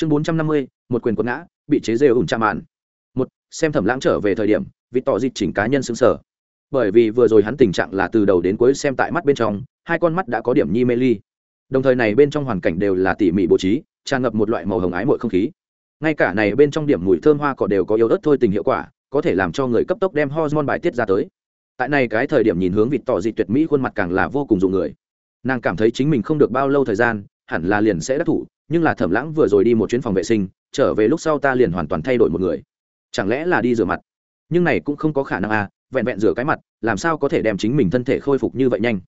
chương bốn trăm năm mươi, một quyền quật ngã, bị chế rêu ủn chạm mạn một, xem thẩm lãng trở về thời điểm vị tỏ dịch chỉnh cá nhân xứng sở. Bởi vì vừa rồi hắn tình trạng là từ đầu đến cuối xem tại mắt bên trong, hai con mắt đã có điểm nhi mê ly. Đồng thời này bên trong hoàn cảnh đều là tỉ mỉ bố trí, tràn ngập một loại màu hồng ái mội không khí. Ngay cả này bên trong điểm mùi thơm hoa cỏ đều có yếu ớt thôi tình hiệu quả, có thể làm cho người cấp tốc đem hormone bài tiết ra tới. Tại này cái thời điểm nhìn hướng vịt tỏ dị tuyệt mỹ khuôn mặt càng là vô cùng dụ người. Nàng cảm thấy chính mình không được bao lâu thời gian, hẳn là liền sẽ đắc thủ nhưng là thẩm lãng vừa rồi đi một chuyến phòng vệ sinh, trở về lúc sau ta liền hoàn toàn thay đổi một người. Chẳng lẽ là đi rửa mặt? Nhưng này cũng không có khả năng à vẹn vẹn rửa cái mặt, làm sao có thể đem chính mình thân thể khôi phục như vậy nhanh?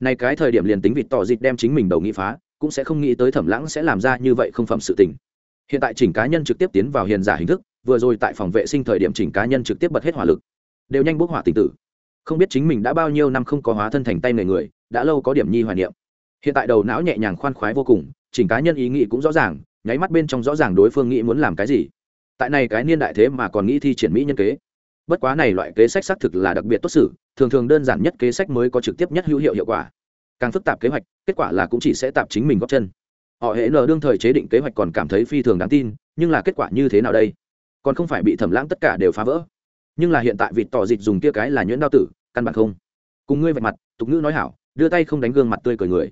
Này cái thời điểm liền tính vịt tỏ dịt đem chính mình đầu nghĩ phá, cũng sẽ không nghĩ tới thẩm lãng sẽ làm ra như vậy không phẩm sự tình. Hiện tại chỉnh cá nhân trực tiếp tiến vào hiền giả hình thức, vừa rồi tại phòng vệ sinh thời điểm chỉnh cá nhân trực tiếp bật hết hỏa lực. Đều nhanh bốc hỏa tình tử. Không biết chính mình đã bao nhiêu năm không có hóa thân thành tay người người, đã lâu có điểm nhi hoài niệm. Hiện tại đầu não nhẹ nhàng khoan khoái vô cùng chỉnh cá nhân ý nghĩ cũng rõ ràng, nháy mắt bên trong rõ ràng đối phương nghĩ muốn làm cái gì. Tại này cái niên đại thế mà còn nghĩ thi triển mỹ nhân kế. Bất quá này loại kế sách xác thực là đặc biệt tốt xử, thường thường đơn giản nhất kế sách mới có trực tiếp nhất hữu hiệu hiệu quả. Càng phức tạp kế hoạch, kết quả là cũng chỉ sẽ tạp chính mình góp chân. Họ hệ nờ đương thời chế định kế hoạch còn cảm thấy phi thường đáng tin, nhưng là kết quả như thế nào đây? Còn không phải bị thẩm lãng tất cả đều phá vỡ. Nhưng là hiện tại vịt tỏ dịch dùng kia cái là nhuyễn đao tử, căn bản không. Cùng ngươi vạch mặt, tục ngữ nói hảo, đưa tay không đánh gương mặt tươi cười người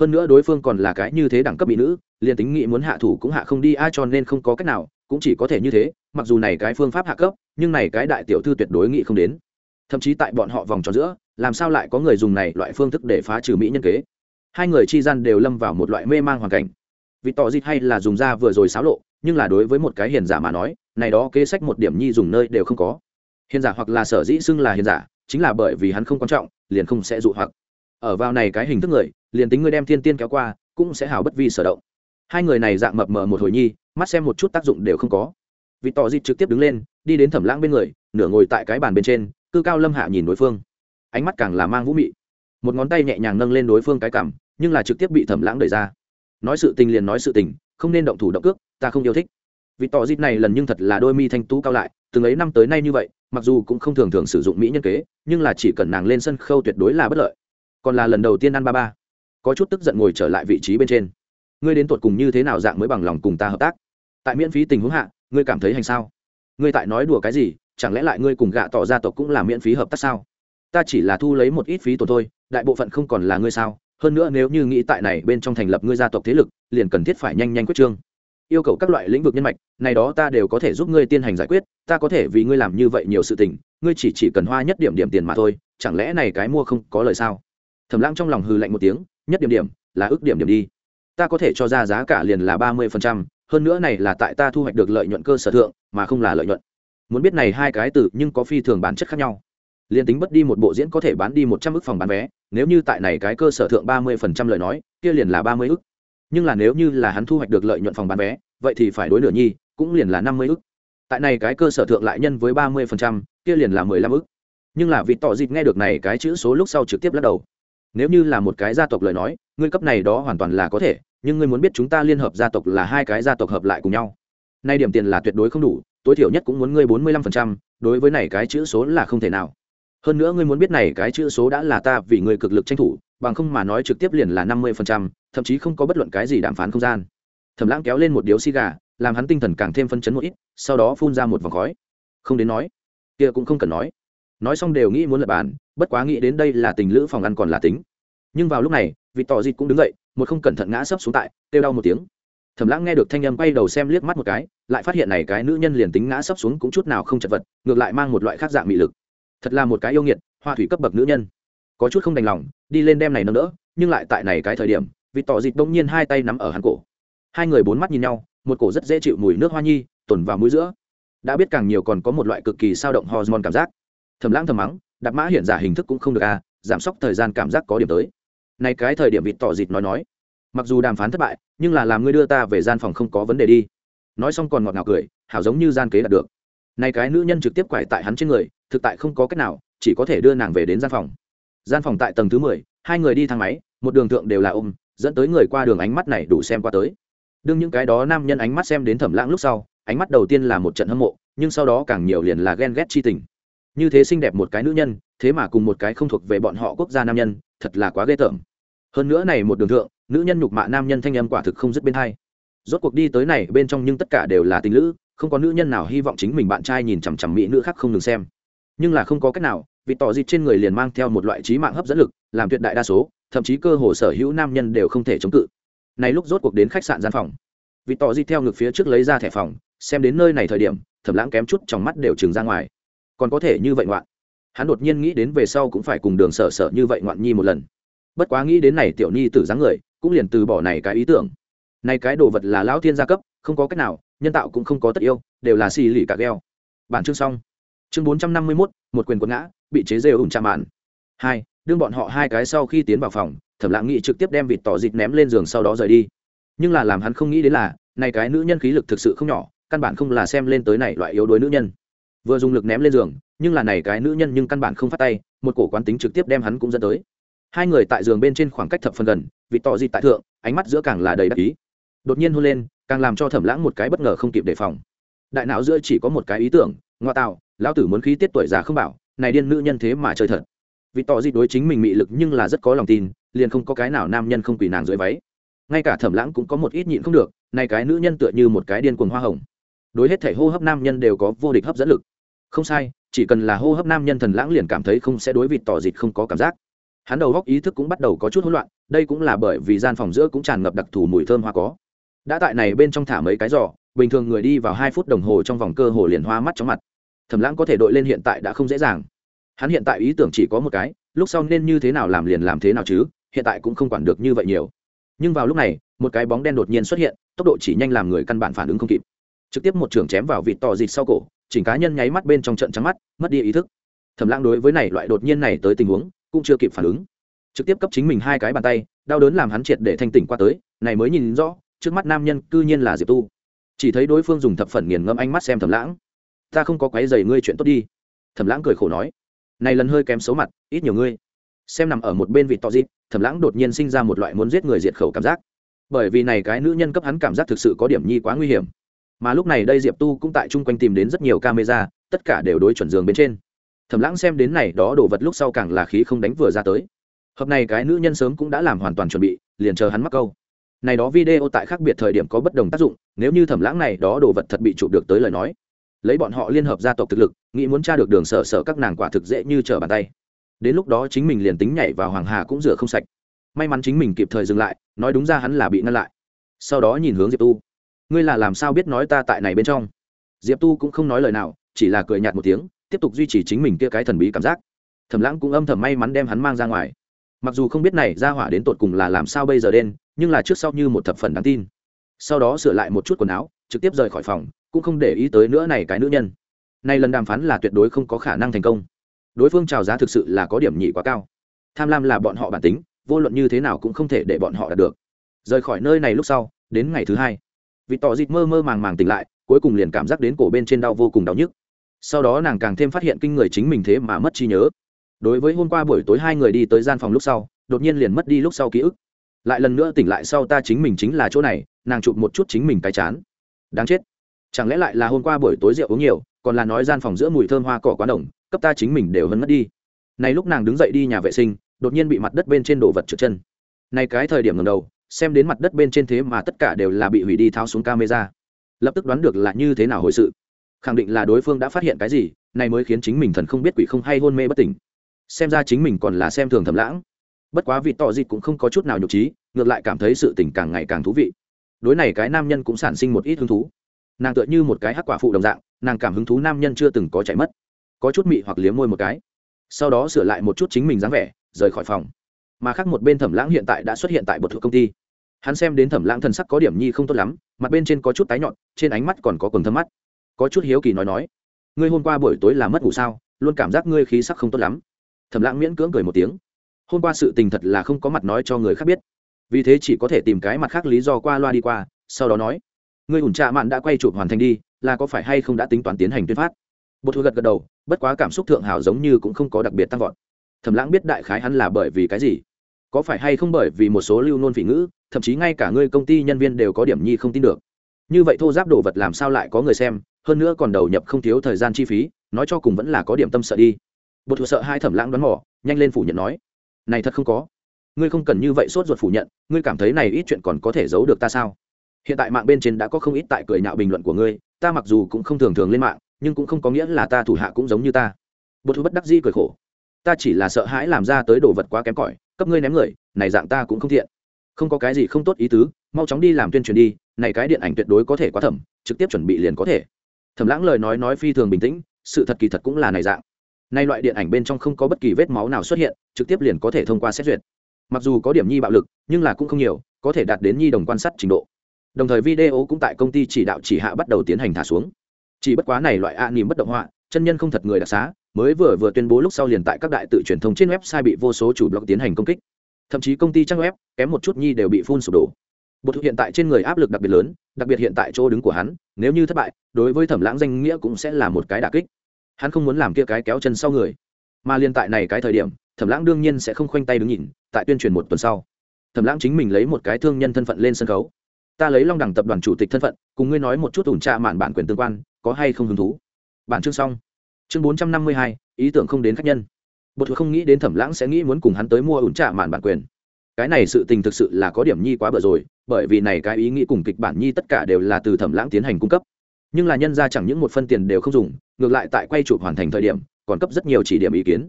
hơn nữa đối phương còn là cái như thế đẳng cấp mỹ nữ, liền tính nghĩ muốn hạ thủ cũng hạ không đi ai cho nên không có cách nào, cũng chỉ có thể như thế, mặc dù này cái phương pháp hạ cấp, nhưng này cái đại tiểu thư tuyệt đối nghĩ không đến. Thậm chí tại bọn họ vòng tròn giữa, làm sao lại có người dùng này loại phương thức để phá trừ mỹ nhân kế? Hai người chi gian đều lâm vào một loại mê mang hoàn cảnh. Vì tỏ dịt hay là dùng ra vừa rồi xáo lộ, nhưng là đối với một cái hiền giả mà nói, này đó kế sách một điểm nhi dùng nơi đều không có. Hiền giả hoặc là sở dĩ xưng là hiền giả, chính là bởi vì hắn không quan trọng, liền không sẽ dụ hoặc. Ở vào này cái hình thức người liền tính ngươi đem thiên tiên kéo qua, cũng sẽ hào bất vi sở động. Hai người này dạng mập mờ một hồi nhi, mắt xem một chút tác dụng đều không có. Vị tỏ dịt trực tiếp đứng lên, đi đến thẩm lãng bên người, nửa ngồi tại cái bàn bên trên, cư cao lâm hạ nhìn đối phương. Ánh mắt càng là mang vũ mị. Một ngón tay nhẹ nhàng nâng lên đối phương cái cảm nhưng là trực tiếp bị thẩm lãng đẩy ra. Nói sự tình liền nói sự tình, không nên động thủ động cước, ta không yêu thích. Vị tỏ dịt này lần nhưng thật là đôi mi thanh tú cao lại, từng ấy năm tới nay như vậy, mặc dù cũng không thường thường sử dụng mỹ nhân kế, nhưng là chỉ cần nàng lên sân khâu tuyệt đối là bất lợi. Còn là lần đầu tiên ăn ba ba có chút tức giận ngồi trở lại vị trí bên trên. Ngươi đến tuột cùng như thế nào dạng mới bằng lòng cùng ta hợp tác? Tại miễn phí tình huống hạ, ngươi cảm thấy hành sao? Ngươi tại nói đùa cái gì, chẳng lẽ lại ngươi cùng gạ tỏ gia tộc cũng là miễn phí hợp tác sao? Ta chỉ là thu lấy một ít phí tổn thôi, đại bộ phận không còn là ngươi sao? Hơn nữa nếu như nghĩ tại này bên trong thành lập ngươi gia tộc thế lực, liền cần thiết phải nhanh nhanh quyết trương. Yêu cầu các loại lĩnh vực nhân mạch, này đó ta đều có thể giúp ngươi tiến hành giải quyết, ta có thể vì ngươi làm như vậy nhiều sự tình, ngươi chỉ chỉ cần hoa nhất điểm điểm tiền mà thôi, chẳng lẽ này cái mua không có lời sao? Thẩm lãng trong lòng hư lạnh một tiếng nhất điểm điểm là ước điểm điểm đi. Ta có thể cho ra giá cả liền là ba mươi phần trăm, hơn nữa này là tại ta thu hoạch được lợi nhuận cơ sở thượng, mà không là lợi nhuận. Muốn biết này hai cái từ nhưng có phi thường bản chất khác nhau. Liền tính bất đi một bộ diễn có thể bán đi một trăm ước phòng bán vé, nếu như tại này cái cơ sở thượng ba mươi phần trăm lời nói, kia liền là ba mươi ước. Nhưng là nếu như là hắn thu hoạch được lợi nhuận phòng bán vé, vậy thì phải đối nửa nhi, cũng liền là năm mươi ước. Tại này cái cơ sở thượng lại nhân với ba mươi phần trăm, kia liền là mười lăm ước. Nhưng là vì tỏ dịp nghe được này cái chữ số lúc sau trực tiếp lắc đầu nếu như là một cái gia tộc lời nói, ngươi cấp này đó hoàn toàn là có thể, nhưng ngươi muốn biết chúng ta liên hợp gia tộc là hai cái gia tộc hợp lại cùng nhau. Nay điểm tiền là tuyệt đối không đủ, tối thiểu nhất cũng muốn ngươi bốn mươi lăm phần trăm, đối với này cái chữ số là không thể nào. Hơn nữa ngươi muốn biết này cái chữ số đã là ta vì ngươi cực lực tranh thủ, bằng không mà nói trực tiếp liền là năm mươi phần trăm, thậm chí không có bất luận cái gì đàm phán không gian. Thẩm lãng kéo lên một điếu xi gà, làm hắn tinh thần càng thêm phân chấn một ít, sau đó phun ra một vòng khói. Không đến nói, kia cũng không cần nói nói xong đều nghĩ muốn lập bàn, bất quá nghĩ đến đây là tình lữ phòng ăn còn là tính. Nhưng vào lúc này, vị tỏ dịt cũng đứng dậy, một không cẩn thận ngã sấp xuống tại, kêu đau một tiếng. Thẩm lãng nghe được thanh âm quay đầu xem liếc mắt một cái, lại phát hiện này cái nữ nhân liền tính ngã sấp xuống cũng chút nào không chật vật, ngược lại mang một loại khác dạng mị lực. Thật là một cái yêu nghiệt, hoa thủy cấp bậc nữ nhân. Có chút không đành lòng, đi lên đem này nâng đỡ, nhưng lại tại này cái thời điểm, vị tỏ dịt bỗng nhiên hai tay nắm ở hắn cổ. Hai người bốn mắt nhìn nhau, một cổ rất dễ chịu mùi nước hoa nhi, tuần vào mũi giữa. Đã biết càng nhiều còn có một loại cực kỳ sao động hormone cảm giác thầm lãng thầm mắng, đạp mã hiện giả hình thức cũng không được à giảm sốc thời gian cảm giác có điểm tới. Này cái thời điểm vịt tỏ dịt nói nói. Mặc dù đàm phán thất bại, nhưng là làm ngươi đưa ta về gian phòng không có vấn đề đi. Nói xong còn ngọt ngào cười, hảo giống như gian kế đạt được. Này cái nữ nhân trực tiếp quải tại hắn trên người, thực tại không có cách nào, chỉ có thể đưa nàng về đến gian phòng. Gian phòng tại tầng thứ mười, hai người đi thang máy, một đường thượng đều là ôm, dẫn tới người qua đường ánh mắt này đủ xem qua tới. Đương những cái đó nam nhân ánh mắt xem đến thẩm lãng lúc sau, ánh mắt đầu tiên là một trận hâm mộ, nhưng sau đó càng nhiều liền là ghen ghét chi tình như thế xinh đẹp một cái nữ nhân thế mà cùng một cái không thuộc về bọn họ quốc gia nam nhân thật là quá ghê tởm. Hơn nữa này một đường thượng nữ nhân nhục mạ nam nhân thanh âm quả thực không dứt bên hai. Rốt cuộc đi tới này bên trong nhưng tất cả đều là tình nữ, không có nữ nhân nào hy vọng chính mình bạn trai nhìn chằm chằm mỹ nữ khác không ngừng xem. Nhưng là không có cách nào vì tỏ dịp trên người liền mang theo một loại trí mạng hấp dẫn lực làm tuyệt đại đa số thậm chí cơ hồ sở hữu nam nhân đều không thể chống cự. Này lúc rốt cuộc đến khách sạn gian phòng. Vì tỏ dịp theo ngực phía trước lấy ra thẻ phòng xem đến nơi này thời điểm thẩm lãng kém chút trong mắt đều trừng ra ngoài còn có thể như vậy ngoạn. Hắn đột nhiên nghĩ đến về sau cũng phải cùng đường sở sở như vậy ngoạn nhi một lần. Bất quá nghĩ đến này tiểu nhi tử dáng người, cũng liền từ bỏ này cái ý tưởng. Này cái đồ vật là lão thiên gia cấp, không có cách nào, nhân tạo cũng không có tất yêu, đều là xì lì cả gheo. Bản chương xong. Chương bốn trăm năm mươi mốt, một quyền quật ngã, bị chế rêu ủng trà mạn. Hai, đương bọn họ hai cái sau khi tiến vào phòng, thẩm lãng nghị trực tiếp đem vịt tỏ dịt ném lên giường sau đó rời đi. Nhưng là làm hắn không nghĩ đến là, này cái nữ nhân khí lực thực sự không nhỏ, căn bản không là xem lên tới này loại yếu đuối nữ nhân vừa dùng lực ném lên giường, nhưng là này cái nữ nhân nhưng căn bản không phát tay, một cổ quán tính trực tiếp đem hắn cũng dẫn tới. Hai người tại giường bên trên khoảng cách thập phần gần, vị tỏ dịt tại thượng, ánh mắt giữa càng là đầy đắc ý. Đột nhiên hôn lên, càng làm cho thẩm lãng một cái bất ngờ không kịp đề phòng. Đại não giữa chỉ có một cái ý tưởng, ngoa tạo, lão tử muốn khí tiết tuổi già không bảo, này điên nữ nhân thế mà chơi thật. Vị tỏ gì đối chính mình mị lực nhưng là rất có lòng tin, liền không có cái nào nam nhân không quỳ nàng dưới váy. Ngay cả thẩm lãng cũng có một ít nhịn không được, này cái nữ nhân tựa như một cái điên cuồng hoa hồng. Đối hết thể hô hấp nam nhân đều có vô địch hấp dẫn lực không sai, chỉ cần là hô hấp nam nhân thần lãng liền cảm thấy không sẽ đối vịt tỏ dịt không có cảm giác. Hắn đầu góc ý thức cũng bắt đầu có chút hỗn loạn, đây cũng là bởi vì gian phòng giữa cũng tràn ngập đặc thù mùi thơm hoa có. Đã tại này bên trong thả mấy cái giỏ bình thường người đi vào hai phút đồng hồ trong vòng cơ hồ liền hoa mắt chóng mặt. Thẩm lãng có thể đội lên hiện tại đã không dễ dàng. Hắn hiện tại ý tưởng chỉ có một cái, lúc sau nên như thế nào làm liền làm thế nào chứ, hiện tại cũng không quản được như vậy nhiều. Nhưng vào lúc này, một cái bóng đen đột nhiên xuất hiện, tốc độ chỉ nhanh làm người căn bản phản ứng không kịp. Trực tiếp một trường chém vào vịt to dịt sau cổ chỉnh cá nhân nháy mắt bên trong trận trắng mắt, mất đi ý thức. Thẩm lãng đối với này loại đột nhiên này tới tình huống, cũng chưa kịp phản ứng. Trực tiếp cấp chính mình hai cái bàn tay, đau đớn làm hắn triệt để thanh tỉnh qua tới, này mới nhìn rõ, trước mắt nam nhân cư nhiên là diệp tu. Chỉ thấy đối phương dùng thập phần nghiền ngâm ánh mắt xem thẩm lãng. Ta không có quấy giày ngươi chuyện tốt đi. Thẩm lãng cười khổ nói. Này lần hơi kém xấu mặt, ít nhiều ngươi. Xem nằm ở một bên vị to dịp, thẩm lãng đột nhiên sinh ra một loại muốn giết người diệt khẩu cảm giác. Bởi vì này cái nữ nhân cấp hắn cảm giác thực sự có điểm nhi quá nguy hiểm mà lúc này đây diệp tu cũng tại chung quanh tìm đến rất nhiều camera, tất cả đều đối chuẩn giường bên trên. Thẩm lãng xem đến này, đó đồ vật lúc sau càng là khí không đánh vừa ra tới. Hợp này cái nữ nhân sớm cũng đã làm hoàn toàn chuẩn bị, liền chờ hắn mắc câu. Này đó video tại khác biệt thời điểm có bất đồng tác dụng, nếu như thẩm lãng này đó đồ vật thật bị chụp được tới lời nói, lấy bọn họ liên hợp gia tộc thực lực, nghĩ muốn tra được đường sở sở các nàng quả thực dễ như trở bàn tay. Đến lúc đó chính mình liền tính nhảy vào hoàng hà cũng rửa không sạch. May mắn chính mình kịp thời dừng lại, nói đúng ra hắn là bị ngăn lại. Sau đó nhìn hướng diệp tu ngươi là làm sao biết nói ta tại này bên trong? Diệp tu cũng không nói lời nào, chỉ là cười nhạt một tiếng, tiếp tục duy trì chính mình kia cái thần bí cảm giác. Thẩm lãng cũng âm thầm may mắn đem hắn mang ra ngoài. Mặc dù không biết này ra hỏa đến tột cùng là làm sao bây giờ đen, nhưng là trước sau như một thập phần đáng tin. Sau đó sửa lại một chút quần áo, trực tiếp rời khỏi phòng, cũng không để ý tới nữa này cái nữ nhân. Nay lần đàm phán là tuyệt đối không có khả năng thành công. Đối phương trào giá thực sự là có điểm nhị quá cao. Tham lam là bọn họ bản tính, vô luận như thế nào cũng không thể để bọn họ đạt được. Rời khỏi nơi này lúc sau, đến ngày thứ hai vì tỏ dịt mơ mơ màng màng tỉnh lại, cuối cùng liền cảm giác đến cổ bên trên đau vô cùng đau nhức. Sau đó nàng càng thêm phát hiện kinh người chính mình thế mà mất trí nhớ. Đối với hôm qua buổi tối hai người đi tới gian phòng lúc sau, đột nhiên liền mất đi lúc sau ký ức. Lại lần nữa tỉnh lại sau ta chính mình chính là chỗ này, nàng chụp một chút chính mình cái chán. Đáng chết. Chẳng lẽ lại là hôm qua buổi tối rượu uống nhiều, còn là nói gian phòng giữa mùi thơm hoa cỏ quá đồng cấp ta chính mình đều hân mất đi. Này lúc nàng đứng dậy đi nhà vệ sinh, đột nhiên bị mặt đất bên trên đổ vật trượt chân. Này cái thời điểm ngầm đầu xem đến mặt đất bên trên thế mà tất cả đều là bị hủy đi tháo xuống camera. Lập tức đoán được là như thế nào hồi sự. Khẳng định là đối phương đã phát hiện cái gì, này mới khiến chính mình thần không biết quỷ không hay hôn mê bất tỉnh. Xem ra chính mình còn là xem thường thầm lãng. Bất quá vị tỏ dịt cũng không có chút nào nhục trí, ngược lại cảm thấy sự tình càng ngày càng thú vị. Đối này cái nam nhân cũng sản sinh một ít hứng thú. Nàng tựa như một cái hắc quả phụ đồng dạng, nàng cảm hứng thú nam nhân chưa từng có chạy mất. Có chút mị hoặc liếm môi một cái. Sau đó sửa lại một chút chính mình dáng vẻ, rời khỏi phòng mà khác một bên thẩm lãng hiện tại đã xuất hiện tại bột thuộc công ty. Hắn xem đến thẩm lãng thần sắc có điểm nhi không tốt lắm, mặt bên trên có chút tái nhọn, trên ánh mắt còn có quần thâm mắt. Có chút hiếu kỳ nói nói, ngươi hôm qua buổi tối là mất ngủ sao? Luôn cảm giác ngươi khí sắc không tốt lắm. Thẩm lãng miễn cưỡng cười một tiếng, hôm qua sự tình thật là không có mặt nói cho người khác biết. Vì thế chỉ có thể tìm cái mặt khác lý do qua loa đi qua, sau đó nói, ngươi ủn trạ mạn đã quay chụp hoàn thành đi, là có phải hay không đã tính toán tiến hành tuyên phát? Bột thu gật gật đầu, bất quá cảm xúc thượng hảo giống như cũng không có đặc biệt tăng vọt. Thẩm lãng biết đại khái hắn là bởi vì cái gì có phải hay không bởi vì một số lưu nôn phỉ ngữ, thậm chí ngay cả ngươi công ty nhân viên đều có điểm nhi không tin được. Như vậy thô giáp đồ vật làm sao lại có người xem, hơn nữa còn đầu nhập không thiếu thời gian chi phí, nói cho cùng vẫn là có điểm tâm sợ đi. Bột thu sợ hai thẩm lãng đoán mỏ nhanh lên phủ nhận nói, này thật không có. Ngươi không cần như vậy sốt ruột phủ nhận, ngươi cảm thấy này ít chuyện còn có thể giấu được ta sao? Hiện tại mạng bên trên đã có không ít tại cười nhạo bình luận của ngươi, ta mặc dù cũng không thường thường lên mạng, nhưng cũng không có nghĩa là ta thủ hạ cũng giống như ta. Bột thu bất đắc di cười khổ, ta chỉ là sợ hãi làm ra tới đồ vật quá kém cỏi cấp ngươi ném người, này dạng ta cũng không thiện. Không có cái gì không tốt ý tứ, mau chóng đi làm tuyên truyền đi, này cái điện ảnh tuyệt đối có thể quá thẩm, trực tiếp chuẩn bị liền có thể. Thẩm lãng lời nói nói phi thường bình tĩnh, sự thật kỳ thật cũng là này dạng. Nay loại điện ảnh bên trong không có bất kỳ vết máu nào xuất hiện, trực tiếp liền có thể thông qua xét duyệt. Mặc dù có điểm nhi bạo lực, nhưng là cũng không nhiều, có thể đạt đến nhi đồng quan sát trình độ. Đồng thời video cũng tại công ty chỉ đạo chỉ hạ bắt đầu tiến hành thả xuống. Chỉ bất quá này loại a nỉm bất động họa, chân nhân không thật người đặc xá mới vừa vừa tuyên bố lúc sau liền tại các đại tự truyền thông trên website bị vô số chủ blog tiến hành công kích. Thậm chí công ty trang web, kém một chút nhi đều bị phun sụp đổ. Bột hiện tại trên người áp lực đặc biệt lớn, đặc biệt hiện tại chỗ đứng của hắn, nếu như thất bại, đối với thẩm lãng danh nghĩa cũng sẽ là một cái đà kích. Hắn không muốn làm kia cái kéo chân sau người. Mà liên tại này cái thời điểm, thẩm lãng đương nhiên sẽ không khoanh tay đứng nhìn, tại tuyên truyền một tuần sau, thẩm lãng chính mình lấy một cái thương nhân thân phận lên sân khấu. Ta lấy long đẳng tập đoàn chủ tịch thân phận, cùng ngươi nói một chút ủn tra mạn bản quyền tương quan, có hay không hứng thú? Bản chương xong chương bốn trăm năm mươi hai, ý tưởng không đến khách nhân. Bột không nghĩ đến thẩm lãng sẽ nghĩ muốn cùng hắn tới mua ủn trả màn bản quyền. Cái này sự tình thực sự là có điểm nhi quá bở rồi, bởi vì này cái ý nghĩ cùng kịch bản nhi tất cả đều là từ thẩm lãng tiến hành cung cấp. Nhưng là nhân ra chẳng những một phân tiền đều không dùng, ngược lại tại quay chụp hoàn thành thời điểm, còn cấp rất nhiều chỉ điểm ý kiến.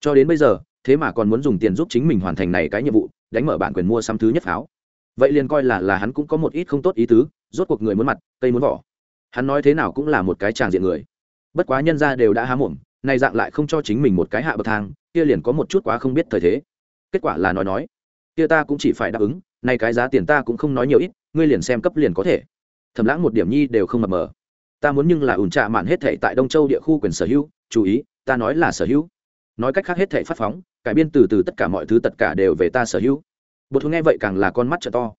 Cho đến bây giờ, thế mà còn muốn dùng tiền giúp chính mình hoàn thành này cái nhiệm vụ, đánh mở bản quyền mua xăm thứ nhất pháo. Vậy liền coi là là hắn cũng có một ít không tốt ý tứ, rốt cuộc người muốn mặt, cây muốn vỏ. Hắn nói thế nào cũng là một cái tràng diện người bất quá nhân ra đều đã há muộn, nay dạng lại không cho chính mình một cái hạ bậc thang kia liền có một chút quá không biết thời thế. Kết quả là nói nói kia ta cũng chỉ phải đáp ứng nay cái giá tiền ta cũng không nói nhiều ít ngươi liền xem cấp liền có thể. Thầm lãng một điểm nhi đều không mập mờ. Ta muốn nhưng là ủn trạ mạn hết thệ tại đông châu địa khu quyền sở hữu chú ý ta nói là sở hữu. Nói cách khác hết thệ phát phóng cải biên từ từ tất cả mọi thứ tất cả đều về ta sở hữu. Bột thu nghe vậy càng là con mắt trợ to.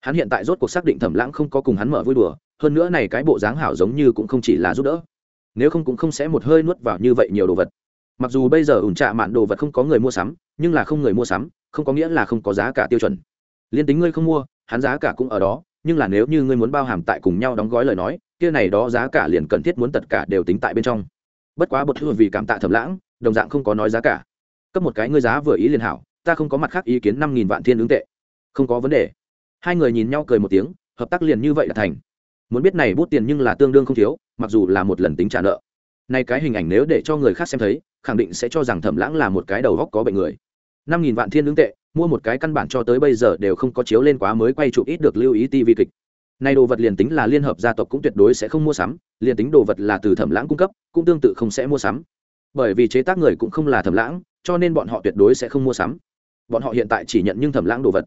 Hắn hiện tại rốt cuộc xác định thẩm lãng không có cùng hắn mở vui đùa hơn nữa này cái bộ dáng hảo giống như cũng không chỉ là giúp đỡ nếu không cũng không sẽ một hơi nuốt vào như vậy nhiều đồ vật. Mặc dù bây giờ ủn trạ mạn đồ vật không có người mua sắm, nhưng là không người mua sắm, không có nghĩa là không có giá cả tiêu chuẩn. Liên tính ngươi không mua, hắn giá cả cũng ở đó, nhưng là nếu như ngươi muốn bao hàm tại cùng nhau đóng gói lời nói, kia này đó giá cả liền cần thiết muốn tất cả đều tính tại bên trong. Bất quá bột thư vì cảm tạ thẩm lãng, đồng dạng không có nói giá cả. Cấp một cái ngươi giá vừa ý liền hảo, ta không có mặt khác ý kiến năm nghìn vạn thiên ứng tệ. Không có vấn đề. Hai người nhìn nhau cười một tiếng, hợp tác liền như vậy là thành muốn biết này bút tiền nhưng là tương đương không thiếu, mặc dù là một lần tính trả nợ. Nay cái hình ảnh nếu để cho người khác xem thấy, khẳng định sẽ cho rằng thẩm lãng là một cái đầu góc có bệnh người. Năm nghìn vạn thiên lương tệ, mua một cái căn bản cho tới bây giờ đều không có chiếu lên quá mới quay chụp ít được lưu ý tv kịch. Nay đồ vật liền tính là liên hợp gia tộc cũng tuyệt đối sẽ không mua sắm, liền tính đồ vật là từ thẩm lãng cung cấp, cũng tương tự không sẽ mua sắm. Bởi vì chế tác người cũng không là thẩm lãng, cho nên bọn họ tuyệt đối sẽ không mua sắm. Bọn họ hiện tại chỉ nhận nhưng thẩm lãng đồ vật.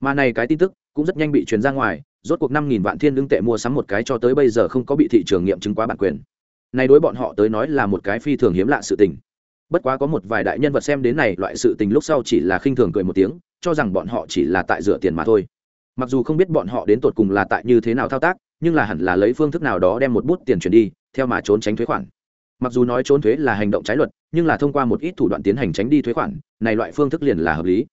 Mà này cái tin tức cũng rất nhanh bị truyền ra ngoài rốt cuộc năm nghìn vạn thiên lương tệ mua sắm một cái cho tới bây giờ không có bị thị trường nghiệm chứng quá bản quyền. Này đối bọn họ tới nói là một cái phi thường hiếm lạ sự tình. Bất quá có một vài đại nhân vật xem đến này loại sự tình lúc sau chỉ là khinh thường cười một tiếng, cho rằng bọn họ chỉ là tại rửa tiền mà thôi. Mặc dù không biết bọn họ đến tột cùng là tại như thế nào thao tác, nhưng là hẳn là lấy phương thức nào đó đem một bút tiền chuyển đi, theo mà trốn tránh thuế khoản. Mặc dù nói trốn thuế là hành động trái luật, nhưng là thông qua một ít thủ đoạn tiến hành tránh đi thuế khoản, này loại phương thức liền là hợp lý.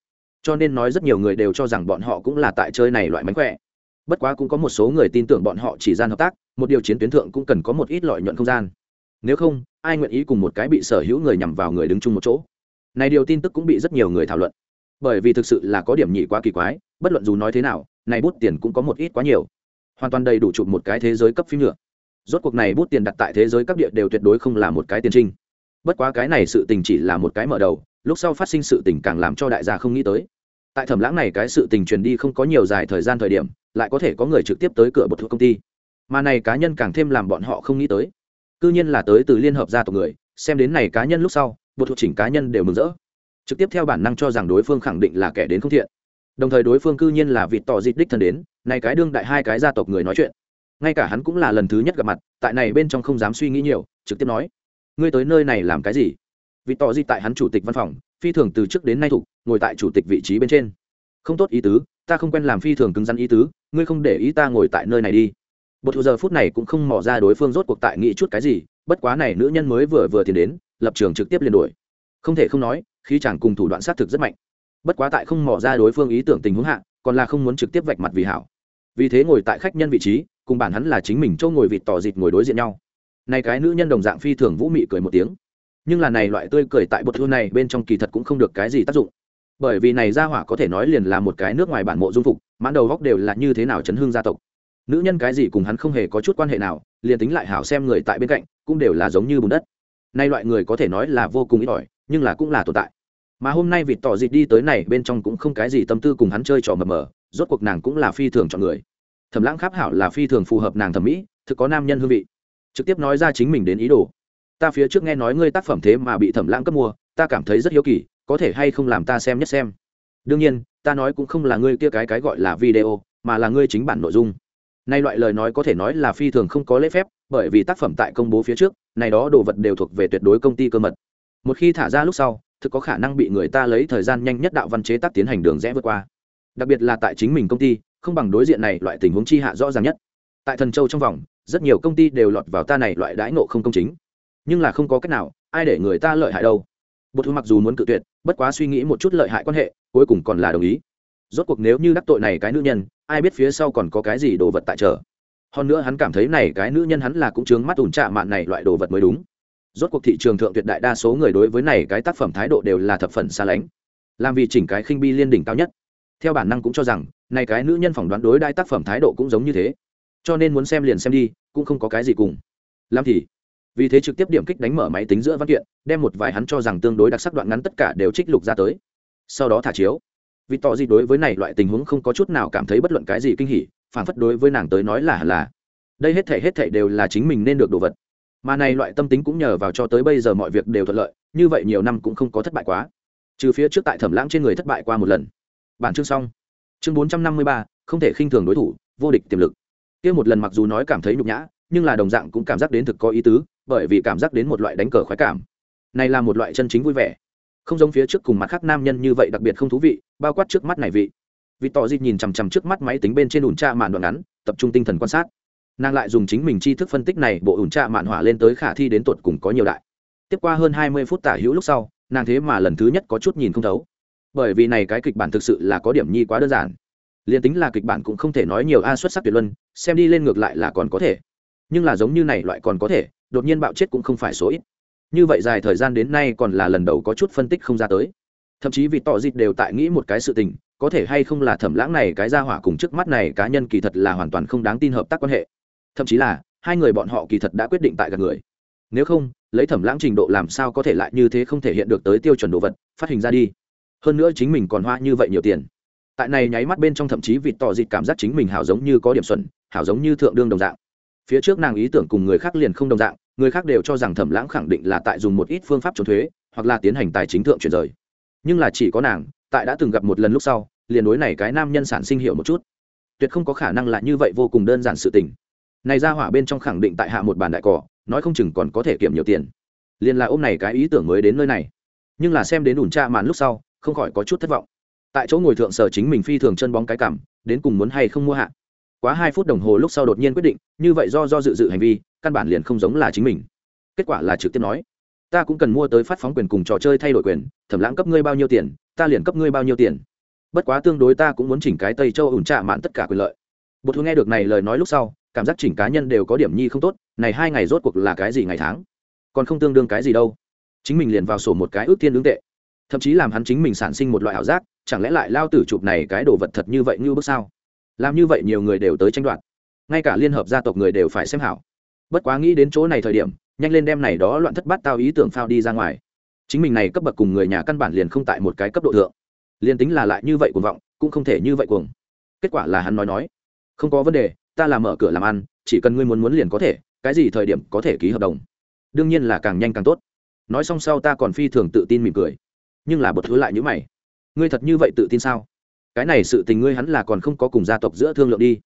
Cho nên nói rất nhiều người đều cho rằng bọn họ cũng là tại chơi này loại mánh khỏe bất quá cũng có một số người tin tưởng bọn họ chỉ gian hợp tác, một điều chiến tuyến thượng cũng cần có một ít lợi nhuận không gian. Nếu không, ai nguyện ý cùng một cái bị sở hữu người nhằm vào người đứng chung một chỗ? Này điều tin tức cũng bị rất nhiều người thảo luận. Bởi vì thực sự là có điểm nhị quá kỳ quái, bất luận dù nói thế nào, này bút tiền cũng có một ít quá nhiều. Hoàn toàn đầy đủ chụp một cái thế giới cấp phim nhựa rốt cuộc này bút tiền đặt tại thế giới các địa đều tuyệt đối không là một cái tiền trinh. Bất quá cái này sự tình chỉ là một cái mở đầu, lúc sau phát sinh sự tình càng làm cho đại gia không nghĩ tới tại thẩm lãng này cái sự tình truyền đi không có nhiều dài thời gian thời điểm, lại có thể có người trực tiếp tới cửa bột thuốc công ty. Mà này cá nhân càng thêm làm bọn họ không nghĩ tới. Cư nhiên là tới từ liên hợp gia tộc người, xem đến này cá nhân lúc sau, bột thuốc chỉnh cá nhân đều mừng rỡ. Trực tiếp theo bản năng cho rằng đối phương khẳng định là kẻ đến không thiện. Đồng thời đối phương cư nhiên là vịt tỏ dịt đích thân đến, này cái đương đại hai cái gia tộc người nói chuyện. Ngay cả hắn cũng là lần thứ nhất gặp mặt, tại này bên trong không dám suy nghĩ nhiều, trực tiếp nói, ngươi tới nơi này làm cái gì? Vịt tỏ dịt tại hắn chủ tịch văn phòng phi thường từ trước đến nay thủ ngồi tại chủ tịch vị trí bên trên. Không tốt ý tứ, ta không quen làm phi thường cứng rắn ý tứ, ngươi không để ý ta ngồi tại nơi này đi. Bột giờ phút này cũng không mò ra đối phương rốt cuộc tại nghĩ chút cái gì, bất quá này nữ nhân mới vừa vừa tiến đến, lập trường trực tiếp liền đuổi. Không thể không nói khi chàng cùng thủ đoạn xác thực rất mạnh. Bất quá tại không mò ra đối phương ý tưởng tình huống hạ, còn là không muốn trực tiếp vạch mặt vì hảo. Vì thế ngồi tại khách nhân vị trí, cùng bản hắn là chính mình châu ngồi vịt tỏ dịt ngồi đối diện nhau. Này cái nữ nhân đồng dạng phi thường vũ mị cười một tiếng nhưng là này loại tươi cười tại bột thu này bên trong kỳ thật cũng không được cái gì tác dụng. Bởi vì này ra hỏa có thể nói liền là một cái nước ngoài bản mộ dung phục, mãn đầu góc đều là như thế nào chấn hương gia tộc. Nữ nhân cái gì cùng hắn không hề có chút quan hệ nào, liền tính lại hảo xem người tại bên cạnh, cũng đều là giống như bùn đất. Nay loại người có thể nói là vô cùng ít ỏi, nhưng là cũng là tồn tại. Mà hôm nay vịt tỏ dịt đi tới này bên trong cũng không cái gì tâm tư cùng hắn chơi trò mờ mờ, rốt cuộc nàng cũng là phi thường chọn người. Thẩm lãng kháp hảo là phi thường phù hợp nàng thẩm mỹ, thực có nam nhân hương vị. Trực tiếp nói ra chính mình đến ý đồ ta phía trước nghe nói ngươi tác phẩm thế mà bị thẩm lãng cấp mua, ta cảm thấy rất hiếu kỳ, có thể hay không làm ta xem nhất xem. Đương nhiên, ta nói cũng không là ngươi kia cái cái gọi là video, mà là ngươi chính bản nội dung. Nay loại lời nói có thể nói là phi thường không có lễ phép, bởi vì tác phẩm tại công bố phía trước, này đó đồ vật đều thuộc về tuyệt đối công ty cơ mật. Một khi thả ra lúc sau, thực có khả năng bị người ta lấy thời gian nhanh nhất đạo văn chế tác tiến hành đường rẽ vượt qua. Đặc biệt là tại chính mình công ty, không bằng đối diện này loại tình huống chi hạ rõ ràng nhất. Tại thần châu trong vòng, rất nhiều công ty đều lọt vào ta này loại đãi nộ không công chính nhưng là không có cách nào, ai để người ta lợi hại đâu. Bột thu mặc dù muốn cự tuyệt, bất quá suy nghĩ một chút lợi hại quan hệ, cuối cùng còn là đồng ý. Rốt cuộc nếu như đắc tội này cái nữ nhân, ai biết phía sau còn có cái gì đồ vật tại chợ. hơn nữa hắn cảm thấy này cái nữ nhân hắn là cũng chướng mắt ủn trạ mạn này loại đồ vật mới đúng. Rốt cuộc thị trường thượng tuyệt đại đa số người đối với này cái tác phẩm thái độ đều là thập phần xa lánh. Làm vì chỉnh cái khinh bi liên đỉnh cao nhất. Theo bản năng cũng cho rằng, này cái nữ nhân phỏng đoán đối đại tác phẩm thái độ cũng giống như thế. Cho nên muốn xem liền xem đi, cũng không có cái gì cùng. Làm thì vì thế trực tiếp điểm kích đánh mở máy tính giữa văn kiện, đem một vài hắn cho rằng tương đối đặc sắc đoạn ngắn tất cả đều trích lục ra tới. Sau đó thả chiếu. Vì tỏ gì đối với này loại tình huống không có chút nào cảm thấy bất luận cái gì kinh hỉ, phản phất đối với nàng tới nói là là. Đây hết thể hết thể đều là chính mình nên được đồ vật. Mà này loại tâm tính cũng nhờ vào cho tới bây giờ mọi việc đều thuận lợi, như vậy nhiều năm cũng không có thất bại quá. Trừ phía trước tại thẩm lãng trên người thất bại qua một lần. Bản chương xong. Chương bốn trăm năm mươi ba, không thể khinh thường đối thủ, vô địch tiềm lực. Kia một lần mặc dù nói cảm thấy nhục nhã, nhưng là đồng dạng cũng cảm giác đến thực có ý tứ bởi vì cảm giác đến một loại đánh cờ khoái cảm. Này là một loại chân chính vui vẻ. Không giống phía trước cùng mặt khác nam nhân như vậy đặc biệt không thú vị, bao quát trước mắt này vị. Vì tỏ dịp nhìn chằm chằm trước mắt máy tính bên trên ủn tra màn đoạn ngắn, tập trung tinh thần quan sát. Nàng lại dùng chính mình tri thức phân tích này bộ ủn tra mạn hỏa lên tới khả thi đến tột cùng có nhiều đại. Tiếp qua hơn hai mươi phút tả hữu lúc sau, nàng thế mà lần thứ nhất có chút nhìn không thấu. Bởi vì này cái kịch bản thực sự là có điểm nhi quá đơn giản. Liền tính là kịch bản cũng không thể nói nhiều a, xuất sắc tuyệt luân, xem đi lên ngược lại là còn có thể. Nhưng là giống như này loại còn có thể đột nhiên bạo chết cũng không phải số ít. Như vậy dài thời gian đến nay còn là lần đầu có chút phân tích không ra tới. Thậm chí vì tỏ dịch đều tại nghĩ một cái sự tình, có thể hay không là thẩm lãng này cái ra hỏa cùng trước mắt này cá nhân kỳ thật là hoàn toàn không đáng tin hợp tác quan hệ. Thậm chí là, hai người bọn họ kỳ thật đã quyết định tại gần người. Nếu không, lấy thẩm lãng trình độ làm sao có thể lại như thế không thể hiện được tới tiêu chuẩn đồ vật, phát hình ra đi. Hơn nữa chính mình còn hoa như vậy nhiều tiền. Tại này nháy mắt bên trong thậm chí vịt tỏ dịt cảm giác chính mình hảo giống như có điểm xuẩn, hảo giống như thượng đương đồng dạng phía trước nàng ý tưởng cùng người khác liền không đồng dạng, người khác đều cho rằng thẩm lãng khẳng định là tại dùng một ít phương pháp trốn thuế, hoặc là tiến hành tài chính thượng chuyển rời. Nhưng là chỉ có nàng, tại đã từng gặp một lần lúc sau, liền đối này cái nam nhân sản sinh hiệu một chút. Tuyệt không có khả năng là như vậy vô cùng đơn giản sự tình. Này ra hỏa bên trong khẳng định tại hạ một bàn đại cỏ, nói không chừng còn có thể kiểm nhiều tiền. Liền là ôm này cái ý tưởng mới đến nơi này. Nhưng là xem đến ủn tra màn lúc sau, không khỏi có chút thất vọng. Tại chỗ ngồi thượng sở chính mình phi thường chân bóng cái cảm, đến cùng muốn hay không mua hạ quá hai phút đồng hồ lúc sau đột nhiên quyết định, như vậy do do dự dự hành vi, căn bản liền không giống là chính mình. Kết quả là trực tiếp nói, ta cũng cần mua tới phát phóng quyền cùng trò chơi thay đổi quyền, thẩm lãng cấp ngươi bao nhiêu tiền, ta liền cấp ngươi bao nhiêu tiền. Bất quá tương đối ta cũng muốn chỉnh cái tây châu ủn trạ mạn tất cả quyền lợi. Bột thu nghe được này lời nói lúc sau, cảm giác chỉnh cá nhân đều có điểm nhi không tốt, này hai ngày rốt cuộc là cái gì ngày tháng? Còn không tương đương cái gì đâu. Chính mình liền vào sổ một cái ước thiên ứng tệ. Thậm chí làm hắn chính mình sản sinh một loại ảo giác, chẳng lẽ lại lao tử chụp này cái đồ vật thật như vậy như bước sao? Làm như vậy nhiều người đều tới tranh đoạt. Ngay cả liên hợp gia tộc người đều phải xem hảo. Bất quá nghĩ đến chỗ này thời điểm, nhanh lên đem này đó loạn thất bát tao ý tưởng phao đi ra ngoài. Chính mình này cấp bậc cùng người nhà căn bản liền không tại một cái cấp độ thượng. Liền tính là lại như vậy cuồng vọng, cũng không thể như vậy cuồng. Kết quả là hắn nói nói, không có vấn đề, ta làm mở cửa làm ăn, chỉ cần ngươi muốn muốn liền có thể, cái gì thời điểm có thể ký hợp đồng. Đương nhiên là càng nhanh càng tốt. Nói xong sau ta còn phi thường tự tin mỉm cười. Nhưng là bật thứ lại như mày. Ngươi thật như vậy tự tin sao? Cái này sự tình ngươi hắn là còn không có cùng gia tộc giữa thương lượng đi.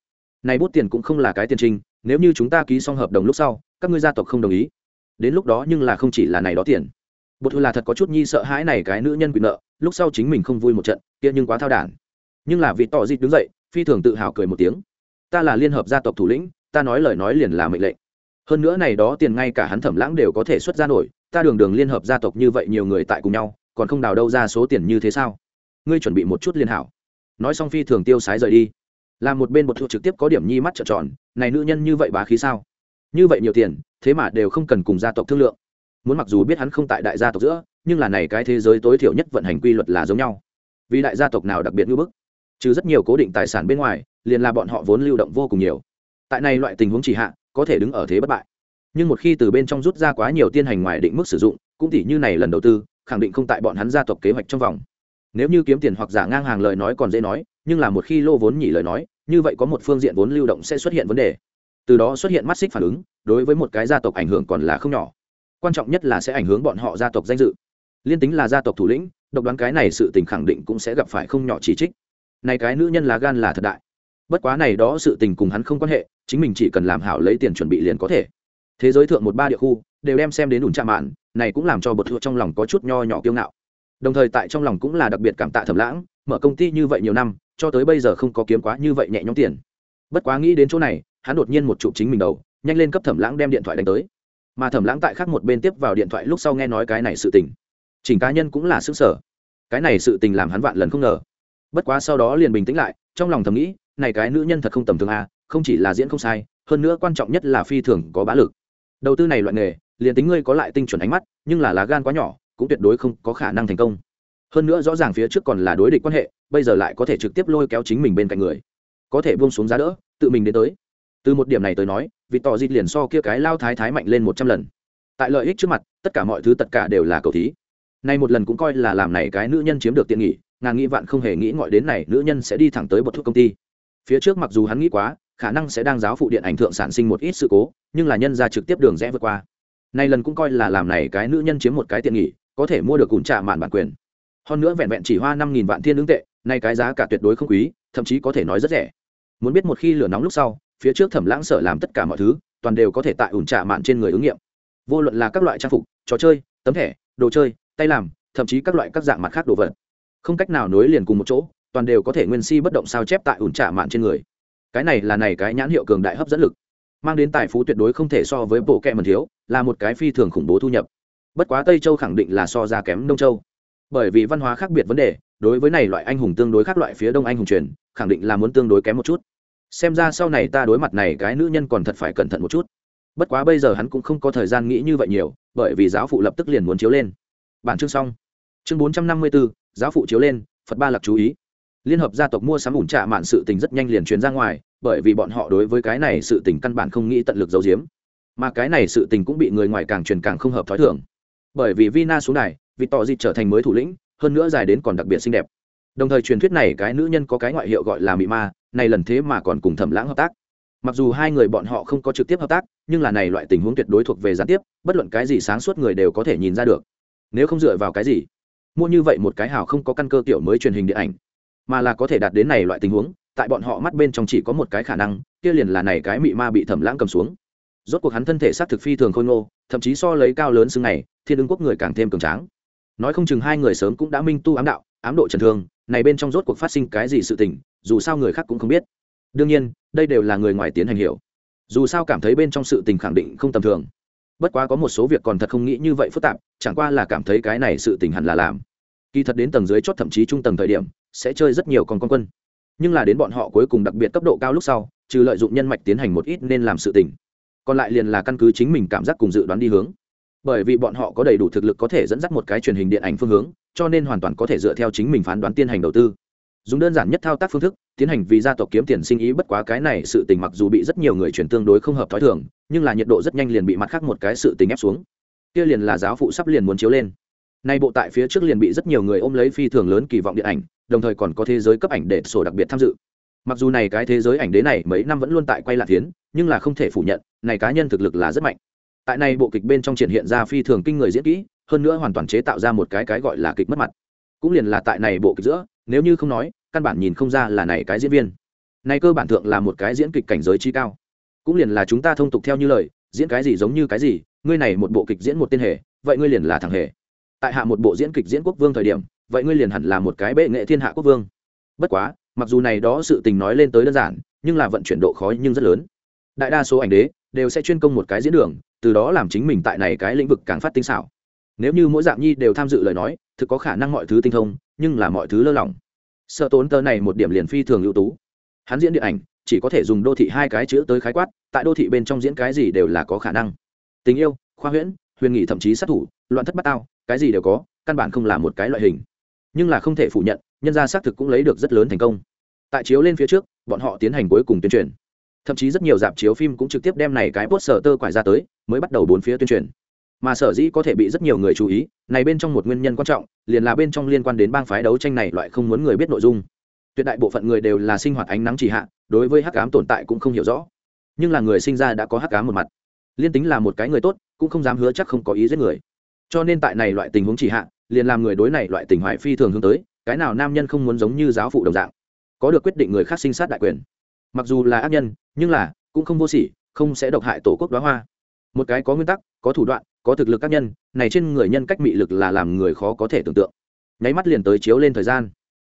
Này bút tiền cũng không là cái tiền trình, nếu như chúng ta ký xong hợp đồng lúc sau các ngươi gia tộc không đồng ý. Đến lúc đó nhưng là không chỉ là này đó tiền. Bột thư là thật có chút nhi sợ hãi này cái nữ nhân quyền nợ lúc sau chính mình không vui một trận kia nhưng quá thao đản. Nhưng là vị tỏ dịt đứng dậy phi thường tự hào cười một tiếng. Ta là liên hợp gia tộc thủ lĩnh ta nói lời nói liền là mệnh lệnh. Hơn nữa này đó tiền ngay cả hắn thẩm lãng đều có thể xuất ra nổi ta đường đường liên hợp gia tộc như vậy nhiều người tại cùng nhau còn không đào đâu ra số tiền như thế sao? Ngươi chuẩn bị một chút liên hảo nói xong phi thường tiêu sái rời đi. Là một bên bột thuộc trực tiếp có điểm nhi mắt trợn tròn, này nữ nhân như vậy bá khí sao? Như vậy nhiều tiền, thế mà đều không cần cùng gia tộc thương lượng. Muốn mặc dù biết hắn không tại đại gia tộc giữa, nhưng là này cái thế giới tối thiểu nhất vận hành quy luật là giống nhau. Vì đại gia tộc nào đặc biệt ngưỡng bức? Trừ rất nhiều cố định tài sản bên ngoài, liền là bọn họ vốn lưu động vô cùng nhiều. Tại này loại tình huống chỉ hạ, có thể đứng ở thế bất bại. Nhưng một khi từ bên trong rút ra quá nhiều tiên hành ngoài định mức sử dụng, cũng tỷ như này lần đầu tư, khẳng định không tại bọn hắn gia tộc kế hoạch trong vòng nếu như kiếm tiền hoặc giả ngang hàng lời nói còn dễ nói, nhưng là một khi lô vốn nhỉ lời nói, như vậy có một phương diện vốn lưu động sẽ xuất hiện vấn đề. Từ đó xuất hiện mắt xích phản ứng, đối với một cái gia tộc ảnh hưởng còn là không nhỏ. Quan trọng nhất là sẽ ảnh hưởng bọn họ gia tộc danh dự. Liên tính là gia tộc thủ lĩnh, độc đoán cái này sự tình khẳng định cũng sẽ gặp phải không nhỏ chỉ trích. Này cái nữ nhân là gan là thật đại. Bất quá này đó sự tình cùng hắn không quan hệ, chính mình chỉ cần làm hảo lấy tiền chuẩn bị liền có thể. Thế giới thượng một ba địa khu, đều đem xem đến ủn trạm mạn, này cũng làm cho bột thua trong lòng có chút nho nhỏ kiêu ngạo đồng thời tại trong lòng cũng là đặc biệt cảm tạ thẩm lãng, mở công ty như vậy nhiều năm, cho tới bây giờ không có kiếm quá như vậy nhẹ nhõm tiền. Bất quá nghĩ đến chỗ này, hắn đột nhiên một chụp chính mình đầu, nhanh lên cấp thẩm lãng đem điện thoại đánh tới. Mà thẩm lãng tại khác một bên tiếp vào điện thoại lúc sau nghe nói cái này sự tình. Chỉnh cá nhân cũng là xứng sở cái này sự tình làm hắn vạn lần không ngờ. Bất quá sau đó liền bình tĩnh lại, trong lòng thầm nghĩ, này cái nữ nhân thật không tầm thường à không chỉ là diễn không sai, hơn nữa quan trọng nhất là phi thường có bá lực. Đầu tư này loại nghề, liền tính ngươi có lại tinh chuẩn ánh mắt, nhưng là lá gan quá nhỏ cũng tuyệt đối không có khả năng thành công. Hơn nữa rõ ràng phía trước còn là đối địch quan hệ, bây giờ lại có thể trực tiếp lôi kéo chính mình bên cạnh người. Có thể buông xuống giá đỡ, tự mình đến tới. Từ một điểm này tới nói vì tỏ dịt liền so kia cái lao thái thái mạnh lên một trăm lần. Tại lợi ích trước mặt, tất cả mọi thứ tất cả đều là cầu thí. Nay một lần cũng coi là làm này cái nữ nhân chiếm được tiện nghỉ ngàn nghĩ vạn không hề nghĩ ngọi đến này nữ nhân sẽ đi thẳng tới bột thuốc công ty. Phía trước mặc dù hắn nghĩ quá, khả năng sẽ đang giáo phụ điện ảnh thượng sản sinh một ít sự cố, nhưng là nhân ra trực tiếp đường rẽ vượt qua. Nay lần cũng coi là làm này cái nữ nhân chiếm một cái tiện nghỉ có thể mua được ủn trả màn bản quyền. Hơn nữa vẹn vẹn chỉ hoa năm nghìn vạn thiên ứng tệ, nay cái giá cả tuyệt đối không quý, thậm chí có thể nói rất rẻ. Muốn biết một khi lửa nóng lúc sau, phía trước thẩm lãng sở làm tất cả mọi thứ, toàn đều có thể tại ủn trả mạn trên người ứng nghiệm. Vô luận là các loại trang phục, trò chơi, tấm thẻ, đồ chơi, tay làm, thậm chí các loại các dạng mặt khác đồ vật. Không cách nào nối liền cùng một chỗ, toàn đều có thể nguyên si bất động sao chép tại ủn trả mạn trên người. Cái này là này cái nhãn hiệu cường đại hấp dẫn lực, mang đến tài phú tuyệt đối không thể so với bộ kẹ mần thiếu, là một cái phi thường khủng bố thu nhập bất quá tây châu khẳng định là so ra kém đông châu. Bởi vì văn hóa khác biệt vấn đề, đối với này loại anh hùng tương đối khác loại phía đông anh hùng truyền, khẳng định là muốn tương đối kém một chút. Xem ra sau này ta đối mặt này cái nữ nhân còn thật phải cẩn thận một chút. Bất quá bây giờ hắn cũng không có thời gian nghĩ như vậy nhiều, bởi vì giáo phụ lập tức liền muốn chiếu lên. Bản chương xong. Chương bốn trăm năm mươi bốn giáo phụ chiếu lên, phật ba lặc chú ý. Liên hợp gia tộc mua sắm ủn trạ mạn sự tình rất nhanh liền truyền ra ngoài, bởi vì bọn họ đối với cái này sự tình căn bản không nghĩ tận lực giấu giếm. Mà cái này sự tình cũng bị người ngoài càng truyền càng không hợp thói thường bởi vì vina xuống này vì tỏ dịt trở thành mới thủ lĩnh, hơn nữa dài đến còn đặc biệt xinh đẹp. Đồng thời truyền thuyết này cái nữ nhân có cái ngoại hiệu gọi là mị ma, này lần thế mà còn cùng thẩm lãng hợp tác. Mặc dù hai người bọn họ không có trực tiếp hợp tác, nhưng là này loại tình huống tuyệt đối thuộc về gián tiếp, bất luận cái gì sáng suốt người đều có thể nhìn ra được. Nếu không dựa vào cái gì, mua như vậy một cái hào không có căn cơ tiểu mới truyền hình điện ảnh, mà là có thể đạt đến này loại tình huống, tại bọn họ mắt bên trong chỉ có một cái khả năng, kia liền là này cái mị ma bị thẩm lãng cầm xuống rốt cuộc hắn thân thể sát thực phi thường khôi ngô, thậm chí so lấy cao lớn xương này, thiên ứng quốc người càng thêm cường tráng. Nói không chừng hai người sớm cũng đã minh tu ám đạo, ám độ trần thương, này bên trong rốt cuộc phát sinh cái gì sự tình, dù sao người khác cũng không biết. Đương nhiên, đây đều là người ngoài tiến hành hiểu. Dù sao cảm thấy bên trong sự tình khẳng định không tầm thường. Bất quá có một số việc còn thật không nghĩ như vậy phức tạp, chẳng qua là cảm thấy cái này sự tình hẳn là làm. Kỳ thật đến tầng dưới chót thậm chí trung tầng thời điểm, sẽ chơi rất nhiều con con quân. Nhưng là đến bọn họ cuối cùng đặc biệt cấp độ cao lúc sau, trừ lợi dụng nhân mạch tiến hành một ít nên làm sự tình còn lại liền là căn cứ chính mình cảm giác cùng dự đoán đi hướng. Bởi vì bọn họ có đầy đủ thực lực có thể dẫn dắt một cái truyền hình điện ảnh phương hướng, cho nên hoàn toàn có thể dựa theo chính mình phán đoán tiến hành đầu tư. Dùng đơn giản nhất thao tác phương thức, tiến hành vì gia tộc kiếm tiền sinh ý bất quá cái này sự tình mặc dù bị rất nhiều người chuyển tương đối không hợp t h ó i thường, nhưng là nhiệt độ rất nhanh liền bị mặt khác một cái sự tình ép xuống. Kia liền là giáo phụ sắp liền muốn chiếu lên. Nay bộ tại phía trước liền bị rất nhiều người ôm lấy phi thường lớn kỳ vọng điện ảnh, đồng thời còn có thế giới cấp ảnh để sổ đặc biệt tham dự mặc dù này cái thế giới ảnh đế này mấy năm vẫn luôn tại quay lại tiến nhưng là không thể phủ nhận, này cá nhân thực lực là rất mạnh. Tại này bộ kịch bên trong triển hiện ra phi thường kinh người diễn kỹ, hơn nữa hoàn toàn chế tạo ra một cái cái gọi là kịch mất mặt. Cũng liền là tại này bộ kịch giữa, nếu như không nói, căn bản nhìn không ra là này cái diễn viên. Này cơ bản thượng là một cái diễn kịch cảnh giới chi cao. Cũng liền là chúng ta thông tục theo như lời, diễn cái gì giống như cái gì, ngươi này một bộ kịch diễn một tên hề, vậy ngươi liền là thằng hề. Tại hạ một bộ diễn kịch diễn quốc vương thời điểm, vậy ngươi liền hẳn là một cái bệ nghệ thiên hạ quốc vương. Bất quá mặc dù này đó sự tình nói lên tới đơn giản, nhưng là vận chuyển độ khó nhưng rất lớn. Đại đa số ảnh đế đều sẽ chuyên công một cái diễn đường, từ đó làm chính mình tại này cái lĩnh vực càng phát tinh xảo. Nếu như mỗi dạng nhi đều tham dự lời nói, thực có khả năng mọi thứ tinh thông, nhưng là mọi thứ lơ lỏng. Sợ tốn tơ này một điểm liền phi thường ưu tú. Hắn diễn điện ảnh, chỉ có thể dùng đô thị hai cái chữ tới khái quát, tại đô thị bên trong diễn cái gì đều là có khả năng. Tình yêu, khoa huyễn, huyền nghị thậm chí sát thủ, loạn thất bát tao, cái gì đều có, căn bản không là một cái loại hình. Nhưng là không thể phủ nhận nhân gia xác thực cũng lấy được rất lớn thành công. Tại chiếu lên phía trước, bọn họ tiến hành cuối cùng tuyên truyền. Thậm chí rất nhiều dạp chiếu phim cũng trực tiếp đem này cái poster tơ quải ra tới, mới bắt đầu bốn phía tuyên truyền. Mà sở dĩ có thể bị rất nhiều người chú ý, này bên trong một nguyên nhân quan trọng, liền là bên trong liên quan đến bang phái đấu tranh này loại không muốn người biết nội dung. Tuyệt đại bộ phận người đều là sinh hoạt ánh nắng chỉ hạ, đối với hắc ám tồn tại cũng không hiểu rõ. Nhưng là người sinh ra đã có hắc ám một mặt. Liên tính là một cái người tốt, cũng không dám hứa chắc không có ý giết người. Cho nên tại này loại tình huống chỉ hạ, liền làm người đối này loại tình hoại phi thường hướng tới cái nào nam nhân không muốn giống như giáo phụ đồng dạng, có được quyết định người khác sinh sát đại quyền. Mặc dù là ác nhân, nhưng là, cũng không vô sỉ, không sẽ độc hại tổ quốc đoá hoa. Một cái có nguyên tắc, có thủ đoạn, có thực lực các nhân, này trên người nhân cách mị lực là làm người khó có thể tưởng tượng. Nháy mắt liền tới chiếu lên thời gian.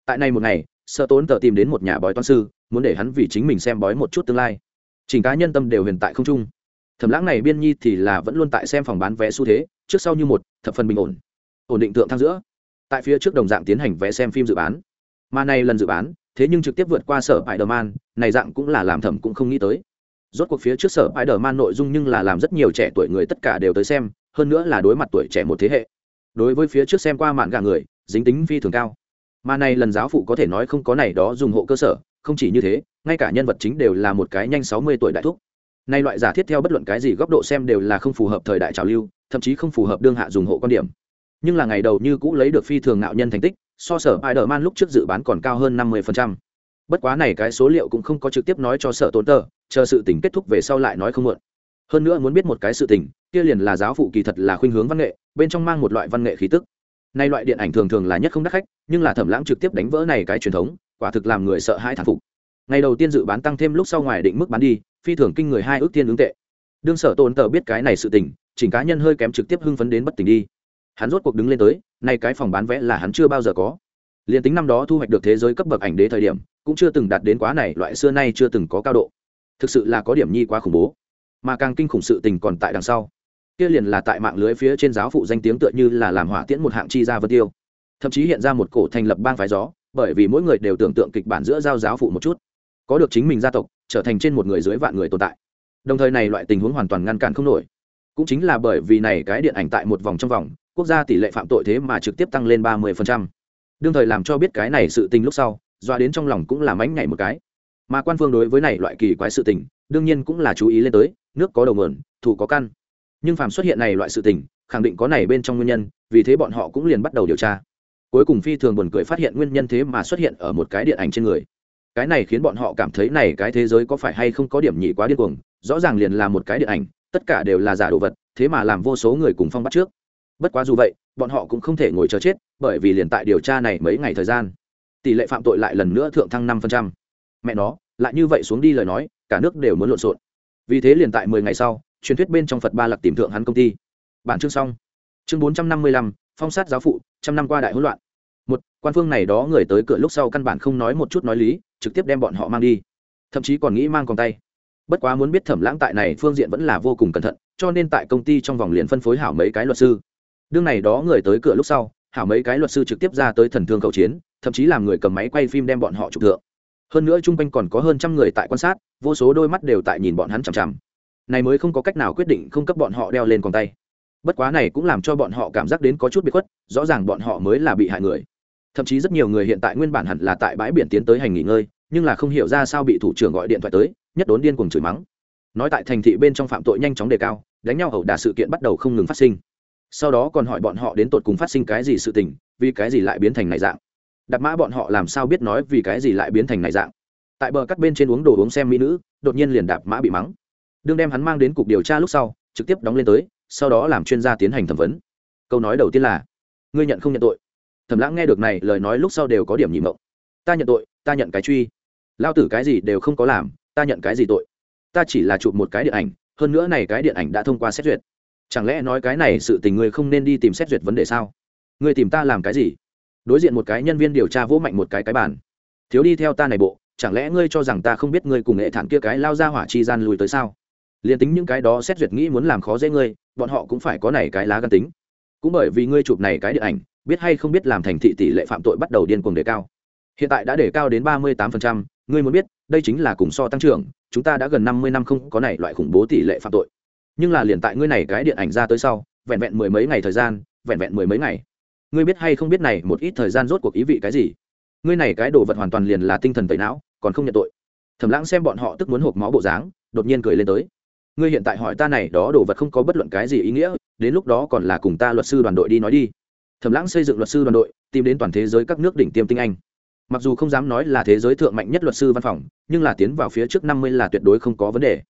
Tại này một ngày, sợ tốn tờ tìm đến một nhà bói toan sư, muốn để hắn vì chính mình xem bói một chút tương lai. Chỉnh cá nhân tâm đều huyền tại không trung. Thẩm lãng này biên nhi thì là vẫn luôn tại xem phòng bán vé xu thế, trước sau như một, thập phần bình ổn. Ổn định tượng thang giữa tại phía trước đồng dạng tiến hành vẽ xem phim dự bán. Mà này lần dự bán, thế nhưng trực tiếp vượt qua sở bãi đờ man này dạng cũng là làm thẩm cũng không nghĩ tới. Rốt cuộc phía trước sở bãi đờ man nội dung nhưng là làm rất nhiều trẻ tuổi người tất cả đều tới xem, hơn nữa là đối mặt tuổi trẻ một thế hệ. Đối với phía trước xem qua mạng gà người, dính tính phi thường cao. Mà này lần giáo phụ có thể nói không có này đó dùng hộ cơ sở, không chỉ như thế, ngay cả nhân vật chính đều là một cái nhanh sáu mươi tuổi đại thúc. Nay loại giả thiết theo bất luận cái gì góc độ xem đều là không phù hợp thời đại trào lưu, thậm chí không phù hợp đương hạ dùng hộ quan điểm nhưng là ngày đầu như cũ lấy được phi thường nạo nhân thành tích, so sở ai đờ man lúc trước dự bán còn cao hơn năm mươi bất quá này cái số liệu cũng không có trực tiếp nói cho sở tốn tờ, chờ sự tình kết thúc về sau lại nói không muộn. Hơn nữa muốn biết một cái sự tình, kia liền là giáo phụ kỳ thật là khuynh hướng văn nghệ, bên trong mang một loại văn nghệ khí tức. Nay loại điện ảnh thường thường là nhất không đắt khách, nhưng là thẩm lãng trực tiếp đánh vỡ này cái truyền thống, quả thực làm người sợ hãi thản phục. Ngày đầu tiên dự bán tăng thêm lúc sau ngoài định mức bán đi, phi thường kinh người hai ước tiên ứng tệ. Đương sở tồn tờ biết cái này sự tình, chỉnh cá nhân hơi kém trực tiếp hưng phấn đến bất tỉnh đi hắn rốt cuộc đứng lên tới, nay cái phòng bán vé là hắn chưa bao giờ có. Liền tính năm đó thu hoạch được thế giới cấp bậc ảnh đế thời điểm, cũng chưa từng đạt đến quá này, loại xưa nay chưa từng có cao độ. Thực sự là có điểm nhi quá khủng bố. Mà càng kinh khủng sự tình còn tại đằng sau. Kia liền là tại mạng lưới phía trên giáo phụ danh tiếng tựa như là làm hỏa tiễn một hạng chi ra vân tiêu. Thậm chí hiện ra một cổ thành lập bang phái gió, bởi vì mỗi người đều tưởng tượng kịch bản giữa giao giáo phụ một chút. Có được chính mình gia tộc, trở thành trên một người dưới vạn người tồn tại. Đồng thời này loại tình huống hoàn toàn ngăn cản không nổi. Cũng chính là bởi vì này cái điện ảnh tại một vòng trong vòng quốc gia tỷ lệ phạm tội thế mà trực tiếp tăng lên ba mươi đương thời làm cho biết cái này sự tình lúc sau, doa đến trong lòng cũng làm ánh nhảy một cái. Mà quan phương đối với này loại kỳ quái sự tình, đương nhiên cũng là chú ý lên tới, nước có đầu mượn thủ có căn. Nhưng phàm xuất hiện này loại sự tình, khẳng định có này bên trong nguyên nhân, vì thế bọn họ cũng liền bắt đầu điều tra. Cuối cùng phi thường buồn cười phát hiện nguyên nhân thế mà xuất hiện ở một cái điện ảnh trên người. Cái này khiến bọn họ cảm thấy này cái thế giới có phải hay không có điểm nhị quá điên cuồng, rõ ràng liền là một cái điện ảnh, tất cả đều là giả đồ vật, thế mà làm vô số người cùng phong bắt trước bất quá dù vậy, bọn họ cũng không thể ngồi chờ chết, bởi vì liền tại điều tra này mấy ngày thời gian, tỷ lệ phạm tội lại lần nữa thượng thăng năm mẹ nó, lại như vậy xuống đi lời nói, cả nước đều muốn lộn xộn. Vì thế liền tại mười ngày sau, truyền thuyết bên trong phật ba lặc tìm thượng hắn công ty. Bản chương xong. Chương bốn trăm năm mươi lăm, phong sát giáo phụ, trăm năm qua đại hỗn loạn. Một, quan phương này đó người tới cửa lúc sau căn bản không nói một chút nói lý, trực tiếp đem bọn họ mang đi. Thậm chí còn nghĩ mang còn tay. Bất quá muốn biết thẩm lãng tại này phương diện vẫn là vô cùng cẩn thận, cho nên tại công ty trong vòng liền phân phối hảo mấy cái luật sư đương này đó người tới cửa lúc sau, hảo mấy cái luật sư trực tiếp ra tới thần thương cầu chiến, thậm chí làm người cầm máy quay phim đem bọn họ chụp thượng. Hơn nữa chung quanh còn có hơn trăm người tại quan sát, vô số đôi mắt đều tại nhìn bọn hắn chằm chằm. Này mới không có cách nào quyết định không cấp bọn họ đeo lên còn tay. Bất quá này cũng làm cho bọn họ cảm giác đến có chút bị khuất, rõ ràng bọn họ mới là bị hại người. Thậm chí rất nhiều người hiện tại nguyên bản hẳn là tại bãi biển tiến tới hành nghỉ ngơi, nhưng là không hiểu ra sao bị thủ trưởng gọi điện thoại tới, nhất đốn điên cuồng chửi mắng. Nói tại thành thị bên trong phạm tội nhanh chóng đề cao, đánh nhau ẩu đả sự kiện bắt đầu không ngừng phát sinh sau đó còn hỏi bọn họ đến tột cùng phát sinh cái gì sự tình, vì cái gì lại biến thành này dạng. Đặt mã bọn họ làm sao biết nói vì cái gì lại biến thành này dạng. Tại bờ các bên trên uống đồ uống xem mỹ nữ, đột nhiên liền đạp mã bị mắng. Đương đem hắn mang đến cục điều tra lúc sau, trực tiếp đóng lên tới, sau đó làm chuyên gia tiến hành thẩm vấn. Câu nói đầu tiên là, ngươi nhận không nhận tội? Thẩm lãng nghe được này, lời nói lúc sau đều có điểm nhị mộng. Ta nhận tội, ta nhận cái truy. Lao tử cái gì đều không có làm, ta nhận cái gì tội? Ta chỉ là chụp một cái điện ảnh, hơn nữa này cái điện ảnh đã thông qua xét duyệt chẳng lẽ nói cái này sự tình ngươi không nên đi tìm xét duyệt vấn đề sao? Ngươi tìm ta làm cái gì? Đối diện một cái nhân viên điều tra vỗ mạnh một cái cái bản thiếu đi theo ta này bộ, chẳng lẽ ngươi cho rằng ta không biết ngươi cùng nghệ thản kia cái lao ra hỏa chi gian lùi tới sao? Liền tính những cái đó xét duyệt nghĩ muốn làm khó dễ ngươi, bọn họ cũng phải có này cái lá gan tính. Cũng bởi vì ngươi chụp này cái điện ảnh, biết hay không biết làm thành thị tỷ lệ phạm tội bắt đầu điên cuồng đề cao. Hiện tại đã đề cao đến ba mươi tám ngươi muốn biết, đây chính là cùng so tăng trưởng, chúng ta đã gần năm mươi năm không có này loại khủng bố tỷ lệ phạm tội nhưng là liền tại ngươi này cái điện ảnh ra tới sau, vẹn vẹn mười mấy ngày thời gian, vẹn vẹn mười mấy ngày. Ngươi biết hay không biết này một ít thời gian rốt cuộc ý vị cái gì? Ngươi này cái đồ vật hoàn toàn liền là tinh thần tẩy não, còn không nhận tội. Thẩm lãng xem bọn họ tức muốn hộp máu bộ dáng, đột nhiên cười lên tới. Ngươi hiện tại hỏi ta này đó đồ vật không có bất luận cái gì ý nghĩa, đến lúc đó còn là cùng ta luật sư đoàn đội đi nói đi. Thẩm lãng xây dựng luật sư đoàn đội, tìm đến toàn thế giới các nước đỉnh tiêm tinh anh. Mặc dù không dám nói là thế giới thượng mạnh nhất luật sư văn phòng, nhưng là tiến vào phía trước năm mươi là tuyệt đối không có vấn đề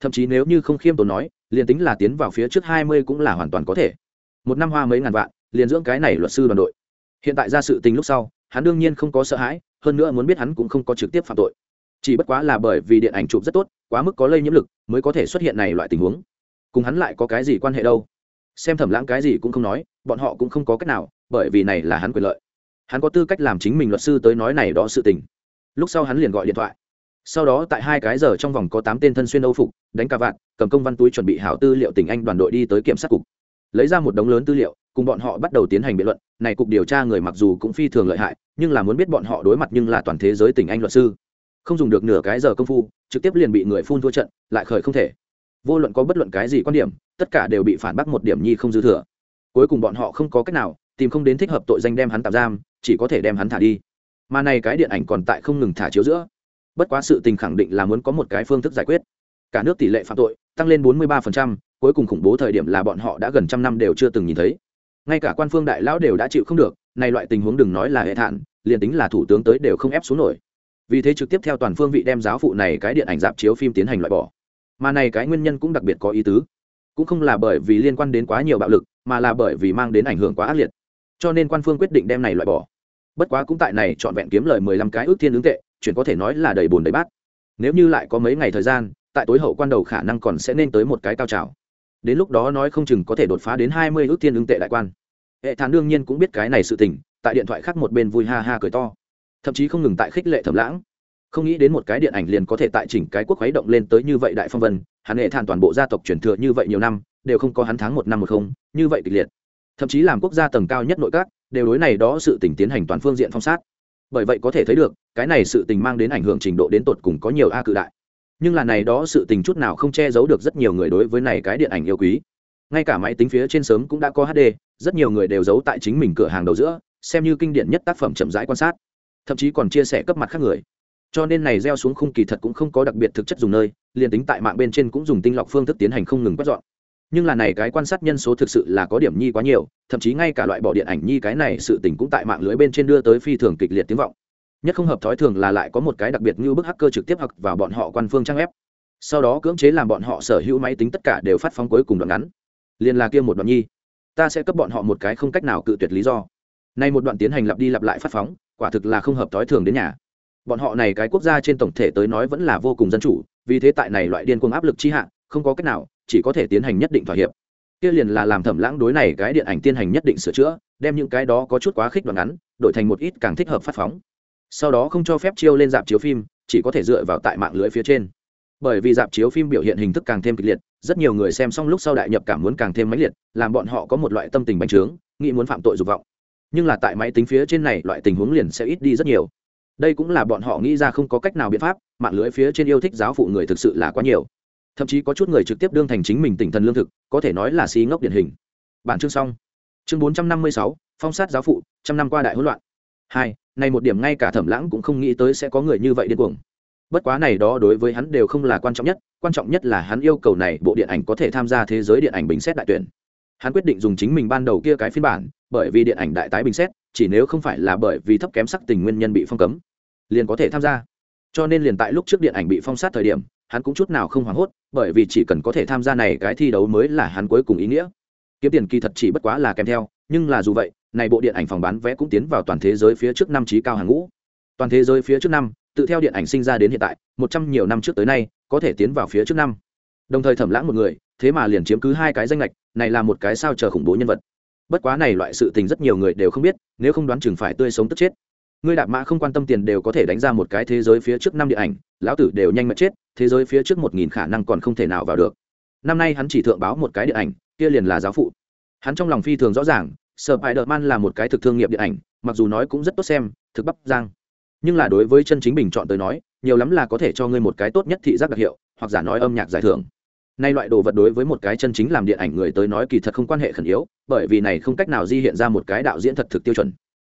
thậm chí nếu như không khiêm tốn nói, liền tính là tiến vào phía trước hai mươi cũng là hoàn toàn có thể. Một năm hoa mấy ngàn vạn, liền dưỡng cái này luật sư đoàn đội. Hiện tại ra sự tình lúc sau, hắn đương nhiên không có sợ hãi, hơn nữa muốn biết hắn cũng không có trực tiếp phạm tội. Chỉ bất quá là bởi vì điện ảnh chụp rất tốt, quá mức có lây nhiễm lực, mới có thể xuất hiện này loại tình huống. Cùng hắn lại có cái gì quan hệ đâu? Xem thẩm lãng cái gì cũng không nói, bọn họ cũng không có cách nào, bởi vì này là hắn quyền lợi. Hắn có tư cách làm chính mình luật sư tới nói này đó sự tình. Lúc sau hắn liền gọi điện thoại sau đó tại hai cái giờ trong vòng có tám tên thân xuyên âu phục, đánh cà vạn cầm công văn túi chuẩn bị hảo tư liệu tình anh đoàn đội đi tới kiểm sát cục. Lấy ra một đống lớn tư liệu, cùng bọn họ bắt đầu tiến hành biện luận. Này cục điều tra người mặc dù cũng phi thường lợi hại, nhưng là muốn biết bọn họ đối mặt nhưng là toàn thế giới tình anh luật sư. Không dùng được nửa cái giờ công phu, trực tiếp liền bị người phun thua trận, lại khởi không thể. Vô luận có bất luận cái gì quan điểm, tất cả đều bị phản bác một điểm nhi không dư thừa. Cuối cùng bọn họ không có cách nào tìm không đến thích hợp tội danh đem hắn tạm giam, chỉ có thể đem hắn thả đi. Mà này cái điện ảnh còn tại không ngừng thả chiếu giữa bất quá sự tình khẳng định là muốn có một cái phương thức giải quyết. Cả nước tỷ lệ phạm tội tăng lên 43%, cuối cùng khủng bố thời điểm là bọn họ đã gần trăm năm đều chưa từng nhìn thấy. Ngay cả quan phương đại lão đều đã chịu không được này loại tình huống đừng nói là hệ thản liền tính là thủ tướng tới đều không ép xuống nổi. Vì thế trực tiếp theo toàn phương vị đem giáo phụ này cái điện ảnh dạp chiếu phim tiến hành loại bỏ. Mà này cái nguyên nhân cũng đặc biệt có ý tứ. Cũng không là bởi vì liên quan đến quá nhiều bạo lực mà là bởi vì mang đến ảnh hưởng quá ác liệt. Cho nên quan phương quyết định đem này loại bỏ. Bất quá cũng tại này trọn vẹn kiếm lời mười lăm cái ước thiên ứng tệ chuyện có thể nói là đầy bùn đầy bát. Nếu như lại có mấy ngày thời gian, tại tối hậu quan đầu khả năng còn sẽ nên tới một cái cao trào. Đến lúc đó nói không chừng có thể đột phá đến hai mươi ước thiên ứng tệ đại quan. Hệ thản đương nhiên cũng biết cái này sự tình, tại điện thoại khác một bên vui ha ha cười to. Thậm chí không ngừng tại khích lệ thẩm lãng. Không nghĩ đến một cái điện ảnh liền có thể tại chỉnh cái quốc khuấy động lên tới như vậy đại phong vân, hắn hệ thản toàn bộ gia tộc truyền thừa như vậy nhiều năm, đều không có hắn tháng một năm một không, như vậy kịch liệt. Thậm chí làm quốc gia tầng cao nhất nội các, đều đối này đó sự tình tiến hành toàn phương diện phong sát. Bởi vậy có thể thấy được cái này sự tình mang đến ảnh hưởng trình độ đến tột cùng có nhiều a cự đại. Nhưng là này đó sự tình chút nào không che giấu được rất nhiều người đối với này cái điện ảnh yêu quý. Ngay cả máy tính phía trên sớm cũng đã có hd rất nhiều người đều giấu tại chính mình cửa hàng đầu giữa, xem như kinh điển nhất tác phẩm chậm rãi quan sát, thậm chí còn chia sẻ cấp mặt khác người. Cho nên này gieo xuống khung kỳ thật cũng không có đặc biệt thực chất dùng nơi, liền tính tại mạng bên trên cũng dùng tinh lọc phương thức tiến hành không ngừng quét dọn. Nhưng là này cái quan sát nhân số thực sự là có điểm nhi quá nhiều, thậm chí ngay cả loại bỏ điện ảnh nhi cái này sự tình cũng tại mạng lưới bên trên đưa tới phi thường kịch liệt tiếng vọng nhất không hợp thói thường là lại có một cái đặc biệt như bức hacker trực tiếp hoặc vào bọn họ quan phương trang web sau đó cưỡng chế làm bọn họ sở hữu máy tính tất cả đều phát phóng cuối cùng đoạn ngắn. Liền là kia một đoạn nhi. Ta sẽ cấp bọn họ một cái không cách nào cự tuyệt lý do. Nay một đoạn tiến hành lặp đi lặp lại phát phóng, quả thực là không hợp thói thường đến nhà. Bọn họ này cái quốc gia trên tổng thể tới nói vẫn là vô cùng dân chủ, vì thế tại này loại điên cuồng áp lực chi hạ, không có cách nào, chỉ có thể tiến hành nhất định thỏa hiệp. Kia liền là làm thẩm lãng đối này cái điện ảnh tiến hành nhất định sửa chữa, đem những cái đó có chút quá khích đoạn ngắn, đổi thành một ít càng thích hợp phát phóng sau đó không cho phép chiêu lên dạp chiếu phim, chỉ có thể dựa vào tại mạng lưới phía trên. Bởi vì dạp chiếu phim biểu hiện hình thức càng thêm kịch liệt, rất nhiều người xem xong lúc sau đại nhập cảm muốn càng thêm mãnh liệt, làm bọn họ có một loại tâm tình bành trướng, nghĩ muốn phạm tội dục vọng. Nhưng là tại máy tính phía trên này, loại tình huống liền sẽ ít đi rất nhiều. Đây cũng là bọn họ nghĩ ra không có cách nào biện pháp, mạng lưới phía trên yêu thích giáo phụ người thực sự là quá nhiều. Thậm chí có chút người trực tiếp đương thành chính mình tỉnh thần lương thực, có thể nói là xí ngốc điển hình. Bản chương xong. Chương bốn trăm năm mươi sáu, phong sát giáo phụ, trăm năm qua đại hỗn loạn. Hai này một điểm ngay cả thẩm lãng cũng không nghĩ tới sẽ có người như vậy điên cuồng. Bất quá này đó đối với hắn đều không là quan trọng nhất, quan trọng nhất là hắn yêu cầu này bộ điện ảnh có thể tham gia thế giới điện ảnh bình xét đại tuyển. Hắn quyết định dùng chính mình ban đầu kia cái phiên bản, bởi vì điện ảnh đại tái bình xét, chỉ nếu không phải là bởi vì thấp kém sắc tình nguyên nhân bị phong cấm, liền có thể tham gia. Cho nên liền tại lúc trước điện ảnh bị phong sát thời điểm, hắn cũng chút nào không hoảng hốt, bởi vì chỉ cần có thể tham gia này cái thi đấu mới là hắn cuối cùng ý nghĩa. Kiếm tiền kỳ thật chỉ bất quá là kèm theo, nhưng là dù vậy này bộ điện ảnh phòng bán vé cũng tiến vào toàn thế giới phía trước năm trí cao hàng ngũ. Toàn thế giới phía trước năm, tự theo điện ảnh sinh ra đến hiện tại, một trăm nhiều năm trước tới nay, có thể tiến vào phía trước năm. Đồng thời thẩm lãng một người, thế mà liền chiếm cứ hai cái danh lệch này là một cái sao chờ khủng bố nhân vật. Bất quá này loại sự tình rất nhiều người đều không biết, nếu không đoán chừng phải tươi sống tức chết. Ngươi đạp mã không quan tâm tiền đều có thể đánh ra một cái thế giới phía trước năm điện ảnh, lão tử đều nhanh mất chết, thế giới phía trước một nghìn khả năng còn không thể nào vào được. Năm nay hắn chỉ thượng báo một cái điện ảnh, kia liền là giáo phụ. Hắn trong lòng phi thường rõ ràng Sở bài đợt man là một cái thực thương nghiệp điện ảnh, mặc dù nói cũng rất tốt xem, thực bắp giang nhưng là đối với chân chính bình chọn tới nói, nhiều lắm là có thể cho ngươi một cái tốt nhất thị giác đặc hiệu, hoặc giả nói âm nhạc giải thưởng. Nay loại đồ vật đối với một cái chân chính làm điện ảnh người tới nói kỳ thật không quan hệ khẩn yếu, bởi vì này không cách nào di hiện ra một cái đạo diễn thật thực tiêu chuẩn.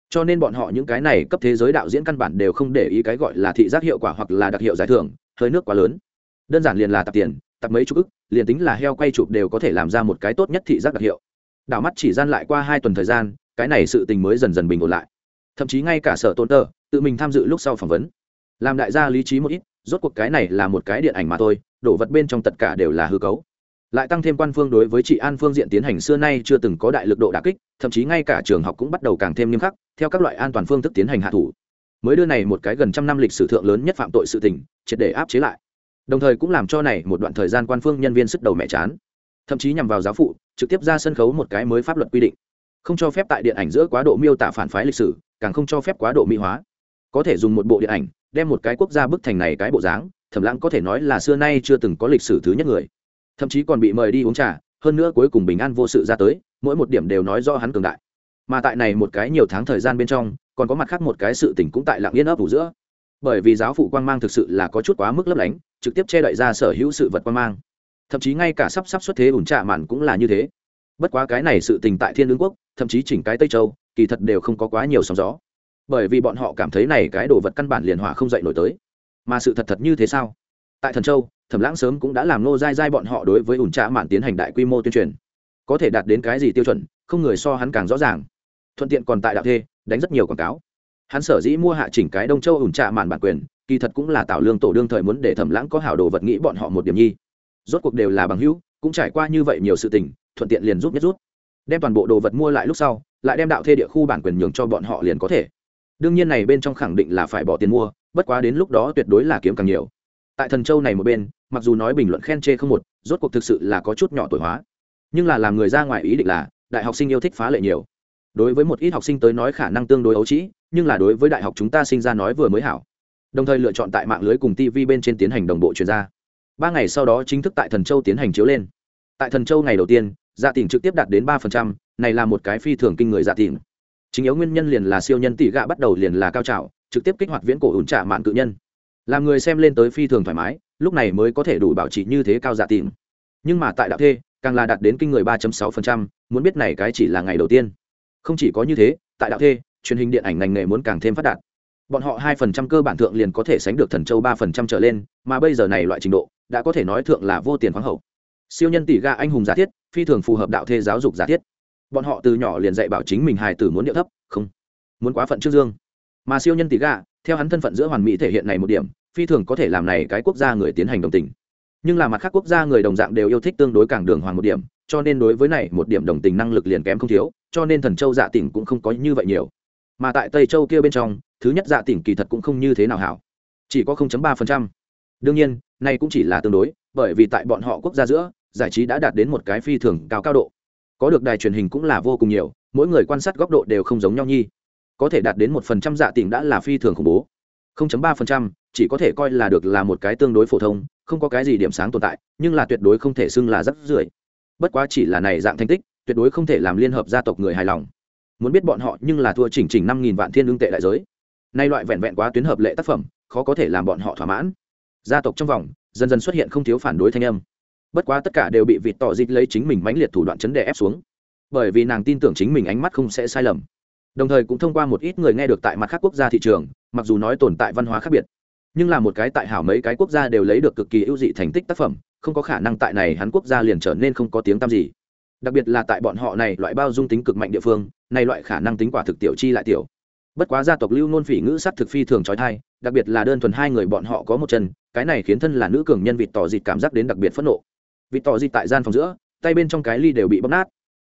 Cho nên bọn họ những cái này cấp thế giới đạo diễn căn bản đều không để ý cái gọi là thị giác hiệu quả hoặc là đặc hiệu giải thưởng, hơi nước quá lớn. Đơn giản liền là tập tiền tập mấy chục ức, liền tính là heo quay chụp đều có thể làm ra một cái tốt nhất thị giác đặc hiệu đảo mắt chỉ gian lại qua hai tuần thời gian, cái này sự tình mới dần dần bình ổn lại. Thậm chí ngay cả sở tôn tơ tự mình tham dự lúc sau phỏng vấn. Làm đại gia lý trí một ít, rốt cuộc cái này là một cái điện ảnh mà thôi đổ vật bên trong tất cả đều là hư cấu. Lại tăng thêm quan phương đối với chị an phương diện tiến hành xưa nay chưa từng có đại lực độ đà kích, thậm chí ngay cả trường học cũng bắt đầu càng thêm nghiêm khắc, theo các loại an toàn phương thức tiến hành hạ thủ. Mới đưa này một cái gần trăm năm lịch sử thượng lớn nhất phạm tội sự tình, triệt để áp chế lại. Đồng thời cũng làm cho này một đoạn thời gian quan phương nhân viên sức đầu mẹ chán thậm chí nhằm vào giáo phụ, trực tiếp ra sân khấu một cái mới pháp luật quy định. Không cho phép tại điện ảnh giữa quá độ miêu tả phản phái lịch sử, càng không cho phép quá độ mỹ hóa. Có thể dùng một bộ điện ảnh, đem một cái quốc gia bức thành này cái bộ dáng, thẩm lãng có thể nói là xưa nay chưa từng có lịch sử thứ nhất người. Thậm chí còn bị mời đi uống trà, hơn nữa cuối cùng bình an vô sự ra tới, mỗi một điểm đều nói do hắn cường đại. Mà tại này một cái nhiều tháng thời gian bên trong, còn có mặt khác một cái sự tình cũng tại lặng yên ấp ủ giữa. Bởi vì giáo phụ quan mang thực sự là có chút quá mức lấp lánh, trực tiếp che đậy ra sở hữu sự vật quan mang thậm chí ngay cả sắp sắp xuất thế ủn trạ mạn cũng là như thế. Bất quá cái này sự tình tại thiên lương quốc, thậm chí chỉnh cái tây châu, kỳ thật đều không có quá nhiều sóng gió. Bởi vì bọn họ cảm thấy này cái đồ vật căn bản liền hỏa không dậy nổi tới. Mà sự thật thật như thế sao? Tại thần châu, thẩm lãng sớm cũng đã làm nô dai dai bọn họ đối với ủn trạ mạn tiến hành đại quy mô tuyên truyền. Có thể đạt đến cái gì tiêu chuẩn, không người so hắn càng rõ ràng. Thuận tiện còn tại đạo thê, đánh rất nhiều quảng cáo. Hắn sở dĩ mua hạ chỉnh cái đông châu ủn trạ mạn bản quyền, kỳ thật cũng là tạo lương tổ đương thời muốn để thẩm lãng có hảo đồ vật nghĩ bọn họ một điểm nhi rốt cuộc đều là bằng hữu, cũng trải qua như vậy nhiều sự tình, thuận tiện liền giúp nhất rút. Đem toàn bộ đồ vật mua lại lúc sau, lại đem đạo thê địa khu bản quyền nhường cho bọn họ liền có thể. Đương nhiên này bên trong khẳng định là phải bỏ tiền mua, bất quá đến lúc đó tuyệt đối là kiếm càng nhiều. Tại thần châu này một bên, mặc dù nói bình luận khen chê không một, rốt cuộc thực sự là có chút nhỏ tuổi hóa. Nhưng là làm người ra ngoài ý định là, đại học sinh yêu thích phá lệ nhiều. Đối với một ít học sinh tới nói khả năng tương đối ấu trĩ, nhưng là đối với đại học chúng ta sinh ra nói vừa mới hảo. Đồng thời lựa chọn tại mạng lưới cùng tv bên trên tiến hành đồng bộ chuyển ra ba ngày sau đó chính thức tại thần châu tiến hành chiếu lên. Tại thần châu ngày đầu tiên dạ tỉnh trực tiếp đạt đến ba phần trăm, này là một cái phi thường kinh người dạ tỉnh chính yếu nguyên nhân liền là siêu nhân tỷ gạ bắt đầu liền là cao trào, trực tiếp kích hoạt viễn cổ ủn trả mạng cự nhân. Làm người xem lên tới phi thường thoải mái, lúc này mới có thể đủ bảo trì như thế cao dạ tỉnh nhưng mà tại đạo thê, càng là đạt đến kinh người ba sáu phần trăm, muốn biết này cái chỉ là ngày đầu tiên. Không chỉ có như thế, tại đạo thê, truyền hình điện ảnh ngành nghề muốn càng thêm phát đạt. Bọn họ hai phần trăm cơ bản thượng liền có thể sánh được thần châu ba phần trăm trở lên, mà bây giờ này loại trình độ đã có thể nói thượng là vô tiền khoáng hậu. Siêu nhân tỷ ga anh hùng giả thiết, phi thường phù hợp đạo thê giáo dục giả thiết. Bọn họ từ nhỏ liền dạy bảo chính mình hài tử muốn điệu thấp, không muốn quá phận trước dương. Mà siêu nhân tỷ ga, theo hắn thân phận giữa hoàn mỹ thể hiện này một điểm, phi thường có thể làm này cái quốc gia người tiến hành đồng tình. Nhưng là mặt khác quốc gia người đồng dạng đều yêu thích tương đối càng đường hoàng một điểm, cho nên đối với này một điểm đồng tình năng lực liền kém không thiếu, cho nên thần châu dạ tỉnh cũng không có như vậy nhiều. Mà tại tây châu kia bên trong, thứ nhất dạ tỉnh kỳ thật cũng không như thế nào hảo. Chỉ có 0.3% đương nhiên, này cũng chỉ là tương đối, bởi vì tại bọn họ quốc gia giữa, giải trí đã đạt đến một cái phi thường cao cao độ. Có được đài truyền hình cũng là vô cùng nhiều, mỗi người quan sát góc độ đều không giống nhau nhi. Có thể đạt đến một phần trăm dạ tỉnh đã là phi thường khủng bố. 0.3% chỉ có thể coi là được là một cái tương đối phổ thông, không có cái gì điểm sáng tồn tại, nhưng là tuyệt đối không thể xưng là rất rưởi. Bất quá chỉ là này dạng thành tích, tuyệt đối không thể làm liên hợp gia tộc người hài lòng. Muốn biết bọn họ nhưng là thua chỉnh chỉnh năm nghìn vạn thiên lương tệ đại giới. Nay loại vẹn vẹn quá tuyến hợp lệ tác phẩm, khó có thể làm bọn họ thỏa mãn gia tộc trong vòng, dần dần xuất hiện không thiếu phản đối thanh âm. Bất quá tất cả đều bị vịt tỏ dịch lấy chính mình mãnh liệt thủ đoạn chấn đề ép xuống. Bởi vì nàng tin tưởng chính mình ánh mắt không sẽ sai lầm. Đồng thời cũng thông qua một ít người nghe được tại mặt khác quốc gia thị trường, mặc dù nói tồn tại văn hóa khác biệt, nhưng là một cái tại hảo mấy cái quốc gia đều lấy được cực kỳ ưu dị thành tích tác phẩm, không có khả năng tại này hắn quốc gia liền trở nên không có tiếng tăm gì. Đặc biệt là tại bọn họ này loại bao dung tính cực mạnh địa phương, này loại khả năng tính quả thực tiểu chi lại tiểu bất quá gia tộc lưu nôn phỉ ngữ sắc thực phi thường trói thai, đặc biệt là đơn thuần hai người bọn họ có một chân, cái này khiến thân là nữ cường nhân vịt tỏ dịt cảm giác đến đặc biệt phẫn nộ. Vịt tỏ dịt tại gian phòng giữa, tay bên trong cái ly đều bị bóp nát.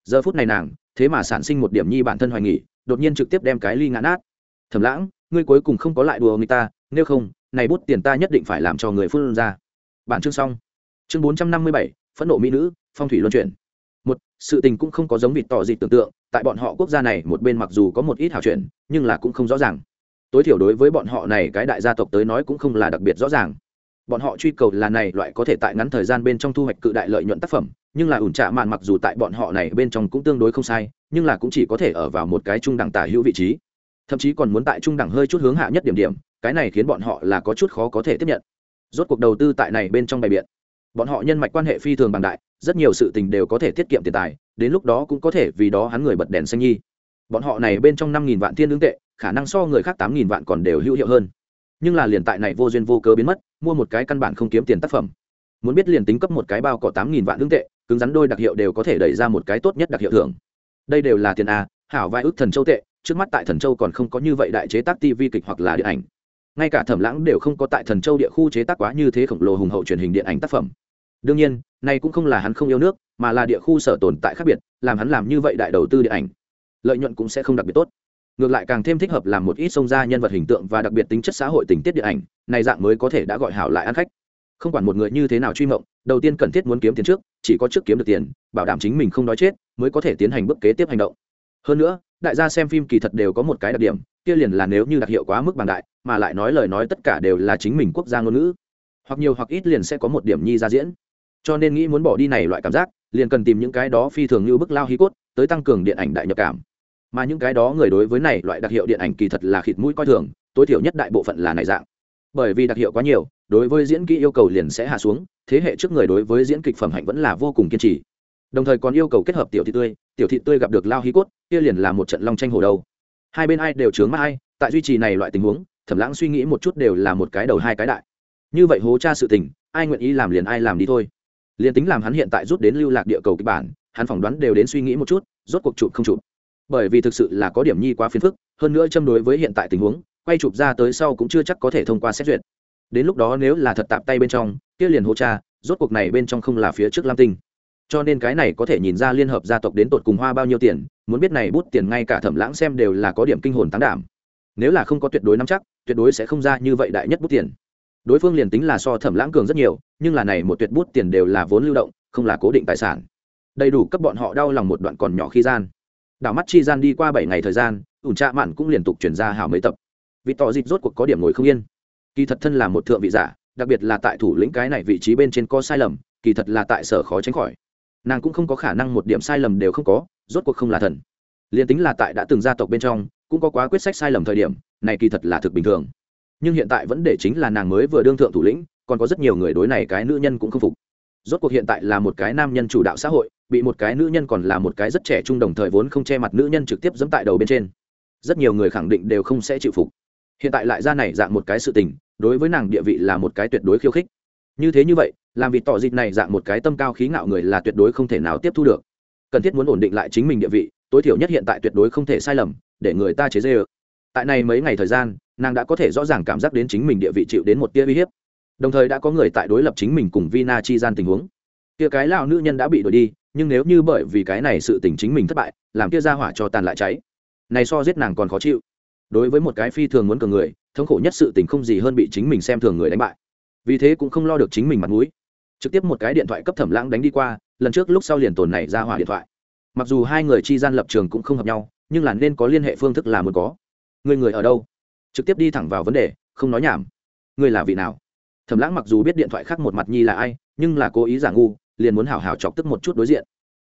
Giờ phút này nàng, thế mà sản sinh một điểm nhi bản thân hoài nghỉ đột nhiên trực tiếp đem cái ly ngã nát. Thầm lãng, ngươi cuối cùng không có lại đùa người ta, nếu không, này bút tiền ta nhất định phải làm cho người phương ra. Bản chương xong. Chương bốn trăm năm mươi bảy, phẫn nộ mỹ nữ, phong thủy luân chuyển một, sự tình cũng không có giống vịt tỏ dịt tưởng tượng, tại bọn họ quốc gia này một bên mặc dù có một ít hảo chuyện, nhưng là cũng không rõ ràng. Tối thiểu đối với bọn họ này cái đại gia tộc tới nói cũng không là đặc biệt rõ ràng. Bọn họ truy cầu là này loại có thể tại ngắn thời gian bên trong thu hoạch cự đại lợi nhuận tác phẩm, nhưng là ủn trạ mạn mặc dù tại bọn họ này bên trong cũng tương đối không sai, nhưng là cũng chỉ có thể ở vào một cái trung đẳng tả hữu vị trí. Thậm chí còn muốn tại trung đẳng hơi chút hướng hạ nhất điểm điểm, cái này khiến bọn họ là có chút khó có thể tiếp nhận. Rốt cuộc đầu tư tại này bên trong bài biện. Bọn họ nhân mạch quan hệ phi thường bằng đại rất nhiều sự tình đều có thể tiết kiệm tiền tài, đến lúc đó cũng có thể vì đó hắn người bật đèn xanh nhi. Bọn họ này bên trong năm nghìn vạn thiên lương tệ, khả năng so người khác tám nghìn vạn còn đều hữu hiệu hơn. Nhưng là liền tại này vô duyên vô cớ biến mất, mua một cái căn bản không kiếm tiền tác phẩm. Muốn biết liền tính cấp một cái bao có tám nghìn vạn lương tệ, cứng rắn đôi đặc hiệu đều có thể đẩy ra một cái tốt nhất đặc hiệu thưởng. Đây đều là tiền a, hảo vai ước thần châu tệ, trước mắt tại thần châu còn không có như vậy đại chế tác tv kịch hoặc là điện ảnh. Ngay cả thẩm lãng đều không có tại thần châu địa khu chế tác quá như thế khổng lồ hùng hậu truyền hình điện ảnh tác phẩm. Đương nhiên này cũng không là hắn không yêu nước, mà là địa khu sở tồn tại khác biệt, làm hắn làm như vậy đại đầu tư điện ảnh, lợi nhuận cũng sẽ không đặc biệt tốt. Ngược lại càng thêm thích hợp làm một ít sông ra nhân vật hình tượng và đặc biệt tính chất xã hội tình tiết điện ảnh, này dạng mới có thể đã gọi hảo lại ăn khách. Không quản một người như thế nào truy mộng, đầu tiên cần thiết muốn kiếm tiền trước, chỉ có trước kiếm được tiền, bảo đảm chính mình không nói chết, mới có thể tiến hành bước kế tiếp hành động. Hơn nữa, đại gia xem phim kỳ thật đều có một cái đặc điểm, kia liền là nếu như đặc hiệu quá mức bằng đại, mà lại nói lời nói tất cả đều là chính mình quốc gia ngôn ngữ, hoặc nhiều hoặc ít liền sẽ có một điểm nhi ra diễn cho nên nghĩ muốn bỏ đi này loại cảm giác, liền cần tìm những cái đó phi thường như bức lao hí cốt, tới tăng cường điện ảnh đại nhập cảm. Mà những cái đó người đối với này loại đặc hiệu điện ảnh kỳ thật là khịt mũi coi thường, tối thiểu nhất đại bộ phận là này dạng. Bởi vì đặc hiệu quá nhiều, đối với diễn kỹ yêu cầu liền sẽ hạ xuống, thế hệ trước người đối với diễn kịch phẩm hạnh vẫn là vô cùng kiên trì. Đồng thời còn yêu cầu kết hợp tiểu thị tươi, tiểu thị tươi gặp được lao hí cốt, kia liền là một trận long tranh hồ đầu. Hai bên ai đều chướng mắt ai, tại duy trì này loại tình huống thẩm lãng suy nghĩ một chút đều là một cái đầu hai cái đại. Như vậy hố cha sự tình, ai nguyện ý làm liền ai làm đi thôi liền tính làm hắn hiện tại rút đến lưu lạc địa cầu kịch bản, hắn phỏng đoán đều đến suy nghĩ một chút, rốt cuộc chụp không chụp. Bởi vì thực sự là có điểm nhi quá phiền phức, hơn nữa châm đối với hiện tại tình huống, quay chụp ra tới sau cũng chưa chắc có thể thông qua xét duyệt. Đến lúc đó nếu là thật tạp tay bên trong, kia liền hô cha, rốt cuộc này bên trong không là phía trước lam tinh. Cho nên cái này có thể nhìn ra liên hợp gia tộc đến tột cùng hoa bao nhiêu tiền, muốn biết này bút tiền ngay cả thẩm lãng xem đều là có điểm kinh hồn tán đảm. Nếu là không có tuyệt đối nắm chắc, tuyệt đối sẽ không ra như vậy đại nhất bút tiền đối phương liền tính là so thẩm lãng cường rất nhiều, nhưng là này một tuyệt bút tiền đều là vốn lưu động, không là cố định tài sản. Đầy đủ cấp bọn họ đau lòng một đoạn còn nhỏ khi gian. Đảo mắt chi gian đi qua bảy ngày thời gian, ủn trạ mạn cũng liên tục chuyển ra hào mấy tập. Vì tỏ dịp rốt cuộc có điểm ngồi không yên. Kỳ thật thân là một thượng vị giả, đặc biệt là tại thủ lĩnh cái này vị trí bên trên có sai lầm, kỳ thật là tại sở khó tránh khỏi. Nàng cũng không có khả năng một điểm sai lầm đều không có, rốt cuộc không là thần. Liền tính là tại đã từng gia tộc bên trong, cũng có quá quyết sách sai lầm thời điểm, này kỳ thật là thực bình thường nhưng hiện tại vẫn để chính là nàng mới vừa đương thượng thủ lĩnh, còn có rất nhiều người đối này cái nữ nhân cũng không phục. Rốt cuộc hiện tại là một cái nam nhân chủ đạo xã hội, bị một cái nữ nhân còn là một cái rất trẻ trung đồng thời vốn không che mặt nữ nhân trực tiếp dẫm tại đầu bên trên. Rất nhiều người khẳng định đều không sẽ chịu phục. Hiện tại lại ra này dạng một cái sự tình, đối với nàng địa vị là một cái tuyệt đối khiêu khích. Như thế như vậy, làm vị tỏ dịp này dạng một cái tâm cao khí ngạo người là tuyệt đối không thể nào tiếp thu được. Cần thiết muốn ổn định lại chính mình địa vị, tối thiểu nhất hiện tại tuyệt đối không thể sai lầm, để người ta chế dê ơ tại này mấy ngày thời gian nàng đã có thể rõ ràng cảm giác đến chính mình địa vị chịu đến một tia uy hiếp. Đồng thời đã có người tại đối lập chính mình cùng vina chi gian tình huống. Kia cái lão nữ nhân đã bị đuổi đi, nhưng nếu như bởi vì cái này sự tình chính mình thất bại, làm kia ra hỏa cho tàn lại cháy. Này so giết nàng còn khó chịu. Đối với một cái phi thường muốn cường người, thống khổ nhất sự tình không gì hơn bị chính mình xem thường người đánh bại. Vì thế cũng không lo được chính mình mặt mũi. Trực tiếp một cái điện thoại cấp thẩm lãng đánh đi qua, lần trước lúc sau liền tồn này ra hỏa điện thoại. Mặc dù hai người chi gian lập trường cũng không hợp nhau, nhưng là nên có liên hệ phương thức là muốn có. Người người ở đâu? Trực tiếp đi thẳng vào vấn đề, không nói nhảm. Ngươi là vị nào? Thẩm lãng mặc dù biết điện thoại khác một mặt nhi là ai, nhưng là cố ý giả ngu, liền muốn hào hào chọc tức một chút đối diện.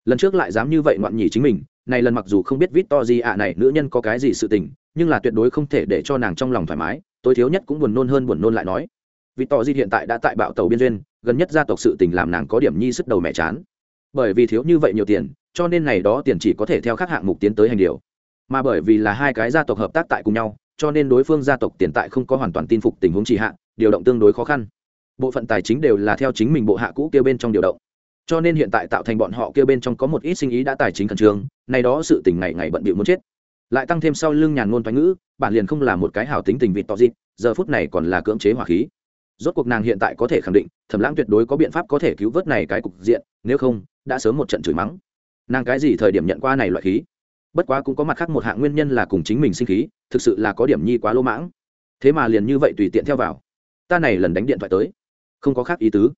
Lần trước lại dám như vậy ngoạn nhỉ chính mình, này lần mặc dù không biết vít to gì ạ này nữ nhân có cái gì sự tình, nhưng là tuyệt đối không thể để cho nàng trong lòng thoải mái, tối thiếu nhất cũng buồn nôn hơn buồn nôn lại nói. Vít to gì hiện tại đã tại bạo tàu biên duyên, gần nhất gia tộc sự tình làm nàng có điểm nhi sức đầu mẹ chán. Bởi vì thiếu như vậy nhiều tiền, cho nên này đó tiền chỉ có thể theo các hạng mục tiến tới hành điều. Mà bởi vì là hai cái gia tộc hợp tác tại cùng nhau cho nên đối phương gia tộc tiền tại không có hoàn toàn tin phục tình huống chỉ hạ, điều động tương đối khó khăn. Bộ phận tài chính đều là theo chính mình bộ hạ cũ kêu bên trong điều động. Cho nên hiện tại tạo thành bọn họ kêu bên trong có một ít sinh ý đã tài chính khẩn trương, nay đó sự tình ngày ngày bận bịu muốn chết. Lại tăng thêm sau lưng nhàn ngôn toán ngữ, bản liền không là một cái hảo tính tình vịt to dịp, giờ phút này còn là cưỡng chế hỏa khí. Rốt cuộc nàng hiện tại có thể khẳng định, thẩm lãng tuyệt đối có biện pháp có thể cứu vớt này cái cục diện, nếu không, đã sớm một trận chửi mắng. Nàng cái gì thời điểm nhận qua này loại khí? Bất quá cũng có mặt khác một hạng nguyên nhân là cùng chính mình sinh khí, thực sự là có điểm nhi quá lỗ mãng. Thế mà liền như vậy tùy tiện theo vào. Ta này lần đánh điện thoại tới. Không có khác ý tứ.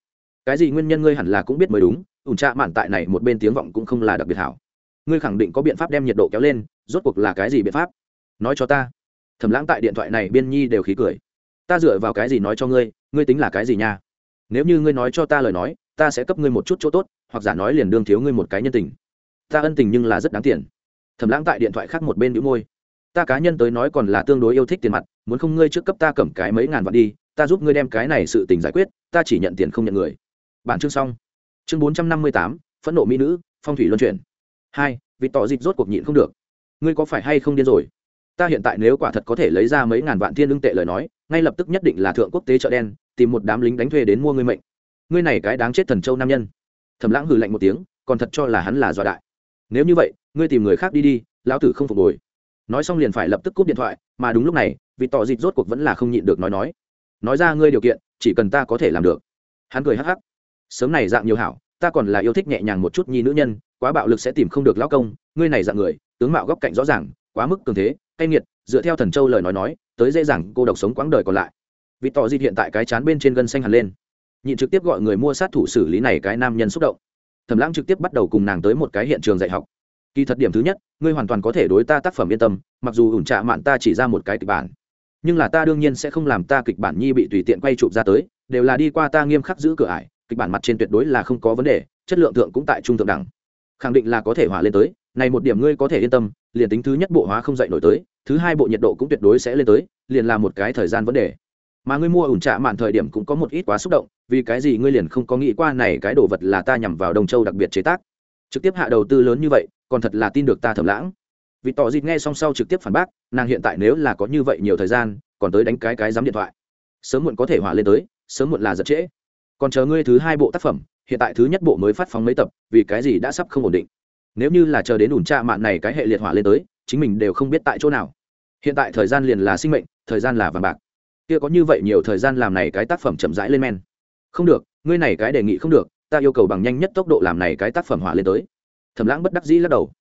Cái gì nguyên nhân ngươi hẳn là cũng biết mới đúng, ủn trạ mạn tại này một bên tiếng vọng cũng không là đặc biệt hảo. Ngươi khẳng định có biện pháp đem nhiệt độ kéo lên, rốt cuộc là cái gì biện pháp? Nói cho ta. Thẩm lãng tại điện thoại này biên nhi đều khí cười. Ta dựa vào cái gì nói cho ngươi ngươi tính là cái gì nha? Nếu như ngươi nói cho ta lời nói, ta sẽ cấp ngươi một chút chỗ tốt, hoặc giả nói liền đương thiếu ngươi một cái nhân tình. Ta ân tình nhưng là rất đáng tiền thẩm lãng tại điện thoại khác một bên đĩu môi. Ta cá nhân tới nói còn là tương đối yêu thích tiền mặt, muốn không ngươi trước cấp ta cầm cái mấy ngàn vạn đi, ta giúp ngươi đem cái này sự tình giải quyết, ta chỉ nhận tiền không nhận người. Bản chương xong. Chương bốn trăm năm mươi tám, phẫn nộ mỹ nữ, phong thủy luân chuyển. Hai, vì tỏ dịp rốt cuộc nhịn không được. Ngươi có phải hay không điên rồi? Ta hiện tại nếu quả thật có thể lấy ra mấy ngàn vạn thiên lương tệ lời nói, ngay lập tức nhất định là thượng quốc tế chợ đen, tìm một đám lính đánh thuê đến mua ngươi mệnh. Ngươi này cái đáng chết thần châu nam nhân. Thầm lãng hừ lạnh một tiếng, còn thật cho là hắn là dọa đại. Nếu như vậy ngươi tìm người khác đi đi, lão tử không phục hồi. Nói xong liền phải lập tức cúp điện thoại, mà đúng lúc này vị tỏ dịt rốt cuộc vẫn là không nhịn được nói nói. Nói ra ngươi điều kiện, chỉ cần ta có thể làm được. Hắn cười hắc hắc. Sớm này dạng nhiều hảo, ta còn là yêu thích nhẹ nhàng một chút nhi nữ nhân, quá bạo lực sẽ tìm không được lão công, ngươi này dạng người, tướng mạo góc cạnh rõ ràng, quá mức cường thế, cay nghiệt, dựa theo thần châu lời nói nói, tới dễ dàng cô độc sống quãng đời còn lại. Vì tỏ di hiện tại cái chán bên trên gân xanh hẳn lên. Nhịn trực tiếp gọi người mua sát thủ xử lý này cái nam nhân xúc động. Thẩm lãng trực tiếp bắt đầu cùng nàng tới một cái hiện trường dạy học kỳ thật điểm thứ nhất, ngươi hoàn toàn có thể đối ta tác phẩm yên tâm, mặc dù ủn trạ mạn ta chỉ ra một cái kịch bản. Nhưng là ta đương nhiên sẽ không làm ta kịch bản nhi bị tùy tiện quay chụp ra tới, đều là đi qua ta nghiêm khắc giữ cửa ải, kịch bản mặt trên tuyệt đối là không có vấn đề, chất lượng thượng cũng tại trung thượng đẳng. Khẳng định là có thể hỏa lên tới, này một điểm ngươi có thể yên tâm, liền tính thứ nhất bộ hóa không dậy nổi tới, thứ hai bộ nhiệt độ cũng tuyệt đối sẽ lên tới, liền là một cái thời gian vấn đề. Mà ngươi mua ủn trạ mạn thời điểm cũng có một ít quá xúc động, vì cái gì ngươi liền không có nghĩ qua này cái đồ vật là ta nhằm vào đồng châu đặc biệt chế tác. Trực tiếp hạ đầu tư lớn như vậy còn thật là tin được ta thầm lãng. Vì tỏ dịt nghe xong sau trực tiếp phản bác, nàng hiện tại nếu là có như vậy nhiều thời gian, còn tới đánh cái cái dám điện thoại. Sớm muộn có thể hỏa lên tới, sớm muộn là giật trễ. Còn chờ ngươi thứ hai bộ tác phẩm, hiện tại thứ nhất bộ mới phát phóng mấy tập, vì cái gì đã sắp không ổn định? Nếu như là chờ đến ủn tra mạn này cái hệ liệt hỏa lên tới, chính mình đều không biết tại chỗ nào. Hiện tại thời gian liền là sinh mệnh, thời gian là vàng bạc. Kia có như vậy nhiều thời gian làm này cái tác phẩm chậm rãi lên men. Không được, ngươi này cái đề nghị không được, ta yêu cầu bằng nhanh nhất tốc độ làm này cái tác phẩm hỏa lên tới thẩm lãng bất đắc dĩ lắc đầu.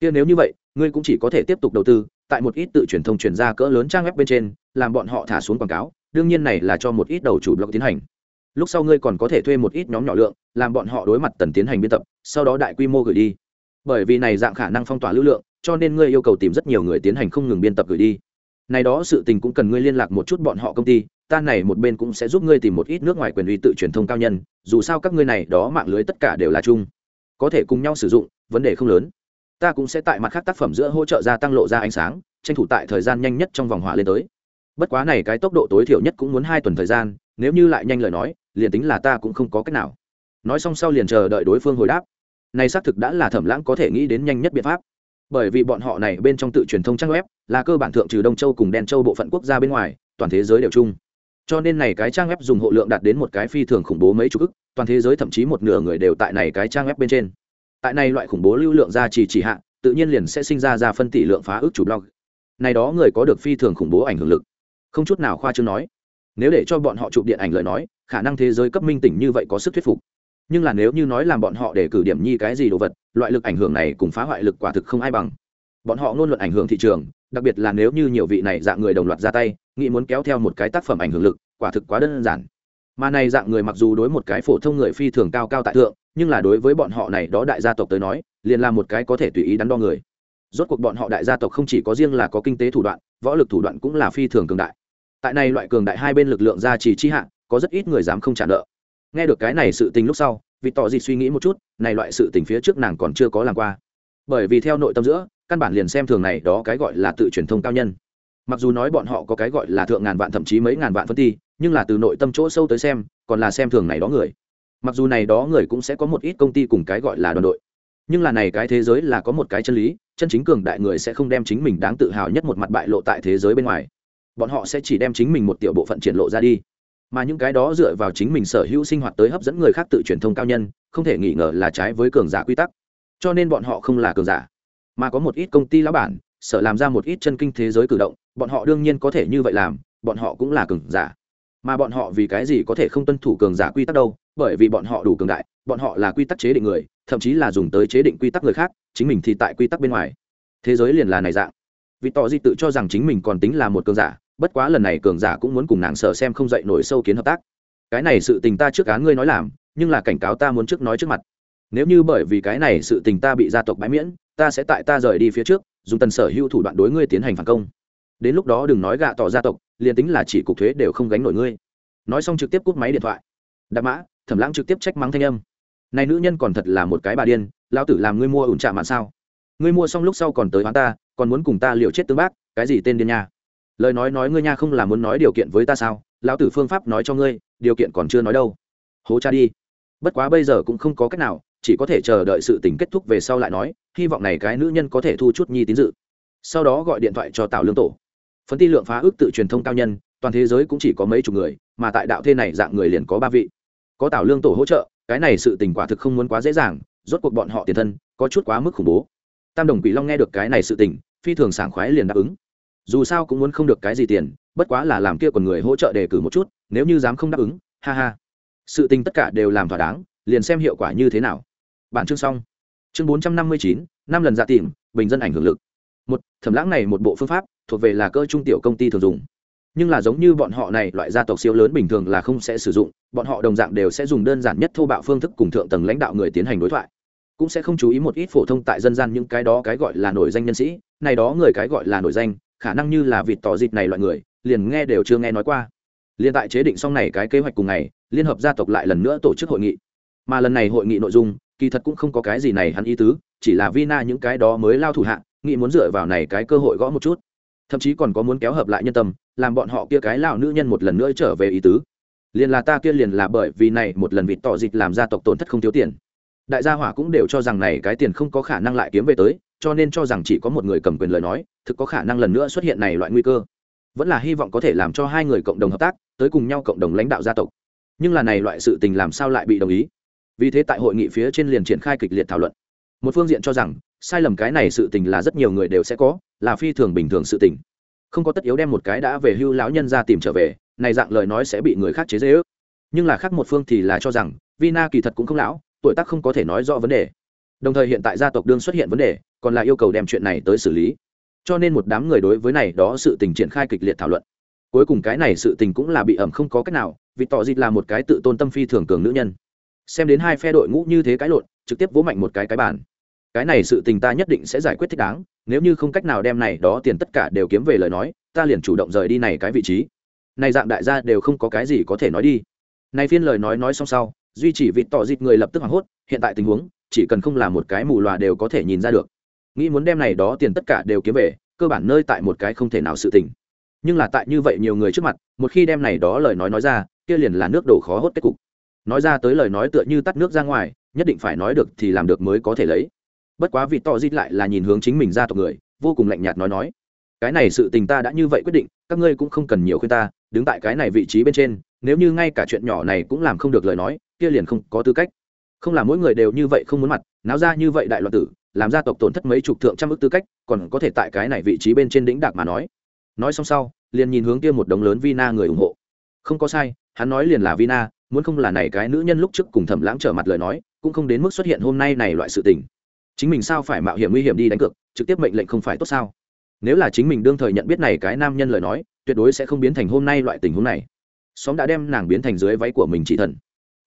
Kia nếu như vậy, ngươi cũng chỉ có thể tiếp tục đầu tư, tại một ít tự truyền thông truyền ra cỡ lớn trang web bên trên, làm bọn họ thả xuống quảng cáo, đương nhiên này là cho một ít đầu chủ blog tiến hành. Lúc sau ngươi còn có thể thuê một ít nhóm nhỏ lượng, làm bọn họ đối mặt tần tiến hành biên tập, sau đó đại quy mô gửi đi. Bởi vì này dạng khả năng phong tỏa lưu lượng, cho nên ngươi yêu cầu tìm rất nhiều người tiến hành không ngừng biên tập gửi đi. Này đó sự tình cũng cần ngươi liên lạc một chút bọn họ công ty, ta này một bên cũng sẽ giúp ngươi tìm một ít nước ngoài quyền uy tự truyền thông cao nhân, dù sao các ngươi này đó mạng lưới tất cả đều là chung. Có thể cùng nhau sử dụng vấn đề không lớn. Ta cũng sẽ tại mặt khác tác phẩm giữa hỗ trợ gia tăng lộ ra ánh sáng, tranh thủ tại thời gian nhanh nhất trong vòng hỏa lên tới. Bất quá này cái tốc độ tối thiểu nhất cũng muốn hai tuần thời gian, nếu như lại nhanh lời nói, liền tính là ta cũng không có cách nào. Nói xong sau liền chờ đợi đối phương hồi đáp. Này xác thực đã là thẩm lãng có thể nghĩ đến nhanh nhất biện pháp. Bởi vì bọn họ này bên trong tự truyền thông trang web, là cơ bản thượng trừ đông châu cùng đen châu bộ phận quốc gia bên ngoài, toàn thế giới đều chung. Cho nên này cái trang web dùng hộ lượng đạt đến một cái phi thường khủng bố mấy chục ức, toàn thế giới thậm chí một nửa người đều tại này cái trang web bên trên tại này loại khủng bố lưu lượng ra chỉ chỉ hạ, tự nhiên liền sẽ sinh ra ra phân tỷ lượng phá ức chủ blog. Này đó người có được phi thường khủng bố ảnh hưởng lực. Không chút nào khoa trương nói. Nếu để cho bọn họ chụp điện ảnh lời nói, khả năng thế giới cấp minh tỉnh như vậy có sức thuyết phục. Nhưng là nếu như nói làm bọn họ để cử điểm nhi cái gì đồ vật, loại lực ảnh hưởng này cùng phá hoại lực quả thực không ai bằng. Bọn họ ngôn luận ảnh hưởng thị trường, đặc biệt là nếu như nhiều vị này dạng người đồng loạt ra tay, nghĩ muốn kéo theo một cái tác phẩm ảnh hưởng lực, quả thực quá đơn giản. Mà này dạng người mặc dù đối một cái phổ thông người phi thường cao cao tại thượng nhưng là đối với bọn họ này đó đại gia tộc tới nói, liền là một cái có thể tùy ý đắn đo người. Rốt cuộc bọn họ đại gia tộc không chỉ có riêng là có kinh tế thủ đoạn, võ lực thủ đoạn cũng là phi thường cường đại. Tại này loại cường đại hai bên lực lượng gia trì chi hạn có rất ít người dám không trả nợ. Nghe được cái này sự tình lúc sau vì tỏ gì suy nghĩ một chút, này loại sự tình phía trước nàng còn chưa có làm qua. Bởi vì theo nội tâm giữa, căn bản liền xem thường này đó cái gọi là tự truyền thông cao nhân. Mặc dù nói bọn họ có cái gọi là thượng ngàn vạn thậm chí mấy ngàn vạn phân thi nhưng là từ nội tâm chỗ sâu tới xem, còn là xem thường này đó người mặc dù này đó người cũng sẽ có một ít công ty cùng cái gọi là đoàn đội, nhưng là này cái thế giới là có một cái chân lý, chân chính cường đại người sẽ không đem chính mình đáng tự hào nhất một mặt bại lộ tại thế giới bên ngoài. Bọn họ sẽ chỉ đem chính mình một tiểu bộ phận triển lộ ra đi. Mà những cái đó dựa vào chính mình sở hữu sinh hoạt tới hấp dẫn người khác tự truyền thông cao nhân, không thể nghi ngờ là trái với cường giả quy tắc. Cho nên bọn họ không là cường giả, mà có một ít công ty lão bản, sợ làm ra một ít chân kinh thế giới cử động, bọn họ đương nhiên có thể như vậy làm, bọn họ cũng là cường giả mà bọn họ vì cái gì có thể không tuân thủ cường giả quy tắc đâu, bởi vì bọn họ đủ cường đại, bọn họ là quy tắc chế định người, thậm chí là dùng tới chế định quy tắc người khác, chính mình thì tại quy tắc bên ngoài. Thế giới liền là này dạng. Vì tỏ di tự cho rằng chính mình còn tính là một cường giả, bất quá lần này cường giả cũng muốn cùng nàng sở xem không dậy nổi sâu kiến hợp tác. Cái này sự tình ta trước cá ngươi nói làm, nhưng là cảnh cáo ta muốn trước nói trước mặt. Nếu như bởi vì cái này sự tình ta bị gia tộc bãi miễn, ta sẽ tại ta rời đi phía trước, dùng tần sở hữu thủ đoạn đối ngươi tiến hành phản công đến lúc đó đừng nói gạ tỏ gia tộc, liền tính là chỉ cục thuế đều không gánh nổi ngươi. Nói xong trực tiếp cúp máy điện thoại. Đạp mã, thẩm lãng trực tiếp trách mắng thanh âm. Này nữ nhân còn thật là một cái bà điên lao tử làm ngươi mua ủn trạ mạn sao? Ngươi mua xong lúc sau còn tới hoán ta, còn muốn cùng ta liều chết tương bác, cái gì tên điên nha? Lời nói nói ngươi nha không là muốn nói điều kiện với ta sao? Lão tử phương pháp nói cho ngươi, điều kiện còn chưa nói đâu. Hố cha đi. Bất quá bây giờ cũng không có cách nào, chỉ có thể chờ đợi sự tình kết thúc về sau lại nói, hy vọng này cái nữ nhân có thể thu chút nhi tín dự. Sau đó gọi điện thoại cho tào lương tổ phấn ti lượng phá ước tự truyền thông cao nhân, toàn thế giới cũng chỉ có mấy chục người, mà tại đạo thê này dạng người liền có ba vị. Có tảo lương tổ hỗ trợ, cái này sự tình quả thực không muốn quá dễ dàng, rốt cuộc bọn họ tiền thân, có chút quá mức khủng bố. Tam đồng quỷ long nghe được cái này sự tình, phi thường sảng khoái liền đáp ứng. Dù sao cũng muốn không được cái gì tiền, bất quá là làm kia còn người hỗ trợ đề cử một chút, nếu như dám không đáp ứng, ha ha. Sự tình tất cả đều làm thỏa đáng, liền xem hiệu quả như thế nào. Bản chương xong. Chương bốn trăm năm mươi chín, năm lần ra tìm, bình dân ảnh hưởng lực. Một, thẩm lãng này một bộ phương pháp thuộc về là cơ trung tiểu công ty thường dùng. Nhưng là giống như bọn họ này loại gia tộc siêu lớn bình thường là không sẽ sử dụng bọn họ đồng dạng đều sẽ dùng đơn giản nhất thô bạo phương thức cùng thượng tầng lãnh đạo người tiến hành đối thoại. Cũng sẽ không chú ý một ít phổ thông tại dân gian những cái đó cái gọi là nổi danh nhân sĩ này đó người cái gọi là nổi danh khả năng như là vịt tỏ dịp này loại người liền nghe đều chưa nghe nói qua. Liên tại chế định xong này cái kế hoạch cùng ngày liên hợp gia tộc lại lần nữa tổ chức hội nghị. Mà lần này hội nghị nội dung kỳ thật cũng không có cái gì này hắn ý tứ chỉ là vina những cái đó mới lao thủ hạng, nghĩ muốn dựa vào này cái cơ hội gõ một chút thậm chí còn có muốn kéo hợp lại nhân tâm, làm bọn họ kia cái lão nữ nhân một lần nữa trở về ý tứ. Liền là ta kia liền là bởi vì này một lần vịt tỏ dịch làm gia tộc tổn thất không thiếu tiền. Đại gia hỏa cũng đều cho rằng này cái tiền không có khả năng lại kiếm về tới, cho nên cho rằng chỉ có một người cầm quyền lời nói, thực có khả năng lần nữa xuất hiện này loại nguy cơ. Vẫn là hy vọng có thể làm cho hai người cộng đồng hợp tác, tới cùng nhau cộng đồng lãnh đạo gia tộc. Nhưng là này loại sự tình làm sao lại bị đồng ý? Vì thế tại hội nghị phía trên liền triển khai kịch liệt thảo luận. Một phương diện cho rằng sai lầm cái này sự tình là rất nhiều người đều sẽ có, là phi thường bình thường sự tình. Không có tất yếu đem một cái đã về hưu lão nhân ra tìm trở về, này dạng lời nói sẽ bị người khác chế dễ ước nhưng là khác một phương thì là cho rằng, vina kỳ thật cũng không lão, tuổi tác không có thể nói rõ vấn đề. Đồng thời hiện tại gia tộc đương xuất hiện vấn đề, còn là yêu cầu đem chuyện này tới xử lý. Cho nên một đám người đối với này đó sự tình triển khai kịch liệt thảo luận. Cuối cùng cái này sự tình cũng là bị ẩm không có cách nào, vì tỏ dịt là một cái tự tôn tâm phi thường cường nữ nhân. Xem đến hai phe đội ngũ như thế cái lộn, trực tiếp vỗ mạnh một cái cái bàn cái này sự tình ta nhất định sẽ giải quyết thích đáng, nếu như không cách nào đem này đó tiền tất cả đều kiếm về lời nói, ta liền chủ động rời đi này cái vị trí. Này dạng đại gia đều không có cái gì có thể nói đi. Này phiên lời nói nói xong sau, duy chỉ vịt tỏ dịp người lập tức hoảng hốt, hiện tại tình huống, chỉ cần không là một cái mù loà đều có thể nhìn ra được. Nghĩ muốn đem này đó tiền tất cả đều kiếm về, cơ bản nơi tại một cái không thể nào sự tình. Nhưng là tại như vậy nhiều người trước mặt, một khi đem này đó lời nói nói ra, kia liền là nước đổ khó hốt kết cục. Nói ra tới lời nói tựa như tắt nước ra ngoài, nhất định phải nói được thì làm được mới có thể lấy bất quá vị tỏ dít lại là nhìn hướng chính mình ra tộc người, vô cùng lạnh nhạt nói nói. Cái này sự tình ta đã như vậy quyết định, các ngươi cũng không cần nhiều khuyên ta, đứng tại cái này vị trí bên trên, nếu như ngay cả chuyện nhỏ này cũng làm không được lời nói, kia liền không có tư cách. Không là mỗi người đều như vậy không muốn mặt, náo ra như vậy đại loạn tử, làm gia tộc tổn thất mấy chục thượng trăm ước tư cách, còn có thể tại cái này vị trí bên trên đỉnh đạc mà nói. Nói xong sau, liền nhìn hướng kia một đống lớn vina người ủng hộ. Không có sai, hắn nói liền là vina, muốn không là này cái nữ nhân lúc trước cùng thẩm lãng trở mặt lời nói, cũng không đến mức xuất hiện hôm nay này loại sự tình chính mình sao phải mạo hiểm nguy hiểm đi đánh cược, trực tiếp mệnh lệnh không phải tốt sao? Nếu là chính mình đương thời nhận biết này cái nam nhân lời nói, tuyệt đối sẽ không biến thành hôm nay loại tình huống này. Xóm đã đem nàng biến thành dưới váy của mình chỉ thần.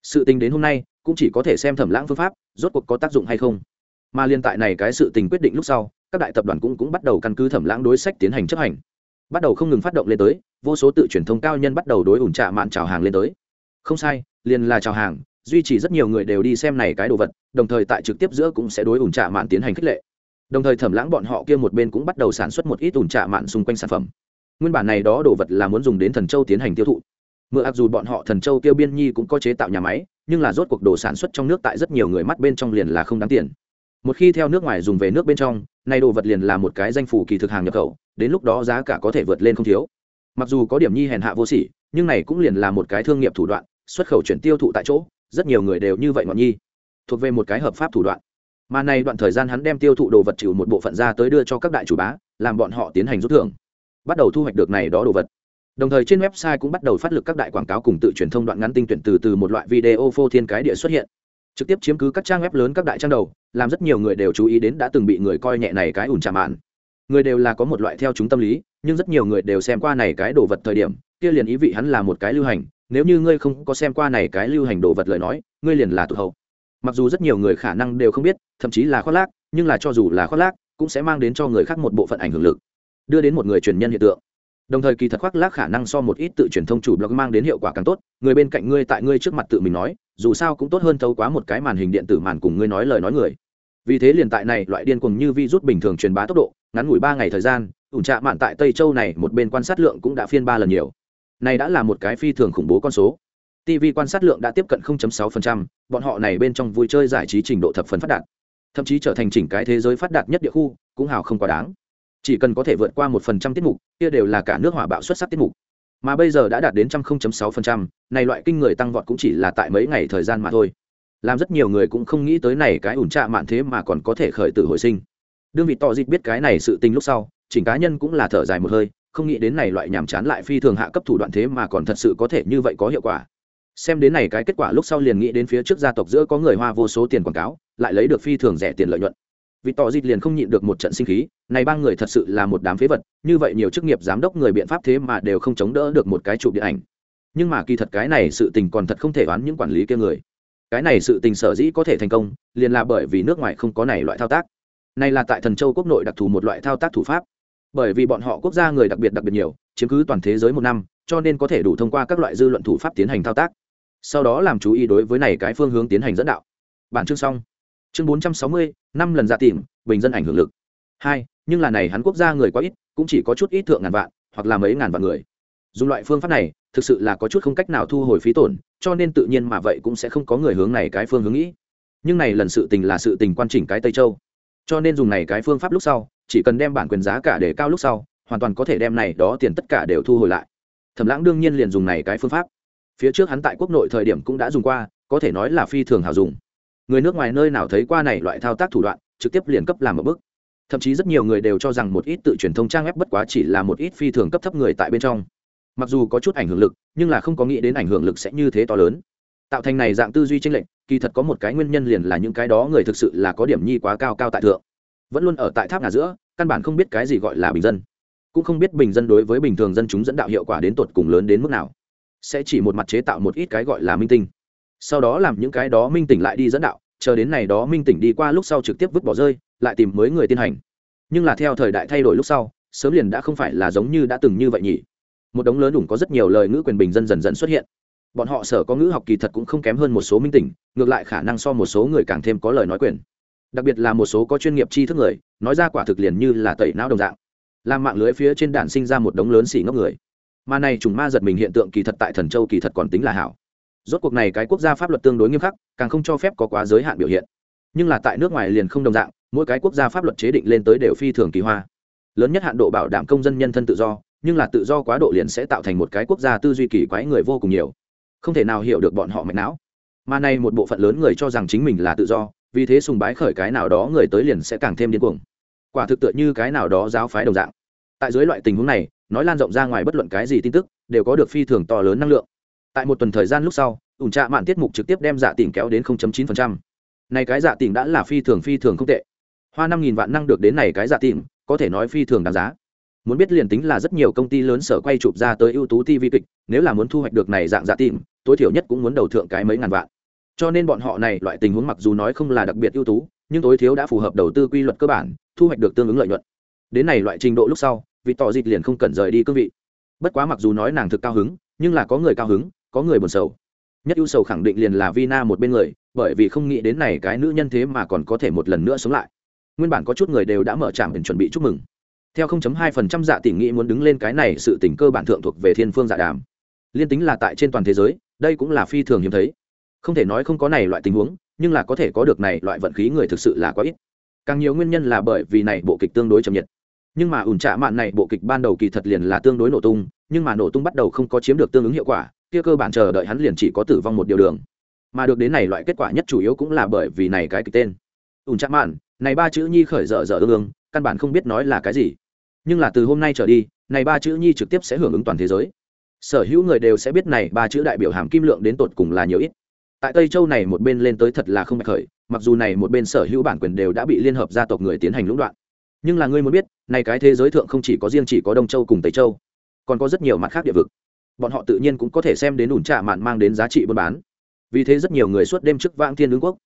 Sự tình đến hôm nay, cũng chỉ có thể xem thẩm lãng phương pháp, rốt cuộc có tác dụng hay không. Mà liên tại này cái sự tình quyết định lúc sau, các đại tập đoàn cũng cũng bắt đầu căn cứ thẩm lãng đối sách tiến hành chấp hành. Bắt đầu không ngừng phát động lên tới, vô số tự truyền thông cao nhân bắt đầu đối ủn trạ mạn trào hàng lên tới. Không sai, liền là trào hàng duy trì rất nhiều người đều đi xem này cái đồ vật, đồng thời tại trực tiếp giữa cũng sẽ đối ủn trạ mạn tiến hành khích lệ. Đồng thời thẩm lãng bọn họ kia một bên cũng bắt đầu sản xuất một ít ủn trạ mạn xung quanh sản phẩm. Nguyên bản này đó đồ vật là muốn dùng đến thần châu tiến hành tiêu thụ. Mượn ặc dù bọn họ thần châu tiêu biên nhi cũng có chế tạo nhà máy, nhưng là rốt cuộc đồ sản xuất trong nước tại rất nhiều người mắt bên trong liền là không đáng tiền. Một khi theo nước ngoài dùng về nước bên trong nay đồ vật liền là một cái danh phủ kỳ thực hàng nhập khẩu, đến lúc đó giá cả có thể vượt lên không thiếu. Mặc dù có điểm nhi hèn hạ vô sỉ, nhưng này cũng liền là một cái thương nghiệp thủ đoạn, xuất khẩu chuyển tiêu thụ tại chỗ rất nhiều người đều như vậy ngọn nhi. Thuộc về một cái hợp pháp thủ đoạn. Mà này đoạn thời gian hắn đem tiêu thụ đồ vật chịu một bộ phận ra tới đưa cho các đại chủ bá, làm bọn họ tiến hành rút thưởng. Bắt đầu thu hoạch được này đó đồ vật. Đồng thời trên website cũng bắt đầu phát lực các đại quảng cáo cùng tự truyền thông đoạn ngắn tinh tuyển từ từ một loại video phô thiên cái địa xuất hiện. Trực tiếp chiếm cứ các trang web lớn các đại trang đầu, làm rất nhiều người đều chú ý đến đã từng bị người coi nhẹ này cái ủn trà mạn. Người đều là có một loại theo chúng tâm lý, nhưng rất nhiều người đều xem qua này cái đồ vật thời điểm, kia liền ý vị hắn là một cái lưu hành nếu như ngươi không có xem qua này cái lưu hành đồ vật lời nói, ngươi liền là tụt hậu. Mặc dù rất nhiều người khả năng đều không biết, thậm chí là khoác lác, nhưng là cho dù là khoác lác, cũng sẽ mang đến cho người khác một bộ phận ảnh hưởng lực, đưa đến một người truyền nhân hiện tượng. Đồng thời kỳ thật khoác lác khả năng so một ít tự truyền thông chủ blog mang đến hiệu quả càng tốt, người bên cạnh ngươi tại ngươi trước mặt tự mình nói, dù sao cũng tốt hơn thấu quá một cái màn hình điện tử màn cùng ngươi nói lời nói người. Vì thế liền tại này, loại điên cuồng như virus bình thường truyền bá tốc độ, ngắn ngủi ba ngày thời gian, ủn trạ mạn tại tây châu này một bên quan sát lượng cũng đã phiên ba lần nhiều này đã là một cái phi thường khủng bố con số. Tv quan sát lượng đã tiếp cận 0.6%, bọn họ này bên trong vui chơi giải trí trình độ thập phần phát đạt. Thậm chí trở thành chỉnh cái thế giới phát đạt nhất địa khu cũng hào không quá đáng. Chỉ cần có thể vượt qua một phần trăm tiết mục kia đều là cả nước hỏa bạo xuất sắc tiết mục. Mà bây giờ đã đạt đến trăm không chấm sáu phần trăm này loại kinh người tăng vọt cũng chỉ là tại mấy ngày thời gian mà thôi. Làm rất nhiều người cũng không nghĩ tới này cái ủn trạ mạn thế mà còn có thể khởi tử hồi sinh. Đương vị tỏ dịch biết cái này sự tình lúc sau chỉnh cá nhân cũng là thở dài một hơi không nghĩ đến này loại nhàm chán lại phi thường hạ cấp thủ đoạn thế mà còn thật sự có thể như vậy có hiệu quả. Xem đến này cái kết quả lúc sau liền nghĩ đến phía trước gia tộc giữa có người hoa vô số tiền quảng cáo, lại lấy được phi thường rẻ tiền lợi nhuận. Vì tỏ dịt liền không nhịn được một trận sinh khí, này ba người thật sự là một đám phế vật, như vậy nhiều chức nghiệp giám đốc người biện pháp thế mà đều không chống đỡ được một cái chụp điện ảnh. Nhưng mà kỳ thật cái này sự tình còn thật không thể đoán những quản lý kia người. Cái này sự tình sở dĩ có thể thành công, liền là bởi vì nước ngoài không có này loại thao tác. Này là tại thần châu quốc nội đặc thù một loại thao tác thủ pháp bởi vì bọn họ quốc gia người đặc biệt đặc biệt nhiều, chiếm cứ toàn thế giới một năm, cho nên có thể đủ thông qua các loại dư luận thủ pháp tiến hành thao tác. Sau đó làm chú ý đối với này cái phương hướng tiến hành dẫn đạo. Bản chương xong. Chương bốn trăm sáu mươi, năm lần ra tìm, bình dân ảnh hưởng lực. Hai, nhưng là này hắn quốc gia người quá ít, cũng chỉ có chút ít thượng ngàn vạn, hoặc là mấy ngàn vạn người. Dùng loại phương pháp này, thực sự là có chút không cách nào thu hồi phí tổn, cho nên tự nhiên mà vậy cũng sẽ không có người hướng này cái phương hướng nghĩ. Nhưng này lần sự tình là sự tình quan chỉnh cái tây châu cho nên dùng này cái phương pháp lúc sau, chỉ cần đem bản quyền giá cả để cao lúc sau, hoàn toàn có thể đem này đó tiền tất cả đều thu hồi lại. Thẩm lãng đương nhiên liền dùng này cái phương pháp. Phía trước hắn tại quốc nội thời điểm cũng đã dùng qua, có thể nói là phi thường hào dùng. Người nước ngoài nơi nào thấy qua này loại thao tác thủ đoạn, trực tiếp liền cấp làm một bước. Thậm chí rất nhiều người đều cho rằng một ít tự truyền thông trang web bất quá chỉ là một ít phi thường cấp thấp người tại bên trong. Mặc dù có chút ảnh hưởng lực, nhưng là không có nghĩ đến ảnh hưởng lực sẽ như thế to lớn tạo thành này dạng tư duy tranh lệch, kỳ thật có một cái nguyên nhân liền là những cái đó người thực sự là có điểm nhi quá cao cao tại thượng. Vẫn luôn ở tại tháp ngà giữa, căn bản không biết cái gì gọi là bình dân. Cũng không biết bình dân đối với bình thường dân chúng dẫn đạo hiệu quả đến tột cùng lớn đến mức nào. Sẽ chỉ một mặt chế tạo một ít cái gọi là minh tinh. Sau đó làm những cái đó minh tỉnh lại đi dẫn đạo, chờ đến này đó minh tỉnh đi qua lúc sau trực tiếp vứt bỏ rơi, lại tìm mới người tiên hành. Nhưng là theo thời đại thay đổi lúc sau, sớm liền đã không phải là giống như đã từng như vậy nhỉ. Một đống lớn đủng có rất nhiều lời ngữ quyền bình dân dần dần xuất hiện bọn họ sở có ngữ học kỳ thật cũng không kém hơn một số minh tỉnh, ngược lại khả năng so một số người càng thêm có lời nói quyền. Đặc biệt là một số có chuyên nghiệp tri thức người, nói ra quả thực liền như là tẩy não đồng dạng. Làm mạng lưới phía trên đàn sinh ra một đống lớn xỉ ngốc người. Mà này trùng ma giật mình hiện tượng kỳ thật tại thần châu kỳ thật còn tính là hảo. Rốt cuộc này cái quốc gia pháp luật tương đối nghiêm khắc, càng không cho phép có quá giới hạn biểu hiện. Nhưng là tại nước ngoài liền không đồng dạng, mỗi cái quốc gia pháp luật chế định lên tới đều phi thường kỳ hoa. Lớn nhất hạn độ bảo đảm công dân nhân thân tự do, nhưng là tự do quá độ liền sẽ tạo thành một cái quốc gia tư duy kỳ quái người vô cùng nhiều không thể nào hiểu được bọn họ mạch não. Mà nay một bộ phận lớn người cho rằng chính mình là tự do, vì thế sùng bái khởi cái nào đó người tới liền sẽ càng thêm điên cuồng. Quả thực tựa như cái nào đó giáo phái đồng dạng. Tại dưới loại tình huống này, nói lan rộng ra ngoài bất luận cái gì tin tức, đều có được phi thường to lớn năng lượng. Tại một tuần thời gian lúc sau ủn trạ mạn tiết mục trực tiếp đem dạ tỉnh kéo đến 0.9%. này cái dạ tỉnh đã là phi thường phi thường không tệ. Hoa năm nghìn vạn năng được đến này cái dạ tỉnh, có thể nói phi thường đáng giá muốn biết liền tính là rất nhiều công ty lớn sở quay chụp ra tới ưu tú tv kịch, nếu là muốn thu hoạch được này dạng dạ tìm, tối thiểu nhất cũng muốn đầu thượng cái mấy ngàn vạn. Cho nên bọn họ này, loại tình huống mặc dù nói không là đặc biệt ưu tú, nhưng tối thiếu đã phù hợp đầu tư quy luật cơ bản, thu hoạch được tương ứng lợi nhuận. Đến này loại trình độ lúc sau vị tỏ dịch liền không cần rời đi cương vị. Bất quá mặc dù nói nàng thực cao hứng, nhưng là có người cao hứng, có người buồn sầu. Nhất ưu sầu khẳng định liền là vina một bên người, bởi vì không nghĩ đến này cái nữ nhân thế mà còn có thể một lần nữa sống lại. Nguyên bản có chút người đều đã mở trạm để chuẩn bị chúc mừng theo 0.2% dạ tỉnh nghĩ muốn đứng lên cái này sự tỉnh cơ bản thượng thuộc về thiên phương dạ đàm. Liên tính là tại trên toàn thế giới, đây cũng là phi thường hiếm thấy. Không thể nói không có này loại tình huống, nhưng là có thể có được này loại vận khí người thực sự là quá ít. Càng nhiều nguyên nhân là bởi vì này bộ kịch tương đối chậm nhiệt. Nhưng mà ủn trạ mạn này bộ kịch ban đầu kỳ thật liền là tương đối nổ tung, nhưng mà nổ tung bắt đầu không có chiếm được tương ứng hiệu quả, kia cơ bản chờ đợi hắn liền chỉ có tử vong một điều đường. Mà được đến này loại kết quả nhất chủ yếu cũng là bởi vì này cái kịch tên. Ủn trạ mạn, này ba chữ nhi khởi dở dở ương ương, căn bản không biết nói là cái gì nhưng là từ hôm nay trở đi, này ba chữ nhi trực tiếp sẽ hưởng ứng toàn thế giới. Sở hữu người đều sẽ biết này ba chữ đại biểu hàm kim lượng đến tột cùng là nhiều ít. Tại tây châu này một bên lên tới thật là không bạch khởi, mặc dù này một bên sở hữu bản quyền đều đã bị liên hợp gia tộc người tiến hành lũng đoạn. Nhưng là ngươi muốn biết, này cái thế giới thượng không chỉ có riêng chỉ có đông châu cùng tây châu, còn có rất nhiều mặt khác địa vực. Bọn họ tự nhiên cũng có thể xem đến ủn trạ mạn mang đến giá trị buôn bán. Vì thế rất nhiều người suốt đêm trước vãng thiên ứng quốc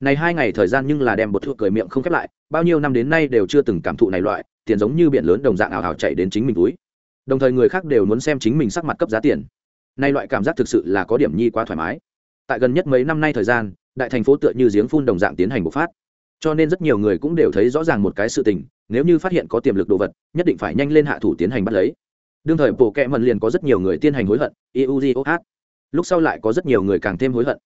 này hai ngày thời gian nhưng là đem bột thuộc cười miệng không khép lại, bao nhiêu năm đến nay đều chưa từng cảm thụ này loại, tiền giống như biển lớn đồng dạng ảo ảo chạy đến chính mình túi. Đồng thời người khác đều muốn xem chính mình sắc mặt cấp giá tiền. Nay loại cảm giác thực sự là có điểm nhi quá thoải mái. Tại gần nhất mấy năm nay thời gian, đại thành phố tựa như giếng phun đồng dạng tiến hành bộc phát. Cho nên rất nhiều người cũng đều thấy rõ ràng một cái sự tình, nếu như phát hiện có tiềm lực đồ vật, nhất định phải nhanh lên hạ thủ tiến hành bắt lấy. Đương thời, bộ kẹ mần liền có rất nhiều người tiến hành hối hận eugoh lúc sau lại có rất nhiều người càng thêm hối hận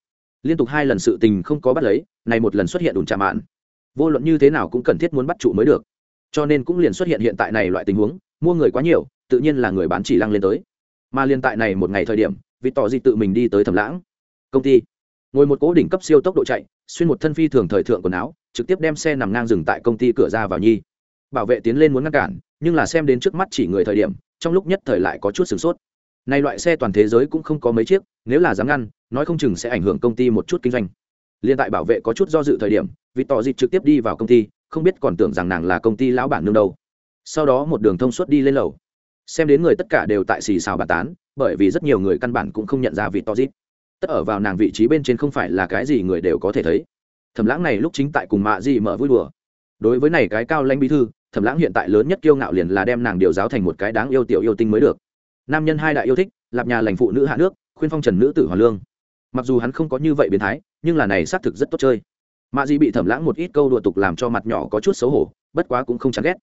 liên tục hai lần sự tình không có bắt lấy, này một lần xuất hiện ủn trà mạn. Vô luận như thế nào cũng cần thiết muốn bắt trụ mới được. Cho nên cũng liền xuất hiện hiện tại này loại tình huống, mua người quá nhiều, tự nhiên là người bán chỉ lăng lên tới. Mà liên tại này một ngày thời điểm vì tỏ gì tự mình đi tới thẩm lãng. Công ty. Ngồi một cố đỉnh cấp siêu tốc độ chạy, xuyên một thân phi thường thời thượng quần áo, trực tiếp đem xe nằm ngang dừng tại công ty cửa ra vào nhi. Bảo vệ tiến lên muốn ngăn cản, nhưng là xem đến trước mắt chỉ người thời điểm, trong lúc nhất thời lại có chút sửng sốt này loại xe toàn thế giới cũng không có mấy chiếc, nếu là dám ngăn, nói không chừng sẽ ảnh hưởng công ty một chút kinh doanh. Liên tại bảo vệ có chút do dự thời điểm vì tỏ dịp trực tiếp đi vào công ty, không biết còn tưởng rằng nàng là công ty lão bản nương đâu. Sau đó một đường thông suốt đi lên lầu. Xem đến người tất cả đều tại xì xào bà tán, bởi vì rất nhiều người căn bản cũng không nhận ra vị to dịch. tất ở vào nàng vị trí bên trên không phải là cái gì người đều có thể thấy. Thẩm lãng này lúc chính tại cùng mạ gì mở vui đùa. Đối với này cái cao lãnh bí thư, thẩm lãng hiện tại lớn nhất kiêu ngạo liền là đem nàng điều giáo thành một cái đáng yêu tiểu yêu tinh mới được nam nhân hai đại yêu thích, lạp nhà lành phụ nữ hạ nước, khuyên phong trần nữ tử hoàn lương. Mặc dù hắn không có như vậy biến thái, nhưng là này xác thực rất tốt chơi. Mạ di bị thẩm lãng một ít câu đùa tục làm cho mặt nhỏ có chút xấu hổ, bất quá cũng không chán ghét.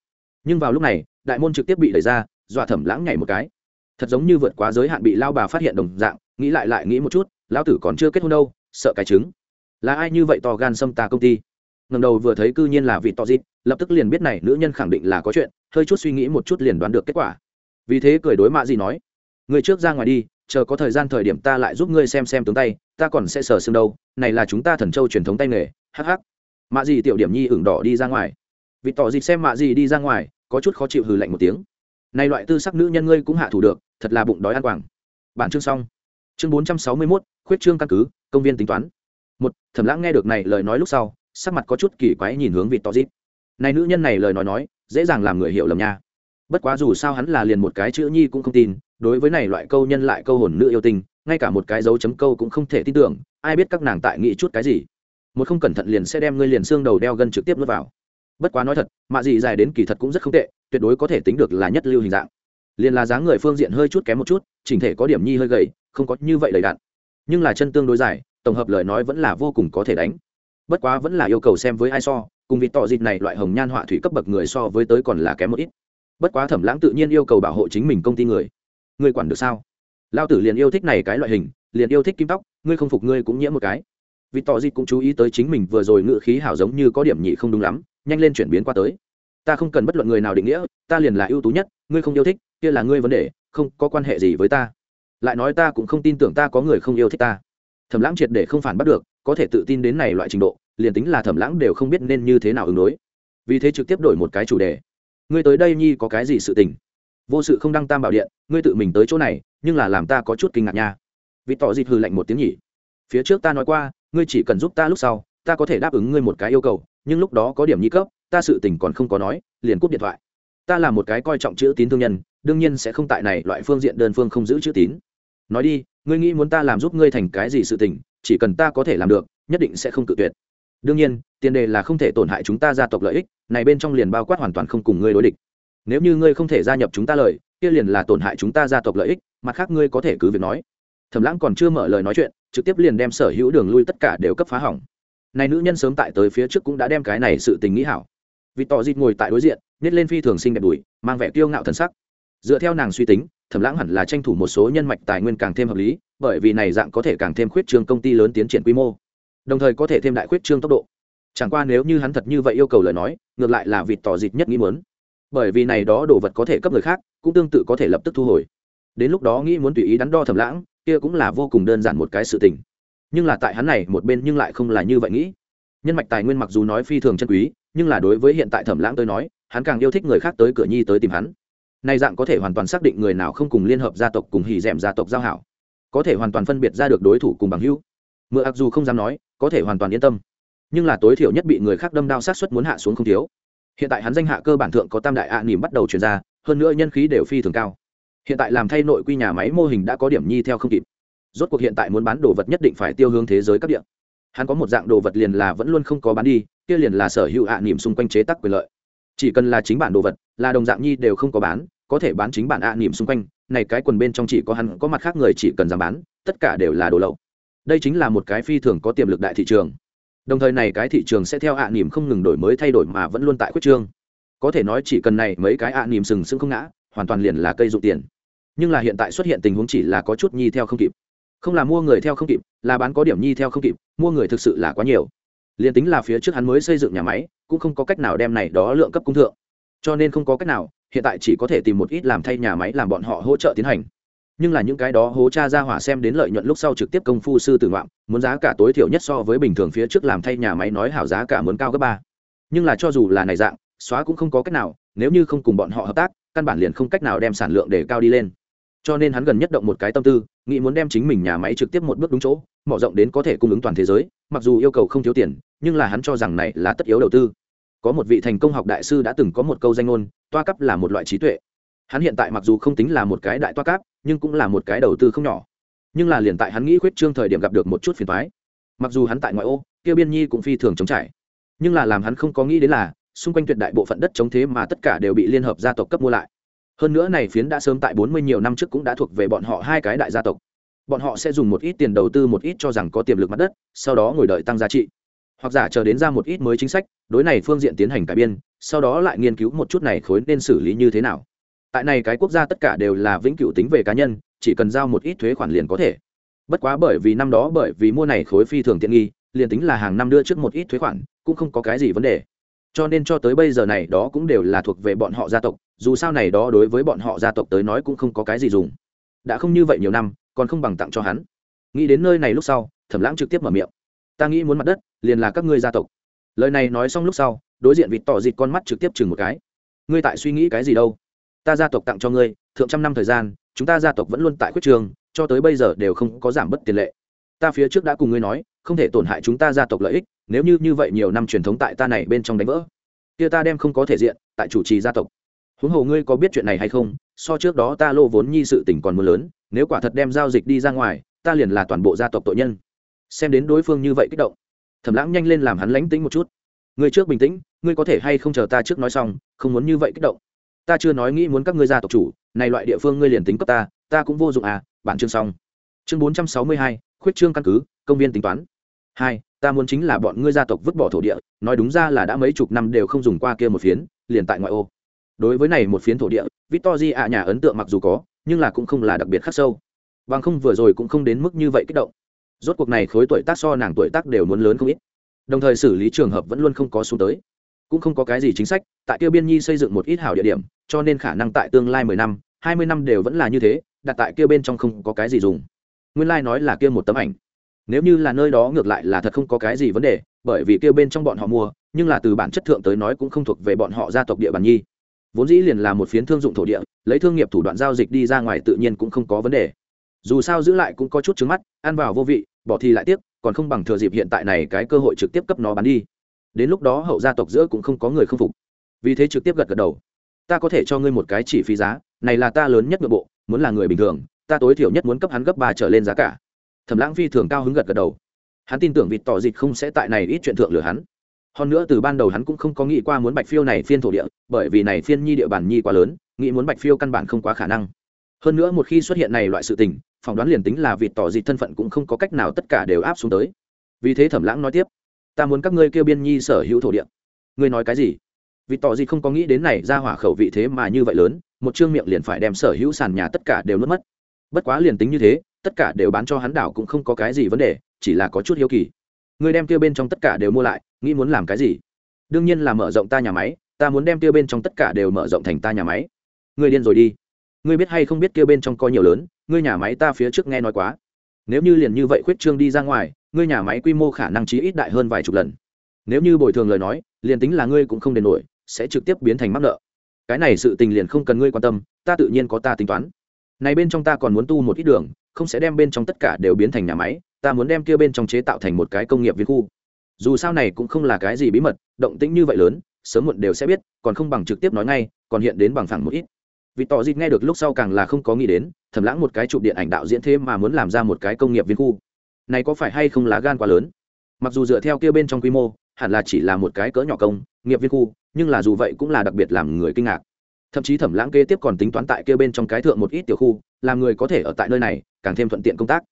Nhưng vào lúc này, đại môn trực tiếp bị đẩy ra, dọa thẩm lãng nhảy một cái. Thật giống như vượt quá giới hạn bị lao bà phát hiện đồng dạng, nghĩ lại lại nghĩ một chút, lão tử còn chưa kết hôn đâu, sợ cái trứng. Là ai như vậy to gan xâm ta công ty? Ngầm đầu vừa thấy cư nhiên là vị to dịp lập tức liền biết này nữ nhân khẳng định là có chuyện, hơi chút suy nghĩ một chút liền đoán được kết quả vì thế cười đối mạ gì nói người trước ra ngoài đi chờ có thời gian thời điểm ta lại giúp ngươi xem xem tướng tay ta còn sẽ sờ xương đâu này là chúng ta thần châu truyền thống tay nghề hắc hắc, mạ gì tiểu điểm nhi ửng đỏ đi ra ngoài. Vị tỏ dịp xem mạ gì đi ra ngoài có chút khó chịu hừ lạnh một tiếng. Này loại tư sắc nữ nhân ngươi cũng hạ thủ được thật là bụng đói ăn quảng bản chương xong. Chương bốn trăm sáu mươi mốt khuyết trương căn cứ công viên tính toán. Một thẩm lãng nghe được này lời nói lúc sau sắc mặt có chút kỳ quái nhìn hướng vị tỏ dịp. Này nữ nhân này lời nói nói dễ dàng làm người hiểu lầm nha bất quá dù sao hắn là liền một cái chữ nhi cũng không tin, đối với này loại câu nhân lại câu hồn nữ yêu tình ngay cả một cái dấu chấm câu cũng không thể tin tưởng, ai biết các nàng tại nghĩ chút cái gì. Một không cẩn thận liền sẽ đem ngươi liền xương đầu đeo gân trực tiếp nuốt vào. Bất quá nói thật, mạ dị dài đến kỳ thật cũng rất không tệ, tuyệt đối có thể tính được là nhất lưu hình dạng. Liền là dáng người phương diện hơi chút kém một chút, chỉnh thể có điểm nhi hơi gầy, không có như vậy đầy đạn nhưng là chân tương đối dài, tổng hợp lời nói vẫn là vô cùng có thể đánh. Bất quá vẫn là yêu cầu xem với ai so, cùng vì tỏ dịp này loại hồng nhan họa thủy cấp bậc người so với tới còn là kém một ít bất quá thẩm lãng tự nhiên yêu cầu bảo hộ chính mình công ty người. Ngươi quản được sao? Lao tử liền yêu thích này cái loại hình, liền yêu thích kim tóc, ngươi không phục ngươi cũng nhiễm một cái. Vì tỏ dịp cũng chú ý tới chính mình vừa rồi ngự khí hảo giống như có điểm nhị không đúng lắm, nhanh lên chuyển biến qua tới. Ta không cần bất luận người nào định nghĩa, ta liền là ưu tú nhất, ngươi không yêu thích, kia là ngươi vấn đề, không có quan hệ gì với ta. Lại nói ta cũng không tin tưởng ta có người không yêu thích ta. Thẩm lãng triệt để không phản bắt được, có thể tự tin đến này loại trình độ, liền tính là thẩm lãng đều không biết nên như thế nào ứng đối. Vì thế trực tiếp đổi một cái chủ đề ngươi tới đây nhi có cái gì sự tình? Vô sự không đăng tam bảo điện, ngươi tự mình tới chỗ này, nhưng là làm ta có chút kinh ngạc nha. Vì tỏ dịp hư lạnh một tiếng nhỉ. Phía trước ta nói qua, ngươi chỉ cần giúp ta lúc sau, ta có thể đáp ứng ngươi một cái yêu cầu, nhưng lúc đó có điểm nhi cấp, ta sự tình còn không có nói, liền cúp điện thoại. Ta là một cái coi trọng chữ tín thương nhân, đương nhiên sẽ không tại này loại phương diện đơn phương không giữ chữ tín. Nói đi, ngươi nghĩ muốn ta làm giúp ngươi thành cái gì sự tình, chỉ cần ta có thể làm được, nhất định sẽ không cự tuyệt đương nhiên, tiền đề là không thể tổn hại chúng ta gia tộc lợi ích, này bên trong liền bao quát hoàn toàn không cùng ngươi đối địch. Nếu như ngươi không thể gia nhập chúng ta lợi kia liền là tổn hại chúng ta gia tộc lợi ích, mặt khác ngươi có thể cứ việc nói. Thẩm lãng còn chưa mở lời nói chuyện, trực tiếp liền đem sở hữu đường lui tất cả đều cấp phá hỏng. Này nữ nhân sớm tại tới phía trước cũng đã đem cái này sự tình nghĩ hảo. Vì tỏ dịt ngồi tại đối diện, nhét lên phi thường xinh đẹp đùi, mang vẻ kiêu ngạo thần sắc. Dựa theo nàng suy tính, thẩm lãng hẳn là tranh thủ một số nhân mạch tài nguyên càng thêm hợp lý, bởi vì này dạng có thể càng thêm khuyết trường công ty lớn tiến triển quy mô đồng thời có thể thêm đại khuyết trương tốc độ. Chẳng qua nếu như hắn thật như vậy yêu cầu lời nói, ngược lại là vịt tỏ dịt nhất nghĩ muốn. Bởi vì này đó đồ vật có thể cấp người khác, cũng tương tự có thể lập tức thu hồi. Đến lúc đó nghĩ muốn tùy ý đắn đo thầm lãng, kia cũng là vô cùng đơn giản một cái sự tình. Nhưng là tại hắn này một bên nhưng lại không là như vậy nghĩ. Nhân mạch tài nguyên mặc dù nói phi thường chân quý, nhưng là đối với hiện tại thẩm lãng tới nói, hắn càng yêu thích người khác tới cửa nhi tới tìm hắn. Nay dạng có thể hoàn toàn xác định người nào không cùng liên hợp gia tộc cùng hỉ d gia tộc giao hảo. Có thể hoàn toàn phân biệt ra được đối thủ cùng bằng hữu mượn ặc dù không dám nói, có thể hoàn toàn yên tâm. Nhưng là tối thiểu nhất bị người khác đâm đao sát xuất muốn hạ xuống không thiếu. Hiện tại hắn danh hạ cơ bản thượng có tam đại ạ à nỉm bắt đầu chuyển ra, hơn nữa nhân khí đều phi thường cao. Hiện tại làm thay nội quy nhà máy mô hình đã có điểm nhi theo không kịp. Rốt cuộc hiện tại muốn bán đồ vật nhất định phải tiêu hướng thế giới các địa. Hắn có một dạng đồ vật liền là vẫn luôn không có bán đi, kia liền là sở hữu ạ à nỉm xung quanh chế tác quyền lợi. Chỉ cần là chính bản đồ vật, là đồng dạng nhi đều không có bán, có thể bán chính bản ạ à nỉm xung quanh, này cái quần bên trong chỉ có hắn, có mặt khác người chỉ cần dám bán, tất cả đều là đồ lậu đây chính là một cái phi thường có tiềm lực đại thị trường. Đồng thời này cái thị trường sẽ theo ạ à nỉm không ngừng đổi mới thay đổi mà vẫn luôn tại khuyết trương. Có thể nói chỉ cần này mấy cái ạ à nỉm sừng sững không ngã, hoàn toàn liền là cây dụng tiền. Nhưng là hiện tại xuất hiện tình huống chỉ là có chút nhi theo không kịp. Không là mua người theo không kịp, là bán có điểm nhi theo không kịp, mua người thực sự là quá nhiều. Liền tính là phía trước hắn mới xây dựng nhà máy, cũng không có cách nào đem này đó lượng cấp cung thượng. Cho nên không có cách nào, hiện tại chỉ có thể tìm một ít làm thay nhà máy làm bọn họ hỗ trợ tiến hành nhưng là những cái đó hố cha ra hỏa xem đến lợi nhuận lúc sau trực tiếp công phu sư tử ngoạm, muốn giá cả tối thiểu nhất so với bình thường phía trước làm thay nhà máy nói hảo giá cả muốn cao gấp ba. Nhưng là cho dù là này dạng, xóa cũng không có cách nào, nếu như không cùng bọn họ hợp tác, căn bản liền không cách nào đem sản lượng để cao đi lên. Cho nên hắn gần nhất động một cái tâm tư, nghĩ muốn đem chính mình nhà máy trực tiếp một bước đúng chỗ, mở rộng đến có thể cung ứng toàn thế giới, mặc dù yêu cầu không thiếu tiền, nhưng là hắn cho rằng này là tất yếu đầu tư. Có một vị thành công học đại sư đã từng có một câu danh ngôn, toa cấp là một loại trí tuệ hắn hiện tại mặc dù không tính là một cái đại toa cáp, nhưng cũng là một cái đầu tư không nhỏ. Nhưng là liền tại hắn nghĩ khuyết trương thời điểm gặp được một chút phiền thoái mặc dù hắn tại ngoại ô, kia biên nhi cũng phi thường chống trải. Nhưng là làm hắn không có nghĩ đến là, xung quanh tuyệt đại bộ phận đất chống thế mà tất cả đều bị liên hợp gia tộc cấp mua lại. Hơn nữa này phiến đã sớm tại bốn mươi nhiều năm trước cũng đã thuộc về bọn họ hai cái đại gia tộc. Bọn họ sẽ dùng một ít tiền đầu tư một ít cho rằng có tiềm lực mặt đất, sau đó ngồi đợi tăng giá trị. Hoặc giả chờ đến ra một ít mới chính sách, đối này phương diện tiến hành cải biên, sau đó lại nghiên cứu một chút này khối nên xử lý như thế nào tại này cái quốc gia tất cả đều là vĩnh cửu tính về cá nhân, chỉ cần giao một ít thuế khoản liền có thể. Bất quá bởi vì năm đó bởi vì mua này khối phi thường tiện nghi, liền tính là hàng năm đưa trước một ít thuế khoản, cũng không có cái gì vấn đề. Cho nên cho tới bây giờ này đó cũng đều là thuộc về bọn họ gia tộc, dù sao này đó đối với bọn họ gia tộc tới nói cũng không có cái gì dùng. Đã không như vậy nhiều năm, còn không bằng tặng cho hắn. Nghĩ đến nơi này lúc sau, thẩm lãng trực tiếp mở miệng. Ta nghĩ muốn mặt đất, liền là các ngươi gia tộc. Lời này nói xong lúc sau, đối diện vịt tỏ dịt con mắt trực tiếp chừng một cái. Ngươi tại suy nghĩ cái gì đâu? Ta gia tộc tặng cho ngươi, thượng trăm năm thời gian, chúng ta gia tộc vẫn luôn tại khuyết trường, cho tới bây giờ đều không có giảm bất tiền lệ. Ta phía trước đã cùng ngươi nói, không thể tổn hại chúng ta gia tộc lợi ích, nếu như như vậy nhiều năm truyền thống tại ta này bên trong đánh vỡ. Kia ta đem không có thể diện, tại chủ trì gia tộc. Huống hồ ngươi có biết chuyện này hay không? So trước đó ta lô vốn nhi sự tỉnh còn mưa lớn, nếu quả thật đem giao dịch đi ra ngoài, ta liền là toàn bộ gia tộc tội nhân. Xem đến đối phương như vậy kích động. Thẩm lãng nhanh lên làm hắn lánh tính một chút. Ngươi trước bình tĩnh, ngươi có thể hay không chờ ta trước nói xong, không muốn như vậy kích động ta chưa nói nghĩ muốn các ngươi gia tộc chủ, này loại địa phương ngươi liền tính cấp ta ta cũng vô dụng à bản chương xong. Chương bốn trăm sáu mươi hai, khuyết trương căn cứ, công viên tính toán. Hai, ta muốn chính là bọn ngươi gia tộc vứt bỏ thổ địa, nói đúng ra là đã mấy chục năm đều không dùng qua kia một phiến, liền tại ngoại ô. Đối với này một phiến thổ địa victorji ạ nhà ấn tượng mặc dù có, nhưng là cũng không là đặc biệt khắc sâu. Bằng không vừa rồi cũng không đến mức như vậy kích động. Rốt cuộc này khối tuổi tác so nàng tuổi tác đều muốn lớn không ít. Đồng thời xử lý trường hợp vẫn luôn không có xuống tới. Cũng không có cái gì chính sách, tại kia biên nhi xây dựng một ít hảo địa điểm cho nên khả năng tại tương lai mười năm, hai mươi năm đều vẫn là như thế, đặt tại kia bên trong không có cái gì dùng. Nguyên lai、like、nói là kia một tấm ảnh. Nếu như là nơi đó ngược lại là thật không có cái gì vấn đề, bởi vì kia bên trong bọn họ mua, nhưng là từ bản chất thượng tới nói cũng không thuộc về bọn họ gia tộc địa bàn nhi. Vốn dĩ liền là một phiến thương dụng thổ địa, lấy thương nghiệp thủ đoạn giao dịch đi ra ngoài tự nhiên cũng không có vấn đề. Dù sao giữ lại cũng có chút trứng mắt, ăn vào vô vị, bỏ thì lại tiếc, còn không bằng thừa dịp hiện tại này cái cơ hội trực tiếp cấp nó bán đi. Đến lúc đó hậu gia tộc giữa cũng không có người không phục. Vì thế trực tiếp gật gật đầu ta có thể cho ngươi một cái chỉ phí giá, này là ta lớn nhất nội bộ, muốn là người bình thường, ta tối thiểu nhất muốn cấp hắn gấp ba trở lên giá cả. Thẩm lãng phi thường cao hứng gật gật đầu. Hắn tin tưởng vịt tỏ dịch không sẽ tại này ít chuyện thượng lừa hắn. Hơn nữa từ ban đầu hắn cũng không có nghĩ qua muốn bạch phiêu này phiên thổ địa, bởi vì này phiên nhi địa bàn nhi quá lớn, nghĩ muốn bạch phiêu căn bản không quá khả năng. Hơn nữa một khi xuất hiện này loại sự tình, phỏng đoán liền tính là vịt tỏ dịch thân phận cũng không có cách nào tất cả đều áp xuống tới. Vì thế thẩm lãng nói tiếp, ta muốn các ngươi kêu biên nhi sở hữu thổ địa. Ngươi nói cái gì? Vì tỏ gì không có nghĩ đến này ra hỏa khẩu vị thế mà như vậy lớn, một chương miệng liền phải đem sở hữu sàn nhà tất cả đều nuốt mất. Bất quá liền tính như thế, tất cả đều bán cho hắn đảo cũng không có cái gì vấn đề, chỉ là có chút hiếu kỳ. Người đem kia bên trong tất cả đều mua lại, nghĩ muốn làm cái gì? Đương nhiên là mở rộng ta nhà máy, ta muốn đem kia bên trong tất cả đều mở rộng thành ta nhà máy. Người điên rồi đi. Ngươi biết hay không biết kia bên trong có nhiều lớn, ngươi nhà máy ta phía trước nghe nói quá. Nếu như liền như vậy khuyết trương đi ra ngoài, ngươi nhà máy quy mô khả năng chí ít đại hơn vài chục lần. Nếu như bồi thường lời nói, liền tính là ngươi cũng không đền nổi sẽ trực tiếp biến thành mắc nợ. Cái này sự tình liền không cần ngươi quan tâm, ta tự nhiên có ta tính toán. Này bên trong ta còn muốn tu một ít đường, không sẽ đem bên trong tất cả đều biến thành nhà máy, ta muốn đem kia bên trong chế tạo thành một cái công nghiệp viên khu. Dù sao này cũng không là cái gì bí mật, động tĩnh như vậy lớn, sớm muộn đều sẽ biết, còn không bằng trực tiếp nói ngay, còn hiện đến bằng phẳng một ít. Vì tỏ dịt nghe được lúc sau càng là không có nghĩ đến, thầm lãng một cái chụp điện ảnh đạo diễn thế mà muốn làm ra một cái công nghiệp viên khu. Này có phải hay không lá gan quá lớn? Mặc dù dựa theo kia bên trong quy mô hẳn là chỉ là một cái cỡ nhỏ công, nghiệp viên khu, nhưng là dù vậy cũng là đặc biệt làm người kinh ngạc. Thậm chí thẩm lãng kế tiếp còn tính toán tại kia bên trong cái thượng một ít tiểu khu, làm người có thể ở tại nơi này, càng thêm thuận tiện công tác.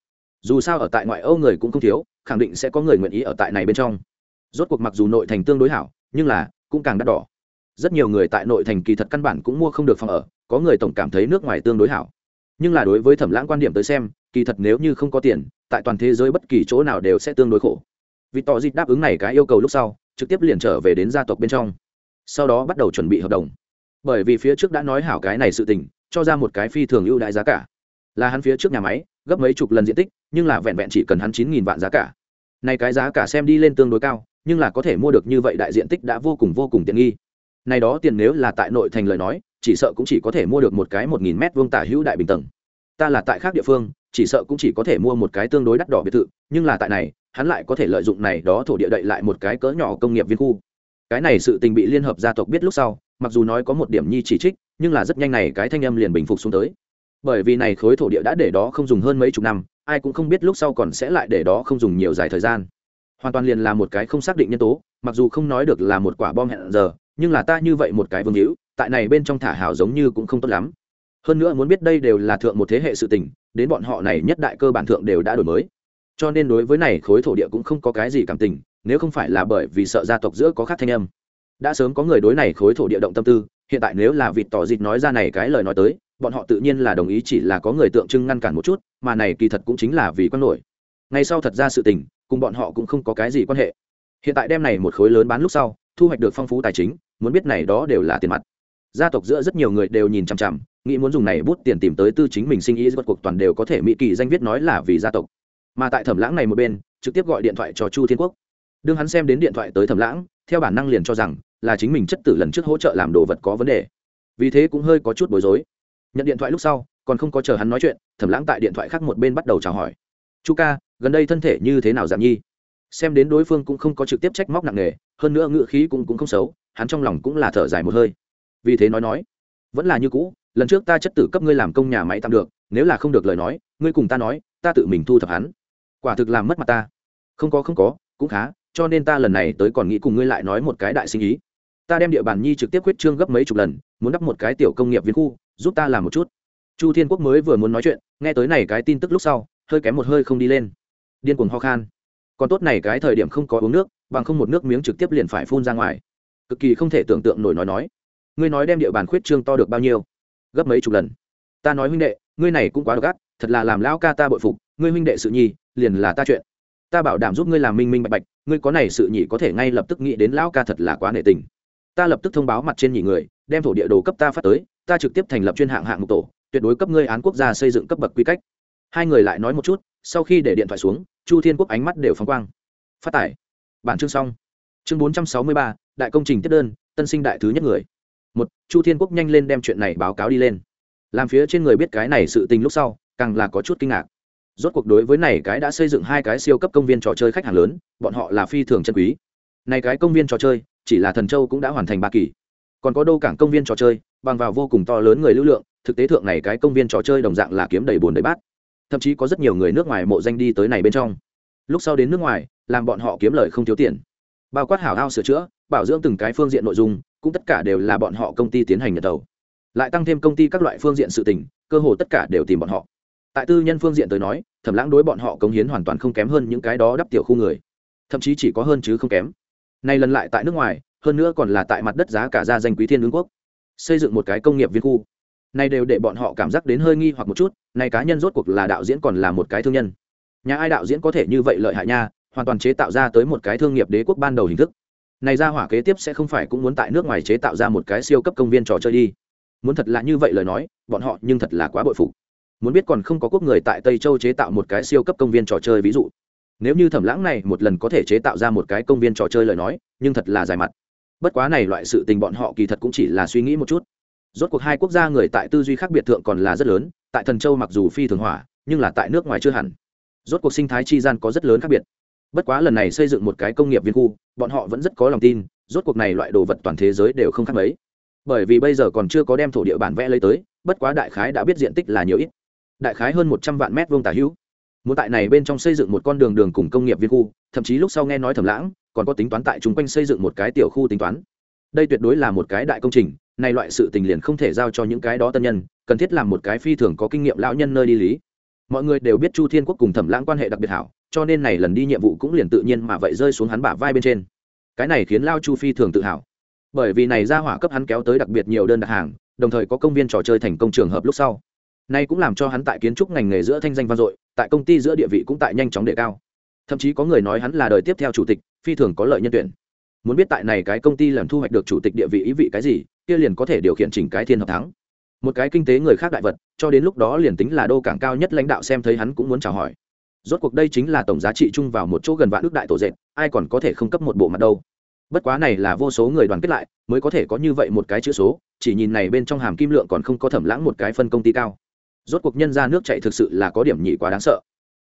Dù sao ở tại ngoại âu người cũng không thiếu, khẳng định sẽ có người nguyện ý ở tại này bên trong. Rốt cuộc mặc dù nội thành tương đối hảo, nhưng là cũng càng đắt đỏ. Rất nhiều người tại nội thành kỳ thật căn bản cũng mua không được phòng ở, có người tổng cảm thấy nước ngoài tương đối hảo. Nhưng là đối với thẩm lãng quan điểm tới xem, kỳ thật nếu như không có tiền, tại toàn thế giới bất kỳ chỗ nào đều sẽ tương đối khổ vì tỏ dịp đáp ứng này cái yêu cầu lúc sau, trực tiếp liền trở về đến gia tộc bên trong. Sau đó bắt đầu chuẩn bị hợp đồng. Bởi vì phía trước đã nói hảo cái này sự tình, cho ra một cái phi thường ưu đại giá cả. Là hắn phía trước nhà máy, gấp mấy chục lần diện tích, nhưng là vẹn vẹn chỉ cần hắn chín nghìn vạn giá cả. Này cái giá cả xem đi lên tương đối cao, nhưng là có thể mua được như vậy đại diện tích đã vô cùng vô cùng tiện nghi. Này đó tiền nếu là tại nội thành lời nói, chỉ sợ cũng chỉ có thể mua được một cái một nghìn mét vuông tả hữu đại bình tầng. Ta là tại khác địa phương, chỉ sợ cũng chỉ có thể mua một cái tương đối đắt đỏ biệt thự, nhưng là tại này hắn lại có thể lợi dụng này đó thổ địa đậy lại một cái cỡ nhỏ công nghiệp viên khu. Cái này sự tình bị liên hợp gia tộc biết lúc sau, mặc dù nói có một điểm nhi chỉ trích, nhưng là rất nhanh này cái thanh âm liền bình phục xuống tới. Bởi vì này khối thổ địa đã để đó không dùng hơn mấy chục năm, ai cũng không biết lúc sau còn sẽ lại để đó không dùng nhiều dài thời gian. Hoàn toàn liền là một cái không xác định nhân tố, mặc dù không nói được là một quả bom hẹn giờ, nhưng là ta như vậy một cái vương hữu, tại này bên trong thả hào giống như cũng không tốt lắm. Hơn nữa muốn biết đây đều là thượng một thế hệ sự tình, đến bọn họ này nhất đại cơ bản thượng đều đã đổi mới cho nên đối với này khối thổ địa cũng không có cái gì cảm tình, nếu không phải là bởi vì sợ gia tộc giữa có khác thanh âm. Đã sớm có người đối này khối thổ địa động tâm tư, hiện tại nếu là vịt tỏ dịt nói ra này cái lời nói tới, bọn họ tự nhiên là đồng ý chỉ là có người tượng trưng ngăn cản một chút, mà này kỳ thật cũng chính là vì quan nổi. Ngay sau thật ra sự tình, cùng bọn họ cũng không có cái gì quan hệ. Hiện tại đem này một khối lớn bán lúc sau, thu hoạch được phong phú tài chính, muốn biết này đó đều là tiền mặt. Gia tộc giữa rất nhiều người đều nhìn chằm chằm, nghĩ muốn dùng này bút tiền tìm tới tư chính mình sinh ý vượt cuộc toàn đều có thể mỹ kỳ danh viết nói là vì gia tộc mà tại thẩm lãng này một bên, trực tiếp gọi điện thoại cho chu thiên quốc. Đương hắn xem đến điện thoại tới thẩm lãng, theo bản năng liền cho rằng là chính mình chất tử lần trước hỗ trợ làm đồ vật có vấn đề. Vì thế cũng hơi có chút bối rối. Nhận điện thoại lúc sau, còn không có chờ hắn nói chuyện, thẩm lãng tại điện thoại khác một bên bắt đầu chào hỏi. Chu ca, gần đây thân thể như thế nào giảm nhi? Xem đến đối phương cũng không có trực tiếp trách móc nặng nề, hơn nữa ngựa khí cũng cũng không xấu, hắn trong lòng cũng là thở dài một hơi. Vì thế nói nói, vẫn là như cũ, lần trước ta chất tử cấp ngươi làm công nhà máy tạm được, nếu là không được lời nói, ngươi cùng ta nói, ta tự mình thu thập hắn quả thực làm mất mặt ta. Không có không có, cũng khá, cho nên ta lần này tới còn nghĩ cùng ngươi lại nói một cái đại sinh ý. Ta đem địa bàn nhi trực tiếp quyết trương gấp mấy chục lần, muốn đắp một cái tiểu công nghiệp viên khu, giúp ta làm một chút. Chu thiên quốc mới vừa muốn nói chuyện, nghe tới này cái tin tức lúc sau, hơi kém một hơi không đi lên. Điên cuồng ho khan. Còn tốt này cái thời điểm không có uống nước, bằng không một nước miếng trực tiếp liền phải phun ra ngoài. Cực kỳ không thể tưởng tượng nổi nói nói. Ngươi nói đem địa bàn khuyết trương to được bao nhiêu? Gấp mấy chục lần. Ta nói huynh đệ, ngươi này cũng quá độc ác, thật là làm lão ca ta bội phục, ngươi huynh đệ sự nhi liền là ta chuyện. Ta bảo đảm giúp ngươi làm minh minh bạch bạch, ngươi có này sự nhỉ có thể ngay lập tức nghĩ đến lão ca thật là quá nể tình. Ta lập tức thông báo mặt trên nhị người, đem thổ địa đồ cấp ta phát tới, ta trực tiếp thành lập chuyên hạng hạng mục tổ, tuyệt đối cấp ngươi án quốc gia xây dựng cấp bậc quy cách. Hai người lại nói một chút, sau khi để điện thoại xuống, chu thiên quốc ánh mắt đều phóng quang. Phát tải. Bản chương xong. Chương bốn trăm sáu mươi ba, đại công trình tiếp đơn, tân sinh đại thứ nhất người. Một, chu thiên quốc nhanh lên đem chuyện này báo cáo đi lên. Làm phía trên người biết cái này sự tình lúc sau, càng là có chút kinh ngạc rốt cuộc đối với này cái đã xây dựng hai cái siêu cấp công viên trò chơi khách hàng lớn, bọn họ là phi thường chân quý. Này cái công viên trò chơi, chỉ là thần châu cũng đã hoàn thành ba kỳ. Còn có đâu cảng công viên trò chơi, bằng vào vô cùng to lớn người lưu lượng, thực tế thượng này cái công viên trò chơi đồng dạng là kiếm đầy bồn đầy bát. Thậm chí có rất nhiều người nước ngoài mộ danh đi tới này bên trong. Lúc sau đến nước ngoài, làm bọn họ kiếm lời không thiếu tiền. Bao quát hảo hao sửa chữa, bảo dưỡng từng cái phương diện nội dung, cũng tất cả đều là bọn họ công ty tiến hành nhận tàu lại tăng thêm công ty các loại phương diện sự tình, cơ hồ tất cả đều tìm bọn họ tại tư nhân phương diện tới nói, thẩm lãng đối bọn họ cống hiến hoàn toàn không kém hơn những cái đó đắp tiểu khu người. Thậm chí chỉ có hơn chứ không kém. Nay lần lại tại nước ngoài, hơn nữa còn là tại mặt đất giá cả ra danh quý thiên ứng quốc. Xây dựng một cái công nghiệp viên khu. Nay đều để bọn họ cảm giác đến hơi nghi hoặc một chút, nay cá nhân rốt cuộc là đạo diễn còn là một cái thương nhân. Nhà ai đạo diễn có thể như vậy lợi hại nha, hoàn toàn chế tạo ra tới một cái thương nghiệp đế quốc ban đầu hình thức. Này ra hỏa kế tiếp sẽ không phải cũng muốn tại nước ngoài chế tạo ra một cái siêu cấp công viên trò chơi đi. Muốn thật là như vậy lời nói, bọn họ nhưng thật là quá bội phục muốn biết còn không có quốc người tại tây châu chế tạo một cái siêu cấp công viên trò chơi ví dụ. Nếu như thẩm lãng này một lần có thể chế tạo ra một cái công viên trò chơi lời nói, nhưng thật là dài mặt. Bất quá này loại sự tình bọn họ kỳ thật cũng chỉ là suy nghĩ một chút. Rốt cuộc hai quốc gia người tại tư duy khác biệt thượng còn là rất lớn, tại thần châu mặc dù phi thường hỏa, nhưng là tại nước ngoài chưa hẳn. Rốt cuộc sinh thái chi gian có rất lớn khác biệt. Bất quá lần này xây dựng một cái công nghiệp viên khu, bọn họ vẫn rất có lòng tin, rốt cuộc này loại đồ vật toàn thế giới đều không khác mấy. Bởi vì bây giờ còn chưa có đem thổ địa bản vẽ lấy tới, bất quá đại khái đã biết diện tích là nhiều ít đại khái hơn một trăm vạn mét vuông tả hữu. Muốn tại này bên trong xây dựng một con đường đường cùng công nghiệp viên khu, thậm chí lúc sau nghe nói thầm lãng, còn có tính toán tại chung quanh xây dựng một cái tiểu khu tính toán. Đây tuyệt đối là một cái đại công trình, này loại sự tình liền không thể giao cho những cái đó tân nhân, cần thiết làm một cái phi thường có kinh nghiệm lão nhân nơi đi lý. Mọi người đều biết chu thiên quốc cùng thẩm lãng quan hệ đặc biệt hảo, cho nên này lần đi nhiệm vụ cũng liền tự nhiên mà vậy rơi xuống hắn bả vai bên trên. Cái này khiến lao chu phi thường tự hào. Bởi vì này ra hỏa cấp hắn kéo tới đặc biệt nhiều đơn đặt hàng, đồng thời có công viên trò chơi thành công trường hợp lúc sau nay cũng làm cho hắn tại kiến trúc ngành nghề giữa thanh danh vang dội, tại công ty giữa địa vị cũng tại nhanh chóng đề cao. Thậm chí có người nói hắn là đời tiếp theo chủ tịch, phi thường có lợi nhân tuyển. Muốn biết tại này cái công ty làm thu hoạch được chủ tịch địa vị ý vị cái gì, kia liền có thể điều khiển chỉnh cái thiên hợp thắng. Một cái kinh tế người khác đại vật, cho đến lúc đó liền tính là đô cảng cao nhất lãnh đạo xem thấy hắn cũng muốn chào hỏi. Rốt cuộc đây chính là tổng giá trị chung vào một chỗ gần vạn ước đại tổ dệt, ai còn có thể không cấp một bộ mặt đâu. Bất quá này là vô số người đoàn kết lại, mới có thể có như vậy một cái chữ số, chỉ nhìn này bên trong hàm kim lượng còn không có thẩm lãng một cái phân công ty cao rốt cuộc nhân ra nước chạy thực sự là có điểm nhị quá đáng sợ.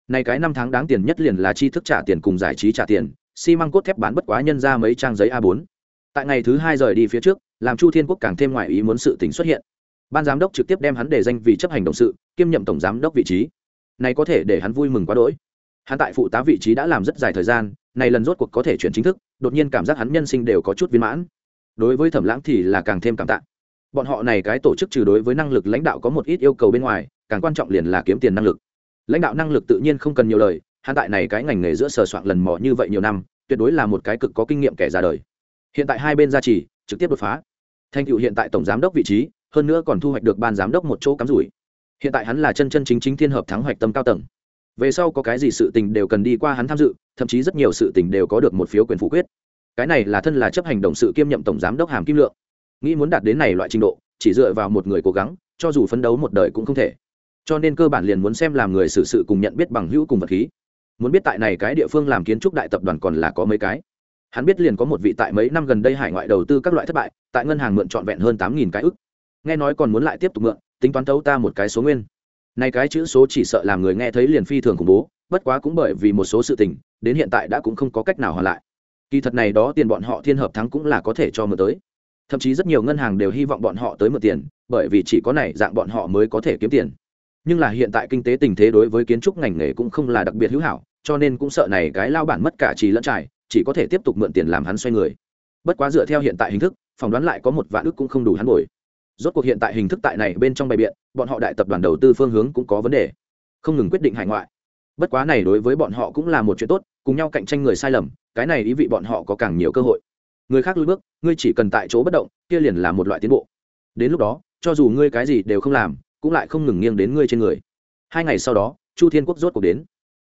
Này cái năm tháng đáng tiền nhất liền là chi thức trả tiền cùng giải trí trả tiền, xi măng cốt thép bán bất quá nhân ra mấy trang giấy a 4 tại ngày thứ hai rời đi phía trước, làm chu thiên quốc càng thêm ngoại ý muốn sự tình xuất hiện. Ban giám đốc trực tiếp đem hắn để danh vì chấp hành động sự, kiêm nhậm tổng giám đốc vị trí. Này có thể để hắn vui mừng quá đỗi. Hắn tại phụ tá vị trí đã làm rất dài thời gian, này lần rốt cuộc có thể chuyển chính thức, đột nhiên cảm giác hắn nhân sinh đều có chút viên mãn. Đối với thẩm lãng thì là càng thêm cảm tạ. Bọn họ này cái tổ chức trừ đối với năng lực lãnh đạo có một ít yêu cầu bên ngoài càng quan trọng liền là kiếm tiền năng lực. Lãnh đạo năng lực tự nhiên không cần nhiều lời, hắn tại này cái ngành nghề giữa sờ soạn lần mò như vậy nhiều năm, tuyệt đối là một cái cực có kinh nghiệm kẻ ra đời. Hiện tại hai bên gia trì, trực tiếp đột phá. Thành tựu hiện tại tổng giám đốc vị trí, hơn nữa còn thu hoạch được ban giám đốc một chỗ cắm rủi. Hiện tại hắn là chân chân chính chính thiên hợp thắng hoạch tâm cao tầng. Về sau có cái gì sự tình đều cần đi qua hắn tham dự, thậm chí rất nhiều sự tình đều có được một phiếu quyền phủ quyết. Cái này là thân là chấp hành động sự kiêm nhậm tổng giám đốc hàm kim lượng. Nghĩ muốn đạt đến này loại trình độ, chỉ dựa vào một người cố gắng, cho dù phấn đấu một đời cũng không thể cho nên cơ bản liền muốn xem làm người xử sự cùng nhận biết bằng hữu cùng vật khí. Muốn biết tại này cái địa phương làm kiến trúc đại tập đoàn còn là có mấy cái. Hắn biết liền có một vị tại mấy năm gần đây hải ngoại đầu tư các loại thất bại, tại ngân hàng mượn trọn vẹn hơn tám nghìn cái ức. Nghe nói còn muốn lại tiếp tục mượn, tính toán thấu ta một cái số nguyên. Này cái chữ số chỉ sợ làm người nghe thấy liền phi thường khủng bố, bất quá cũng bởi vì một số sự tình, đến hiện tại đã cũng không có cách nào hoàn lại. Kỳ thật này đó tiền bọn họ thiên hợp thắng cũng là có thể cho mượn tới. Thậm chí rất nhiều ngân hàng đều hy vọng bọn họ tới mượn tiền, bởi vì chỉ có này dạng bọn họ mới có thể kiếm tiền nhưng là hiện tại kinh tế tình thế đối với kiến trúc ngành nghề cũng không là đặc biệt hữu hảo, cho nên cũng sợ này cái lao bản mất cả trì lẫn trải, chỉ có thể tiếp tục mượn tiền làm hắn xoay người. Bất quá dựa theo hiện tại hình thức, phỏng đoán lại có một vạn ước cũng không đủ hắn bồi. Rốt cuộc hiện tại hình thức tại này bên trong bài biện, bọn họ đại tập đoàn đầu tư phương hướng cũng có vấn đề. Không ngừng quyết định hải ngoại. Bất quá này đối với bọn họ cũng là một chuyện tốt, cùng nhau cạnh tranh người sai lầm, cái này ý vị bọn họ có càng nhiều cơ hội. Người khác lùi bước, ngươi chỉ cần tại chỗ bất động, kia liền là một loại tiến bộ. Đến lúc đó, cho dù ngươi cái gì đều không làm cũng lại không ngừng nghiêng đến ngươi trên người. Hai ngày sau đó, chu thiên quốc rốt cuộc đến.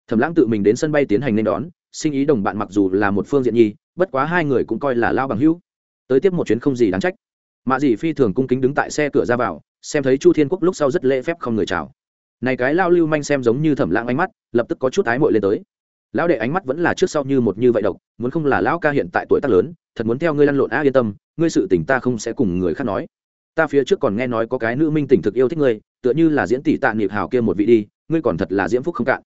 Thẩm lãng tự mình đến sân bay tiến hành nên đón, sinh ý đồng bạn mặc dù là một phương diện nhi, bất quá hai người cũng coi là lao bằng hữu. Tới tiếp một chuyến không gì đáng trách. Mạ dì phi thường cung kính đứng tại xe cửa ra vào, xem thấy chu thiên quốc lúc sau rất lễ phép không người chào. Này cái lao lưu manh xem giống như thẩm lãng ánh mắt, lập tức có chút ái mội lên tới. Lão đệ ánh mắt vẫn là trước sau như một như vậy độc, muốn không là lão ca hiện tại tuổi tác lớn, thật muốn theo ngươi lăn lộn a yên tâm, ngươi sự tình ta không sẽ cùng người khác nói ta phía trước còn nghe nói có cái nữ minh tỉnh thực yêu thích ngươi, tựa như là diễn tỷ tạ niệm hào kia một vị đi, ngươi còn thật là diễm phúc không cạn.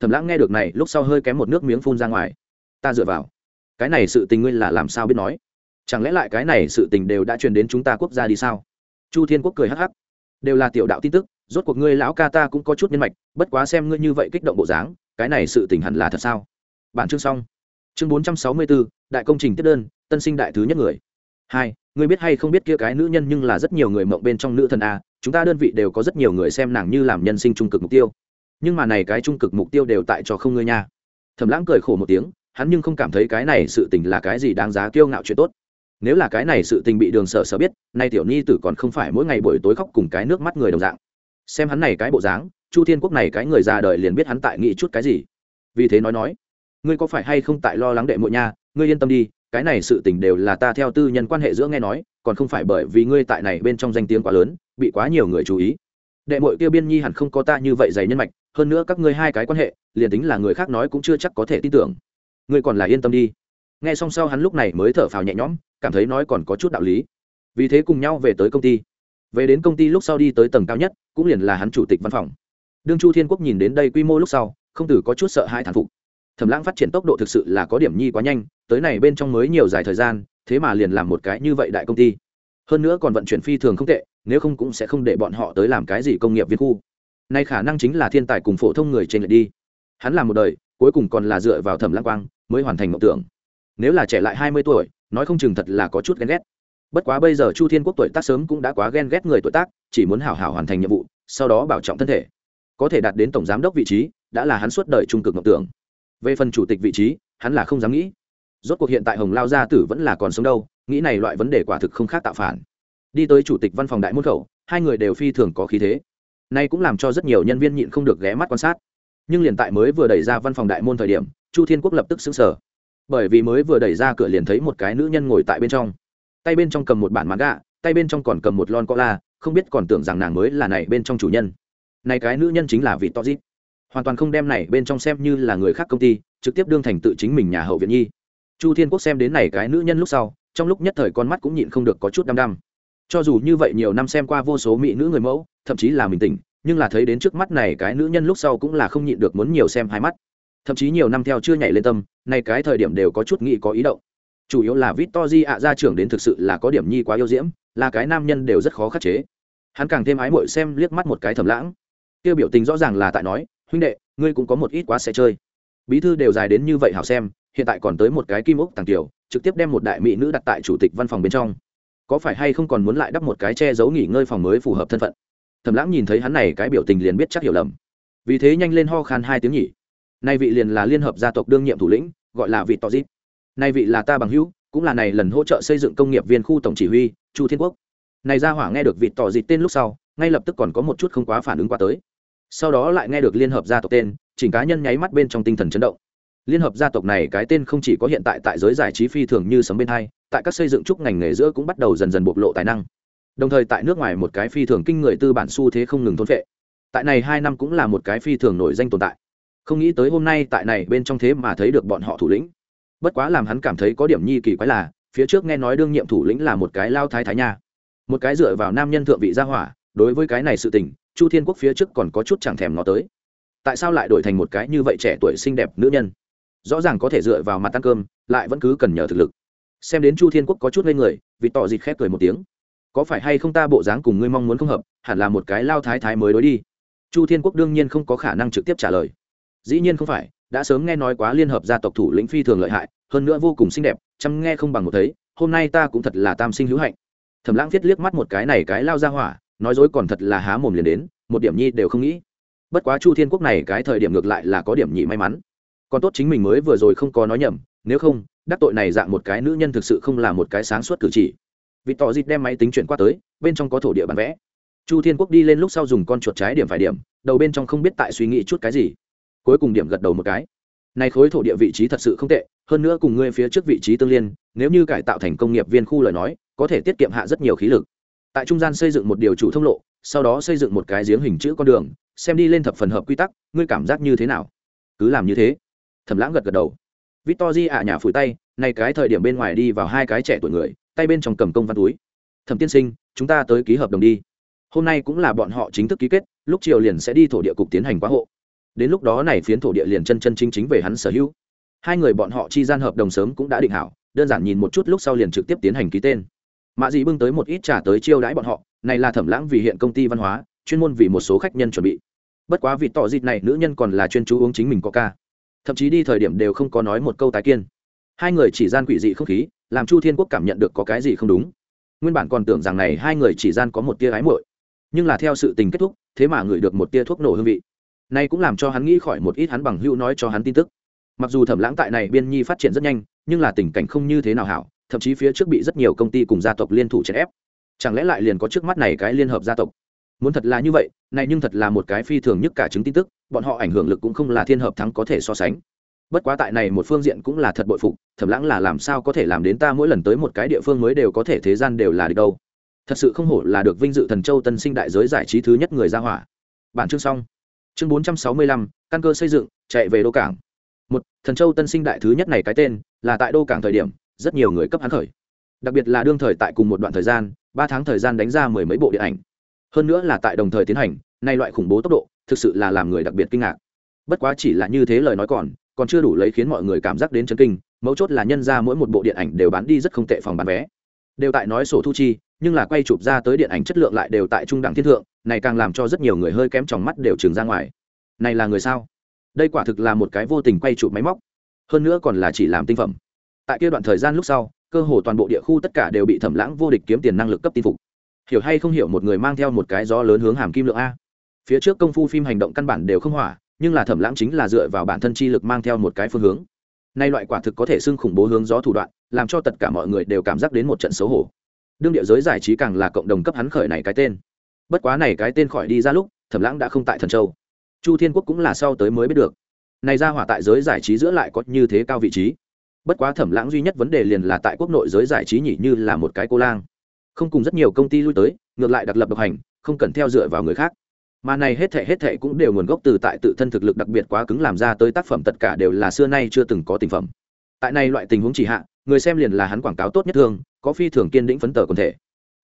Thẩm lãng nghe được này, lúc sau hơi kém một nước miếng phun ra ngoài. Ta dựa vào. Cái này sự tình ngươi là làm sao biết nói? Chẳng lẽ lại cái này sự tình đều đã truyền đến chúng ta quốc gia đi sao? Chu thiên quốc cười hắc hắc. Đều là tiểu đạo tin tức, rốt cuộc ngươi lão ca ta cũng có chút nhân mạch, bất quá xem ngươi như vậy kích động bộ dáng, cái này sự tình hẳn là thật sao? Bản chương xong. Chương bốn trăm sáu mươi bốn đại công trình tiếp đơn, tân sinh đại thứ nhất người hai, ngươi biết hay không biết kia cái nữ nhân nhưng là rất nhiều người mộng bên trong nữ thần a, chúng ta đơn vị đều có rất nhiều người xem nàng như làm nhân sinh trung cực mục tiêu. Nhưng mà này cái trung cực mục tiêu đều tại cho không ngươi nha. Thẩm lãng cười khổ một tiếng, hắn nhưng không cảm thấy cái này sự tình là cái gì đáng giá kiêu ngạo chuyện tốt. Nếu là cái này sự tình bị đường sở sở biết, nay tiểu nhi tử còn không phải mỗi ngày buổi tối khóc cùng cái nước mắt người đồng dạng. Xem hắn này cái bộ dáng, chu thiên quốc này cái người già đời liền biết hắn tại nghĩ chút cái gì. Vì thế nói nói, ngươi có phải hay không tại lo lắng đệ muội nha? Ngươi yên tâm đi cái này sự tình đều là ta theo tư nhân quan hệ giữa nghe nói, còn không phải bởi vì ngươi tại này bên trong danh tiếng quá lớn, bị quá nhiều người chú ý. Đệ muội kia biên nhi hẳn không có ta như vậy dày nhân mạch, hơn nữa các ngươi hai cái quan hệ, liền tính là người khác nói cũng chưa chắc có thể tin tưởng. Ngươi còn là yên tâm đi. Nghe xong sau hắn lúc này mới thở phào nhẹ nhõm, cảm thấy nói còn có chút đạo lý. Vì thế cùng nhau về tới công ty. Về đến công ty lúc sau đi tới tầng cao nhất, cũng liền là hắn chủ tịch văn phòng. Đương chu thiên quốc nhìn đến đây quy mô lúc sau, không từ có chút sợ hãi thản phục thẩm lãng phát triển tốc độ thực sự là có điểm nhi quá nhanh, tới này bên trong mới nhiều dài thời gian, thế mà liền làm một cái như vậy đại công ty. Hơn nữa còn vận chuyển phi thường không tệ, nếu không cũng sẽ không để bọn họ tới làm cái gì công nghiệp viên khu. Nay khả năng chính là thiên tài cùng phổ thông người trên lệch đi. Hắn làm một đời, cuối cùng còn là dựa vào thẩm lãng quang, mới hoàn thành mộng tưởng. Nếu là trẻ lại hai mươi tuổi, nói không chừng thật là có chút ghen ghét. Bất quá bây giờ chu thiên quốc tuổi tác sớm cũng đã quá ghen ghét người tuổi tác, chỉ muốn hảo hảo hoàn thành nhiệm vụ, sau đó bảo trọng thân thể. Có thể đạt đến tổng giám đốc vị trí, đã là hắn suốt đời trung cực mộng tưởng về phần chủ tịch vị trí, hắn là không dám nghĩ. Rốt cuộc hiện tại hồng lao gia tử vẫn là còn sống đâu, nghĩ này loại vấn đề quả thực không khác tạo phản. Đi tới chủ tịch văn phòng đại môn khẩu, hai người đều phi thường có khí thế. Nay cũng làm cho rất nhiều nhân viên nhịn không được ghé mắt quan sát. Nhưng liền tại mới vừa đẩy ra văn phòng đại môn thời điểm, chu thiên quốc lập tức xứng sở bởi vì mới vừa đẩy ra cửa liền thấy một cái nữ nhân ngồi tại bên trong. Tay bên trong cầm một bản mãn gạ tay bên trong còn cầm một lon cola, không biết còn tưởng rằng nàng mới là này bên trong chủ nhân. Này cái nữ nhân chính là vị to dít hoàn toàn không đem này bên trong xem như là người khác công ty, trực tiếp đương thành tự chính mình nhà hậu viện nhi. Chu thiên quốc xem đến này cái nữ nhân lúc sau, trong lúc nhất thời con mắt cũng nhịn không được có chút đăm đăm. Cho dù như vậy nhiều năm xem qua vô số mỹ nữ người mẫu, thậm chí là mình tỉnh, nhưng là thấy đến trước mắt này cái nữ nhân lúc sau cũng là không nhịn được muốn nhiều xem hai mắt. Thậm chí nhiều năm theo chưa nhảy lên tâm, này cái thời điểm đều có chút nghĩ có ý động. Chủ yếu là Victory ạ gia trưởng đến thực sự là có điểm nhi quá yêu diễm, là cái nam nhân đều rất khó khắc chế. Hắn càng thêm ái mội xem liếc mắt một cái thầm lãng. Kia biểu tình rõ ràng là tại nói huynh đệ, ngươi cũng có một ít quá sẽ chơi. Bí thư đều dài đến như vậy hảo xem, hiện tại còn tới một cái kim ốc tàng tiểu, trực tiếp đem một đại mỹ nữ đặt tại chủ tịch văn phòng bên trong. Có phải hay không còn muốn lại đắp một cái che giấu nghỉ ngơi phòng mới phù hợp thân phận? Thầm lãng nhìn thấy hắn này cái biểu tình liền biết chắc hiểu lầm. Vì thế nhanh lên ho khan hai tiếng nhỉ. Nay vị liền là liên hợp gia tộc đương nhiệm thủ lĩnh, gọi là vị tọ dít nay vị là ta bằng hữu, cũng là này lần hỗ trợ xây dựng công nghiệp viên khu tổng chỉ huy, chu thiên quốc. Này ra hỏa nghe được vị tọ dịt tên lúc sau, ngay lập tức còn có một chút không quá phản ứng qua tới sau đó lại nghe được liên hợp gia tộc tên, chỉnh cá nhân nháy mắt bên trong tinh thần chấn động. Liên hợp gia tộc này cái tên không chỉ có hiện tại tại giới giải trí phi thường như sấm bên hai, tại các xây dựng trúc ngành nghề giữa cũng bắt đầu dần dần bộc lộ tài năng. Đồng thời tại nước ngoài một cái phi thường kinh người tư bản xu thế không ngừng thôn vệ tại này hai năm cũng là một cái phi thường nổi danh tồn tại. Không nghĩ tới hôm nay tại này bên trong thế mà thấy được bọn họ thủ lĩnh. Bất quá làm hắn cảm thấy có điểm nhi kỳ quái là, phía trước nghe nói đương nhiệm thủ lĩnh là một cái lao thái thái nha. Một cái dựa vào nam nhân thượng vị gia hỏa, đối với cái này sự tình chu thiên quốc phía trước còn có chút chẳng thèm nó tới. Tại sao lại đổi thành một cái như vậy trẻ tuổi xinh đẹp nữ nhân? Rõ ràng có thể dựa vào mặt ăn cơm, lại vẫn cứ cần nhờ thực lực. Xem đến chu thiên quốc có chút lên người vì tỏ dịt khép cười một tiếng. Có phải hay không ta bộ dáng cùng ngươi mong muốn không hợp, hẳn là một cái lao thái thái mới đối đi? Chu thiên quốc đương nhiên không có khả năng trực tiếp trả lời. Dĩ nhiên không phải, đã sớm nghe nói quá liên hợp gia tộc thủ lĩnh phi thường lợi hại, hơn nữa vô cùng xinh đẹp, chăm nghe không bằng một thấy, hôm nay ta cũng thật là tam sinh hữu hạnh. Thẩm lãng viết liếc mắt một cái này cái lao ra hỏa nói dối còn thật là há mồm liền đến, một điểm nhi đều không nghĩ. Bất quá chu thiên quốc này cái thời điểm ngược lại là có điểm nhị may mắn. Còn tốt chính mình mới vừa rồi không có nói nhầm, nếu không, đắc tội này dạng một cái nữ nhân thực sự không là một cái sáng suốt cử chỉ. Vì tỏ dịp đem máy tính chuyển qua tới, bên trong có thổ địa bản vẽ. Chu thiên quốc đi lên lúc sau dùng con chuột trái điểm phải điểm, đầu bên trong không biết tại suy nghĩ chút cái gì. Cuối cùng điểm gật đầu một cái. Này khối thổ địa vị trí thật sự không tệ, hơn nữa cùng ngươi phía trước vị trí tương liên, nếu như cải tạo thành công nghiệp viên khu lời nói, có thể tiết kiệm hạ rất nhiều khí lực tại trung gian xây dựng một điều chủ thông lộ, sau đó xây dựng một cái giếng hình chữ con đường, xem đi lên thập phần hợp quy tắc, ngươi cảm giác như thế nào? Cứ làm như thế. Thẩm lãng gật gật đầu. Victor di ạ nhà phủi tay nay cái thời điểm bên ngoài đi vào hai cái trẻ tuổi người, tay bên trong cầm công văn túi. Thẩm tiên sinh, chúng ta tới ký hợp đồng đi. Hôm nay cũng là bọn họ chính thức ký kết, lúc chiều liền sẽ đi thổ địa cục tiến hành quá hộ. Đến lúc đó này phiến thổ địa liền chân chân chính chính về hắn sở hữu. Hai người bọn họ chi gian hợp đồng sớm cũng đã định hảo, đơn giản nhìn một chút lúc sau liền trực tiếp tiến hành ký tên mạ dị bưng tới một ít trả tới chiêu đãi bọn họ, này là thẩm lãng vì hiện công ty văn hóa, chuyên môn vì một số khách nhân chuẩn bị. Bất quá vị tỏ dịt này nữ nhân còn là chuyên chú uống chính mình có ca thậm chí đi thời điểm đều không có nói một câu tái kiên hai người chỉ gian quỷ dị không khí, làm chu thiên quốc cảm nhận được có cái gì không đúng. Nguyên bản còn tưởng rằng này hai người chỉ gian có một tia ái muội, nhưng là theo sự tình kết thúc, thế mà ngửi được một tia thuốc nổ hương vị. Nay cũng làm cho hắn nghĩ khỏi một ít hắn bằng hữu nói cho hắn tin tức. Mặc dù thẩm lãng tại này biên nhi phát triển rất nhanh, nhưng là tình cảnh không như thế nào hảo thậm chí phía trước bị rất nhiều công ty cùng gia tộc liên thủ chèn ép. Chẳng lẽ lại liền có trước mắt này cái liên hợp gia tộc? Muốn thật là như vậy, này nhưng thật là một cái phi thường nhất cả chứng tin tức, bọn họ ảnh hưởng lực cũng không là thiên hợp thắng có thể so sánh. Bất quá tại này một phương diện cũng là thật bội phục thẩm lãng là làm sao có thể làm đến ta mỗi lần tới một cái địa phương mới đều có thể thế gian đều là được đâu. Thật sự không hổ là được vinh dự thần châu tân sinh đại giới giải trí thứ nhất người ra hỏa. Bản chương xong. Chương bốn trăm sáu mươi lăm, căn cơ xây dựng, chạy về đô cảng. Một, thần châu tân sinh đại thứ nhất này cái tên, là tại đô cảng thời điểm rất nhiều người cấp hắn khởi. Đặc biệt là đương thời tại cùng một đoạn thời gian, ba tháng thời gian đánh ra mười mấy bộ điện ảnh. Hơn nữa là tại đồng thời tiến hành, nay loại khủng bố tốc độ, thực sự là làm người đặc biệt kinh ngạc. Bất quá chỉ là như thế lời nói còn còn chưa đủ lấy khiến mọi người cảm giác đến chấn kinh, mấu chốt là nhân ra mỗi một bộ điện ảnh đều bán đi rất không tệ phòng bán vé. Đều tại nói sổ thu chi, nhưng là quay chụp ra tới điện ảnh chất lượng lại đều tại trung đẳng thiên thượng, này càng làm cho rất nhiều người hơi kém trong mắt đều trừng ra ngoài. Này là người sao? Đây quả thực là một cái vô tình quay chụp máy móc. Hơn nữa còn là chỉ làm tinh phẩm tại kia đoạn thời gian lúc sau, cơ hồ toàn bộ địa khu tất cả đều bị thẩm lãng vô địch kiếm tiền năng lực cấp tin phục. Hiểu hay không hiểu một người mang theo một cái gió lớn hướng hàm kim lượng a. Phía trước công phu phim hành động căn bản đều không hỏa, nhưng là thẩm lãng chính là dựa vào bản thân chi lực mang theo một cái phương hướng. Nay loại quả thực có thể xưng khủng bố hướng gió thủ đoạn, làm cho tất cả mọi người đều cảm giác đến một trận xấu hổ. Đương địa giới giải trí càng là cộng đồng cấp hắn khởi này cái tên. Bất quá này cái tên khỏi đi ra lúc, thẩm lãng đã không tại thần châu. Chu thiên quốc cũng là sau tới mới biết được. Này ra hỏa tại giới giải trí giữa lại có như thế cao vị trí bất quá thẩm lãng duy nhất vấn đề liền là tại quốc nội giới giải trí nhỉ, như là một cái cô lang. Không cùng rất nhiều công ty lui tới, ngược lại đặc lập độc hành, không cần theo dựa vào người khác. Mà này hết thể hết thể cũng đều nguồn gốc từ tại tự thân thực lực đặc biệt quá cứng làm ra tới tác phẩm tất cả đều là xưa nay chưa từng có tình phẩm. Tại này loại tình huống chỉ hạ, người xem liền là hắn quảng cáo tốt nhất thường, có phi thường kiên định phấn tờ quần thể.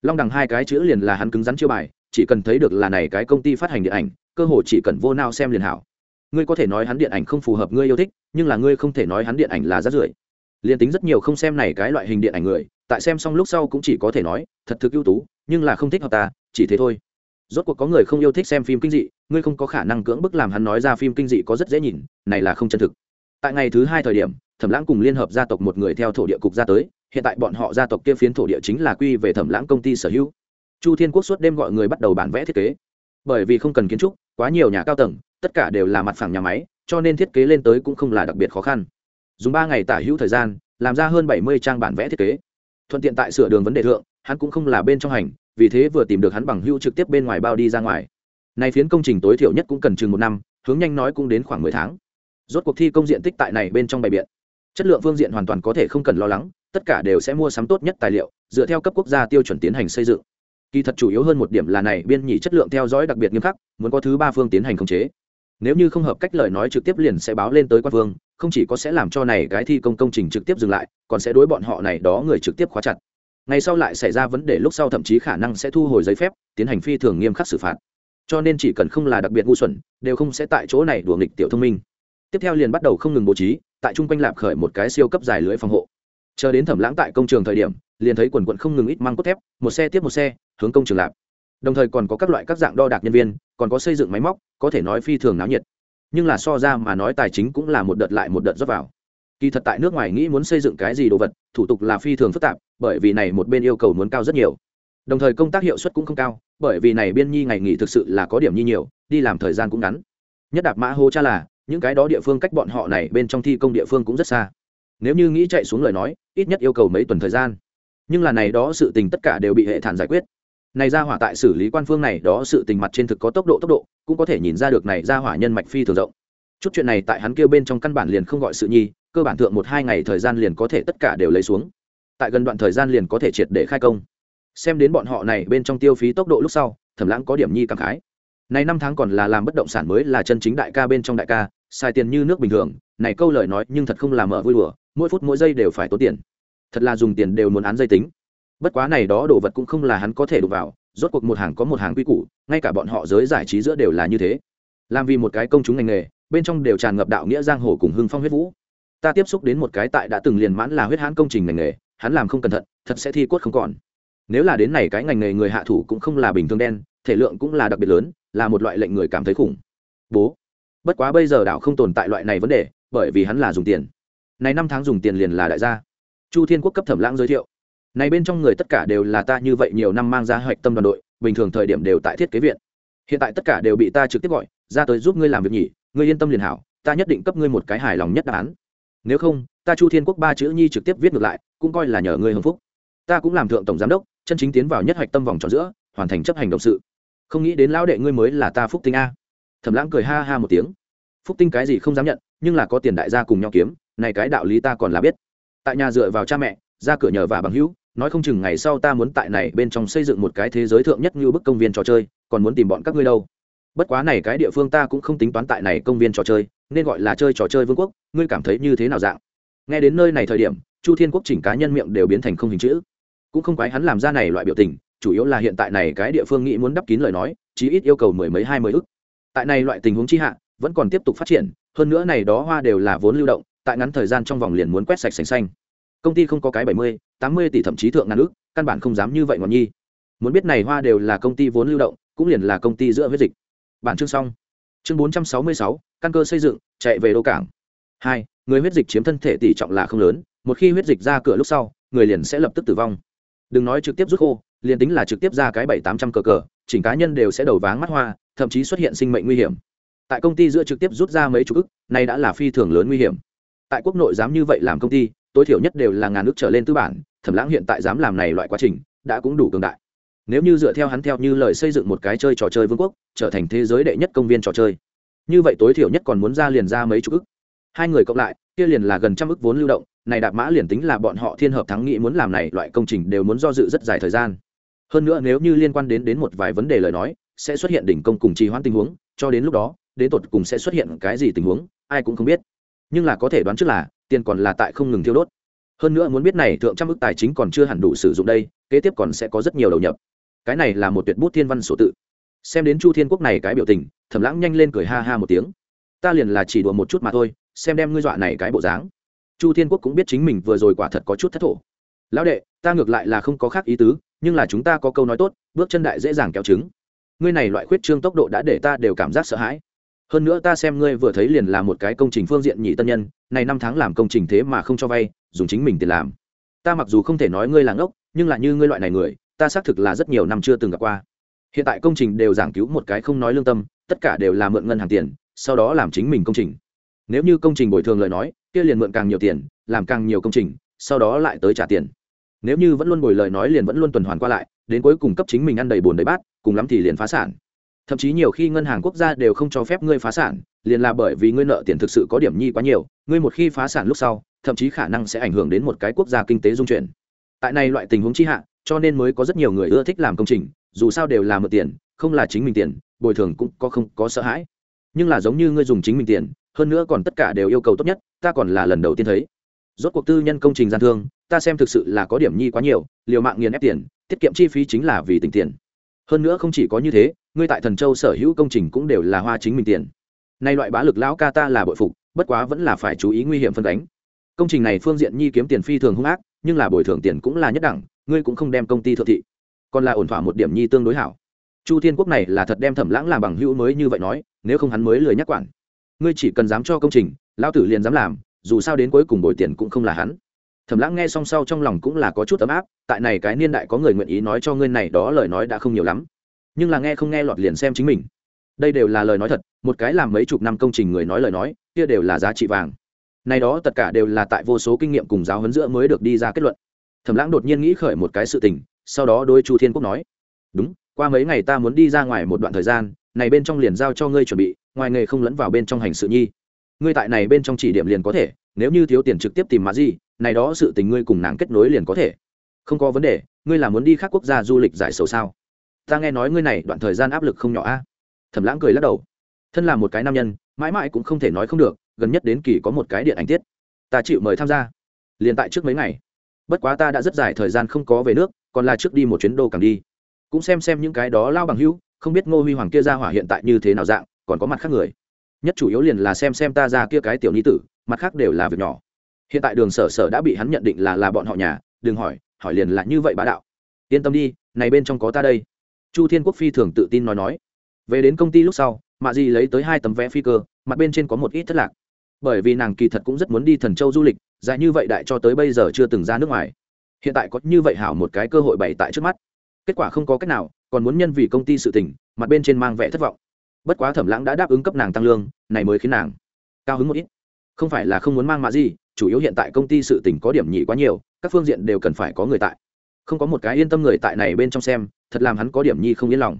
Long đằng hai cái chữ liền là hắn cứng rắn chiêu bài, chỉ cần thấy được là này cái công ty phát hành điện ảnh, cơ hội chỉ cần vô nao xem liền hảo. Ngươi có thể nói hắn điện ảnh không phù hợp ngươi yêu thích, nhưng là ngươi không thể nói hắn điện ảnh là rác rưởi liền tính rất nhiều không xem này cái loại hình điện ảnh người, tại xem xong lúc sau cũng chỉ có thể nói, thật thực ưu tú, nhưng là không thích hợp ta, chỉ thế thôi. Rốt cuộc có người không yêu thích xem phim kinh dị, ngươi không có khả năng cưỡng bức làm hắn nói ra phim kinh dị có rất dễ nhìn, này là không chân thực. Tại ngày thứ hai thời điểm, thẩm lãng cùng liên hợp gia tộc một người theo thổ địa cục ra tới, hiện tại bọn họ gia tộc kia phiến thổ địa chính là quy về thẩm lãng công ty sở hữu. Chu thiên quốc suốt đêm gọi người bắt đầu bản vẽ thiết kế. Bởi vì không cần kiến trúc, quá nhiều nhà cao tầng, tất cả đều là mặt phẳng nhà máy, cho nên thiết kế lên tới cũng không là đặc biệt khó khăn dùng ba ngày tả hữu thời gian, làm ra hơn bảy mươi trang bản vẽ thiết kế. Thuận tiện tại sửa đường vấn đề thượng, hắn cũng không là bên trong hành, vì thế vừa tìm được hắn bằng hữu trực tiếp bên ngoài bao đi ra ngoài. Này phiến công trình tối thiểu nhất cũng cần chừng một năm, hướng nhanh nói cũng đến khoảng mười tháng. Rốt cuộc thi công diện tích tại này bên trong bài biện. Chất lượng phương diện hoàn toàn có thể không cần lo lắng, tất cả đều sẽ mua sắm tốt nhất tài liệu, dựa theo cấp quốc gia tiêu chuẩn tiến hành xây dựng. Kỳ thật chủ yếu hơn một điểm là này biên nhị chất lượng theo dõi đặc biệt nghiêm khắc, muốn có thứ ba phương tiến hành khống chế. Nếu như không hợp cách lời nói trực tiếp liền sẽ báo lên tới quan phương không chỉ có sẽ làm cho này cái thi công công trình trực tiếp dừng lại, còn sẽ đối bọn họ này đó người trực tiếp khóa chặt. Ngày sau lại xảy ra vấn đề lúc sau thậm chí khả năng sẽ thu hồi giấy phép, tiến hành phi thường nghiêm khắc xử phạt. Cho nên chỉ cần không là đặc biệt ngu xuẩn, đều không sẽ tại chỗ này đùa nghịch tiểu thông minh. Tiếp theo liền bắt đầu không ngừng bố trí, tại trung quanh lạp khởi một cái siêu cấp dài lưới phòng hộ. Chờ đến thẩm lãng tại công trường thời điểm, liền thấy quần quận không ngừng ít mang cốt thép, một xe tiếp một xe, hướng công trường lạp. Đồng thời còn có các loại các dạng đo đạc nhân viên, còn có xây dựng máy móc, có thể nói phi thường náo nhiệt nhưng là so ra mà nói tài chính cũng là một đợt lại một đợt rót vào. Kỳ thật tại nước ngoài nghĩ muốn xây dựng cái gì đồ vật, thủ tục là phi thường phức tạp, bởi vì này một bên yêu cầu muốn cao rất nhiều. Đồng thời công tác hiệu suất cũng không cao, bởi vì này biên nhi ngày nghỉ thực sự là có điểm nhi nhiều, đi làm thời gian cũng ngắn. Nhất đạp mã hô cha là, những cái đó địa phương cách bọn họ này bên trong thi công địa phương cũng rất xa. Nếu như nghĩ chạy xuống lời nói, ít nhất yêu cầu mấy tuần thời gian. Nhưng là này đó sự tình tất cả đều bị hệ thản giải quyết này ra hỏa tại xử lý quan phương này đó sự tình mặt trên thực có tốc độ tốc độ, cũng có thể nhìn ra được này ra hỏa nhân mạch phi thường rộng. Chút chuyện này tại hắn kêu bên trong căn bản liền không gọi sự nhi, cơ bản thượng một hai ngày thời gian liền có thể tất cả đều lấy xuống. Tại gần đoạn thời gian liền có thể triệt để khai công. Xem đến bọn họ này bên trong tiêu phí tốc độ lúc sau, thẩm lãng có điểm nhi cảm khái. Này năm tháng còn là làm bất động sản mới là chân chính đại ca bên trong đại ca, xài tiền như nước bình thường, này câu lời nói nhưng thật không làm mở vui đùa, mỗi phút mỗi giây đều phải tốn tiền. Thật là dùng tiền đều muốn án dây tính bất quá này đó đồ vật cũng không là hắn có thể đụng vào, rốt cuộc một hàng có một hàng quy củ, ngay cả bọn họ giới giải trí giữa đều là như thế. Làm vì một cái công chúng ngành nghề, bên trong đều tràn ngập đạo nghĩa giang hồ cùng hưng phong huyết vũ. Ta tiếp xúc đến một cái tại đã từng liền mãn là huyết hãn công trình ngành nghề, hắn làm không cẩn thận, thật sẽ thi cốt không còn. Nếu là đến này cái ngành nghề người hạ thủ cũng không là bình thường đen, thể lượng cũng là đặc biệt lớn, là một loại lệnh người cảm thấy khủng. Bố. Bất quá bây giờ đạo không tồn tại loại này vấn đề, bởi vì hắn là dùng tiền. Này năm tháng dùng tiền liền là đại gia. Chu thiên quốc cấp thẩm lãng giới thiệu này bên trong người tất cả đều là ta như vậy nhiều năm mang ra hoạch tâm đoàn đội, bình thường thời điểm đều tại thiết kế viện. Hiện tại tất cả đều bị ta trực tiếp gọi, ra tới giúp ngươi làm việc nhỉ, ngươi yên tâm liền hảo, ta nhất định cấp ngươi một cái hài lòng nhất đáp án. Nếu không, ta chu thiên quốc ba chữ nhi trực tiếp viết ngược lại, cũng coi là nhờ ngươi hưng phúc. Ta cũng làm thượng tổng giám đốc, chân chính tiến vào nhất hoạch tâm vòng tròn giữa, hoàn thành chấp hành động sự. Không nghĩ đến lão đệ ngươi mới là ta phúc tinh a. Thẩm lãng cười ha ha một tiếng. Phúc tinh cái gì không dám nhận, nhưng là có tiền đại gia cùng nhau kiếm, này cái đạo lý ta còn là biết. Tại nhà dựa vào cha mẹ, ra cửa nhờ và bằng hữu nói không chừng ngày sau ta muốn tại này bên trong xây dựng một cái thế giới thượng nhất như bức công viên trò chơi, còn muốn tìm bọn các ngươi đâu. Bất quá này cái địa phương ta cũng không tính toán tại này công viên trò chơi, nên gọi là chơi trò chơi vương quốc, ngươi cảm thấy như thế nào dạng? Nghe đến nơi này thời điểm, chu thiên quốc chỉnh cá nhân miệng đều biến thành không hình chữ. Cũng không quái hắn làm ra này loại biểu tình, chủ yếu là hiện tại này cái địa phương nghĩ muốn đắp kín lời nói, chí ít yêu cầu mười mấy hai mươi ức. Tại này loại tình huống chi hạ, vẫn còn tiếp tục phát triển, hơn nữa này đó hoa đều là vốn lưu động, tại ngắn thời gian trong vòng liền muốn quét sạch sành xanh. Công ty không có cái bảy mươi tám mươi tỷ thậm chí thượng ngàn ước căn bản không dám như vậy ngọn nhi. Muốn biết này hoa đều là công ty vốn lưu động, cũng liền là công ty giữa huyết dịch. Bản chương xong. Chương bốn trăm sáu mươi sáu, căn cơ xây dựng, chạy về đô cảng. Hai, người huyết dịch chiếm thân thể tỷ trọng là không lớn, một khi huyết dịch ra cửa lúc sau, người liền sẽ lập tức tử vong. Đừng nói trực tiếp rút khô, liền tính là trực tiếp ra cái bảy tám trăm cờ cờ, chỉnh cá nhân đều sẽ đầu váng mắt hoa, thậm chí xuất hiện sinh mệnh nguy hiểm. Tại công ty giữa trực tiếp rút ra mấy chục ức nay đã là phi thường lớn nguy hiểm. Tại quốc nội dám như vậy làm công ty, tối thiểu nhất đều là ngàn ức trở lên tư bản thẩm lãng hiện tại dám làm này loại quá trình, đã cũng đủ cường đại. Nếu như dựa theo hắn theo như lời xây dựng một cái chơi trò chơi vương quốc, trở thành thế giới đệ nhất công viên trò chơi. Như vậy tối thiểu nhất còn muốn ra liền ra mấy chục ức. Hai người cộng lại, kia liền là gần trăm ức vốn lưu động, này đạp mã liền tính là bọn họ thiên hợp thắng nghĩ muốn làm này loại công trình đều muốn do dự rất dài thời gian. Hơn nữa nếu như liên quan đến đến một vài vấn đề lời nói, sẽ xuất hiện đỉnh công cùng trì hoãn tình huống, cho đến lúc đó, đến tột cùng sẽ xuất hiện cái gì tình huống, ai cũng không biết. Nhưng là có thể đoán trước là, tiền còn là tại không ngừng thiêu đốt hơn nữa muốn biết này thượng trăm ước tài chính còn chưa hẳn đủ sử dụng đây, kế tiếp còn sẽ có rất nhiều đầu nhập. Cái này là một tuyệt bút thiên văn sổ tự. Xem đến chu thiên quốc này cái biểu tình, thẩm lãng nhanh lên cười ha ha một tiếng. Ta liền là chỉ đùa một chút mà thôi, xem đem ngươi dọa này cái bộ dáng. Chu thiên quốc cũng biết chính mình vừa rồi quả thật có chút thất thổ. Lão đệ, ta ngược lại là không có khác ý tứ, nhưng là chúng ta có câu nói tốt, bước chân đại dễ dàng kéo trứng. Ngươi này loại khuyết trương tốc độ đã để ta đều cảm giác sợ hãi. Hơn nữa ta xem ngươi vừa thấy liền là một cái công trình phương diện nhị tân nhân, này năm tháng làm công trình thế mà không cho vay dùng chính mình tiền làm. Ta mặc dù không thể nói ngươi là ngốc, nhưng là như ngươi loại này người, ta xác thực là rất nhiều năm chưa từng gặp qua. Hiện tại công trình đều giảng cứu một cái không nói lương tâm, tất cả đều là mượn ngân hàng tiền, sau đó làm chính mình công trình. Nếu như công trình bồi thường lời nói, kia liền mượn càng nhiều tiền, làm càng nhiều công trình, sau đó lại tới trả tiền. Nếu như vẫn luôn bồi lời nói liền vẫn luôn tuần hoàn qua lại, đến cuối cùng cấp chính mình ăn đầy bồn đầy bát, cùng lắm thì liền phá sản. Thậm chí nhiều khi ngân hàng quốc gia đều không cho phép ngươi phá sản, liền là bởi vì ngươi nợ tiền thực sự có điểm nhi quá nhiều, ngươi một khi phá sản lúc sau thậm chí khả năng sẽ ảnh hưởng đến một cái quốc gia kinh tế dung chuyển. Tại này loại tình huống chi hạ, cho nên mới có rất nhiều người ưa thích làm công trình, dù sao đều là mượn tiền, không là chính mình tiền, bồi thường cũng có không có sợ hãi. Nhưng là giống như ngươi dùng chính mình tiền, hơn nữa còn tất cả đều yêu cầu tốt nhất, ta còn là lần đầu tiên thấy. Rốt cuộc tư nhân công trình gian thương, ta xem thực sự là có điểm nhi quá nhiều, liều mạng nghiền ép tiền, tiết kiệm chi phí chính là vì tình tiền. Hơn nữa không chỉ có như thế, ngươi tại thần châu sở hữu công trình cũng đều là hoa chính mình tiền. Nay loại bá lực lão ca ta là bội phục, bất quá vẫn là phải chú ý nguy hiểm phân đánh công trình này phương diện nhi kiếm tiền phi thường hung ác, nhưng là bồi thường tiền cũng là nhất đẳng, ngươi cũng không đem công ty thượng thị. Còn là ổn thỏa một điểm nhi tương đối hảo. Chu thiên quốc này là thật đem thẩm lãng làm bằng hữu mới như vậy nói, nếu không hắn mới lười nhắc quản. Ngươi chỉ cần dám cho công trình lao tử liền dám làm, dù sao đến cuối cùng bồi tiền cũng không là hắn. Thẩm lãng nghe xong sau trong lòng cũng là có chút ấm áp, tại này cái niên đại có người nguyện ý nói cho ngươi này đó lời nói đã không nhiều lắm. Nhưng là nghe không nghe lọt liền xem chính mình. Đây đều là lời nói thật, một cái làm mấy chục năm công trình người nói lời nói, kia đều là giá trị vàng này đó tất cả đều là tại vô số kinh nghiệm cùng giáo huấn giữa mới được đi ra kết luận. Thẩm lãng đột nhiên nghĩ khởi một cái sự tình, sau đó đôi chu thiên quốc nói, đúng, qua mấy ngày ta muốn đi ra ngoài một đoạn thời gian, này bên trong liền giao cho ngươi chuẩn bị, ngoài nghề không lẫn vào bên trong hành sự nhi. Ngươi tại này bên trong chỉ điểm liền có thể, nếu như thiếu tiền trực tiếp tìm mà gì, này đó sự tình ngươi cùng nàng kết nối liền có thể. Không có vấn đề, ngươi là muốn đi khác quốc gia du lịch giải sầu sao? Ta nghe nói ngươi này đoạn thời gian áp lực không nhỏ a. Thẩm lãng cười lắc đầu. Thân là một cái nam nhân, mãi mãi cũng không thể nói không được gần nhất đến kỳ có một cái điện ảnh tiết. Ta chịu mời tham gia. Liền tại trước mấy ngày. Bất quá ta đã rất dài thời gian không có về nước, còn là trước đi một chuyến đô càng đi. Cũng xem xem những cái đó lao bằng hữu, không biết ngô huy hoàng kia ra hỏa hiện tại như thế nào dạng, còn có mặt khác người. Nhất chủ yếu liền là xem xem ta ra kia cái tiểu ni tử, mặt khác đều là việc nhỏ. Hiện tại đường sở sở đã bị hắn nhận định là là bọn họ nhà, đừng hỏi hỏi liền là như vậy bá đạo. Yên tâm đi, này bên trong có ta đây. Chu thiên quốc phi thường tự tin nói nói. Về đến công ty lúc sau, mạ di lấy tới hai tấm vé phi cơ, mặt bên trên có một ít thất lạc bởi vì nàng kỳ thật cũng rất muốn đi thần châu du lịch, dài như vậy đại cho tới bây giờ chưa từng ra nước ngoài. Hiện tại có như vậy hảo một cái cơ hội bày tại trước mắt. Kết quả không có cách nào, còn muốn nhân vì công ty sự tình, mặt bên trên mang vẻ thất vọng. Bất quá thẩm lãng đã đáp ứng cấp nàng tăng lương, này mới khiến nàng cao hứng một ít. Không phải là không muốn mang mạ gì, chủ yếu hiện tại công ty sự tình có điểm nhị quá nhiều, các phương diện đều cần phải có người tại. Không có một cái yên tâm người tại này bên trong xem, thật làm hắn có điểm nhi không yên lòng.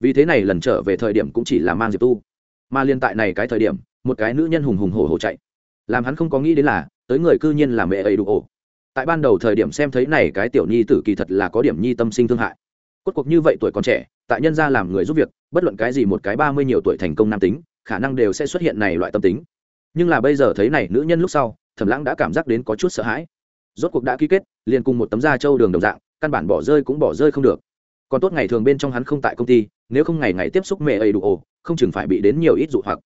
Vì thế này lần trở về thời điểm cũng chỉ là mang diệp tu. Mà liên tại này cái thời điểm một cái nữ nhân hùng hùng hổ hổ chạy. Làm hắn không có nghĩ đến là, tới người cư nhiên là mẹ ấy đủ ổ. Tại ban đầu thời điểm xem thấy này cái tiểu nhi tử kỳ thật là có điểm nhi tâm sinh thương hại. Cốt cuộc như vậy tuổi còn trẻ, tại nhân gia làm người giúp việc, bất luận cái gì một cái ba mươi nhiều tuổi thành công nam tính, khả năng đều sẽ xuất hiện này loại tâm tính. Nhưng là bây giờ thấy này nữ nhân lúc sau, thẩm lãng đã cảm giác đến có chút sợ hãi. Rốt cuộc đã ký kết, liền cùng một tấm da trâu đường đồng dạng, căn bản bỏ rơi cũng bỏ rơi không được. Còn tốt ngày thường bên trong hắn không tại công ty, nếu không ngày ngày tiếp xúc mẹ ấy đủ ổ, không chừng phải bị đến nhiều ít dụ hoặc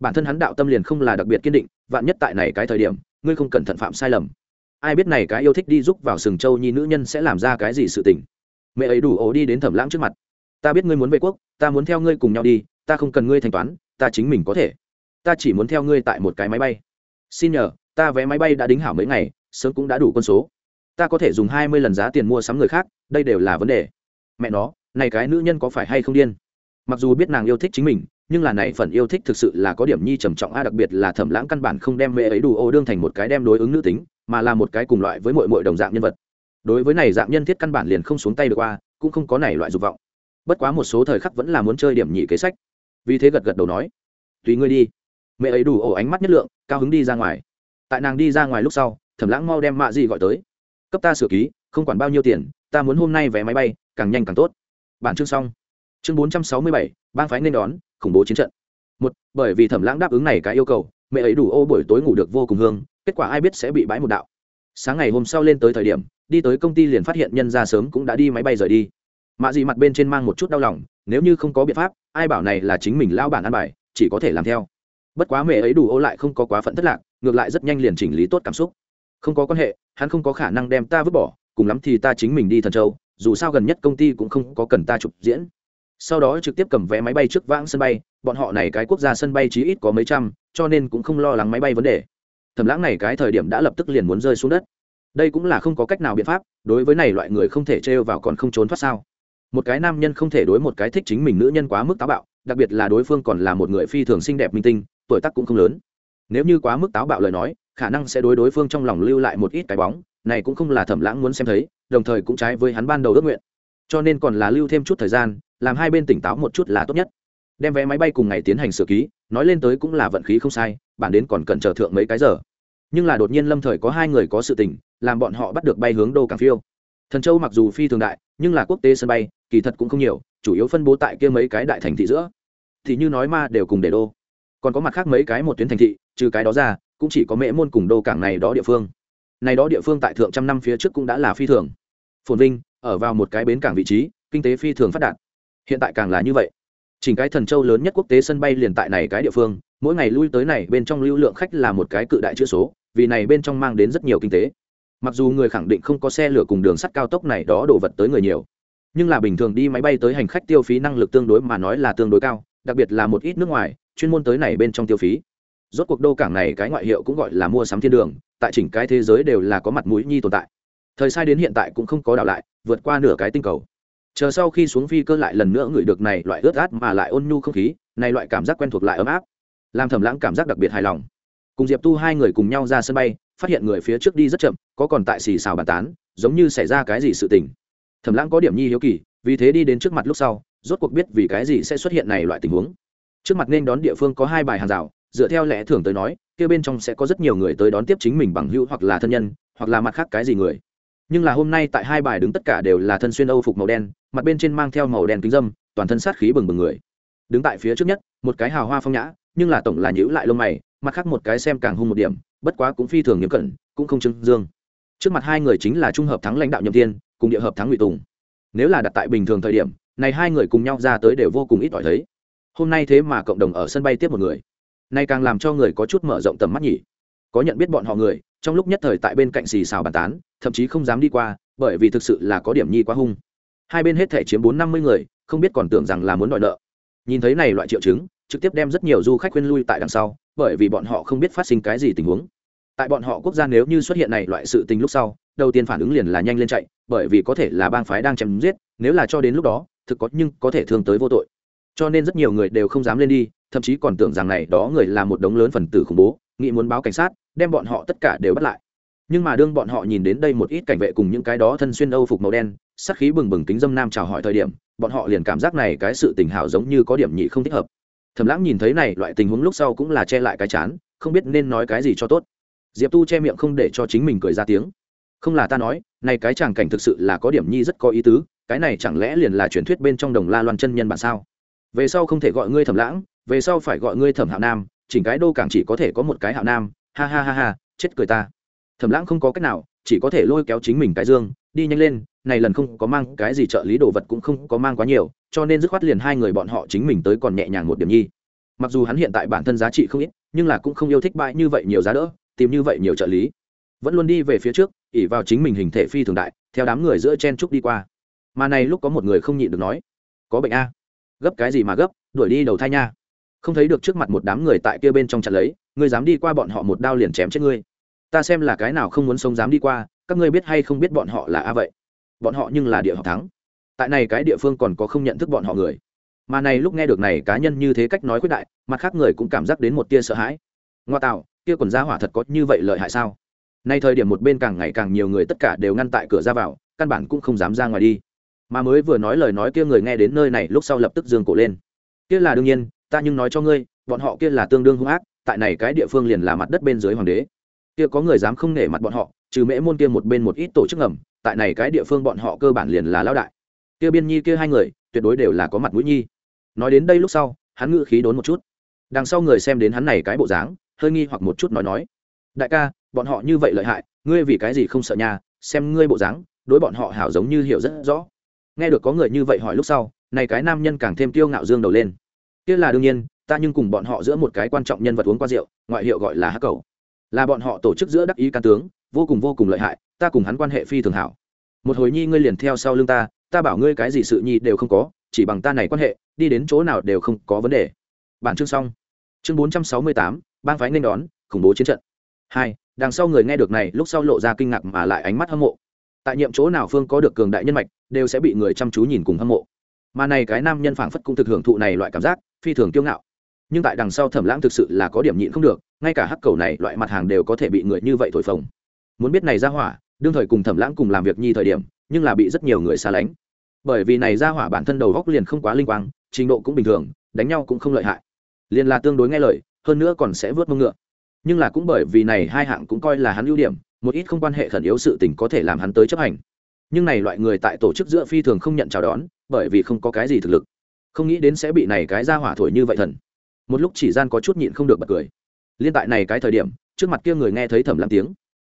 bản thân hắn đạo tâm liền không là đặc biệt kiên định, vạn nhất tại này cái thời điểm, ngươi không cẩn thận phạm sai lầm. Ai biết này cái yêu thích đi giúp vào sừng châu nhi nữ nhân sẽ làm ra cái gì sự tình. Mẹ ấy đủ ố đi đến thẩm lãng trước mặt. Ta biết ngươi muốn về quốc, ta muốn theo ngươi cùng nhau đi, ta không cần ngươi thanh toán, ta chính mình có thể. Ta chỉ muốn theo ngươi tại một cái máy bay. Xin nhờ, ta vé máy bay đã đính hảo mấy ngày, sớm cũng đã đủ con số. Ta có thể dùng hai mươi lần giá tiền mua sắm người khác, đây đều là vấn đề. Mẹ nó, này cái nữ nhân có phải hay không điên? Mặc dù biết nàng yêu thích chính mình nhưng là này phần yêu thích thực sự là có điểm nhi trầm trọng, a, đặc biệt là thẩm lãng căn bản không đem mẹ ấy đủ ô đương thành một cái đem đối ứng nữ tính, mà là một cái cùng loại với mọi mọi đồng dạng nhân vật. Đối với này dạng nhân thiết căn bản liền không xuống tay được qua cũng không có này loại dục vọng. Bất quá một số thời khắc vẫn là muốn chơi điểm nhị kế sách. Vì thế gật gật đầu nói, tùy ngươi đi. Mẹ ấy đủ ổ ánh mắt nhất lượng, cao hứng đi ra ngoài. Tại nàng đi ra ngoài lúc sau, thẩm lãng mau đem mạ gì gọi tới. Cấp ta sửa ký, không quản bao nhiêu tiền, ta muốn hôm nay vé máy bay, càng nhanh càng tốt. Bản chương xong. Chương bốn trăm sáu mươi bảy, bang phái nên đón khủng bố chiến trận. Một, bởi vì thẩm lãng đáp ứng này cái yêu cầu, mẹ ấy đủ ô buổi tối ngủ được vô cùng hương, kết quả ai biết sẽ bị bãi một đạo. Sáng ngày hôm sau lên tới thời điểm, đi tới công ty liền phát hiện nhân ra sớm cũng đã đi máy bay rời đi. Mạ dị mặt bên trên mang một chút đau lòng, nếu như không có biện pháp, ai bảo này là chính mình lao bản ăn bài, chỉ có thể làm theo. Bất quá mẹ ấy đủ ô lại không có quá phận thất lạc, ngược lại rất nhanh liền chỉnh lý tốt cảm xúc. Không có quan hệ, hắn không có khả năng đem ta vứt bỏ, cùng lắm thì ta chính mình đi thần châu, dù sao gần nhất công ty cũng không có cần ta chụp diễn sau đó trực tiếp cầm vé máy bay trước vãng sân bay, bọn họ này cái quốc gia sân bay chí ít có mấy trăm, cho nên cũng không lo lắng máy bay vấn đề. Thẩm lãng này cái thời điểm đã lập tức liền muốn rơi xuống đất. Đây cũng là không có cách nào biện pháp, đối với này loại người không thể trêu vào còn không trốn thoát sao? Một cái nam nhân không thể đối một cái thích chính mình nữ nhân quá mức táo bạo, đặc biệt là đối phương còn là một người phi thường xinh đẹp minh tinh, tuổi tác cũng không lớn. Nếu như quá mức táo bạo lời nói, khả năng sẽ đối đối phương trong lòng lưu lại một ít cái bóng, này cũng không là thẩm lãng muốn xem thấy, đồng thời cũng trái với hắn ban đầu ước nguyện. Cho nên còn là lưu thêm chút thời gian làm hai bên tỉnh táo một chút là tốt nhất. Đem vé máy bay cùng ngày tiến hành sửa ký, nói lên tới cũng là vận khí không sai bản đến còn cần chờ thượng mấy cái giờ. Nhưng là đột nhiên lâm thời có hai người có sự tình, làm bọn họ bắt được bay hướng đô cảng phiêu. Thần châu mặc dù phi thường đại, nhưng là quốc tế sân bay, kỳ thật cũng không nhiều, chủ yếu phân bố tại kia mấy cái đại thành thị giữa. Thì như nói ma đều cùng để đô. Còn có mặt khác mấy cái một tuyến thành thị, trừ cái đó ra, cũng chỉ có mễ môn cùng đô cảng này đó địa phương. Này đó địa phương tại thượng trăm năm phía trước cũng đã là phi thường. Phồn vinh, ở vào một cái bến cảng vị trí, kinh tế phi thường phát đạt hiện tại càng là như vậy. Chỉnh cái thần châu lớn nhất quốc tế sân bay liền tại này cái địa phương, mỗi ngày lui tới này bên trong lưu lượng khách là một cái cự đại chữ số, vì này bên trong mang đến rất nhiều kinh tế. Mặc dù người khẳng định không có xe lửa cùng đường sắt cao tốc này đó đổ vật tới người nhiều, nhưng là bình thường đi máy bay tới hành khách tiêu phí năng lực tương đối mà nói là tương đối cao, đặc biệt là một ít nước ngoài, chuyên môn tới này bên trong tiêu phí. Rốt cuộc đô cảng này cái ngoại hiệu cũng gọi là mua sắm thiên đường, tại chỉnh cái thế giới đều là có mặt mũi nhi tồn tại. Thời sai đến hiện tại cũng không có đảo lại, vượt qua nửa cái tinh cầu chờ sau khi xuống phi cơ lại lần nữa ngửi được này loại ướt át mà lại ôn nhu không khí, này loại cảm giác quen thuộc lại ấm áp, làm thầm lãng cảm giác đặc biệt hài lòng. Cùng diệp tu hai người cùng nhau ra sân bay, phát hiện người phía trước đi rất chậm, có còn tại xì xào bàn tán, giống như xảy ra cái gì sự tình. Thẩm lãng có điểm nhi hiếu kỳ, vì thế đi đến trước mặt lúc sau, rốt cuộc biết vì cái gì sẽ xuất hiện này loại tình huống. Trước mặt nên đón địa phương có hai bài hàng rào, dựa theo lẽ thường tới nói, kia bên trong sẽ có rất nhiều người tới đón tiếp chính mình bằng hữu hoặc là thân nhân, hoặc là mặt khác cái gì người nhưng là hôm nay tại hai bài đứng tất cả đều là thân xuyên âu phục màu đen, mặt bên trên mang theo màu đen kính dâm, toàn thân sát khí bừng bừng người. Đứng tại phía trước nhất, một cái hào hoa phong nhã, nhưng là tổng là nhữ lại lông mày, mặt khác một cái xem càng hung một điểm, bất quá cũng phi thường nghiêm cẩn, cũng không trưng dương. Trước mặt hai người chính là trung hợp thắng lãnh đạo nhậm thiên, cùng địa hợp thắng ngụy tùng. Nếu là đặt tại bình thường thời điểm, này hai người cùng nhau ra tới đều vô cùng ít ỏi thấy. Hôm nay thế mà cộng đồng ở sân bay tiếp một người. Nay càng làm cho người có chút mở rộng tầm mắt nhỉ. Có nhận biết bọn họ người, trong lúc nhất thời tại bên cạnh xì xào bàn tán thậm chí không dám đi qua, bởi vì thực sự là có điểm nhi quá hung. Hai bên hết thể chiếm bốn năm mươi người, không biết còn tưởng rằng là muốn đòi nợ. Nhìn thấy này loại triệu chứng, trực tiếp đem rất nhiều du khách khuyên lui tại đằng sau, bởi vì bọn họ không biết phát sinh cái gì tình huống. Tại bọn họ quốc gia nếu như xuất hiện này loại sự tình lúc sau, đầu tiên phản ứng liền là nhanh lên chạy, bởi vì có thể là bang phái đang chém giết, nếu là cho đến lúc đó, thực có nhưng có thể thương tới vô tội. Cho nên rất nhiều người đều không dám lên đi, thậm chí còn tưởng rằng này đó người là một đống lớn phần tử khủng bố nghĩ muốn báo cảnh sát, đem bọn họ tất cả đều bắt lại nhưng mà đương bọn họ nhìn đến đây một ít cảnh vệ cùng những cái đó thân xuyên âu phục màu đen, sắc khí bừng bừng kính dâm nam chào hỏi thời điểm, bọn họ liền cảm giác này cái sự tình hảo giống như có điểm nhị không thích hợp. Thầm lãng nhìn thấy này, loại tình huống lúc sau cũng là che lại cái chán, không biết nên nói cái gì cho tốt. Diệp tu che miệng không để cho chính mình cười ra tiếng. Không là ta nói, này cái chàng cảnh thực sự là có điểm nhi rất có ý tứ, cái này chẳng lẽ liền là truyền thuyết bên trong đồng la loan chân nhân bản sao? Về sau không thể gọi ngươi thẩm lãng, về sau phải gọi ngươi thẩm hạo nam, chỉnh cái đô càng chỉ có thể có một cái hạo nam, ha ha ha ha, chết cười ta thẩm lãng không có cách nào, chỉ có thể lôi kéo chính mình cái dương, đi nhanh lên, này lần không có mang cái gì trợ lý đồ vật cũng không có mang quá nhiều, cho nên dứt khoát liền hai người bọn họ chính mình tới còn nhẹ nhàng một điểm nhi. Mặc dù hắn hiện tại bản thân giá trị không ít, nhưng là cũng không yêu thích bãi như vậy nhiều giá đỡ, tìm như vậy nhiều trợ lý. Vẫn luôn đi về phía trước ỉ vào chính mình hình thể phi thường đại, theo đám người giữa chen trúc đi qua. Mà này lúc có một người không nhịn được nói, có bệnh a. Gấp cái gì mà gấp, đuổi đi đầu thai nha. Không thấy được trước mặt một đám người tại kia bên trong chặt lấy, ngươi dám đi qua bọn họ một đao liền chém chết ngươi ta xem là cái nào không muốn sống dám đi qua, các ngươi biết hay không biết bọn họ là a vậy? Bọn họ nhưng là địa học thắng. Tại này cái địa phương còn có không nhận thức bọn họ người. Mà này lúc nghe được này cá nhân như thế cách nói quyết đại, mặt khác người cũng cảm giác đến một tia sợ hãi. Ngoa tạo, kia quần gia hỏa thật có như vậy lợi hại sao? Nay thời điểm một bên càng ngày càng nhiều người tất cả đều ngăn tại cửa ra vào, căn bản cũng không dám ra ngoài đi. Mà mới vừa nói lời nói kia người nghe đến nơi này lúc sau lập tức dương cổ lên. Kia là đương nhiên, ta nhưng nói cho ngươi, bọn họ kia là tương đương hung ác, tại này cái địa phương liền là mặt đất bên dưới hoàng đế kia có người dám không nể mặt bọn họ, trừ mễ môn kia một bên một ít tổ chức ngầm, tại này cái địa phương bọn họ cơ bản liền là lão đại. Kia biên nhi kia hai người, tuyệt đối đều là có mặt mũi nhi. Nói đến đây lúc sau, hắn ngự khí đốn một chút. Đằng sau người xem đến hắn này cái bộ dáng, hơi nghi hoặc một chút nói nói. Đại ca, bọn họ như vậy lợi hại, ngươi vì cái gì không sợ nhà, xem ngươi bộ dáng, đối bọn họ hảo giống như hiểu rất rõ. Nghe được có người như vậy hỏi lúc sau, này cái nam nhân càng thêm tiêu ngạo dương đầu lên. Kia là đương nhiên, ta nhưng cùng bọn họ giữa một cái quan trọng nhân vật uống qua rượu, ngoại hiệu gọi là hắc cầu là bọn họ tổ chức giữa đắc ý can tướng, vô cùng vô cùng lợi hại, ta cùng hắn quan hệ phi thường hảo. Một hồi nhi ngươi liền theo sau lưng ta ta bảo ngươi cái gì sự nhi đều không có, chỉ bằng ta này quan hệ, đi đến chỗ nào đều không có vấn đề. Bản chương xong. Chương bốn trăm sáu mươi tám, bang phái nên đón, khủng bố chiến trận. Hai, đằng sau người nghe được này, lúc sau lộ ra kinh ngạc mà lại ánh mắt hâm mộ. Tại nhiệm chỗ nào phương có được cường đại nhân mạch, đều sẽ bị người chăm chú nhìn cùng hâm mộ. Mà này cái nam nhân phảng phất cũng thực hưởng thụ này loại cảm giác, phi thường kiêu ngạo. Nhưng tại đằng sau thẩm lãng thực sự là có điểm nhịn không được ngay cả hắc cầu này loại mặt hàng đều có thể bị người như vậy thổi phồng. Muốn biết này ra hỏa, đương thời cùng thẩm lãng cùng làm việc nhi thời điểm, nhưng là bị rất nhiều người xa lánh. Bởi vì này ra hỏa bản thân đầu góc liền không quá linh quang, trình độ cũng bình thường, đánh nhau cũng không lợi hại. Liền là tương đối nghe lời, hơn nữa còn sẽ vớt mông ngựa. Nhưng là cũng bởi vì này hai hạng cũng coi là hắn ưu điểm, một ít không quan hệ khẩn yếu sự tình có thể làm hắn tới chấp hành. Nhưng này loại người tại tổ chức giữa phi thường không nhận chào đón, bởi vì không có cái gì thực lực. Không nghĩ đến sẽ bị này cái ra hỏa thổi như vậy thần. Một lúc chỉ gian có chút nhịn không được bật cười liên tại này cái thời điểm, trước mặt kia người nghe thấy thẩm lặng tiếng.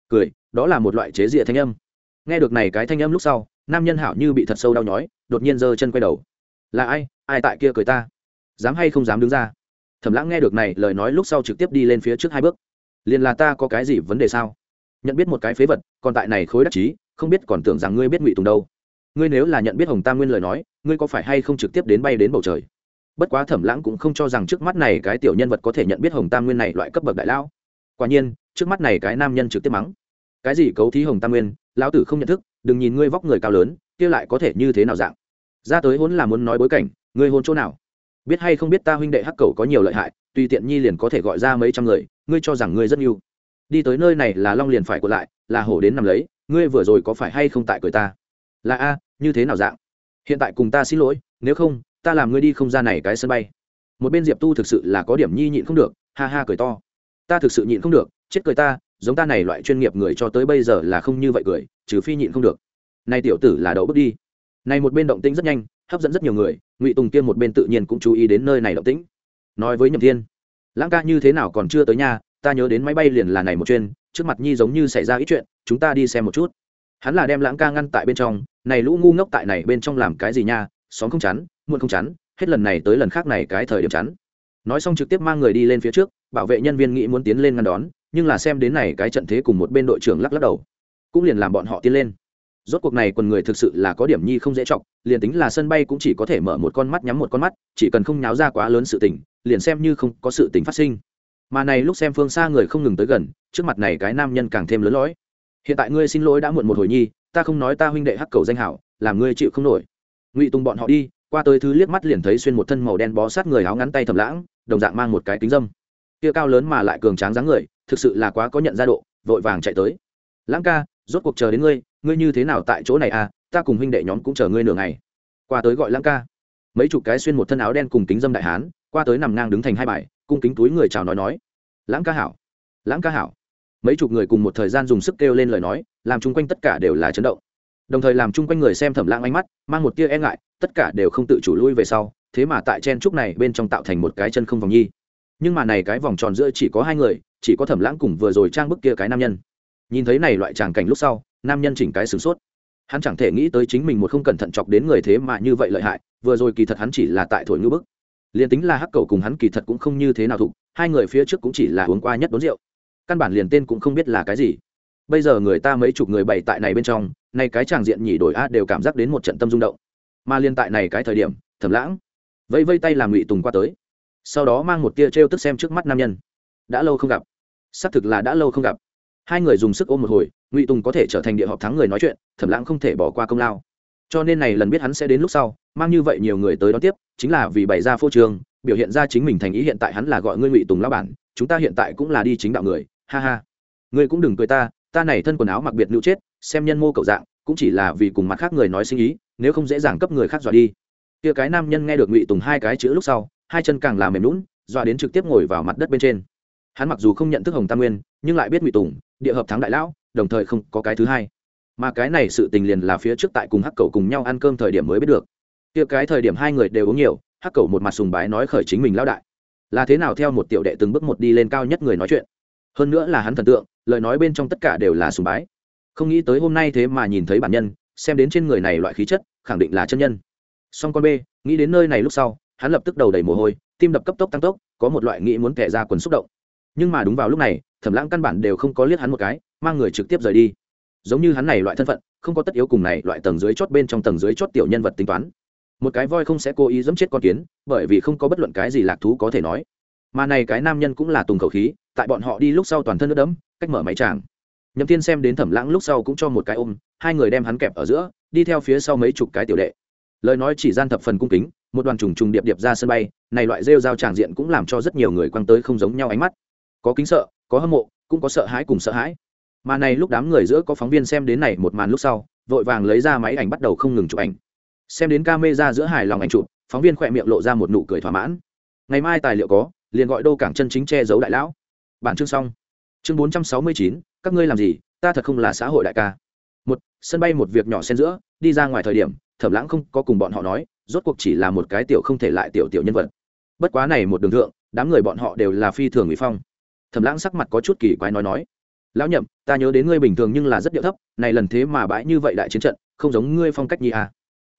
Cười, đó là một loại chế rịa thanh âm. Nghe được này cái thanh âm lúc sau, nam nhân hảo như bị thật sâu đau nhói, đột nhiên giơ chân quay đầu. Là ai? Ai tại kia cười ta? Dám hay không dám đứng ra? Thẩm lãng nghe được này lời nói lúc sau trực tiếp đi lên phía trước hai bước. Liền là ta có cái gì vấn đề sao? Nhận biết một cái phế vật, còn tại này khối đắc chí, không biết còn tưởng rằng ngươi biết ngụy tùng đâu. Ngươi nếu là nhận biết hồng tam nguyên lời nói, ngươi có phải hay không trực tiếp đến bay đến bầu trời? Bất quá thẩm lãng cũng không cho rằng trước mắt này cái tiểu nhân vật có thể nhận biết hồng tam nguyên này loại cấp bậc đại lão. Quả nhiên, trước mắt này cái nam nhân trực tiếp mắng. Cái gì cấu thí hồng tam nguyên, lão tử không nhận thức, đừng nhìn ngươi vóc người cao lớn, kia lại có thể như thế nào dạng. Ra tới hôn là muốn nói bối cảnh, ngươi hôn chỗ nào? Biết hay không biết ta huynh đệ hắc cầu có nhiều lợi hại, tùy tiện nhi liền có thể gọi ra mấy trăm người, ngươi cho rằng ngươi rất yêu. Đi tới nơi này là long liền phải của lại, là hổ đến nằm lấy, ngươi vừa rồi có phải hay không tại cười ta? Là a, như thế nào dạng? Hiện tại cùng ta xin lỗi, nếu không ta làm ngươi đi không ra này cái sân bay. Một bên diệp tu thực sự là có điểm nhi nhịn không được, ha ha cười to. Ta thực sự nhịn không được, chết cười ta, giống ta này loại chuyên nghiệp người cho tới bây giờ là không như vậy cười, trừ phi nhịn không được. Nay tiểu tử là đậu bước đi. Này một bên động tĩnh rất nhanh, hấp dẫn rất nhiều người, ngụy tùng tiên một bên tự nhiên cũng chú ý đến nơi này động tĩnh. Nói với nhậm thiên, lãng ca như thế nào còn chưa tới nhà, ta nhớ đến máy bay liền là này một chuyên, trước mặt nhi giống như xảy ra ít chuyện, chúng ta đi xem một chút. Hắn là đem lãng ca ngăn tại bên trong, này lũ ngu ngốc tại này bên trong làm cái gì nha xóm không chắn, muộn không chắn, hết lần này tới lần khác này cái thời điểm chắn. Nói xong trực tiếp mang người đi lên phía trước, bảo vệ nhân viên nghĩ muốn tiến lên ngăn đón, nhưng là xem đến này cái trận thế cùng một bên đội trưởng lắc lắc đầu. Cũng liền làm bọn họ tiến lên. Rốt cuộc này quần người thực sự là có điểm nhi không dễ chọc, liền tính là sân bay cũng chỉ có thể mở một con mắt nhắm một con mắt, chỉ cần không nháo ra quá lớn sự tình, liền xem như không có sự tình phát sinh. Mà này lúc xem phương xa người không ngừng tới gần, trước mặt này cái nam nhân càng thêm lớn lõi hiện tại ngươi xin lỗi đã muộn một hồi nhi, ta không nói ta huynh đệ hắc cầu danh hảo, làm ngươi chịu không nổi ngụy tùng bọn họ đi, qua tới thứ liếc mắt liền thấy xuyên một thân màu đen bó sát người áo ngắn tay thầm lãng, đồng dạng mang một cái kính dâm. Kia cao lớn mà lại cường tráng dáng người, thực sự là quá có nhận ra độ, vội vàng chạy tới. Lãng ca, rốt cuộc chờ đến ngươi ngươi như thế nào tại chỗ này à ta cùng huynh đệ nhóm cũng chờ ngươi nửa ngày. Qua tới gọi lãng ca. Mấy chục cái xuyên một thân áo đen cùng kính dâm đại hán, qua tới nằm ngang đứng thành hai bài, cung kính túi người chào nói nói. Lãng ca hảo, lãng ca hảo. Mấy chục người cùng một thời gian dùng sức kêu lên lời nói, làm chung quanh tất cả đều là chấn động đồng thời làm chung quanh người xem thẩm lãng ánh mắt, mang một tia e ngại, tất cả đều không tự chủ lui về sau, thế mà tại chen trúc này bên trong tạo thành một cái chân không vòng nhi. Nhưng mà này cái vòng tròn giữa chỉ có hai người, chỉ có thẩm lãng cùng vừa rồi trang bức kia cái nam nhân. Nhìn thấy này loại tràng cảnh lúc sau, nam nhân chỉnh cái sửng sốt. Hắn chẳng thể nghĩ tới chính mình một không cẩn thận chọc đến người thế mà như vậy lợi hại, vừa rồi kỳ thật hắn chỉ là tại thổi ngữ bức. Liền tính là hắc cầu cùng hắn kỳ thật cũng không như thế nào thục hai người phía trước cũng chỉ là uống qua nhất đốn rượu. Căn bản liền tên cũng không biết là cái gì bây giờ người ta mấy chục người bày tại này bên trong, nay cái tràng diện nhỉ đổi a đều cảm giác đến một trận tâm rung động. Mà liên tại này cái thời điểm, thẩm lãng vây vây tay làm ngụy tùng qua tới. Sau đó mang một tia t r e o tức xem trước mắt nam nhân. Đã lâu không gặp. Xác thực là đã lâu không gặp. Hai người dùng sức ôm một hồi, ngụy tùng có thể trở thành địa họp thắng người nói chuyện, thẩm lãng không thể bỏ qua công lao. Cho nên này lần biết hắn sẽ đến lúc sau, mang như vậy nhiều người tới đón tiếp, chính là vì bày ra phô trường biểu hiện ra chính mình thành ý hiện tại hắn là gọi ngươi ngụy tùng lao bản, chúng ta hiện tại cũng là đi chính đạo người, ha ha. Ngươi cũng đừng cười ta ta này thân quần áo mặc biệt nữ chết, xem nhân mô cậu dạng, cũng chỉ là vì cùng mặt khác người nói sinh ý, nếu không dễ dàng cấp người khác dọa đi. Kia cái nam nhân nghe được ngụy tùng hai cái chữ lúc sau, hai chân càng làm mềm lún dọa đến trực tiếp ngồi vào mặt đất bên trên. Hắn mặc dù không nhận thức hồng tam nguyên, nhưng lại biết ngụy tùng, địa hợp thắng đại lão, đồng thời không có cái thứ hai. Mà cái này sự tình liền là phía trước tại cùng hắc cậu cùng nhau ăn cơm thời điểm mới biết được. Kia cái thời điểm hai người đều uống nhiều, hắc cậu một mặt sùng bái nói khởi chính mình lão đại. Là thế nào theo một tiểu đệ từng bước một đi lên cao nhất người nói chuyện? Hơn nữa là hắn thần tượng lời nói bên trong tất cả đều là sùng bái. Không nghĩ tới hôm nay thế mà nhìn thấy bản nhân, xem đến trên người này loại khí chất, khẳng định là chân nhân. Song con b nghĩ đến nơi này lúc sau, hắn lập tức đầu đầy mồ hôi, tim đập cấp tốc tăng tốc, có một loại nghĩ muốn kẻ ra quần xúc động. Nhưng mà đúng vào lúc này, thẩm lãng căn bản đều không có liếc hắn một cái, mang người trực tiếp rời đi. Giống như hắn này loại thân phận, không có tất yếu cùng này loại tầng dưới chót bên trong tầng dưới chót tiểu nhân vật tính toán. Một cái voi không sẽ cố ý dẫm chết con kiến, bởi vì không có bất luận cái gì lạc thú có thể nói mà này cái nam nhân cũng là tùng khẩu khí, tại bọn họ đi lúc sau toàn thân nước đẫm, cách mở máy tràng. Nhậm Thiên xem đến thẩm lãng lúc sau cũng cho một cái ôm, hai người đem hắn kẹp ở giữa, đi theo phía sau mấy chục cái tiểu đệ. Lời nói chỉ gian thập phần cung kính, một đoàn trùng trùng điệp điệp ra sân bay, này loại rêu rao tràng diện cũng làm cho rất nhiều người quăng tới không giống nhau ánh mắt. Có kính sợ, có hâm mộ, cũng có sợ hãi cùng sợ hãi. Mà này lúc đám người giữa có phóng viên xem đến này một màn lúc sau, vội vàng lấy ra máy ảnh bắt đầu không ngừng chụp ảnh. Xem đến ca mê ra giữa hài lòng ảnh chụp, phóng viên khỏe miệng lộ ra một nụ cười thỏa mãn. Ngày mai tài liệu có liền gọi đô cảng chân chính che giấu đại lão. Bản chương xong. Chương bốn trăm sáu mươi chín, các ngươi làm gì? Ta thật không là xã hội đại ca. Một, sân bay một việc nhỏ xen giữa, đi ra ngoài thời điểm, thẩm lãng không có cùng bọn họ nói, rốt cuộc chỉ là một cái tiểu không thể lại tiểu tiểu nhân vật. Bất quá này một đường thượng, đám người bọn họ đều là phi thường mỹ phong. Thẩm lãng sắc mặt có chút kỳ quái nói nói, lão nhậm, ta nhớ đến ngươi bình thường nhưng là rất điệu thấp, này lần thế mà bãi như vậy đại chiến trận, không giống ngươi phong cách nhi à?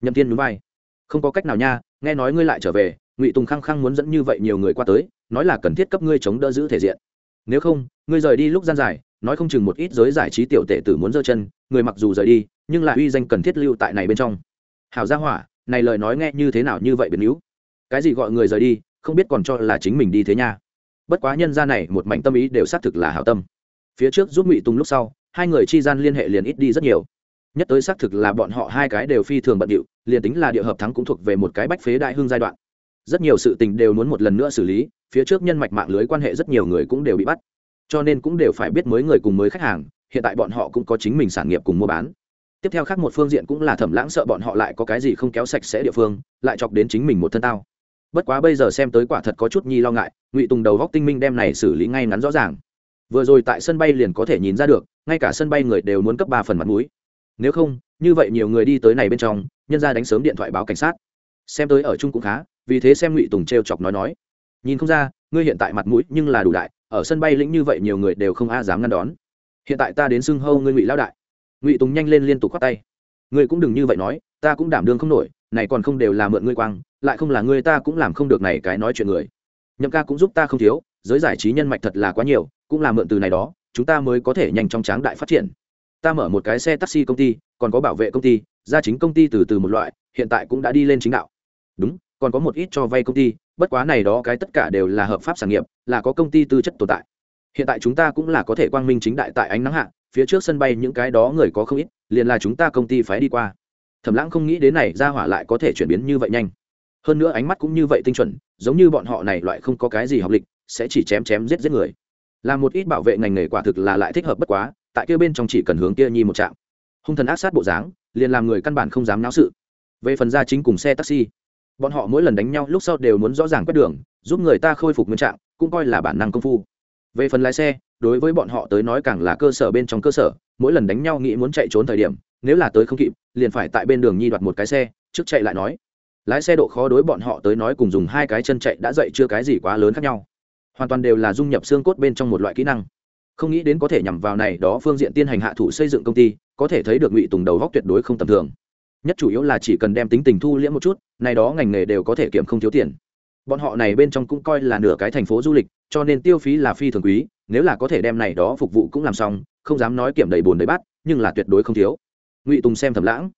Nhậm tiên núi vai, không có cách nào nha, nghe nói ngươi lại trở về, ngụy tùng khăng khăng muốn dẫn như vậy nhiều người qua tới nói là cần thiết cấp ngươi chống đỡ giữ thể diện. Nếu không, ngươi rời đi lúc gian dài, nói không chừng một ít giới giải trí tiểu tệ tử muốn giơ chân, người mặc dù rời đi, nhưng lại uy danh cần thiết lưu tại này bên trong. Hảo gia hỏa, này lời nói nghe như thế nào như vậy biến yếu cái gì gọi người rời đi, không biết còn cho là chính mình đi thế nha. Bất quá nhân gia này, một mảnh tâm ý đều xác thực là hảo tâm. Phía trước giúp ngụy tung lúc sau, hai người chi gian liên hệ liền ít đi rất nhiều. Nhất tới xác thực là bọn họ hai cái đều phi thường bận điệu, liền tính là địa hợp thắng cũng thuộc về một cái bách phế đại hương giai đoạn rất nhiều sự tình đều muốn một lần nữa xử lý, phía trước nhân mạch mạng lưới quan hệ rất nhiều người cũng đều bị bắt. Cho nên cũng đều phải biết mới người cùng mới khách hàng, hiện tại bọn họ cũng có chính mình sản nghiệp cùng mua bán. Tiếp theo khác một phương diện cũng là thẩm lãng sợ bọn họ lại có cái gì không kéo sạch sẽ địa phương, lại chọc đến chính mình một thân tao. Bất quá bây giờ xem tới quả thật có chút nhi lo ngại, ngụy tùng đầu góc tinh minh đem này xử lý ngay ngắn rõ ràng. Vừa rồi tại sân bay liền có thể nhìn ra được, ngay cả sân bay người đều muốn cấp ba phần mặt mũi. Nếu không, như vậy nhiều người đi tới này bên trong, nhân ra đánh sớm điện thoại báo cảnh sát. Xem tới ở chung cũng khá vì thế xem ngụy tùng t r e o chọc nói nói, nhìn không ra, ngươi hiện tại mặt mũi nhưng là đủ đại, ở sân bay lĩnh như vậy nhiều người đều không a dám ngăn đón. Hiện tại ta đến xưng hâu ngươi ngụy lao đại. Ngụy tùng nhanh lên liên tục khoác tay, ngươi cũng đừng như vậy nói, ta cũng đảm đương không nổi, này còn không đều là mượn ngươi quang, lại không là ngươi ta cũng làm không được này cái nói chuyện người. Nhậm ca cũng giúp ta không thiếu, giới giải trí nhân mạch thật là quá nhiều, cũng là mượn từ này đó, chúng ta mới có thể nhanh chóng tráng đại phát triển. Ta mở một cái xe taxi công ty, còn có bảo vệ công ty, gia chính công ty từ từ một loại, hiện tại cũng đã đi lên chính đạo. Đúng còn có một ít cho vay công ty, bất quá này đó cái tất cả đều là hợp pháp sản nghiệp, là có công ty tư chất tồn tại. Hiện tại chúng ta cũng là có thể quang minh chính đại tại ánh nắng hạ, phía trước sân bay những cái đó người có không ít, liền là chúng ta công ty phải đi qua. Thẩm lãng không nghĩ đến này ra hỏa lại có thể chuyển biến như vậy nhanh. Hơn nữa ánh mắt cũng như vậy tinh chuẩn, giống như bọn họ này loại không có cái gì học lịch, sẽ chỉ chém chém giết giết người. Là một ít bảo vệ ngành nghề quả thực là lại thích hợp bất quá, tại kia bên trong chỉ cần hướng kia nhi một trạm. Hung thần ác sát bộ dáng, liền làm người căn bản không dám náo sự. Về phần gia chính cùng xe taxi bọn họ mỗi lần đánh nhau lúc sau đều muốn rõ ràng quét đường, giúp người ta khôi phục nguyên trạng, cũng coi là bản năng công phu. Về phần lái xe, đối với bọn họ tới nói càng là cơ sở bên trong cơ sở, mỗi lần đánh nhau nghĩ muốn chạy trốn thời điểm, nếu là tới không kịp, liền phải tại bên đường nhi đoạt một cái xe, trước chạy lại nói. Lái xe độ khó đối bọn họ tới nói cùng dùng hai cái chân chạy đã dậy chưa cái gì quá lớn khác nhau. Hoàn toàn đều là dung nhập xương cốt bên trong một loại kỹ năng. Không nghĩ đến có thể nhằm vào này, đó phương diện tiên hành hạ thủ xây dựng công ty, có thể thấy được ngụy tùng đầu góc tuyệt đối không tầm thường nhất chủ yếu là chỉ cần đem tính tình thu liễm một chút, này đó ngành nghề đều có thể kiểm không thiếu tiền. Bọn họ này bên trong cũng coi là nửa cái thành phố du lịch, cho nên tiêu phí là phi thường quý, nếu là có thể đem này đó phục vụ cũng làm xong, không dám nói kiểm đầy bồn đầy bát, nhưng là tuyệt đối không thiếu. Ngụy tùng xem thầm lãng.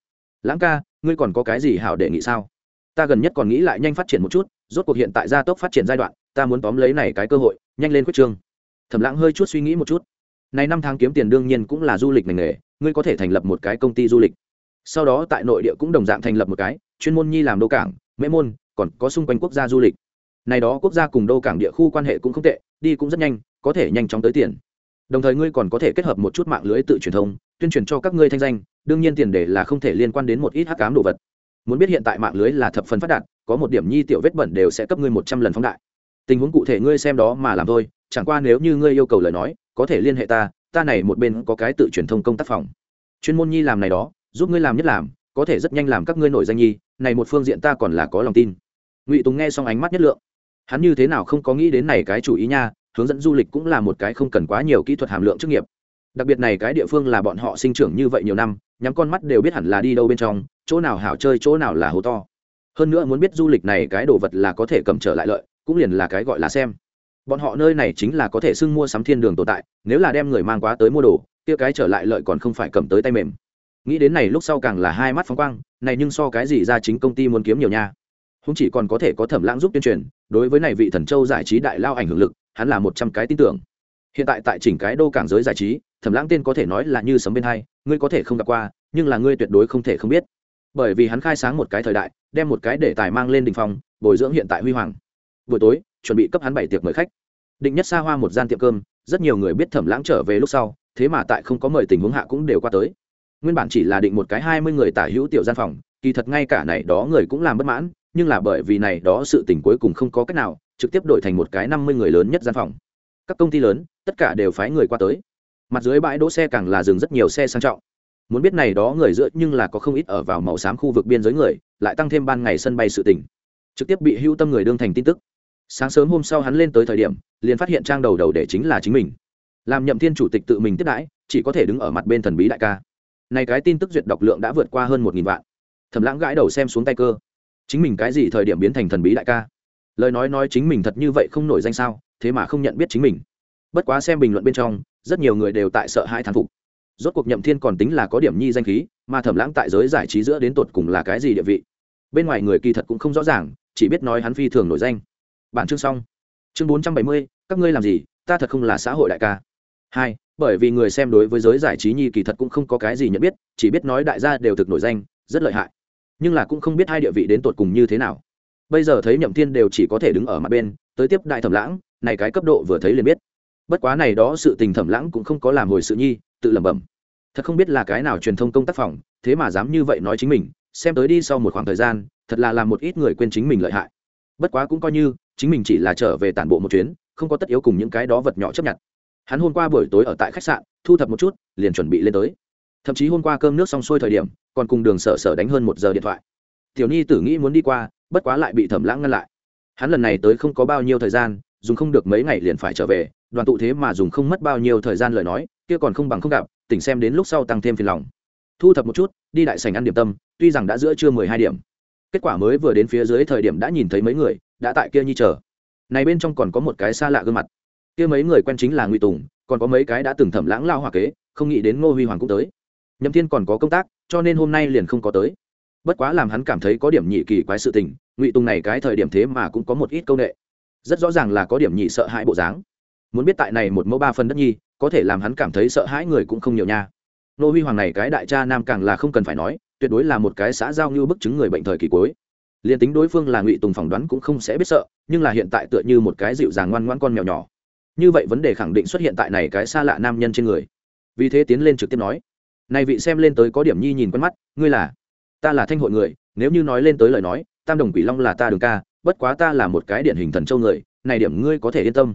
Lãng ca, ngươi còn có cái gì hảo đề nghị sao? Ta gần nhất còn nghĩ lại nhanh phát triển một chút, rốt cuộc hiện tại gia tốc phát triển giai đoạn, ta muốn tóm lấy này cái cơ hội, nhanh lên quyết trương. Thẩm lãng hơi chút suy nghĩ một chút. Này năm tháng kiếm tiền đương nhiên cũng là du lịch ngành nghề, ngươi có thể thành lập một cái công ty du lịch sau đó tại nội địa cũng đồng dạng thành lập một cái, chuyên môn nhi làm đô cảng, mễ môn, còn có xung quanh quốc gia du lịch. Này đó quốc gia cùng đô cảng địa khu quan hệ cũng không tệ, đi cũng rất nhanh, có thể nhanh chóng tới tiền. Đồng thời ngươi còn có thể kết hợp một chút mạng lưới tự truyền thông, tuyên truyền cho các ngươi thanh danh, đương nhiên tiền đề là không thể liên quan đến một ít hắc cám đồ vật. Muốn biết hiện tại mạng lưới là thập phần phát đạt, có một điểm nhi tiểu vết bẩn đều sẽ cấp ngươi một trăm lần phóng đại. Tình huống cụ thể ngươi xem đó mà làm thôi, chẳng qua nếu như ngươi yêu cầu lời nói, có thể liên hệ ta ta này một bên có cái tự truyền thông công tác phòng. Chuyên môn nhi làm này đó giúp ngươi làm nhất làm, có thể rất nhanh làm các ngươi nổi danh nhi, này một phương diện ta còn là có lòng tin. Ngụy tùng nghe xong ánh mắt nhất lượng. Hắn như thế nào không có nghĩ đến này cái chủ ý nha, hướng dẫn du lịch cũng là một cái không cần quá nhiều kỹ thuật hàm lượng chức nghiệp. Đặc biệt này cái địa phương là bọn họ sinh trưởng như vậy nhiều năm, nhắm con mắt đều biết hẳn là đi đâu bên trong, chỗ nào hảo chơi chỗ nào là hố to. Hơn nữa muốn biết du lịch này cái đồ vật là có thể cầm trở lại lợi, cũng liền là cái gọi là xem. Bọn họ nơi này chính là có thể xưng mua sắm thiên đường tồn tại, nếu là đem người mang quá tới mua đồ, kia cái trở lại lợi còn không phải cầm tới tay mềm nghĩ đến này lúc sau càng là hai mắt phóng quang, này nhưng so cái gì ra chính công ty muốn kiếm nhiều nha. Không chỉ còn có thể có thẩm lãng giúp tuyên truyền, đối với này vị thần châu giải trí đại lao ảnh hưởng lực, hắn là một trăm cái tin tưởng. Hiện tại tại chỉnh cái đô cảng giới giải trí, thẩm lãng tên có thể nói là như sấm bên hai, ngươi có thể không gặp qua, nhưng là ngươi tuyệt đối không thể không biết. Bởi vì hắn khai sáng một cái thời đại, đem một cái để tài mang lên đình phòng bồi dưỡng hiện tại huy hoàng. Buổi tối, chuẩn bị cấp hắn bảy tiệc mời khách. Định nhất xa hoa một gian tiệm cơm, rất nhiều người biết thẩm lãng trở về lúc sau, thế mà tại không có mời tình huống hạ cũng đều qua tới nguyên bản chỉ là định một cái hai mươi người tả hữu tiểu gian phòng, kỳ thật ngay cả này đó người cũng làm bất mãn, nhưng là bởi vì này đó sự tình cuối cùng không có cách nào, trực tiếp đổi thành một cái năm mươi người lớn nhất gian phòng. Các công ty lớn, tất cả đều phái người qua tới. Mặt dưới bãi đỗ xe càng là dừng rất nhiều xe sang trọng. Muốn biết này đó người giữa nhưng là có không ít ở vào màu xám khu vực biên giới người, lại tăng thêm ban ngày sân bay sự tỉnh trực tiếp bị hưu tâm người đương thành tin tức. Sáng sớm hôm sau hắn lên tới thời điểm, liền phát hiện trang đầu đầu để chính là chính mình. Làm nhậm thiên chủ tịch tự mình tiếp đãi, chỉ có thể đứng ở mặt bên thần bí đại ca này cái tin tức duyệt đọc lượng đã vượt qua hơn một nghìn vạn. Thầm lãng gãi đầu xem xuống tay cơ. Chính mình cái gì thời điểm biến thành thần bí đại ca? Lời nói nói chính mình thật như vậy không nổi danh sao, thế mà không nhận biết chính mình. Bất quá xem bình luận bên trong, rất nhiều người đều tại sợ hãi thán phục. Rốt cuộc nhậm thiên còn tính là có điểm nhi danh khí, mà thẩm lãng tại giới giải trí giữa đến tột cùng là cái gì địa vị? Bên ngoài người kỳ thật cũng không rõ ràng, chỉ biết nói hắn phi thường nổi danh. Bản chương xong. Chương bốn trăm bảy mươi, các ngươi làm gì? Ta thật không là xã hội đại ca. Hai bởi vì người xem đối với giới giải trí nhi kỳ thật cũng không có cái gì nhận biết, chỉ biết nói đại gia đều thực nổi danh, rất lợi hại. Nhưng là cũng không biết hai địa vị đến tột cùng như thế nào. Bây giờ thấy nhậm thiên đều chỉ có thể đứng ở mặt bên, tới tiếp đại thẩm lãng, này cái cấp độ vừa thấy liền biết. Bất quá này đó sự tình thẩm lãng cũng không có làm hồi sự nhi, tự lẩm bẩm. Thật không biết là cái nào truyền thông công tác phòng, thế mà dám như vậy nói chính mình, xem tới đi sau một khoảng thời gian, thật là làm một ít người quên chính mình lợi hại. Bất quá cũng coi như, chính mình chỉ là trở về tản bộ một chuyến, không có tất yếu cùng những cái đó vật nhỏ chấp nhận hắn hôm qua buổi tối ở tại khách sạn, thu thập một chút, liền chuẩn bị lên tới. Thậm chí hôm qua cơm nước xong xuôi thời điểm, còn cùng đường sở sở đánh hơn một giờ điện thoại. Tiểu nhi tử nghĩ muốn đi qua, bất quá lại bị thẩm lãng ngăn lại. Hắn lần này tới không có bao nhiêu thời gian, dùng không được mấy ngày liền phải trở về, đoàn tụ thế mà dùng không mất bao nhiêu thời gian lời nói, kia còn không bằng không gặp, tỉnh xem đến lúc sau tăng thêm phiền lòng. Thu thập một chút, đi đại sành ăn điểm tâm, tuy rằng đã giữa trưa mười hai điểm. Kết quả mới vừa đến phía dưới thời điểm đã nhìn thấy mấy người, đã tại kia nhi chờ. Này bên trong còn có một cái xa lạ gương mặt kia mấy người quen chính là ngụy tùng, còn có mấy cái đã từng thẩm lãng lao hòa kế, không nghĩ đến ngô huy hoàng cũng tới. Nhậm thiên còn có công tác, cho nên hôm nay liền không có tới. Bất quá làm hắn cảm thấy có điểm nhị kỳ quái sự tình, ngụy tùng này cái thời điểm thế mà cũng có một ít câu nệ. Rất rõ ràng là có điểm nhị sợ hãi bộ dáng. Muốn biết tại này một mẫu ba phần đất nhi, có thể làm hắn cảm thấy sợ hãi người cũng không nhiều nha. Nô huy hoàng này cái đại cha nam càng là không cần phải nói, tuyệt đối là một cái xã giao như bức chứng người bệnh thời kỳ cuối. Liền tính đối phương là ngụy tùng phỏng đoán cũng không sẽ biết sợ, nhưng là hiện tại tựa như một cái dịu dàng ngoan ngoan con mèo nhỏ như vậy vấn đề khẳng định xuất hiện tại này cái xa lạ nam nhân trên người. Vì thế tiến lên trực tiếp nói, này vị xem lên tới có điểm nhi nhìn quen mắt, ngươi là, ta là thanh hội người, nếu như nói lên tới lời nói, tam đồng quỷ long là ta đường ca, bất quá ta là một cái điển hình thần châu người, này điểm ngươi có thể yên tâm.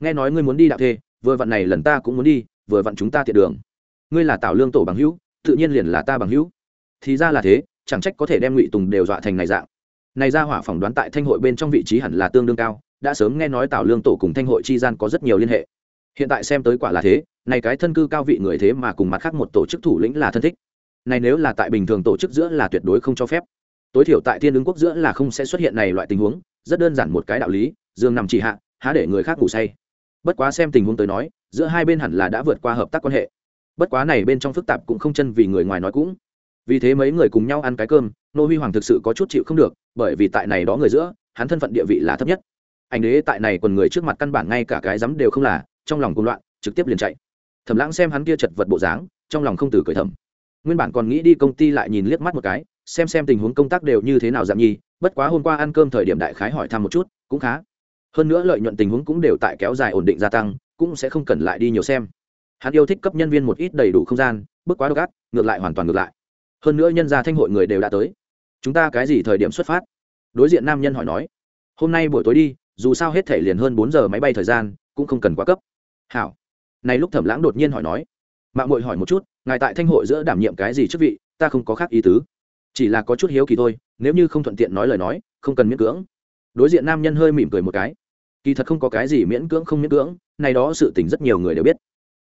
Nghe nói ngươi muốn đi đạo thê, vừa vặn này lần ta cũng muốn đi, vừa vặn chúng ta tiện đường. Ngươi là tào lương tổ bằng hữu, tự nhiên liền là ta bằng hữu. Thì ra là thế, chẳng trách có thể đem ngụy tùng đều dọa thành này dạng. Này ra hỏa phỏng đoán tại thanh hội bên trong vị trí hẳn là tương đương cao đã sớm nghe nói tào lương tổ cùng thanh hội chi gian có rất nhiều liên hệ. Hiện tại xem tới quả là thế này cái thân cư cao vị người thế mà cùng mặt khác một tổ chức thủ lĩnh là thân thích. Này nếu là tại bình thường tổ chức giữa là tuyệt đối không cho phép. Tối thiểu tại thiên ứng quốc giữa là không sẽ xuất hiện này loại tình huống, rất đơn giản một cái đạo lý, dương nằm chỉ hạ, há để người khác ngủ say. Bất quá xem tình huống tới nói, giữa hai bên hẳn là đã vượt qua hợp tác quan hệ. Bất quá này bên trong phức tạp cũng không chân vì người ngoài nói cũng. Vì thế mấy người cùng nhau ăn cái cơm, nô huy hoàng thực sự có chút chịu không được, bởi vì tại này đó người giữa, hắn thân phận địa vị là thấp nhất anh đế tại này còn người trước mặt căn bản ngay cả cái dám đều không là, trong lòng cùng loạn, trực tiếp liền chạy. Thẩm lãng xem hắn kia chật vật bộ dáng, trong lòng không từ cười thầm. Nguyên bản còn nghĩ đi công ty lại nhìn liếc mắt một cái, xem xem tình huống công tác đều như thế nào giảm nhi bất quá hôm qua ăn cơm thời điểm đại khái hỏi thăm một chút, cũng khá. Hơn nữa lợi nhuận tình huống cũng đều tại kéo dài ổn định gia tăng, cũng sẽ không cần lại đi nhiều xem. Hắn yêu thích cấp nhân viên một ít đầy đủ không gian, bước quá độc ác, ngược lại hoàn toàn ngược lại. Hơn nữa nhân gia thanh hội người đều đã tới. Chúng ta cái gì thời điểm xuất phát? Đối diện nam nhân hỏi nói. Hôm nay buổi tối đi dù sao hết thể liền hơn bốn giờ máy bay thời gian, cũng không cần quá cấp. Hảo. Này lúc thẩm lãng đột nhiên hỏi nói mạng mội hỏi một chút, ngài tại thanh hội giữa đảm nhiệm cái gì chức vị, ta không có khác ý tứ. Chỉ là có chút hiếu kỳ thôi, nếu như không thuận tiện nói lời nói, không cần miễn cưỡng. Đối diện nam nhân hơi mỉm cười một cái. Kỳ thật không có cái gì miễn cưỡng không miễn cưỡng, này đó sự tình rất nhiều người đều biết.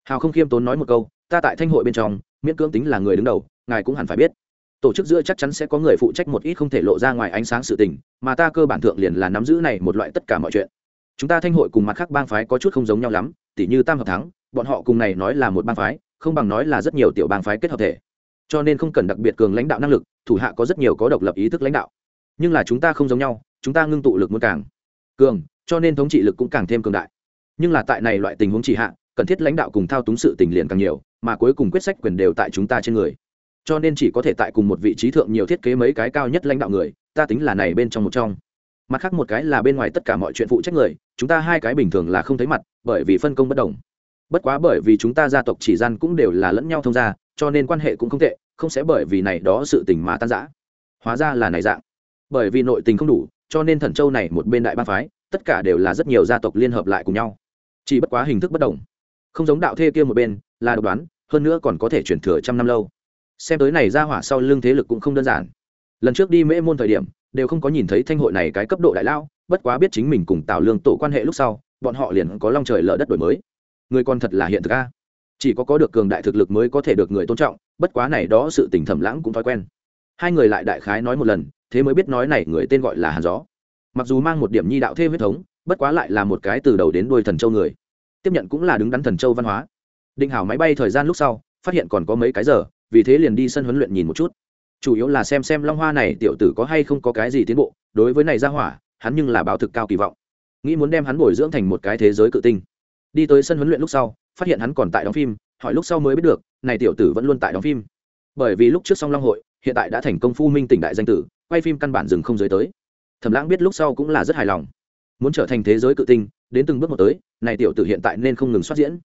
Hào không khiêm tốn nói một câu, ta tại thanh hội bên trong, miễn cưỡng tính là người đứng đầu, ngài cũng hẳn phải biết tổ chức giữa chắc chắn sẽ có người phụ trách một ít không thể lộ ra ngoài ánh sáng sự tình, mà ta cơ bản thượng liền là nắm giữ này một loại tất cả mọi chuyện. Chúng ta thanh hội cùng mặt khác bang phái có chút không giống nhau lắm, tỉ như tam hợp thắng, bọn họ cùng này nói là một bang phái, không bằng nói là rất nhiều tiểu bang phái kết hợp thể. Cho nên không cần đặc biệt cường lãnh đạo năng lực, thủ hạ có rất nhiều có độc lập ý thức lãnh đạo. Nhưng là chúng ta không giống nhau, chúng ta ngưng tụ lực muốn càng cường, cho nên thống trị lực cũng càng thêm cường đại. Nhưng là tại này loại tình huống chỉ hạ, cần thiết lãnh đạo cùng thao túng sự tình liền càng nhiều, mà cuối cùng quyết sách quyền đều tại chúng ta trên người cho nên chỉ có thể tại cùng một vị trí thượng nhiều thiết kế mấy cái cao nhất lãnh đạo người, ta tính là này bên trong một trong. Mặt khác một cái là bên ngoài tất cả mọi chuyện phụ trách người, chúng ta hai cái bình thường là không thấy mặt, bởi vì phân công bất đồng. Bất quá bởi vì chúng ta gia tộc chỉ gian cũng đều là lẫn nhau thông gia, cho nên quan hệ cũng không tệ, không sẽ bởi vì này đó sự tình mà tan rã. Hóa ra là này dạng. Bởi vì nội tình không đủ, cho nên thần châu này một bên đại ba phái, tất cả đều là rất nhiều gia tộc liên hợp lại cùng nhau. Chỉ bất quá hình thức bất đồng. Không giống đạo thê kia một bên, là độc đoán, hơn nữa còn có thể chuyển thừa trăm năm lâu xem tới này ra hỏa sau lưng thế lực cũng không đơn giản. Lần trước đi mễ môn thời điểm, đều không có nhìn thấy thanh hội này cái cấp độ đại lao, bất quá biết chính mình cùng tào lương tổ quan hệ lúc sau, bọn họ liền có long trời lở đất đổi mới. Người còn thật là hiện thực a. Chỉ có có được cường đại thực lực mới có thể được người tôn trọng, bất quá này đó sự tình thầm lãng cũng thói quen. Hai người lại đại khái nói một lần, thế mới biết nói này người tên gọi là hàn gió. Mặc dù mang một điểm nhi đạo thê huyết thống, bất quá lại là một cái từ đầu đến đuôi thần châu người. Tiếp nhận cũng là đứng đắn thần châu văn hóa. Định hảo máy bay thời gian lúc sau, phát hiện còn có mấy cái giờ vì thế liền đi sân huấn luyện nhìn một chút. Chủ yếu là xem xem long hoa này tiểu tử có hay không có cái gì tiến bộ, đối với này ra hỏa, hắn nhưng là báo thực cao kỳ vọng. Nghĩ muốn đem hắn bồi dưỡng thành một cái thế giới cự tinh. Đi tới sân huấn luyện lúc sau, phát hiện hắn còn tại đóng phim, hỏi lúc sau mới biết được, này tiểu tử vẫn luôn tại đóng phim. Bởi vì lúc trước song long hội, hiện tại đã thành công phu minh tỉnh đại danh tử, quay phim căn bản dừng không giới tới. Thẩm lãng biết lúc sau cũng là rất hài lòng. Muốn trở thành thế giới cự tinh, đến từng bước một tới, này tiểu tử hiện tại nên không ngừng xuất diễn.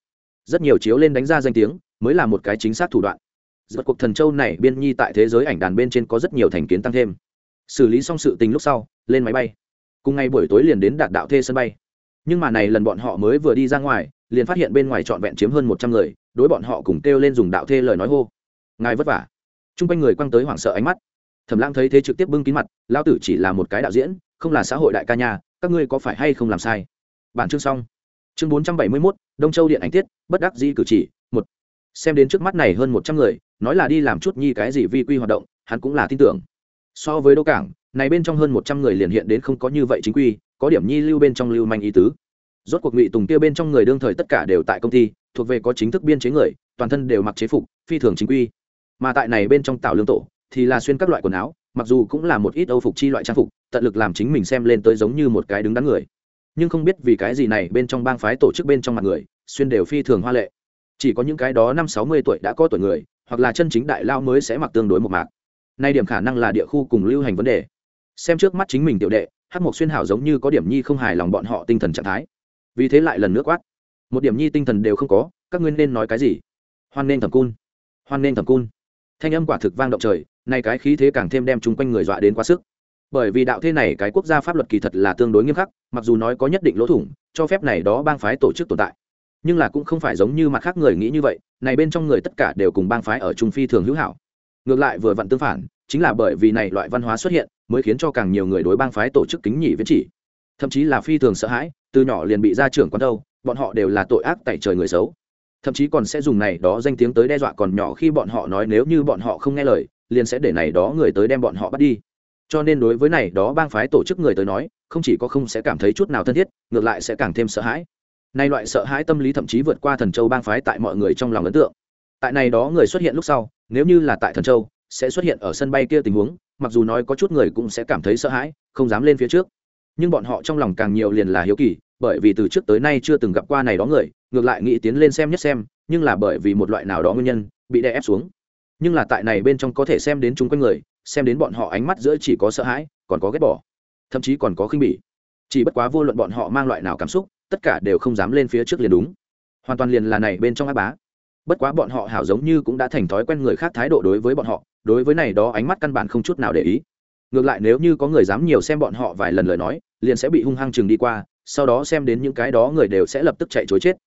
Rất nhiều chiếu lên đánh ra danh tiếng, mới là một cái chính xác thủ đoạn giật cuộc thần châu này biên nhi tại thế giới ảnh đàn bên trên có rất nhiều thành kiến tăng thêm. Xử lý xong sự tình lúc sau, lên máy bay. Cùng ngày buổi tối liền đến đạt đạo thê sân bay. Nhưng mà này lần bọn họ mới vừa đi ra ngoài, liền phát hiện bên ngoài trọn vẹn chiếm hơn một trăm người, đối bọn họ cùng kêu lên dùng đạo thê lời nói hô. Ngài vất vả. T r u n g quanh người quăng tới hoảng sợ ánh mắt. Thẩm lãng thấy thế trực tiếp bưng kín mặt lao tử chỉ là một cái đạo diễn, không là xã hội đại ca nhà, các ngươi có phải hay không làm sai? Bản chương xong. Chương bốn trăm bảy mươi mốt, đông châu điện ảnh tiết, bất đắc di cử chỉ xem đến trước mắt này hơn một trăm người, nói là đi làm chút nhi cái gì vi quy hoạt động, hắn cũng là tin tưởng. So với đô cảng, này bên trong hơn một trăm người liền hiện đến không có như vậy chính quy, có điểm nhi lưu bên trong lưu manh ý tứ. Rốt cuộc ngụy tùng kia bên trong người đương thời tất cả đều tại công ty, thuộc về có chính thức biên chế người, toàn thân đều mặc chế phục, phi thường chính quy. Mà tại này bên trong tạo lương tổ, thì là xuyên các loại quần áo, mặc dù cũng là một ít âu phục chi loại trang phục, tận lực làm chính mình xem lên tới giống như một cái đứng đắn người. Nhưng không biết vì cái gì này bên trong bang phái tổ chức bên trong mặt người, xuyên đều phi thường hoa lệ chỉ có những cái đó năm sáu mươi tuổi đã có tuổi người, hoặc là chân chính đại lao mới sẽ mặc tương đối một mạc. Nay điểm khả năng là địa khu cùng lưu hành vấn đề. Xem trước mắt chính mình tiểu đệ hát mộc xuyên hảo giống như có điểm nhi không hài lòng bọn họ tinh thần trạng thái. Vì thế lại lần nước quát. Một điểm nhi tinh thần đều không có, các ngươi nên nói cái gì? Hoan nên thẩm cun. Hoan nên thẩm cun. Thanh âm quả thực vang động trời, nay cái khí thế càng thêm đem chung quanh người dọa đến quá sức. Bởi vì đạo thế này cái quốc gia pháp luật kỳ thật là tương đối nghiêm khắc, mặc dù nói có nhất định lỗ thủng, cho phép này đó bang phái tổ chức tồn tại nhưng là cũng không phải giống như mặt khác người nghĩ như vậy, này bên trong người tất cả đều cùng bang phái ở trung phi thường hữu hảo. Ngược lại vừa vặn tương phản, chính là bởi vì này loại văn hóa xuất hiện, mới khiến cho càng nhiều người đối bang phái tổ chức kính nhị viễn chỉ. Thậm chí là phi thường sợ hãi, từ nhỏ liền bị gia trưởng quan đâu, bọn họ đều là tội ác tại trời người xấu. Thậm chí còn sẽ dùng này đó danh tiếng tới đe dọa còn nhỏ khi bọn họ nói nếu như bọn họ không nghe lời, liền sẽ để này đó người tới đem bọn họ bắt đi. Cho nên đối với này đó bang phái tổ chức người tới nói, không chỉ có không sẽ cảm thấy chút nào thân thiết, ngược lại sẽ càng thêm sợ hãi nay loại sợ hãi tâm lý thậm chí vượt qua thần châu bang phái tại mọi người trong lòng ấn tượng. Tại này đó người xuất hiện lúc sau, nếu như là tại thần châu, sẽ xuất hiện ở sân bay kia tình huống, mặc dù nói có chút người cũng sẽ cảm thấy sợ hãi, không dám lên phía trước. Nhưng bọn họ trong lòng càng nhiều liền là hiếu kỳ, bởi vì từ trước tới nay chưa từng gặp qua này đó người, ngược lại nghĩ tiến lên xem nhất xem, nhưng là bởi vì một loại nào đó nguyên nhân, bị đè ép xuống. Nhưng là tại này bên trong có thể xem đến chúng quanh người, xem đến bọn họ ánh mắt giữa chỉ có sợ hãi, còn có ghét bỏ, thậm chí còn có khinh bỉ. Chỉ bất quá vô luận bọn họ mang loại nào cảm xúc tất cả đều không dám lên phía trước liền đúng. Hoàn toàn liền là này bên trong ác bá. Bất quá bọn họ hảo giống như cũng đã thành thói quen người khác thái độ đối với bọn họ, đối với này đó ánh mắt căn bản không chút nào để ý. Ngược lại nếu như có người dám nhiều xem bọn họ vài lần lời nói, liền sẽ bị hung hăng chừng đi qua, sau đó xem đến những cái đó người đều sẽ lập tức chạy chối chết.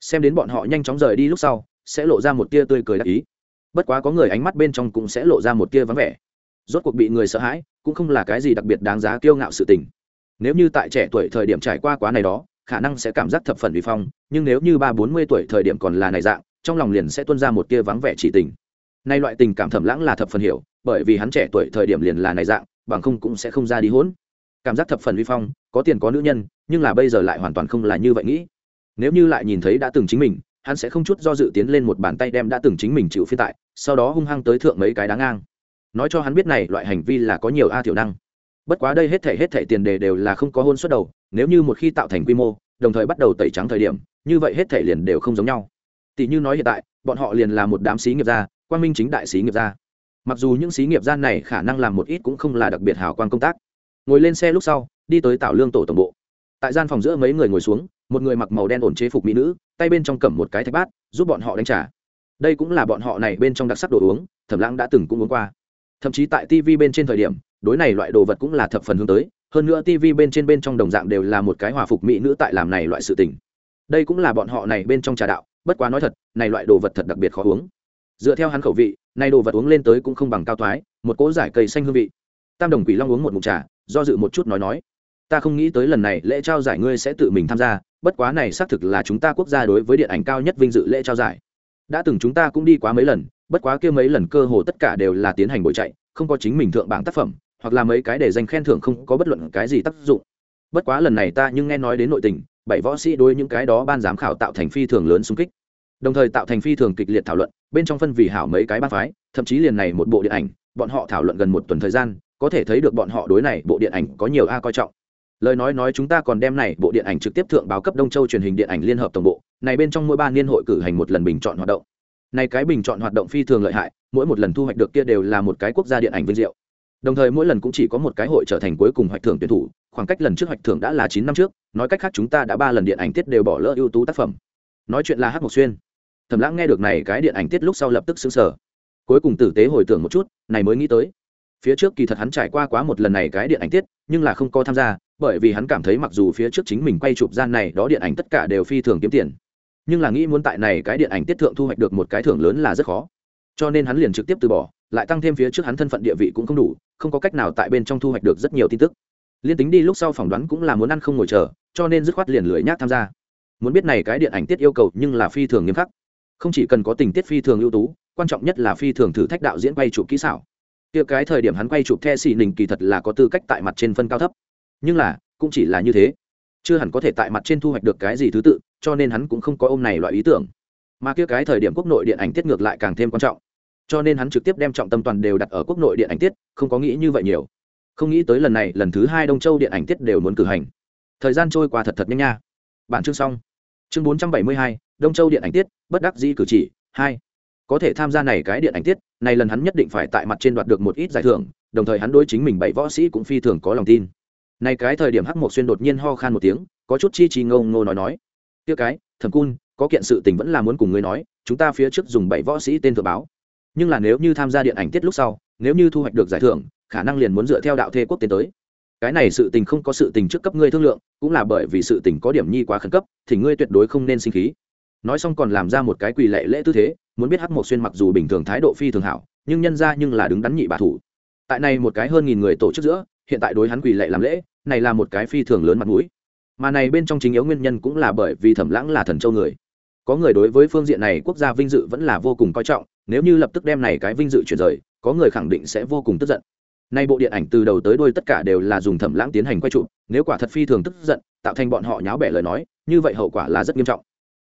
Xem đến bọn họ nhanh chóng rời đi lúc sau, sẽ lộ ra một tia tươi cười đặc ý. Bất quá có người ánh mắt bên trong cũng sẽ lộ ra một tia vắng vẻ. Rốt cuộc bị người sợ hãi, cũng không là cái gì đặc biệt đáng giá kiêu ngạo sự tình. Nếu như tại trẻ tuổi thời điểm trải qua quá này đó khả năng sẽ cảm giác thập phần uy phong, nhưng nếu như ba bốn mươi tuổi thời điểm còn là này dạng, trong lòng liền sẽ tuôn ra một tia vắng vẻ chỉ tình. Nay loại tình cảm thầm lãng là thập phần hiểu, bởi vì hắn trẻ tuổi thời điểm liền là này dạng, bằng không cũng sẽ không ra đi hỗn cảm giác thập phần uy phong, có tiền có nữ nhân, nhưng là bây giờ lại hoàn toàn không là như vậy nghĩ. Nếu như lại nhìn thấy đã từng chính mình, hắn sẽ không chút do dự tiến lên một bàn tay đem đã từng chính mình chịu phiên tại, sau đó hung hăng tới thượng mấy cái đáng ngang. Nói cho hắn biết này loại hành vi là có nhiều a thiểu năng bất quá đây hết thể hết thể tiền đề đều là không có hôn suất đầu, nếu như một khi tạo thành quy mô, đồng thời bắt đầu tẩy trắng thời điểm, như vậy hết thể liền đều không giống nhau. Tỷ như nói hiện tại, bọn họ liền là một đám xí nghiệp gia quan minh chính đại xí nghiệp gia. Mặc dù những xí nghiệp gia này khả năng làm một ít cũng không là đặc biệt hào quan công tác. Ngồi lên xe lúc sau, đi tới tạo lương tổ tổng bộ. Tại gian phòng giữa mấy người ngồi xuống, một người mặc màu đen ổn chế phục mỹ nữ, tay bên trong cầm một cái thạch bát, giúp bọn họ đánh trả đây cũng là bọn họ này bên trong đặc sắc đồ uống, thẩm lãng đã từng cũng uống qua. Thậm chí tại tv bên trên thời điểm đối này loại đồ vật cũng là thập phần hướng tới, hơn nữa tv bên trên bên trong đồng dạng đều là một cái hòa phục mỹ nữ tại làm này loại sự tình. Đây cũng là bọn họ này bên trong trà đạo, bất quá nói thật, này loại đồ vật thật đặc biệt khó uống. Dựa theo hắn khẩu vị, này đồ vật uống lên tới cũng không bằng cao thoái một cỗ giải cây xanh hương vị. Tam đồng quỷ long uống một mụn trà, do dự một chút nói nói, ta không nghĩ tới lần này lễ trao giải ngươi sẽ tự mình tham gia, bất quá này xác thực là chúng ta quốc gia đối với điện ảnh cao nhất vinh dự lễ trao giải. Đã từng chúng ta cũng đi quá mấy lần, bất quá kia mấy lần cơ hồ tất cả đều là tiến hành buổi chạy, không có chính mình thượng bảng tác phẩm hoặc là mấy cái để dành khen thưởng không có bất luận cái gì tác dụng. Bất quá lần này ta nhưng nghe nói đến nội tình, bảy võ sĩ đối những cái đó ban giám khảo tạo thành phi thường lớn xung kích. Đồng thời tạo thành phi thường kịch liệt thảo luận, bên trong phân vì hảo mấy cái ban phái, thậm chí liền này một bộ điện ảnh, bọn họ thảo luận gần một tuần thời gian, có thể thấy được bọn họ đối này bộ điện ảnh có nhiều a coi trọng. Lời nói nói chúng ta còn đem này bộ điện ảnh trực tiếp thượng báo cấp đông châu truyền hình điện ảnh liên hợp tổng bộ, này bên trong mỗi ba niên hội cử hành một lần bình chọn hoạt động. Này cái bình chọn hoạt động phi thường lợi hại, mỗi một lần thu hoạch được kia đều là một cái quốc gia điện ảnh vinh diệu đồng thời mỗi lần cũng chỉ có một cái hội trở thành cuối cùng hoạch thưởng tuyển thủ, khoảng cách lần trước hoạch thưởng đã là chín năm trước, nói cách khác chúng ta đã ba lần điện ảnh tiết đều bỏ lỡ ưu tú tác phẩm. Nói chuyện là hát mộc xuyên. Thầm lãng nghe được này cái điện ảnh tiết lúc sau lập tức xứng sở cuối cùng tử tế hồi tưởng một chút, này mới nghĩ tới. Phía trước kỳ thật hắn trải qua quá một lần này cái điện ảnh tiết, nhưng là không có tham gia, bởi vì hắn cảm thấy mặc dù phía trước chính mình quay chụp gian này, đó điện ảnh tất cả đều phi thường kiếm tiền. Nhưng là nghĩ muốn tại này cái điện ảnh tiết thượng thu hoạch được một cái thưởng lớn là rất khó. Cho nên hắn liền trực tiếp từ bỏ, lại tăng thêm phía trước hắn thân phận địa vị cũng không đủ không có cách nào tại bên trong thu hoạch được rất nhiều tin tức. Liên tính đi lúc sau phỏng đoán cũng là muốn ăn không ngồi chờ, cho nên dứt khoát liền lười nhác tham gia. Muốn biết này cái điện ảnh tiết yêu cầu nhưng là phi thường nghiêm khắc. Không chỉ cần có tình tiết phi thường ưu tú, quan trọng nhất là phi thường thử thách đạo diễn quay chụp kỹ xảo. Kia cái thời điểm hắn quay chụp the xì nình kỳ thật là có tư cách tại mặt trên phân cao thấp. Nhưng là, cũng chỉ là như thế. Chưa hẳn có thể tại mặt trên thu hoạch được cái gì thứ tự, cho nên hắn cũng không có ôm này loại ý tưởng. Mà kia cái thời điểm quốc nội điện ảnh tiết ngược lại càng thêm quan trọng cho nên hắn trực tiếp đem trọng tâm toàn đều đặt ở quốc nội điện ảnh tiết, không có nghĩ như vậy nhiều. Không nghĩ tới lần này, lần thứ hai đông châu điện ảnh tiết đều muốn cử hành. Thời gian trôi qua thật thật nhanh nha. Bản chương xong. Chương bốn trăm bảy mươi hai, đông châu điện ảnh tiết, bất đắc dĩ cử chỉ, hai. Có thể tham gia này cái điện ảnh tiết, này lần hắn nhất định phải tại mặt trên đoạt được một ít giải thưởng, đồng thời hắn đối chính mình bảy võ sĩ cũng phi thường có lòng tin. Này cái thời điểm hắc mộc xuyên đột nhiên ho khan một tiếng, có chút chi chi ngâu ngô nói nói. Tiêu cái, thẩm cun, có kiện sự tình vẫn là muốn cùng ngươi nói, chúng ta phía trước dùng bảy võ sĩ tên thừa báo nhưng là nếu như tham gia điện ảnh tiết lúc sau, nếu như thu hoạch được giải thưởng, khả năng liền muốn dựa theo đạo thê quốc tiến tới. Cái này sự tình không có sự tình trước cấp ngươi thương lượng, cũng là bởi vì sự tình có điểm nhi quá khẩn cấp, thì ngươi tuyệt đối không nên sinh khí. Nói xong còn làm ra một cái quỳ lệ lễ tư thế, muốn biết hắc mộc xuyên mặc dù bình thường thái độ phi thường hảo, nhưng nhân ra nhưng là đứng đắn nhị bà thủ. Tại này một cái hơn nghìn người tổ chức giữa, hiện tại đối hắn quỳ lệ làm lễ, này là một cái phi thường lớn mặt mũi. Mà này bên trong chính yếu nguyên nhân cũng là bởi vì thẩm lãng là thần châu người có người đối với phương diện này quốc gia vinh dự vẫn là vô cùng coi trọng, nếu như lập tức đem này cái vinh dự chuyển rời, có người khẳng định sẽ vô cùng tức giận. Nay bộ điện ảnh từ đầu tới đuôi tất cả đều là dùng thẩm lãng tiến hành quay trụ nếu quả thật phi thường tức giận, tạo thành bọn họ nháo bẻ lời nói, như vậy hậu quả là rất nghiêm trọng.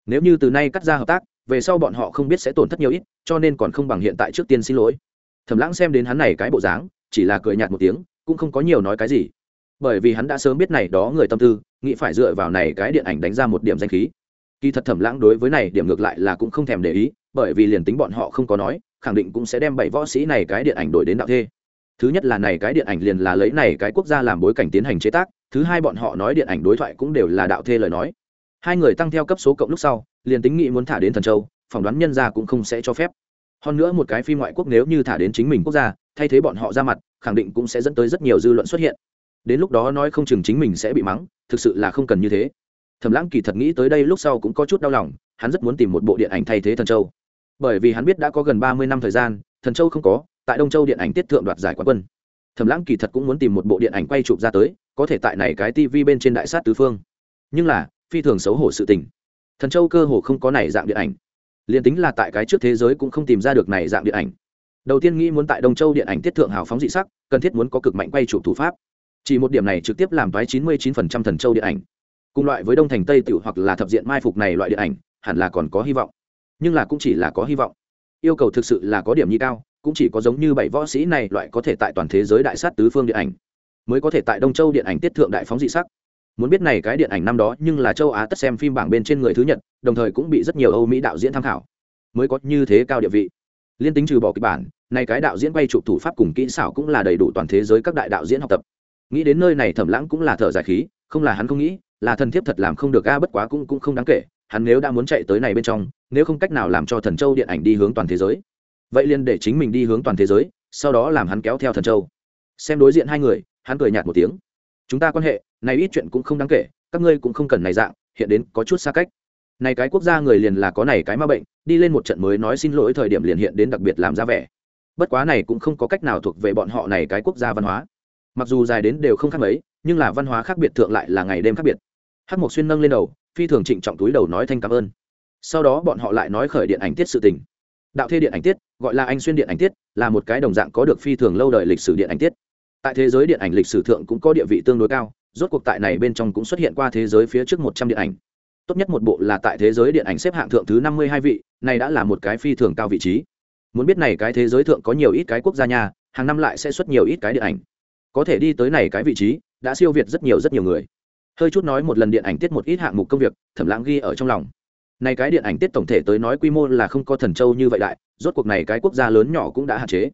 Nếu như từ nay cắt ra hợp tác, về sau bọn họ không biết sẽ tổn thất nhiều ít, cho nên còn không bằng hiện tại trước tiên xin lỗi. Thẩm lãng xem đến hắn này cái bộ dáng, chỉ là cười nhạt một tiếng, cũng không có nhiều nói cái gì. Bởi vì hắn đã sớm biết này đó người tâm tư, nghĩ phải dựa vào này cái điện ảnh đánh ra một điểm danh khí kỳ thật thẩm lãng đối với này điểm ngược lại là cũng không thèm để ý, bởi vì liền tính bọn họ không có nói, khẳng định cũng sẽ đem bảy võ sĩ này cái điện ảnh đổi đến đạo thê. Thứ nhất là này cái điện ảnh liền là lấy này cái quốc gia làm bối cảnh tiến hành chế tác, thứ hai bọn họ nói điện ảnh đối thoại cũng đều là đạo thê lời nói. Hai người tăng theo cấp số cộng lúc sau, liền tính nghị muốn thả đến thần châu, phỏng đoán nhân gia cũng không sẽ cho phép. Hơn nữa một cái phim ngoại quốc nếu như thả đến chính mình quốc gia, thay thế bọn họ ra mặt, khẳng định cũng sẽ dẫn tới rất nhiều dư luận xuất hiện. Đến lúc đó nói không chừng chính mình sẽ bị mắng, thực sự là không cần như thế thẩm lãng kỳ thật nghĩ tới đây lúc sau cũng có chút đau lòng, hắn rất muốn tìm một bộ điện ảnh thay thế thần châu. Bởi vì hắn biết đã có gần ba mươi năm thời gian, thần châu không có, tại đông châu điện ảnh tiết thượng đoạt giải quán quân. Thẩm lãng kỳ thật cũng muốn tìm một bộ điện ảnh quay chụp ra tới, có thể tại này cái tv bên trên đại sát tứ phương. Nhưng là, phi thường xấu hổ sự tình. Thần châu cơ hồ không có này dạng điện ảnh. Liền tính là tại cái trước thế giới cũng không tìm ra được này dạng điện ảnh. Đầu tiên nghĩ muốn tại đông châu điện ảnh tiết thượng hào phóng dị sắc, cần thiết muốn có cực mạnh quay chụp thủ pháp. Chỉ một điểm này trực tiếp làm thoái chín mươi chín phần trăm thần châu điện ảnh cùng loại với đông thành tây tiểu hoặc là thập diện mai phục này loại điện ảnh, hẳn là còn có hy vọng. Nhưng là cũng chỉ là có hy vọng. Yêu cầu thực sự là có điểm nhi cao, cũng chỉ có giống như bảy võ sĩ này loại có thể tại toàn thế giới đại sát tứ phương điện ảnh, mới có thể tại đông châu điện ảnh tiết thượng đại phóng dị sắc. Muốn biết này cái điện ảnh năm đó nhưng là châu á tất xem phim bảng bên trên người thứ nhật, đồng thời cũng bị rất nhiều âu mỹ đạo diễn tham khảo. Mới có như thế cao địa vị. Liên tính trừ bỏ kịch bản, này cái đạo diễn quay chụp thủ pháp cùng kỹ xảo cũng là đầy đủ toàn thế giới các đại đạo diễn học tập. Nghĩ đến nơi này thẩm lãng cũng là thở dài khí, không là hắn không nghĩ là thần thiếp thật làm không được a, bất quá cũng cũng không đáng kể. Hắn nếu đã muốn chạy tới này bên trong, nếu không cách nào làm cho thần châu điện ảnh đi hướng toàn thế giới, vậy liền để chính mình đi hướng toàn thế giới, sau đó làm hắn kéo theo thần châu. Xem đối diện hai người, hắn cười nhạt một tiếng. Chúng ta quan hệ, này ít chuyện cũng không đáng kể, các ngươi cũng không cần này dạng, hiện đến có chút xa cách. Này cái quốc gia người liền là có này cái ma bệnh, đi lên một trận mới nói xin lỗi thời điểm liền hiện đến đặc biệt làm ra vẻ. Bất quá này cũng không có cách nào thuộc về bọn họ này cái quốc gia văn hóa. Mặc dù dài đến đều không khác mấy nhưng là văn hóa khác biệt thượng lại là ngày đêm khác biệt. Hát mộc xuyên nâng lên đầu, phi thường trịnh trọng túi đầu nói thanh cảm ơn. Sau đó bọn họ lại nói khởi điện ảnh tiết sự tình. Đạo thê điện ảnh tiết, gọi là anh xuyên điện ảnh tiết, là một cái đồng dạng có được phi thường lâu đời lịch sử điện ảnh tiết. Tại thế giới điện ảnh lịch sử thượng cũng có địa vị tương đối cao, rốt cuộc tại này bên trong cũng xuất hiện qua thế giới phía trước một trăm điện ảnh. Tốt nhất một bộ là tại thế giới điện ảnh xếp hạng thượng thứ năm mươi hai vị, này đã là một cái phi thường cao vị trí. Muốn biết này cái thế giới thượng có nhiều ít cái quốc gia nhà hàng năm lại sẽ xuất nhiều ít cái điện ảnh. Có thể đi tới này cái vị trí đã siêu việt rất nhiều rất nhiều người. Hơi chút nói một lần điện ảnh tiết một ít hạng mục công việc, thẩm lãng ghi ở trong lòng. Này cái điện ảnh tiết tổng thể tới nói quy mô là không có thần châu như vậy đại, rốt cuộc này cái quốc gia lớn nhỏ cũng đã hạn chế.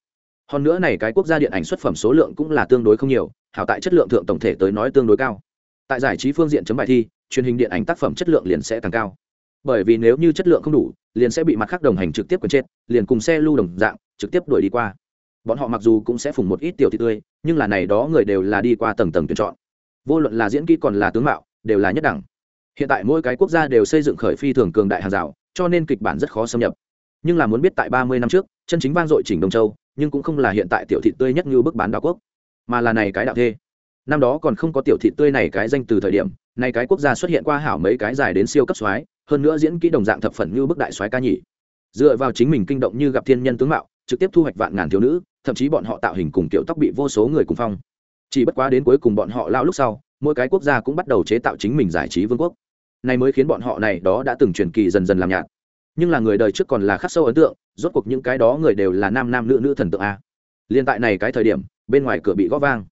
Hơn nữa này cái quốc gia điện ảnh xuất phẩm số lượng cũng là tương đối không nhiều, hảo tại chất lượng thượng tổng thể tới nói tương đối cao. Tại giải trí phương diện chấm bài thi, truyền hình điện ảnh tác phẩm chất lượng liền sẽ càng cao. Bởi vì nếu như chất lượng không đủ, liền sẽ bị mặt khác đồng hành trực tiếp quần chết, liền cùng xe lưu đồng dạng, trực tiếp đuổi đi qua bọn họ mặc dù cũng sẽ phùng một ít tiểu thị tươi, nhưng là này đó người đều là đi qua tầng tầng tuyển chọn. Vô luận là diễn kỹ còn là tướng mạo, đều là nhất đẳng. Hiện tại mỗi cái quốc gia đều xây dựng khởi phi thường cường đại hàng rào, cho nên kịch bản rất khó xâm nhập. Nhưng là muốn biết tại ba mươi năm trước, chân chính vang dội chỉnh đông châu, nhưng cũng không là hiện tại tiểu thị tươi nhất như bức bán đảo quốc, mà là này cái đạo thê. Năm đó còn không có tiểu thị tươi này cái danh từ thời điểm, này cái quốc gia xuất hiện qua hảo mấy cái dài đến siêu cấp soái, hơn nữa diễn kỹ đồng dạng thập phần như bức đại soái ca nhỉ. Dựa vào chính mình kinh động như gặp thiên nhân tướng mạo, trực tiếp thu hoạch vạn ngàn thiếu nữ thậm chí bọn họ tạo hình cùng kiểu tóc bị vô số người cùng phong. Chỉ bất quá đến cuối cùng bọn họ lao lúc sau, mỗi cái quốc gia cũng bắt đầu chế tạo chính mình giải trí vương quốc. Này mới khiến bọn họ này đó đã từng truyền kỳ dần dần làm nhạt. Nhưng là người đời trước còn là khắc sâu ấn tượng, rốt cuộc những cái đó người đều là nam nam nữ nữ thần tượng a. Liên tại này cái thời điểm, bên ngoài cửa bị gõ vang.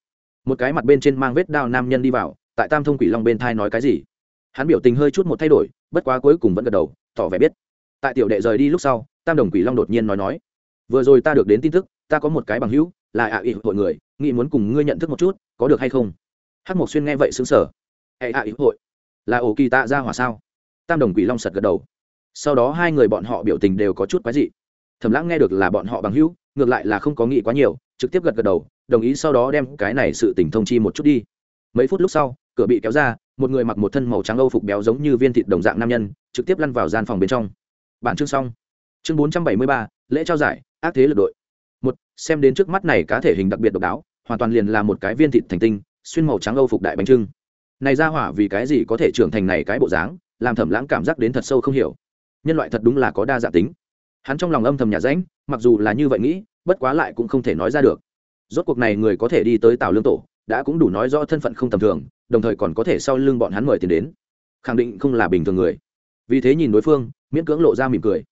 Một cái mặt bên trên mang vết đao nam nhân đi vào, tại tam thông quỷ long bên thai nói cái gì? Hắn biểu tình hơi chút một thay đổi, bất quá cuối cùng vẫn gật đầu, tỏ vẻ biết. Tại tiểu đệ rời đi lúc sau, tam đồng quỷ long đột nhiên nói nói, vừa rồi ta được đến tin tức ta có một cái bằng hữu, là ạ ỉ hội người, nghĩ muốn cùng ngươi nhận thức một chút, có được hay không? Hát mộc xuyên nghe vậy xứng sở hệ ạ ỉ hội, là ổ kỳ tạ ra hỏa sao? Tam đồng quỷ long sật gật đầu. Sau đó hai người bọn họ biểu tình đều có chút quái dị. Thầm lãng nghe được là bọn họ bằng hữu, ngược lại là không có nghĩ quá nhiều, trực tiếp gật gật đầu, đồng ý sau đó đem cái này sự tình thông chi một chút đi. Mấy phút lúc sau, cửa bị kéo ra, một người mặc một thân màu trắng âu phục béo giống như viên thịt đồng dạng nam nhân, trực tiếp lăn vào gian phòng bên trong. Bản chương xong. Chương bốn trăm bảy mươi ba, lễ trao giải, ác thế lực đội xem đến trước mắt này cá thể hình đặc biệt độc đáo, hoàn toàn liền là một cái viên thịt thành tinh, xuyên màu trắng âu phục đại bánh trưng. Này ra hỏa vì cái gì có thể trưởng thành này cái bộ dáng, làm thẩm lãng cảm giác đến thật sâu không hiểu. Nhân loại thật đúng là có đa dạng tính. Hắn trong lòng âm thầm nhà ránh mặc dù là như vậy nghĩ, bất quá lại cũng không thể nói ra được. Rốt cuộc này người có thể đi tới tào lương tổ, đã cũng đủ nói rõ thân phận không tầm thường, đồng thời còn có thể sau lưng bọn hắn mời tiền đến. Khẳng định không là bình thường người. Vì thế nhìn đối phương, miễn cưỡng lộ ra mỉm cười.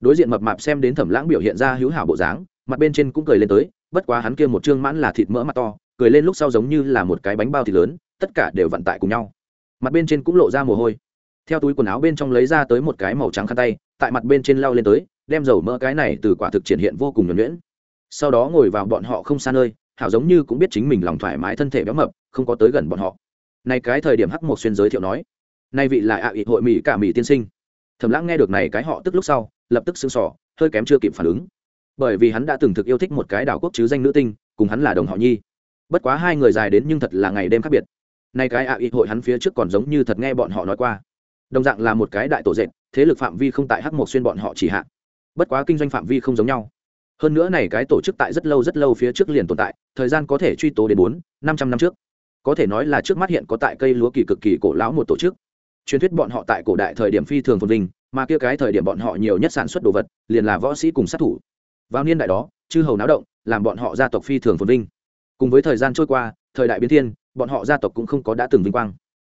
Đối diện mập mạp xem đến thẩm lãng biểu hiện ra hữu hảo bộ dáng mặt bên trên cũng cười lên tới, bất quá hắn kia một trương mãn là thịt mỡ mặt to, cười lên lúc sau giống như là một cái bánh bao thịt lớn, tất cả đều vận tại cùng nhau. Mặt bên trên cũng lộ ra mồ hôi. Theo túi quần áo bên trong lấy ra tới một cái màu trắng khăn tay, tại mặt bên trên lao lên tới, đem dầu mỡ cái này từ quả thực triển hiện vô cùng nhuẩn nhuyễn. Sau đó ngồi vào bọn họ không xa nơi, hảo giống như cũng biết chính mình lòng thoải mái thân thể béo mập, không có tới gần bọn họ. Này cái thời điểm hắc một xuyên giới thiệu nói nay vị là ạ à hội mỹ cả mỹ tiên sinh. Thầm lãng nghe được này cái họ tức lúc sau, lập tức sưng sỏ hơi kém chưa kịp phản ứng bởi vì hắn đã từng thực yêu thích một cái đảo quốc chứ danh nữ tinh, cùng hắn là đồng họ nhi. Bất quá hai người dài đến nhưng thật là ngày đêm khác biệt. Nay cái ạ à hội hắn phía trước còn giống như thật nghe bọn họ nói qua. Đồng dạng là một cái đại tổ dệt, thế lực phạm vi không tại hắc một xuyên bọn họ chỉ hạn. bất quá kinh doanh phạm vi không giống nhau. Hơn nữa này cái tổ chức tại rất lâu rất lâu phía trước liền tồn tại, thời gian có thể truy tố đến bốn, năm trăm năm trước. Có thể nói là trước mắt hiện có tại cây lúa kỳ cực kỳ cổ lão một tổ chức. Truyền thuyết bọn họ tại cổ đại thời điểm phi thường phồn vinh, mà kia cái thời điểm bọn họ nhiều nhất sản xuất đồ vật, liền là võ sĩ cùng sát thủ vào niên đại đó, chư hầu náo động, làm bọn họ gia tộc phi thường phồn vinh. Cùng với thời gian trôi qua, thời đại biến thiên, bọn họ gia tộc cũng không có đã từng vinh quang.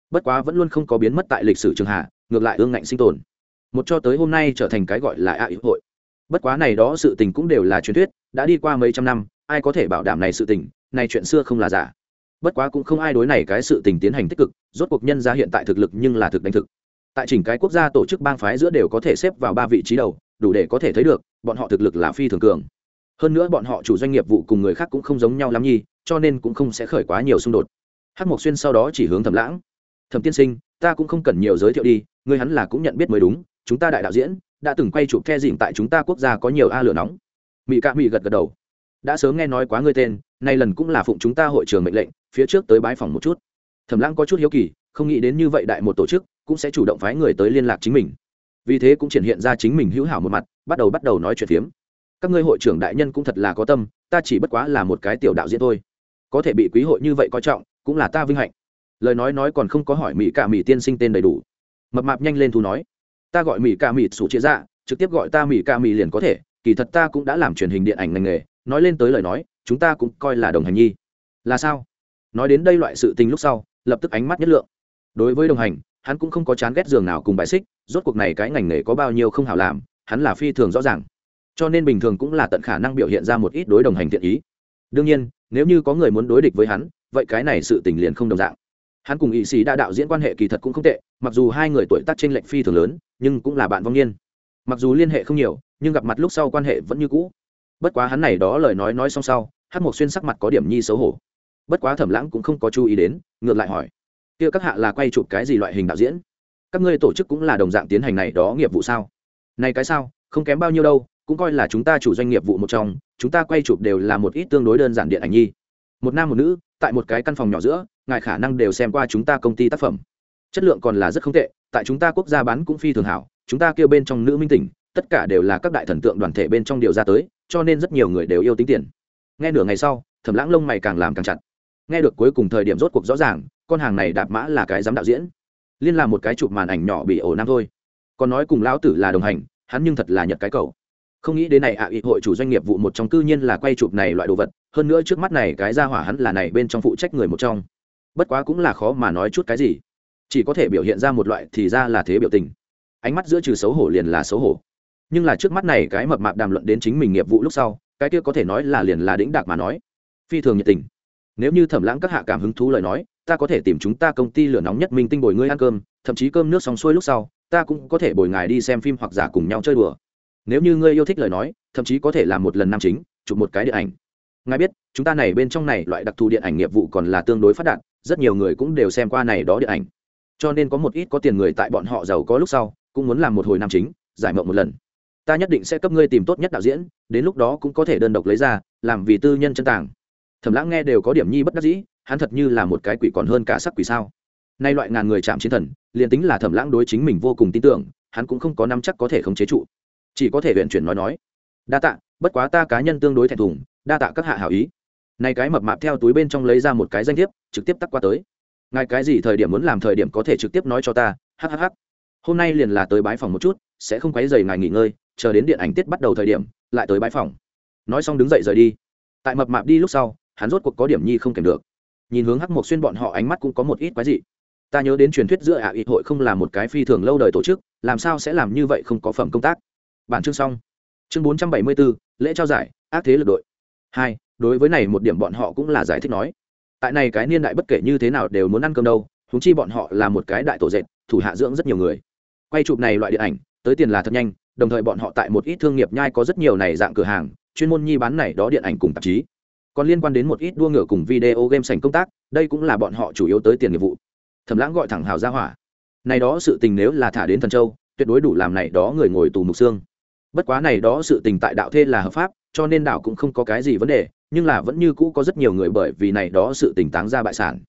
Bất quá vẫn luôn không có biến mất tại lịch sử trường hạ, ngược lại ương ngạnh sinh tồn. Một cho tới hôm nay trở thành cái gọi là ạ à hội. Bất quá này đó sự tình cũng đều là truyền thuyết, đã đi qua mấy trăm năm, ai có thể bảo đảm này sự tình, này chuyện xưa không là giả. Bất quá cũng không ai đối này cái sự tình tiến hành tích cực, rốt cuộc nhân ra hiện tại thực lực nhưng là thực đánh thực. Tại chỉnh cái quốc gia tổ chức bang phái giữa đều có thể xếp vào ba vị trí đầu đủ để có thể thấy được, bọn họ thực lực là phi thường cường. Hơn nữa bọn họ chủ doanh nghiệp vụ cùng người khác cũng không giống nhau lắm nhi, cho nên cũng không sẽ khởi quá nhiều xung đột. Hát mộc xuyên sau đó chỉ hướng thẩm lãng. Thẩm tiên sinh, ta cũng không cần nhiều giới thiệu đi, người hắn là cũng nhận biết mới đúng, chúng ta đại đạo diễn đã từng quay chụp the dìm tại chúng ta quốc gia có nhiều a lửa nóng. Mỹ cạ mỹ gật gật đầu. Đã sớm nghe nói quá ngươi tên, nay lần cũng là phụng chúng ta hội trường mệnh lệnh, phía trước tới bái phòng một chút. Thẩm lãng có chút hiếu kỳ, không nghĩ đến như vậy đại một tổ chức cũng sẽ chủ động phái người tới liên lạc chính mình vì thế cũng triển hiện ra chính mình hữu hảo một mặt, bắt đầu bắt đầu nói chuyện phiếm. Các ngươi hội trưởng đại nhân cũng thật là có tâm, ta chỉ bất quá là một cái tiểu đạo diễn thôi. Có thể bị quý hội như vậy coi trọng, cũng là ta vinh hạnh. Lời nói nói còn không có hỏi mỹ cả mỹ tiên sinh tên đầy đủ. Mập mạp nhanh lên thu nói, ta gọi mỹ cả mỹ sủ chia ra trực tiếp gọi ta mỹ ca mỹ liền có thể, kỳ thật ta cũng đã làm truyền hình điện ảnh ngành nghề, nói lên tới lời nói, chúng ta cũng coi là đồng hành nhi. Là sao? Nói đến đây loại sự tình lúc sau, lập tức ánh mắt nhất lượng. Đối với đồng hành hắn cũng không có chán ghét giường nào cùng bài xích, rốt cuộc này cái ngành nghề có bao nhiêu không hảo làm, hắn là phi thường rõ ràng. Cho nên bình thường cũng là tận khả năng biểu hiện ra một ít đối đồng hành thiện ý. Đương nhiên, nếu như có người muốn đối địch với hắn, vậy cái này sự tình liền không đồng dạng. Hắn cùng Y sĩ đã đạo diễn quan hệ kỳ thật cũng không tệ, mặc dù hai người tuổi tác t r ê n lệch phi thường lớn, nhưng cũng là bạn vong niên. Mặc dù liên hệ không nhiều, nhưng gặp mặt lúc sau quan hệ vẫn như cũ. Bất quá hắn này đó lời nói nói xong sau hát một xuyên sắc mặt có điểm nhi xấu hổ. Bất quá thẩm lãng cũng không có chú ý đến, ngược lại hỏi kia các hạ là quay chụp cái gì loại hình đạo diễn? Các ngươi tổ chức cũng là đồng dạng tiến hành này đó nghiệp vụ sao? Này cái sao, không kém bao nhiêu đâu, cũng coi là chúng ta chủ doanh nghiệp vụ một trong, chúng ta quay chụp đều là một ít tương đối đơn giản điện ảnh nhi. Một nam một nữ, tại một cái căn phòng nhỏ giữa, ngài khả năng đều xem qua chúng ta công ty tác phẩm. Chất lượng còn là rất không tệ, tại chúng ta quốc gia bán cũng phi thường hảo, chúng ta kêu bên trong nữ minh tỉnh, tất cả đều là các đại thần tượng đoàn thể bên trong điều ra tới, cho nên rất nhiều người đều yêu tính tiền. Nghe nửa ngày sau, thẩm lãng lông mày càng làm càng chặt nghe được cuối cùng thời điểm rốt cuộc rõ ràng con hàng này đạp mã là cái giám đạo diễn. Liên là một cái chụp màn ảnh nhỏ bị ổ nam thôi. Còn nói cùng lão tử là đồng hành hắn nhưng thật là nhật cái cầu không nghĩ đến này ạ à, ý hội chủ doanh nghiệp vụ một trong cư nhiên là quay chụp này loại đồ vật hơn nữa trước mắt này cái ra hỏa hắn là này bên trong phụ trách người một trong. Bất quá cũng là khó mà nói chút cái gì. Chỉ có thể biểu hiện ra một loại thì ra là thế biểu tình. Ánh mắt giữa trừ xấu hổ liền là xấu hổ. Nhưng là trước mắt này cái mập mạp đàm luận đến chính mình nghiệp vụ lúc sau cái kia có thể nói là liền là đĩnh đạc mà nói. Phi thường nhiệt tình nếu như thẩm lãng các hạ cảm hứng thú lời nói, ta có thể tìm chúng ta công ty lửa nóng nhất minh tinh bồi ngươi ăn cơm, thậm chí cơm nước xong xuôi lúc sau, ta cũng có thể bồi ngài đi xem phim hoặc giả cùng nhau chơi đùa. Nếu như ngươi yêu thích lời nói, thậm chí có thể làm một lần nam chính, chụp một cái điện ảnh. Ngài biết, chúng ta này bên trong này loại đặc thù điện ảnh nghiệp vụ còn là tương đối phát đạt, rất nhiều người cũng đều xem qua này đó điện ảnh. Cho nên có một ít có tiền người tại bọn họ giàu có lúc sau, cũng muốn làm một hồi nam chính, giải mộng một lần. Ta nhất định sẽ cấp ngươi tìm tốt nhất đạo diễn, đến lúc đó cũng có thể đơn độc lấy ra, làm vì tư nhân chân tàng thẩm lãng nghe đều có điểm nhi bất đắc dĩ, hắn thật như là một cái quỷ còn hơn cả sắc quỷ sao. Nay loại ngàn người chạm chiến thần, liền tính là thẩm lãng đối chính mình vô cùng tin tưởng, hắn cũng không có nắm chắc có thể khống chế trụ. Chỉ có thể huyện chuyển nói nói. Đa tạ, bất quá ta cá nhân tương đối thẹn thùng, đa tạ các hạ hảo ý. Này cái mập mạp theo túi bên trong lấy ra một cái danh thiếp, trực tiếp tắt qua tới. Ngài cái gì thời điểm muốn làm thời điểm có thể trực tiếp nói cho ta hhh hôm nay liền là tới bái phòng một chút, sẽ không quấy dày ngài nghỉ ngơi, chờ đến điện ảnh tiết bắt đầu thời điểm, lại tới bãi phòng. Nói xong đứng dậy rời đi. Tại mập mạp đi lúc sau hắn rốt cuộc có điểm nhi không kèm được. Nhìn hướng hắc mộc xuyên bọn họ ánh mắt cũng có một ít quái dị. Ta nhớ đến truyền thuyết giữa ả à hội không là một cái phi thường lâu đời tổ chức, làm sao sẽ làm như vậy không có phẩm công tác. Bản chương xong. Chương bốn trăm bảy mươi bốn lễ trao giải, ác thế lực đội. Hai, đối với này một điểm bọn họ cũng là giải thích nói. Tại này cái niên đại bất kể như thế nào đều muốn ăn cơm đâu húng chi bọn họ là một cái đại tổ dệt, thủ hạ dưỡng rất nhiều người. Quay chụp này loại điện ảnh, tới tiền là thật nhanh, đồng thời bọn họ tại một ít thương nghiệp nhai có rất nhiều này dạng cửa hàng, chuyên môn nhi bán này đó điện ảnh cùng tạp chí còn liên quan đến một ít đua ngựa cùng video game sành công tác, đây cũng là bọn họ chủ yếu tới tiền nghiệp vụ. Thẩm lãng gọi thẳng hào ra hỏa. Này đó sự tình nếu là thả đến thần châu, tuyệt đối đủ làm này đó người ngồi tù mục xương. Bất quá này đó sự tình tại đạo thê là hợp pháp, cho nên đảo cũng không có cái gì vấn đề, nhưng là vẫn như cũ có rất nhiều người bởi vì này đó sự tình táng ra bại sản.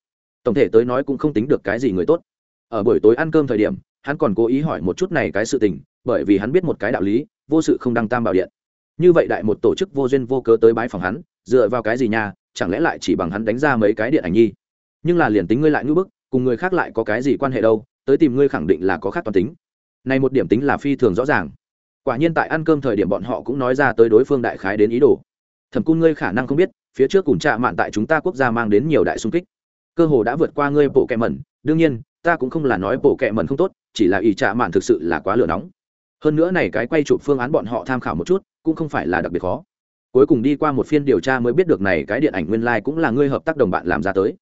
Tổng thể tới nói cũng không tính được cái gì người tốt. Ở buổi tối ăn cơm thời điểm, hắn còn cố ý hỏi một chút này cái sự tình, bởi vì hắn biết một cái đạo lý, vô sự không đăng tam bảo điện. Như vậy đại một tổ chức vô duyên vô cớ tới bái phòng hắn dựa vào cái gì nha, chẳng lẽ lại chỉ bằng hắn đánh ra mấy cái điện ảnh nhi? Nhưng là liền tính ngươi lại ngưỡng bức, cùng người khác lại có cái gì quan hệ đâu, tới tìm ngươi khẳng định là có khác toàn tính. Này một điểm tính là phi thường rõ ràng. Quả nhiên tại ăn cơm thời điểm bọn họ cũng nói ra tới đối phương đại khái đến ý đồ. Thẩm cung ngươi khả năng không biết, phía trước cùng trạ mạn tại chúng ta quốc gia mang đến nhiều đại xung kích. Cơ hồ đã vượt qua ngươi bộ kẹ mẩn, đương nhiên, ta cũng không là nói bộ kẹ mẩn không tốt, chỉ là ý trạ mạn thực sự là quá lửa nóng. Hơn nữa này cái quay chụp phương án bọn họ tham khảo một chút, cũng không phải là đặc biệt khó cuối cùng đi qua một phiên điều tra mới biết được này cái điện ảnh nguyên lai cũng là ngươi hợp tác đồng bạn làm ra tới.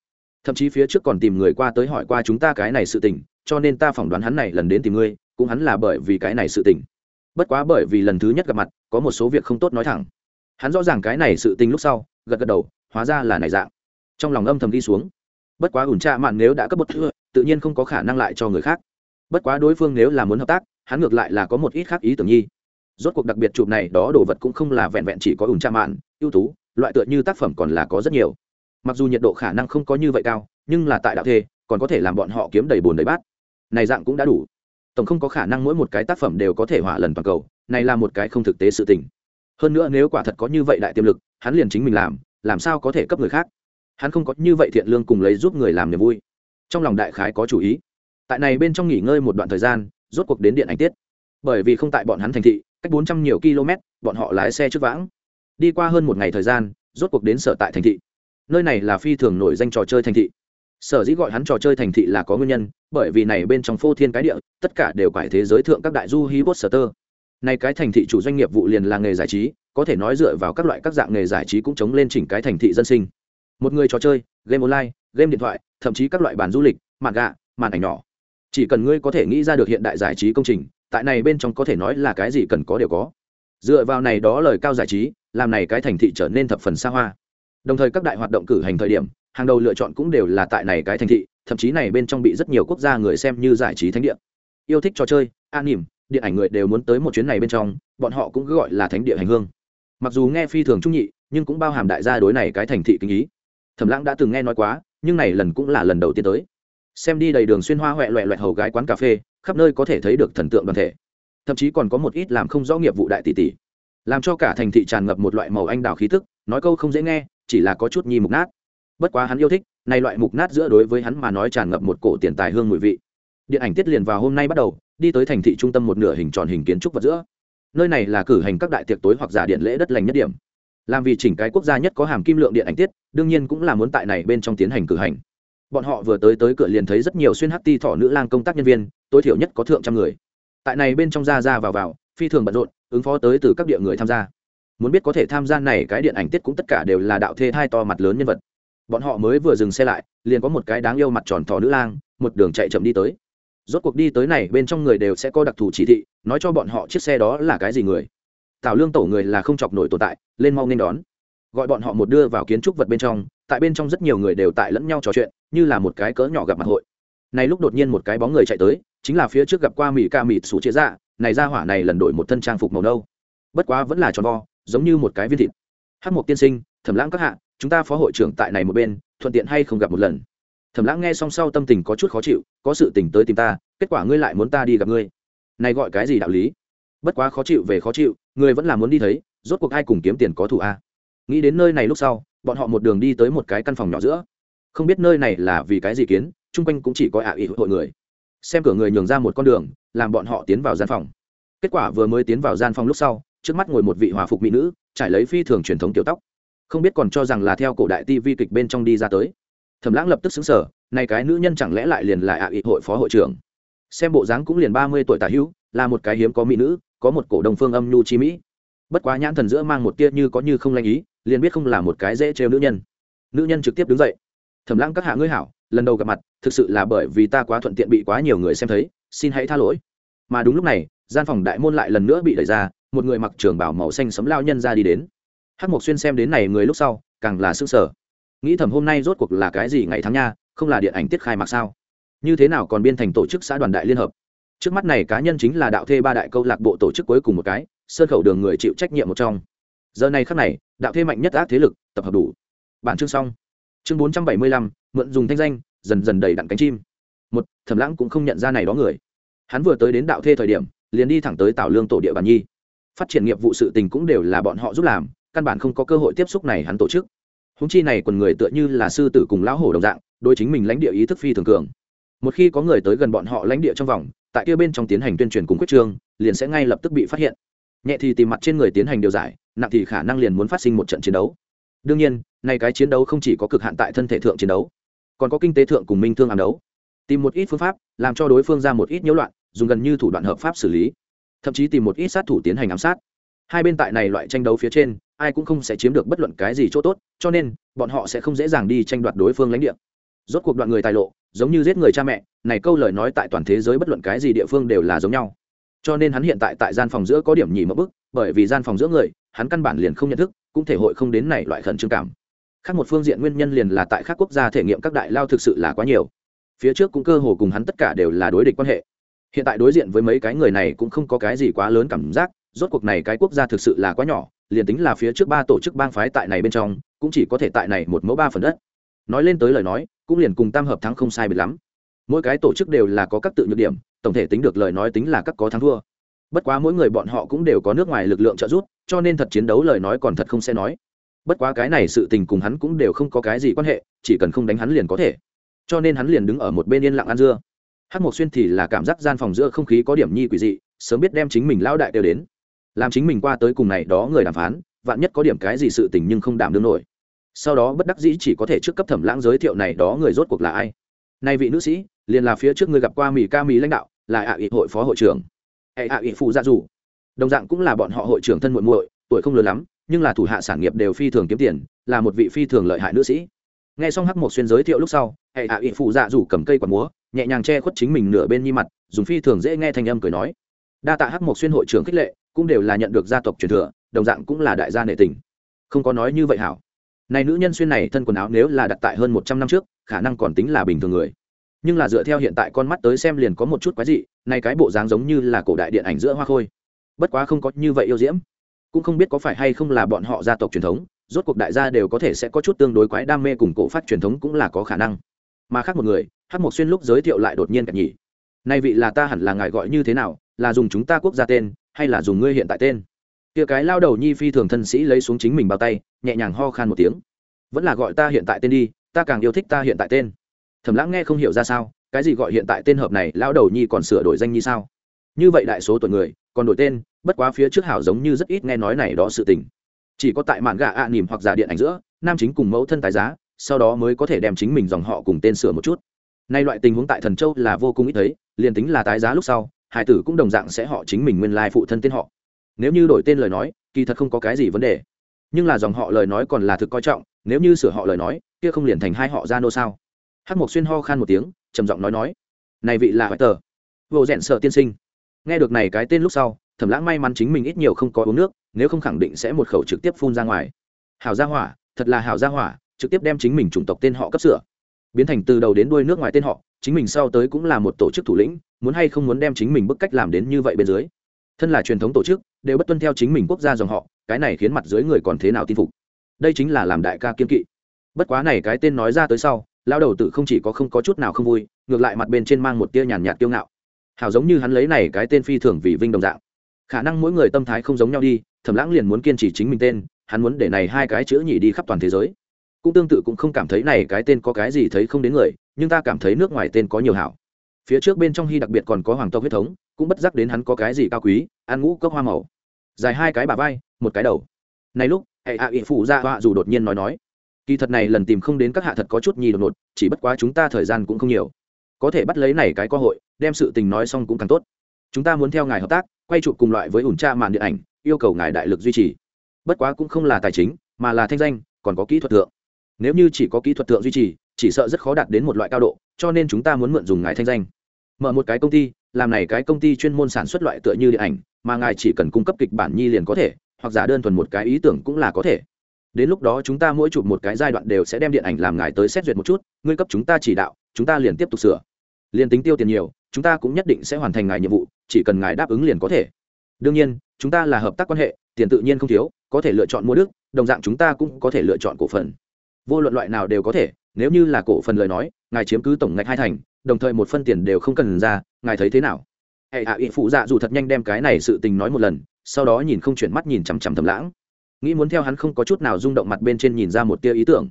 Thậm chí phía trước còn tìm người qua tới hỏi qua chúng ta cái này sự tình, cho nên ta phỏng đoán hắn này lần đến tìm ngươi, cũng hắn là bởi vì cái này sự tình. Bất quá bởi vì lần thứ nhất gặp mặt, có một số việc không tốt nói thẳng. Hắn rõ ràng cái này sự tình lúc sau, gật gật đầu, hóa ra là này dạng. Trong lòng âm thầm đi xuống. Bất quá ủn tra mạn nếu đã cấp bậc thưa tự nhiên không có khả năng lại cho người khác. Bất quá đối phương nếu là muốn hợp tác, hắn ngược lại là có một ít khác ý tưởng nhi rốt cuộc đặc biệt chụp này, đó đồ vật cũng không là vẹn vẹn chỉ có ủn tra mạn, ưu tú, loại tựa như tác phẩm còn là có rất nhiều. Mặc dù nhiệt độ khả năng không có như vậy cao, nhưng là tại đạo thê, còn có thể làm bọn họ kiếm đầy bồn đầy bát. Này dạng cũng đã đủ. Tổng không có khả năng mỗi một cái tác phẩm đều có thể hỏa lần toàn cầu, này là một cái không thực tế sự tình. Hơn nữa nếu quả thật có như vậy đại tiềm lực, hắn liền chính mình làm làm sao có thể cấp người khác? Hắn không có như vậy thiện lương cùng lấy giúp người làm niềm vui. Trong lòng đại khái có chủ ý. Tại này bên trong nghỉ ngơi một đoạn thời gian, rốt cuộc đến điện ảnh tiết. Bởi vì không tại bọn hắn thành thị cách bốn trăm nhiều km, bọn họ lái xe trước vãng. Đi qua hơn một ngày thời gian, rốt cuộc đến sở tại thành thị. Nơi này là phi thường nổi danh trò chơi thành thị. Sở dĩ gọi hắn trò chơi thành thị là có nguyên nhân, bởi vì này bên trong phô thiên cái địa, tất cả đều phải thế giới thượng các đại du hí poster. Này cái thành thị chủ doanh nghiệp vụ liền là nghề giải trí, có thể nói dựa vào các loại các dạng nghề giải trí cũng chống lên chỉnh cái thành thị dân sinh. Một người trò chơi, game online, game điện thoại, thậm chí các loại bàn du lịch màn gạ màn ảnh nhỏ. Chỉ cần ngươi có thể nghĩ ra được hiện đại giải trí công trình tại này bên trong có thể nói là cái gì cần có đều có. Dựa vào này đó lời cao giải trí, làm này cái thành thị trở nên thập phần xa hoa. Đồng thời các đại hoạt động cử hành thời điểm, hàng đầu lựa chọn cũng đều là tại này cái thành thị, thậm chí này bên trong bị rất nhiều quốc gia người xem như giải trí thánh địa. Yêu thích trò chơi, an nỉm, điện ảnh người đều muốn tới một chuyến này bên trong, bọn họ cũng cứ gọi là thánh địa hành hương. Mặc dù nghe phi thường trung nhị, nhưng cũng bao hàm đại gia đối này cái thành thị kinh ý. Thẩm lãng đã từng nghe nói quá, nhưng này lần cũng là lần đầu tiên tới. Xem đi đầy đường xuyên hoa huệ loẹ loẹt hầu gái quán cà phê khắp nơi có thể thấy được thần tượng đoàn thể. Thậm chí còn có một ít làm không rõ nghiệp vụ đại tỷ tỷ. Làm cho cả thành thị tràn ngập một loại màu anh đào khí tức, nói câu không dễ nghe, chỉ là có chút nhi mục nát. Bất quá hắn yêu thích nay loại mục nát giữa đối với hắn mà nói tràn ngập một cổ tiền tài hương mùi vị. Điện ảnh tiết liền vào hôm nay bắt đầu, đi tới thành thị trung tâm một nửa hình tròn hình kiến trúc vật giữa. Nơi này là cử hành các đại tiệc tối hoặc giả điện lễ đất lành nhất điểm. Làm vì chỉnh cái quốc gia nhất có hàm kim lượng điện ảnh tiết, đương nhiên cũng là muốn tại này bên trong tiến hành cử hành bọn họ vừa tới tới cửa liền thấy rất nhiều xuyên hắc ti thỏ nữ lang công tác nhân viên, tối thiểu nhất có thượng trăm người. Tại này bên trong ra ra vào vào, phi thường bận rộn, ứng phó tới từ các địa người tham gia. Muốn biết có thể tham gia này cái điện ảnh tiết cũng tất cả đều là đạo thê hai to mặt lớn nhân vật. Bọn họ mới vừa dừng xe lại, liền có một cái đáng yêu mặt tròn thỏ nữ lang, một đường chạy chậm đi tới. Rốt cuộc đi tới này, bên trong người đều sẽ có đặc thù chỉ thị, nói cho bọn họ chiếc xe đó là cái gì người. Tào lương tổ người là không chọc nổi tồn tại, lên mau nên đón. Gọi bọn họ một đưa vào kiến trúc vật bên trong tại bên trong rất nhiều người đều tại lẫn nhau trò chuyện, như là một cái cỡ nhỏ gặp mặt hội. Này lúc đột nhiên một cái bóng người chạy tới, chính là phía trước gặp qua mỹ ca mịt sủ chia ra này ra hỏa này lần đổi một thân trang phục màu nâu. Bất quá vẫn là tròn vo, giống như một cái viên thịt. Hát một tiên sinh, thẩm lãng các hạ, chúng ta phó hội trưởng tại này một bên, thuận tiện hay không gặp một lần? Thẩm lãng nghe xong sau tâm tình có chút khó chịu, có sự tình tới tìm ta, kết quả ngươi lại muốn ta đi gặp ngươi. Này gọi cái gì đạo lý? Bất quá khó chịu về khó chịu ngươi vẫn là muốn đi thấy, rốt cuộc ai cùng kiếm tiền có thủ a? Nghĩ đến nơi này lúc sau bọn họ một đường đi tới một cái căn phòng nhỏ giữa. Không biết nơi này là vì cái gì kiến, chung quanh cũng chỉ có ả à hội người. Xem cửa người nhường ra một con đường, làm bọn họ tiến vào gian phòng. Kết quả vừa mới tiến vào gian phòng lúc sau, trước mắt ngồi một vị hòa phục mỹ nữ, trải lấy phi thường truyền thống kiểu tóc. Không biết còn cho rằng là theo cổ đại ti vi kịch bên trong đi ra tới. Thẩm lãng lập tức xứng sở này cái nữ nhân chẳng lẽ lại liền là ạ à hội phó hội trưởng? Xem bộ dáng cũng liền ba mươi tuổi tả hữu, là một cái hiếm có mỹ nữ, có một cổ đồng phương âm nhu chi mỹ bất quá nhãn thần giữa mang một tia như có như không lanh ý liền biết không là một cái dễ trêu nữ nhân. Nữ nhân trực tiếp đứng dậy. Thẩm lãng các hạ ngươi hảo lần đầu gặp mặt thực sự là bởi vì ta quá thuận tiện bị quá nhiều người xem thấy xin hãy tha lỗi. Mà đúng lúc này gian phòng đại môn lại lần nữa bị đẩy ra một người mặc trường bảo màu xanh sấm lao nhân ra đi đến. Hát mộc xuyên xem đến này người lúc sau càng là sững sờ, sở nghĩ thầm hôm nay rốt cuộc là cái gì ngày tháng nha không là điện ảnh tiết khai mạc sao? Như thế nào còn biên thành tổ chức xã đoàn đại liên hợp? Trước mắt này cá nhân chính là đạo thê ba đại câu lạc bộ tổ chức cuối cùng một cái sơn khẩu đường người chịu trách nhiệm một trong. Giờ này khắc này, đạo thế mạnh nhất ác thế lực, tập hợp đủ. Bản chương xong. Chương bốn trăm bảy mươi lăm, mượn dùng thanh danh, dần dần đầy đặn cánh chim. Một, thẩm lãng cũng không nhận ra này đó người. Hắn vừa tới đến đạo thê thời điểm, liền đi thẳng tới tảo lương tổ địa bàn nhi. Phát triển nghiệp vụ sự tình cũng đều là bọn họ giúp làm, căn bản không có cơ hội tiếp xúc này hắn tổ chức. Húng chi này quần người tựa như là sư tử cùng lão hổ đồng dạng đôi chính mình lãnh địa ý thức phi thường cường. Một khi có người tới gần bọn họ lãnh địa trong vòng, tại kia bên trong tiến hành tuyên truyền cùng quyết trương, liền sẽ ngay lập tức bị phát hiện nhẹ thì tìm mặt trên người tiến hành điều giải, nặng thì khả năng liền muốn phát sinh một trận chiến đấu. Đương nhiên, nay cái chiến đấu không chỉ có cực hạn tại thân thể thượng chiến đấu, còn có kinh tế thượng cùng minh thương ám đấu. Tìm một ít phương pháp, làm cho đối phương ra một ít nhiễu loạn, dùng gần như thủ đoạn hợp pháp xử lý. Thậm chí tìm một ít sát thủ tiến hành ám sát. Hai bên tại này loại tranh đấu phía trên, ai cũng không sẽ chiếm được bất luận cái gì chỗ tốt, cho nên, bọn họ sẽ không dễ dàng đi tranh đoạt đối phương lãnh địa. Rốt cuộc đoạn người tài lộ, giống như giết người cha mẹ, này câu lời nói tại toàn thế giới bất luận cái gì địa phương đều là giống nhau cho nên hắn hiện tại tại gian phòng giữa có điểm nhỉ một bức, bởi vì gian phòng giữa người, hắn căn bản liền không nhận thức, cũng thể hội không đến này loại khẩn trương cảm. Khác một phương diện nguyên nhân liền là tại các quốc gia thể nghiệm các đại lao thực sự là quá nhiều. Phía trước cũng cơ hồ cùng hắn tất cả đều là đối địch quan hệ. Hiện tại đối diện với mấy cái người này cũng không có cái gì quá lớn cảm giác, rốt cuộc này cái quốc gia thực sự là quá nhỏ, liền tính là phía trước ba tổ chức bang phái tại này bên trong, cũng chỉ có thể tại này một mẫu ba phần đất. Nói lên tới lời nói, cũng liền cùng tam hợp thắng không sai biệt lắm mỗi cái tổ chức đều là có các tự nhược điểm, tổng thể tính được lời nói tính là các có thắng thua. Bất quá mỗi người bọn họ cũng đều có nước ngoài lực lượng trợ giúp, cho nên thật chiến đấu lời nói còn thật không sẽ nói. Bất quá cái này sự tình cùng hắn cũng đều không có cái gì quan hệ, chỉ cần không đánh hắn liền có thể. Cho nên hắn liền đứng ở một bên yên lặng ăn dưa. Hát mộc xuyên thì là cảm giác gian phòng giữa không khí có điểm nhi quỷ dị, sớm biết đem chính mình lao đại đều đến. Làm chính mình qua tới cùng này đó người đàm phán, vạn nhất có điểm cái gì sự tình nhưng không đảm đương nổi. Sau đó bất đắc dĩ chỉ có thể trước cấp thẩm lãng giới thiệu này đó người rốt cuộc là ai. Nay vị nữ sĩ liền là phía trước người gặp qua mỹ ca mỹ lãnh đạo, là ạ à hội phó hội trưởng. Hệ ạ ỉ phụ gia dù. Đồng dạng cũng là bọn họ hội trưởng thân muội muội, tuổi không lớn lắm, nhưng là thủ hạ sản nghiệp đều phi thường kiếm tiền, là một vị phi thường lợi hại nữ sĩ. Nghe xong hắc một xuyên giới thiệu lúc sau, hệ ạ ỉ phụ dạ dù cầm cây quạt múa, nhẹ nhàng che khuất chính mình nửa bên nhi mặt, dùng phi thường dễ nghe thanh âm cười nói. Đa tạ hắc một xuyên hội trưởng khích lệ, cũng đều là nhận được gia tộc truyền thừa, đồng dạng cũng là đại gia nệ tình. Không có nói như vậy hảo. Này nữ nhân xuyên này thân quần áo nếu là đặt tại hơn một trăm năm trước, khả năng còn tính là bình thường người nhưng là dựa theo hiện tại con mắt tới xem liền có một chút quái dị, nay cái bộ dáng giống như là cổ đại điện ảnh giữa hoa khôi. Bất quá không có như vậy yêu diễm. Cũng không biết có phải hay không là bọn họ gia tộc truyền thống, rốt cuộc đại gia đều có thể sẽ có chút tương đối quái đam mê cùng cổ phát truyền thống cũng là có khả năng. Mà khác một người hát một xuyên lúc giới thiệu lại đột nhiên cả nhỉ. Nay vị là ta hẳn là ngài gọi như thế nào, là dùng chúng ta quốc gia tên, hay là dùng ngươi hiện tại tên? Kia cái lao đầu nhi phi thường thân sĩ lấy xuống chính mình bao tay, nhẹ nhàng ho khan một tiếng. Vẫn là gọi ta hiện tại tên đi, ta càng yêu thích ta hiện tại tên thẩm lãng nghe không hiểu ra sao, cái gì gọi hiện tại tên hợp này, lão đầu nhi còn sửa đổi danh như sao? Như vậy đại số tuổi người, còn đổi tên, bất quá phía trước hảo giống như rất ít nghe nói này đó sự tình. Chỉ có tại mạn gà ạ à nỉm hoặc giả điện ảnh giữa, nam chính cùng mẫu thân tài giá, sau đó mới có thể đem chính mình dòng họ cùng tên sửa một chút. Nay loại tình huống tại thần châu là vô cùng ít thấy, liền tính là tái giá lúc sau, hải tử cũng đồng dạng sẽ họ chính mình nguyên lai phụ thân tên họ. Nếu như đổi tên lời nói, kỳ thật không có cái gì vấn đề. Nhưng là dòng họ lời nói còn là thực coi trọng, nếu như sửa họ lời nói, kia không liền thành hai họ ra nô sao? Hát mộc xuyên ho khan một tiếng, trầm giọng nói nói, này vị là hoài tờ. Vô rẽn sợ tiên sinh. Nghe được này cái tên lúc sau, thẩm lãng may mắn chính mình ít nhiều không có uống nước, nếu không khẳng định sẽ một khẩu trực tiếp phun ra ngoài. Hảo gia hỏa, thật là hảo gia hỏa, trực tiếp đem chính mình chủng tộc tên họ cấp sửa. Biến thành từ đầu đến đuôi nước ngoài tên họ, chính mình sau tới cũng là một tổ chức thủ lĩnh, muốn hay không muốn đem chính mình bức cách làm đến như vậy bên dưới. Thân là truyền thống tổ chức, đều bất tuân theo chính mình quốc gia dòng họ, cái này khiến mặt dưới người còn thế nào tin phục. Đây chính là làm đại ca kiên kỵ. Bất quá này cái tên nói ra tới sau lao đầu tử không chỉ có không có chút nào không vui, ngược lại mặt bên trên mang một tia nhàn nhạt kiêu ngạo. Hảo giống như hắn lấy này cái tên phi thường vì vinh đồng dạng. Khả năng mỗi người tâm thái không giống nhau đi, thẩm lãng liền muốn kiên trì chính mình tên, hắn muốn để này hai cái chữ nhị đi khắp toàn thế giới. Cũng tương tự cũng không cảm thấy này cái tên có cái gì thấy không đến người, nhưng ta cảm thấy nước ngoài tên có nhiều hảo. Phía trước bên trong hy đặc biệt còn có hoàng tộc huyết thống, cũng bất giác đến hắn có cái gì cao quý, ăn ngũ cốc hoa màu. Dài hai cái bà vai, một cái đầu. Này lúc, hệ hạ ỵ phụ ra họa dù đột nhiên nói nói kỳ thật này lần tìm không đến các hạ thật có chút nhì đột ngột, chỉ bất quá chúng ta thời gian cũng không nhiều. Có thể bắt lấy này cái cơ hội, đem sự tình nói xong cũng càng tốt. Chúng ta muốn theo ngài hợp tác, quay chụp cùng loại với ủn tra màn điện ảnh, yêu cầu ngài đại lực duy trì. Bất quá cũng không là tài chính, mà là thanh danh, còn có kỹ thuật thượng. Nếu như chỉ có kỹ thuật thượng duy trì, chỉ sợ rất khó đạt đến một loại cao độ, cho nên chúng ta muốn mượn dùng ngài thanh danh. Mở một cái công ty, làm này cái công ty chuyên môn sản xuất loại tựa như điện ảnh, mà ngài chỉ cần cung cấp kịch bản nhi liền có thể, hoặc giả đơn thuần một cái ý tưởng cũng là có thể đến lúc đó chúng ta mỗi chụp một cái giai đoạn đều sẽ đem điện ảnh làm ngài tới xét duyệt một chút, ngươi cấp chúng ta chỉ đạo, chúng ta liền tiếp tục sửa. Liền tính tiêu tiền nhiều, chúng ta cũng nhất định sẽ hoàn thành ngài nhiệm vụ, chỉ cần ngài đáp ứng liền có thể. Đương nhiên, chúng ta là hợp tác quan hệ, tiền tự nhiên không thiếu, có thể lựa chọn mua đức, đồng dạng chúng ta cũng có thể lựa chọn cổ phần. Vô luận loại nào đều có thể, nếu như là cổ phần lời nói, ngài chiếm cứ tổng ngạch hai thành, đồng thời một phân tiền đều không cần ra, ngài thấy thế nào? Hệ hạ ỵ phụ dạ dù thật nhanh đem cái này sự tình nói một lần, sau đó nhìn không chuyển mắt nhìn chằm chằm thầm lãng nghĩ muốn theo hắn không có chút nào rung động mặt bên trên nhìn ra một tia ý tưởng.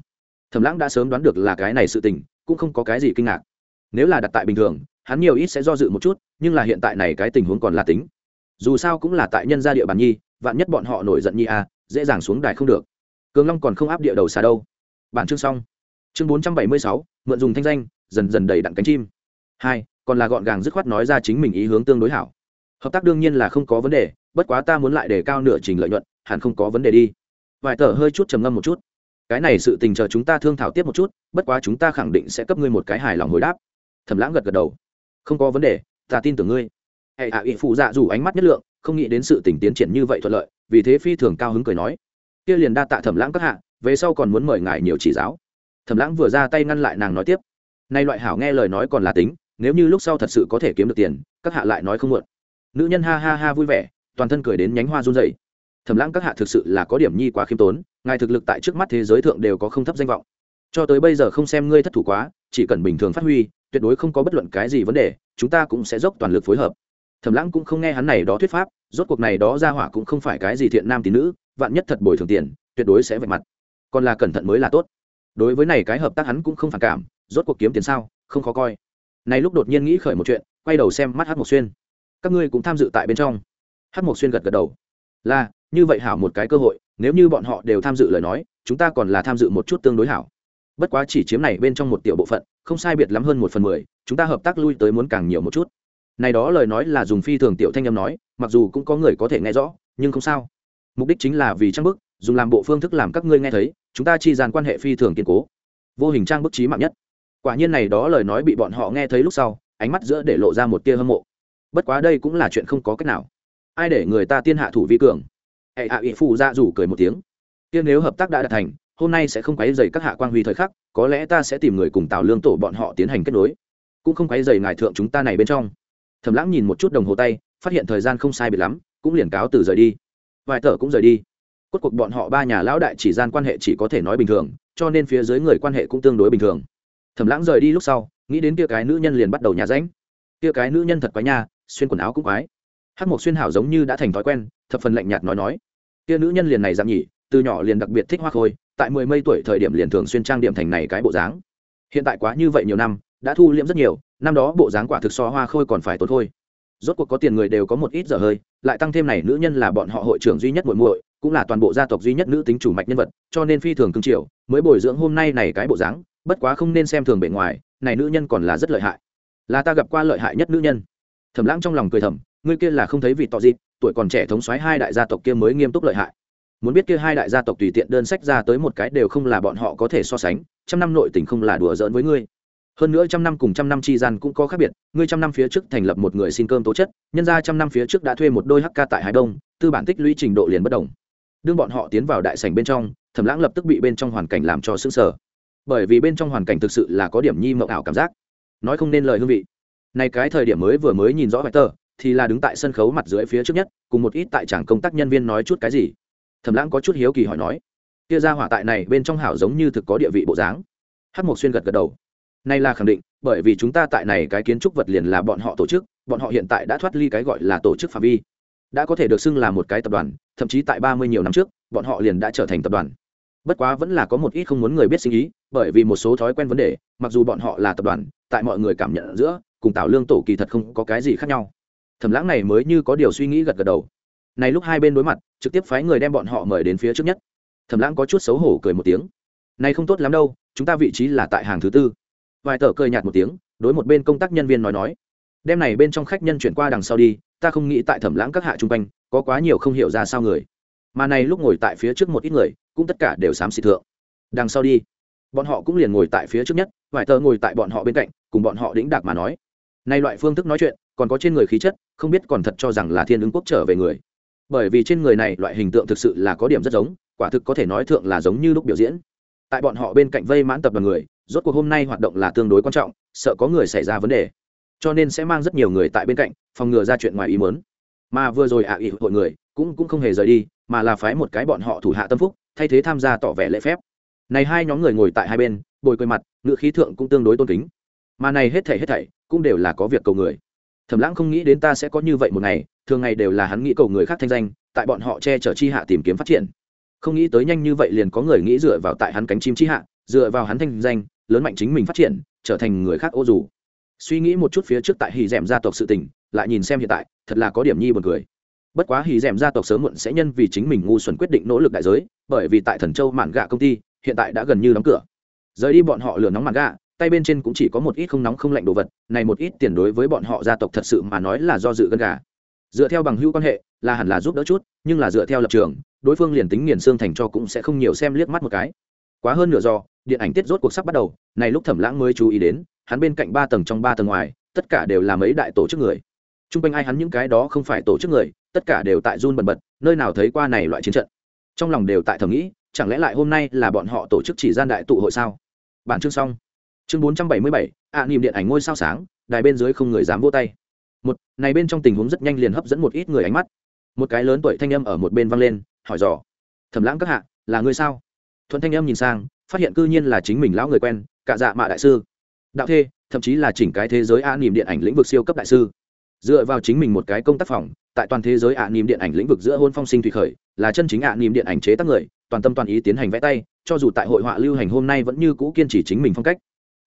Thầm lãng đã sớm đoán được là cái này sự tình, cũng không có cái gì kinh ngạc. Nếu là đặt tại bình thường, hắn nhiều ít sẽ do dự một chút, nhưng là hiện tại này cái tình huống còn là tính. Dù sao cũng là tại nhân gia địa bàn nhi, vạn nhất bọn họ nổi giận nhi à dễ dàng xuống đài không được. Cường long còn không áp địa đầu xà đâu. Bản chương xong. Chương bốn trăm bảy mươi sáu, mượn dùng thanh danh, dần dần đầy đặn cánh chim. Hai, còn là gọn gàng dứt khoát nói ra chính mình ý hướng tương đối hảo hợp tác đương nhiên là không có vấn đề, bất quá ta muốn lại để cao nửa trình lợi nhuận, hẳn không có vấn đề đi. Vài tờ hơi chút trầm ngâm một chút. Cái này sự tình chờ chúng ta thương thảo tiếp một chút, bất quá chúng ta khẳng định sẽ cấp ngươi một cái hài lòng hồi đáp. Thẩm lãng gật gật đầu. Không có vấn đề, ta tin tưởng ngươi. Hệ hạ ỵ phụ dạ dù ánh mắt nhất lượng, không nghĩ đến sự tình tiến triển như vậy thuận lợi, vì thế phi thường cao hứng cười nói. Kia liền đa tạ thẩm lãng các hạ, về sau còn muốn mời ngài nhiều chỉ giáo. Thẩm lãng vừa ra tay ngăn lại nàng nói tiếp. Nay loại hảo nghe lời nói còn là tính, nếu như lúc sau thật sự có thể kiếm được tiền, các hạ lại nói không muộn nữ nhân ha ha ha vui vẻ, toàn thân cười đến nhánh hoa run dày thẩm lãng các hạ thực sự là có điểm nhi quá khiêm tốn, ngài thực lực tại trước mắt thế giới thượng đều có không thấp danh vọng. Cho tới bây giờ không xem ngươi thất thủ quá, chỉ cần bình thường phát huy, tuyệt đối không có bất luận cái gì vấn đề, chúng ta cũng sẽ dốc toàn lực phối hợp. Thẩm lãng cũng không nghe hắn này đó thuyết pháp, rốt cuộc này đó ra hỏa cũng không phải cái gì thiện nam tín nữ, vạn nhất thật bồi thường tiền, tuyệt đối sẽ vạch mặt. Còn là cẩn thận mới là tốt. Đối với này cái hợp tác hắn cũng không phản cảm, rốt cuộc kiếm tiền sao, không khó coi. Này lúc đột nhiên nghĩ khởi một chuyện, quay đầu xem mắt hát một xuyên các ngươi cũng tham dự tại bên trong. Hát Mộc xuyên gật gật đầu. Là, như vậy hảo một cái cơ hội, nếu như bọn họ đều tham dự lời nói, chúng ta còn là tham dự một chút tương đối hảo. Bất quá chỉ chiếm này bên trong một tiểu bộ phận, không sai biệt lắm hơn một phần mười, chúng ta hợp tác lui tới muốn càng nhiều một chút. Này đó lời nói là dùng phi thường tiểu thanh âm nói, mặc dù cũng có người có thể nghe rõ, nhưng không sao. Mục đích chính là vì trang bức, dùng làm bộ phương thức làm các ngươi nghe thấy, chúng ta chi dàn quan hệ phi thường kiên cố. Vô hình trang bức trí mạng nhất. Quả nhiên này đó lời nói bị bọn họ nghe thấy lúc sau, ánh mắt giữa để lộ ra một tia hâm mộ bất quá đây cũng là chuyện không có cách nào. Ai để người ta tiên hạ thủ vi cường? Hệ hạ ỵ phụ ra rủ cười một tiếng. Tiên nếu hợp tác đã đạt thành, hôm nay sẽ không quấy dày các hạ quan huy thời khắc, có lẽ ta sẽ tìm người cùng tào lương tổ bọn họ tiến hành kết nối. Cũng không quấy dày ngài thượng chúng ta này bên trong. Thầm lãng nhìn một chút đồng hồ tay, phát hiện thời gian không sai biệt lắm, cũng liền cáo từ rời đi. Vài tờ cũng rời đi. Cốt cuộc bọn họ ba nhà lão đại chỉ gian quan hệ chỉ có thể nói bình thường, cho nên phía dưới người quan hệ cũng tương đối bình thường. Thầm lãng rời đi lúc sau, nghĩ đến kia cái nữ nhân liền bắt đầu nhà ránh. Kia cái nữ nhân thật quái nha xuyên quần áo cũng quái. Hát một xuyên hảo giống như đã thành thói quen, thập phần lạnh nhạt nói nói. Kia nữ nhân liền này giảm nhỉ, từ nhỏ liền đặc biệt thích hoa khôi, tại mười mây tuổi thời điểm liền thường xuyên trang điểm thành này cái bộ dáng. Hiện tại quá như vậy nhiều năm, đã thu liễm rất nhiều, năm đó bộ dáng quả thực so hoa khôi còn phải tốt thôi rốt cuộc có tiền người đều có một ít dở hơi, lại tăng thêm này nữ nhân là bọn họ hội trưởng duy nhất muội muội, cũng là toàn bộ gia tộc duy nhất nữ tính chủ mạch nhân vật, cho nên phi thường cương triều mới bồi dưỡng hôm nay này cái bộ dáng, bất quá không nên xem thường bề ngoài, này nữ nhân còn là rất lợi hại. Là ta gặp qua lợi hại nhất nữ nhân thẩm lãng trong lòng cười thầm, ngươi kia là không thấy vị tọ dịp, tuổi còn trẻ thống soái hai đại gia tộc kia mới nghiêm túc lợi hại. Muốn biết kia hai đại gia tộc tùy tiện đơn sách ra tới một cái đều không là bọn họ có thể so sánh, trăm năm nội tình không là đùa giỡn với ngươi. Hơn nữa trăm năm cùng trăm năm chi gian cũng có khác biệt, ngươi trăm năm phía trước thành lập một người xin cơm tố chất, nhân ra trăm năm phía trước đã thuê một đôi hk tại hải đông, tư bản tích lũy trình độ liền bất đồng. Đương bọn họ tiến vào đại sảnh bên trong, thẩm lãng lập tức bị bên trong hoàn cảnh làm cho sững sờ. Bởi vì bên trong hoàn cảnh thực sự là có điểm nhi mộng ảo cảm giác. Nói không nên lời hương vị này cái thời điểm mới vừa mới nhìn rõ vải tờ thì là đứng tại sân khấu mặt dưới phía trước nhất, cùng một ít tại trảng công tác nhân viên nói chút cái gì. Thẩm lãng có chút hiếu kỳ hỏi nói, kia ra hỏa tại này bên trong hảo giống như thực có địa vị bộ dáng. Hát mộc xuyên gật gật đầu. Nay là khẳng định, bởi vì chúng ta tại này cái kiến trúc vật liền là bọn họ tổ chức, bọn họ hiện tại đã thoát ly cái gọi là tổ chức phạm vi. Đã có thể được xưng là một cái tập đoàn, thậm chí tại ba mươi nhiều năm trước, bọn họ liền đã trở thành tập đoàn. Bất quá vẫn là có một ít không muốn người biết sinh ý, bởi vì một số thói quen vấn đề, mặc dù bọn họ là tập đoàn, tại mọi người cảm nhận giữa cùng tạo lương tổ kỳ thật không có cái gì khác nhau. Thẩm lãng này mới như có điều suy nghĩ gật gật đầu. Này lúc hai bên đối mặt, trực tiếp phái người đem bọn họ mời đến phía trước nhất. Thẩm lãng có chút xấu hổ cười một tiếng. Này không tốt lắm đâu, chúng ta vị trí là tại hàng thứ tư. Vài tờ cười nhạt một tiếng, đối một bên công tác nhân viên nói nói. Đem này bên trong khách nhân chuyển qua đằng sau đi, ta không nghĩ tại thẩm lãng các hạ chung quanh, có quá nhiều không hiểu ra sao người. Mà này lúc ngồi tại phía trước một ít người, cũng tất cả đều xám xịt thượng. Đằng sau đi, bọn họ cũng liền ngồi tại phía trước nhất, vài tờ ngồi tại bọn họ bên cạnh, cùng bọn họ đĩnh đạc mà nói nay loại phương thức nói chuyện, còn có trên người khí chất, không biết còn thật cho rằng là thiên ứng quốc trở về người. Bởi vì trên người này loại hình tượng thực sự là có điểm rất giống, quả thực có thể nói thượng là giống như lúc biểu diễn. Tại bọn họ bên cạnh vây mãn tập đoàn người, rốt cuộc hôm nay hoạt động là tương đối quan trọng, sợ có người xảy ra vấn đề. Cho nên sẽ mang rất nhiều người tại bên cạnh, phòng ngừa ra chuyện ngoài ý muốn. Mà vừa rồi ạ à ý hội người, cũng cũng không hề rời đi, mà là phái một cái bọn họ thủ hạ tâm phúc, thay thế tham gia tỏ vẻ lễ phép. Này hai nhóm người ngồi tại hai bên, bồi cười mặt ngự khí thượng cũng tương đối tôn kính. Mà này hết thảy hết thảy cũng đều là có việc cầu người. Thẩm lãng không nghĩ đến ta sẽ có như vậy một ngày, thường ngày đều là hắn nghĩ cầu người khác thanh danh, tại bọn họ che chở chi hạ tìm kiếm phát triển. Không nghĩ tới nhanh như vậy liền có người nghĩ dựa vào tại hắn cánh chim chi hạ, dựa vào hắn thanh danh, lớn mạnh chính mình phát triển, trở thành người khác ô dù. Suy nghĩ một chút phía trước tại hì d gia tộc sự tình, lại nhìn xem hiện tại, thật là có điểm nhi buồn cười. Bất quá hì d gia tộc sớm muộn sẽ nhân vì chính mình ngu xuẩn quyết định nỗ lực đại giới, bởi vì tại thần châu mạn gạ công ty, hiện tại đã gần như đóng cửa. Rời đi bọn họ lửa nóng mạn gạ tay bên trên cũng chỉ có một ít không nóng không lạnh đồ vật, này một ít tiền đối với bọn họ gia tộc thật sự mà nói là do dự gân gà. Dựa theo bằng hữu quan hệ, là hẳn là giúp đỡ chút, nhưng là dựa theo lập trường, đối phương liền tính nghiền xương thành cho cũng sẽ không nhiều xem liếc mắt một cái. Quá hơn nửa do điện ảnh tiết rốt cuộc sắp bắt đầu, này lúc thẩm lãng mới chú ý đến, hắn bên cạnh ba tầng trong ba tầng ngoài, tất cả đều là mấy đại tổ chức người. T r u n g quanh ai hắn những cái đó không phải tổ chức người, tất cả đều tại run bần bật, nơi nào thấy qua này loại chiến trận. Trong lòng đều tại thầm nghĩ, chẳng lẽ lại hôm nay là bọn họ tổ chức chỉ gian đại tụ hội sao? Bản chương xong chương bốn trăm bảy mươi bảy, ạ niềm điện ảnh ngôi sao sáng, đài bên dưới không người dám vô tay. Một, này bên trong tình huống rất nhanh liền hấp dẫn một ít người ánh mắt. Một cái lớn tuổi thanh âm ở một bên văng lên, hỏi dò. Thẩm lãng các hạ, là người sao? Thuận thanh âm nhìn sang, phát hiện cư nhiên là chính mình lão người quen cả dạ mạ đại sư. Đạo thê, thậm chí là chỉnh cái thế giới ạ niềm điện ảnh lĩnh vực siêu cấp đại sư. Dựa vào chính mình một cái công tác phòng, tại toàn thế giới ạ niềm điện ảnh lĩnh vực giữa hôn phong sinh thủy khởi, là chân chính ạ niềm điện ảnh chế tác người, toàn tâm toàn ý tiến hành vẽ tay, cho dù tại hội họa lưu hành hôm nay vẫn như cũ kiên trì chính mình phong cách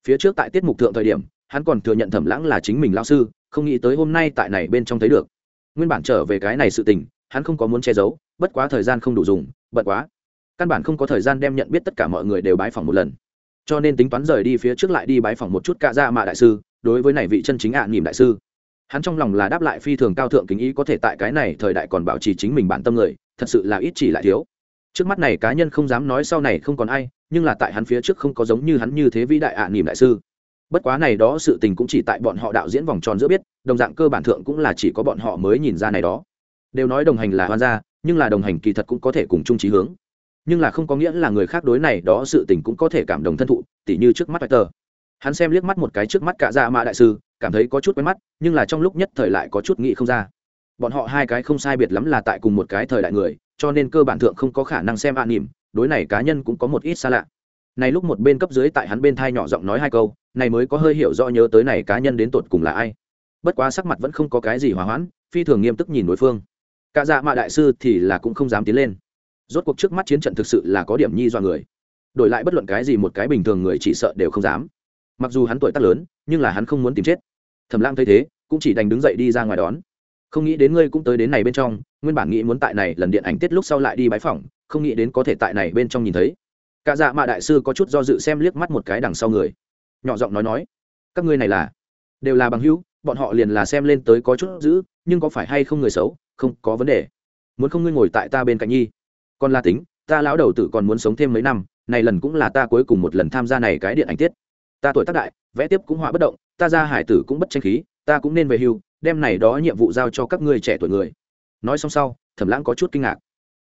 phía trước tại tiết mục thượng thời điểm, hắn còn thừa nhận thẩm lãng là chính mình lao sư, không nghĩ tới hôm nay tại này bên trong thấy được. Nguyên bản trở về cái này sự tình, hắn không có muốn che giấu, bất quá thời gian không đủ dùng, bận quá. Căn bản không có thời gian đem nhận biết tất cả mọi người đều bái phỏng một lần. Cho nên tính toán rời đi phía trước lại đi bái phỏng một chút cả ra mạ đại sư, đối với này vị chân chính ạ à đại sư. Hắn trong lòng là đáp lại phi thường cao thượng kính ý có thể tại cái này thời đại còn bảo trì chính mình bản tâm người, thật sự là ít chỉ lại thiếu trước mắt này cá nhân không dám nói sau này không còn ai, nhưng là tại hắn phía trước không có giống như hắn như thế vĩ đại ạ à đại sư. Bất quá này đó sự tình cũng chỉ tại bọn họ đạo diễn vòng tròn giữa biết, đồng dạng cơ bản thượng cũng là chỉ có bọn họ mới nhìn ra này đó. Đều nói đồng hành là hoan gia, nhưng là đồng hành kỳ thật cũng có thể cùng chung trí hướng. Nhưng là không có nghĩa là người khác đối này đó sự tình cũng có thể cảm động thân thụ, tỉ như trước mắt tờ hắn xem liếc mắt một cái trước mắt cả dạ mạ đại sư, cảm thấy có chút quen mắt, nhưng là trong lúc nhất thời lại có chút nghĩ không ra. Bọn họ hai cái không sai biệt lắm là tại cùng một cái thời đại người cho nên cơ bản thượng không có khả năng xem an nỉm, đối này cá nhân cũng có một ít xa lạ. Này lúc một bên cấp dưới tại hắn bên thai nhỏ giọng nói hai câu, này mới có hơi hiểu rõ nhớ tới này cá nhân đến tột cùng là ai. Bất quá sắc mặt vẫn không có cái gì hòa hoãn, phi thường nghiêm túc nhìn đối phương. Cả dạ mạ đại sư thì là cũng không dám tiến lên. Rốt cuộc trước mắt chiến trận thực sự là có điểm nhi do người. Đổi lại bất luận cái gì một cái bình thường người chỉ sợ đều không dám. Mặc dù hắn tuổi tác lớn, nhưng là hắn không muốn tìm chết. Thẩm lang thấy thế, cũng chỉ đành đứng dậy đi ra ngoài đón không nghĩ đến ngươi cũng tới đến này bên trong, nguyên bản nghĩ muốn tại này lần điện ảnh tiết lúc sau lại đi bãi phỏng, không nghĩ đến có thể tại này bên trong nhìn thấy. Cả dạ mạ đại sư có chút do dự xem liếc mắt một cái đằng sau người. Nhỏ giọng nói nói, các ngươi này là, đều là bằng hữu, bọn họ liền là xem lên tới có chút giữ nhưng có phải hay không người xấu, không có vấn đề. Muốn không ngươi ngồi tại ta bên cạnh nhi. Còn la tính, ta lão đầu tử còn muốn sống thêm mấy năm, này lần cũng là ta cuối cùng một lần tham gia này cái điện ảnh tiết. Ta tuổi tác đại, vẽ tiếp cũng họa bất động, ta ra hải tử cũng bất tranh khí, ta cũng nên về hưu đem này đó nhiệm vụ giao cho các ngươi trẻ tuổi người. Nói xong sau, thẩm lãng có chút kinh ngạc.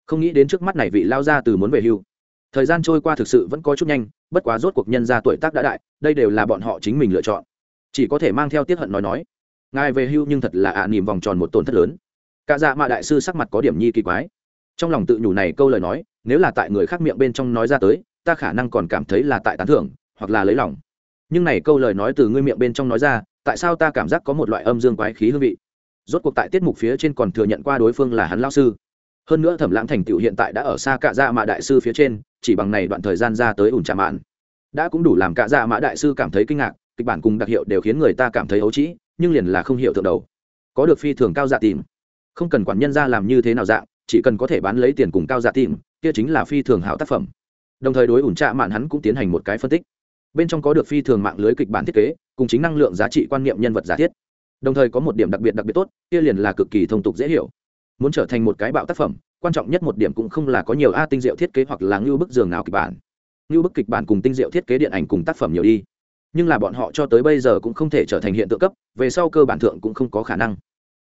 Không nghĩ đến trước mắt này vị lao ra từ muốn về hưu. Thời gian trôi qua thực sự vẫn có chút nhanh, bất quá rốt cuộc nhân ra tuổi tác đã đại, đây đều là bọn họ chính mình lựa chọn. Chỉ có thể mang theo tiết hận nói nói. Ngài về hưu nhưng thật là ạ à nỉm vòng tròn một tổn thất lớn. Cả dạ mạ đại sư sắc mặt có điểm nhi kỳ quái. Trong lòng tự nhủ này câu lời nói, nếu là tại người khác miệng bên trong nói ra tới, ta khả năng còn cảm thấy là tại tán thưởng, hoặc là lấy lòng nhưng này câu lời nói từ ngươi miệng bên trong nói ra, tại sao ta cảm giác có một loại âm dương quái khí hương vị? Rốt cuộc tại tiết mục phía trên còn thừa nhận qua đối phương là hắn lao sư. Hơn nữa thẩm lãng thành tựu hiện tại đã ở xa cạ dạ mạ đại sư phía trên, chỉ bằng này đoạn thời gian ra tới ủn trà mạn. Đã cũng đủ làm cạ dạ mạ đại sư cảm thấy kinh ngạc, kịch bản cùng đặc hiệu đều khiến người ta cảm thấy ấu trĩ, nhưng liền là không hiểu thượng đầu. Có được phi thường cao dạ tìm. Không cần quản nhân ra làm như thế nào dạng, chỉ cần có thể bán lấy tiền cùng cao dạ tìm, kia chính là phi thường hảo tác phẩm. Đồng thời đối ủn trạ mạn hắn cũng tiến hành một cái phân tích bên trong có được phi thường mạng lưới kịch bản thiết kế, cùng chính năng lượng giá trị quan niệm nhân vật giả thiết. Đồng thời có một điểm đặc biệt đặc biệt tốt, kia liền là cực kỳ thông tục dễ hiểu. Muốn trở thành một cái bạo tác phẩm, quan trọng nhất một điểm cũng không là có nhiều a tinh diệu thiết kế hoặc là ngưu bức giường nào kịch bản. Ngưu bức kịch bản cùng tinh diệu thiết kế điện ảnh cùng tác phẩm nhiều đi. Nhưng là bọn họ cho tới bây giờ cũng không thể trở thành hiện tượng cấp, về sau cơ bản thượng cũng không có khả năng.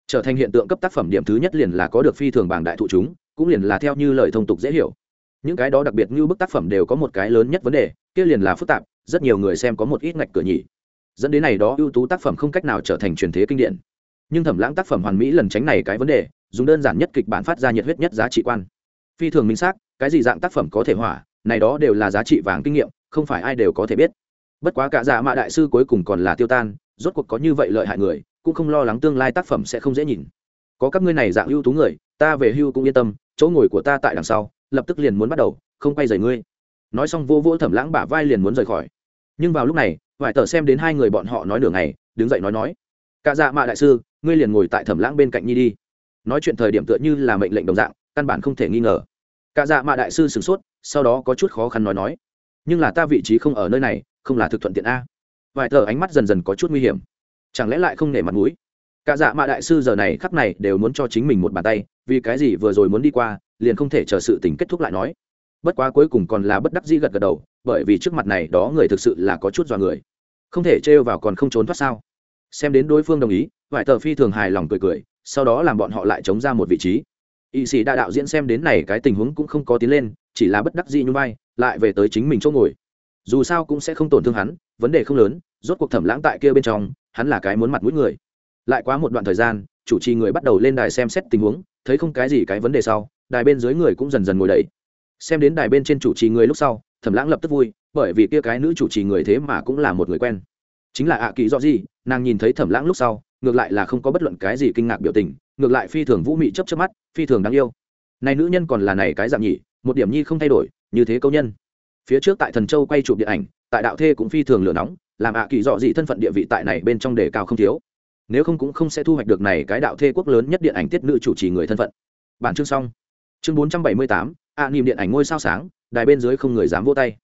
Trở thành hiện tượng cấp tác phẩm điểm thứ nhất liền là có được phi thường bảng đại thụ chúng, cũng liền là theo như lời thông tục dễ hiểu. Những cái đó đặc biệt như bức tác phẩm đều có một cái lớn nhất vấn đề, kia liền là phức tạp rất nhiều người xem có một ít ngạch cửa nhỉ. Dẫn đến này đó ưu tú tác phẩm không cách nào trở thành truyền thế kinh điển. Nhưng thẩm lãng tác phẩm hoàn mỹ lần tránh này cái vấn đề, dùng đơn giản nhất kịch bản phát ra nhiệt huyết nhất giá trị quan. Phi thường minh xác, cái gì dạng tác phẩm có thể hỏa, này đó đều là giá trị vàng kinh nghiệm, không phải ai đều có thể biết. Bất quá cả dạ mạ đại sư cuối cùng còn là tiêu tan, rốt cuộc có như vậy lợi hại người, cũng không lo lắng tương lai tác phẩm sẽ không dễ nhìn. Có các ngươi này dạng ưu tú người, ta về hưu cũng yên tâm, chỗ ngồi của ta tại đằng sau, lập tức liền muốn bắt đầu, không quay rời ngươi. Nói xong vô vô thẩm lãng bả vai liền muốn rời khỏi nhưng vào lúc này vải tờ xem đến hai người bọn họ nói đường này đứng dậy nói nói. Cả dạ mạ đại sư, ngươi liền ngồi tại thẩm lãng bên cạnh nhi đi. Nói chuyện thời điểm tựa như là mệnh lệnh đồng dạng, căn bản không thể nghi ngờ. Cả dạ mạ đại sư sửng sốt, sau đó có chút khó khăn nói nói. Nhưng là ta vị trí không ở nơi này, không là thực thuận tiện a. Vài tờ ánh mắt dần dần có chút nguy hiểm. Chẳng lẽ lại không nể mặt mũi? Cả dạ mạ đại sư giờ này khắc này đều muốn cho chính mình một bàn tay, vì cái gì vừa rồi muốn đi qua, liền không thể chờ sự tình kết thúc lại nói. Bất quá cuối cùng còn là bất đắc dĩ gật gật đầu bởi vì trước mặt này đó người thực sự là có chút dọa người. Không thể trêu vào còn không trốn thoát sao? Xem đến đối phương đồng ý vải tờ phi thường hài lòng cười cười sau đó làm bọn họ lại chống ra một vị trí. Y sĩ đa đạo diễn xem đến này cái tình huống cũng không có tiến lên chỉ là bất đắc dĩ như bay, lại về tới chính mình chỗ ngồi. Dù sao cũng sẽ không tổn thương hắn vấn đề không lớn rốt cuộc thẩm lãng tại kia bên trong hắn là cái muốn mặt mũi người. Lại quá một đoạn thời gian chủ trì người bắt đầu lên đài xem xét tình huống thấy không cái gì cái vấn đề sau đài bên dưới người cũng dần dần ngồi đấy. xem đến đài bên trên chủ trì người lúc sau thẩm lãng lập tức vui, bởi vì kia cái nữ chủ trì người thế mà cũng là một người quen. Chính là ạ kỳ do gì, nàng nhìn thấy thẩm lãng lúc sau, ngược lại là không có bất luận cái gì kinh ngạc biểu tình, ngược lại phi thường vũ mị chấp chấp mắt, phi thường đáng yêu. Này nữ nhân còn là này cái dạng nhỉ, một điểm nhi không thay đổi, như thế câu nhân. Phía trước tại thần châu quay chụp điện ảnh, tại đạo thê cũng phi thường lửa nóng, làm ạ kỳ dọ dị thân phận địa vị tại này bên trong đề cao không thiếu. Nếu không cũng không sẽ thu hoạch được này cái đạo thê quốc lớn nhất điện ảnh tiết nữ chủ trì người thân phận. Bản chương xong. Chương bốn trăm bảy mươi tám, ạ niềm điện ảnh ngôi sao sáng đài bên dưới không người dám vô tay.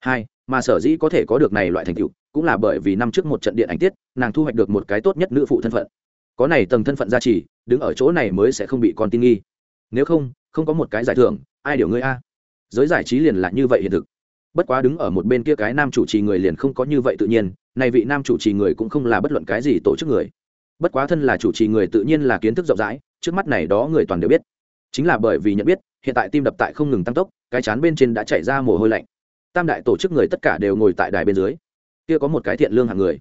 Hai, mà sở dĩ có thể có được này loại thành tựu cũng là bởi vì năm trước một trận điện ảnh tiết, nàng thu hoạch được một cái tốt nhất nữ phụ thân phận. Có này tầng thân phận gia trì, đứng ở chỗ này mới sẽ không bị con tin nghi. Nếu không không có một cái giải thưởng, ai điều ngươi a? Giới giải trí liền là như vậy hiện thực. Bất quá đứng ở một bên kia cái nam chủ trì người liền không có như vậy tự nhiên, này vị nam chủ trì người cũng không là bất luận cái gì tổ chức người. Bất quá thân là chủ trì người tự nhiên là kiến thức rộng rãi, trước mắt này đó người toàn đều biết. Chính là bởi vì nhận biết, hiện tại tim đập tại không ngừng tăng tốc cái chán bên trên đã chạy ra mồ hôi lạnh. Tam đại tổ chức người tất cả đều ngồi tại đài bên dưới. Kia có một cái thiện lương hàng người.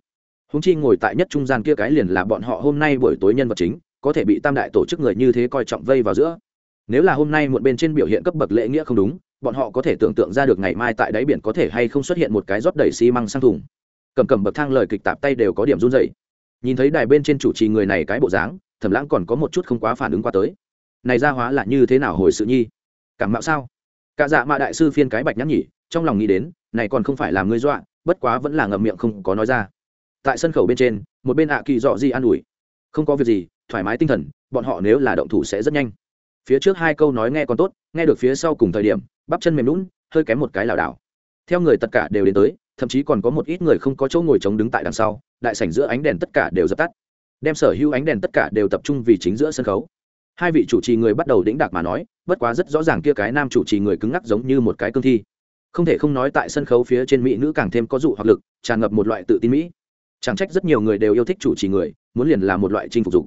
Húng chi ngồi tại nhất trung gian kia cái liền là bọn họ hôm nay buổi tối nhân vật chính, có thể bị tam đại tổ chức người như thế coi trọng vây vào giữa. Nếu là hôm nay một bên trên biểu hiện cấp bậc lễ nghĩa không đúng, bọn họ có thể tưởng tượng ra được ngày mai tại đáy biển có thể hay không xuất hiện một cái rót đầy xi măng sang thùng. Cầm cầm bậc thang lời kịch tạp tay đều có điểm run dày nhìn thấy đài bên trên chủ trì người này cái bộ dáng, thẩm lãng còn có một chút không quá phản ứng qua tới. Này ra hóa là như thế nào hồi sự nhi? Cảm mạo sao? Cả dạ mạ đại sư phiên cái bạch nhắn nhỉ, trong lòng nghĩ đến, này còn không phải là ngươi dọa, bất quá vẫn là ngậm miệng không có nói ra. Tại sân khẩu bên trên, một bên ạ kỳ dọ di an ủi. Không có việc gì, thoải mái tinh thần, bọn họ nếu là động thủ sẽ rất nhanh. Phía trước hai câu nói nghe còn tốt, nghe được phía sau cùng thời điểm, bắp chân mềm lún hơi kém một cái lảo đảo. Theo người tất cả đều đến tới, thậm chí còn có một ít người không có chỗ ngồi chống đứng tại đằng sau, đại sảnh giữa ánh đèn tất cả đều dập tắt. Đem sở hữu ánh đèn tất cả đều tập trung vì chính giữa sân khấu hai vị chủ trì người bắt đầu đĩnh đạc mà nói, bất quá rất rõ ràng kia cái nam chủ trì người cứng ngắc giống như một cái cương thi. Không thể không nói tại sân khấu phía trên mỹ nữ càng thêm có dụ hoặc lực, tràn ngập một loại tự tin mỹ. Chẳng trách rất nhiều người đều yêu thích chủ trì người, muốn liền là một loại chinh phục dục.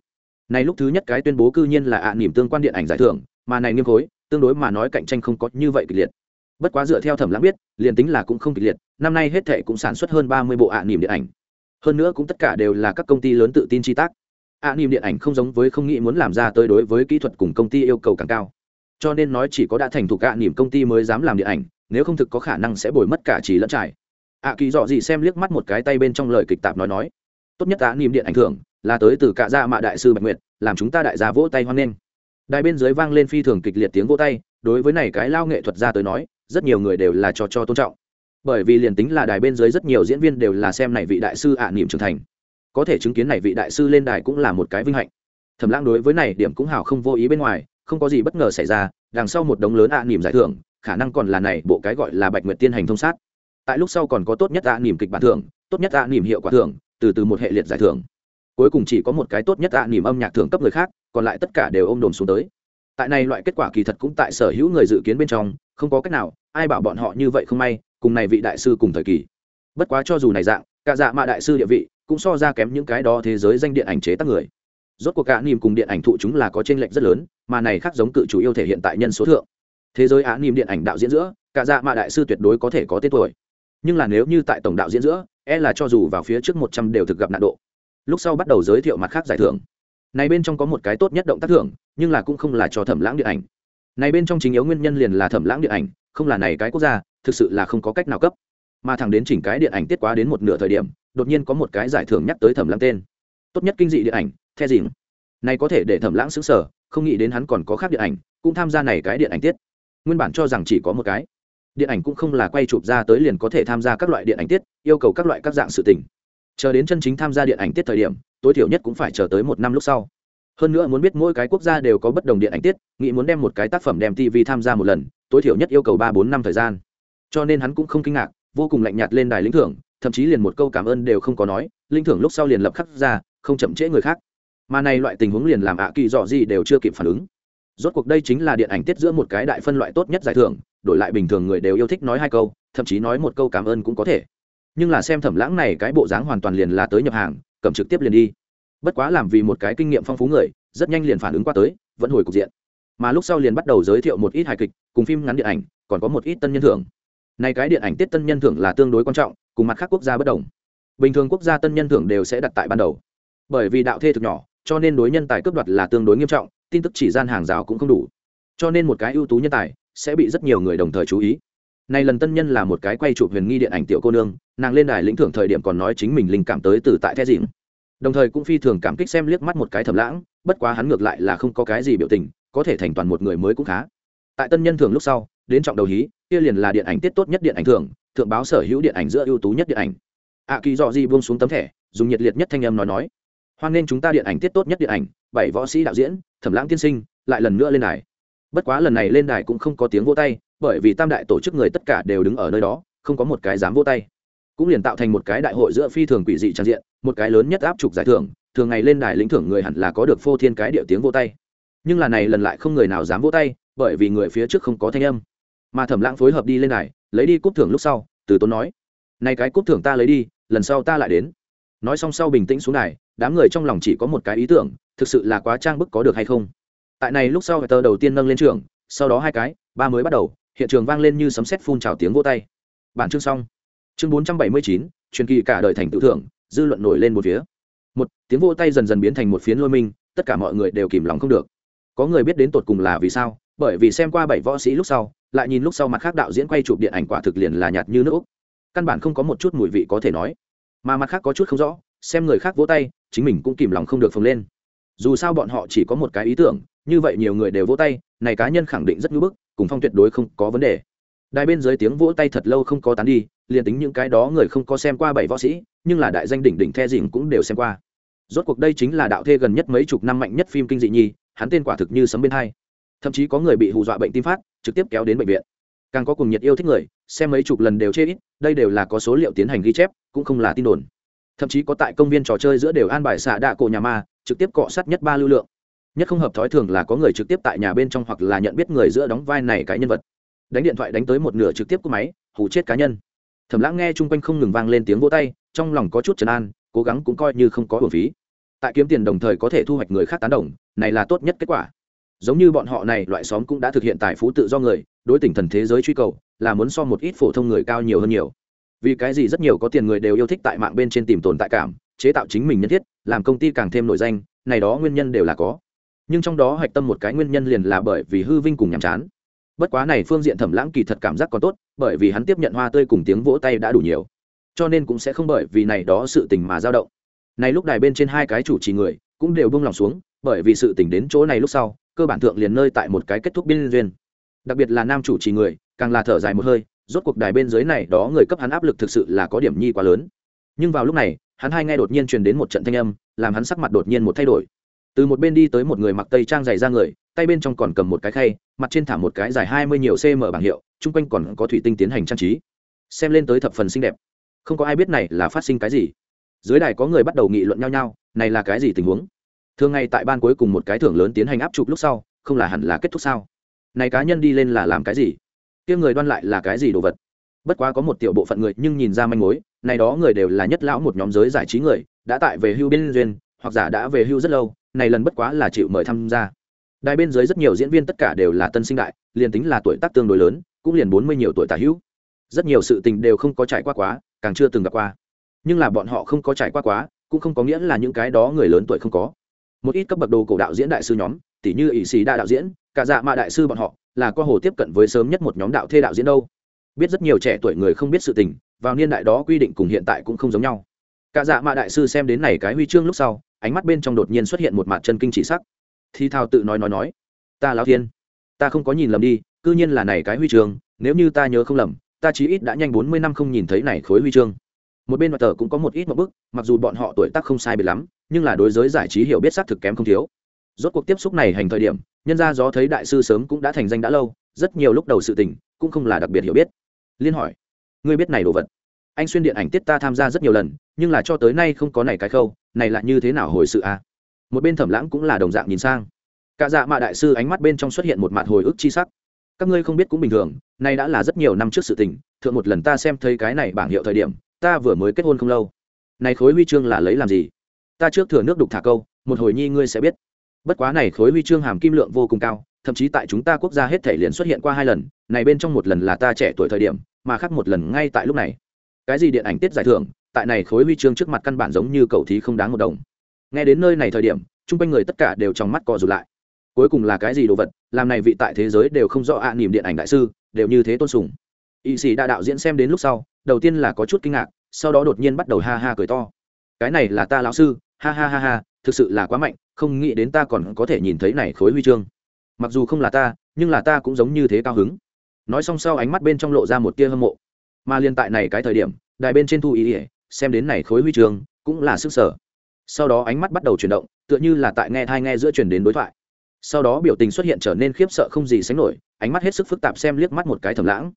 Này lúc thứ nhất cái tuyên bố cư nhiên là ạ à niềm tương quan điện ảnh giải thưởng, mà này nghiêm khối, tương đối mà nói cạnh tranh không có như vậy kịch liệt. Bất quá dựa theo thẩm lãng biết, liền tính là cũng không kịch liệt, năm nay hết thệ cũng sản xuất hơn ba mươi bộ ạ à niềm điện ảnh. Hơn nữa cũng tất cả đều là các công ty lớn tự tin chi tác ạ niềm điện ảnh không giống với không nghĩ muốn làm ra tới đối với kỹ thuật cùng công ty yêu cầu càng cao. Cho nên nói chỉ có đã thành thục ạ niềm công ty mới dám làm điện ảnh, nếu không thực có khả năng sẽ bồi mất cả trí lẫn trải. Ạ kỳ dọ gì xem liếc mắt một cái tay bên trong lời kịch tạp nói nói. Tốt nhất ạ niềm điện ảnh thưởng là tới từ cả gia dạ mạ đại sư bạch nguyệt, làm chúng ta đại gia vỗ tay hoan nghênh. Đài bên dưới vang lên phi thường kịch liệt tiếng vỗ tay, đối với này cái lao nghệ thuật ra tới nói, rất nhiều người đều là cho cho tôn trọng. Bởi vì liền tính là đài bên dưới rất nhiều diễn viên đều là xem này vị đại sư ạ niệm trưởng thành có thể chứng kiến này vị đại sư lên đài cũng là một cái vinh hạnh. Thẩm lãng đối với này điểm cũng hào không vô ý bên ngoài, không có gì bất ngờ xảy ra, đằng sau một đống lớn ạ nỉm giải thưởng, khả năng còn là này bộ cái gọi là bạch nguyệt tiên hành thông sát. Tại lúc sau còn có tốt nhất ạ nỉm kịch bản thưởng, tốt nhất ạ nỉm hiệu quả thưởng, từ từ một hệ liệt giải thưởng. Cuối cùng chỉ có một cái tốt nhất ạ nỉm âm nhạc thưởng cấp người khác, còn lại tất cả đều ôm đồn xuống tới. Tại này loại kết quả kỳ thật cũng tại sở hữu người dự kiến bên trong, không có cách nào, ai bảo bọn họ như vậy không may, cùng này vị đại sư cùng thời kỳ. Bất quá cho dù này dạng, cả dạ mạ đại sư địa vị cũng so ra kém những cái đó thế giới danh điện ảnh chế tác người. Rốt cuộc cả niềm cùng điện ảnh thụ chúng là có t r ê n lệch rất lớn, mà này khác giống cự chủ yêu thể hiện tại nhân số thượng. Thế giới á niềm điện ảnh đạo diễn giữa, cả dạ mạ đại sư tuyệt đối có thể có tên tuổi. Nhưng là nếu như tại tổng đạo diễn giữa e là cho dù vào phía trước một trăm đều thực gặp nạn độ. Lúc sau bắt đầu giới thiệu mặt khác giải thưởng. Này bên trong có một cái tốt nhất động tác thưởng, nhưng là cũng không là cho thẩm lãng điện ảnh. Này bên trong chính yếu nguyên nhân liền là thẩm lãng điện ảnh, không là này cái quốc gia, thực sự là không có cách nào cấp. Mà thẳng đến chỉnh cái điện ảnh tiết quá đến một nửa thời điểm đột nhiên có một cái giải thưởng nhắc tới thẩm lãng tên. Tốt nhất kinh dị điện ảnh, the dìm này có thể để thẩm lãng xứng sở không nghĩ đến hắn còn có khác điện ảnh, cũng tham gia này cái điện ảnh tiết. Nguyên bản cho rằng chỉ có một cái. Điện ảnh cũng không là quay chụp ra tới liền có thể tham gia các loại điện ảnh tiết, yêu cầu các loại các dạng sự tình. Chờ đến chân chính tham gia điện ảnh tiết thời điểm, tối thiểu nhất cũng phải chờ tới một năm lúc sau. Hơn nữa muốn biết mỗi cái quốc gia đều có bất đồng điện ảnh tiết, nghĩ muốn đem một cái tác phẩm đem tv tham gia một lần, tối thiểu nhất yêu cầu ba bốn năm thời gian. Cho nên hắn cũng không kinh ngạc, vô cùng lạnh nhạt lên đài lĩnh thưởng thậm chí liền một câu cảm ơn đều không có nói, linh thưởng lúc sau liền lập khắc ra, không chậm trễ người khác. Mà này loại tình huống liền làm ạ kỳ dọ gì đều chưa kịp phản ứng. Rốt cuộc đây chính là điện ảnh tiết giữa một cái đại phân loại tốt nhất giải thưởng, đổi lại bình thường người đều yêu thích nói hai câu, thậm chí nói một câu cảm ơn cũng có thể. Nhưng là xem thẩm lãng này cái bộ dáng hoàn toàn liền là tới nhập hàng, cầm trực tiếp liền đi. Bất quá làm vì một cái kinh nghiệm phong phú người, rất nhanh liền phản ứng qua tới, vẫn hồi cục diện. Mà lúc sau liền bắt đầu giới thiệu một ít hài kịch, cùng phim ngắn điện ảnh, còn có một ít tân nhân thưởng. Này cái điện ảnh tiết tân nhân thưởng là tương đối quan trọng cùng mặt khác quốc gia bất đồng. Bình thường quốc gia tân nhân thưởng đều sẽ đặt tại ban đầu. Bởi vì đạo thê thực nhỏ, cho nên đối nhân tài cướp đoạt là tương đối nghiêm trọng, tin tức chỉ gian hàng rào cũng không đủ. Cho nên một cái ưu tú nhân tài sẽ bị rất nhiều người đồng thời chú ý. Này lần tân nhân là một cái quay chụp huyền nghi điện ảnh tiểu cô nương, nàng lên đài lĩnh thưởng thời điểm còn nói chính mình linh cảm tới từ tại the dĩnh đồng thời cũng phi thường cảm kích xem liếc mắt một cái thầm lãng, bất quá hắn ngược lại là không có cái gì biểu tình, có thể thành toàn một người mới cũng khá. Tại tân nhân thưởng lúc sau, đến trọng đầu hí, kia liền là điện ảnh tiết tốt nhất điện ảnh thưởng thượng báo sở hữu điện ảnh giữa ưu tú nhất điện ảnh. Ạ kỳ dọ di buông xuống tấm thẻ, dùng nhiệt liệt nhất thanh âm nói nói, hoan nên chúng ta điện ảnh tiết tốt nhất điện ảnh, bảy võ sĩ đạo diễn, thẩm lãng tiên sinh, lại lần nữa lên đài. Bất quá lần này lên đài cũng không có tiếng vỗ tay, bởi vì tam đại tổ chức người tất cả đều đứng ở nơi đó, không có một cái dám vỗ tay. Cũng liền tạo thành một cái đại hội giữa phi thường quỷ dị trang diện, một cái lớn nhất áp trục giải thưởng, thường ngày lên đài lĩnh thưởng người hẳn là có được phô thiên cái điệu tiếng vỗ tay. Nhưng là này lần lại không người nào dám vỗ tay, bởi vì người phía trước không có thanh âm mà thẩm lãng phối hợp đi lên này lấy đi cúp thưởng lúc sau, từ tốn nói nay cái cúp thưởng ta lấy đi, lần sau ta lại đến. Nói xong sau bình tĩnh xuống này đám người trong lòng chỉ có một cái ý tưởng, thực sự là quá trang bức có được hay không. Tại này lúc sau, tờ đầu tiên nâng lên trường, sau đó hai cái, ba mới bắt đầu, hiện trường vang lên như sấm sét phun trào tiếng vô tay. Bản chương xong. Chương bốn trăm bảy mươi chín, truyền kỳ cả đời thành tự thưởng, dư luận nổi lên một phía. Một, tiếng vô tay dần dần biến thành một phiến lôi minh, tất cả mọi người đều kìm lòng không được. Có người biết đến tột cùng là vì sao, bởi vì xem qua bảy võ sĩ lúc sau lại nhìn lúc sau mặt khác đạo diễn quay chụp điện ảnh quả thực liền là nhạt như nước căn bản không có một chút mùi vị có thể nói. Mà mặt khác có chút không rõ, xem người khác vỗ tay, chính mình cũng kìm lòng không được phồng lên. Dù sao bọn họ chỉ có một cái ý tưởng, như vậy nhiều người đều vỗ tay, này cá nhân khẳng định rất ngưỡng bức, cùng phong tuyệt đối không có vấn đề. Đài bên dưới tiếng vỗ tay thật lâu không có tán đi, liền tính những cái đó người không có xem qua bảy võ sĩ, nhưng là đại danh đỉnh đỉnh the dình cũng đều xem qua. Rốt cuộc đây chính là đạo thê gần nhất mấy chục năm mạnh nhất phim kinh dị nhi, hắn tên quả thực như sấm bên hai thậm chí có người bị hù dọa bệnh tim phát, trực tiếp kéo đến bệnh viện. Càng có cùng nhiệt yêu thích người, xem mấy chục lần đều chê ít, đây đều là có số liệu tiến hành ghi chép, cũng không là tin đồn. Thậm chí có tại công viên trò chơi giữa đều an bài xạ đạ cổ nhà ma, trực tiếp cọ sát nhất ba lưu lượng. Nhất không hợp thói thường là có người trực tiếp tại nhà bên trong hoặc là nhận biết người giữa đóng vai này cái nhân vật. Đánh điện thoại đánh tới một nửa trực tiếp của máy hủ chết cá nhân. Thẩm lãng nghe chung quanh không ngừng vang lên tiếng vỗ tay, trong lòng có chút trấn an, cố gắng cũng coi như không có hồn phí. Tại kiếm tiền đồng thời có thể thu hoạch người khác tán đồng, này là tốt nhất kết quả giống như bọn họ này, loại xóm cũng đã thực hiện tài phú tự do người, đối tỉnh thần thế giới truy cầu, là muốn so một ít phổ thông người cao nhiều hơn nhiều. Vì cái gì rất nhiều có tiền người đều yêu thích tại mạng bên trên tìm tồn tại cảm, chế tạo chính mình nhân thiết, làm công ty càng thêm nổi danh, này đó nguyên nhân đều là có. Nhưng trong đó hạch tâm một cái nguyên nhân liền là bởi vì hư vinh cùng nhàm chán. Bất quá này phương diện thẩm lãng kỳ thật cảm giác còn tốt, bởi vì hắn tiếp nhận hoa tươi cùng tiếng vỗ tay đã đủ nhiều. Cho nên cũng sẽ không bởi vì này đó sự tình mà dao động. Này lúc đài bên trên hai cái chủ trì người, cũng đều buông lòng xuống bởi vì sự tình đến chỗ này lúc sau, cơ bản thượng liền nơi tại một cái kết thúc biên duyên. Đặc biệt là nam chủ trì người, càng là thở dài một hơi, rốt cuộc đài bên dưới này đó người cấp hắn áp lực thực sự là có điểm nhi quá lớn. Nhưng vào lúc này, hắn hai nghe đột nhiên truyền đến một trận thanh âm, làm hắn sắc mặt đột nhiên một thay đổi. Từ một bên đi tới một người mặc tây trang dày ra người, tay bên trong còn cầm một cái khay, mặt trên thả một cái dài hai mươi nhiều cm bảng hiệu, chung quanh còn có thủy tinh tiến hành trang trí. Xem lên tới thập phần xinh đẹp. Không có ai biết này là phát sinh cái gì. Dưới đài có người bắt đầu nghị luận nhau nhau, này là cái gì tình huống? Thường ngày tại ban cuối cùng một cái thưởng lớn tiến hành áp chụp lúc sau, không là hẳn là kết thúc sao? Này cá nhân đi lên là làm cái gì? Kia người đoan lại là cái gì đồ vật? Bất quá có một tiểu bộ phận người nhưng nhìn ra manh mối, này đó người đều là nhất lão một nhóm giới giải trí người, đã tại về hưu bên duyên, hoặc giả đã về hưu rất lâu, này lần bất quá là chịu mời tham gia. Đài bên dưới rất nhiều diễn viên tất cả đều là tân sinh đại, liền tính là tuổi tác tương đối lớn, cũng liền bốn mươi nhiều tuổi tả hữu. Rất nhiều sự tình đều không có trải qua quá, càng chưa từng gặp qua. Nhưng là bọn họ không có trải qua quá, cũng không có nghĩa là những cái đó người lớn tuổi không có một ít cấp bậc đồ cổ đạo diễn đại sư nhóm tỷ như ỷ sĩ đa đạo diễn, cả dạ mạ đại sư bọn họ, là qua hồ tiếp cận với sớm nhất một nhóm đạo thê đạo diễn đâu. Biết rất nhiều trẻ tuổi người không biết sự tình, vào niên đại đó quy định cùng hiện tại cũng không giống nhau. Cả dạ mạ đại sư xem đến này cái huy chương lúc sau, ánh mắt bên trong đột nhiên xuất hiện một mặt chân kinh chỉ sắc. Thi thao tự nói nói nói, ta lão thiên, ta không có nhìn lầm đi, cư nhiên là này cái huy chương, nếu như ta nhớ không lầm, ta chí ít đã nhanh bốn mươi năm không nhìn thấy này khối huy chương. Một bên mặt tờ cũng có một ít một bức, mặc dù bọn họ tuổi tác không sai biệt lắm nhưng là đối giới giải trí hiểu biết xác thực kém không thiếu. Rốt cuộc tiếp xúc này hành thời điểm, nhân ra gió thấy đại sư sớm cũng đã thành danh đã lâu, rất nhiều lúc đầu sự tình cũng không là đặc biệt hiểu biết. Liên hỏi, ngươi biết này đồ vật? Anh xuyên điện ảnh tiết ta tham gia rất nhiều lần, nhưng là cho tới nay không có này cái khâu, này là như thế nào hồi sự a? À? một bên thẩm lãng cũng là đồng dạng nhìn sang. Cả dạ mạ đại sư ánh mắt bên trong xuất hiện một mặt hồi ức chi sắc. Các ngươi không biết cũng bình thường, nay đã là rất nhiều năm trước sự tình, thượng một lần ta xem thấy cái này bảng hiệu thời điểm, ta vừa mới kết hôn không lâu. Này khối huy chương là lấy làm gì? Ta trước thừa nước đục thả câu một hồi nhi ngươi sẽ biết. Bất quá này khối huy chương hàm kim lượng vô cùng cao thậm chí tại chúng ta quốc gia hết thể liền xuất hiện qua hai lần này bên trong một lần là ta trẻ tuổi thời điểm mà khác một lần ngay tại lúc này. Cái gì điện ảnh tiết giải thưởng tại này khối huy chương trước mặt căn bản giống như cầu thí không đáng một đồng. Nghe đến nơi này thời điểm chung quanh người tất cả đều trong mắt cò rụt lại. Cuối cùng là cái gì đồ vật làm này vị tại thế giới đều không rõ ạ à, niềm điện ảnh đại sư đều như thế tôn sùng. Y sĩ đã đạo diễn xem đến lúc sau đầu tiên là có chút kinh ngạc sau đó đột nhiên bắt đầu ha ha cười to. Cái này là ta lão sư ha ha ha ha, thực sự là quá mạnh, không nghĩ đến ta còn có thể nhìn thấy này khối huy chương. Mặc dù không là ta, nhưng là ta cũng giống như thế cao hứng. Nói xong sau ánh mắt bên trong lộ ra một tia hâm mộ. Mà liên tại này cái thời điểm, đài bên trên thu ý ỉa xem đến này khối huy chương, cũng là sức sở. Sau đó ánh mắt bắt đầu chuyển động, tựa như là tại nghe thai nghe giữa chuyển đến đối thoại. Sau đó biểu tình xuất hiện trở nên khiếp sợ không gì sánh nổi, ánh mắt hết sức phức tạp xem liếc mắt một cái thầm lãng.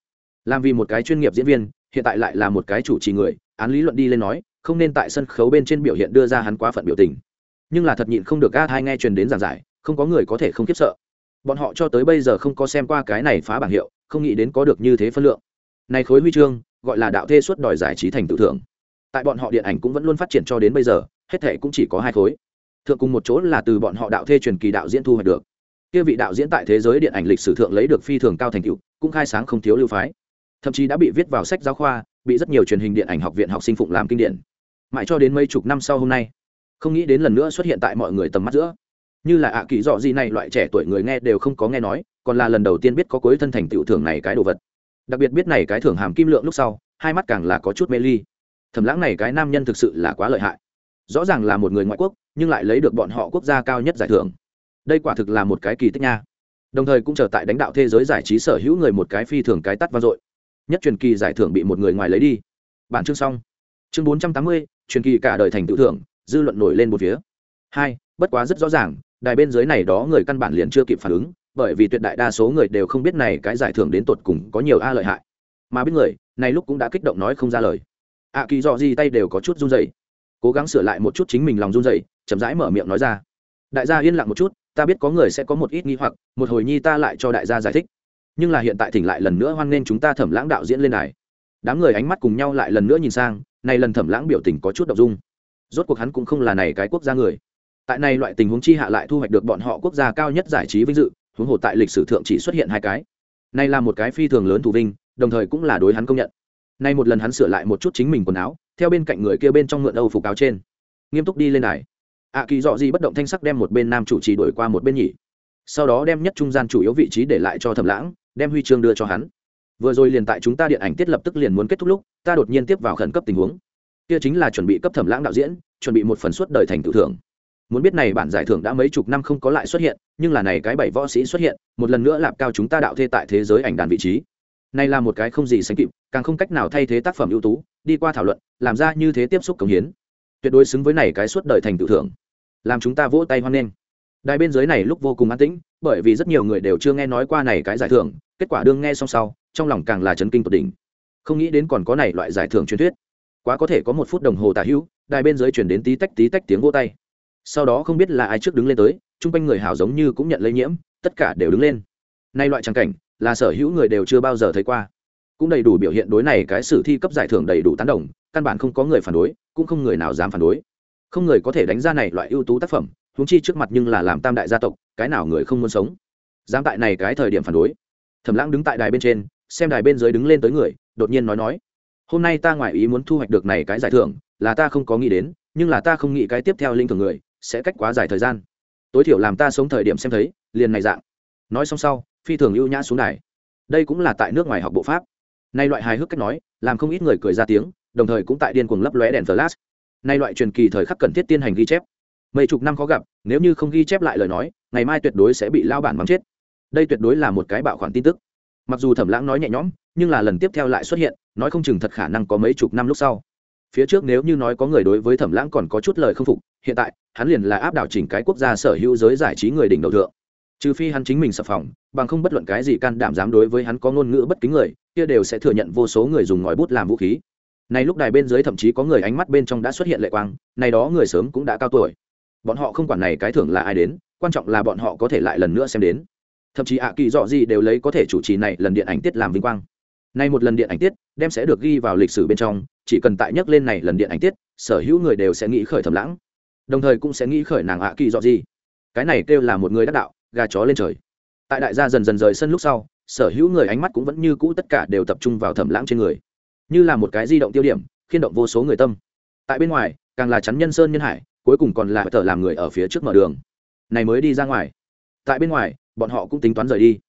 Làm vì một cái chuyên nghiệp diễn viên, hiện tại lại là một cái chủ trì người, án lý luận đi lên nói không nên tại sân khấu bên trên biểu hiện đưa ra hắn quá phận biểu tình. Nhưng là thật nhịn không được a thai nghe truyền đến giảng giải, không có người có thể không khiếp sợ. Bọn họ cho tới bây giờ không có xem qua cái này phá bảng hiệu, không nghĩ đến có được như thế phân lượng. Này khối huy chương, gọi là đạo thê suốt đòi giải trí thành tự thưởng. Tại bọn họ điện ảnh cũng vẫn luôn phát triển cho đến bây giờ, hết thể cũng chỉ có hai khối. Thượng cùng một chỗ là từ bọn họ đạo thê truyền kỳ đạo diễn thu hoạch được. Kia vị đạo diễn tại thế giới điện ảnh lịch sử thượng lấy được phi thường cao thành tựu, cũng khai sáng không thiếu lưu phái. Thậm chí đã bị viết vào sách giáo khoa, bị rất nhiều truyền hình điện ảnh học viện học sinh phụng làm kinh điển mãi cho đến mấy chục năm sau hôm nay. Không nghĩ đến lần nữa xuất hiện tại mọi người tầm mắt giữa. Như là ạ kỳ dọ gì này, loại trẻ tuổi người nghe đều không có nghe nói, còn là lần đầu tiên biết có cuối thân thành tựu thưởng này cái đồ vật. Đặc biệt biết này cái thưởng hàm kim lượng lúc sau, hai mắt càng là có chút mê ly. Thầm lãng này cái nam nhân thực sự là quá lợi hại. Rõ ràng là một người ngoại quốc, nhưng lại lấy được bọn họ quốc gia cao nhất giải thưởng. Đây quả thực là một cái kỳ tích nha. Đồng thời cũng trở tại đánh đạo thế giới giải trí sở hữu người một cái phi thường cái tắt vang dội. Nhất truyền kỳ giải thưởng bị một người ngoài lấy đi. Bản chương xong. Chương bốn trăm tám mươi truyền kỳ cả đời thành tựu thưởng, dư luận nổi lên một phía. Hai, bất quá rất rõ ràng, đài bên dưới này đó người căn bản liền chưa kịp phản ứng, bởi vì tuyệt đại đa số người đều không biết này cái giải thưởng đến tột cùng có nhiều a lợi hại. Mà biết người, này lúc cũng đã kích động nói không ra lời. Ạ kỳ dọ gì tay đều có chút run dày cố gắng sửa lại một chút chính mình lòng run dày chậm rãi mở miệng nói ra. Đại gia yên lặng một chút, ta biết có người sẽ có một ít nghi hoặc, một hồi nhi ta lại cho đại gia giải thích. Nhưng là hiện tại thỉnh lại lần nữa hoan nghênh chúng ta thẩm lãng đạo diễn lên này đám người ánh mắt cùng nhau lại lần nữa nhìn sang này lần thẩm lãng biểu tình có chút đ ộ n g dung. Rốt cuộc hắn cũng không là này cái quốc gia người. Tại này loại tình huống chi hạ lại thu hoạch được bọn họ quốc gia cao nhất giải trí vinh dự, huống hồ tại lịch sử thượng chỉ xuất hiện hai cái. Này là một cái phi thường lớn thủ vinh, đồng thời cũng là đối hắn công nhận. Nay một lần hắn sửa lại một chút chính mình quần áo, theo bên cạnh người kia bên trong mượn âu phục áo trên. Nghiêm túc đi lên đài. Ạ kỳ dọ gì bất động thanh sắc đem một bên nam chủ trì đổi qua một bên nhỉ. Sau đó đem nhất trung gian chủ yếu vị trí để lại cho thẩm lãng, đem huy chương đưa cho hắn vừa rồi liền tại chúng ta điện ảnh tiết lập tức liền muốn kết thúc lúc, ta đột nhiên tiếp vào khẩn cấp tình huống. Kia chính là chuẩn bị cấp thẩm lãng đạo diễn, chuẩn bị một phần suốt đời thành tự thưởng. Muốn biết này bản giải thưởng đã mấy chục năm không có lại xuất hiện, nhưng là này cái bảy võ sĩ xuất hiện, một lần nữa lạp cao chúng ta đạo thê tại thế giới ảnh đàn vị trí. Này là một cái không gì sánh kịp, càng không cách nào thay thế tác phẩm ưu tú, đi qua thảo luận, làm ra như thế tiếp xúc cống hiến. Tuyệt đối xứng với này cái suốt đời thành tự thưởng. Làm chúng ta vỗ tay hoan nghênh. Đài bên dưới này lúc vô cùng an tĩnh, bởi vì rất nhiều người đều chưa nghe nói qua này cái giải thưởng, kết quả đương nghe xong sau trong lòng càng là chấn kinh tột đỉnh. Không nghĩ đến còn có này loại giải thưởng truyền thuyết. Quá có thể có một phút đồng hồ tả hữu, đài bên dưới chuyển đến tí tách tí tách tiếng vỗ tay. Sau đó không biết là ai trước đứng lên tới, chung quanh người hào giống như cũng nhận lây nhiễm, tất cả đều đứng lên. Nay loại tràng cảnh, là sở hữu người đều chưa bao giờ thấy qua. Cũng đầy đủ biểu hiện đối này cái sử thi cấp giải thưởng đầy đủ tán đồng, căn bản không có người phản đối, cũng không người nào dám phản đối. Không người có thể đánh ra này loại ưu tú tác phẩm, huống chi trước mặt nhưng là làm tam đại gia tộc, cái nào người không muốn sống. Dám tại này cái thời điểm phản đối. Thẩm lãng đứng tại đài bên trên xem đài bên dưới đứng lên tới người, đột nhiên nói nói, hôm nay ta ngoài ý muốn thu hoạch được này cái giải thưởng, là ta không có nghĩ đến, nhưng là ta không nghĩ cái tiếp theo linh thường người sẽ cách quá dài thời gian. Tối thiểu làm ta sống thời điểm xem thấy, liền này dạng. Nói xong sau, phi thường ưu nhã xuống đài. Đây cũng là tại nước ngoài học bộ pháp. Nay loại hài hước cách nói, làm không ít người cười ra tiếng, đồng thời cũng tại điên cuồng lấp lóe đèn flash. Nay loại truyền kỳ thời khắc cần thiết tiên hành ghi chép. Mấy chục năm khó gặp, nếu như không ghi chép lại lời nói, ngày mai tuyệt đối sẽ bị lao bản bắn chết. Đây tuyệt đối là một cái bạo khoản tin tức mặc dù thẩm lãng nói nhẹ nhõm, nhưng là lần tiếp theo lại xuất hiện, nói không chừng thật khả năng có mấy chục năm lúc sau. Phía trước nếu như nói có người đối với thẩm lãng còn có chút lời không phục, hiện tại, hắn liền là áp đảo chỉnh cái quốc gia sở hữu giới giải trí người đỉnh đầu thượng. Trừ phi hắn chính mình sập phòng, bằng không bất luận cái gì can đảm dám đối với hắn có ngôn ngữ bất kính người, kia đều sẽ thừa nhận vô số người dùng ngòi bút làm vũ khí. Này lúc đài bên dưới thậm chí có người ánh mắt bên trong đã xuất hiện lệ quang, này đó người sớm cũng đã cao tuổi. Bọn họ không quản này cái thưởng là ai đến, quan trọng là bọn họ có thể lại lần nữa xem đến thậm chí ạ kỳ dọ gì đều lấy có thể chủ trì này lần điện ảnh tiết làm vinh quang. Nay một lần điện ảnh tiết, đem sẽ được ghi vào lịch sử bên trong, chỉ cần tại nhắc lên này lần điện ảnh tiết, sở hữu người đều sẽ nghĩ khởi thầm lãng. Đồng thời cũng sẽ nghĩ khởi nàng ạ kỳ dọ gì. Cái này kêu là một người đắc đạo, gà chó lên trời. Tại đại gia dần dần rời sân lúc sau, sở hữu người ánh mắt cũng vẫn như cũ tất cả đều tập trung vào thẩm lãng trên người. Như là một cái di động tiêu điểm, khiên động vô số người tâm. Tại bên ngoài, càng là chắn nhân sơn nhân hải, cuối cùng còn là tờ làm người ở phía trước mở đường. Này mới đi ra ngoài. Tại bên ngoài bọn họ cũng tính toán rời đi.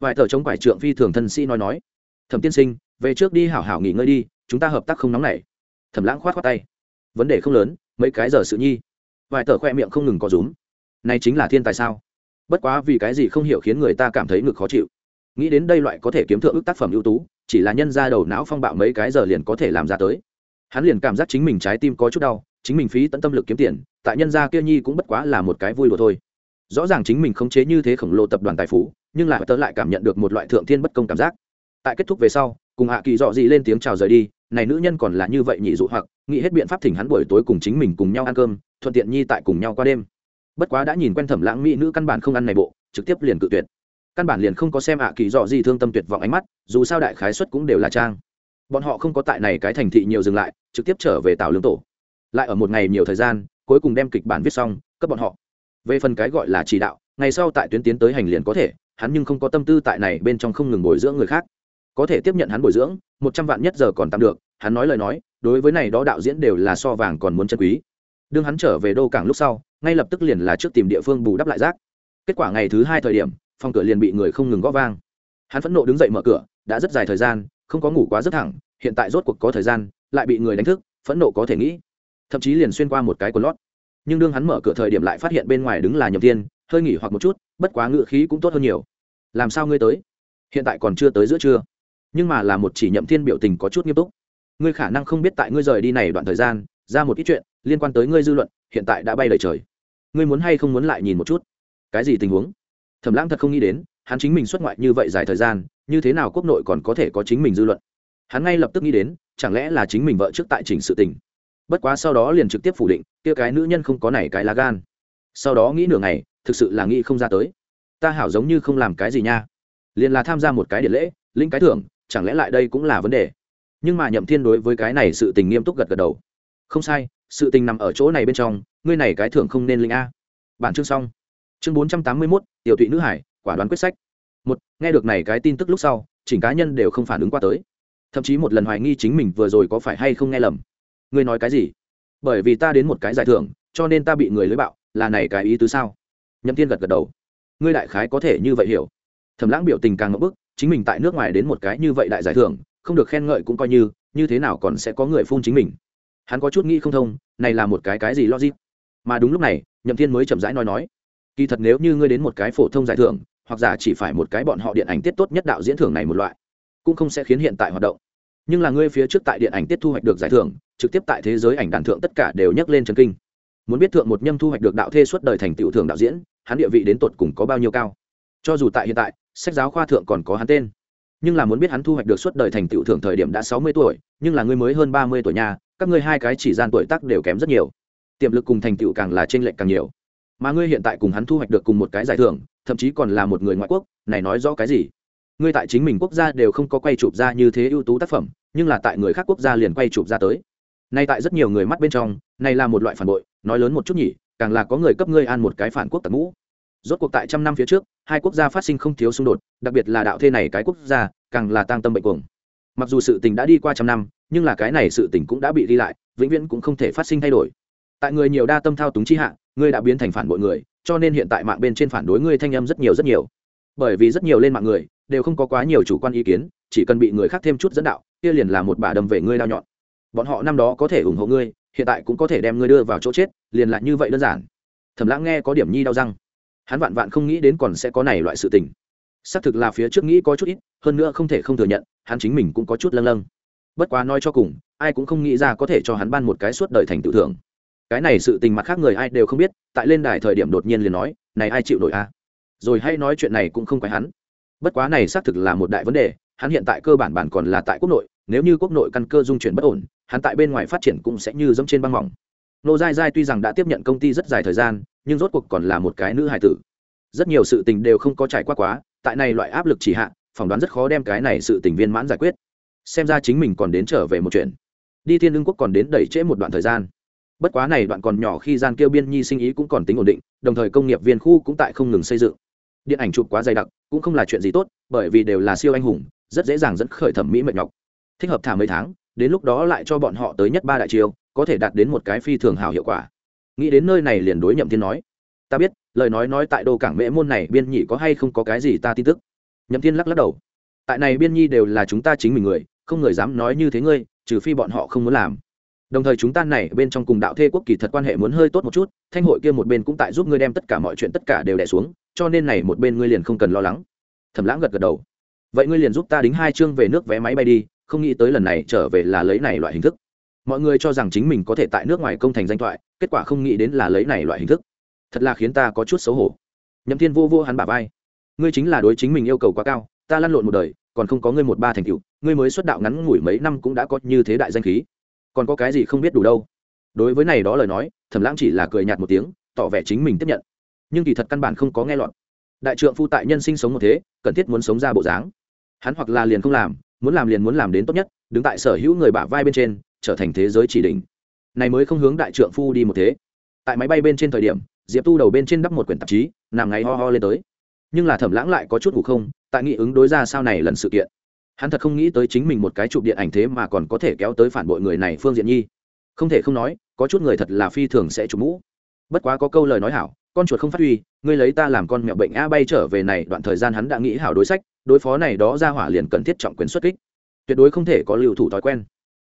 Vài tờ chống quải trượng phi thường thân sĩ nói nói, thẩm tiên sinh, về trước đi hảo hảo nghỉ ngơi đi, chúng ta hợp tác không nóng nảy. Thẩm lãng khoát khoát tay, vấn đề không lớn, mấy cái giờ sự nhi. Vài tờ khoe miệng không ngừng có rúm, này chính là thiên tài sao? Bất quá vì cái gì không hiểu khiến người ta cảm thấy ngực khó chịu. Nghĩ đến đây loại có thể kiếm thượng ước tác phẩm ưu tú, chỉ là nhân ra đầu não phong bạo mấy cái giờ liền có thể làm ra tới. Hắn liền cảm giác chính mình trái tim có chút đau, chính mình phí tận tâm lực kiếm tiền, tại nhân gia kia nhi cũng bất quá là một cái vui đùa thôi rõ ràng chính mình khống chế như thế khổng lồ tập đoàn tài phú, nhưng lại tớ lại cảm nhận được một loại thượng thiên bất công cảm giác. Tại kết thúc về sau, cùng hạ kỳ dọ dị lên tiếng chào rời đi, này nữ nhân còn là như vậy nhị dụ hoặc, nghĩ hết biện pháp thỉnh hắn buổi tối cùng chính mình cùng nhau ăn cơm, thuận tiện nhi tại cùng nhau qua đêm. Bất quá đã nhìn quen thẩm lãng mỹ nữ căn bản không ăn này bộ, trực tiếp liền cự tuyệt. Căn bản liền không có xem hạ kỳ dọ gì thương tâm tuyệt vọng ánh mắt, dù sao đại khái xuất cũng đều là trang. Bọn họ không có tại này cái thành thị nhiều dừng lại, trực tiếp trở về tàu lương tổ. Lại ở một ngày nhiều thời gian, cuối cùng đem kịch bản viết xong, cấp bọn họ về phần cái gọi là chỉ đạo, ngày sau tại tuyến tiến tới hành liền có thể, hắn nhưng không có tâm tư tại này bên trong không ngừng bồi dưỡng người khác. Có thể tiếp nhận hắn bồi dưỡng, một trăm vạn nhất giờ còn tạm được, hắn nói lời nói, đối với này đó đạo diễn đều là so vàng còn muốn chân quý. Đương hắn trở về đô cảng lúc sau, ngay lập tức liền là trước tìm địa phương bù đắp lại rác. Kết quả ngày thứ hai thời điểm, phòng cửa liền bị người không ngừng gõ vang. Hắn phẫn nộ đứng dậy mở cửa, đã rất dài thời gian, không có ngủ quá rất thẳng, hiện tại rốt cuộc có thời gian, lại bị người đánh thức, phẫn nộ có thể nghĩ. Thậm chí liền xuyên qua một cái quần lót nhưng đương hắn mở cửa thời điểm lại phát hiện bên ngoài đứng là nhậm thiên, hơi nghỉ hoặc một chút, bất quá ngựa khí cũng tốt hơn nhiều. Làm sao ngươi tới? Hiện tại còn chưa tới giữa trưa. Nhưng mà là một chỉ nhậm thiên biểu tình có chút nghiêm túc. Ngươi khả năng không biết tại ngươi rời đi này đoạn thời gian, ra một ít chuyện liên quan tới ngươi dư luận, hiện tại đã bay lời trời. Ngươi muốn hay không muốn lại nhìn một chút? Cái gì tình huống? Thẩm lãng thật không nghĩ đến, hắn chính mình xuất ngoại như vậy dài thời gian, như thế nào quốc nội còn có thể có chính mình dư luận? Hắn ngay lập tức nghĩ đến, chẳng lẽ là chính mình vợ trước tại chỉnh sự tình? Bất quá sau đó liền trực tiếp phủ định, kia cái nữ nhân không có này cái lá gan. Sau đó nghĩ nửa ngày, thực sự là nghĩ không ra tới. Ta hảo giống như không làm cái gì nha. Liền là tham gia một cái điện lễ linh cái thưởng, chẳng lẽ lại đây cũng là vấn đề? Nhưng mà nhậm thiên đối với cái này sự tình nghiêm túc gật gật đầu. Không sai, sự tình nằm ở chỗ này bên trong, ngươi này cái thưởng không nên linh a. Bản chương xong. Chương bốn trăm tám mươi mốt, tiểu thụy nữ hải, quả đoán quyết sách. Một, nghe được này cái tin tức lúc sau, chỉnh cá nhân đều không phản ứng qua tới. Thậm chí một lần hoài nghi chính mình vừa rồi có phải hay không nghe lầm ngươi nói cái gì? Bởi vì ta đến một cái giải thưởng, cho nên ta bị người lưới bạo, là này cái ý tứ sao? Nhậm tiên gật gật đầu. Ngươi đại khái có thể như vậy hiểu. Thẩm lãng biểu tình càng ngẫm bức, chính mình tại nước ngoài đến một cái như vậy đại giải thưởng, không được khen ngợi cũng coi như như thế nào còn sẽ có người phun chính mình? Hắn có chút nghĩ không thông, này là một cái cái gì logic? Mà đúng lúc này, nhậm thiên mới chậm rãi nói nói, kỳ thật nếu như ngươi đến một cái phổ thông giải thưởng, hoặc giả chỉ phải một cái bọn họ điện ảnh tiết tốt nhất đạo diễn thưởng này một loại, cũng không sẽ khiến hiện tại hoạt động nhưng là ngươi phía trước tại điện ảnh tiết thu hoạch được giải thưởng, trực tiếp tại thế giới ảnh đàn thượng tất cả đều nhắc lên trần kinh. Muốn biết thượng một nhâm thu hoạch được đạo thê suốt đời thành tiệu thưởng đạo diễn, hắn địa vị đến tột cùng có bao nhiêu cao? Cho dù tại hiện tại, sách giáo khoa thượng còn có hắn tên. Nhưng là muốn biết hắn thu hoạch được suốt đời thành tiệu thưởng thời điểm đã sáu mươi tuổi, nhưng là ngươi mới hơn ba mươi tuổi nha, các ngươi hai cái chỉ gian tuổi tác đều kém rất nhiều. Tiềm lực cùng thành tựu càng là trên lệch càng nhiều. Mà ngươi hiện tại cùng hắn thu hoạch được cùng một cái giải thưởng, thậm chí còn là một người ngoại quốc, này nói rõ cái gì? Ngươi tại chính mình quốc gia đều không có quay chụp ra như thế ưu tú tác phẩm, nhưng là tại người khác quốc gia liền quay chụp ra tới. Nay tại rất nhiều người mắt bên trong, này là một loại phản bội, nói lớn một chút nhỉ, càng là có người cấp ngươi an một cái phản quốc tật ngũ. Rốt cuộc tại trăm năm phía trước, hai quốc gia phát sinh không thiếu xung đột, đặc biệt là đạo thế này cái quốc gia, càng là tăng tâm bệnh cuồng. Mặc dù sự tình đã đi qua trăm năm, nhưng là cái này sự tình cũng đã bị đi lại, vĩnh viễn cũng không thể phát sinh thay đổi. Tại người nhiều đa tâm thao túng chi hạ, ngươi đã biến thành phản bội người, cho nên hiện tại mạng bên trên phản đối ngươi thanh âm rất nhiều rất nhiều. Bởi vì rất nhiều lên mạng người đều không có quá nhiều chủ quan ý kiến, chỉ cần bị người khác thêm chút dẫn đạo, kia liền là một bà đâm về ngươi đao nhọn. Bọn họ năm đó có thể ủng hộ ngươi, hiện tại cũng có thể đem ngươi đưa vào chỗ chết, liền lại như vậy đơn giản. Thẩm lãng nghe có điểm nhi đau răng. Hắn vạn vạn không nghĩ đến còn sẽ có này loại sự tình. Xác thực là phía trước nghĩ có chút ít, hơn nữa không thể không thừa nhận, hắn chính mình cũng có chút lâng lâng. Bất quá nói cho cùng, ai cũng không nghĩ ra có thể cho hắn ban một cái suốt đời thành tự thưởng. Cái này sự tình mặt khác người ai đều không biết, tại lên đài thời điểm đột nhiên liền nói, này ai chịu nổi a rồi hay nói chuyện này cũng không phải hắn bất quá này xác thực là một đại vấn đề, hắn hiện tại cơ bản bản còn là tại quốc nội, nếu như quốc nội căn cơ dung chuyển bất ổn, hắn tại bên ngoài phát triển cũng sẽ như giống trên băng mỏng. Nô dai dai tuy rằng đã tiếp nhận công ty rất dài thời gian, nhưng rốt cuộc còn là một cái nữ hài tử. Rất nhiều sự tình đều không có trải qua quá, tại này loại áp lực chỉ hạ, phỏng đoán rất khó đem cái này sự tình viên mãn giải quyết. Xem ra chính mình còn đến trở về một chuyện. Đi thiên lương quốc còn đến đẩy trễ một đoạn thời gian. Bất quá này đoạn còn nhỏ khi gian kêu biên nhi sinh ý cũng còn tính ổn định, đồng thời công nghiệp viên khu cũng tại không ngừng xây dựng. Điện ảnh chụp quá dày đặc cũng không là chuyện gì tốt, bởi vì đều là siêu anh hùng, rất dễ dàng dẫn khởi thẩm mỹ mệt nhọc. Thích hợp thả mấy tháng, đến lúc đó lại cho bọn họ tới nhất ba đại chiêu, có thể đạt đến một cái phi thường hào hiệu quả. Nghĩ đến nơi này liền đối nhậm thiên nói, ta biết, lời nói nói tại đô cảng mễ môn này, biên nhị có hay không có cái gì ta tin tức? Nhậm thiên lắc lắc đầu, tại này biên nhi đều là chúng ta chính mình người, không người dám nói như thế ngươi, trừ phi bọn họ không muốn làm đồng thời chúng ta này bên trong cùng đạo thê quốc kỳ thật quan hệ muốn hơi tốt một chút, thanh hội kia một bên cũng tại giúp ngươi đem tất cả mọi chuyện tất cả đều đẻ xuống, cho nên này một bên ngươi liền không cần lo lắng. Thẩm lãng gật gật đầu. Vậy ngươi liền giúp ta đính hai chương về nước vé máy bay đi, không nghĩ tới lần này trở về là lấy này loại hình thức. Mọi người cho rằng chính mình có thể tại nước ngoài công thành danh thoại, kết quả không nghĩ đến là lấy này loại hình thức. Thật là khiến ta có chút xấu hổ. Nhậm thiên vô vô hắn bả vai. Ngươi chính là đối chính mình yêu cầu quá cao, ta lăn lộn một đời, còn không có ngươi một ba thành tựu, ngươi mới xuất đạo ngắn ngủi mấy năm cũng đã có như thế đại danh khí còn có cái gì không biết đủ đâu. Đối với này đó lời nói, thẩm lãng chỉ là cười nhạt một tiếng, tỏ vẻ chính mình tiếp nhận. Nhưng kỳ thật căn bản không có nghe lọt đại trượng phu tại nhân sinh sống một thế, cần thiết muốn sống ra bộ dáng. Hắn hoặc là liền không làm, muốn làm liền muốn làm đến tốt nhất, đứng tại sở hữu người bả vai bên trên, trở thành thế giới chỉ đỉnh này mới không hướng đại trượng phu đi một thế. Tại máy bay bên trên thời điểm, diệp tu đầu bên trên đắp một quyển tạp chí, nằm ngáy ho ho lên tới. Nhưng là thẩm lãng lại có chút ngủ không, tại nghị ứng đối ra sau này lần sự kiện hắn thật không nghĩ tới chính mình một cái chụp điện ảnh thế mà còn có thể kéo tới phản bội người này phương diện nhi. Không thể không nói, có chút người thật là phi thường sẽ chụp mũ. Bất quá có câu lời nói hảo, con chuột không phát huy, ngươi lấy ta làm con mẹo bệnh a bay trở về này, đoạn thời gian hắn đã nghĩ hảo đối sách, đối phó này đó ra hỏa liền cần thiết trọng quyền xuất kích. Tuyệt đối không thể có lưu thủ thói quen.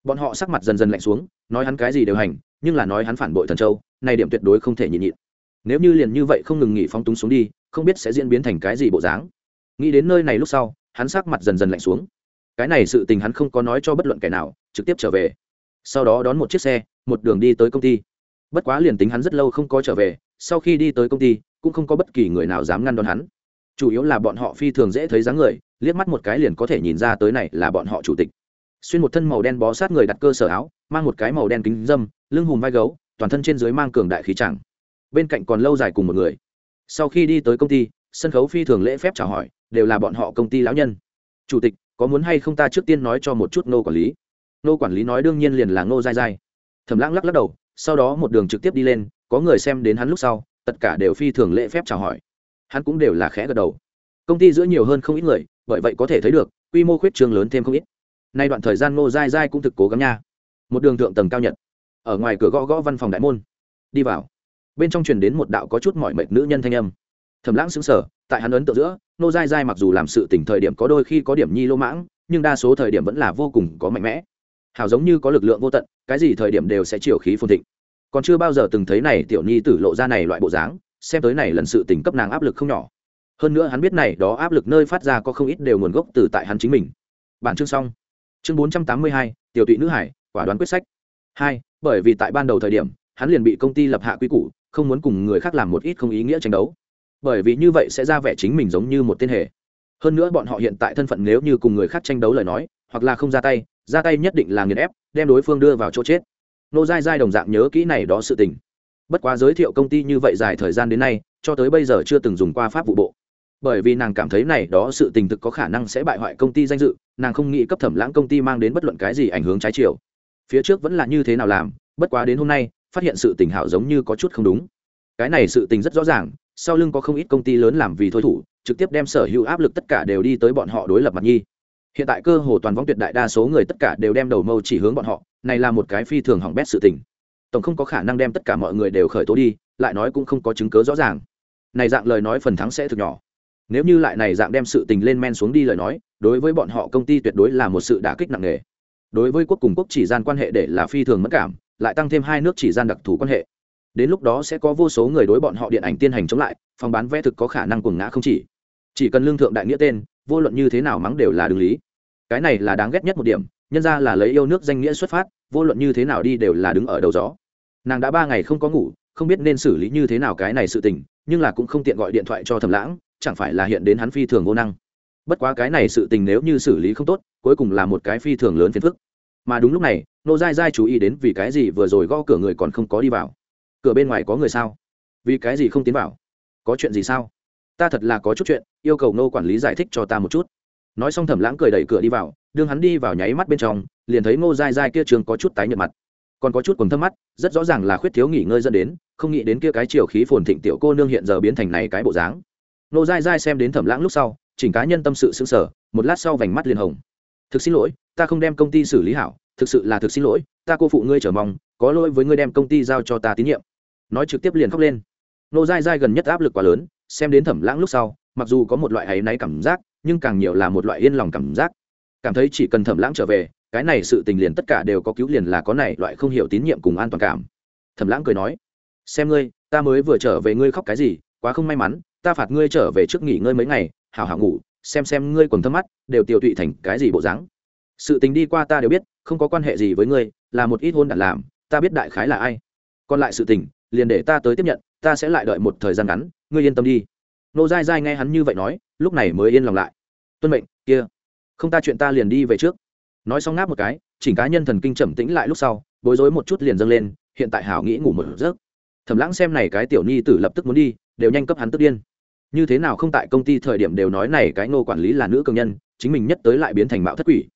Bọn họ sắc mặt dần dần lạnh xuống, nói hắn cái gì đều hành, nhưng là nói hắn phản bội thần châu, này điểm tuyệt đối không thể nhịn nhịn. Nếu như liền như vậy không ngừng nghỉ phóng túng xuống đi, không biết sẽ diễn biến thành cái gì bộ dáng. Nghĩ đến nơi này lúc sau, hắn sắc mặt dần dần lạnh xuống cái này sự tình hắn không có nói cho bất luận kẻ nào, trực tiếp trở về. Sau đó đón một chiếc xe, một đường đi tới công ty. Bất quá liền tính hắn rất lâu không có trở về, sau khi đi tới công ty, cũng không có bất kỳ người nào dám ngăn đón hắn. Chủ yếu là bọn họ phi thường dễ thấy dáng người, liếc mắt một cái liền có thể nhìn ra tới này là bọn họ chủ tịch. Xuyên một thân màu đen bó sát người đặt cơ sở áo, mang một cái màu đen kính dâm, lưng hùm vai gấu, toàn thân trên dưới mang cường đại khí chẳng. Bên cạnh còn lâu dài cùng một người. Sau khi đi tới công ty, sân khấu phi thường lễ phép chào hỏi, đều là bọn họ công ty lão nhân. Chủ tịch có muốn hay không ta trước tiên nói cho một chút nô quản lý? Nô quản lý nói đương nhiên liền là nô dai dai thầm lãng lắc lắc đầu, sau đó một đường trực tiếp đi lên, có người xem đến hắn lúc sau, tất cả đều phi thường lễ phép chào hỏi. Hắn cũng đều là khẽ gật đầu. Công ty giữa nhiều hơn không ít người, bởi vậy có thể thấy được, quy mô khuyết trường lớn thêm không ít. Nay đoạn thời gian ngô dai dai cũng thực cố gắng nha. Một đường thượng tầng cao nhật ở ngoài cửa gõ gõ văn phòng đại môn. Đi vào. Bên trong truyền đến một đạo có chút mọi mệt nữ nhân thanh âm thầm lãng xứng sở tại hắn ấn tượng giữa nô dai dai mặc dù làm sự tỉnh thời điểm có đôi khi có điểm nhi lô mãng, nhưng đa số thời điểm vẫn là vô cùng có mạnh mẽ. Hào giống như có lực lượng vô tận, cái gì thời điểm đều sẽ chiều khí phồn thịnh. Còn chưa bao giờ từng thấy này tiểu nhi tử lộ ra này loại bộ dáng, xem tới này lần sự tình cấp nàng áp lực không nhỏ. Hơn nữa hắn biết này đó áp lực nơi phát ra có không ít đều nguồn gốc từ tại hắn chính mình. Bản chương xong. Chương bốn trăm tám mươi hai, tiểu tụy nữ hải, quả đoán quyết sách. Hai, bởi vì tại ban đầu thời điểm, hắn liền bị công ty lập hạ quy củ, không muốn cùng người khác làm một ít không ý nghĩa tranh đấu bởi vì như vậy sẽ ra vẻ chính mình giống như một tên hề. Hơn nữa bọn họ hiện tại thân phận nếu như cùng người khác tranh đấu lời nói, hoặc là không ra tay ra tay nhất định là nghiền ép, đem đối phương đưa vào chỗ chết. Nô dai dai đồng dạng nhớ kỹ này đó sự tình. Bất quá giới thiệu công ty như vậy dài thời gian đến nay, cho tới bây giờ chưa từng dùng qua pháp vụ bộ. Bởi vì nàng cảm thấy này đó sự tình thực có khả năng sẽ bại hoại công ty danh dự, nàng không nghĩ cấp thẩm lãng công ty mang đến bất luận cái gì ảnh hưởng trái chiều. Phía trước vẫn là như thế nào làm, bất quá đến hôm nay, phát hiện sự tình hảo giống như có chút không đúng. Cái này sự tình rất rõ ràng sau lưng có không ít công ty lớn làm vì thôi thủ, trực tiếp đem sở hữu áp lực tất cả đều đi tới bọn họ đối lập mặt nhi. Hiện tại cơ hồ toàn vong tuyệt đại đa số người tất cả đều đem đầu mâu chỉ hướng bọn họ, này là một cái phi thường hỏng bét sự tình. Tổng không có khả năng đem tất cả mọi người đều khởi tố đi, lại nói cũng không có chứng cớ rõ ràng. Này dạng lời nói phần thắng sẽ thực nhỏ. Nếu như lại này dạng đem sự tình lên men xuống đi lời nói, đối với bọn họ công ty tuyệt đối là một sự đả kích nặng nề. Đối với quốc cùng quốc chỉ gian quan hệ để là phi thường mất cảm, lại tăng thêm hai nước chỉ gian đặc thù quan hệ đến lúc đó sẽ có vô số người đối bọn họ điện ảnh tiên hành chống lại, phòng bán vé thực có khả năng cuồng ngã không chỉ. Chỉ cần lương thượng đại nghĩa tên, vô luận như thế nào mắng đều là đường lý. Cái này là đáng ghét nhất một điểm, nhân ra là lấy yêu nước danh nghĩa xuất phát, vô luận như thế nào đi đều là đứng ở đầu gió. Nàng đã ba ngày không có ngủ, không biết nên xử lý như thế nào cái này sự tình, nhưng là cũng không tiện gọi điện thoại cho thầm lãng, chẳng phải là hiện đến hắn phi thường vô năng. Bất quá cái này sự tình nếu như xử lý không tốt, cuối cùng là một cái phi thường lớn phiền phức. Mà đúng lúc này, nô dai dai chú ý đến vì cái gì vừa rồi gõ cửa người còn không có đi vào cửa bên ngoài có người sao? Vì cái gì không tiến vào? Có chuyện gì sao? Ta thật là có chút chuyện, yêu cầu nô quản lý giải thích cho ta một chút. Nói xong thẩm lãng cười đẩy cửa đi vào, đương hắn đi vào nháy mắt bên trong, liền thấy ngô dai dai kia trường có chút tái nhợt mặt. Còn có chút quần thâm mắt, rất rõ ràng là khuyết thiếu nghỉ ngơi dẫn đến, không nghĩ đến kia cái chiều khí phồn thịnh tiểu cô nương hiện giờ biến thành này cái bộ dáng. Nô dai dai xem đến thẩm lãng lúc sau, chỉnh cá nhân tâm sự sững sở một lát sau vành mắt liền hồng. Thực xin lỗi, ta không đem công ty xử lý hảo, thực sự là thực xin lỗi, ta cô phụ ngươi trở mong, có lỗi với ngươi đem công ty giao cho ta tín nhiệm nói trực tiếp liền khóc lên. Nô dai dai gần nhất áp lực quá lớn, xem đến thẩm lãng lúc sau, mặc dù có một loại hay náy cảm giác, nhưng càng nhiều là một loại yên lòng cảm giác. Cảm thấy chỉ cần thẩm lãng trở về, cái này sự tình liền tất cả đều có cứu liền là có này loại không hiểu tín nhiệm cùng an toàn cảm. Thẩm lãng cười nói, xem ngươi, ta mới vừa trở về ngươi khóc cái gì, quá không may mắn, ta phạt ngươi trở về trước nghỉ ngơi mấy ngày hào hào ngủ, xem xem ngươi còn thâm mắt, đều tiêu tụy thành cái gì bộ dáng. Sự tình đi qua ta đều biết, không có quan hệ gì với ngươi, là một ít hôn đản làm, ta biết đại khái là ai. Còn lại sự tình liền để ta tới tiếp nhận, ta sẽ lại đợi một thời gian ngắn, ngươi yên tâm đi. Nô dai dai nghe hắn như vậy nói, lúc này mới yên lòng lại. Tuân mệnh, kia, không ta chuyện ta liền đi về trước. Nói xong ngáp một cái, chỉnh cá nhân thần kinh trầm tĩnh lại lúc sau, bối rối một chút liền dâng lên, hiện tại hảo nghĩ ngủ một giấc. Thầm lãng xem này cái tiểu ni tử lập tức muốn đi, đều nhanh cấp hắn tức điên. Như thế nào không tại công ty thời điểm đều nói này cái nô quản lý là nữ công nhân, chính mình nhất tới lại biến thành mạo thất quỷ.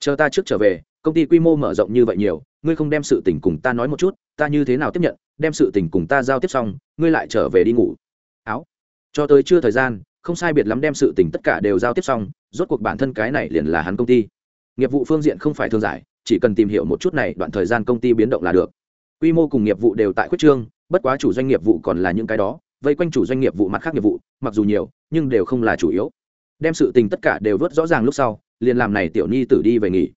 Chờ ta trước trở về công ty quy mô mở rộng như vậy nhiều, ngươi không đem sự tình cùng ta nói một chút, ta như thế nào tiếp nhận, đem sự tình cùng ta giao tiếp xong, ngươi lại trở về đi ngủ. Áo. Cho tới chưa thời gian, không sai biệt lắm đem sự tình tất cả đều giao tiếp xong, rốt cuộc bản thân cái này liền là hắn công ty. Nghiệp vụ phương diện không phải thương giải, chỉ cần tìm hiểu một chút này, đoạn thời gian công ty biến động là được. Quy mô cùng nghiệp vụ đều tại khuyết trương, bất quá chủ doanh nghiệp vụ còn là những cái đó, vây quanh chủ doanh nghiệp vụ mặt khác nghiệp vụ, mặc dù nhiều, nhưng đều không là chủ yếu. Đem sự tình tất cả đều vớt rõ ràng lúc sau, liền làm này tiểu nhi tử đi về nghỉ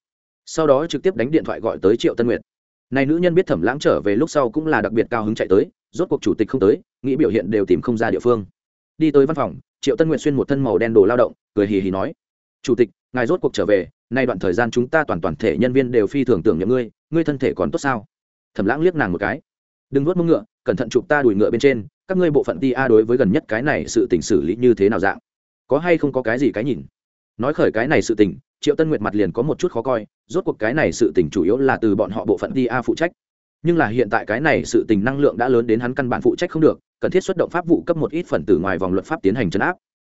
sau đó trực tiếp đánh điện thoại gọi tới triệu tân nguyệt. Này nữ nhân biết thẩm lãng trở về lúc sau cũng là đặc biệt cao hứng chạy tới, rốt cuộc chủ tịch không tới, nghĩ biểu hiện đều tìm không ra địa phương. Đi tới văn phòng, triệu tân nguyệt xuyên một thân màu đen đồ lao động, cười hì hì nói, chủ tịch, ngài rốt cuộc trở về, nay đoạn thời gian chúng ta toàn toàn thể nhân viên đều phi thường tưởng nhậm ngươi ngươi thân thể còn tốt sao? Thẩm lãng liếc nàng một cái, đừng vớt mông ngựa, cẩn thận chụp ta đùi ngựa bên trên, các ngươi bộ phận ti a đối với gần nhất cái này sự tình xử lý như thế nào dạng? Có hay không có cái gì cái nhìn? Nói khởi cái này sự tình triệu tân nguyệt mặt liền có một chút khó coi, rốt cuộc cái này sự tình chủ yếu là từ bọn họ bộ phận đi a phụ trách. Nhưng là hiện tại cái này sự tình năng lượng đã lớn đến hắn căn bản phụ trách không được, cần thiết xuất động pháp vụ cấp một ít phần tử ngoài vòng luật pháp tiến hành chấn áp.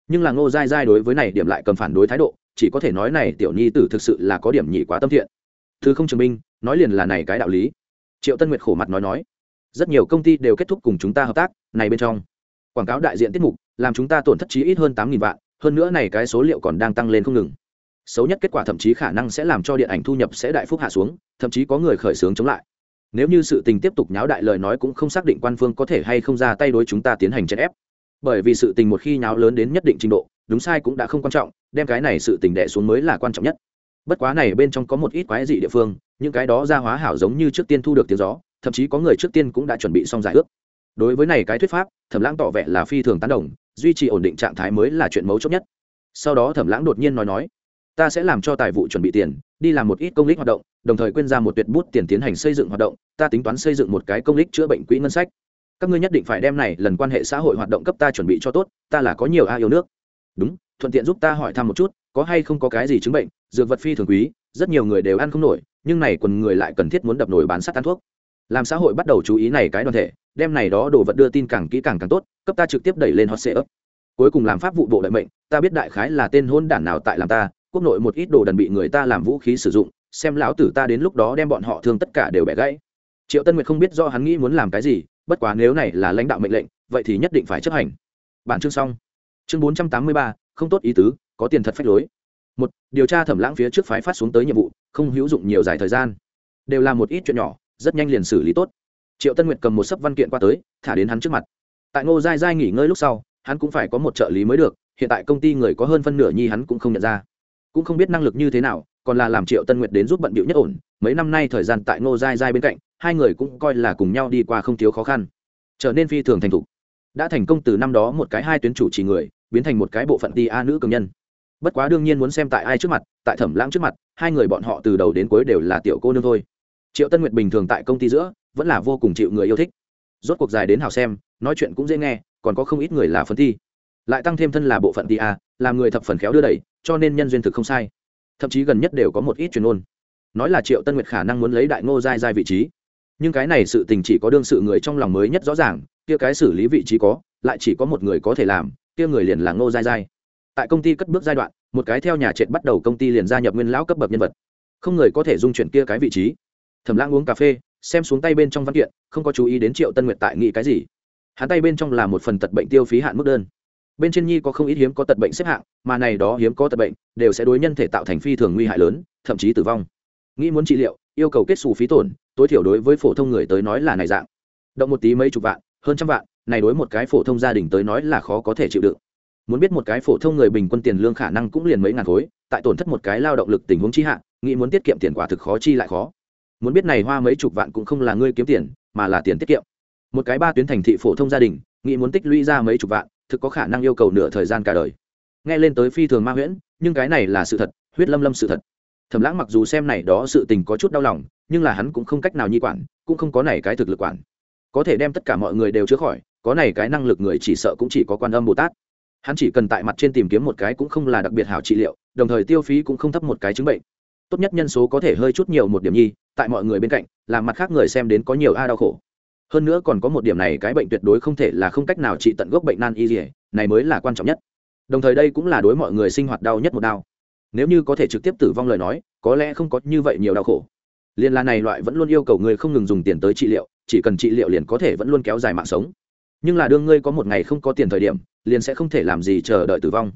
Nhưng là ngô dai dai đối với này điểm lại cầm phản đối thái độ, chỉ có thể nói này tiểu nhi tử thực sự là có điểm nhị quá tâm thiện. Thứ không chứng minh, nói liền là này cái đạo lý. Triệu tân nguyệt khổ mặt nói nói, rất nhiều công ty đều kết thúc cùng chúng ta hợp tác, này bên trong, quảng cáo đại diện tiết mục, làm chúng ta tổn thất chí ít hơn tám vạn, hơn nữa này cái số liệu còn đang tăng lên không ngừng xấu nhất kết quả thậm chí khả năng sẽ làm cho điện ảnh thu nhập sẽ đại phúc hạ xuống, thậm chí có người khởi xướng chống lại. Nếu như sự tình tiếp tục nháo đại lời nói cũng không xác định quan phương có thể hay không ra tay đối chúng ta tiến hành chèn ép. Bởi vì sự tình một khi nháo lớn đến nhất định trình độ, đúng sai cũng đã không quan trọng, đem cái này sự tình đẻ xuống mới là quan trọng nhất. Bất quá này bên trong có một ít quái dị địa phương, những cái đó ra hóa hảo giống như trước tiên thu được tiếng gió, thậm chí có người trước tiên cũng đã chuẩn bị xong giải ước. Đối với này cái thuyết pháp, thẩm lãng tỏ vẻ là phi thường tán đồng, duy trì ổn định trạng thái mới là chuyện mấu chốt nhất. Sau đó thẩm lãng đột nhiên nói nói ta sẽ làm cho tài vụ chuẩn bị tiền, đi làm một ít công lý hoạt động, đồng thời quyên ra một tuyệt bút tiền tiến hành xây dựng hoạt động, ta tính toán xây dựng một cái công lý chữa bệnh quỹ ngân sách. Các ngươi nhất định phải đem này lần quan hệ xã hội hoạt động cấp ta chuẩn bị cho tốt, ta là có nhiều a yêu nước. Đúng, thuận tiện giúp ta hỏi thăm một chút, có hay không có cái gì chứng bệnh, dược vật phi thường quý, rất nhiều người đều ăn không nổi, nhưng này quần người lại cần thiết muốn đập nổi bán sắt ăn thuốc. Làm xã hội bắt đầu chú ý này cái đoàn thể, đem này đó đồ vật đưa tin càng kỹ càng càng tốt, cấp ta trực tiếp đẩy lên hot sale cuối cùng làm pháp vụ bộ đại mệnh, ta biết đại khái là tên hôn đản nào tại làm ta quốc nội một ít đồ đần bị người ta làm vũ khí sử dụng, xem lão tử ta đến lúc đó đem bọn họ thương tất cả đều bẻ gãy. Triệu tân nguyệt không biết do hắn nghĩ muốn làm cái gì, bất quá nếu này là lãnh đạo mệnh lệnh, vậy thì nhất định phải chấp hành. Bản chương xong. Chương bốn trăm tám mươi ba, không tốt ý tứ, có tiền thật phách lối. Một, điều tra thẩm lãng phía trước phái phát xuống tới nhiệm vụ, không hữu dụng nhiều dài thời gian. Đều là một ít chuyện nhỏ, rất nhanh liền xử lý tốt. Triệu tân nguyệt cầm một sấp văn kiện qua tới, thả đến hắn trước mặt. Tại ngô giai giai nghỉ ngơi lúc sau, hắn cũng phải có một trợ lý mới được, hiện tại công ty người có hơn phân nửa nhi hắn cũng không nhận ra cũng không biết năng lực như thế nào, còn là làm triệu tân nguyệt đến giúp bận bịu nhất ổn, mấy năm nay thời gian tại ngô giai giai bên cạnh, hai người cũng coi là cùng nhau đi qua không thiếu khó khăn. Trở nên phi thường thành thục. Đã thành công từ năm đó một cái hai tuyến chủ chỉ người, biến thành một cái bộ phận ti a nữ cường nhân. Bất quá đương nhiên muốn xem tại ai trước mặt, tại thẩm lãng trước mặt, hai người bọn họ từ đầu đến cuối đều là tiểu cô nương thôi. Triệu tân nguyệt bình thường tại công ty giữa, vẫn là vô cùng chịu người yêu thích. Rốt cuộc dài đến hào xem, nói chuyện cũng dễ nghe, còn có không ít người là phân thi lại tăng thêm thân là bộ phận ti a làm người thập phần khéo đưa đẩy, cho nên nhân duyên thực không sai. Thậm chí gần nhất đều có một ít truyền môn nói là triệu tân nguyệt khả năng muốn lấy đại ngô giai giai vị trí. Nhưng cái này sự tình chỉ có đương sự người trong lòng mới nhất rõ ràng, kia cái xử lý vị trí có, lại chỉ có một người có thể làm, kia người liền là ngô giai giai. Tại công ty cất bước giai đoạn, một cái theo nhà trệt bắt đầu công ty liền gia nhập nguyên lão cấp bậc nhân vật. Không người có thể dung chuyển kia cái vị trí. Thẩm lãng uống cà phê, xem xuống tay bên trong văn kiện, không có chú ý đến triệu tân nguyệt tại nghĩ cái gì. Hắn tay bên trong là một phần tật bệnh tiêu phí hạn mức đơn bên trên nhi có không ít hiếm có tật bệnh xếp hạng, mà này đó hiếm có tật bệnh đều sẽ đối nhân thể tạo thành phi thường nguy hại lớn, thậm chí tử vong. Nghĩ muốn trị liệu, yêu cầu kết xù phí tổn, tối thiểu đối với phổ thông người tới nói là này dạng. Động một tí mấy chục vạn, hơn trăm vạn, này đối một cái phổ thông gia đình tới nói là khó có thể chịu đựng. Muốn biết một cái phổ thông người bình quân tiền lương khả năng cũng liền mấy ngàn khối, tại tổn thất một cái lao động lực tình huống chi hạn nghĩ muốn tiết kiệm tiền quả thực khó chi lại khó. Muốn biết này hoa mấy chục vạn cũng không là ngươi kiếm tiền, mà là tiền tiết kiệm. Một cái ba tuyến thành thị phổ thông gia đình, nghĩ muốn tích lũy ra mấy chục vạn thực có khả năng yêu cầu nửa thời gian cả đời. Nghe lên tới phi thường ma huyễn, nhưng cái này là sự thật, huyết lâm lâm sự thật. Thẩm lãng mặc dù xem này đó sự tình có chút đau lòng, nhưng là hắn cũng không cách nào nhi quản, cũng không có này cái thực lực quản. Có thể đem tất cả mọi người đều chữa khỏi, có này cái năng lực người chỉ sợ cũng chỉ có quan âm bồ tát. Hắn chỉ cần tại mặt trên tìm kiếm một cái cũng không là đặc biệt hảo trị liệu, đồng thời tiêu phí cũng không thấp một cái chứng bệnh. Tốt nhất nhân số có thể hơi chút nhiều một điểm nhi, tại mọi người bên cạnh, làm mặt khác người xem đến có nhiều a đau khổ hơn nữa còn có một điểm này, cái bệnh tuyệt đối không thể là không cách nào trị tận gốc bệnh nan y dỉa này mới là quan trọng nhất. Đồng thời đây cũng là đối mọi người sinh hoạt đau nhất một đau. Nếu như có thể trực tiếp tử vong lời nói, có lẽ không có như vậy nhiều đau khổ. Liên la này loại vẫn luôn yêu cầu người không ngừng dùng tiền tới trị liệu, chỉ cần trị liệu liền có thể vẫn luôn kéo dài mạng sống. Nhưng là đương ngươi có một ngày không có tiền thời điểm, liền sẽ không thể làm gì chờ đợi tử vong.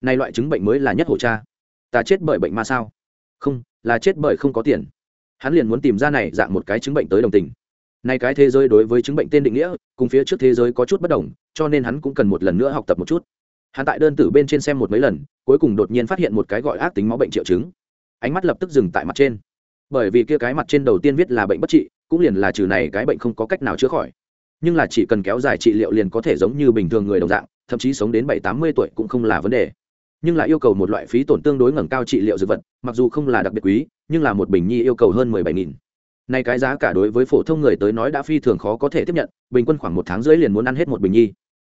Này loại chứng bệnh mới là nhất hổ cha. Ta chết bởi bệnh ma sao? Không, là chết bởi không có tiền. Hắn liền muốn tìm ra này dạng một cái chứng bệnh tới đồng tình này cái thế giới đối với chứng bệnh tên định nghĩa, cùng phía trước thế giới có chút bất đồng, cho nên hắn cũng cần một lần nữa học tập một chút. Hắn tại đơn tử bên trên xem một mấy lần, cuối cùng đột nhiên phát hiện một cái gọi ác tính máu bệnh triệu chứng. Ánh mắt lập tức dừng tại mặt trên. Bởi vì kia cái mặt trên đầu tiên viết là bệnh bất trị, cũng liền là trừ này cái bệnh không có cách nào chữa khỏi. Nhưng là chỉ cần kéo dài trị liệu liền có thể giống như bình thường người đồng dạng, thậm chí sống đến bảy, tám mươi tuổi cũng không là vấn đề. Nhưng lại yêu cầu một loại phí tổn tương đối ngẩng cao trị liệu dược vật, mặc dù không là đặc biệt quý, nhưng là một bình nhi yêu cầu hơn mười bảy nghìn nay cái giá cả đối với phổ thông người tới nói đã phi thường khó có thể tiếp nhận, bình quân khoảng một tháng rưỡi liền muốn ăn hết một bình nhi.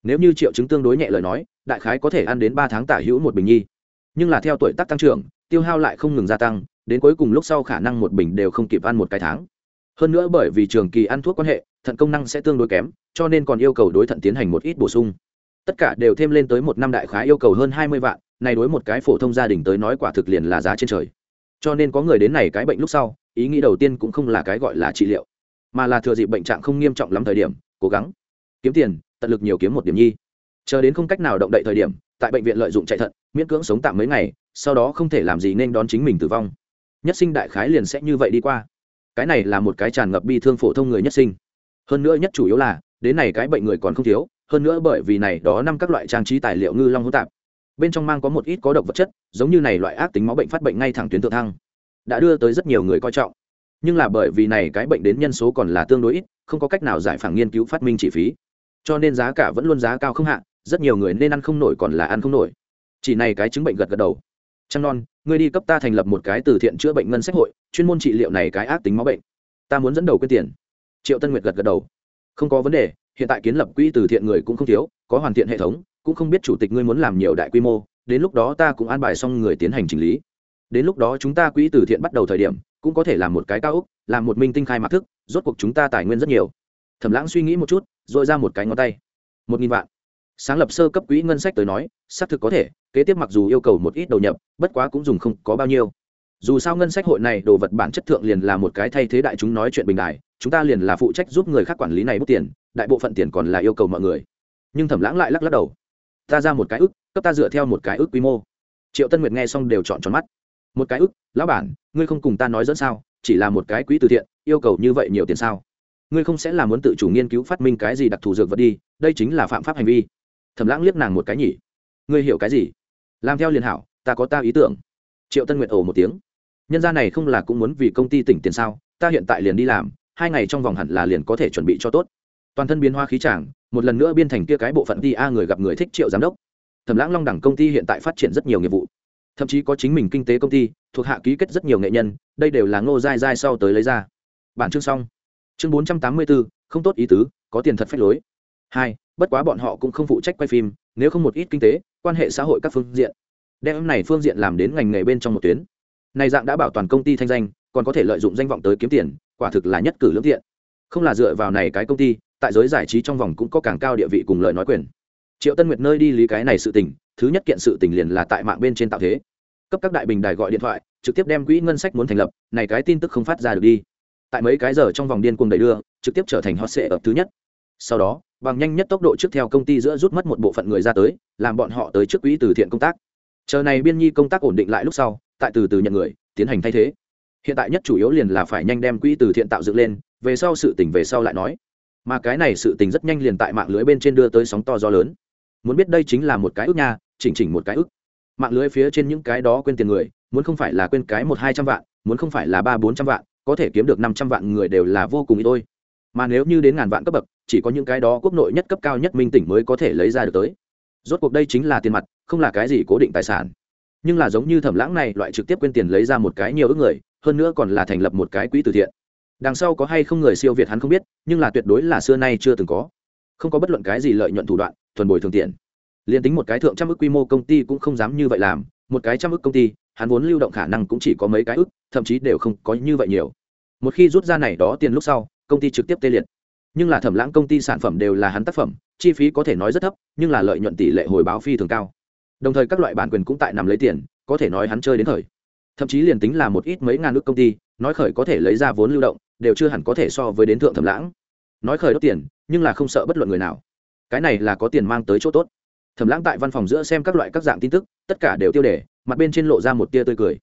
Nếu như triệu chứng tương đối nhẹ lời nói, đại khái có thể ăn đến ba tháng tả hữu một bình nhi. Nhưng là theo tuổi tác tăng trưởng, tiêu hao lại không ngừng gia tăng, đến cuối cùng lúc sau khả năng một bình đều không kịp ăn một cái tháng. Hơn nữa bởi vì trường kỳ ăn thuốc quan hệ, thận công năng sẽ tương đối kém, cho nên còn yêu cầu đối thận tiến hành một ít bổ sung. Tất cả đều thêm lên tới một năm đại khái yêu cầu hơn hai mươi vạn, này đối một cái phổ thông gia đình tới nói quả thực liền là giá trên trời. Cho nên có người đến này cái bệnh lúc sau ý nghĩ đầu tiên cũng không là cái gọi là trị liệu, mà là thừa dịp bệnh trạng không nghiêm trọng lắm thời điểm, cố gắng kiếm tiền, tận lực nhiều kiếm một điểm nhi. Chờ đến không cách nào động đậy thời điểm, tại bệnh viện lợi dụng chạy thận, miễn cưỡng sống tạm mấy ngày, sau đó không thể làm gì nên đón chính mình tử vong. Nhất sinh đại khái liền sẽ như vậy đi qua. Cái này là một cái tràn ngập bi thương phổ thông người nhất sinh. Hơn nữa nhất chủ yếu là, đến này cái bệnh người còn không thiếu, hơn nữa bởi vì này đó năm các loại trang trí tài liệu ngư long hỗn tạp. Bên trong mang có một ít có độc vật chất, giống như này loại ác tính máu bệnh phát bệnh ngay thẳng tuyến thượng thăng đã đưa tới rất nhiều người coi trọng. Nhưng là bởi vì này cái bệnh đến nhân số còn là tương đối ít, không có cách nào giải phẳng nghiên cứu phát minh chi phí. Cho nên giá cả vẫn luôn giá cao không hạ, rất nhiều người nên ăn không nổi còn là ăn không nổi. Chỉ này cái chứng bệnh gật gật đầu. Trăng non, ngươi đi cấp ta thành lập một cái từ thiện chữa bệnh ngân sách hội, chuyên môn trị liệu này cái ác tính máu bệnh. Ta muốn dẫn đầu quyên tiền. Triệu tân nguyệt gật gật đầu. Không có vấn đề, hiện tại kiến lập quỹ từ thiện người cũng không thiếu, có hoàn thiện hệ thống, cũng không biết chủ tịch ngươi muốn làm nhiều đại quy mô, đến lúc đó ta cũng an bài xong người tiến hành chỉnh lý đến lúc đó chúng ta quỹ từ thiện bắt đầu thời điểm, cũng có thể làm một cái cao ốc, làm một minh tinh khai mạc thức, rốt cuộc chúng ta tài nguyên rất nhiều. Thẩm lãng suy nghĩ một chút, rồi ra một cái ngón tay. Một nghìn vạn. Sáng lập sơ cấp quỹ ngân sách tới nói, xác thực có thể, kế tiếp mặc dù yêu cầu một ít đầu nhập, bất quá cũng dùng không có bao nhiêu. Dù sao ngân sách hội này đồ vật bản chất thượng liền là một cái thay thế đại chúng nói chuyện bình đại, chúng ta liền là phụ trách giúp người khác quản lý này bút tiền, đại bộ phận tiền còn là yêu cầu mọi người. Nhưng thẩm lãng lại lắc lắc đầu. Ta ra một cái ức cấp ta dựa theo một cái ức quy mô. Triệu tân nguyệt nghe xong đều chọn tròn mắt một cái ức, lão bản, ngươi không cùng ta nói dẫn sao? Chỉ là một cái quỹ từ thiện, yêu cầu như vậy nhiều tiền sao? Ngươi không sẽ là muốn tự chủ nghiên cứu phát minh cái gì đặc thù dược vật đi, đây chính là phạm pháp hành vi. Thẩm lãng liếc nàng một cái nhỉ, ngươi hiểu cái gì? Làm theo liền hảo, ta có ta ý tưởng. Triệu tân nguyệt ồ một tiếng, nhân gia này không là cũng muốn vì công ty tỉnh tiền sao? Ta hiện tại liền đi làm, hai ngày trong vòng hẳn là liền có thể chuẩn bị cho tốt. Toàn thân biến hoa khí tràng một lần nữa biên thành kia cái bộ phận ti a người gặp người thích triệu giám đốc. Thẩm lãng long đẳng công ty hiện tại phát triển rất nhiều nghiệp vụ thậm chí có chính mình kinh tế công ty, thuộc hạ ký kết rất nhiều nghệ nhân, đây đều là ngô dai dai sau tới lấy ra. Bản chương xong. Chương bốn trăm tám mươi bốn không tốt ý tứ, có tiền thật phép lối. Hai, bất quá bọn họ cũng không phụ trách quay phim, nếu không một ít kinh tế, quan hệ xã hội các phương diện. Đem này phương diện làm đến ngành nghề bên trong một tuyến. Này dạng đã bảo toàn công ty thanh danh, còn có thể lợi dụng danh vọng tới kiếm tiền, quả thực là nhất cử lương thiện không là dựa vào này cái công ty, tại giới giải trí trong vòng cũng có càng cao địa vị cùng lời nói quyền triệu tân nguyệt nơi đi lý cái này sự tình, thứ nhất kiện sự tình liền là tại mạng bên trên tạo thế. Cấp các đại bình đài gọi điện thoại, trực tiếp đem quỹ ngân sách muốn thành lập, này cái tin tức không phát ra được đi. Tại mấy cái giờ trong vòng điên cuồng đẩy đưa, trực tiếp trở thành hot sệ ập thứ nhất. Sau đó, bằng nhanh nhất tốc độ trước theo công ty giữa rút mất một bộ phận người ra tới, làm bọn họ tới trước quỹ từ thiện công tác. Chờ này biên nhi công tác ổn định lại lúc sau, tại từ từ nhận người, tiến hành thay thế. Hiện tại nhất chủ yếu liền là phải nhanh đem quỹ từ thiện tạo dựng lên, về sau sự tình về sau lại nói. Mà cái này sự tình rất nhanh liền tại mạng lưới bên trên đưa tới sóng to gió lớn muốn biết đây chính là một cái ước nha, chỉnh chỉnh một cái ước. Mạng lưới phía trên những cái đó quên tiền người, muốn không phải là quên cái một hai trăm vạn, muốn không phải là ba bốn trăm vạn, có thể kiếm được năm trăm vạn người đều là vô cùng ít thôi. Mà nếu như đến ngàn vạn cấp bậc, chỉ có những cái đó quốc nội nhất cấp cao nhất minh tỉnh mới có thể lấy ra được tới. Rốt cuộc đây chính là tiền mặt, không là cái gì cố định tài sản. Nhưng là giống như thẩm lãng này, loại trực tiếp quên tiền lấy ra một cái nhiều ước người, hơn nữa còn là thành lập một cái quỹ từ thiện. Đằng sau có hay không người siêu việt hắn không biết, nhưng là tuyệt đối là xưa nay chưa từng có. Không có bất luận cái gì lợi nhuận thủ đoạn thuần bồi thường tiện liền tính một cái thượng trăm ước quy mô công ty cũng không dám như vậy làm, một cái trăm ước công ty, hắn vốn lưu động khả năng cũng chỉ có mấy cái ước thậm chí đều không có như vậy nhiều. Một khi rút ra này đó tiền lúc sau, công ty trực tiếp tê liệt. Nhưng là thẩm lãng công ty sản phẩm đều là hắn tác phẩm, chi phí có thể nói rất thấp, nhưng là lợi nhuận tỷ lệ hồi báo phi thường cao. Đồng thời các loại bản quyền cũng tại nằm lấy tiền, có thể nói hắn chơi đến thời. Thậm chí liền tính là một ít mấy ngàn ước công ty, nói khởi có thể lấy ra vốn lưu động, đều chưa hẳn có thể so với đến thượng thẩm lãng. Nói khởi đốt tiền, nhưng là không sợ bất luận người nào cái này là có tiền mang tới chỗ tốt. Thẩm lãng tại văn phòng giữa xem các loại các dạng tin tức, tất cả đều tiêu đề, mặt bên trên lộ ra một tia tươi cười.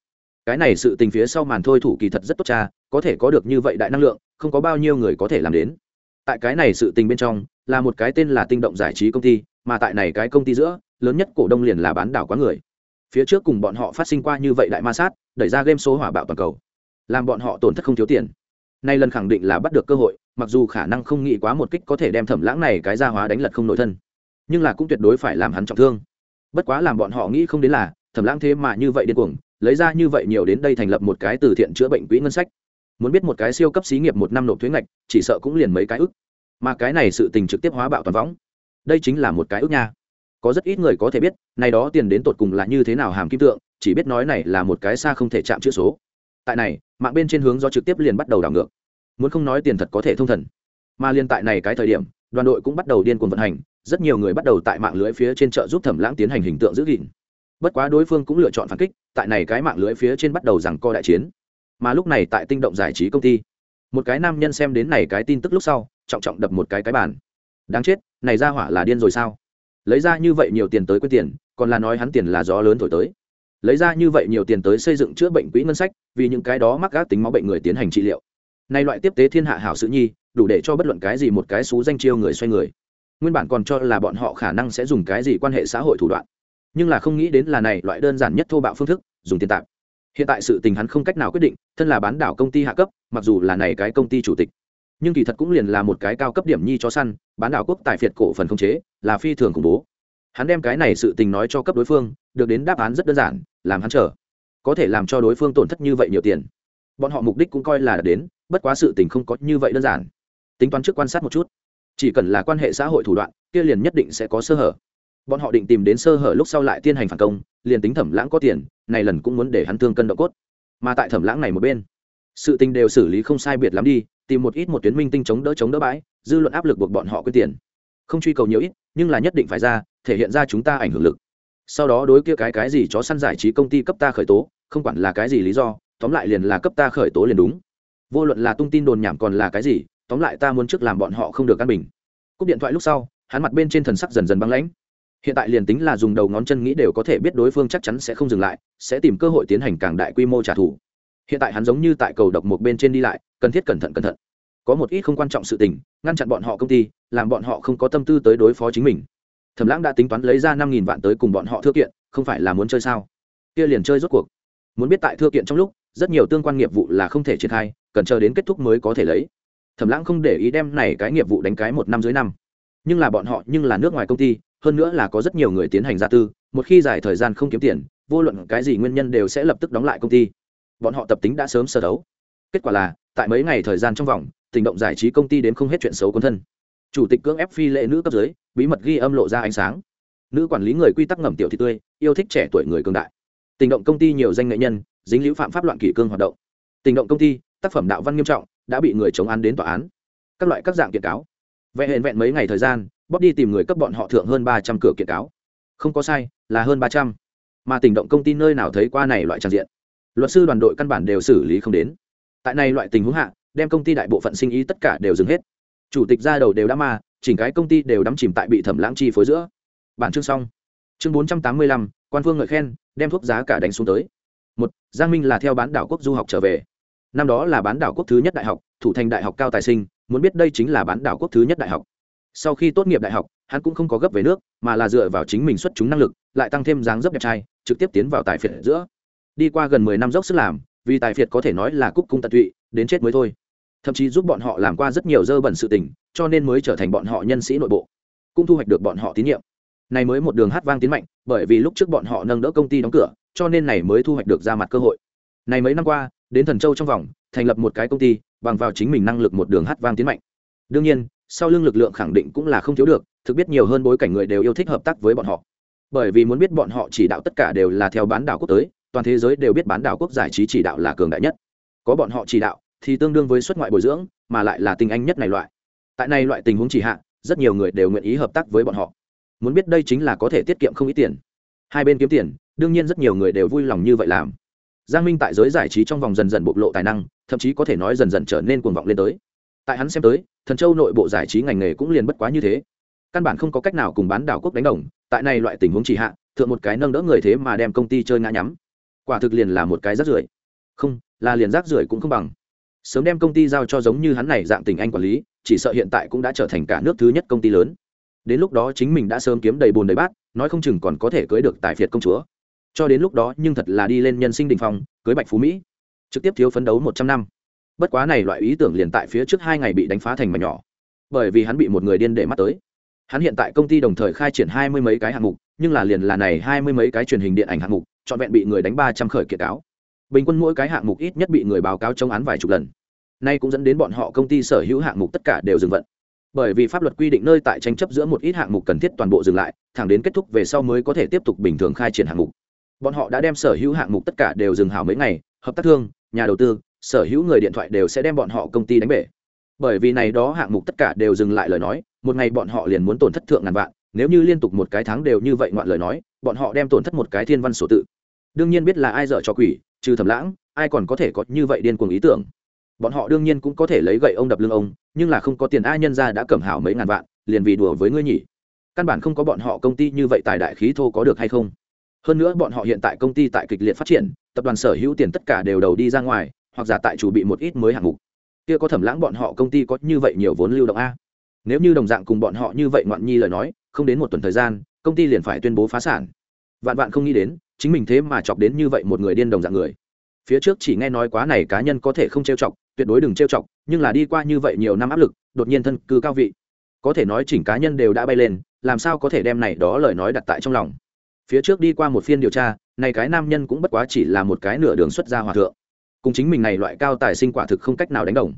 Cái này sự tình phía sau màn thôi thủ kỳ thật rất tốt cha, có thể có được như vậy đại năng lượng, không có bao nhiêu người có thể làm đến. Tại cái này sự tình bên trong, là một cái tên là tinh động giải trí công ty, mà tại này cái công ty giữa, lớn nhất cổ đông liền là bán đảo quá người. Phía trước cùng bọn họ phát sinh qua như vậy đại ma sát, đẩy ra game số hỏa bạo toàn cầu, làm bọn họ tổn thất không thiếu tiền. Nay lần khẳng định là bắt được cơ hội mặc dù khả năng không nghĩ quá một kích có thể đem thẩm lãng này cái ra hóa đánh lật không nội thân, nhưng là cũng tuyệt đối phải làm hắn trọng thương. Bất quá làm bọn họ nghĩ không đến là, thẩm lãng thế mà như vậy điên cuồng, lấy ra như vậy nhiều đến đây thành lập một cái từ thiện chữa bệnh quỹ ngân sách. Muốn biết một cái siêu cấp xí nghiệp một năm nộp thuế ngạch, chỉ sợ cũng liền mấy cái ức. Mà cái này sự tình trực tiếp hóa bạo toàn võng. Đây chính là một cái ức nha. Có rất ít người có thể biết, này đó tiền đến tột cùng là như thế nào hàm kim tượng, chỉ biết nói này là một cái xa không thể chạm chữ số. Tại này, mạng bên trên hướng do trực tiếp liền bắt đầu đảo ngược muốn không nói tiền thật có thể thông thần. Mà liên tại này cái thời điểm, đoàn đội cũng bắt đầu điên cuồng vận hành, rất nhiều người bắt đầu tại mạng lưới phía trên chợ giúp thẩm lãng tiến hành hình tượng giữ gìn. Bất quá đối phương cũng lựa chọn phản kích, tại này cái mạng lưới phía trên bắt đầu rằng co đại chiến. Mà lúc này tại tinh động giải trí công ty, một cái nam nhân xem đến này cái tin tức lúc sau, trọng trọng đập một cái cái bàn. Đáng chết, này ra hỏa là điên rồi sao? Lấy ra như vậy nhiều tiền tới quyên tiền, còn là nói hắn tiền là gió lớn thổi tới. Lấy ra như vậy nhiều tiền tới xây dựng chữa bệnh quỹ ngân sách, vì những cái đó mắc gác tính máu bệnh người tiến hành trị liệu nay loại tiếp tế thiên hạ hảo sự nhi, đủ để cho bất luận cái gì một cái xú danh chiêu người xoay người. Nguyên bản còn cho là bọn họ khả năng sẽ dùng cái gì quan hệ xã hội thủ đoạn. Nhưng là không nghĩ đến là này loại đơn giản nhất thô bạo phương thức, dùng tiền tạp. Hiện tại sự tình hắn không cách nào quyết định, thân là bán đảo công ty hạ cấp, mặc dù là này cái công ty chủ tịch. Nhưng kỳ thật cũng liền là một cái cao cấp điểm nhi cho săn, bán đảo quốc tài phiệt cổ phần không chế, là phi thường khủng bố. Hắn đem cái này sự tình nói cho cấp đối phương, được đến đáp án rất đơn giản, làm hắn chờ. Có thể làm cho đối phương tổn thất như vậy nhiều tiền. Bọn họ mục đích cũng coi là đến bất quá sự tình không có như vậy đơn giản. Tính toán trước quan sát một chút. Chỉ cần là quan hệ xã hội thủ đoạn, kia liền nhất định sẽ có sơ hở. Bọn họ định tìm đến sơ hở lúc sau lại tiến hành phản công, liền tính thẩm lãng có tiền, này lần cũng muốn để hắn thương cân độ cốt. Mà tại thẩm lãng này một bên, sự tình đều xử lý không sai biệt lắm đi, tìm một ít một tuyến minh tinh chống đỡ chống đỡ bãi, dư luận áp lực buộc bọn họ quyết tiền. Không truy cầu nhiều ít, nhưng là nhất định phải ra, thể hiện ra chúng ta ảnh hưởng lực. Sau đó đối kia cái cái gì chó săn giải trí công ty cấp ta khởi tố, không quản là cái gì lý do, tóm lại liền là cấp ta khởi tố liền đúng vô luận là tung tin đồn nhảm còn là cái gì, tóm lại ta muốn trước làm bọn họ không được căn bình. Cúp điện thoại lúc sau, hắn mặt bên trên thần sắc dần dần băng lãnh. Hiện tại liền tính là dùng đầu ngón chân nghĩ đều có thể biết đối phương chắc chắn sẽ không dừng lại, sẽ tìm cơ hội tiến hành càng đại quy mô trả thù. Hiện tại hắn giống như tại cầu độc một bên trên đi lại, cần thiết cẩn thận cẩn thận. Có một ít không quan trọng sự tình, ngăn chặn bọn họ công ty, làm bọn họ không có tâm tư tới đối phó chính mình. Thẩm lãng đã tính toán lấy ra năm nghìn vạn tới cùng bọn họ thư kiện, không phải là muốn chơi sao? Kia liền chơi rốt cuộc. Muốn biết tại thư kiện trong lúc rất nhiều tương quan nghiệp vụ là không thể triển khai, cần chờ đến kết thúc mới có thể lấy. Thẩm lãng không để ý đem này cái nghiệp vụ đánh cái một năm dưới năm. Nhưng là bọn họ nhưng là nước ngoài công ty, hơn nữa là có rất nhiều người tiến hành gia tư, một khi dài thời gian không kiếm tiền, vô luận cái gì nguyên nhân đều sẽ lập tức đóng lại công ty. Bọn họ tập tính đã sớm sơ đấu. Kết quả là, tại mấy ngày thời gian trong vòng, tình động giải trí công ty đến không hết chuyện xấu quân thân. Chủ tịch cưỡng ép phi lệ nữ cấp dưới, bí mật ghi âm lộ ra ánh sáng. Nữ quản lý người quy tắc ngầm tiểu thị tươi, yêu thích trẻ tuổi người cường đại. Tình động công ty nhiều danh nghệ nhân dính liễu phạm pháp loạn kỷ cương hoạt động. Tình động công ty, tác phẩm đạo văn nghiêm trọng, đã bị người chống án đến tòa án. Các loại các dạng kiện cáo. Vẹn hẹn vẹn mấy ngày thời gian bóp đi tìm người cấp bọn họ thượng hơn ba trăm cửa kiện cáo. Không có sai, là hơn ba trăm. Mà tình động công ty nơi nào thấy qua này loại trang diện? Luật sư đoàn đội căn bản đều xử lý không đến. Tại này loại tình huống hạ, đem công ty đại bộ phận sinh ý tất cả đều dừng hết. Chủ tịch ra đầu đều đã ma, chỉnh cái công ty đều đắm chìm tại bị thẩm lãng chi phối giữa. Bản chương xong. Chương bốn trăm tám mươi lăm, quan phương ngợi khen, đem thuốc giá cả đánh xuống tới một, giang minh là theo bán đảo quốc du học trở về. Năm đó là bán đảo quốc thứ nhất đại học, thủ thành đại học cao tài sinh, muốn biết đây chính là bán đảo quốc thứ nhất đại học. Sau khi tốt nghiệp đại học, hắn cũng không có gấp về nước, mà là dựa vào chính mình xuất chúng năng lực, lại tăng thêm dáng dấp đẹp trai, trực tiếp tiến vào tài phiệt giữa. Đi qua gần mười năm dốc sức làm, vì tài phiệt có thể nói là cúc cung tận tụy, đến chết mới thôi. Thậm chí giúp bọn họ làm qua rất nhiều dơ bẩn sự tình, cho nên mới trở thành bọn họ nhân sĩ nội bộ, cũng thu hoạch được bọn họ tín nhiệm. Này mới một đường hát vang tiến mạnh, bởi vì lúc trước bọn họ nâng đỡ công ty đóng cửa cho nên này mới thu hoạch được ra mặt cơ hội. Này mấy năm qua, đến thần châu trong vòng, thành lập một cái công ty, bằng vào chính mình năng lực một đường hát vang tiến mạnh. Đương nhiên, sau lưng lực lượng khẳng định cũng là không thiếu được, thực biết nhiều hơn bối cảnh người đều yêu thích hợp tác với bọn họ. Bởi vì muốn biết bọn họ chỉ đạo tất cả đều là theo bán đảo quốc tới, toàn thế giới đều biết bán đảo quốc giải trí chỉ đạo là cường đại nhất. Có bọn họ chỉ đạo, thì tương đương với xuất ngoại bồi dưỡng, mà lại là tình anh nhất này loại. Tại này loại tình huống chỉ hạ, rất nhiều người đều nguyện ý hợp tác với bọn họ. Muốn biết đây chính là có thể tiết kiệm không ít tiền. Hai bên kiếm tiền đương nhiên rất nhiều người đều vui lòng như vậy làm. Giang minh tại giới giải trí trong vòng dần dần bộc lộ tài năng, thậm chí có thể nói dần dần trở nên cuồng vọng lên tới. Tại hắn xem tới, thần châu nội bộ giải trí ngành nghề cũng liền bất quá như thế. Căn bản không có cách nào cùng bán đảo quốc đánh đồng, tại này loại tình huống chỉ hạ, thượng một cái nâng đỡ người thế mà đem công ty chơi ngã nhắm. Quả thực liền là một cái rác rưởi. Không, là liền rác rưởi cũng không bằng. Sớm đem công ty giao cho giống như hắn này dạng tình anh quản lý, chỉ sợ hiện tại cũng đã trở thành cả nước thứ nhất công ty lớn. Đến lúc đó chính mình đã sớm kiếm đầy bùn đầy bát, nói không chừng còn có thể cưới được tài phiệt công chúa cho đến lúc đó nhưng thật là đi lên nhân sinh đình phong, cưới bạch phú mỹ. Trực tiếp thiếu phấn đấu một trăm năm. Bất quá này loại ý tưởng liền tại phía trước hai ngày bị đánh phá thành mà nhỏ. Bởi vì hắn bị một người điên để mắt tới. Hắn hiện tại công ty đồng thời khai triển hai mươi mấy cái hạng mục, nhưng là liền là này hai mươi mấy cái truyền hình điện ảnh hạng mục, trọn vẹn bị người đánh ba trăm khởi kiệt cáo bình quân mỗi cái hạng mục ít nhất bị người báo cáo chống án vài chục lần. Nay cũng dẫn đến bọn họ công ty sở hữu hạng mục tất cả đều dừng vận. Bởi vì pháp luật quy định nơi tại tranh chấp giữa một ít hạng mục cần thiết toàn bộ dừng lại, thẳng đến kết thúc về sau mới có thể tiếp tục bình thường khai triển hạng mục bọn họ đã đem sở hữu hạng mục tất cả đều dừng hảo mấy ngày, hợp tác thương, nhà đầu tư, sở hữu người điện thoại đều sẽ đem bọn họ công ty đánh bể. Bởi vì này đó hạng mục tất cả đều dừng lại lời nói, một ngày bọn họ liền muốn tổn thất thượng ngàn vạn, nếu như liên tục một cái tháng đều như vậy ngoạn lời nói, bọn họ đem tổn thất một cái thiên văn sổ tự. Đương nhiên biết là ai dở cho quỷ, trừ thầm lãng, ai còn có thể có như vậy điên cuồng ý tưởng. Bọn họ đương nhiên cũng có thể lấy gậy ông đập lưng ông, nhưng là không có tiền ai nhân ra đã cầm hảo mấy ngàn vạn, liền vì đùa với ngươi nhỉ. Căn bản không có bọn họ công ty như vậy tài đại khí thô có được hay không? Hơn nữa bọn họ hiện tại công ty tại kịch liệt phát triển, tập đoàn sở hữu tiền tất cả đều đầu đi ra ngoài, hoặc giả tại chủ bị một ít mới hạng mục. Kia có thẩm lãng bọn họ công ty có như vậy nhiều vốn lưu động a. Nếu như đồng dạng cùng bọn họ như vậy ngoạn nhi lời nói, không đến một tuần thời gian, công ty liền phải tuyên bố phá sản. Vạn vạn không nghĩ đến, chính mình thế mà chọc đến như vậy một người điên đồng dạng người. Phía trước chỉ nghe nói quá này cá nhân có thể không trêu chọc, tuyệt đối đừng trêu chọc, nhưng là đi qua như vậy nhiều năm áp lực, đột nhiên thân cư cao vị. Có thể nói chỉnh cá nhân đều đã bay lên, làm sao có thể đem này đó lời nói đặt tại trong lòng phía trước đi qua một phiên điều tra, này cái nam nhân cũng bất quá chỉ là một cái nửa đường xuất gia hòa thượng. Cùng chính mình này loại cao tài sinh quả thực không cách nào đánh đồng.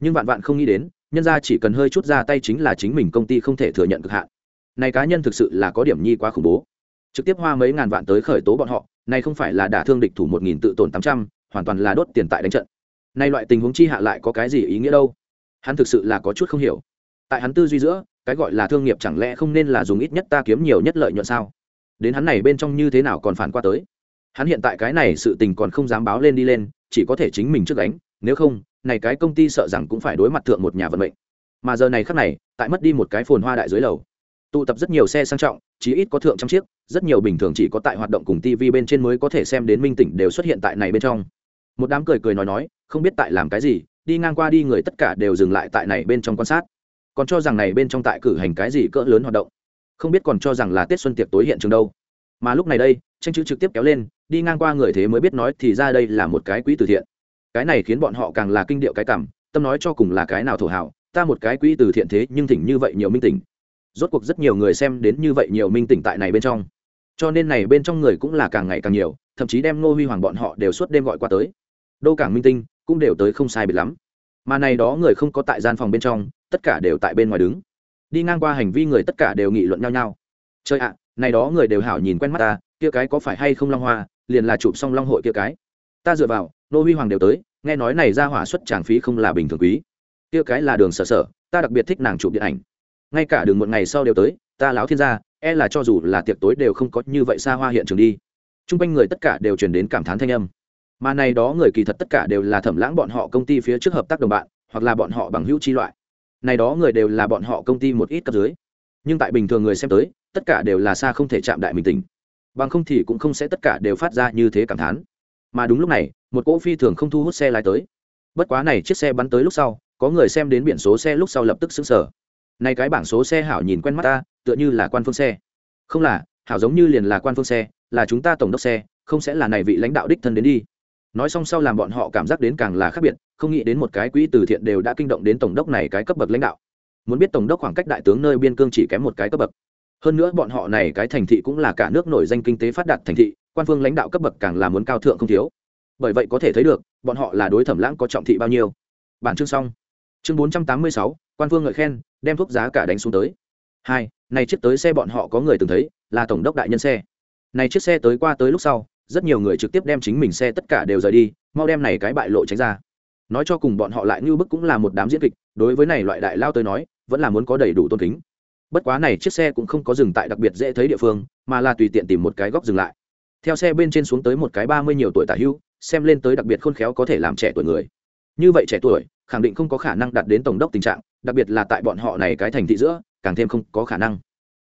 Nhưng vạn vạn không nghĩ đến, nhân ra chỉ cần hơi chút ra tay chính là chính mình công ty không thể thừa nhận cực hạn. Này cá nhân thực sự là có điểm nhi quá khủng bố. Trực tiếp hoa mấy ngàn vạn tới khởi tố bọn họ, này không phải là đả thương địch thủ một nghìn tự tổn tám trăm, hoàn toàn là đốt tiền tại đánh trận. Nay loại tình huống chi hạ lại có cái gì ý nghĩa đâu? Hắn thực sự là có chút không hiểu. Tại hắn tư duy giữa, cái gọi là thương nghiệp chẳng lẽ không nên là dùng ít nhất ta kiếm nhiều nhất lợi nhuận sao? Đến hắn này bên trong như thế nào còn phản qua tới. Hắn hiện tại cái này sự tình còn không dám báo lên đi lên, chỉ có thể chính mình trước đánh nếu không, này cái công ty sợ rằng cũng phải đối mặt thượng một nhà vận mệnh. Mà giờ này khắc này, tại mất đi một cái phồn hoa đại dưới lầu, tụ tập rất nhiều xe sang trọng, chí ít có thượng trăm chiếc, rất nhiều bình thường chỉ có tại hoạt động cùng tv bên trên mới có thể xem đến minh tỉnh đều xuất hiện tại này bên trong. Một đám cười cười nói nói, không biết tại làm cái gì, đi ngang qua đi người tất cả đều dừng lại tại này bên trong quan sát. Còn cho rằng này bên trong tại cử hành cái gì cỡ lớn hoạt động không biết còn cho rằng là tết xuân tiệc tối hiện trường đâu mà lúc này đây tranh chữ trực tiếp kéo lên đi ngang qua người thế mới biết nói thì ra đây là một cái quỹ từ thiện cái này khiến bọn họ càng là kinh điệu cái cảm, tâm nói cho cùng là cái nào thổ hảo, ta một cái quỹ từ thiện thế nhưng thỉnh như vậy nhiều minh tỉnh. Rốt cuộc rất nhiều người xem đến như vậy nhiều minh tỉnh tại này bên trong. Cho nên này bên trong người cũng là càng ngày càng nhiều, thậm chí đem ngô huy hoàng bọn họ đều suốt đêm gọi qua tới. Đô cảng minh tinh cũng đều tới không sai biệt lắm. Mà này đó người không có tại gian phòng bên trong, tất cả đều tại bên ngoài đứng đi ngang qua hành vi người tất cả đều nghị luận nhau nhau. Chơi ạ, này đó người đều hảo nhìn quen mắt ta, kia cái có phải hay không long hoa, liền là chụp xong long hội kia cái. Ta dựa vào, nô huy hoàng đều tới, nghe nói này ra hỏa xuất tràng phí không là bình thường quý. Kia cái là đường sở sở, ta đặc biệt thích nàng chụp điện ảnh. Ngay cả đường một ngày sau đều tới, ta láo thiên gia e là cho dù là tiệc tối đều không có như vậy xa hoa hiện trường đi. T r u n g quanh người tất cả đều truyền đến cảm thán thanh âm. Mà này đó người kỳ thật tất cả đều là thẩm lãng bọn họ công ty phía trước hợp tác đồng bạn, hoặc là bọn họ bằng hữu chi loại này đó người đều là bọn họ công ty một ít cấp dưới. Nhưng tại bình thường người xem tới, tất cả đều là xa không thể chạm đại mình tình bằng không thì cũng không sẽ tất cả đều phát ra như thế cảm thán. Mà đúng lúc này, một cỗ phi thường không thu hút xe lái tới. Bất quá này chiếc xe bắn tới lúc sau, có người xem đến biển số xe lúc sau lập tức xứng sở nay cái bảng số xe hảo nhìn quen mắt ta, tựa như là quan phương xe. Không là, hảo giống như liền là quan phương xe, là chúng ta tổng đốc xe, không sẽ là này vị lãnh đạo đích thân đến đi nói xong sau làm bọn họ cảm giác đến càng là khác biệt, không nghĩ đến một cái quỹ từ thiện đều đã kinh động đến tổng đốc này cái cấp bậc lãnh đạo. Muốn biết tổng đốc khoảng cách đại tướng nơi biên cương chỉ kém một cái cấp bậc. Hơn nữa bọn họ này cái thành thị cũng là cả nước nổi danh kinh tế phát đạt thành thị, quan phương lãnh đạo cấp bậc càng là muốn cao thượng không thiếu. Bởi vậy có thể thấy được, bọn họ là đối thẩm lãng có trọng thị bao nhiêu. Bản chương xong. Chương bốn trăm tám mươi sáu, quan phương ngợi khen, đem thuốc giá cả đánh xuống tới. Hai, này chiếc tới xe bọn họ có người từng thấy, là tổng đốc đại nhân xe. Này chiếc xe tới qua tới lúc sau rất nhiều người trực tiếp đem chính mình xe tất cả đều rời đi, mau đem này cái bại lộ tránh ra. Nói cho cùng bọn họ lại như bức cũng là một đám diễn kịch, đối với này loại đại lao tới nói, vẫn là muốn có đầy đủ tôn kính. Bất quá này chiếc xe cũng không có dừng tại đặc biệt dễ thấy địa phương, mà là tùy tiện tìm một cái góc dừng lại. Theo xe bên trên xuống tới một cái ba mươi nhiều tuổi tả hưu, xem lên tới đặc biệt khôn khéo có thể làm trẻ tuổi người. Như vậy trẻ tuổi, khẳng định không có khả năng đạt đến tổng đốc tình trạng, đặc biệt là tại bọn họ này cái thành thị giữa, càng thêm không có khả năng.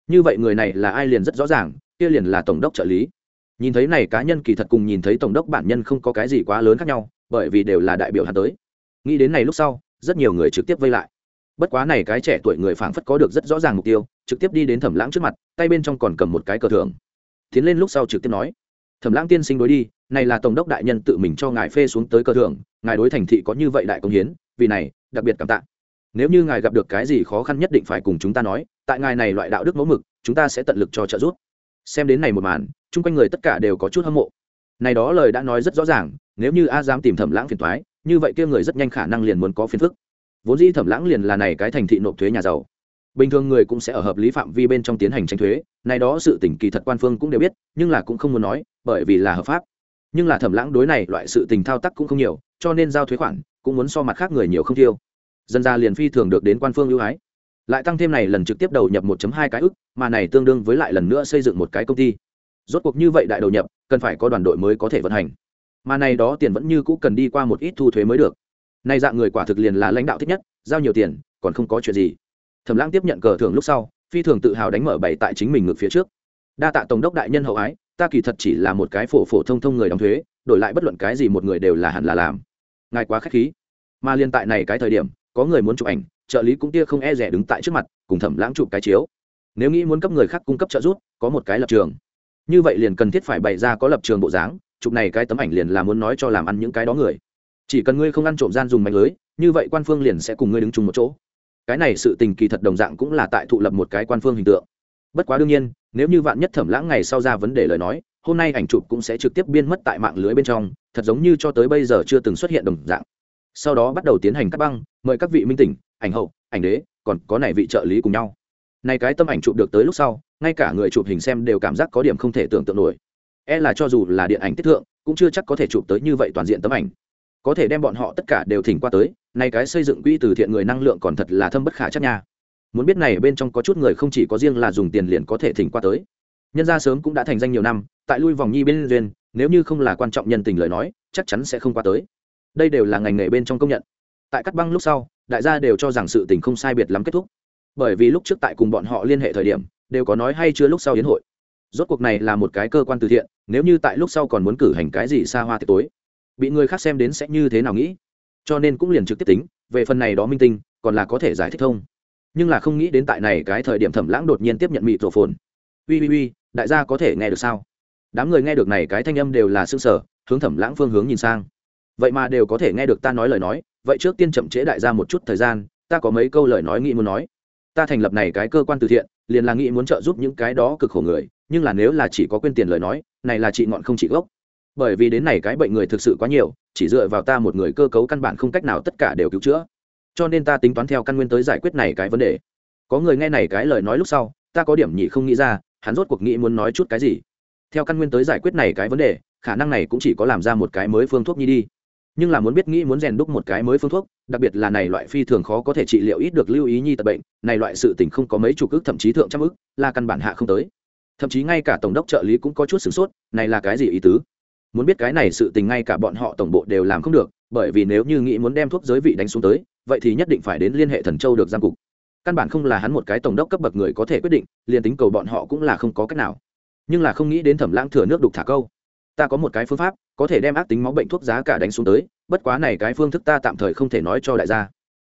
Như vậy người này là ai liền rất rõ ràng, kia liền là tổng đốc trợ lý nhìn thấy này cá nhân kỳ thật cùng nhìn thấy tổng đốc bản nhân không có cái gì quá lớn khác nhau, bởi vì đều là đại biểu hắn tới. Nghĩ đến này lúc sau, rất nhiều người trực tiếp vây lại. Bất quá này cái trẻ tuổi người phảng phất có được rất rõ ràng mục tiêu, trực tiếp đi đến thẩm lãng trước mặt, tay bên trong còn cầm một cái cờ thưởng. Tiến lên lúc sau trực tiếp nói, thẩm lãng tiên sinh đối đi, này là tổng đốc đại nhân tự mình cho ngài phê xuống tới cờ thưởng, ngài đối thành thị có như vậy đại công hiến, vì này, đặc biệt cảm tạ. Nếu như ngài gặp được cái gì khó khăn nhất định phải cùng chúng ta nói, tại ngài này loại đạo đức mẫu mực, chúng ta sẽ tận lực cho trợ giúp xem đến này một màn, chung quanh người tất cả đều có chút hâm mộ. Này đó lời đã nói rất rõ ràng, nếu như a dám tìm thẩm lãng phiền thoái như vậy kia người rất nhanh khả năng liền muốn có phiền phức. Vốn dĩ thẩm lãng liền là này cái thành thị nộp thuế nhà giàu. Bình thường người cũng sẽ ở hợp lý phạm vi bên trong tiến hành tranh thuế, này đó sự tỉnh kỳ thật quan phương cũng đều biết, nhưng là cũng không muốn nói, bởi vì là hợp pháp. Nhưng là thẩm lãng đối này loại sự tình thao tác cũng không nhiều, cho nên giao thuế khoản cũng muốn so mặt khác người nhiều không tiêu dân ra liền phi thường được đến quan phương ưu ái lại tăng thêm này lần trực tiếp đầu nhập 1.2 cái ức, mà này tương đương với lại lần nữa xây dựng một cái công ty. Rốt cuộc như vậy đại đầu nhập, cần phải có đoàn đội mới có thể vận hành. Mà này đó tiền vẫn như cũ cần đi qua một ít thu thuế mới được. Nay dạng người quả thực liền là lãnh đạo thích nhất, giao nhiều tiền, còn không có chuyện gì. Thẩm lãng tiếp nhận cờ thưởng lúc sau, phi thường tự hào đánh mở bảy tại chính mình ngược phía trước. Đa tạ tổng đốc đại nhân hậu ái, ta kỳ thật chỉ là một cái phổ phổ thông thông người đóng thuế, đổi lại bất luận cái gì một người đều là hẳn là làm. Ngài quá khách khí. Mà liên tại này cái thời điểm, có người muốn chụp ảnh trợ lý cũng tia không e rẻ đứng tại trước mặt, cùng thẩm lãng chụp cái chiếu. Nếu nghĩ muốn cấp người khác cung cấp trợ giúp, có một cái lập trường. Như vậy liền cần thiết phải bày ra có lập trường bộ dáng, chụp này cái tấm ảnh liền là muốn nói cho làm ăn những cái đó người. Chỉ cần ngươi không ăn trộm gian dùng mạnh lưới, như vậy quan phương liền sẽ cùng ngươi đứng chung một chỗ. Cái này sự tình kỳ thật đồng dạng cũng là tại thụ lập một cái quan phương hình tượng. Bất quá đương nhiên, nếu như vạn nhất thẩm lãng ngày sau ra vấn đề lời nói, hôm nay ảnh chụp cũng sẽ trực tiếp biên mất tại mạng lưới bên trong, thật giống như cho tới bây giờ chưa từng xuất hiện đồng dạng. Sau đó bắt đầu tiến hành cắt băng, mời các vị minh tỉnh ảnh hậu, ảnh đế, còn có này vị trợ lý cùng nhau. Này cái tâm ảnh chụp được tới lúc sau, ngay cả người chụp hình xem đều cảm giác có điểm không thể tưởng tượng nổi. E là cho dù là điện ảnh tiết thượng, cũng chưa chắc có thể chụp tới như vậy toàn diện tấm ảnh. Có thể đem bọn họ tất cả đều thỉnh qua tới, này cái xây dựng quỹ từ thiện người năng lượng còn thật là thâm bất khả chắc nha. Muốn biết này bên trong có chút người không chỉ có riêng là dùng tiền liền có thể thỉnh qua tới. Nhân gia sớm cũng đã thành danh nhiều năm, tại lui vòng nhi bên duyên, nếu như không là quan trọng nhân tình lời nói, chắc chắn sẽ không qua tới. Đây đều là ngành nghề bên trong công nhận. Tại cắt băng lúc sau đại gia đều cho rằng sự tình không sai biệt lắm kết thúc. Bởi vì lúc trước tại cùng bọn họ liên hệ thời điểm, đều có nói hay chưa lúc sau hiến hội. Rốt cuộc này là một cái cơ quan từ thiện, nếu như tại lúc sau còn muốn cử hành cái gì xa hoa tiệc tối, bị người khác xem đến sẽ như thế nào nghĩ? Cho nên cũng liền trực tiếp tính, về phần này đó minh tinh, còn là có thể giải thích thông. Nhưng là không nghĩ đến tại này cái thời điểm thẩm lãng đột nhiên tiếp nhận mịt rổ phồn. Ui ui ui, đại gia có thể nghe được sao? Đám người nghe được này cái thanh âm đều là s ư ơ n g sở hướng thẩm lãng phương hướng nhìn sang. Vậy mà đều có thể nghe được ta nói lời nói vậy trước tiên chậm trễ đại gia một chút thời gian, ta có mấy câu lời nói nghĩ muốn nói. Ta thành lập này cái cơ quan từ thiện, liền là nghĩ muốn trợ giúp những cái đó cực khổ người, nhưng là nếu là chỉ có quên tiền lời nói, này là trị ngọn không trị gốc. Bởi vì đến này cái bệnh người thực sự quá nhiều, chỉ dựa vào ta một người cơ cấu căn bản không cách nào tất cả đều cứu chữa. Cho nên ta tính toán theo căn nguyên tới giải quyết này cái vấn đề. Có người nghe này cái lời nói lúc sau, ta có điểm nhị không nghĩ ra, hắn rốt cuộc nghĩ muốn nói chút cái gì. Theo căn nguyên tới giải quyết này cái vấn đề, khả năng này cũng chỉ có làm ra một cái mới phương thuốc nhi đi nhưng là muốn biết nghĩ muốn rèn đúc một cái mới phương thuốc, đặc biệt là này loại phi thường khó có thể trị liệu ít được lưu ý nhi tật bệnh, này loại sự tình không có mấy chục ức, thậm chí thượng trăm ức, là căn bản hạ không tới. Thậm chí ngay cả tổng đốc trợ lý cũng có chút sửng sốt, này là cái gì ý tứ? Muốn biết cái này sự tình ngay cả bọn họ tổng bộ đều làm không được, bởi vì nếu như nghĩ muốn đem thuốc giới vị đánh xuống tới, vậy thì nhất định phải đến liên hệ thần châu được giam cục. Căn bản không là hắn một cái tổng đốc cấp bậc người có thể quyết định, liền tính cầu bọn họ cũng là không có cách nào. Nhưng là không nghĩ đến thẩm lãng thừa nước đục thả câu. Ta có một cái phương pháp có thể đem ác tính máu bệnh thuốc giá cả đánh xuống tới, bất quá này cái phương thức ta tạm thời không thể nói cho đại gia.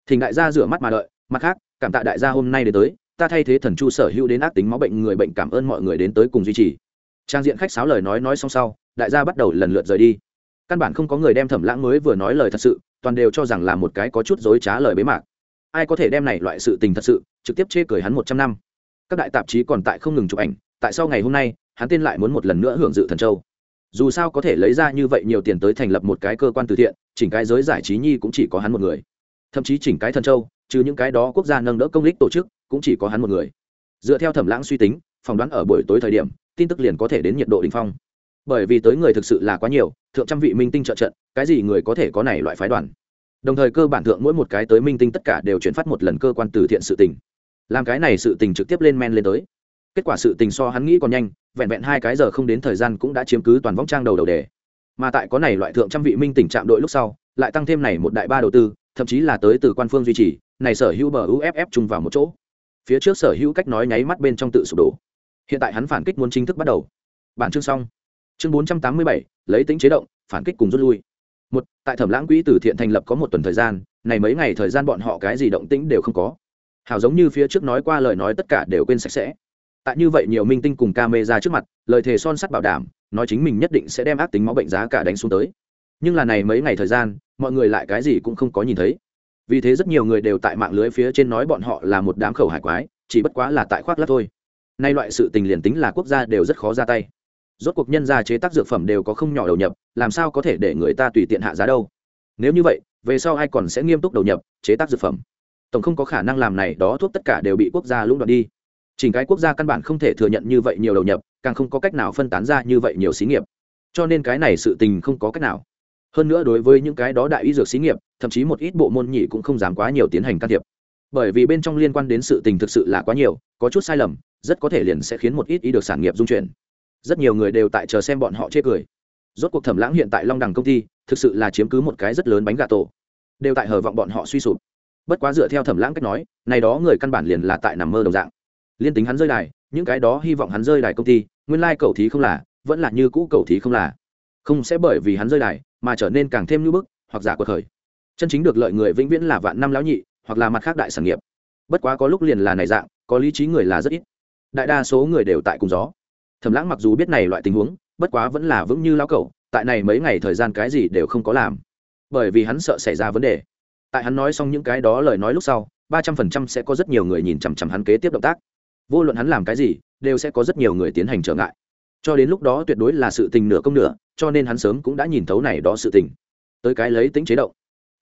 Thỉnh đại gia rửa mắt mà đợi, mặt khác, cảm tạ đại gia hôm nay đến tới, ta thay thế thần chu sở hữu đến ác tính máu bệnh người bệnh cảm ơn mọi người đến tới cùng duy trì. Trang diện khách sáo lời nói nói xong sau, đại gia bắt đầu lần lượt rời đi. Căn bản không có người đem thẩm lãng mới vừa nói lời thật sự, toàn đều cho rằng là một cái có chút dối trá lời bế mạc. Ai có thể đem này loại sự tình thật sự, trực tiếp chê cười hắn một trăm năm. Các đại tạp chí còn tại không ngừng chụp ảnh, tại sau ngày hôm nay, hắn tên lại muốn một lần nữa hưởng dự thần châu dù sao có thể lấy ra như vậy nhiều tiền tới thành lập một cái cơ quan từ thiện, chỉnh cái giới giải trí nhi cũng chỉ có hắn một người. Thậm chí chỉnh cái thần châu, trừ những cái đó quốc gia nâng đỡ công lý tổ chức, cũng chỉ có hắn một người. Dựa theo thẩm lãng suy tính, phỏng đoán ở buổi tối thời điểm, tin tức liền có thể đến nhiệt độ đỉnh phong. Bởi vì tới người thực sự là quá nhiều, thượng trăm vị minh tinh trợ trận, cái gì người có thể có này loại phái đoàn? Đồng thời cơ bản thượng mỗi một cái tới minh tinh tất cả đều chuyển phát một lần cơ quan từ thiện sự tình. Làm cái này sự tình trực tiếp lên men lên tới kết quả sự tình so hắn nghĩ còn nhanh, vẹn vẹn hai cái giờ không đến thời gian cũng đã chiếm cứ toàn võng trang đầu đầu đề. Mà tại có này loại thượng trăm vị minh tỉnh trạm đội lúc sau, lại tăng thêm này một đại ba đầu tư, thậm chí là tới từ quan phương duy trì, này sở hữu bờ uff chung vào một chỗ. Phía trước sở hữu cách nói nháy mắt bên trong tự sụp đổ. Hiện tại hắn phản kích muốn chính thức bắt đầu. Bản chương xong. Chương bốn trăm tám mươi bảy, lấy tính chế động, phản kích cùng rút lui. Một, tại thẩm lãng quỹ từ thiện thành lập có một tuần thời gian, này mấy ngày thời gian bọn họ cái gì động tĩnh đều không có. Hảo giống như phía trước nói qua lời nói tất cả đều quên sạch sẽ tại như vậy nhiều minh tinh cùng ca mê ra trước mặt, lời thề son sắt bảo đảm, nói chính mình nhất định sẽ đem ác tính máu bệnh giá cả đánh xuống tới. Nhưng là này mấy ngày thời gian, mọi người lại cái gì cũng không có nhìn thấy. Vì thế rất nhiều người đều tại mạng lưới phía trên nói bọn họ là một đám khẩu hải quái, chỉ bất quá là tại khoác lát thôi. Nay loại sự tình liền tính là quốc gia đều rất khó ra tay. Rốt cuộc nhân gia chế tác dược phẩm đều có không nhỏ đầu nhập, làm sao có thể để người ta tùy tiện hạ giá đâu? Nếu như vậy, về sau ai còn sẽ nghiêm túc đầu nhập, chế tác dược phẩm? Tổng không có khả năng làm này, đó thuốc tất cả đều bị quốc gia lũng đoạn đi chỉnh cái quốc gia căn bản không thể thừa nhận như vậy nhiều đầu nhập, càng không có cách nào phân tán ra như vậy nhiều xí nghiệp. Cho nên cái này sự tình không có cách nào. Hơn nữa đối với những cái đó đại y dược xí nghiệp, thậm chí một ít bộ môn nhị cũng không dám quá nhiều tiến hành can thiệp. Bởi vì bên trong liên quan đến sự tình thực sự là quá nhiều, có chút sai lầm, rất có thể liền sẽ khiến một ít y được sản nghiệp dung chuyển. Rất nhiều người đều tại chờ xem bọn họ chê cười. Rốt cuộc thẩm lãng hiện tại long đẳng công ty, thực sự là chiếm cứ một cái rất lớn bánh gà tổ. Đều tại hờ vọng bọn họ suy sụp. Bất quá dựa theo thẩm lãng cách nói, này đó người căn bản liền là tại nằm mơ đồng dạng liên tính hắn rơi đài, những cái đó hy vọng hắn rơi đài công ty, nguyên lai cầu thí không là, vẫn là như cũ cầu thí không là. Không sẽ bởi vì hắn rơi đài, mà trở nên càng thêm như bức, hoặc giả cuộc khởi. Chân chính được lợi người vĩnh viễn là vạn năm lão nhị, hoặc là mặt khác đại sản nghiệp. Bất quá có lúc liền là này dạng, có lý trí người là rất ít. Đại đa số người đều tại cùng gió. Thầm lãng mặc dù biết này loại tình huống, bất quá vẫn là vững như lão cẩu, tại này mấy ngày thời gian cái gì đều không có làm. Bởi vì hắn sợ xảy ra vấn đề. Tại hắn nói xong những cái đó lời nói lúc sau, ba trăm phần trăm sẽ có rất nhiều người nhìn chằm chằm hắn kế tiếp động tác vô luận hắn làm cái gì, đều sẽ có rất nhiều người tiến hành trở ngại. Cho đến lúc đó tuyệt đối là sự tình nửa công nửa, cho nên hắn sớm cũng đã nhìn thấu này đó sự tình. Tới cái lấy tính chế động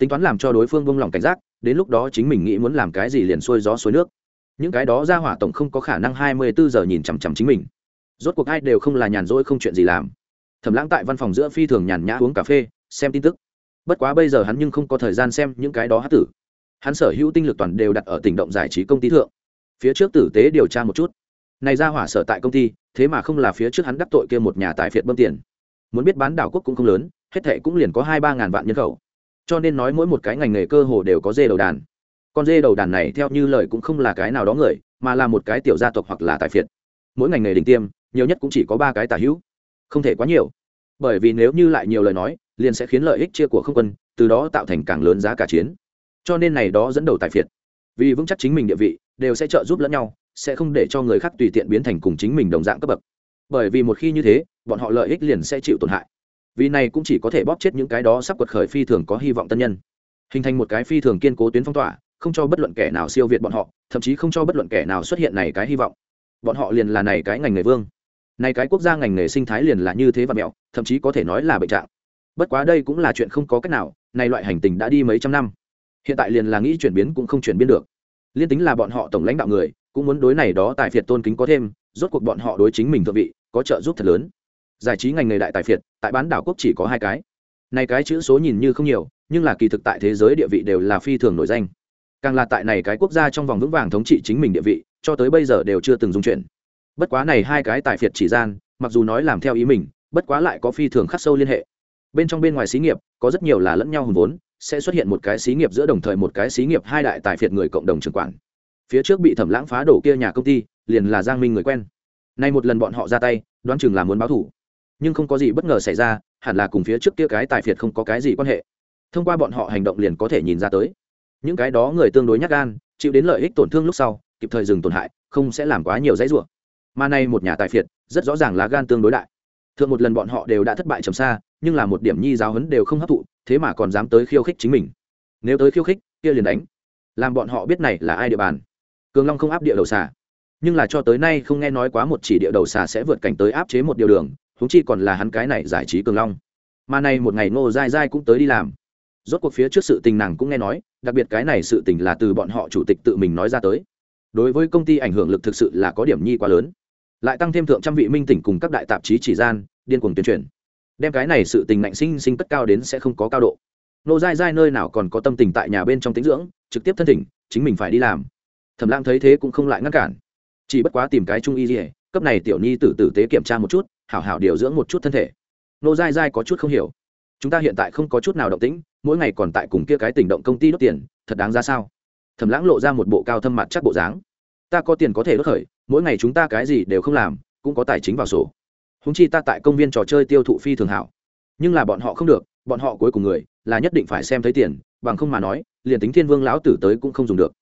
tính toán làm cho đối phương vung lòng cảnh giác, đến lúc đó chính mình nghĩ muốn làm cái gì liền xuôi gió xuôi nước. Những cái đó ra hỏa tổng không có khả năng hai mươi bốn giờ nhìn chằm chằm chính mình. Rốt cuộc ai đều không là nhàn rỗi không chuyện gì làm. Thẩm lãng tại văn phòng giữa phi thường nhàn nhã uống cà phê, xem tin tức. Bất quá bây giờ hắn nhưng không có thời gian xem những cái đó hát tử. Hắn sở hữu tinh lực toàn đều đặt ở tỉnh động giải trí công ty thượng phía trước tử tế điều tra một chút. Này ra hỏa sở tại công ty, thế mà không là phía trước hắn đắc tội kia một nhà tài phiệt bơm tiền. Muốn biết bán đảo quốc cũng không lớn, hết thệ cũng liền có hai ba ngàn vạn nhân khẩu. Cho nên nói mỗi một cái ngành nghề cơ hồ đều có dê đầu đàn. Con dê đầu đàn này theo như lời cũng không là cái nào đó người, mà là một cái tiểu gia tộc hoặc là tài phiệt. Mỗi ngành nghề đỉnh tiêm, nhiều nhất cũng chỉ có ba cái tả hữu. Không thể quá nhiều. Bởi vì nếu như lại nhiều lời nói, liền sẽ khiến lợi ích chia của không quân, từ đó tạo thành càng lớn giá cả chiến. Cho nên này đó dẫn đầu tài phiệt vì vững chắc chính mình địa vị, đều sẽ trợ giúp lẫn nhau, sẽ không để cho người khác tùy tiện biến thành cùng chính mình đồng dạng cấp bậc. Bởi vì một khi như thế, bọn họ lợi ích liền sẽ chịu tổn hại. Vì này cũng chỉ có thể bóp chết những cái đó sắp quật khởi phi thường có hy vọng tân nhân. Hình thành một cái phi thường kiên cố tuyến phong tỏa, không cho bất luận kẻ nào siêu việt bọn họ, thậm chí không cho bất luận kẻ nào xuất hiện này cái hy vọng. Bọn họ liền là này cái ngành nghề vương. Này cái quốc gia ngành nghề sinh thái liền là như thế và mẹo, thậm chí có thể nói là bệnh trạng. Bất quá đây cũng là chuyện không có cách nào, này loại hành tình đã đi mấy trăm năm. Hiện tại liền là nghĩ chuyển biến cũng không chuyển biến được liên tính là bọn họ tổng lãnh đạo người, cũng muốn đối này đó tài phiệt tôn kính có thêm, rốt cuộc bọn họ đối chính mình thượng vị, có trợ giúp thật lớn. Giải trí ngành nghề đại tài phiệt, tại bán đảo quốc chỉ có hai cái. Này cái chữ số nhìn như không nhiều, nhưng là kỳ thực tại thế giới địa vị đều là phi thường nổi danh. Càng là tại này cái quốc gia trong vòng vững vàng thống trị chính mình địa vị, cho tới bây giờ đều chưa từng dung chuyện. bất quá này hai cái tài phiệt chỉ gian, mặc dù nói làm theo ý mình, bất quá lại có phi thường khắc sâu liên hệ. Bên trong bên ngoài xí nghiệp, có rất nhiều là lẫn nhau hùn vốn sẽ xuất hiện một cái xí nghiệp giữa đồng thời một cái xí nghiệp hai đại tài phiệt người cộng đồng trưởng quản. Phía trước bị thẩm lãng phá đổ kia nhà công ty, liền là giang minh người quen. Nay một lần bọn họ ra tay, đoán chừng là muốn báo thủ nhưng không có gì bất ngờ xảy ra, hẳn là cùng phía trước kia cái tài phiệt không có cái gì quan hệ. Thông qua bọn họ hành động liền có thể nhìn ra tới. Những cái đó người tương đối nhắc gan, chịu đến lợi ích tổn thương lúc sau, kịp thời dừng tổn hại, không sẽ làm quá nhiều dãy rủa. Mà nay một nhà tài phiệt, rất rõ ràng là gan tương đối đại thượng một lần bọn họ đều đã thất bại trầm xa, nhưng là một điểm nhi giáo hấn đều không hấp thụ, thế mà còn dám tới khiêu khích chính mình. Nếu tới khiêu khích, kia liền đánh. Làm bọn họ biết này là ai địa bàn. Cường long không áp địa đầu xà. Nhưng là cho tới nay không nghe nói quá một chỉ địa đầu xà sẽ vượt cảnh tới áp chế một điều đường húng chi còn là hắn cái này giải trí cường long. Mà nay một ngày ngô dai dai cũng tới đi làm. Rốt cuộc phía trước sự tình nàng cũng nghe nói, đặc biệt cái này sự tình là từ bọn họ chủ tịch tự mình nói ra tới. Đối với công ty ảnh hưởng lực thực sự là có điểm nhi quá lớn. Lại tăng thêm thượng trăm vị minh tỉnh cùng các đại tạp chí chỉ gian điên cuồng tuyên truyền. Đem cái này sự tình nạnh sinh sinh cất cao đến sẽ không có cao độ. Nô dai dai nơi nào còn có tâm tình tại nhà bên trong tính dưỡng, trực tiếp thân thỉnh, chính mình phải đi làm. Thẩm lang thấy thế cũng không lại ngăn cản. Chỉ bất quá tìm cái trung y gì cấp này tiểu nhi tử tử tế kiểm tra một chút, hảo hảo điều dưỡng một chút thân thể. Nô dai dai có chút không hiểu. Chúng ta hiện tại không có chút nào động tĩnh, mỗi ngày còn tại cùng kia cái tỉnh động công ty đốt tiền, thật đáng ra sao? Thẩm lãng lộ ra một bộ cao thâm mặt chắc bộ dáng. Ta có tiền có thể đốt khởi, mỗi ngày chúng ta cái gì đều không làm, cũng có tài chính vào sổ húng chi ta tại công viên trò chơi tiêu thụ phi thường hảo. Nhưng là bọn họ không được, bọn họ cuối cùng người, là nhất định phải xem thấy tiền, bằng không mà nói, liền tính thiên vương lão tử tới cũng không dùng được.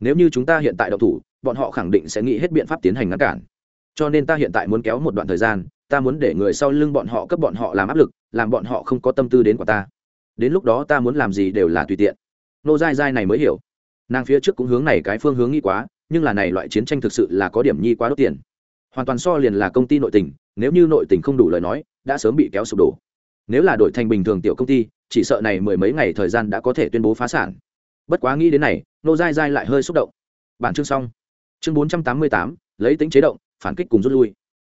Nếu như chúng ta hiện tại đậu thủ, bọn họ khẳng định sẽ nghĩ hết biện pháp tiến hành ngăn cản. Cho nên ta hiện tại muốn kéo một đoạn thời gian, ta muốn để người sau lưng bọn họ cấp bọn họ làm áp lực, làm bọn họ không có tâm tư đến của ta. Đến lúc đó ta muốn làm gì đều là tùy tiện. Nô dai dai này mới hiểu. Nàng phía trước cũng hướng này cái phương hướng nghĩ quá, nhưng là này loại chiến tranh thực sự là có điểm nhi quá đốt tiền. Hoàn toàn so liền là công ty nội tình nếu như nội tình không đủ lời nói, đã sớm bị kéo sụp đổ. Nếu là đổi thành bình thường tiểu công ty, chỉ sợ này mười mấy ngày thời gian đã có thể tuyên bố phá sản. Bất quá nghĩ đến này nô dai dai lại hơi xúc động. Bản chương xong. Chương bốn trăm tám mươi tám, lấy tính chế động, phản kích cùng rút lui.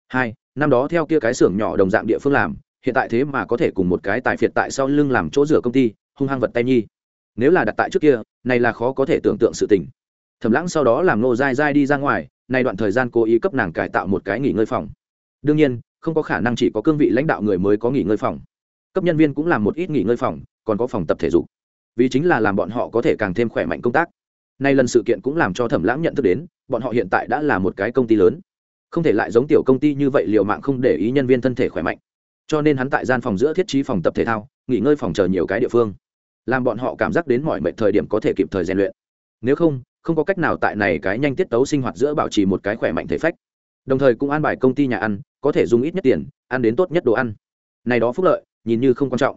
Hai, năm đó theo kia cái xưởng nhỏ đồng dạng địa phương làm, hiện tại thế mà có thể cùng một cái tài phiệt tại sau lưng làm chỗ rửa công ty, hung hăng vật tay nhi. Nếu là đặt tại trước kia, này là khó có thể tưởng tượng sự tình. Thẩm lãng sau đó làm nô dai dai đi ra ngoài nay đoạn thời gian cố ý cấp nàng cải tạo một cái nghỉ ngơi phòng đương nhiên, không có khả năng chỉ có cương vị lãnh đạo người mới có nghỉ ngơi phòng. Cấp nhân viên cũng làm một ít nghỉ ngơi phòng, còn có phòng tập thể dục. Vì chính là làm bọn họ có thể càng thêm khỏe mạnh công tác. Nay lần sự kiện cũng làm cho thẩm lãng nhận thức đến, bọn họ hiện tại đã là một cái công ty lớn. Không thể lại giống tiểu công ty như vậy liều mạng không để ý nhân viên thân thể khỏe mạnh. Cho nên hắn tại gian phòng giữa thiết trí phòng tập thể thao, nghỉ ngơi phòng chờ nhiều cái địa phương. Làm bọn họ cảm giác đến mọi mệnh thời điểm có thể kịp thời rèn luyện. Nếu không không có cách nào tại này cái nhanh tiết tấu sinh hoạt giữa bảo trì một cái khỏe mạnh thể phách. Đồng thời cũng an bài công ty nhà ăn có thể dùng ít nhất tiền, ăn đến tốt nhất đồ ăn. Này đó phúc lợi, nhìn như không quan trọng.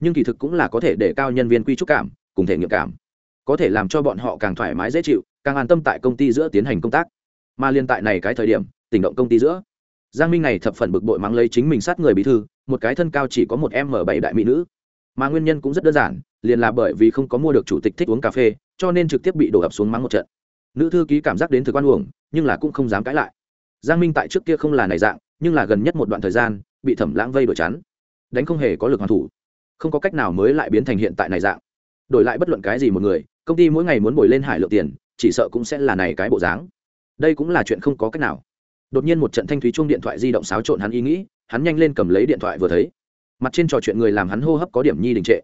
Nhưng kỳ thực cũng là có thể để cao nhân viên quy trúc cảm, cùng thể nghiệm cảm. Có thể làm cho bọn họ càng thoải mái dễ chịu, càng an tâm tại công ty giữa tiến hành công tác. Mà liên tại này cái thời điểm tỉnh động công ty giữa. Giang minh này thập phần bực bội mắng lấy chính mình sát người bí thư, một cái thân cao chỉ có một m bảy đại mỹ nữ. Mà nguyên nhân cũng rất đơn giản, liền là bởi vì không có mua được chủ tịch thích uống cà phê, cho nên trực tiếp bị đổ ập xuống mắng một trận. Nữ thư ký cảm giác đến thực quan uổng, nhưng là cũng không dám cãi lại. Giang minh tại trước kia không là này dạng nhưng là gần nhất một đoạn thời gian, bị thẩm lãng vây đổi chắn. Đánh không hề có lực hoàn thủ. Không có cách nào mới lại biến thành hiện tại này dạng. Đổi lại bất luận cái gì một người, công ty mỗi ngày muốn bồi lên hải lượng tiền, chỉ sợ cũng sẽ là này cái bộ dáng. Đây cũng là chuyện không có cách nào. Đột nhiên một trận thanh thúy chuông điện thoại di động xáo trộn hắn ý nghĩ, hắn nhanh lên cầm lấy điện thoại vừa thấy. Mặt trên trò chuyện người làm hắn hô hấp có điểm nhi đình trệ.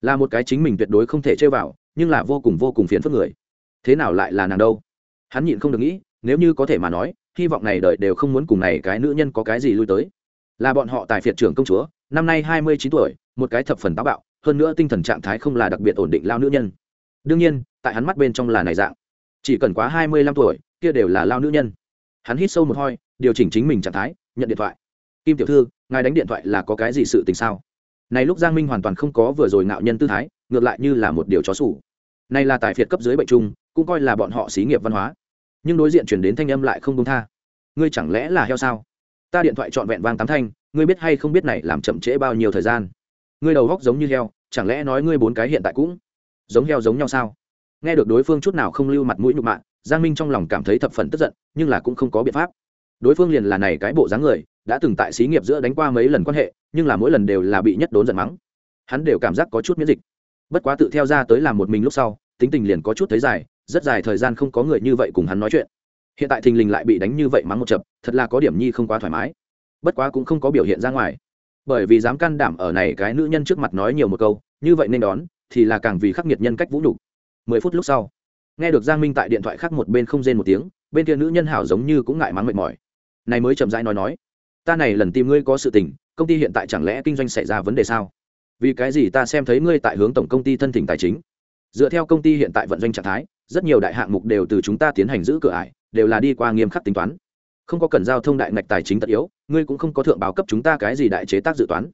Là một cái chính mình tuyệt đối không thể chơi vào, nhưng là vô cùng vô cùng phiền phức người. Thế nào lại là nàng đâu? Hắn nhịn không được nghĩ, nếu như có thể mà nói hy vọng này đợi đều không muốn cùng này cái nữ nhân có cái gì lui tới. Là bọn họ tài phiệt trưởng công chúa, năm nay hai mươi chín tuổi, một cái thập phần táo bạo, hơn nữa tinh thần trạng thái không là đặc biệt ổn định lao nữ nhân. Đương nhiên, tại hắn mắt bên trong là này dạng. Chỉ cần quá hai mươi lăm tuổi, kia đều là lao nữ nhân. Hắn hít sâu một hoi điều chỉnh chính mình trạng thái, nhận điện thoại. Kim tiểu thư, ngài đánh điện thoại là có cái gì sự tình sao? Này lúc giang minh hoàn toàn không có vừa rồi ngạo nhân tư thái, ngược lại như là một điều chó sủ. Này là tài phiệt cấp dưới bệnh chung cũng coi là bọn họ xí nghiệp văn hóa nhưng đối diện chuyển đến thanh âm lại không công tha. Ngươi chẳng lẽ là heo sao? Ta điện thoại trọn vẹn vang tám thanh, ngươi biết hay không biết này làm chậm trễ bao nhiêu thời gian? Ngươi đầu góc giống như heo, chẳng lẽ nói ngươi bốn cái hiện tại cũng giống heo giống nhau sao? Nghe được đối phương chút nào không lưu mặt mũi nhục mạ, giang minh trong lòng cảm thấy thập phần tức giận, nhưng là cũng không có biện pháp. Đối phương liền là này cái bộ dáng người, đã từng tại xí nghiệp giữa đánh qua mấy lần quan hệ, nhưng là mỗi lần đều là bị nhất đốn giận mắng. Hắn đều cảm giác có chút miễn dịch. Bất quá tự theo ra tới làm một mình lúc sau, tính tình liền có chút thấy dài rất dài thời gian không có người như vậy cùng hắn nói chuyện. Hiện tại thình lình lại bị đánh như vậy mắng một chập, thật là có điểm nhi không quá thoải mái. Bất quá cũng không có biểu hiện ra ngoài. Bởi vì dám can đảm ở này cái nữ nhân trước mặt nói nhiều một câu, như vậy nên đón, thì là càng vì khắc nghiệt nhân cách vũ nhục. Mười phút lúc sau, nghe được giang minh tại điện thoại khác một bên không rên một tiếng, bên kia nữ nhân hảo giống như cũng ngại mắng mệt mỏi. Này mới chậm rãi nói nói, ta này lần tìm ngươi có sự tình, công ty hiện tại chẳng lẽ kinh doanh xảy ra vấn đề sao? Vì cái gì ta xem thấy ngươi tại hướng tổng công ty thân thỉnh tài chính? Dựa theo công ty hiện tại vận doanh trạng thái rất nhiều đại hạng mục đều từ chúng ta tiến hành giữ cửa ải, đều là đi qua nghiêm khắc tính toán. Không có cần giao thông đại ngạch tài chính tất yếu, ngươi cũng không có thượng báo cấp chúng ta cái gì đại chế tác dự toán.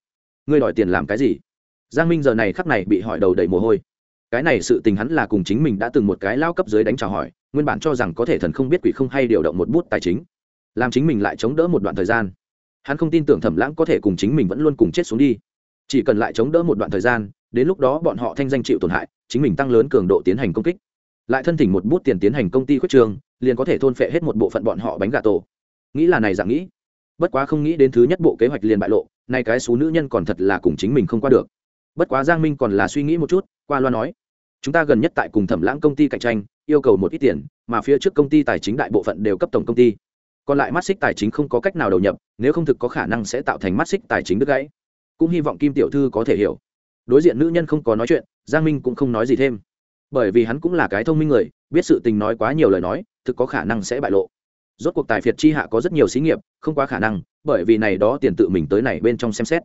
Ngươi đòi tiền làm cái gì? Giang minh giờ này khắc này bị hỏi đầu đầy mồ hôi. Cái này sự tình hắn là cùng chính mình đã từng một cái lao cấp dưới đánh trò hỏi, nguyên bản cho rằng có thể thần không biết quỷ không hay điều động một bút tài chính, làm chính mình lại chống đỡ một đoạn thời gian. Hắn không tin tưởng thẩm lãng có thể cùng chính mình vẫn luôn cùng chết xuống đi. Chỉ cần lại chống đỡ một đoạn thời gian, đến lúc đó bọn họ thanh danh chịu tổn hại, chính mình tăng lớn cường độ tiến hành công kích lại thân thỉnh một bút tiền tiến hành công ty khuyết trường, liền có thể thôn phệ hết một bộ phận bọn họ bánh gà tổ. Nghĩ là này dạng nghĩ. Bất quá không nghĩ đến thứ nhất bộ kế hoạch liền bại lộ, nay cái số nữ nhân còn thật là cùng chính mình không qua được. Bất quá giang minh còn là suy nghĩ một chút, qua loa nói, chúng ta gần nhất tại cùng thẩm lãng công ty cạnh tranh, yêu cầu một ít tiền, mà phía trước công ty tài chính đại bộ phận đều cấp tổng công ty. Còn lại mắt xích tài chính không có cách nào đầu nhập, nếu không thực có khả năng sẽ tạo thành mắt xích tài chính đứt gãy. Cũng hy vọng kim tiểu thư có thể hiểu. Đối diện nữ nhân không có nói chuyện, giang minh cũng không nói gì thêm bởi vì hắn cũng là cái thông minh người, biết sự tình nói quá nhiều lời nói, thực có khả năng sẽ bại lộ. Rốt cuộc tài phiệt chi hạ có rất nhiều xí nghiệp, không quá khả năng, bởi vì này đó tiền tự mình tới này bên trong xem xét.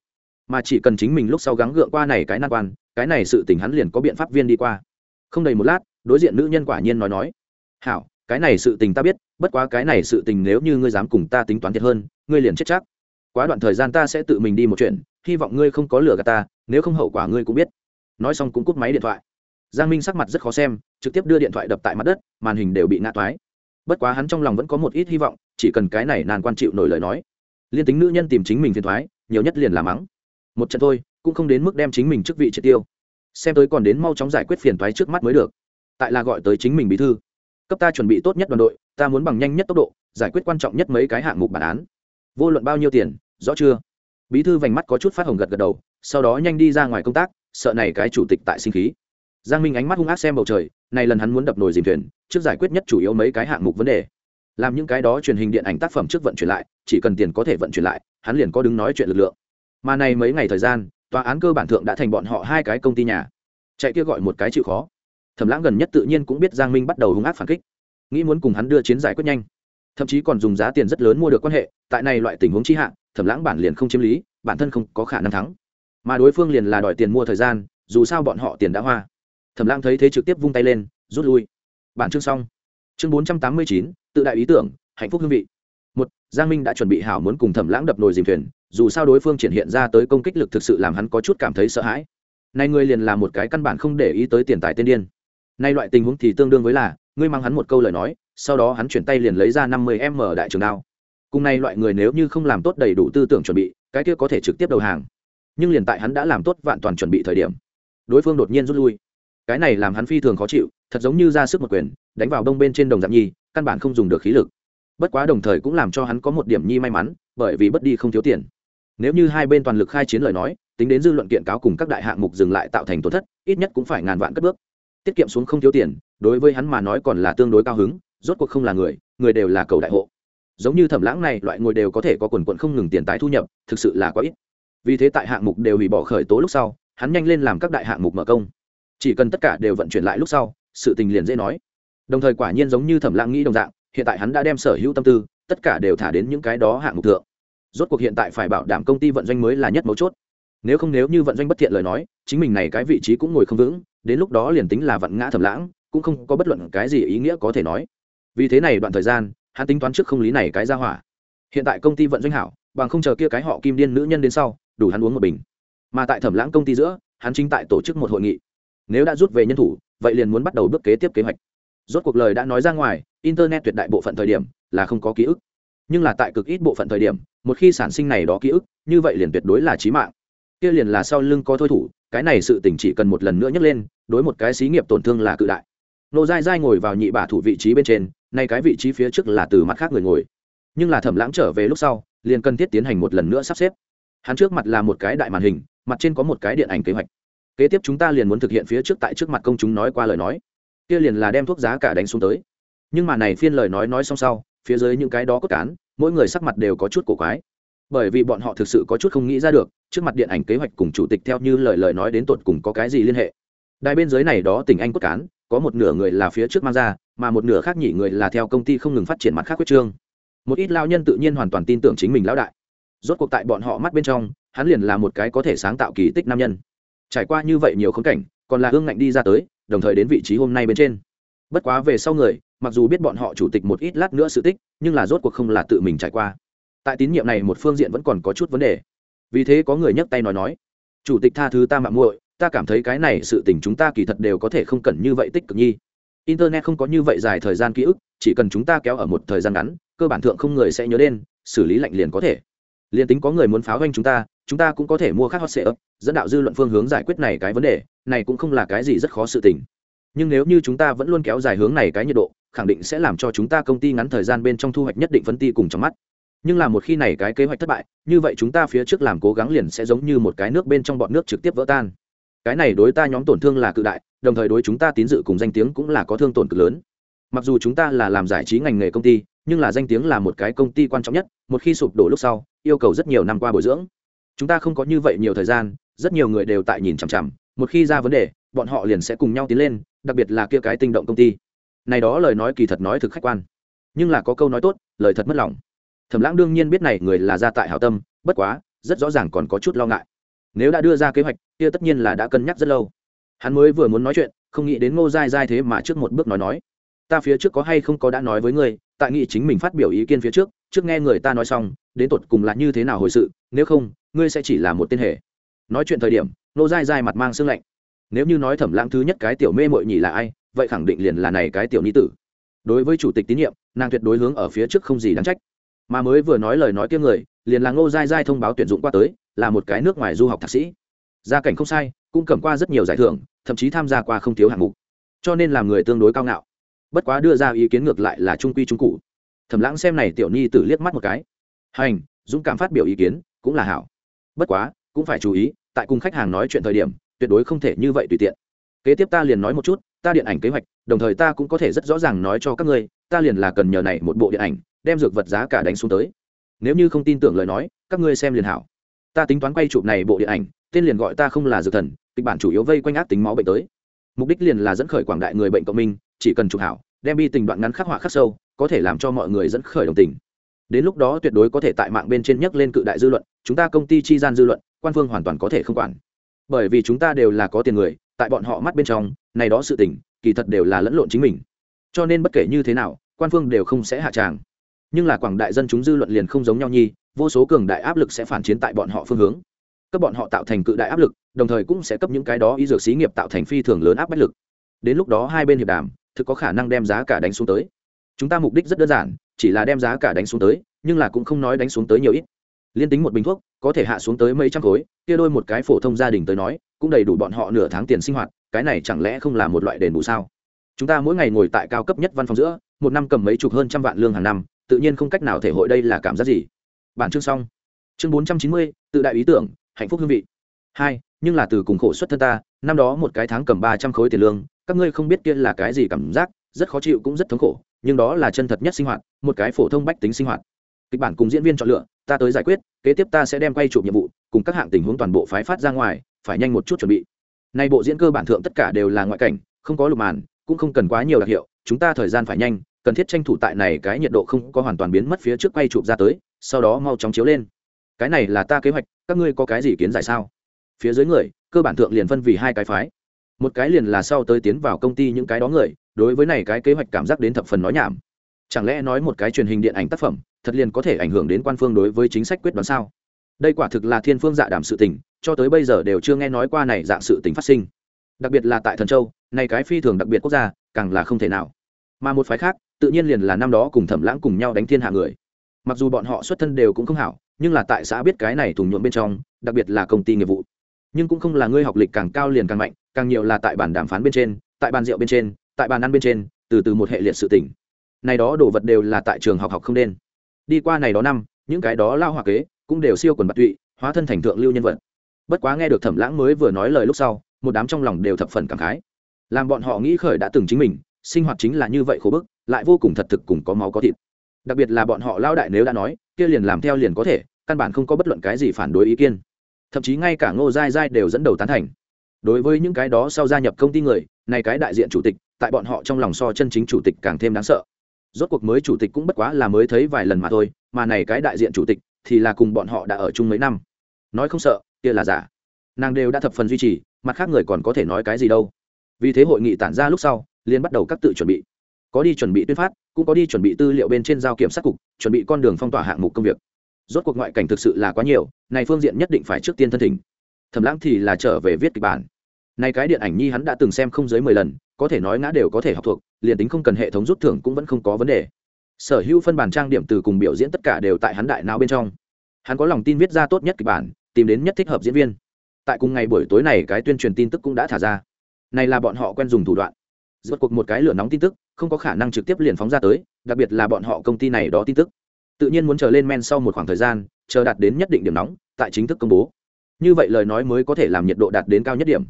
Mà chỉ cần chính mình lúc sau gắng gượng qua này cái nan quan, cái này sự tình hắn liền có biện pháp viên đi qua. Không đầy một lát, đối diện nữ nhân quả nhiên nói nói, hảo, cái này sự tình ta biết, bất quá cái này sự tình nếu như ngươi dám cùng ta tính toán thiệt hơn, ngươi liền chết chắc. Quá đoạn thời gian ta sẽ tự mình đi một chuyện, hy vọng ngươi không có lừa gạt ta, nếu không hậu quả ngươi cũng biết. Nói xong cũng cúp máy điện thoại giang minh sắc mặt rất khó xem, trực tiếp đưa điện thoại đập tại mặt đất, màn hình đều bị ngã toái. Bất quá hắn trong lòng vẫn có một ít hy vọng, chỉ cần cái này nàn quan chịu nổi lời nói. Liên tính nữ nhân tìm chính mình phiền thoái nhiều nhất liền là mắng. Một trận thôi, cũng không đến mức đem chính mình chức vị triệt tiêu. Xem tới còn đến mau chóng giải quyết phiền thoái trước mắt mới được. Tại là gọi tới chính mình bí thư. Cấp ta chuẩn bị tốt nhất đoàn đội, ta muốn bằng nhanh nhất tốc độ, giải quyết quan trọng nhất mấy cái hạng mục bản án. Vô luận bao nhiêu tiền, rõ chưa? Bí thư vành mắt có chút phát hồng gật gật đầu, sau đó nhanh đi ra ngoài công tác, sợ này cái chủ tịch tại sinh khí giang minh ánh mắt hung ác xem bầu trời, này lần hắn muốn đập nồi dìm thuyền, trước giải quyết nhất chủ yếu mấy cái hạng mục vấn đề. Làm những cái đó truyền hình điện ảnh tác phẩm trước vận chuyển lại, chỉ cần tiền có thể vận chuyển lại, hắn liền có đứng nói chuyện lực lượng. Mà này mấy ngày thời gian, tòa án cơ bản thượng đã thành bọn họ hai cái công ty nhà. Chạy kia gọi một cái chịu khó. Thẩm lãng gần nhất tự nhiên cũng biết giang minh bắt đầu hung ác phản kích. Nghĩ muốn cùng hắn đưa chiến giải quyết nhanh. Thậm chí còn dùng giá tiền rất lớn mua được quan hệ, tại này loại tình huống chi hạn thẩm lãng bản liền không chiếm lý, bản thân không có khả năng thắng. Mà đối phương liền là đòi tiền mua thời gian, dù sao bọn họ tiền đã hoa thẩm lãng thấy thế trực tiếp vung tay lên, rút lui. Bản chương xong. Chương bốn trăm tám mươi chín, tự đại ý tưởng, hạnh phúc hương vị. Một, giang minh đã chuẩn bị hảo muốn cùng thẩm lãng đập nồi dìm thuyền, dù sao đối phương triển hiện ra tới công kích lực thực sự làm hắn có chút cảm thấy sợ hãi. Nay ngươi liền là một cái căn bản không để ý tới tiền tài tên điên. Nay loại tình huống thì tương đương với là, ngươi mang hắn một câu lời nói, sau đó hắn chuyển tay liền lấy ra năm mươi m đại trường đao. Cùng nay loại người nếu như không làm tốt đầy đủ tư tưởng chuẩn bị, cái kia có thể trực tiếp đầu hàng. Nhưng liền tại hắn đã làm tốt vạn toàn chuẩn bị thời điểm, đối phương đột nhiên rút lui cái này làm hắn phi thường khó chịu, thật giống như ra sức một quyền, đánh vào đông bên trên đồng dạng nhi, căn bản không dùng được khí lực. Bất quá đồng thời cũng làm cho hắn có một điểm nhi may mắn, bởi vì bất đi không thiếu tiền. Nếu như hai bên toàn lực khai chiến lời nói, tính đến dư luận kiện cáo cùng các đại hạng mục dừng lại tạo thành tổn thất, ít nhất cũng phải ngàn vạn cất bước. Tiết kiệm xuống không thiếu tiền, đối với hắn mà nói còn là tương đối cao hứng, rốt cuộc không là người người đều là cầu đại hộ. Giống như thẩm lãng này, loại ngồi đều có thể có quần quận không ngừng tiền tái thu nhập, thực sự là quá ít. Vì thế tại hạng mục đều hủy bỏ khởi tố lúc sau, hắn nhanh lên làm các đại hạng mục mở công chỉ cần tất cả đều vận chuyển lại lúc sau, sự tình liền dễ nói. Đồng thời quả nhiên giống như thẩm lãng nghĩ đồng dạng, hiện tại hắn đã đem sở hữu tâm tư, tất cả đều thả đến những cái đó hạng mục thượng. Rốt cuộc hiện tại phải bảo đảm công ty vận doanh mới là nhất mấu chốt. Nếu không nếu như vận doanh bất thiện lời nói, chính mình này cái vị trí cũng ngồi không vững, đến lúc đó liền tính là vận ngã thẩm lãng, cũng không có bất luận cái gì ý nghĩa có thể nói. Vì thế này đoạn thời gian, hắn tính toán trước không lý này cái ra hỏa. Hiện tại công ty vận doanh hảo, bằng không chờ kia cái họ kim điên nữ nhân đến sau, đủ hắn uống một bình. Mà tại thẩm lãng công ty giữa, hắn chính tại tổ chức một hội nghị nếu đã rút về nhân thủ, vậy liền muốn bắt đầu bước kế tiếp kế hoạch. Rốt cuộc lời đã nói ra ngoài, internet tuyệt đại bộ phận thời điểm là không có ký ức. Nhưng là tại cực ít bộ phận thời điểm, một khi sản sinh này đó ký ức, như vậy liền tuyệt đối là trí mạng. Kia liền là sau lưng có thôi thủ, cái này sự tình chỉ cần một lần nữa nhấc lên, đối một cái xí nghiệp tổn thương là cự đại. Nô dai dai ngồi vào nhị bả thủ vị trí bên trên, nay cái vị trí phía trước là từ mặt khác người ngồi. Nhưng là thẩm lãng trở về lúc sau, liền cần thiết tiến hành một lần nữa sắp xếp. Hắn trước mặt là một cái đại màn hình, mặt trên có một cái điện ảnh kế hoạch kế tiếp chúng ta liền muốn thực hiện phía trước tại trước mặt công chúng nói qua lời nói. Kia liền là đem thuốc giá cả đánh xuống tới. Nhưng mà này phiên lời nói nói xong sau, phía dưới những cái đó cốt cán, mỗi người sắc mặt đều có chút cổ quái. Bởi vì bọn họ thực sự có chút không nghĩ ra được, trước mặt điện ảnh kế hoạch cùng chủ tịch theo như lời lời nói đến tột cùng có cái gì liên hệ. Đài bên dưới này đó tỉnh anh cốt cán, có một nửa người là phía trước mang ra, mà một nửa khác nhỉ người là theo công ty không ngừng phát triển mặt khác quyết trương. Một ít lao nhân tự nhiên hoàn toàn tin tưởng chính mình lão đại. Rốt cuộc tại bọn họ mắt bên trong, hắn liền là một cái có thể sáng tạo kỳ tích nam nhân trải qua như vậy nhiều khống cảnh, còn là hương ngạnh đi ra tới, đồng thời đến vị trí hôm nay bên trên. Bất quá về sau người, mặc dù biết bọn họ chủ tịch một ít lát nữa sự tích, nhưng là rốt cuộc không là tự mình trải qua. Tại tín nhiệm này một phương diện vẫn còn có chút vấn đề. Vì thế có người nhấc tay nói nói, chủ tịch tha thứ ta mạng muội, ta cảm thấy cái này sự tình chúng ta kỳ thật đều có thể không cần như vậy tích cực nhi. Internet không có như vậy dài thời gian ký ức, chỉ cần chúng ta kéo ở một thời gian ngắn, cơ bản thượng không người sẽ nhớ đến, xử lý lạnh liền có thể. Liền tính có người muốn pháo doanh chúng ta chúng ta cũng có thể mua khác hot sale dẫn đạo dư luận phương hướng giải quyết này cái vấn đề, này cũng không là cái gì rất khó sự tình. Nhưng nếu như chúng ta vẫn luôn kéo dài hướng này cái nhiệt độ, khẳng định sẽ làm cho chúng ta công ty ngắn thời gian bên trong thu hoạch nhất định phân ti cùng trong mắt. Nhưng là một khi này cái kế hoạch thất bại, như vậy chúng ta phía trước làm cố gắng liền sẽ giống như một cái nước bên trong bọn nước trực tiếp vỡ tan. Cái này đối ta nhóm tổn thương là cự đại, đồng thời đối chúng ta tín dự cùng danh tiếng cũng là có thương tổn cực lớn. Mặc dù chúng ta là làm giải trí ngành nghề công ty, nhưng là danh tiếng là một cái công ty quan trọng nhất, một khi sụp đổ lúc sau, yêu cầu rất nhiều năm qua bồi dưỡng chúng ta không có như vậy nhiều thời gian, rất nhiều người đều tại nhìn chằm chằm, một khi ra vấn đề, bọn họ liền sẽ cùng nhau tiến lên, đặc biệt là kia cái tinh động công ty. Này đó lời nói kỳ thật nói thực khách quan, nhưng là có câu nói tốt, lời thật mất lòng. Thẩm lãng đương nhiên biết này người là ra tại hảo tâm, bất quá, rất rõ ràng còn có chút lo ngại. Nếu đã đưa ra kế hoạch, kia tất nhiên là đã cân nhắc rất lâu. Hắn mới vừa muốn nói chuyện, không nghĩ đến ngô dai dai thế mà trước một bước nói nói. Ta phía trước có hay không có đã nói với ngươi, tại nghị chính mình phát biểu ý kiến phía trước trước nghe người ta nói xong, đến tột cùng là như thế nào hồi sự, nếu không ngươi sẽ chỉ là một tên hề. nói chuyện thời điểm nô dai dai mặt mang sương lạnh. Nếu như nói thẩm lãng thứ nhất cái tiểu mê mội nhỉ là ai, vậy khẳng định liền là này cái tiểu ni tử. Đối với chủ tịch tín nhiệm, nàng tuyệt đối hướng ở phía trước không gì đáng trách. Mà mới vừa nói lời nói tiếng người, liền là ngô dai dai thông báo tuyển dụng qua tới, là một cái nước ngoài du học thạc sĩ. Gia cảnh không sai, cũng cầm qua rất nhiều giải thưởng, thậm chí tham gia qua không thiếu hạng mục. Cho nên làm người tương đối cao ngạo. Bất quá đưa ra ý kiến ngược lại là trung quy trung cụ. Thẩm lãng xem này tiểu ni tử liếc mắt một cái. Hành, dũng cảm phát biểu ý kiến, cũng là hảo bất quá, cũng phải chú ý, tại cùng khách hàng nói chuyện thời điểm, tuyệt đối không thể như vậy tùy tiện. Kế tiếp ta liền nói một chút, ta điện ảnh kế hoạch, đồng thời ta cũng có thể rất rõ ràng nói cho các ngươi, ta liền là cần nhờ này một bộ điện ảnh, đem dược vật giá cả đánh xuống tới. Nếu như không tin tưởng lời nói, các ngươi xem liền hảo. Ta tính toán quay chụp này bộ điện ảnh, tên liền gọi ta không là dược thần, kịch bản chủ yếu vây quanh ác tính máu bệnh tới. Mục đích liền là dẫn khởi quảng đại người bệnh cộng minh, chỉ cần chụp hảo, đem bi tình đoạn ngắn khắc họa khắc sâu, có thể làm cho mọi người dẫn khởi đồng tình. Đến lúc đó tuyệt đối có thể tại mạng bên trên nhắc lên cự đại dư luận chúng ta công ty chi gian dư luận, quan phương hoàn toàn có thể không quản. Bởi vì chúng ta đều là có tiền người, tại bọn họ mắt bên trong, này đó sự tình, kỳ thật đều là lẫn lộn chính mình. Cho nên bất kể như thế nào, quan phương đều không sẽ hạ tràng. Nhưng là quảng đại dân chúng dư luận liền không giống nhau nhi, vô số cường đại áp lực sẽ phản chiến tại bọn họ phương hướng. Cấp bọn họ tạo thành cự đại áp lực, đồng thời cũng sẽ cấp những cái đó y dược xí nghiệp tạo thành phi thường lớn áp bách lực. Đến lúc đó hai bên hiệp đàm, thực có khả năng đem giá cả đánh xuống tới. Chúng ta mục đích rất đơn giản, chỉ là đem giá cả đánh xuống tới, nhưng là cũng không nói đánh xuống tới nhiều ít liên tính một bình thuốc, có thể hạ xuống tới mấy trăm khối, kia đôi một cái phổ thông gia đình tới nói, cũng đầy đủ bọn họ nửa tháng tiền sinh hoạt, cái này chẳng lẽ không là một loại đền bù sao? Chúng ta mỗi ngày ngồi tại cao cấp nhất văn phòng giữa, một năm cầm mấy chục hơn trăm vạn lương hàng năm, tự nhiên không cách nào thể hội đây là cảm giác gì. Bản chương xong. Chương bốn trăm chín mươi, tự đại ý tưởng, hạnh phúc hương vị. Hai, nhưng là từ cùng khổ xuất thân ta, năm đó một cái tháng cầm ba trăm khối tiền lương, các ngươi không biết kia là cái gì cảm giác, rất khó chịu cũng rất thống khổ, nhưng đó là chân thật nhất sinh hoạt, một cái phổ thông bách tính sinh hoạt. Kịch bản cùng diễn viên chọn lựa ta tới giải quyết, kế tiếp ta sẽ đem quay chụp nhiệm vụ, cùng các hạng tình huống toàn bộ phái phát ra ngoài, phải nhanh một chút chuẩn bị. Nay bộ diễn cơ bản thượng tất cả đều là ngoại cảnh, không có lục màn, cũng không cần quá nhiều đặc hiệu, chúng ta thời gian phải nhanh, cần thiết tranh thủ tại này cái nhiệt độ không có hoàn toàn biến mất phía trước quay chụp ra tới, sau đó mau chóng chiếu lên. Cái này là ta kế hoạch, các ngươi có cái gì kiến giải sao? Phía dưới người, cơ bản thượng liền phân vì hai cái phái. Một cái liền là sau tới tiến vào công ty những cái đó người, đối với này cái kế hoạch cảm giác đến thập phần nói nhảm. Chẳng lẽ nói một cái truyền hình điện ảnh tác phẩm thật liền có thể ảnh hưởng đến quan phương đối với chính sách quyết đoán sao? Đây quả thực là thiên phương dạ đảm sự tình, cho tới bây giờ đều chưa nghe nói qua này dạng sự tình phát sinh. Đặc biệt là tại thần châu, này cái phi thường đặc biệt quốc gia, càng là không thể nào. Mà một phái khác, tự nhiên liền là năm đó cùng thẩm lãng cùng nhau đánh thiên hạ người. Mặc dù bọn họ xuất thân đều cũng không hảo, nhưng là tại xã biết cái này thùng nhuộm bên trong, đặc biệt là công ty nghiệp vụ. Nhưng cũng không là ngươi học lịch càng cao liền càng mạnh, càng nhiều là tại bàn đàm phán bên trên, tại bàn rượu bên trên, tại bàn ăn bên trên, từ từ một hệ liệt sự tỉnh này đó đồ vật đều là tại trường học học không nên đi qua này đó năm, những cái đó lao hoa kế cũng đều siêu quần bạc tụy, hóa thân thành thượng lưu nhân vật. Bất quá nghe được thẩm lãng mới vừa nói lời lúc sau, một đám trong lòng đều thập phần cảm khái. Làm bọn họ nghĩ khởi đã từng chính mình, sinh hoạt chính là như vậy khổ bức, lại vô cùng thật thực cùng có máu có thịt. Đặc biệt là bọn họ lao đại nếu đã nói, kia liền làm theo liền có thể, căn bản không có bất luận cái gì phản đối ý kiến. Thậm chí ngay cả ngô dai dai đều dẫn đầu tán thành. Đối với những cái đó sau gia nhập công ty người, này cái đại diện chủ tịch, tại bọn họ trong lòng so chân chính chủ tịch càng thêm đáng sợ rốt cuộc mới chủ tịch cũng bất quá là mới thấy vài lần mà thôi, mà này cái đại diện chủ tịch thì là cùng bọn họ đã ở chung mấy năm. Nói không sợ, kia là giả. Nàng đều đã thập phần duy trì, mặt khác người còn có thể nói cái gì đâu. Vì thế hội nghị tản ra lúc sau liên bắt đầu các tự chuẩn bị. Có đi chuẩn bị tuyên phát, cũng có đi chuẩn bị tư liệu bên trên giao kiểm sát cục, chuẩn bị con đường phong tỏa hạng mục công việc. Rốt cuộc ngoại cảnh thực sự là quá nhiều, này phương diện nhất định phải trước tiên thân thỉnh. Thẩm lãng thì là trở về viết kịch bản. Này cái điện ảnh nhi hắn đã từng xem không dưới mười lần, có thể nói ngã đều có thể học thuộc liền tính không cần hệ thống rút thưởng cũng vẫn không có vấn đề. Sở hữu phân bản trang điểm từ cùng biểu diễn tất cả đều tại hắn đại não bên trong. Hắn có lòng tin viết ra tốt nhất kịch bản, tìm đến nhất thích hợp diễn viên. Tại cùng ngày buổi tối này, cái tuyên truyền tin tức cũng đã thả ra. Này là bọn họ quen dùng thủ đoạn. Rốt cuộc một cái lửa nóng tin tức, không có khả năng trực tiếp liền phóng ra tới, đặc biệt là bọn họ công ty này đó tin tức. Tự nhiên muốn chờ lên men sau một khoảng thời gian, chờ đạt đến nhất định điểm nóng, tại chính thức công bố. Như vậy lời nói mới có thể làm nhiệt độ đạt đến cao nhất điểm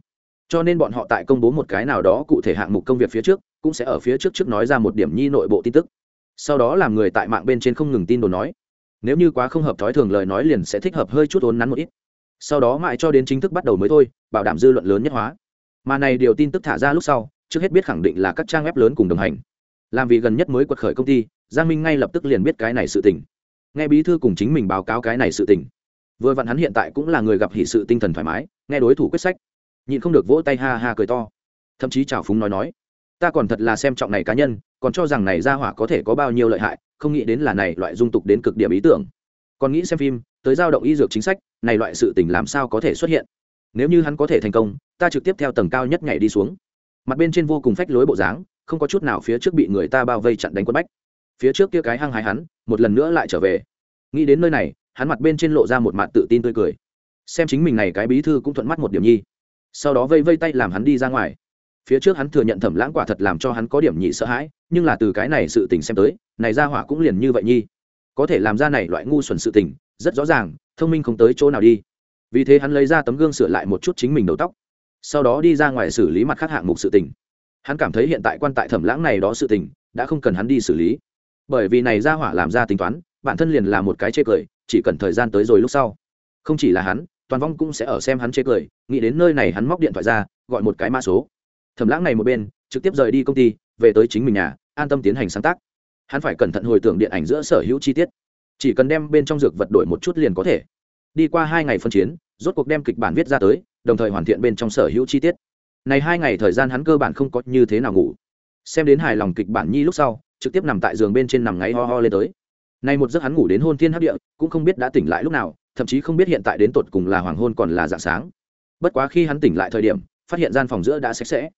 cho nên bọn họ tại công bố một cái nào đó cụ thể hạng mục công việc phía trước, cũng sẽ ở phía trước trước nói ra một điểm nhi nội bộ tin tức. Sau đó làm người tại mạng bên trên không ngừng tin đồn nói. Nếu như quá không hợp thói thường lời nói liền sẽ thích hợp hơi chút ốn nắn một ít. Sau đó mãi cho đến chính thức bắt đầu mới thôi, bảo đảm dư luận lớn nhất hóa. Mà này điều tin tức thả ra lúc sau, trước hết biết khẳng định là các trang web lớn cùng đồng hành. Làm vì gần nhất mới quật khởi công ty, giang minh ngay lập tức liền biết cái này sự tình. Nghe bí thư cùng chính mình báo cáo cái này sự tình. Vừa vặn hắn hiện tại cũng là người gặp hỷ sự tinh thần thoải mái, nghe đối thủ quyết sách nhịn không được vỗ tay ha ha cười to. Thậm chí trào phúng nói nói, ta còn thật là xem trọng này cá nhân, còn cho rằng này ra hỏa có thể có bao nhiêu lợi hại, không nghĩ đến là này loại dung tục đến cực điểm ý tưởng. Còn nghĩ xem phim, tới giao động y dược chính sách, này loại sự tình làm sao có thể xuất hiện? Nếu như hắn có thể thành công, ta trực tiếp theo tầng cao nhất nhảy đi xuống. Mặt bên trên vô cùng phách lối bộ dáng, không có chút nào phía trước bị người ta bao vây chặn đánh quân bách. Phía trước kia cái hăng hái hắn, một lần nữa lại trở về. Nghĩ đến nơi này, hắn mặt bên trên lộ ra một mặt tự tin tươi cười. Xem chính mình này cái bí thư cũng thuận mắt một điểm nhi sau đó vây vây tay làm hắn đi ra ngoài. Phía trước hắn thừa nhận thẩm lãng quả thật làm cho hắn có điểm nhị sợ hãi, nhưng là từ cái này sự tình xem tới, này ra hỏa cũng liền như vậy nhi. Có thể làm ra này loại ngu xuẩn sự tình, rất rõ ràng, thông minh không tới chỗ nào đi. Vì thế hắn lấy ra tấm gương sửa lại một chút chính mình đầu tóc. Sau đó đi ra ngoài xử lý mặt khác hạng mục sự tình. Hắn cảm thấy hiện tại quan tại thẩm lãng này đó sự tình, đã không cần hắn đi xử lý. Bởi vì này ra hỏa làm ra tính toán, bản thân liền là một cái chê cười, chỉ cần thời gian tới rồi lúc sau. Không chỉ là hắn toàn vong cũng sẽ ở xem hắn chê cười, nghĩ đến nơi này hắn móc điện thoại ra, gọi một cái mã số. Thẩm lãng này một bên, trực tiếp rời đi công ty, về tới chính mình nhà, an tâm tiến hành sáng tác. Hắn phải cẩn thận hồi tưởng điện ảnh giữa sở hữu chi tiết. Chỉ cần đem bên trong dược vật đổi một chút liền có thể. Đi qua hai ngày phân chiến, rốt cuộc đem kịch bản viết ra tới, đồng thời hoàn thiện bên trong sở hữu chi tiết. Này hai ngày thời gian hắn cơ bản không có như thế nào ngủ. Xem đến hài lòng kịch bản nhi lúc sau, trực tiếp nằm tại giường bên trên nằm ngáy ho ho lên tới. Nay một giấc hắn ngủ đến hôn thiên hấp địa, cũng không biết đã tỉnh lại lúc nào thậm chí không biết hiện tại đến tột cùng là hoàng hôn còn là dạng sáng. Bất quá khi hắn tỉnh lại thời điểm, phát hiện gian phòng giữa đã sạch sẽ.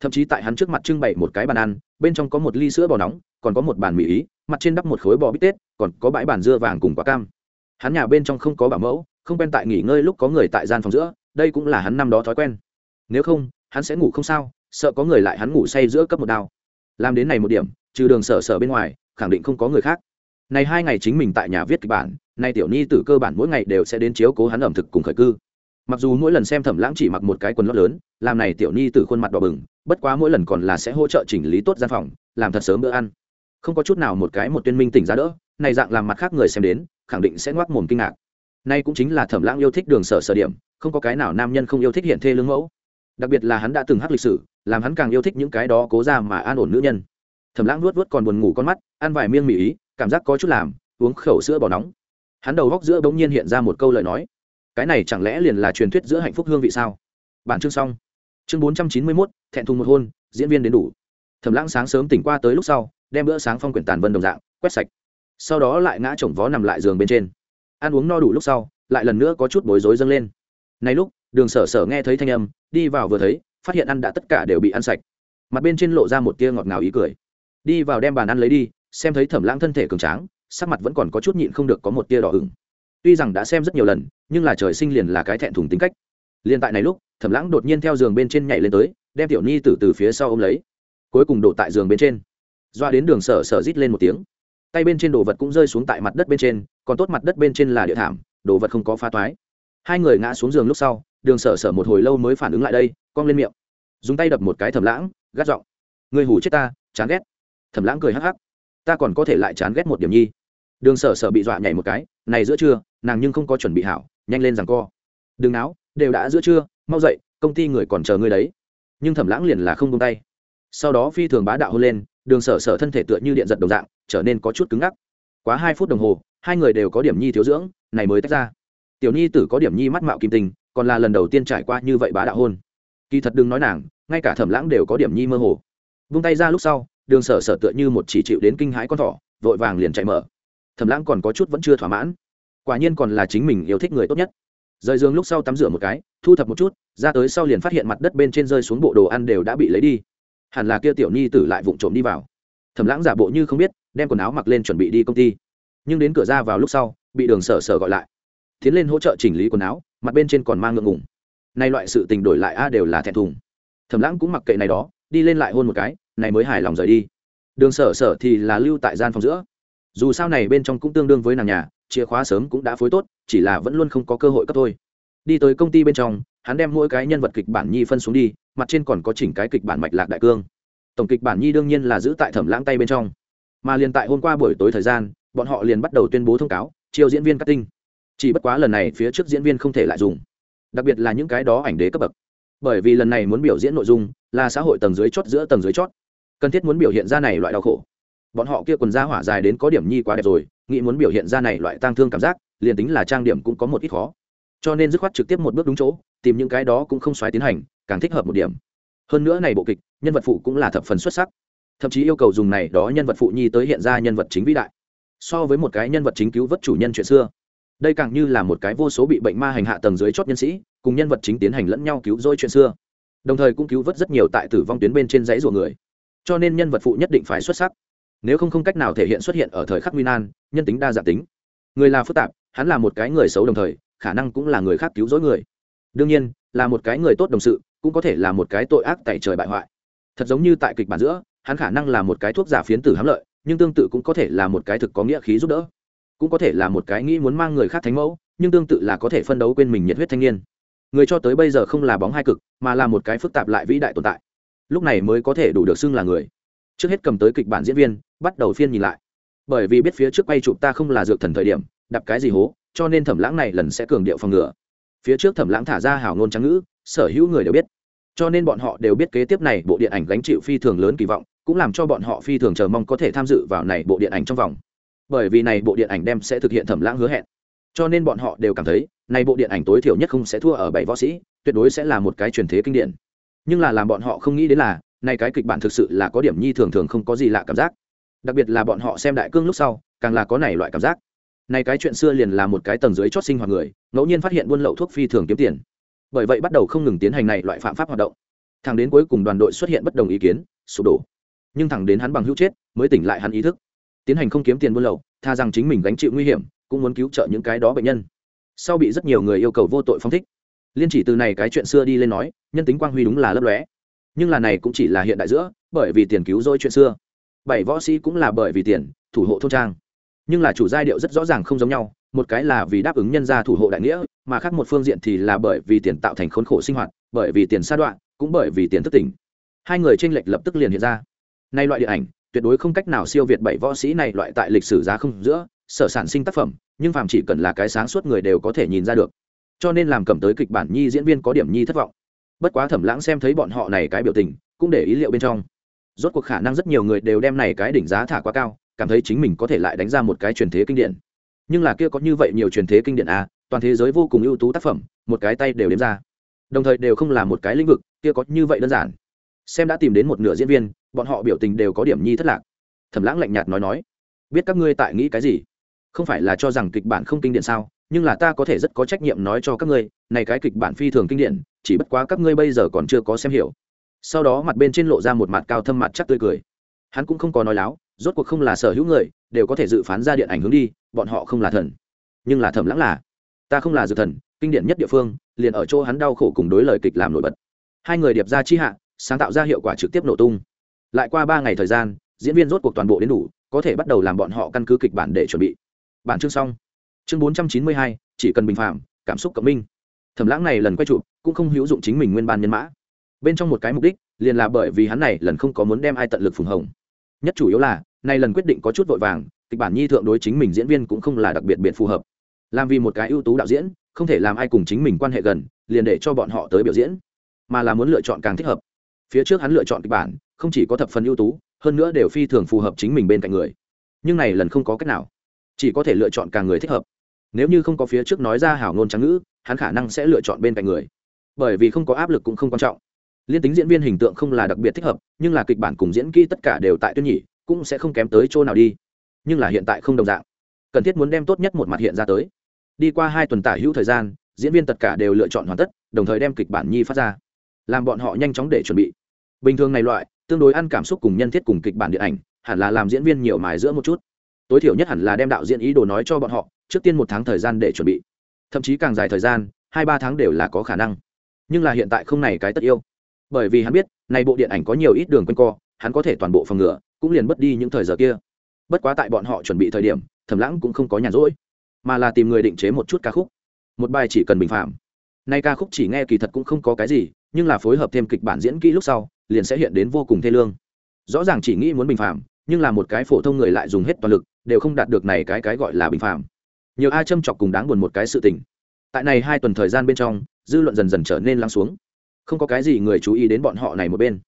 Thậm chí tại hắn trước mặt trưng bày một cái bàn ăn, bên trong có một ly sữa bò nóng, còn có một bàn mì ý, mặt trên đắp một khối bò bít tết, còn có bãi bàn dưa vàng cùng quả cam. Hắn nhà bên trong không có bảo mẫu, không quen tại nghỉ ngơi lúc có người tại gian phòng giữa, đây cũng là hắn năm đó thói quen. Nếu không, hắn sẽ ngủ không sao, sợ có người lại hắn ngủ say giữa cấp một đao. Làm đến này một điểm, trừ đường sở sở bên ngoài, khẳng định không có người khác. Này hai ngày chính mình tại nhà viết kịch bản nay tiểu ni tử cơ bản mỗi ngày đều sẽ đến chiếu cố hắn ẩm thực cùng khởi cư. Mặc dù mỗi lần xem thẩm lãng chỉ mặc một cái quần lót lớn, làm này tiểu ni tử khuôn mặt đỏ bừng, bất quá mỗi lần còn là sẽ hỗ trợ chỉnh lý tốt gian phòng, làm thật sớm bữa ăn. Không có chút nào một cái một tuyên minh tỉnh ra đỡ, này dạng làm mặt khác người xem đến, khẳng định sẽ ngoác mồm kinh ngạc. Nay cũng chính là thẩm lãng yêu thích đường sở sở điểm, không có cái nào nam nhân không yêu thích hiện thê lương mẫu. Đặc biệt là hắn đã từng hát lịch sử, làm hắn càng yêu thích những cái đó cố ra mà an ổn nữ nhân. Thẩm lãng nuốt vớt còn buồn ngủ con mắt, ăn vài miêng mì ý, cảm giác có chút làm, uống khẩu sữa bỏ nóng hắn đầu góc giữa bỗng nhiên hiện ra một câu lời nói. Cái này chẳng lẽ liền là truyền thuyết giữa hạnh phúc hương vị sao? Bản chương xong. Chương bốn trăm chín mươi mốt, thẹn thùng một hôn, diễn viên đến đủ. Thẩm lãng sáng sớm tỉnh qua tới lúc sau, đem bữa sáng phong quyển tàn vân đồng dạng, quét sạch. Sau đó lại ngã chồng vó nằm lại giường bên trên. Ăn uống no đủ lúc sau, lại lần nữa có chút bối rối dâng lên. Này lúc, đường sở sở nghe thấy thanh âm, đi vào vừa thấy, phát hiện ăn đã tất cả đều bị ăn sạch. Mặt bên trên lộ ra một tia ngọt ngào ý cười. Đi vào đem bàn ăn lấy đi, xem thấy thẩm lãng thân thể cường tráng sắc mặt vẫn còn có chút nhịn không được có một tia đỏ ửng. Tuy rằng đã xem rất nhiều lần, nhưng là trời sinh liền là cái thẹn thùng tính cách. Liền tại này lúc, thẩm lãng đột nhiên theo giường bên trên nhảy lên tới, đem tiểu ni từ từ phía sau ôm lấy. Cuối cùng đổ tại giường bên trên. Doa đến đường sở sở rít lên một tiếng. Tay bên trên đồ vật cũng rơi xuống tại mặt đất bên trên, còn tốt mặt đất bên trên là địa thảm, đồ vật không có phá toái. Hai người ngã xuống giường lúc sau, đường sở sở một hồi lâu mới phản ứng lại đây, cong lên miệng. Dùng tay đập một cái thẩm lãng, gắt giọng người hủ chết ta, chán ghét. Thẩm lãng cười hắc hắc ta còn có thể lại chán ghét một điểm nhi. Đường sở sở bị dọa nhảy một cái, này giữa trưa, nàng nhưng không có chuẩn bị hảo, nhanh lên rằng co. Đừng náo, đều đã giữa trưa, mau dậy, công ty người còn chờ ngươi đấy. Nhưng thẩm lãng liền là không tung tay. Sau đó phi thường bá đạo hôn lên, đường sở sở thân thể tựa như điện giật đồng dạng, trở nên có chút cứng ngắc. Quá hai phút đồng hồ, hai người đều có điểm nhi thiếu dưỡng, này mới tách ra. Tiểu nhi tử có điểm nhi mắt mạo kim tình, còn là lần đầu tiên trải qua như vậy bá đạo hôn. Kỳ thật đừng nói nàng, ngay cả thẩm lãng đều có điểm nhi mơ hồ. Vung tay ra lúc sau đường sở sở tựa như một chỉ chịu đến kinh hãi con thỏ, vội vàng liền chạy mở. Thẩm lãng còn có chút vẫn chưa thỏa mãn. Quả nhiên còn là chính mình yêu thích người tốt nhất. Rời giường lúc sau tắm rửa một cái, thu thập một chút, ra tới sau liền phát hiện mặt đất bên trên rơi xuống bộ đồ ăn đều đã bị lấy đi. Hẳn là kia tiểu nhi tử lại vụng trộm đi vào. Thẩm lãng giả bộ như không biết, đem quần áo mặc lên chuẩn bị đi công ty. Nhưng đến cửa ra vào lúc sau, bị đường sở sở gọi lại. Tiến lên hỗ trợ chỉnh lý quần áo, mặt bên trên còn mang ngượng ngùng. Nay loại sự tình đổi lại a đều là thẹn thùng. Thẩm lãng cũng mặc kệ này đó đi lên lại hôn một cái, này mới hài lòng rời đi. Đường sở sở thì là lưu tại gian phòng giữa. Dù sao này bên trong cũng tương đương với nàng nhà, chìa khóa sớm cũng đã phối tốt, chỉ là vẫn luôn không có cơ hội cấp thôi. Đi tới công ty bên trong, hắn đem mỗi cái nhân vật kịch bản nhi phân xuống đi, mặt trên còn có chỉnh cái kịch bản mạch lạc đại cương. Tổng kịch bản nhi đương nhiên là giữ tại thẩm lãng tay bên trong. Mà liền tại hôm qua buổi tối thời gian, bọn họ liền bắt đầu tuyên bố thông cáo, chiêu diễn viên cắt tinh chỉ bất quá lần này phía trước diễn viên không thể lại dùng. Đặc biệt là những cái đó ảnh đế cấp bậc. Bởi vì lần này muốn biểu diễn nội dung là xã hội tầng dưới chót giữa tầng dưới chót. Cần thiết muốn biểu hiện ra này loại đau khổ. Bọn họ kia quần da hỏa dài đến có điểm nhi quá đẹp rồi, nghĩ muốn biểu hiện ra này loại tang thương cảm giác, liền tính là trang điểm cũng có một ít khó. Cho nên dứt khoát trực tiếp một bước đúng chỗ, tìm những cái đó cũng không xoáy tiến hành, càng thích hợp một điểm. Hơn nữa này bộ kịch, nhân vật phụ cũng là thập phần xuất sắc. Thậm chí yêu cầu dùng này đó nhân vật phụ nhi tới hiện ra nhân vật chính vĩ đại. So với một cái nhân vật chính cứu vớt chủ nhân chuyện xưa. Đây càng như là một cái vô số bị bệnh ma hành hạ tầng dưới chót nhân sĩ, cùng nhân vật chính tiến hành lẫn nhau cứu rỗi chuyện xưa đồng thời cũng cứu vớt rất nhiều tại tử vong tuyến bên trên dãy ruộng người. Cho nên nhân vật phụ nhất định phải xuất sắc. Nếu không không cách nào thể hiện xuất hiện ở thời khắc nguy nan, nhân tính đa dạng tính. Người là phức tạp, hắn là một cái người xấu đồng thời, khả năng cũng là người khác cứu rỗi người. Đương nhiên, là một cái người tốt đồng sự, cũng có thể là một cái tội ác tại trời bại hoại. Thật giống như tại kịch bản giữa, hắn khả năng là một cái thuốc giả phiến tử hám lợi, nhưng tương tự cũng có thể là một cái thực có nghĩa khí giúp đỡ. Cũng có thể là một cái nghĩ muốn mang người khác thánh mẫu, nhưng tương tự là có thể phân đấu quên mình nhiệt huyết thanh niên người cho tới bây giờ không là bóng hai cực, mà là một cái phức tạp lại vĩ đại tồn tại. Lúc này mới có thể đủ được xưng là người. Trước hết cầm tới kịch bản diễn viên, bắt đầu phiên nhìn lại. Bởi vì biết phía trước quay chụp ta không là dược thần thời điểm, đập cái gì hố, cho nên thẩm lãng này lần sẽ cường điệu phòng ngừa. Phía trước thẩm lãng thả ra hào ngôn trắng ngữ, sở hữu người đều biết. Cho nên bọn họ đều biết kế tiếp này bộ điện ảnh gánh chịu phi thường lớn kỳ vọng, cũng làm cho bọn họ phi thường chờ mong có thể tham dự vào này bộ điện ảnh trong vòng. Bởi vì này bộ điện ảnh đem sẽ thực hiện thẩm lãng hứa hẹn cho nên bọn họ đều cảm thấy, này bộ điện ảnh tối thiểu nhất không sẽ thua ở bảy võ sĩ, tuyệt đối sẽ là một cái truyền thế kinh điển. Nhưng là làm bọn họ không nghĩ đến là, này cái kịch bản thực sự là có điểm nhi thường thường không có gì lạ cảm giác. Đặc biệt là bọn họ xem đại cương lúc sau, càng là có này loại cảm giác. Này cái chuyện xưa liền là một cái tầng dưới chót sinh hoạt người, ngẫu nhiên phát hiện buôn lậu thuốc phi thường kiếm tiền. Bởi vậy bắt đầu không ngừng tiến hành này loại phạm pháp hoạt động. Thẳng đến cuối cùng đoàn đội xuất hiện bất đồng ý kiến, sụp đổ. Nhưng thẳng đến hắn bằng hữu chết, mới tỉnh lại hắn ý thức. Tiến hành không kiếm tiền buôn lậu, tha rằng chính mình gánh chịu nguy hiểm cũng muốn cứu trợ những cái đó bệnh nhân. Sau bị rất nhiều người yêu cầu vô tội phong thích. Liên chỉ từ này cái chuyện xưa đi lên nói, nhân tính quang huy đúng là lấp lóe. Nhưng là này cũng chỉ là hiện đại giữa, bởi vì tiền cứu rỗi chuyện xưa. Bảy võ sĩ cũng là bởi vì tiền, thủ hộ thôn trang. Nhưng là chủ giai điệu rất rõ ràng không giống nhau, một cái là vì đáp ứng nhân gia thủ hộ đại nghĩa, mà khác một phương diện thì là bởi vì tiền tạo thành khốn khổ sinh hoạt, bởi vì tiền sa đoạn cũng bởi vì tiền thất tỉnh hai người tranh lệch lập tức liền hiện ra. Nay loại điện ảnh, tuyệt đối không cách nào siêu việt bảy võ sĩ này loại tại lịch sử giá không giữa sở sản sinh tác phẩm, nhưng phàm chỉ cần là cái sáng suốt người đều có thể nhìn ra được. Cho nên làm cầm tới kịch bản nhi diễn viên có điểm nhi thất vọng. Bất quá thẩm lãng xem thấy bọn họ này cái biểu tình, cũng để ý liệu bên trong. Rốt cuộc khả năng rất nhiều người đều đem này cái đỉnh giá thả quá cao, cảm thấy chính mình có thể lại đánh ra một cái truyền thế kinh điển. Nhưng là kia có như vậy nhiều truyền thế kinh điển à toàn thế giới vô cùng ưu tú tác phẩm, một cái tay đều đếm ra. Đồng thời đều không là một cái lĩnh vực, kia có như vậy đơn giản. Xem đã tìm đến một nửa diễn viên, bọn họ biểu tình đều có điểm nhi thất lạc. Thẩm lãng lạnh nhạt nói nói, biết các ngươi tại nghĩ cái gì? Không phải là cho rằng kịch bản không kinh điển sao, nhưng là ta có thể rất có trách nhiệm nói cho các ngươi, này cái kịch bản phi thường kinh điển, chỉ bất quá các ngươi bây giờ còn chưa có xem hiểu. Sau đó mặt bên trên lộ ra một mặt cao thâm mặt chắc tươi cười. Hắn cũng không có nói láo, rốt cuộc không là sở hữu người, đều có thể dự phán ra điện ảnh hướng đi, bọn họ không là thần. Nhưng là thẩm lãng là, ta không là dự thần, kinh điển nhất địa phương, liền ở chỗ hắn đau khổ cùng đối lời kịch làm nổi bật. Hai người điệp ra chi hạ, sáng tạo ra hiệu quả trực tiếp nổ tung. Lại qua ba ngày thời gian, diễn viên rốt cuộc toàn bộ đến đủ, có thể bắt đầu làm bọn họ căn cứ kịch bản để chuẩn bị bản chương xong. Chương bốn trăm chín mươi hai, chỉ cần bình phạm, cảm xúc cộng minh. Thẩm lãng này lần quay trụ cũng không hữu dụng chính mình nguyên ban nhân mã. Bên trong một cái mục đích, liền là bởi vì hắn này lần không có muốn đem ai tận lực phùng hồng. Nhất chủ yếu là nay lần quyết định có chút vội vàng, kịch bản nhi thượng đối chính mình diễn viên cũng không là đặc biệt biệt phù hợp. Làm vì một cái ưu tú đạo diễn, không thể làm ai cùng chính mình quan hệ gần, liền để cho bọn họ tới biểu diễn. Mà là muốn lựa chọn càng thích hợp. Phía trước hắn lựa chọn kịch bản, không chỉ có thập phần ưu tú, hơn nữa đều phi thường phù hợp chính mình bên cạnh người. Nhưng này lần không có cách nào chỉ có thể lựa chọn càng người thích hợp. Nếu như không có phía trước nói ra hảo ngôn trắng ngữ, hắn khả năng sẽ lựa chọn bên cạnh người. Bởi vì không có áp lực cũng không quan trọng. Liên tính diễn viên hình tượng không là đặc biệt thích hợp, nhưng là kịch bản cùng diễn kỹ tất cả đều tại tuyên nhị, cũng sẽ không kém tới chỗ nào đi. Nhưng là hiện tại không đồng dạng. Cần thiết muốn đem tốt nhất một mặt hiện ra tới. Đi qua hai tuần tả hữu thời gian, diễn viên tất cả đều lựa chọn hoàn tất, đồng thời đem kịch bản nhi phát ra. Làm bọn họ nhanh chóng để chuẩn bị. Bình thường này loại, tương đối ăn cảm xúc cùng nhân thiết cùng kịch bản điện ảnh, hẳn là làm diễn viên nhiều mài giữa một chút tối thiểu nhất hẳn là đem đạo diễn ý đồ nói cho bọn họ, trước tiên một tháng thời gian để chuẩn bị. Thậm chí càng dài thời gian, hai ba tháng đều là có khả năng. Nhưng là hiện tại không này cái tất yêu. Bởi vì hắn biết, này bộ điện ảnh có nhiều ít đường quanh co, hắn có thể toàn bộ phòng ngừa, cũng liền mất đi những thời giờ kia. Bất quá tại bọn họ chuẩn bị thời điểm, thẩm lãng cũng không có nhàn rỗi, mà là tìm người định chế một chút ca khúc. Một bài chỉ cần bình phạm. Nay ca khúc chỉ nghe kỳ thật cũng không có cái gì, nhưng là phối hợp thêm kịch bản diễn kỹ lúc sau, liền sẽ hiện đến vô cùng thê lương. Rõ ràng chỉ nghĩ muốn bình phạm, nhưng là một cái phổ thông người lại dùng hết toàn lực đều không đạt được này cái cái gọi là bình phạm nhiều ai châm chọc cùng đáng buồn một cái sự tình. Tại này hai tuần thời gian bên trong, dư luận dần dần trở nên lắng xuống. Không có cái gì người chú ý đến bọn họ này một bên.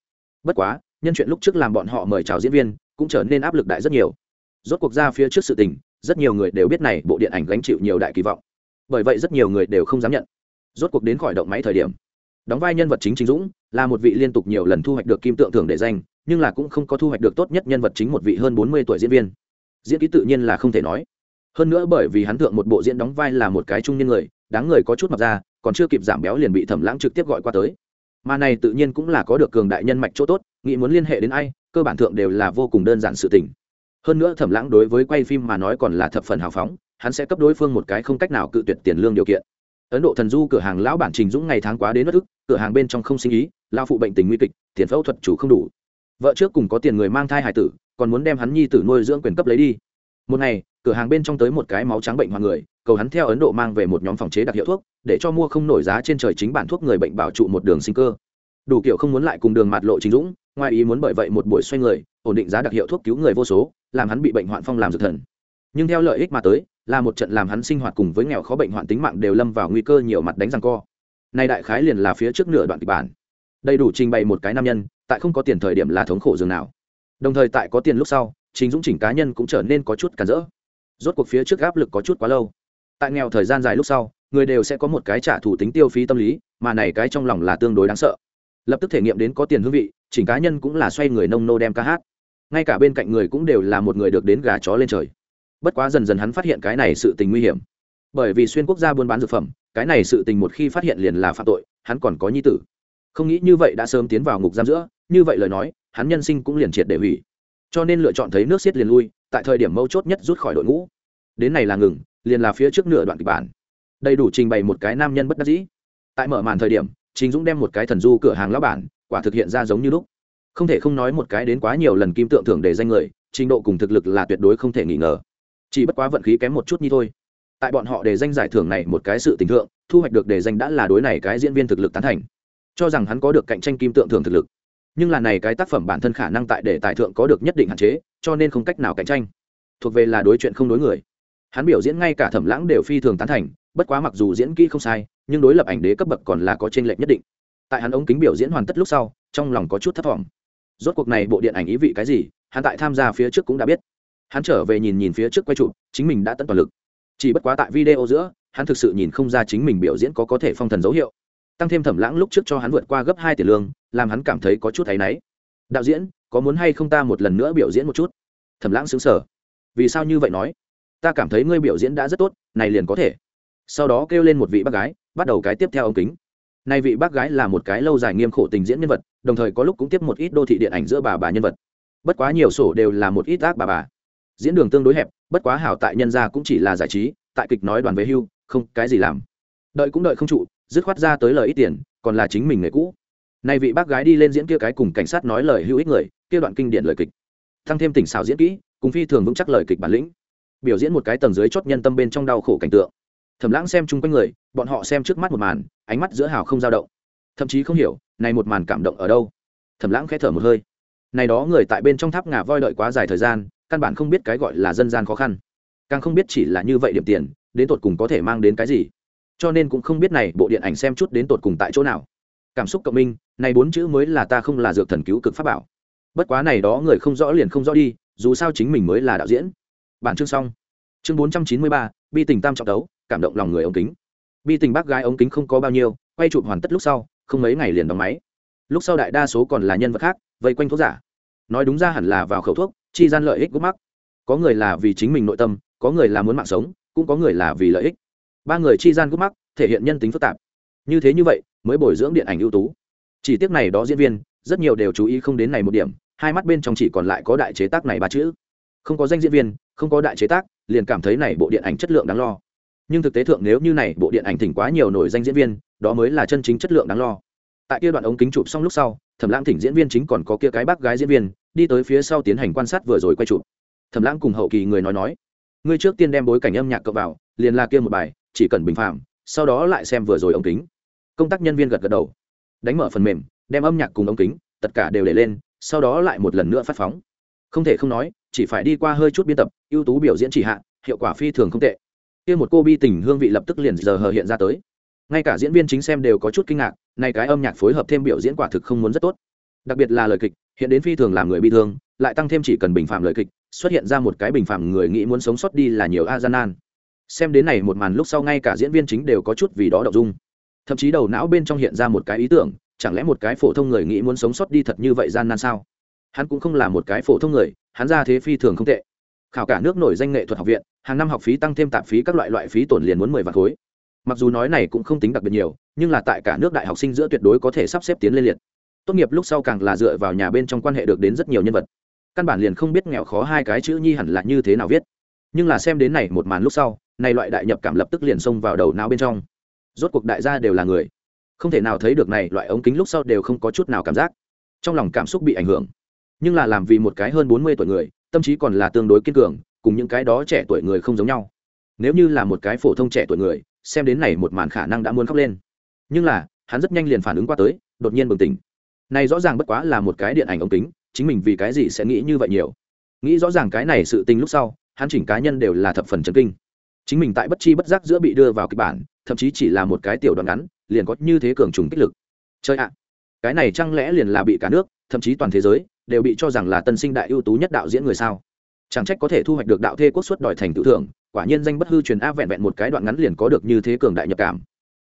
Bất quá, nhân chuyện lúc trước làm bọn họ mời chào diễn viên, cũng trở nên áp lực đại rất nhiều. Rốt cuộc ra phía trước sự tình, rất nhiều người đều biết này bộ điện ảnh gánh chịu nhiều đại kỳ vọng. Bởi vậy rất nhiều người đều không dám nhận. Rốt cuộc đến khỏi động máy thời điểm. Đóng vai nhân vật chính chính dũng, là một vị liên tục nhiều lần thu hoạch được kim tượng thưởng để danh, nhưng là cũng không có thu hoạch được tốt nhất nhân vật chính một vị hơn bốn mươi tuổi diễn viên diễn ký tự nhiên là không thể nói. Hơn nữa bởi vì hắn thượng một bộ diễn đóng vai là một cái trung niên người, đáng người có chút mặc ra, còn chưa kịp giảm béo liền bị thẩm lãng trực tiếp gọi qua tới. Mà này tự nhiên cũng là có được cường đại nhân mạch chỗ tốt, nghĩ muốn liên hệ đến ai, cơ bản thượng đều là vô cùng đơn giản sự tình. Hơn nữa thẩm lãng đối với quay phim mà nói còn là thập phần hào phóng, hắn sẽ cấp đối phương một cái không cách nào cự tuyệt tiền lương điều kiện. Ấn độ thần du cửa hàng lão bản trình dũng ngày tháng quá đến bất ức, cửa hàng bên trong không sinh ý, lao phụ bệnh tình nguy kịch, tiền phẫu thuật chủ không đủ. Vợ trước cùng có tiền người mang thai hải tử còn muốn đem hắn nhi tử nuôi dưỡng quyền cấp lấy đi. Một ngày, cửa hàng bên trong tới một cái máu trắng bệnh hoạn người, cầu hắn theo ấn độ mang về một nhóm phòng chế đặc hiệu thuốc, để cho mua không nổi giá trên trời chính bản thuốc người bệnh bảo trụ một đường sinh cơ. Đủ kiểu không muốn lại cùng đường mạt lộ chính dũng, ngoài ý muốn bởi vậy một buổi xoay người, ổn định giá đặc hiệu thuốc cứu người vô số, làm hắn bị bệnh hoạn phong làm dược thần. Nhưng theo lợi ích mà tới, là một trận làm hắn sinh hoạt cùng với nghèo khó bệnh hoạn tính mạng đều lâm vào nguy cơ nhiều mặt đánh răng co. Nay đại khái liền là phía trước nửa đoạn kịch bản. Đầy đủ trình bày một cái nam nhân, tại không có tiền thời điểm là thống khổ dường nào đồng thời tại có tiền lúc sau chính dũng chỉnh cá nhân cũng trở nên có chút cản rỡ. Rốt cuộc phía trước áp lực có chút quá lâu. Tại nghèo thời gian dài lúc sau, người đều sẽ có một cái trả thủ tính tiêu phí tâm lý, mà này cái trong lòng là tương đối đáng sợ. Lập tức thể nghiệm đến có tiền hương vị, chỉnh cá nhân cũng là xoay người nông nô đem ca hát. Ngay cả bên cạnh người cũng đều là một người được đến gà chó lên trời. Bất quá dần dần hắn phát hiện cái này sự tình nguy hiểm. Bởi vì xuyên quốc gia buôn bán dược phẩm, cái này sự tình một khi phát hiện liền là phạm tội, hắn còn có nhi tử. Không nghĩ như vậy đã sớm tiến vào ngục giam giữa, như vậy lời nói hắn nhân sinh cũng liền triệt để hủy. Cho nên lựa chọn thấy nước xiết liền lui, tại thời điểm mấu chốt nhất rút khỏi đội ngũ. Đến này là ngừng, liền là phía trước nửa đoạn kịch bản. Đầy đủ trình bày một cái nam nhân bất đắc dĩ. Tại mở màn thời điểm chính dũng đem một cái thần du cửa hàng lão bản, quả thực hiện ra giống như lúc. Không thể không nói một cái đến quá nhiều lần kim tượng thưởng để danh người, trình độ cùng thực lực là tuyệt đối không thể nghi ngờ. Chỉ bất quá vận khí kém một chút như thôi. Tại bọn họ để danh giải thưởng này một cái sự tình thượng, thu hoạch được để danh đã là đối này cái diễn viên thực lực tán thành. Cho rằng hắn có được cạnh tranh kim tượng thưởng thực lực nhưng là này cái tác phẩm bản thân khả năng tại để tài thượng có được nhất định hạn chế, cho nên không cách nào cạnh tranh. Thuộc về là đối chuyện không đối người. Hắn biểu diễn ngay cả thẩm lãng đều phi thường tán thành, bất quá mặc dù diễn kỹ không sai, nhưng đối lập ảnh đế cấp bậc còn là có t r ê n lệch nhất định. Tại hắn ống kính biểu diễn hoàn tất lúc sau, trong lòng có chút thất vọng. Rốt cuộc này bộ điện ảnh ý vị cái gì, hắn tại tham gia phía trước cũng đã biết. Hắn trở về nhìn nhìn phía trước quay trụ chính mình đã tận toàn lực. Chỉ bất quá tại video giữa, hắn thực sự nhìn không ra chính mình biểu diễn có có thể phong thần dấu hiệu tăng thêm thẩm lãng lúc trước cho hắn vượt qua gấp hai tiền lương, làm hắn cảm thấy có chút thấy náy. Đạo diễn, có muốn hay không ta một lần nữa biểu diễn một chút? Thẩm lãng xứng sở vì sao như vậy nói? Ta cảm thấy ngươi biểu diễn đã rất tốt, này liền có thể. Sau đó kêu lên một vị bác gái, bắt đầu cái tiếp theo ống kính. Nay vị bác gái là một cái lâu dài nghiêm khổ tình diễn nhân vật, đồng thời có lúc cũng tiếp một ít đô thị điện ảnh giữa bà bà nhân vật. Bất quá nhiều sổ đều là một ít ác bà bà. Diễn đường tương đối hẹp, bất quá hảo tại nhân gia cũng chỉ là giải trí, tại kịch nói đoàn về hưu, không, cái gì làm. Đợi cũng đợi không trụ dứt khoát ra tới lời ít tiền, còn là chính mình người cũ. Nay vị bác gái đi lên diễn kia cái cùng cảnh sát nói lời hữu ích người, kia đoạn kinh điển lời kịch. Thăng thêm tỉnh xảo diễn kỹ, cùng phi thường vững chắc lời kịch bản lĩnh. Biểu diễn một cái tầng dưới chót nhân tâm bên trong đau khổ cảnh tượng. Thầm lãng xem chung quanh người, bọn họ xem trước mắt một màn, ánh mắt giữa hào không dao động. Thậm chí không hiểu, này một màn cảm động ở đâu. Thầm lãng khẽ thở một hơi. Này đó người tại bên trong tháp ngà voi đợi quá dài thời gian, căn bản không biết cái gọi là dân gian khó khăn. Càng không biết chỉ là như vậy điểm tiền, đến tột cùng có thể mang đến cái gì cho nên cũng không biết này bộ điện ảnh xem chút đến tột cùng tại chỗ nào. Cảm xúc cộng minh, này bốn chữ mới là ta không là dược thần cứu cực pháp bảo. Bất quá này đó người không rõ liền không rõ đi, dù sao chính mình mới là đạo diễn. Bản chương xong. Chương bốn trăm chín mươi ba, bi tình tam trọng đấu cảm động lòng người ống kính. Bi tình bác gái ống kính không có bao nhiêu, quay chụp hoàn tất lúc sau, không mấy ngày liền đóng máy. Lúc sau đại đa số còn là nhân vật khác, vây quanh thuốc giả. Nói đúng ra hẳn là vào khẩu thuốc, chi gian lợi ích gốc mắc. Có người là vì chính mình nội tâm, có người là muốn mạng sống, cũng có người là vì lợi ích ba người chi gian gút mắc, thể hiện nhân tính phức tạp. Như thế như vậy, mới bồi dưỡng điện ảnh ưu tú. Chỉ tiếc này đó diễn viên, rất nhiều đều chú ý không đến này một điểm, hai mắt bên trong chỉ còn lại có đại chế tác này ba chữ. Không có danh diễn viên, không có đại chế tác, liền cảm thấy này bộ điện ảnh chất lượng đáng lo. Nhưng thực tế thượng nếu như này bộ điện ảnh thỉnh quá nhiều nổi danh diễn viên, đó mới là chân chính chất lượng đáng lo. Tại kia đoạn ống kính chụp xong lúc sau, thẩm lãng thỉnh diễn viên chính còn có kia cái bác gái diễn viên, đi tới phía sau tiến hành quan sát vừa rồi quay chụp. Thẩm lãng cùng hậu kỳ người nói nói, ngươi trước tiên đem bối cảnh âm nhạc cập vào, liền là kia một bài chỉ cần bình phạm, sau đó lại xem vừa rồi ống kính. Công tác nhân viên gật gật đầu. Đánh mở phần mềm, đem âm nhạc cùng ống kính, tất cả đều để lên, sau đó lại một lần nữa phát phóng. Không thể không nói, chỉ phải đi qua hơi chút biên tập, ưu tú biểu diễn chỉ hạ, hiệu quả phi thường không tệ. Kia một cô bi tình hương vị lập tức liền giờ hờ hiện ra tới. Ngay cả diễn viên chính xem đều có chút kinh ngạc, nay cái âm nhạc phối hợp thêm biểu diễn quả thực không muốn rất tốt. Đặc biệt là lời kịch, hiện đến phi thường làm người bị thương, lại tăng thêm chỉ cần bình phạm lời kịch, xuất hiện ra một cái bình phạm người nghĩ muốn sống sót đi là nhiều a gian nan xem đến này một màn lúc sau ngay cả diễn viên chính đều có chút vì đó đậu dung. Thậm chí đầu não bên trong hiện ra một cái ý tưởng, chẳng lẽ một cái phổ thông người nghĩ muốn sống sót đi thật như vậy gian nan sao? Hắn cũng không là một cái phổ thông người, hắn ra thế phi thường không tệ. Khảo cả nước nổi danh nghệ thuật học viện, hàng năm học phí tăng thêm tạp phí các loại loại phí tổn liền muốn mười vạn khối. Mặc dù nói này cũng không tính đặc biệt nhiều, nhưng là tại cả nước đại học sinh giữa tuyệt đối có thể sắp xếp tiến lên liệt. Tốt nghiệp lúc sau càng là dựa vào nhà bên trong quan hệ được đến rất nhiều nhân vật. Căn bản liền không biết nghèo khó hai cái chữ nhi hẳn là như thế nào viết nhưng là xem đến này một màn lúc sau, này loại đại nhập cảm lập tức liền xông vào đầu não bên trong. Rốt cuộc đại gia đều là người. Không thể nào thấy được này loại ống kính lúc sau đều không có chút nào cảm giác. Trong lòng cảm xúc bị ảnh hưởng. Nhưng là làm vì một cái hơn bốn mươi tuổi người, tâm trí còn là tương đối kiên cường, cùng những cái đó trẻ tuổi người không giống nhau. Nếu như là một cái phổ thông trẻ tuổi người, xem đến này một màn khả năng đã muốn khóc lên. Nhưng là, hắn rất nhanh liền phản ứng qua tới, đột nhiên bừng tỉnh. Này rõ ràng bất quá là một cái điện ảnh ống kính, chính mình vì cái gì sẽ nghĩ như vậy nhiều? Nghĩ rõ ràng cái này sự tình lúc sau hắn chỉnh cá nhân đều là thập phần chấn kinh. Chính mình tại bất chi bất giác giữa bị đưa vào kịch bản, thậm chí chỉ là một cái tiểu đoạn ngắn, liền có như thế cường trùng kích lực. Chơi ạ, cái này chẳng lẽ liền là bị cả nước, thậm chí toàn thế giới, đều bị cho rằng là tân sinh đại ưu tú nhất đạo diễn người sao? Chẳng trách có thể thu hoạch được đạo thê quốc suất đòi thành tự thưởng, quả nhiên danh bất hư truyền a vẹn vẹn một cái đoạn ngắn liền có được như thế cường đại nhập cảm.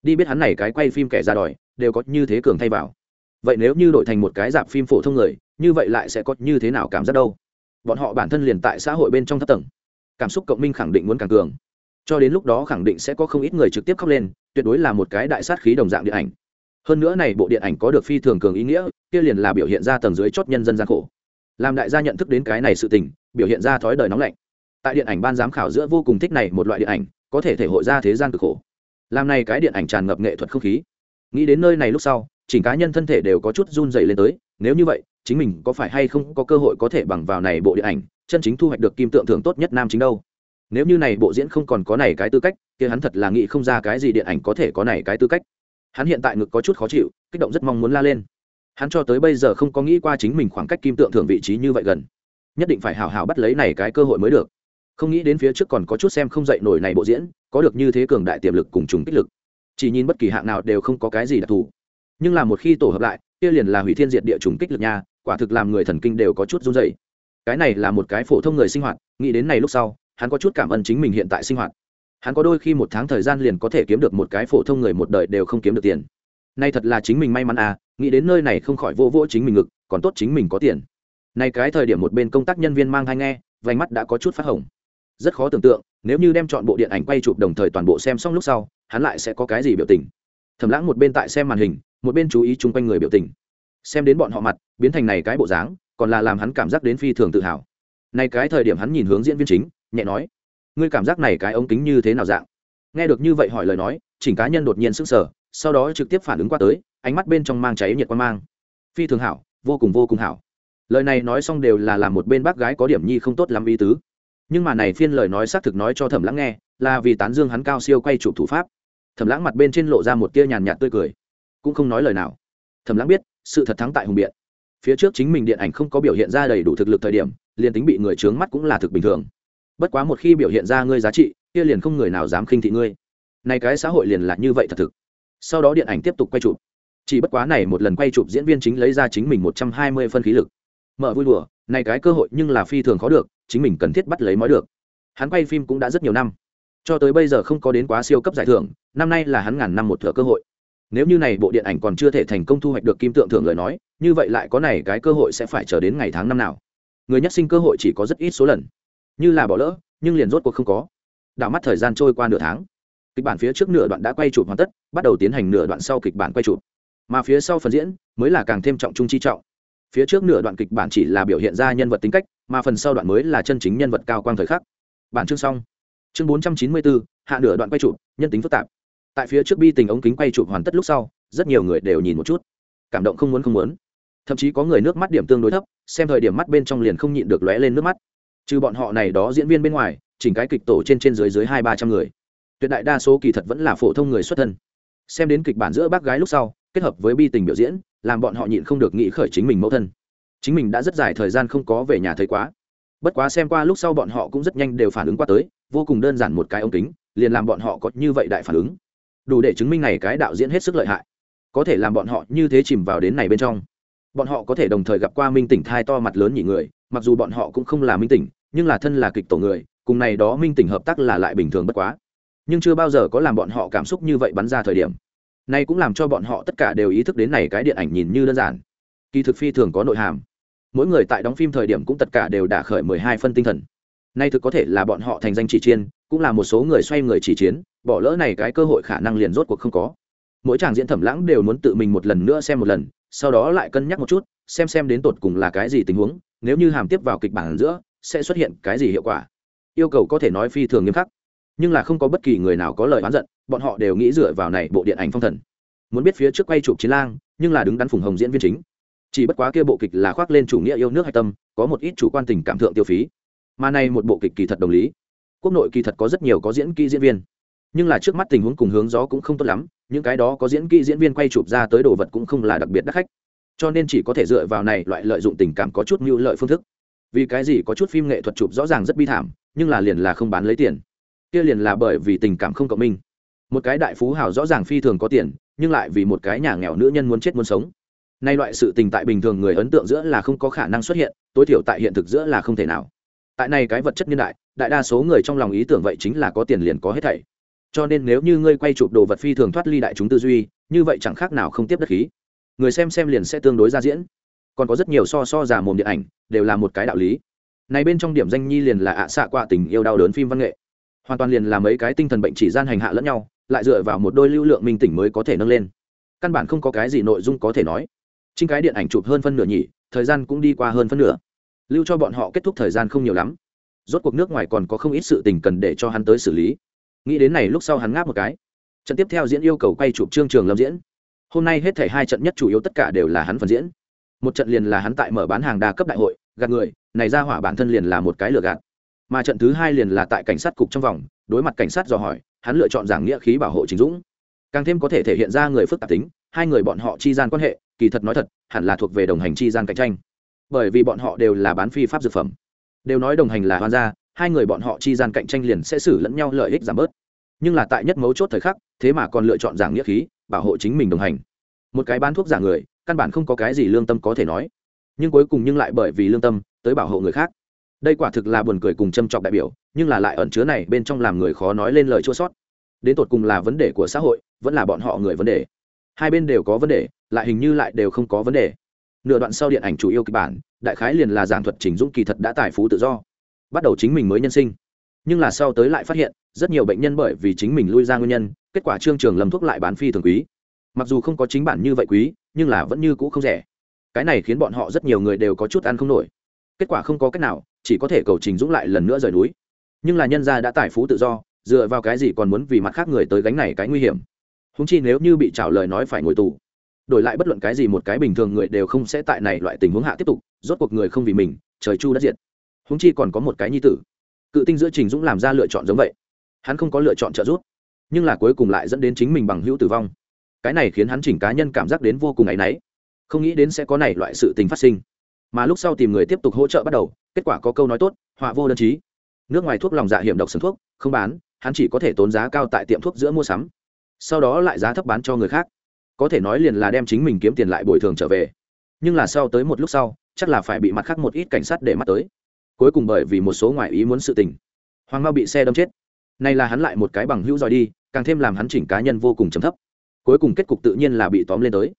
Đi biết hắn này cái quay phim kẻ ra đòi, đều có như thế cường thay vào. Vậy nếu như đổi thành một cái dạp phim phổ thông người, như vậy lại sẽ có như thế nào cảm giác đâu? Bọn họ bản thân liền tại xã hội bên trong thấp tầng cảm xúc cộng minh khẳng định muốn càng cường. Cho đến lúc đó khẳng định sẽ có không ít người trực tiếp khóc lên, tuyệt đối là một cái đại sát khí đồng dạng điện ảnh. Hơn nữa này bộ điện ảnh có được phi thường cường ý nghĩa, kia liền là biểu hiện ra tầng dưới chót nhân dân gian khổ. Làm đại gia nhận thức đến cái này sự tình, biểu hiện ra thói đời nóng lạnh. Tại điện ảnh ban giám khảo giữa vô cùng thích này một loại điện ảnh, có thể thể hội ra thế gian cực khổ. Làm này cái điện ảnh tràn ngập nghệ thuật không khí. Nghĩ đến nơi này lúc sau, chỉnh cá nhân thân thể đều có chút run dày lên tới, nếu như vậy, chính mình có phải hay không có cơ hội có thể bằng vào này bộ điện ảnh chân chính thu hoạch được kim tượng thưởng tốt nhất nam chính đâu. Nếu như này bộ diễn không còn có này cái tư cách thì hắn thật là nghĩ không ra cái gì điện ảnh có thể có này cái tư cách. Hắn hiện tại ngực có chút khó chịu, kích động rất mong muốn la lên. Hắn cho tới bây giờ không có nghĩ qua chính mình khoảng cách kim tượng thưởng vị trí như vậy gần. Nhất định phải hào hào bắt lấy này cái cơ hội mới được. Không nghĩ đến phía trước còn có chút xem không dậy nổi này bộ diễn, có được như thế cường đại tiềm lực cùng trùng kích lực. Chỉ nhìn bất kỳ hạng nào đều không có cái gì đặc thù. Nhưng là một khi tổ hợp lại, kia liền là hủy thiên diệt địa trùng kích lực nha, quả thực làm người thần kinh đều có chút run dậy cái này là một cái phổ thông người sinh hoạt, nghĩ đến này lúc sau, hắn có chút cảm ơn chính mình hiện tại sinh hoạt. Hắn có đôi khi một tháng thời gian liền có thể kiếm được một cái phổ thông người một đời đều không kiếm được tiền. Nay thật là chính mình may mắn à nghĩ đến nơi này không khỏi vô vỗ chính mình ngực, còn tốt chính mình có tiền. Nay cái thời điểm một bên công tác nhân viên mang hay nghe, vành mắt đã có chút phát hồng. Rất khó tưởng tượng, nếu như đem chọn bộ điện ảnh quay chụp đồng thời toàn bộ xem xong lúc sau, hắn lại sẽ có cái gì biểu tình. Thầm lãng một bên tại xem màn hình, một bên chú ý chung quanh người biểu tình. Xem đến bọn họ mặt, biến thành này cái bộ dáng còn là làm hắn cảm giác đến phi thường tự hào. Này cái thời điểm hắn nhìn hướng diễn viên chính, nhẹ nói, ngươi cảm giác này cái ống kính như thế nào dạng? Nghe được như vậy hỏi lời nói, chỉnh cá nhân đột nhiên sững sờ, sau đó trực tiếp phản ứng qua tới, ánh mắt bên trong mang cháy nhiệt quan mang. Phi thường hảo, vô cùng vô cùng hảo. Lời này nói xong đều là làm một bên bác gái có điểm nhi không tốt lắm ý tứ. Nhưng mà này phiên lời nói xác thực nói cho thẩm lãng nghe, là vì tán dương hắn cao siêu quay chụp thủ pháp. Thẩm lãng mặt bên trên lộ ra một tia nhàn nhạt tươi cười. Cũng không nói lời nào. Thẩm lãng biết, sự thật thắng tại hùng biện phía trước chính mình điện ảnh không có biểu hiện ra đầy đủ thực lực thời điểm, liền tính bị người trướng mắt cũng là thực bình thường. Bất quá một khi biểu hiện ra ngươi giá trị, kia liền không người nào dám khinh thị ngươi. Này cái xã hội liền là như vậy thật thực. Sau đó điện ảnh tiếp tục quay chụp. Chỉ bất quá này một lần quay chụp diễn viên chính lấy ra chính mình một trăm hai mươi phân khí lực. Mở vui đùa, này cái cơ hội nhưng là phi thường khó được, chính mình cần thiết bắt lấy mới được. Hắn quay phim cũng đã rất nhiều năm. Cho tới bây giờ không có đến quá siêu cấp giải thưởng, năm nay là hắn ngàn năm một thửa cơ hội nếu như này bộ điện ảnh còn chưa thể thành công thu hoạch được kim tượng thưởng lời nói, như vậy lại có này cái cơ hội sẽ phải chờ đến ngày tháng năm nào? Người nhất sinh cơ hội chỉ có rất ít số lần. Như là bỏ lỡ, nhưng liền rốt cuộc không có. Đảo mắt thời gian trôi qua nửa tháng. Kịch bản phía trước nửa đoạn đã quay chụp hoàn tất, bắt đầu tiến hành nửa đoạn sau kịch bản quay chụp. Mà phía sau phần diễn mới là càng thêm trọng trung chi trọng. Phía trước nửa đoạn kịch bản chỉ là biểu hiện ra nhân vật tính cách, mà phần sau đoạn mới là chân chính nhân vật cao quang thời khắc. Bản chương xong. Chương bốn trăm chín mươi bốn, hạ nửa đoạn quay chụp, nhân tính phức tạp tại phía trước bi tình ống kính quay chụp hoàn tất lúc sau, rất nhiều người đều nhìn một chút. Cảm động không muốn không muốn. Thậm chí có người nước mắt điểm tương đối thấp, xem thời điểm mắt bên trong liền không nhịn được lóe lên nước mắt. Trừ bọn họ này đó diễn viên bên ngoài, chỉnh cái kịch tổ trên trên dưới dưới hai ba trăm người. Tuyệt đại đa số kỳ thật vẫn là phổ thông người xuất thân. Xem đến kịch bản giữa bác gái lúc sau, kết hợp với bi tình biểu diễn, làm bọn họ nhịn không được nghĩ khởi chính mình mẫu thân. Chính mình đã rất dài thời gian không có về nhà thấy quá. Bất quá xem qua lúc sau bọn họ cũng rất nhanh đều phản ứng qua tới, vô cùng đơn giản một cái ống kính, liền làm bọn họ có như vậy đại phản ứng đủ để chứng minh này cái đạo diễn hết sức lợi hại. Có thể làm bọn họ như thế chìm vào đến này bên trong. Bọn họ có thể đồng thời gặp qua minh tỉnh thai to mặt lớn nhỉ người, mặc dù bọn họ cũng không là minh tỉnh, nhưng là thân là kịch tổ người, cùng này đó minh tỉnh hợp tác là lại bình thường bất quá. Nhưng chưa bao giờ có làm bọn họ cảm xúc như vậy bắn ra thời điểm. Nay cũng làm cho bọn họ tất cả đều ý thức đến này cái điện ảnh nhìn như đơn giản. Kỳ thực phi thường có nội hàm. Mỗi người tại đóng phim thời điểm cũng tất cả đều đã khởi mười hai phân tinh thần nay thực có thể là bọn họ thành danh chỉ chiến, cũng là một số người xoay người chỉ chiến bỏ lỡ này cái cơ hội khả năng liền rốt cuộc không có. Mỗi chàng diễn thẩm lãng đều muốn tự mình một lần nữa xem một lần sau đó lại cân nhắc một chút xem xem đến tột cùng là cái gì tình huống nếu như hàm tiếp vào kịch bản giữa sẽ xuất hiện cái gì hiệu quả. Yêu cầu có thể nói phi thường nghiêm khắc nhưng là không có bất kỳ người nào có lời oán giận bọn họ đều nghĩ dựa vào này bộ điện ảnh phong thần. Muốn biết phía trước quay chụp chiến lang nhưng là đứng đắn phùng hồng diễn viên chính. Chỉ bất quá kia bộ kịch là khoác lên chủ nghĩa yêu nước hạch tâm có một ít chủ quan tình cảm thượng tiêu phí mà này một bộ kịch kỳ thật đồng lý. Quốc nội kỳ thật có rất nhiều có diễn kỹ diễn viên. Nhưng là trước mắt tình huống cùng hướng gió cũng không tốt lắm, những cái đó có diễn kỹ diễn viên quay chụp ra tới đồ vật cũng không là đặc biệt đắt khách. Cho nên chỉ có thể dựa vào này loại lợi dụng tình cảm có chút mưu lợi phương thức. Vì cái gì có chút phim nghệ thuật chụp rõ ràng rất bi thảm, nhưng là liền là không bán lấy tiền. Kia liền là bởi vì tình cảm không cộng minh. Một cái đại phú hào rõ ràng phi thường có tiền, nhưng lại vì một cái nhà nghèo nữ nhân muốn chết muốn sống. Nay loại sự tình tại bình thường người ấn tượng giữa là không có khả năng xuất hiện, tối thiểu tại hiện thực giữa là không thể nào tại này cái vật chất niên đại đại đa số người trong lòng ý tưởng vậy chính là có tiền liền có hết thảy. Cho nên nếu như ngươi quay chụp đồ vật phi thường thoát ly đại chúng tư duy, như vậy chẳng khác nào không tiếp đất khí. Người xem xem liền sẽ tương đối ra diễn. Còn có rất nhiều so so giả mồm điện ảnh, đều là một cái đạo lý. Này bên trong điểm danh nhi liền là ạ xạ qua tình yêu đau đớn phim văn nghệ. Hoàn toàn liền là mấy cái tinh thần bệnh chỉ gian hành hạ lẫn nhau, lại dựa vào một đôi lưu lượng minh tỉnh mới có thể nâng lên. Căn bản không có cái gì nội dung có thể nói. Chính cái điện ảnh chụp hơn phân nửa nhỉ, thời gian cũng đi qua hơn phân nửa lưu cho bọn họ kết thúc thời gian không nhiều lắm. Rốt cuộc nước ngoài còn có không ít sự tình cần để cho hắn tới xử lý. Nghĩ đến này lúc sau hắn ngáp một cái. Trận tiếp theo diễn yêu cầu quay chụp trương trường lâm diễn. Hôm nay hết thể hai trận nhất chủ yếu tất cả đều là hắn phần diễn. Một trận liền là hắn tại mở bán hàng đa cấp đại hội, gạt người, này ra hỏa bản thân liền là một cái lừa gạt. Mà trận thứ hai liền là tại cảnh sát cục trong vòng, đối mặt cảnh sát dò hỏi, hắn lựa chọn giảng nghĩa khí bảo hộ chính dũng. Càng thêm có thể thể hiện ra người phức tạp tính, hai người bọn họ chi gian quan hệ, kỳ thật nói thật, hẳn là thuộc về đồng hành chi gian cạnh tranh bởi vì bọn họ đều là bán phi pháp dược phẩm. Đều nói đồng hành là hoan gia, hai người bọn họ chi gian cạnh tranh liền sẽ xử lẫn nhau lợi ích giảm bớt. Nhưng là tại nhất mấu chốt thời khắc, thế mà còn lựa chọn giảng nghĩa khí, bảo hộ chính mình đồng hành. Một cái bán thuốc giả người, căn bản không có cái gì lương tâm có thể nói. Nhưng cuối cùng nhưng lại bởi vì lương tâm, tới bảo hộ người khác. Đây quả thực là buồn cười cùng châm trọc đại biểu, nhưng là lại ẩn chứa này bên trong làm người khó nói lên lời chua sót. Đến tột cùng là vấn đề của xã hội, vẫn là bọn họ người vấn đề. Hai bên đều có vấn đề, lại hình như lại đều không có vấn đề nửa đoạn sau điện ảnh chủ yêu kịch bản, đại khái liền là giảng thuật trình dũng kỳ thật đã tài phú tự do. Bắt đầu chính mình mới nhân sinh. Nhưng là sau tới lại phát hiện, rất nhiều bệnh nhân bởi vì chính mình lui ra nguyên nhân, kết quả trương trường lâm thuốc lại bán phi thường quý. Mặc dù không có chính bản như vậy quý, nhưng là vẫn như cũ không rẻ. Cái này khiến bọn họ rất nhiều người đều có chút ăn không nổi. Kết quả không có cách nào, chỉ có thể cầu trình dũng lại lần nữa rời núi. Nhưng là nhân gia đã tài phú tự do, dựa vào cái gì còn muốn vì mặt khác người tới gánh này cái nguy hiểm? Húng chi nếu như bị trả lời nói phải ngồi tù đổi lại bất luận cái gì một cái bình thường người đều không sẽ tại này loại tình huống hạ tiếp tục, rốt cuộc người không vì mình, trời chu đất diệt. Húng chi còn có một cái nhi tử. Cự tinh giữa trình dũng làm ra lựa chọn giống vậy. Hắn không có lựa chọn trợ giúp, nhưng là cuối cùng lại dẫn đến chính mình bằng hữu tử vong. Cái này khiến hắn chỉnh cá nhân cảm giác đến vô cùng áy náy. Không nghĩ đến sẽ có này loại sự tình phát sinh. Mà lúc sau tìm người tiếp tục hỗ trợ bắt đầu, kết quả có câu nói tốt, họa vô đơn chí. Nước ngoài thuốc lòng dạ hiểm độc sừng thuốc, không bán, hắn chỉ có thể tốn giá cao tại tiệm thuốc giữa mua sắm. Sau đó lại giá thấp bán cho người khác có thể nói liền là đem chính mình kiếm tiền lại bồi thường trở về. Nhưng là sau tới một lúc sau, chắc là phải bị mặt khác một ít cảnh sát để mắt tới. Cuối cùng bởi vì một số ngoại ý muốn sự tình, hoàng mao bị xe đâm chết. Nay là hắn lại một cái bằng hữu dòi đi, càng thêm làm hắn chỉnh cá nhân vô cùng chấm thấp. Cuối cùng kết cục tự nhiên là bị tóm lên tới.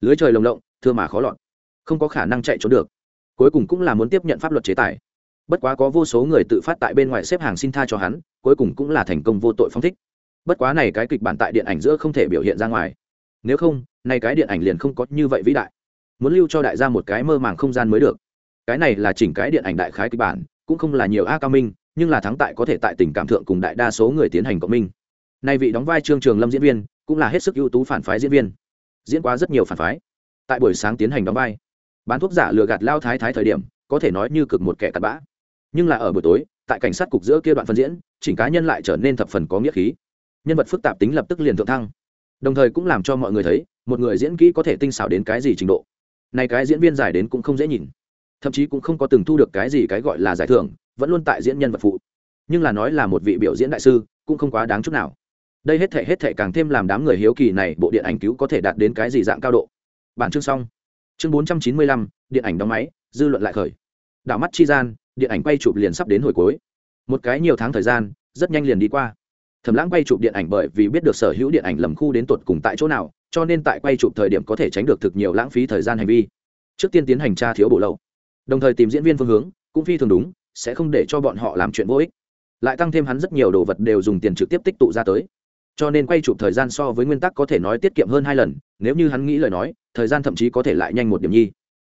Lưới trời lồng lộng, thưa mà khó lọt. Không có khả năng chạy trốn được. Cuối cùng cũng là muốn tiếp nhận pháp luật chế tài. Bất quá có vô số người tự phát tại bên ngoài xếp hàng xin tha cho hắn, cuối cùng cũng là thành công vô tội phong thích. Bất quá này cái kịch bản tại điện ảnh giữa không thể biểu hiện ra ngoài nếu không, nay cái điện ảnh liền không có như vậy vĩ đại. Muốn lưu cho đại gia một cái mơ màng không gian mới được. Cái này là chỉnh cái điện ảnh đại khái kịch bản, cũng không là nhiều a cao minh, nhưng là thắng tại có thể tại tình cảm thượng cùng đại đa số người tiến hành cộng minh. Nay vị đóng vai trương trường lâm diễn viên, cũng là hết sức ưu tú phản phái diễn viên. Diễn qua rất nhiều phản phái. Tại buổi sáng tiến hành đóng vai, bán thuốc giả lừa gạt lao thái thái thời điểm, có thể nói như cực một kẻ cặn bã. Nhưng là ở buổi tối, tại cảnh sát cục giữa kia đoạn phân diễn, chỉnh cá nhân lại trở nên thập phần có nghĩa khí. Nhân vật phức tạp tính lập tức liền thượng thăng đồng thời cũng làm cho mọi người thấy, một người diễn kỹ có thể tinh xảo đến cái gì trình độ. Này cái diễn viên giải đến cũng không dễ nhìn. Thậm chí cũng không có từng thu được cái gì cái gọi là giải thưởng, vẫn luôn tại diễn nhân vật phụ. Nhưng là nói là một vị biểu diễn đại sư, cũng không quá đáng chút nào. Đây hết thể hết thể càng thêm làm đám người hiếu kỳ này bộ điện ảnh cứu có thể đạt đến cái gì dạng cao độ. Bản chương xong. Chương bốn trăm chín mươi lăm, điện ảnh đóng máy, dư luận lại khởi. Đảo mắt chi gian, điện ảnh quay chụp liền sắp đến hồi cuối. Một cái nhiều tháng thời gian, rất nhanh liền đi qua thẩm lãng quay chụp điện ảnh bởi vì biết được sở hữu điện ảnh lầm khu đến tột cùng tại chỗ nào, cho nên tại quay chụp thời điểm có thể tránh được thực nhiều lãng phí thời gian hành vi. Trước tiên tiến hành tra thiếu bổ lậu đồng thời tìm diễn viên phương hướng, cũng phi thường đúng, sẽ không để cho bọn họ làm chuyện vô ích. Lại tăng thêm hắn rất nhiều đồ vật đều dùng tiền trực tiếp tích tụ ra tới. Cho nên quay chụp thời gian so với nguyên tắc có thể nói tiết kiệm hơn hai lần, nếu như hắn nghĩ lời nói, thời gian thậm chí có thể lại nhanh một điểm nhi.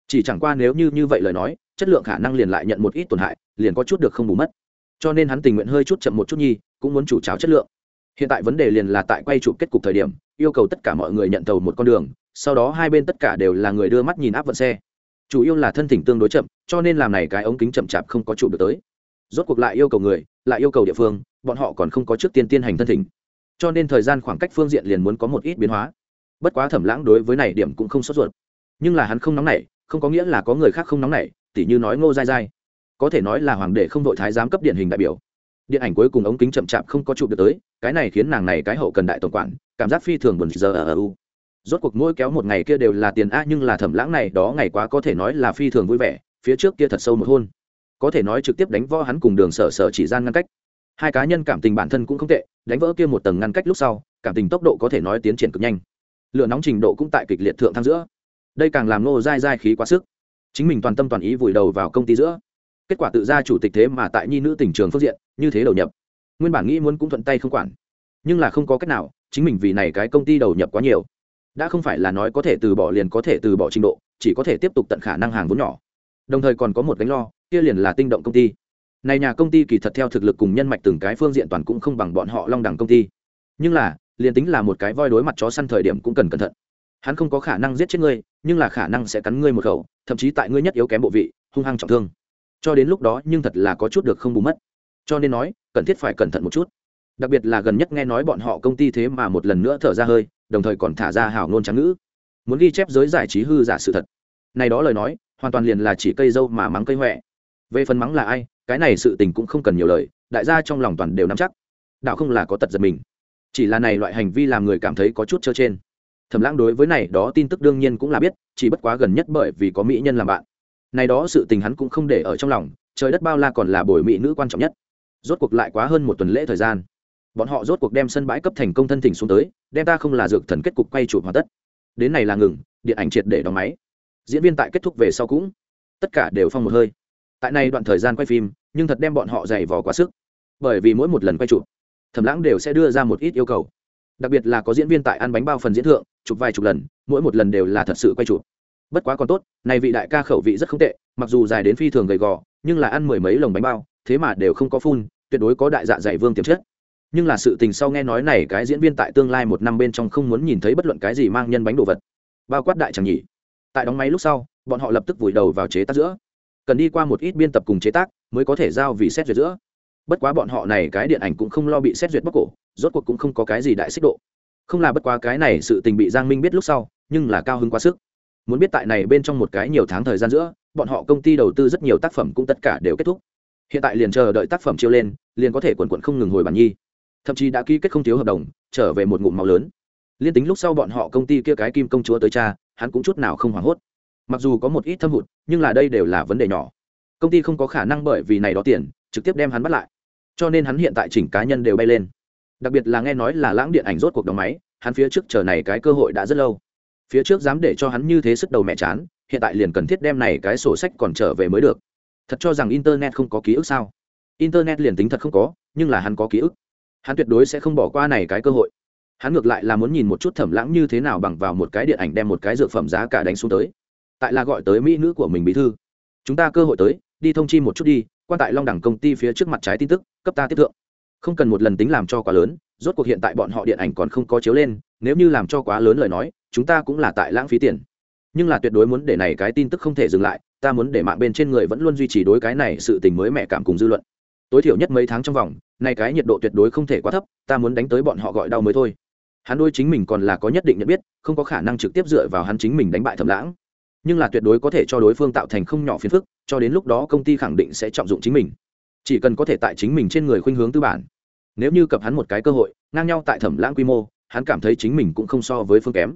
Chỉ chẳng qua nếu như như vậy lời nói, chất lượng khả năng liền lại nhận một ít tổn hại, liền có chút được không bù mất cho nên hắn tình nguyện hơi chút chậm một chút nhi, cũng muốn chủ cháo chất lượng. Hiện tại vấn đề liền là tại quay chụp kết cục thời điểm, yêu cầu tất cả mọi người nhận tàu một con đường, sau đó hai bên tất cả đều là người đưa mắt nhìn áp vận xe. Chủ yếu là thân thỉnh tương đối chậm, cho nên làm này cái ống kính chậm chạp không có chụp được tới. Rốt cuộc lại yêu cầu người, lại yêu cầu địa phương, bọn họ còn không có trước tiên tiên hành thân thỉnh. Cho nên thời gian khoảng cách phương diện liền muốn có một ít biến hóa. Bất quá thẩm lãng đối với này điểm cũng không sốt ruột. Nhưng là hắn không nóng nảy, không có nghĩa là có người khác không nóng nảy, tỉ như nói ngô dai dai có thể nói là hoàng đệ không đội thái giám cấp điển hình đại biểu. Điện ảnh cuối cùng ống kính chậm chạp không có chụp được tới, cái này khiến nàng này cái hậu cần đại tổng quản, cảm giác phi thường buồn giờ ở u rốt cuộc mỗi kéo một ngày kia đều là tiền a, nhưng là thẩm lãng này đó ngày quá có thể nói là phi thường vui vẻ, phía trước kia thật sâu một hôn. Có thể nói trực tiếp đánh võ hắn cùng đường sở sở chỉ gian ngăn cách. Hai cá nhân cảm tình bản thân cũng không tệ, đánh vỡ kia một tầng ngăn cách lúc sau, cảm tình tốc độ có thể nói tiến triển cực nhanh. Lửa nóng trình độ cũng tại kịch liệt thượng thang giữa. Đây càng làm nô dai dai khí quá sức. Chính mình toàn tâm toàn ý vùi đầu vào công ty giữa kết quả tự ra chủ tịch thế mà tại nhi nữ tỉnh trường phương diện, như thế đầu nhập. Nguyên bản nghĩ muốn cũng thuận tay không quản. Nhưng là không có cách nào, chính mình vì này cái công ty đầu nhập quá nhiều. Đã không phải là nói có thể từ bỏ liền có thể từ bỏ trình độ, chỉ có thể tiếp tục tận khả năng hàng vốn nhỏ. Đồng thời còn có một gánh lo, kia liền là tinh động công ty. Này nhà công ty kỳ thật theo thực lực cùng nhân mạch từng cái phương diện toàn cũng không bằng bọn họ long đẳng công ty. Nhưng là, liền tính là một cái voi đối mặt chó săn thời điểm cũng cần cẩn thận. Hắn không có khả năng giết chết ngươi, nhưng là khả năng sẽ cắn ngươi một khẩu, thậm chí tại ngươi nhất yếu kém bộ vị, hung hăng trọng thương cho đến lúc đó nhưng thật là có chút được không bù mất. Cho nên nói, cần thiết phải cẩn thận một chút. Đặc biệt là gần nhất nghe nói bọn họ công ty thế mà một lần nữa thở ra hơi, đồng thời còn thả ra hào ngôn trắng ngữ. Muốn ghi chép giới giải trí hư giả sự thật. Này đó lời nói, hoàn toàn liền là chỉ cây dâu mà mắng cây huệ về phần mắng là ai, cái này sự tình cũng không cần nhiều lời, đại gia trong lòng toàn đều nắm chắc. Đạo không là có tật giật mình. Chỉ là này loại hành vi làm người cảm thấy có chút trơ trên. Thẩm lãng đối với này đó tin tức đương nhiên cũng là biết, chỉ bất quá gần nhất bởi vì có mỹ nhân làm bạn này đó sự tình hắn cũng không để ở trong lòng, trời đất bao la còn là bồi mỹ nữ quan trọng nhất. Rốt cuộc lại quá hơn một tuần lễ thời gian. Bọn họ rốt cuộc đem sân bãi cấp thành công thân thỉnh xuống tới, đem ta không là dược thần kết cục quay chụp hoàn tất. Đến này là ngừng, điện ảnh triệt để đóng máy. Diễn viên tại kết thúc về sau cũng, tất cả đều phong một hơi. Tại này đoạn thời gian quay phim, nhưng thật đem bọn họ dày vò quá sức. Bởi vì mỗi một lần quay chụp, thẩm lãng đều sẽ đưa ra một ít yêu cầu. Đặc biệt là có diễn viên tại ăn bánh bao phần diễn thượng, chụp vài chục lần, mỗi một lần đều là thật sự quay chụp bất quá còn tốt, này vị đại ca khẩu vị rất không tệ, mặc dù dài đến phi thường gầy gò, nhưng là ăn mười mấy lồng bánh bao, thế mà đều không có phun, tuyệt đối có đại dạ dày vương tiềm chất. Nhưng là sự tình sau nghe nói này, cái diễn viên tại tương lai một năm bên trong không muốn nhìn thấy bất luận cái gì mang nhân bánh đồ vật. Bao quát đại chẳng nhỉ. Tại đóng máy lúc sau, bọn họ lập tức vùi đầu vào chế tác giữa. Cần đi qua một ít biên tập cùng chế tác, mới có thể giao vì xét duyệt giữa. Bất quá bọn họ này, cái điện ảnh cũng không lo bị xét duyệt bóc cổ, rốt cuộc cũng không có cái gì đại xích độ. Không là bất quá cái này sự tình bị giang minh biết lúc sau, nhưng là cao hứng quá sức muốn biết tại này bên trong một cái nhiều tháng thời gian giữa, bọn họ công ty đầu tư rất nhiều tác phẩm cũng tất cả đều kết thúc. Hiện tại liền chờ đợi tác phẩm chiêu lên, liền có thể quần quận không ngừng hồi bản nhi. Thậm chí đã ký kết không thiếu hợp đồng, trở về một ngụm máu lớn. Liên tính lúc sau bọn họ công ty kia cái kim công chúa tới cha, hắn cũng chút nào không hoảng hốt. Mặc dù có một ít thâm hụt, nhưng là đây đều là vấn đề nhỏ. Công ty không có khả năng bởi vì này đó tiền, trực tiếp đem hắn bắt lại. Cho nên hắn hiện tại chỉnh cá nhân đều bay lên. Đặc biệt là nghe nói là lãng điện ảnh rốt cuộc đóng máy, hắn phía trước chờ này cái cơ hội đã rất lâu phía trước dám để cho hắn như thế sức đầu mẹ chán, hiện tại liền cần thiết đem này cái sổ sách còn trở về mới được. Thật cho rằng internet không có ký ức sao? Internet liền tính thật không có, nhưng là hắn có ký ức. Hắn tuyệt đối sẽ không bỏ qua này cái cơ hội. Hắn ngược lại là muốn nhìn một chút thẩm lãng như thế nào bằng vào một cái điện ảnh đem một cái dược phẩm giá cả đánh xuống tới. Tại là gọi tới mỹ nữ của mình bí thư. Chúng ta cơ hội tới, đi thông chi một chút đi, quan tại long đẳng công ty phía trước mặt trái tin tức, cấp ta tiếp thượng. Không cần một lần tính làm cho quá lớn, rốt cuộc hiện tại bọn họ điện ảnh còn không có chiếu lên, nếu như làm cho quá lớn lời nói chúng ta cũng là tại lãng phí tiền. Nhưng là tuyệt đối muốn để này cái tin tức không thể dừng lại, ta muốn để mạng bên trên người vẫn luôn duy trì đối cái này sự tình mới mẹ cảm cùng dư luận. Tối thiểu nhất mấy tháng trong vòng nay cái nhiệt độ tuyệt đối không thể quá thấp, ta muốn đánh tới bọn họ gọi đau mới thôi. Hắn đôi chính mình còn là có nhất định nhận biết, không có khả năng trực tiếp dựa vào hắn chính mình đánh bại thẩm lãng. Nhưng là tuyệt đối có thể cho đối phương tạo thành không nhỏ phiền phức, cho đến lúc đó công ty khẳng định sẽ trọng dụng chính mình. Chỉ cần có thể tại chính mình trên người khuynh hướng tư bản. Nếu như cập hắn một cái cơ hội, ngang nhau tại thẩm lãng quy mô, hắn cảm thấy chính mình cũng không so với phương kém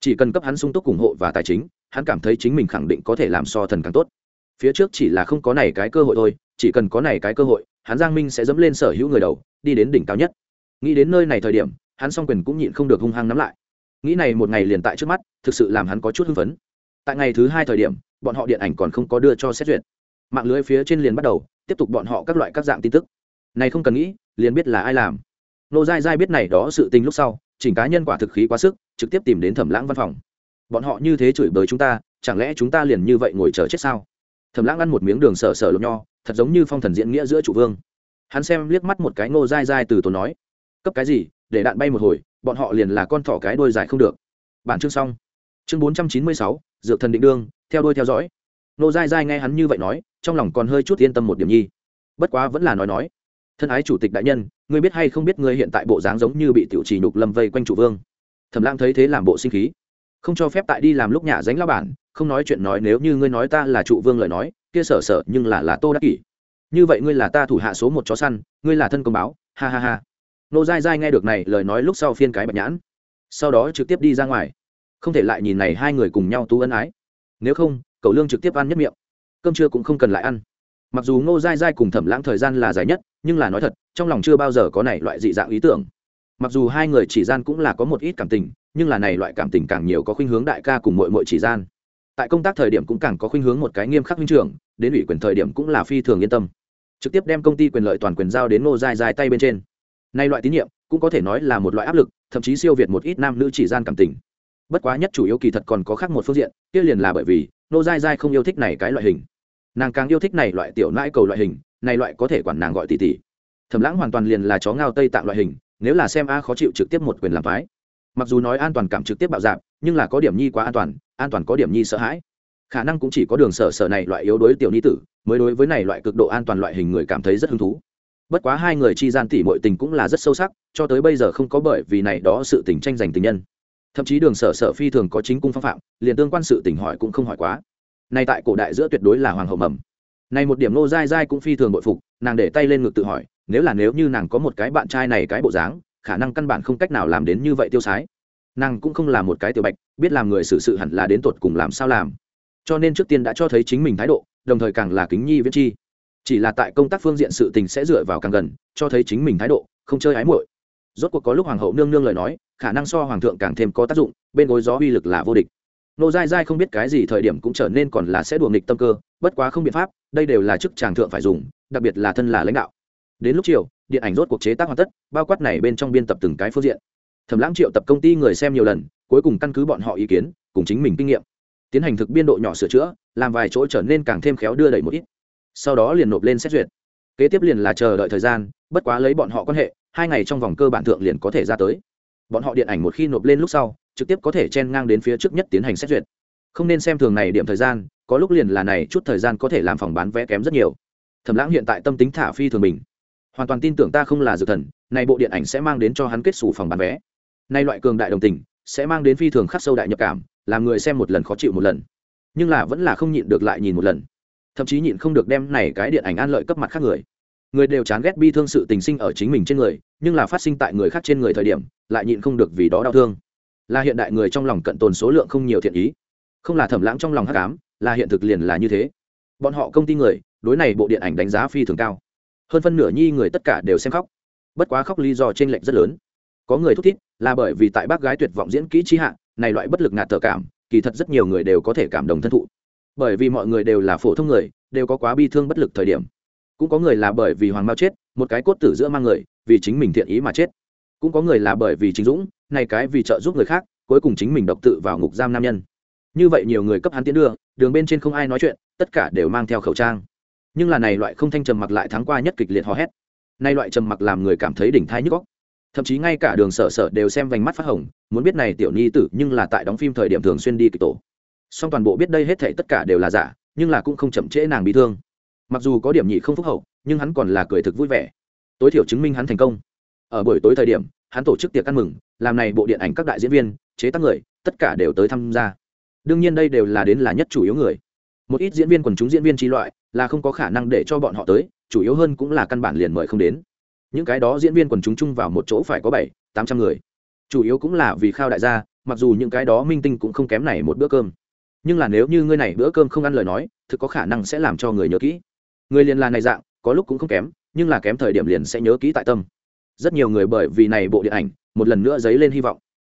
chỉ cần cấp hắn sung túc ủng hộ và tài chính, hắn cảm thấy chính mình khẳng định có thể làm so thần càng tốt. Phía trước chỉ là không có này cái cơ hội thôi, chỉ cần có này cái cơ hội, hắn giang minh sẽ dẫm lên sở hữu người đầu, đi đến đỉnh cao nhất. Nghĩ đến nơi này thời điểm, hắn song quyền cũng nhịn không được hung hăng nắm lại. Nghĩ này một ngày liền tại trước mắt, thực sự làm hắn có chút hưng phấn. Tại ngày thứ hai thời điểm, bọn họ điện ảnh còn không có đưa cho xét duyệt. Mạng lưới phía trên liền bắt đầu, tiếp tục bọn họ các loại các dạng tin tức. Này không cần nghĩ, liền biết là ai làm. Nô dai dai biết này đó sự tình lúc sau, chỉnh cá nhân quả thực khí quá sức trực tiếp tìm đến thẩm lãng văn phòng. Bọn họ như thế chửi bới chúng ta, chẳng lẽ chúng ta liền như vậy ngồi chờ chết sao? Thẩm lãng ăn một miếng đường sở sở lộn nho, thật giống như phong thần diễn nghĩa giữa chủ vương. Hắn xem liếc mắt một cái ngô dai dai từ tốn nói, cấp cái gì, để đạn bay một hồi, bọn họ liền là con thỏ cái đôi dài không được. Bản chương xong. Chương bốn trăm chín mươi sáu, dược thần định đương, theo đôi theo dõi. Nô dai dai nghe hắn như vậy nói, trong lòng còn hơi chút yên tâm một điểm nhi. Bất quá vẫn là nói nói, thân ái chủ tịch đại nhân, ngươi biết hay không biết ngươi hiện tại bộ dáng giống như bị tiểu trì nhục lâm vây quanh chủ vương? Thẩm lãng thấy thế làm bộ sinh khí. Không cho phép tại đi làm lúc nhà dánh la bản, không nói chuyện nói nếu như ngươi nói ta là trụ vương lời nói, kia sở sở nhưng là là tô đắc kỷ. Như vậy ngươi là ta thủ hạ số một chó săn, ngươi là thân công báo, ha ha ha. Nô dai dai nghe được này, lời nói lúc sau phiên cái bạch nhãn. Sau đó trực tiếp đi ra ngoài. Không thể lại nhìn này hai người cùng nhau tú ân ái. Nếu không, cậu lương trực tiếp ăn nhất miệng. Cơm trưa cũng không cần lại ăn. Mặc dù ngô dai dai cùng thẩm lãng thời gian là dài nhất, nhưng là nói thật, trong lòng chưa bao giờ có này loại dị dạng ý tưởng mặc dù hai người chỉ gian cũng là có một ít cảm tình, nhưng là này loại cảm tình càng nhiều có khuynh hướng đại ca cùng mội mội chỉ gian. Tại công tác thời điểm cũng càng có khuynh hướng một cái nghiêm khắc huynh trưởng, đến ủy quyền thời điểm cũng là phi thường yên tâm. Trực tiếp đem công ty quyền lợi toàn quyền giao đến ngô dài dài tay bên trên. Nay loại tín nhiệm, cũng có thể nói là một loại áp lực, thậm chí siêu việt một ít nam nữ chỉ gian cảm tình. Bất quá nhất chủ yếu kỳ thật còn có khác một phương diện, kia liền là bởi vì nô dài dài không yêu thích này cái loại hình. Nàng càng yêu thích này loại tiểu nãi cầu loại hình, này loại có thể quản nàng gọi tỷ tỷ. Thẩm lãng hoàn toàn liền là chó ngao tây tạng loại hình nếu là xem a khó chịu trực tiếp một quyền làm phái. Mặc dù nói an toàn cảm trực tiếp bạo dạp nhưng là có điểm nhi quá an toàn an toàn có điểm nhi sợ hãi. Khả năng cũng chỉ có đường sở sở này loại yếu đối tiểu ni tử, mới đối với này loại cực độ an toàn loại hình người cảm thấy rất hứng thú. Bất quá hai người chi gian tỉ mọi tình cũng là rất sâu sắc, cho tới bây giờ không có bởi vì này đó sự tình tranh giành tình nhân. Thậm chí đường sở sở phi thường có chính cung phong phạm, liền tương quan sự tình hỏi cũng không hỏi quá. Nay tại cổ đại giữa tuyệt đối là hoàng hậu mầm. Này một điểm nô dai dai cũng phi thường bội phục, nàng để tay lên ngực tự hỏi nếu là nếu như nàng có một cái bạn trai này cái bộ dáng, khả năng căn bản không cách nào làm đến như vậy tiêu sái. Nàng cũng không là một cái tiểu bạch, biết làm người xử sự hẳn là đến tột cùng làm sao làm. Cho nên trước tiên đã cho thấy chính mình thái độ, đồng thời càng là kính nhi viết chi. Chỉ là tại công tác phương diện sự tình sẽ dựa vào càng gần, cho thấy chính mình thái độ, không chơi ái muội. Rốt cuộc có lúc hoàng hậu nương nương lời nói, khả năng so hoàng thượng càng thêm có tác dụng, bên gối gió uy lực là vô địch. Nô dai dai không biết cái gì thời điểm cũng trở nên còn là sẽ đùa nghịch tâm cơ, bất quá không biện pháp, đây đều là chức tràng thượng phải dùng, đặc biệt là thân là lãnh đạo đến lúc chiều, điện ảnh rốt cuộc chế tác hoàn tất, bao quát này bên trong biên tập từng cái phương diện. Thẩm lãng triệu tập công ty người xem nhiều lần, cuối cùng căn cứ bọn họ ý kiến, cùng chính mình kinh nghiệm. Tiến hành thực biên độ nhỏ sửa chữa, làm vài chỗ trở nên càng thêm khéo đưa đẩy một ít. Sau đó liền nộp lên xét duyệt. Kế tiếp liền là chờ đợi thời gian, bất quá lấy bọn họ quan hệ, hai ngày trong vòng cơ bản thượng liền có thể ra tới. Bọn họ điện ảnh một khi nộp lên lúc sau, trực tiếp có thể chen ngang đến phía trước nhất tiến hành xét duyệt. Không nên xem thường này điểm thời gian, có lúc liền là này chút thời gian có thể làm phòng bán vé kém rất nhiều. Thẩm lãng hiện tại tâm tính thả phi thường mình hoàn toàn tin tưởng ta không là dược thần, này bộ điện ảnh sẽ mang đến cho hắn kết xù phòng bán vé. Nay loại cường đại đồng tình, sẽ mang đến phi thường khắc sâu đại nhập cảm, làm người xem một lần khó chịu một lần. Nhưng là vẫn là không nhịn được lại nhìn một lần. Thậm chí nhịn không được đem này cái điện ảnh an lợi cấp mặt khác người. Người đều chán ghét bi thương sự tình sinh ở chính mình trên người, nhưng là phát sinh tại người khác trên người thời điểm, lại nhịn không được vì đó đau thương. Là hiện đại người trong lòng cận tồn số lượng không nhiều thiện ý. Không là thẩm lãng trong lòng hắc ám, là hiện thực liền là như thế. Bọn họ công ty người, đối này bộ điện ảnh đánh giá phi thường cao hơn phân nửa nhi người tất cả đều xem khóc. Bất quá khóc lý do t r ê n lệch rất lớn. Có người thúc thiết là bởi vì tại bác gái tuyệt vọng diễn kỹ trí hạ, này loại bất lực ngạt thở cảm, kỳ thật rất nhiều người đều có thể cảm động thân thụ. Bởi vì mọi người đều là phổ thông người, đều có quá bi thương bất lực thời điểm. Cũng có người là bởi vì hoàng mao chết, một cái cốt tử giữa mang người, vì chính mình thiện ý mà chết. Cũng có người là bởi vì chính dũng, này cái vì trợ giúp người khác, cuối cùng chính mình độc tự vào ngục giam nam nhân. Như vậy nhiều người cấp hắn tiến đưa, đường bên trên không ai nói chuyện, tất cả đều mang theo khẩu trang nhưng là này loại không thanh trầm mặc lại thắng qua nhất kịch liệt hò hét. Nay loại trầm mặc làm người cảm thấy đỉnh thai nhức góc thậm chí ngay cả đường sở sở đều xem vành mắt phát hồng, muốn biết này tiểu nhi tử nhưng là tại đóng phim thời điểm thường xuyên đi kịch tổ. Song toàn bộ biết đây hết thể tất cả đều là giả, nhưng là cũng không chậm trễ nàng bị thương. Mặc dù có điểm nhị không phúc hậu, nhưng hắn còn là cười thực vui vẻ. Tối thiểu chứng minh hắn thành công. Ở buổi tối thời điểm, hắn tổ chức tiệc ăn mừng, làm này bộ điện ảnh các đại diễn viên, chế tác người, tất cả đều tới tham gia. Đương nhiên đây đều là đến là nhất chủ yếu người một ít diễn viên quần chúng diễn viên tri loại là không có khả năng để cho bọn họ tới, chủ yếu hơn cũng là căn bản liền mời không đến. Những cái đó diễn viên quần chúng chung vào một chỗ phải có bảy, tám trăm người. Chủ yếu cũng là vì khao đại gia, mặc dù những cái đó minh tinh cũng không kém này một bữa cơm. Nhưng là nếu như ngươi này bữa cơm không ăn lời nói, thực có khả năng sẽ làm cho người nhớ kỹ. Người liền là này dạng, có lúc cũng không kém, nhưng là kém thời điểm liền sẽ nhớ kỹ tại tâm. Rất nhiều người bởi vì này bộ điện ảnh, một lần nữa dấy lên hy vọng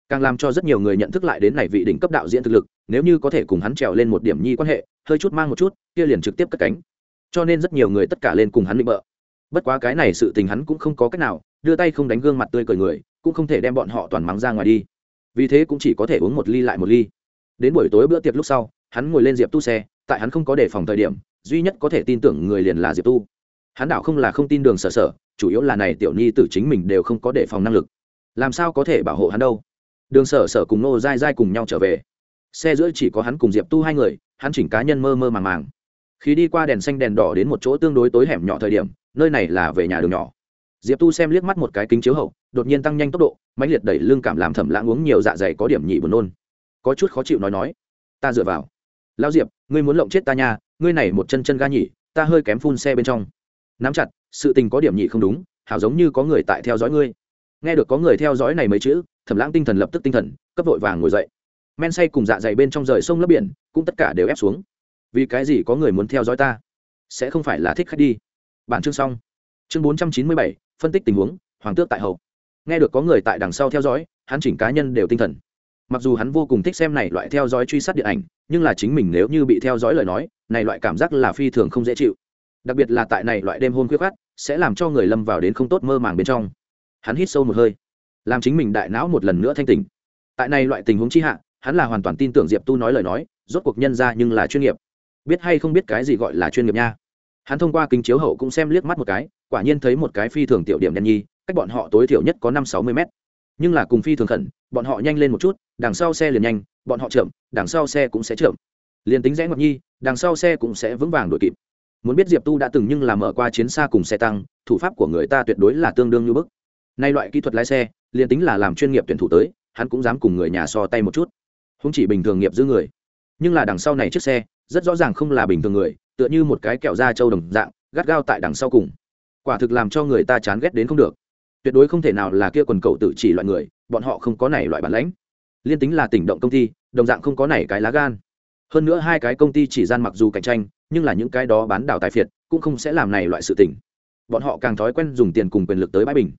càng làm cho rất nhiều người nhận thức lại đến này vị đỉnh cấp đạo diễn thực lực, nếu như có thể cùng hắn trèo lên một điểm nhi quan hệ, hơi chút mang một chút, kia liền trực tiếp cất cánh. Cho nên rất nhiều người tất cả lên cùng hắn định bợ. Bất quá cái này sự tình hắn cũng không có cách nào, đưa tay không đánh gương mặt tươi cười người, cũng không thể đem bọn họ toàn mắng ra ngoài đi. Vì thế cũng chỉ có thể uống một ly lại một ly. Đến buổi tối bữa tiệc lúc sau, hắn ngồi lên diệp tu xe, tại hắn không có đề phòng thời điểm, duy nhất có thể tin tưởng người liền là diệp tu. Hắn đảo không là không tin đường sở sở, chủ yếu là này tiểu nhi tử chính mình đều không có đề phòng năng lực. Làm sao có thể bảo hộ hắn đâu? Đường sở sở cùng nô dai dai cùng nhau trở về. Xe giữa chỉ có hắn cùng diệp tu hai người, hắn chỉnh cá nhân mơ mơ màng màng. Khi đi qua đèn xanh đèn đỏ đến một chỗ tương đối tối hẻm nhỏ thời điểm, nơi này là về nhà đường nhỏ. Diệp tu xem liếc mắt một cái kính chiếu hậu, đột nhiên tăng nhanh tốc độ, mãnh liệt đẩy lưng cảm làm thẩm lãng uống nhiều dạ dày có điểm nhị buồn nôn. Có chút khó chịu nói nói, ta dựa vào. Lao diệp, ngươi muốn lộng chết ta nha, ngươi này một chân chân ga nhỉ ta hơi kém phun xe bên trong. Nắm chặt, sự tình có điểm nhị không đúng, hảo giống như có người tại theo dõi ngươi. Nghe được có người theo dõi này mấy chữ thẩm lãng tinh thần lập tức tinh thần, cấp vội vàng ngồi dậy. Men say cùng dạ dày bên trong rời sông lấp biển, cũng tất cả đều ép xuống. Vì cái gì có người muốn theo dõi ta? Sẽ không phải là thích khách đi. Bản chương xong. Chương bốn trăm chín mươi bảy, phân tích tình huống, hoàng tước tại hậu. Nghe được có người tại đằng sau theo dõi, hắn chỉnh cá nhân đều tinh thần. Mặc dù hắn vô cùng thích xem này loại theo dõi truy sát điện ảnh, nhưng là chính mình nếu như bị theo dõi lời nói, này loại cảm giác là phi thường không dễ chịu. Đặc biệt là tại này loại đêm hôn khuyết khát sẽ làm cho người lâm vào đến không tốt mơ màng bên trong. Hắn hít sâu một hơi làm chính mình đại não một lần nữa thanh tỉnh. Tại này loại tình huống chi hạ, hắn là hoàn toàn tin tưởng diệp tu nói lời nói, rốt cuộc nhân ra nhưng là chuyên nghiệp. Biết hay không biết cái gì gọi là chuyên nghiệp nha. Hắn thông qua kính chiếu hậu cũng xem liếc mắt một cái, quả nhiên thấy một cái phi thường tiểu điểm đen nhi, cách bọn họ tối thiểu nhất có năm sáu mươi mét. Nhưng là cùng phi thường khẩn, bọn họ nhanh lên một chút, đằng sau xe liền nhanh, bọn họ chậm, đằng sau xe cũng sẽ chậm. Liền tính rẽ ngọc nhi, đằng sau xe cũng sẽ vững vàng đuổi kịp. Muốn biết diệp tu đã từng nhưng làm ở qua chiến xa cùng xe tăng, thủ pháp của người ta tuyệt đối là tương đương như bức nay loại kỹ thuật lái xe, liền tính là làm chuyên nghiệp tuyển thủ tới, hắn cũng dám cùng người nhà so tay một chút. Không chỉ bình thường nghiệp giữ người, nhưng là đằng sau này chiếc xe, rất rõ ràng không là bình thường người, tựa như một cái kẹo da trâu đồng dạng, gắt gao tại đằng sau cùng. Quả thực làm cho người ta chán ghét đến không được. Tuyệt đối không thể nào là kia quần cậu tự chỉ loại người, bọn họ không có này loại bản lãnh. Liên tính là tỉnh động công ty, đồng dạng không có này cái lá gan. Hơn nữa hai cái công ty chỉ gian mặc dù cạnh tranh, nhưng là những cái đó bán đảo tài phiệt, cũng không sẽ làm này loại sự tỉnh bọn họ càng thói quen dùng tiền cùng quyền lực tới bãi bình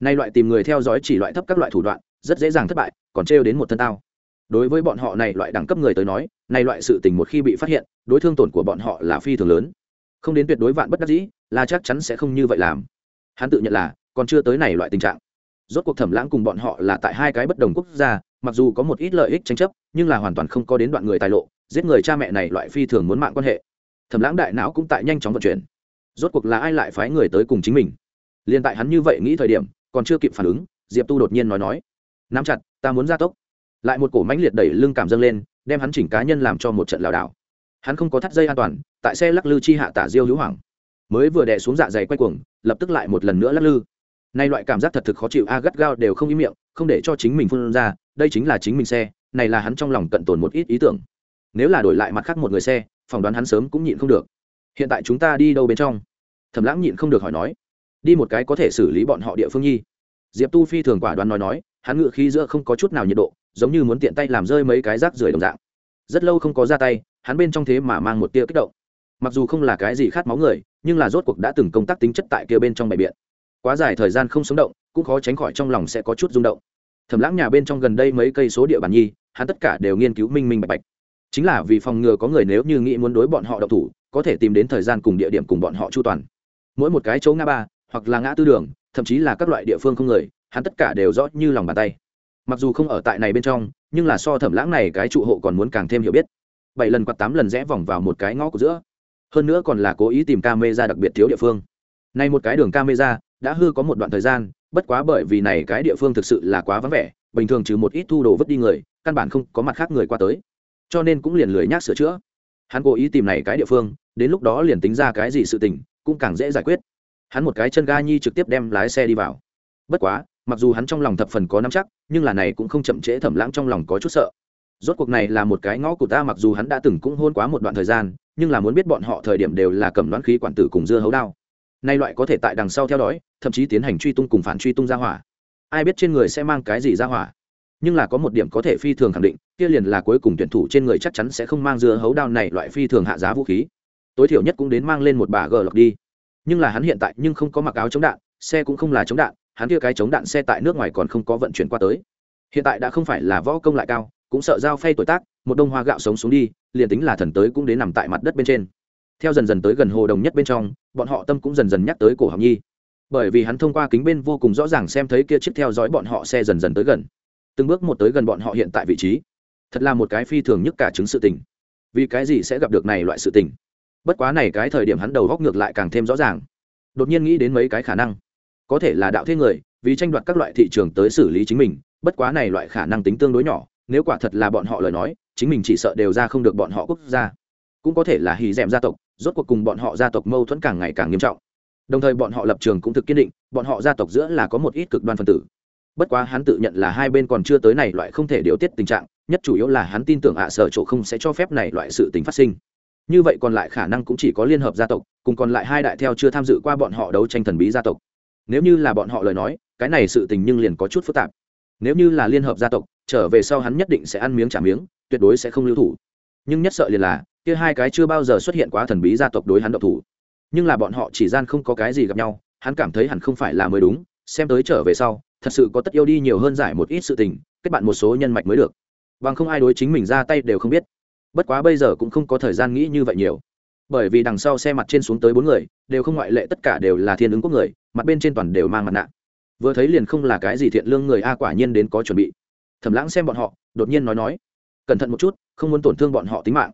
nay loại tìm người theo dõi chỉ loại thấp các loại thủ đoạn, rất dễ dàng thất bại, còn trêu đến một thân tao. Đối với bọn họ này loại đẳng cấp người tới nói này loại sự tình một khi bị phát hiện, đối thương tổn của bọn họ là phi thường lớn. Không đến tuyệt đối vạn bất đắc dĩ, là chắc chắn sẽ không như vậy làm. Hắn tự nhận là, còn chưa tới này loại tình trạng. Rốt cuộc thẩm lãng cùng bọn họ là tại hai cái bất đồng quốc gia, mặc dù có một ít lợi ích tranh chấp, nhưng là hoàn toàn không có đến đoạn người tài lộ, giết người cha mẹ này loại phi thường muốn mạng quan hệ. Thẩm lãng đại não cũng tại nhanh chóng vận chuyển. Rốt cuộc là ai lại phái người tới cùng chính mình? Liền tại hắn như vậy nghĩ thời điểm còn chưa kịp phản ứng, diệp tu đột nhiên nói nói, nắm chặt, ta muốn ra tốc. Lại một cổ mãnh liệt đẩy lưng cảm dâng lên, đem hắn chỉnh cá nhân làm cho một trận lảo đảo. Hắn không có thắt dây an toàn, tại xe lắc lư chi hạ tả diêu hữu hoàng mới vừa đè xuống dạ dày quay cuồng, lập tức lại một lần nữa lắc lư. Nay loại cảm giác thật thực khó chịu, a gắt gao đều không ý miệng, không để cho chính mình phun ra, đây chính là chính mình xe, này là hắn trong lòng cận tồn một ít ý tưởng. Nếu là đổi lại mặt khác một người xe, phỏng đoán hắn sớm cũng nhịn không được. Hiện tại chúng ta đi đâu bên trong? Thẩm lãng nhịn không được hỏi nói đi một cái có thể xử lý bọn họ địa phương nhi. Diệp tu phi thường quả đoán nói nói, hắn ngự khí giữa không có chút nào nhiệt độ, giống như muốn tiện tay làm rơi mấy cái rác rưởi đồng dạng. Rất lâu không có ra tay, hắn bên trong thế mà mang một tia kích động. Mặc dù không là cái gì khát máu người, nhưng là rốt cuộc đã từng công tác tính chất tại kia bên trong bãi biện. Quá dài thời gian không sống động, cũng khó tránh khỏi trong lòng sẽ có chút rung động. Thẩm lãng nhà bên trong gần đây mấy cây số địa bàn nhi, hắn tất cả đều nghiên cứu minh minh bạch bạch. Chính là vì phòng ngừa có người nếu như nghĩ muốn đối bọn họ độc thủ, có thể tìm đến thời gian cùng địa điểm cùng bọn họ chu toàn. Mỗi một cái chỗ ngã ba hoặc là ngã tư đường, thậm chí là các loại địa phương không người, hắn tất cả đều rõ như lòng bàn tay. Mặc dù không ở tại này bên trong, nhưng là so thẩm lãng này cái trụ hộ còn muốn càng thêm hiểu biết. Bảy lần quạt tám lần rẽ vòng vào một cái ngõ của giữa. Hơn nữa còn là cố ý tìm camera đặc biệt thiếu địa phương. Nay một cái đường camera đã hư có một đoạn thời gian, bất quá bởi vì này cái địa phương thực sự là quá vắng vẻ, bình thường trừ một ít thu đồ vứt đi người, căn bản không có mặt khác người qua tới. Cho nên cũng liền lười nhác sửa chữa. Hắn cố ý tìm này cái địa phương, đến lúc đó liền tính ra cái gì sự tình, cũng càng dễ giải quyết hắn một cái chân ga nhi trực tiếp đem lái xe đi vào. Bất quá, mặc dù hắn trong lòng thập phần có nắm chắc, nhưng là này cũng không chậm trễ thẩm lãng trong lòng có chút sợ. Rốt cuộc này là một cái ngõ của ta, mặc dù hắn đã từng cũng hôn quá một đoạn thời gian, nhưng là muốn biết bọn họ thời điểm đều là cầm đoán khí quản tử cùng dưa hấu đao. Nay loại có thể tại đằng sau theo dõi, thậm chí tiến hành truy tung cùng phản truy tung ra hỏa. Ai biết trên người sẽ mang cái gì ra hỏa. Nhưng là có một điểm có thể phi thường khẳng định, kia liền là cuối cùng tuyển thủ trên người chắc chắn sẽ không mang dưa hấu đao này loại phi thường hạ giá vũ khí. Tối thiểu nhất cũng đến mang lên một bà gờ lọc đi nhưng là hắn hiện tại nhưng không có mặc áo chống đạn, xe cũng không là chống đạn, hắn kia cái chống đạn xe tại nước ngoài còn không có vận chuyển qua tới. Hiện tại đã không phải là võ công lại cao, cũng sợ dao phay tuổi tác, một đông hoa gạo sống xuống đi, liền tính là thần tới cũng đến nằm tại mặt đất bên trên. Theo dần dần tới gần hồ đồng nhất bên trong, bọn họ tâm cũng dần dần nhắc tới cổ học nhi. Bởi vì hắn thông qua kính bên vô cùng rõ ràng xem thấy kia chiếc theo dõi bọn họ xe dần dần tới gần. Từng bước một tới gần bọn họ hiện tại vị trí. Thật là một cái phi thường nhất cả chứng sự tình. Vì cái gì sẽ gặp được này loại sự tình? Bất quá này cái thời điểm hắn đầu góc ngược lại càng thêm rõ ràng. Đột nhiên nghĩ đến mấy cái khả năng. Có thể là đạo thế người, vì tranh đoạt các loại thị trường tới xử lý chính mình, bất quá này loại khả năng tính tương đối nhỏ, nếu quả thật là bọn họ lời nói, chính mình chỉ sợ đều ra không được bọn họ quốc gia. Cũng có thể là hì d gia tộc, rốt cuộc cùng bọn họ gia tộc mâu thuẫn càng ngày càng nghiêm trọng. Đồng thời bọn họ lập trường cũng thực kiên định, bọn họ gia tộc giữa là có một ít cực đoan phân tử. Bất quá hắn tự nhận là hai bên còn chưa tới này loại không thể điều tiết tình trạng, nhất chủ yếu là hắn tin tưởng ạ sở chỗ không sẽ cho phép này loại sự tình phát sinh như vậy còn lại khả năng cũng chỉ có liên hợp gia tộc, cùng còn lại hai đại theo chưa tham dự qua bọn họ đấu tranh thần bí gia tộc. Nếu như là bọn họ lời nói, cái này sự tình nhưng liền có chút phức tạp. Nếu như là liên hợp gia tộc, trở về sau hắn nhất định sẽ ăn miếng trả miếng, tuyệt đối sẽ không lưu thủ. Nhưng nhất sợ liền là, kia hai cái chưa bao giờ xuất hiện quá thần bí gia tộc đối hắn độc thủ. Nhưng là bọn họ chỉ gian không có cái gì gặp nhau, hắn cảm thấy hẳn không phải là mới đúng, xem tới trở về sau, thật sự có tất yêu đi nhiều hơn giải một ít sự tình, kết bạn một số nhân mạch mới được. Bằng không ai đối chính mình ra tay đều không biết bất quá bây giờ cũng không có thời gian nghĩ như vậy nhiều. Bởi vì đằng sau xe mặt trên xuống tới bốn người, đều không ngoại lệ tất cả đều là thiên ứng quốc người, mặt bên trên toàn đều mang mặt nạ. Vừa thấy liền không là cái gì thiện lương người, a, quả nhiên đến có chuẩn bị. Thẩm lãng xem bọn họ, đột nhiên nói nói, cẩn thận một chút, không muốn tổn thương bọn họ tính mạng.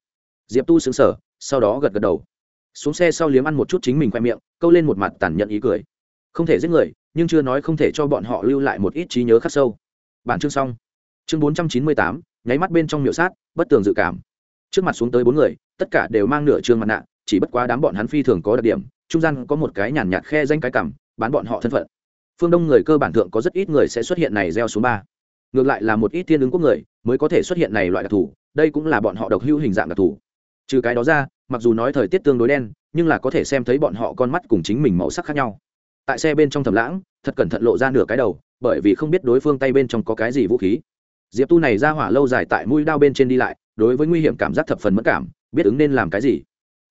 Diệp tu xứng sở sau đó gật gật đầu. Xuống xe sau liếm ăn một chút chính mình khoe miệng, câu lên một mặt tàn nhẫn ý cười. Không thể giết người, nhưng chưa nói không thể cho bọn họ lưu lại một ít trí nhớ khắc sâu. Bản chương xong. Chương bốn trăm chín mươi tám, nháy mắt bên trong miệu sát, bất tường dự cảm trước mặt xuống tới bốn người, tất cả đều mang nửa trương mặt nạ, chỉ bất quá đám bọn hắn phi thường có đặc điểm, trung gian có một cái nhàn nhạt khe danh cái cằm, bán bọn họ thân phận. Phương đông người cơ bản thượng có rất ít người sẽ xuất hiện này gieo xuống ba. Ngược lại là một ít tiên ứng quốc người mới có thể xuất hiện này loại đặc thù, đây cũng là bọn họ độc hữu hình dạng đặc thù. Trừ cái đó ra, mặc dù nói thời tiết tương đối đen, nhưng là có thể xem thấy bọn họ con mắt cùng chính mình màu sắc khác nhau. Tại xe bên trong thầm lãng, thật cẩn thận lộ ra nửa cái đầu, bởi vì không biết đối phương tay bên trong có cái gì vũ khí. Diệp tu này ra hỏa lâu dài tại mũi đao bên trên đi lại đối với nguy hiểm cảm giác thập phần mất cảm, biết ứng nên làm cái gì.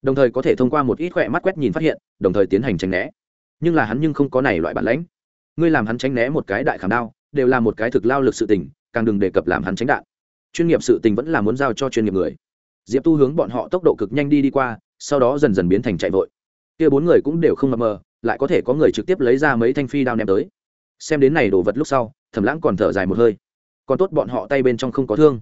Đồng thời có thể thông qua một ít khỏe mắt quét nhìn phát hiện, đồng thời tiến hành tránh né. Nhưng là hắn nhưng không có này loại bản lãnh. Ngươi làm hắn tránh né một cái đại khảm đao, đều là một cái thực lao lực sự tình, càng đừng đề cập làm hắn tránh đạn. Chuyên nghiệp sự tình vẫn là muốn giao cho chuyên nghiệp người. Diệp tu hướng bọn họ tốc độ cực nhanh đi đi qua, sau đó dần dần biến thành chạy vội. Kia bốn người cũng đều không mập mờ, lại có thể có người trực tiếp lấy ra mấy thanh phi đao ném tới. Xem đến này đồ vật lúc sau, thẩm lãng còn thở dài một hơi. Còn tốt bọn họ tay bên trong không có thương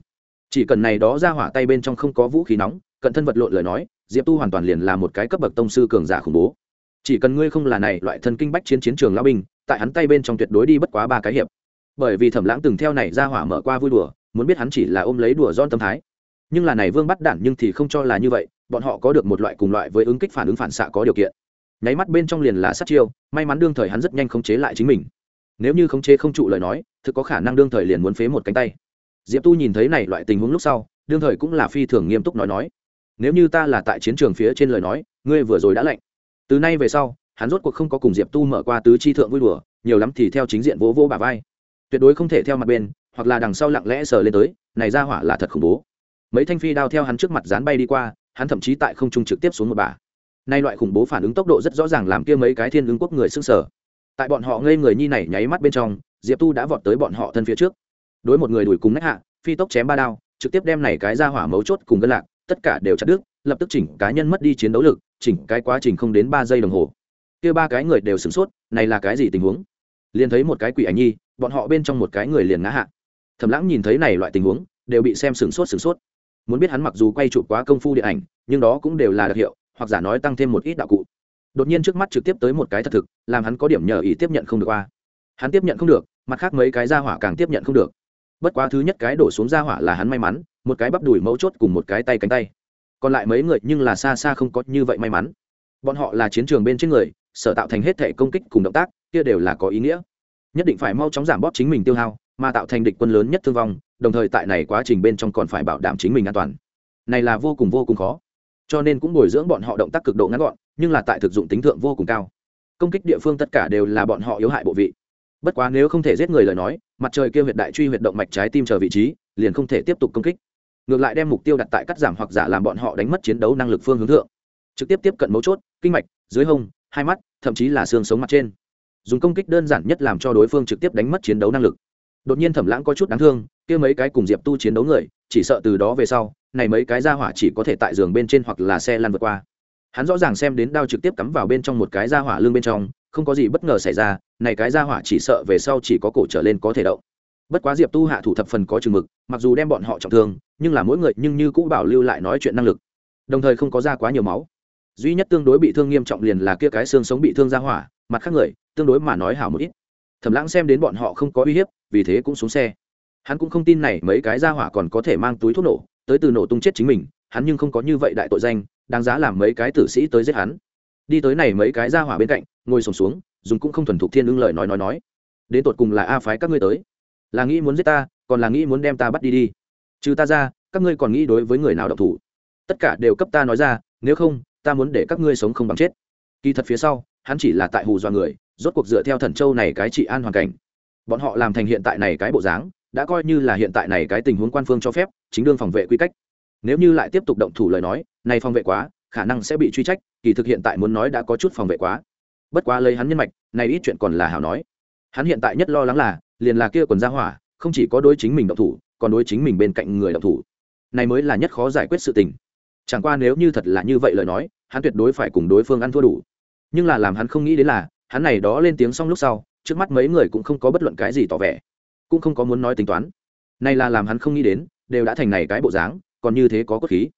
chỉ cần này đó ra hỏa tay bên trong không có vũ khí nóng, cận thân vật lộn lời nói, diệp tu hoàn toàn liền là một cái cấp bậc tông sư cường giả khủng bố. Chỉ cần ngươi không là này loại thân kinh bách chiến chiến trường lao binh, tại hắn tay bên trong tuyệt đối đi bất quá ba cái hiệp. Bởi vì thẩm lãng từng theo này ra hỏa mở qua vui đùa, muốn biết hắn chỉ là ôm lấy đùa don tâm thái. Nhưng là này vương bắt đản nhưng thì không cho là như vậy, bọn họ có được một loại cùng loại với ứng kích phản ứng phản xạ có điều kiện. Nháy mắt bên trong liền là sát chiêu, may mắn đương thời hắn rất nhanh khống chế lại chính mình. Nếu như khống chế không trụ lời nói, thực có khả năng đương thời liền muốn phế một cánh tay diệp tu nhìn thấy này loại tình huống lúc sau, đương thời cũng là phi thường nghiêm túc nói nói. Nếu như ta là tại chiến trường phía trên lời nói, ngươi vừa rồi đã lệnh. Từ nay về sau, hắn rốt cuộc không có cùng diệp tu mở qua tứ chi thượng vui đùa, nhiều lắm thì theo chính diện vỗ vỗ bà vai. Tuyệt đối không thể theo mặt bên, hoặc là đằng sau lặng lẽ sờ lên tới, này ra hỏa là thật khủng bố. Mấy thanh phi đao theo hắn trước mặt dán bay đi qua, hắn thậm chí tại không trung trực tiếp xuống một bà nay loại khủng bố phản ứng tốc độ rất rõ ràng làm kia mấy cái thiên ứng quốc người s ư n g sở tại bọn họ ngây người nhi này nháy mắt bên trong, diệp tu đã vọt tới bọn họ thân phía trước đối một người đuổi cùng nách hạ, phi tốc chém ba đao, trực tiếp đem này cái ra hỏa mấu chốt cùng gân lạc, tất cả đều chặt đứt, lập tức chỉnh cá nhân mất đi chiến đấu lực, chỉnh cái quá trình không đến ba giây đồng hồ. Kia ba cái người đều sửng sốt, này là cái gì tình huống? Liền thấy một cái quỷ ảnh nhi, bọn họ bên trong một cái người liền ngã hạ. Thầm lãng nhìn thấy này loại tình huống, đều bị xem sửng sốt sửng sốt. Muốn biết hắn mặc dù quay chụp quá công phu điện ảnh, nhưng đó cũng đều là đặc hiệu, hoặc giả nói tăng thêm một ít đạo cụ. Đột nhiên trước mắt trực tiếp tới một cái thật thực, làm hắn có điểm nhờ ý tiếp nhận không được qua. Hắn tiếp nhận không được, mặt khác mấy cái ra hỏa càng tiếp nhận không được bất quá thứ nhất cái đổ xuống ra hỏa là hắn may mắn, một cái bắp đùi mấu chốt cùng một cái tay cánh tay. Còn lại mấy người nhưng là xa xa không có như vậy may mắn. Bọn họ là chiến trường bên trên người, sở tạo thành hết thể công kích cùng động tác, kia đều là có ý nghĩa. Nhất định phải mau chóng giảm bóp chính mình tiêu hao, mà tạo thành địch quân lớn nhất thương vong, đồng thời tại này quá trình bên trong còn phải bảo đảm chính mình an toàn. Này là vô cùng vô cùng khó. Cho nên cũng bồi dưỡng bọn họ động tác cực độ ngắn gọn, nhưng là tại thực dụng tính thượng vô cùng cao. Công kích địa phương tất cả đều là bọn họ yếu hại bộ vị. Bất quá nếu không thể giết người lời nói mặt trời kia huyệt đại truy huyệt động mạch trái tim chờ vị trí, liền không thể tiếp tục công kích. Ngược lại đem mục tiêu đặt tại cắt giảm hoặc giả làm bọn họ đánh mất chiến đấu năng lực phương hướng thượng. Trực tiếp tiếp cận mấu chốt, kinh mạch, dưới hông, hai mắt, thậm chí là xương sống mặt trên. Dùng công kích đơn giản nhất làm cho đối phương trực tiếp đánh mất chiến đấu năng lực. Đột nhiên thẩm lãng có chút đáng thương, kia mấy cái cùng diệp tu chiến đấu người, chỉ sợ từ đó về sau, này mấy cái ra hỏa chỉ có thể tại giường bên trên hoặc là xe lăn vượt qua. Hắn rõ ràng xem đến đao trực tiếp cắm vào bên trong một cái ra hỏa lưng bên trong không có gì bất ngờ xảy ra, này cái ra hỏa chỉ sợ về sau chỉ có cổ trở lên có thể động. Bất quá diệp tu hạ thủ thập phần có chừng mực, mặc dù đem bọn họ trọng thương, nhưng là mỗi người nhưng như cũng bảo lưu lại nói chuyện năng lực. Đồng thời không có ra quá nhiều máu. Duy nhất tương đối bị thương nghiêm trọng liền là kia cái xương sống bị thương ra hỏa, mặt khác người, tương đối mà nói hảo một ít. Thẩm lãng xem đến bọn họ không có uy hiếp, vì thế cũng xuống xe. Hắn cũng không tin này mấy cái ra hỏa còn có thể mang túi thuốc nổ, tới từ nổ tung chết chính mình, hắn nhưng không có như vậy đại tội danh, đáng giá làm mấy cái tử sĩ tới giết hắn đi tới này mấy cái ra hỏa bên cạnh ngồi sùng xuống, xuống dùng cũng không thuần thục thiên ưng lời nói nói nói. Đến tột cùng là a phái các ngươi tới. Là nghĩ muốn giết ta còn là nghĩ muốn đem ta bắt đi đi. Trừ ta ra các ngươi còn nghĩ đối với người nào độc thủ? Tất cả đều cấp ta nói ra nếu không ta muốn để các ngươi sống không bằng chết. Kỳ thật phía sau hắn chỉ là tại hù dọa người rốt cuộc dựa theo thần châu này cái trị an hoàn cảnh. Bọn họ làm thành hiện tại này cái bộ dáng đã coi như là hiện tại này cái tình huống quan phương cho phép chính đương phòng vệ quy cách. Nếu như lại tiếp tục động thủ lời nói này phòng vệ quá khả năng sẽ bị truy trách, kỳ thực hiện tại muốn nói đã có chút phòng vệ quá. Bất quá lấy hắn nhân mạch, này ít chuyện còn là hảo nói. Hắn hiện tại nhất lo lắng là, liền là kia quần ra hỏa, không chỉ có đối chính mình động thủ, còn đối chính mình bên cạnh người động thủ. Này mới là nhất khó giải quyết sự tình. Chẳng qua nếu như thật là như vậy lời nói, hắn tuyệt đối phải cùng đối phương ăn thua đủ. Nhưng là làm hắn không nghĩ đến là, hắn này đó lên tiếng xong lúc sau, trước mắt mấy người cũng không có bất luận cái gì tỏ vẻ, cũng không có muốn nói tính toán. Này là làm hắn không nghĩ đến, đều đã thành này cái bộ dáng, còn như thế có cốt khí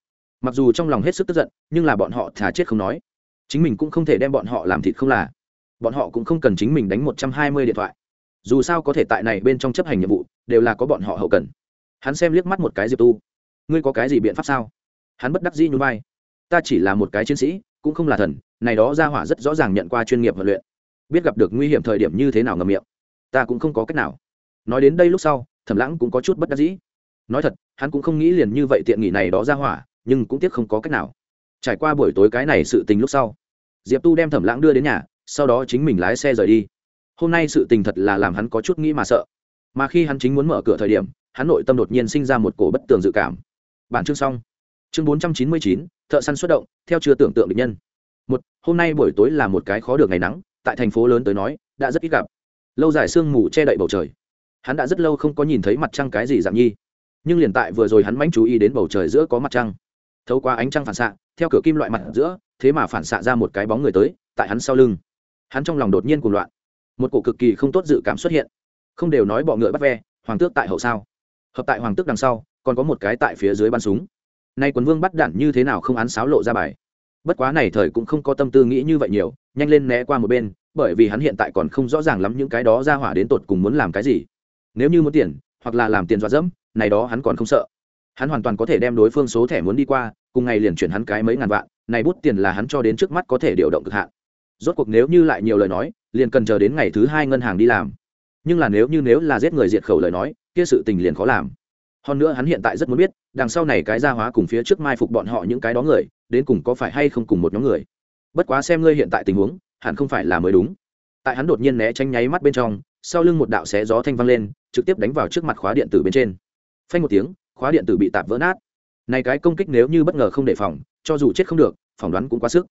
mặc dù trong lòng hết sức tức giận, nhưng là bọn họ thà chết không nói. Chính mình cũng không thể đem bọn họ làm thịt không là. Bọn họ cũng không cần chính mình đánh một trăm hai mươi điện thoại. Dù sao có thể tại này bên trong chấp hành nhiệm vụ, đều là có bọn họ hậu cần. Hắn xem liếc mắt một cái diệp tu. Ngươi có cái gì biện pháp sao? Hắn bất đắc dĩ nhún vai. Ta chỉ là một cái chiến sĩ, cũng không là thần, này đó ra hỏa rất rõ ràng nhận qua chuyên nghiệp huấn luyện. Biết gặp được nguy hiểm thời điểm như thế nào ngầm miệng. Ta cũng không có cách nào. Nói đến đây lúc sau, thẩm lãng cũng có chút bất đắc dĩ. Nói thật, hắn cũng không nghĩ liền như vậy tiện nghỉ này đó ra hỏa nhưng cũng tiếc không có cách nào. Trải qua buổi tối cái này sự tình lúc sau, diệp tu đem thẩm lãng đưa đến nhà, sau đó chính mình lái xe rời đi. Hôm nay sự tình thật là làm hắn có chút nghĩ mà sợ. Mà khi hắn chính muốn mở cửa thời điểm, hắn nội tâm đột nhiên sinh ra một cổ bất tường dự cảm. Bản chương xong. Chương bốn trăm chín mươi chín, thợ săn xuất động, theo chưa tưởng tượng được nhân. Một, hôm nay buổi tối là một cái khó được ngày nắng, tại thành phố lớn tới nói, đã rất ít gặp. Lâu dài sương mù che đậy bầu trời. Hắn đã rất lâu không có nhìn thấy mặt trăng cái gì dạng nhi. Nhưng liền tại vừa rồi hắn mánh chú ý đến bầu trời giữa có mặt trăng thấu qua ánh trăng phản xạ, theo cửa kim loại mặt giữa, thế mà phản xạ ra một cái bóng người tới, tại hắn sau lưng. Hắn trong lòng đột nhiên cuồng loạn. Một cổ cực kỳ không tốt dự cảm xuất hiện. Không đều nói bọ ngựa bắt ve, hoàng tước tại hậu sao? Hợp tại hoàng tước đằng sau, còn có một cái tại phía dưới bắn súng. Nay quần vương bắt đạn như thế nào không án sáo lộ ra bài. Bất quá này thời cũng không có tâm tư nghĩ như vậy nhiều, nhanh lên né qua một bên, bởi vì hắn hiện tại còn không rõ ràng lắm những cái đó ra hỏa đến tột cùng muốn làm cái gì. Nếu như muốn tiền, hoặc là làm tiền dọa dẫm, này đó hắn còn không sợ hắn hoàn toàn có thể đem đối phương số thẻ muốn đi qua, cùng ngày liền chuyển hắn cái mấy ngàn vạn, này bút tiền là hắn cho đến trước mắt có thể điều động cực hạn. Rốt cuộc nếu như lại nhiều lời nói, liền cần chờ đến ngày thứ hai ngân hàng đi làm. Nhưng là nếu như nếu là giết người diệt khẩu lời nói, kia sự tình liền khó làm. Hơn nữa hắn hiện tại rất muốn biết, đằng sau này cái gia hóa cùng phía trước mai phục bọn họ những cái đó người, đến cùng có phải hay không cùng một nhóm người. Bất quá xem ngươi hiện tại tình huống, hẳn không phải là mới đúng. Tại hắn đột nhiên né tránh nháy mắt bên trong, sau lưng một đạo xé gió thanh vang lên, trực tiếp đánh vào trước mặt khóa điện tử bên trên. Phanh một tiếng khóa điện tử bị tạp vỡ nát. Này cái công kích nếu như bất ngờ không đề phòng, cho dù chết không được, phỏng đoán cũng quá sức.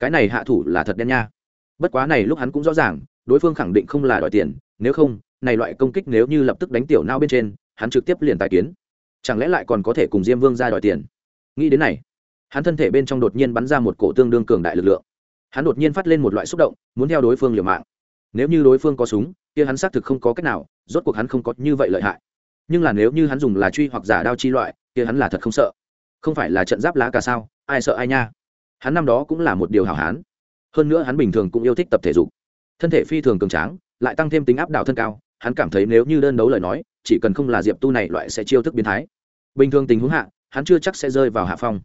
Cái này hạ thủ là thật đen nha. Bất quá này lúc hắn cũng rõ ràng, đối phương khẳng định không là đòi tiền, nếu không, này loại công kích nếu như lập tức đánh tiểu nao bên trên, hắn trực tiếp liền tài kiến. Chẳng lẽ lại còn có thể cùng diêm vương ra đòi tiền? Nghĩ đến này, hắn thân thể bên trong đột nhiên bắn ra một cổ tương đương cường đại lực lượng. Hắn đột nhiên phát lên một loại xúc động, muốn theo đối phương liều mạng. Nếu như đối phương có súng, kia hắn xác thực không có cách nào, rốt cuộc hắn không có như vậy lợi hại nhưng là nếu như hắn dùng là truy hoặc giả đao chi loại, kia hắn là thật không sợ. Không phải là trận giáp lá cả sao, ai sợ ai nha. Hắn năm đó cũng là một điều hảo hán. Hơn nữa hắn bình thường cũng yêu thích tập thể dục. Thân thể phi thường cường tráng, lại tăng thêm tính áp đảo thân cao, hắn cảm thấy nếu như đơn đấu lời nói, chỉ cần không là diệp tu này loại sẽ chiêu thức biến thái. Bình thường tình huống hạ, hắn chưa chắc sẽ rơi vào hạ phong.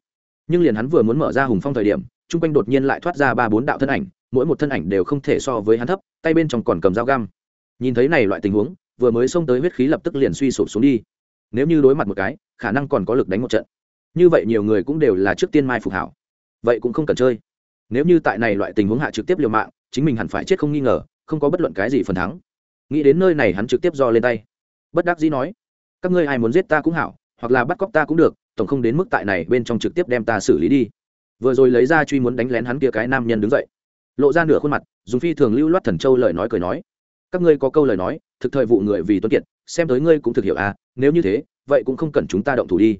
Nhưng liền hắn vừa muốn mở ra hùng phong thời điểm chung quanh đột nhiên lại thoát ra ba bốn đạo thân ảnh, mỗi một thân ảnh đều không thể so với hắn thấp, tay bên trong còn cầm dao găm. Nhìn thấy này loại tình huống vừa mới xông tới huyết khí lập tức liền suy sụp xuống đi. Nếu như đối mặt một cái, khả năng còn có lực đánh một trận. Như vậy nhiều người cũng đều là trước tiên mai phục hảo. Vậy cũng không cần chơi. Nếu như tại này loại tình huống hạ trực tiếp liều mạng, chính mình hẳn phải chết không nghi ngờ, không có bất luận cái gì phần thắng. Nghĩ đến nơi này hắn trực tiếp do lên tay. Bất đắc dĩ nói, các ngươi ai muốn giết ta cũng hảo, hoặc là bắt cóc ta cũng được, tổng không đến mức tại này bên trong trực tiếp đem ta xử lý đi. Vừa rồi lấy ra truy muốn đánh lén hắn kia cái nam nhân đứng dậy. Lộ ra nửa khuôn mặt, dùng phi thường lưu loát thần châu lời nói cười nói các ngươi có câu lời nói, thực thời vụ người vì tuân kiệt, xem tới ngươi cũng thực hiểu à nếu như thế, vậy cũng không cần chúng ta động thủ đi.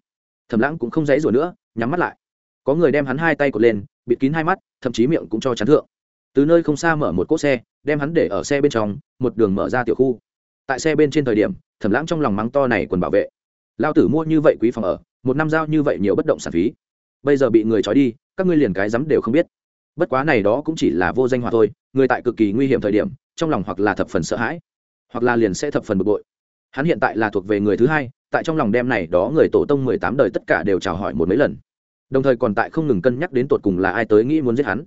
Thẩm lãng cũng không dãy rủa nữa, nhắm mắt lại. Có người đem hắn hai tay cột lên, bịt kín hai mắt, thậm chí miệng cũng cho chắn thượng. Từ nơi không xa mở một cỗ xe, đem hắn để ở xe bên trong, một đường mở ra tiểu khu. Tại xe bên trên thời điểm, thẩm lãng trong lòng mắng to này quần bảo vệ. Lao tử mua như vậy quý phòng ở, một năm giao như vậy nhiều bất động sản phí. Bây giờ bị người trói đi, các ngươi liền cái dám đều không biết bất quá này đó cũng chỉ là vô danh hòa thôi, người tại cực kỳ nguy hiểm thời điểm, trong lòng hoặc là thập phần sợ hãi, hoặc là liền sẽ thập phần bực bội. Hắn hiện tại là thuộc về người thứ hai, tại trong lòng đem này đó người tổ tông mười tám đời tất cả đều chào hỏi một mấy lần. Đồng thời còn tại không ngừng cân nhắc đến tột cùng là ai tới nghĩ muốn giết hắn.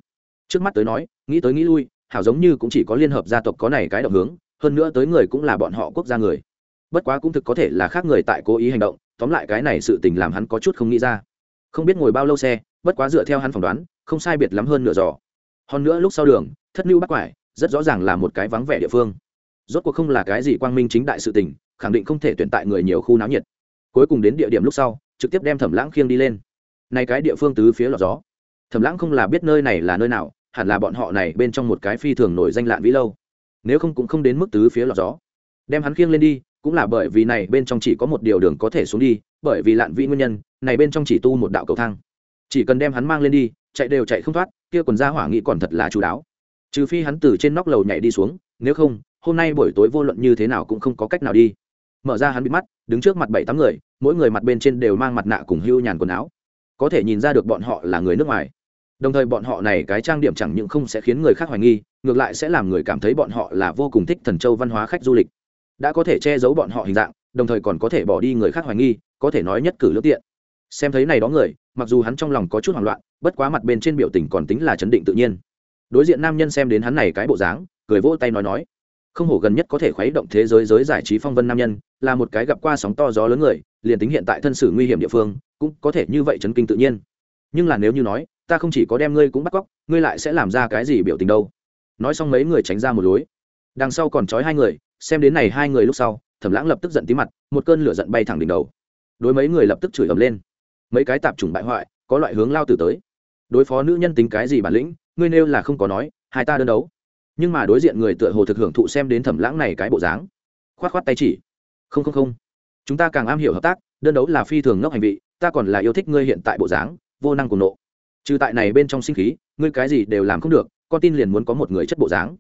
Trước mắt tới nói, nghĩ tới nghĩ lui, hảo giống như cũng chỉ có liên hợp gia tộc có này cái động hướng, hơn nữa tới người cũng là bọn họ quốc gia người. Bất quá cũng thực có thể là khác người tại cố ý hành động, tóm lại cái này sự tình làm hắn có chút không nghĩ ra. Không biết ngồi bao lâu xe, bất quá dựa theo hắn phỏng đoán không sai biệt lắm hơn nửa giò. Hơn nữa lúc sau đường, thất lưu bắc quải, rất rõ ràng là một cái vắng vẻ địa phương. Rốt cuộc không là cái gì quang minh chính đại sự tình, khẳng định không thể tuyển tại người nhiều khu náo nhiệt. Cuối cùng đến địa điểm lúc sau, trực tiếp đem thẩm lãng khiêng đi lên. Này cái địa phương tứ phía lọt gió. Thẩm lãng không là biết nơi này là nơi nào, hẳn là bọn họ này bên trong một cái phi thường nổi danh lạn vĩ lâu. Nếu không cũng không đến mức tứ phía lọt gió. Đem hắn khiêng lên đi, cũng là bởi vì này bên trong chỉ có một điều đường có thể xuống đi, bởi vì lạn vĩ nguyên nhân, này bên trong chỉ tu một đạo cầu thang chỉ cần đem hắn mang lên đi, chạy đều chạy không thoát, kia quần ra hỏa nghị còn thật là chú đáo. Trừ phi hắn từ trên nóc lầu nhảy đi xuống, nếu không, hôm nay buổi tối vô luận như thế nào cũng không có cách nào đi. Mở ra hắn bị mắt, đứng trước mặt bảy tám người, mỗi người mặt bên trên đều mang mặt nạ cùng hưu nhàn quần áo. Có thể nhìn ra được bọn họ là người nước ngoài. Đồng thời bọn họ này cái trang điểm chẳng những không sẽ khiến người khác hoài nghi, ngược lại sẽ làm người cảm thấy bọn họ là vô cùng thích thần châu văn hóa khách du lịch. Đã có thể che giấu bọn họ hình dạng, đồng thời còn có thể bỏ đi người khác hoài nghi, có thể nói nhất cử lương tiện. Xem thấy này đó người mặc dù hắn trong lòng có chút hoảng loạn, bất quá mặt bên trên biểu tình còn tính là chấn định tự nhiên. Đối diện nam nhân xem đến hắn này cái bộ dáng, cười vỗ tay nói nói, không hổ gần nhất có thể khuấy động thế giới giới giải trí phong vân nam nhân, là một cái gặp qua sóng to gió lớn người, liền tính hiện tại thân sử nguy hiểm địa phương, cũng có thể như vậy chấn kinh tự nhiên. Nhưng là nếu như nói, ta không chỉ có đem ngươi cũng bắt cóc, ngươi lại sẽ làm ra cái gì biểu tình đâu? Nói xong mấy người tránh ra một lối. Đằng sau còn trói hai người, xem đến này hai người lúc sau, thẩm lãng lập tức giận tí mặt, một cơn lửa giận bay thẳng đỉnh đầu. Đối mấy người lập tức chửi ầm lên mấy cái tạp chủng bại hoại, có loại hướng lao tử tới. Đối phó nữ nhân tính cái gì bản lĩnh, ngươi nêu là không có nói, hai ta đơn đấu. Nhưng mà đối diện người tựa hồ thực hưởng thụ xem đến thẩm lãng này cái bộ dáng. Khoát khoát tay chỉ. Không không không. Chúng ta càng am hiểu hợp tác, đơn đấu là phi thường ngốc hành vị, ta còn là yêu thích ngươi hiện tại bộ dáng, vô năng cùng nộ. Trừ tại này bên trong sinh khí, ngươi cái gì đều làm không được, con tin liền muốn có một người chất bộ dáng.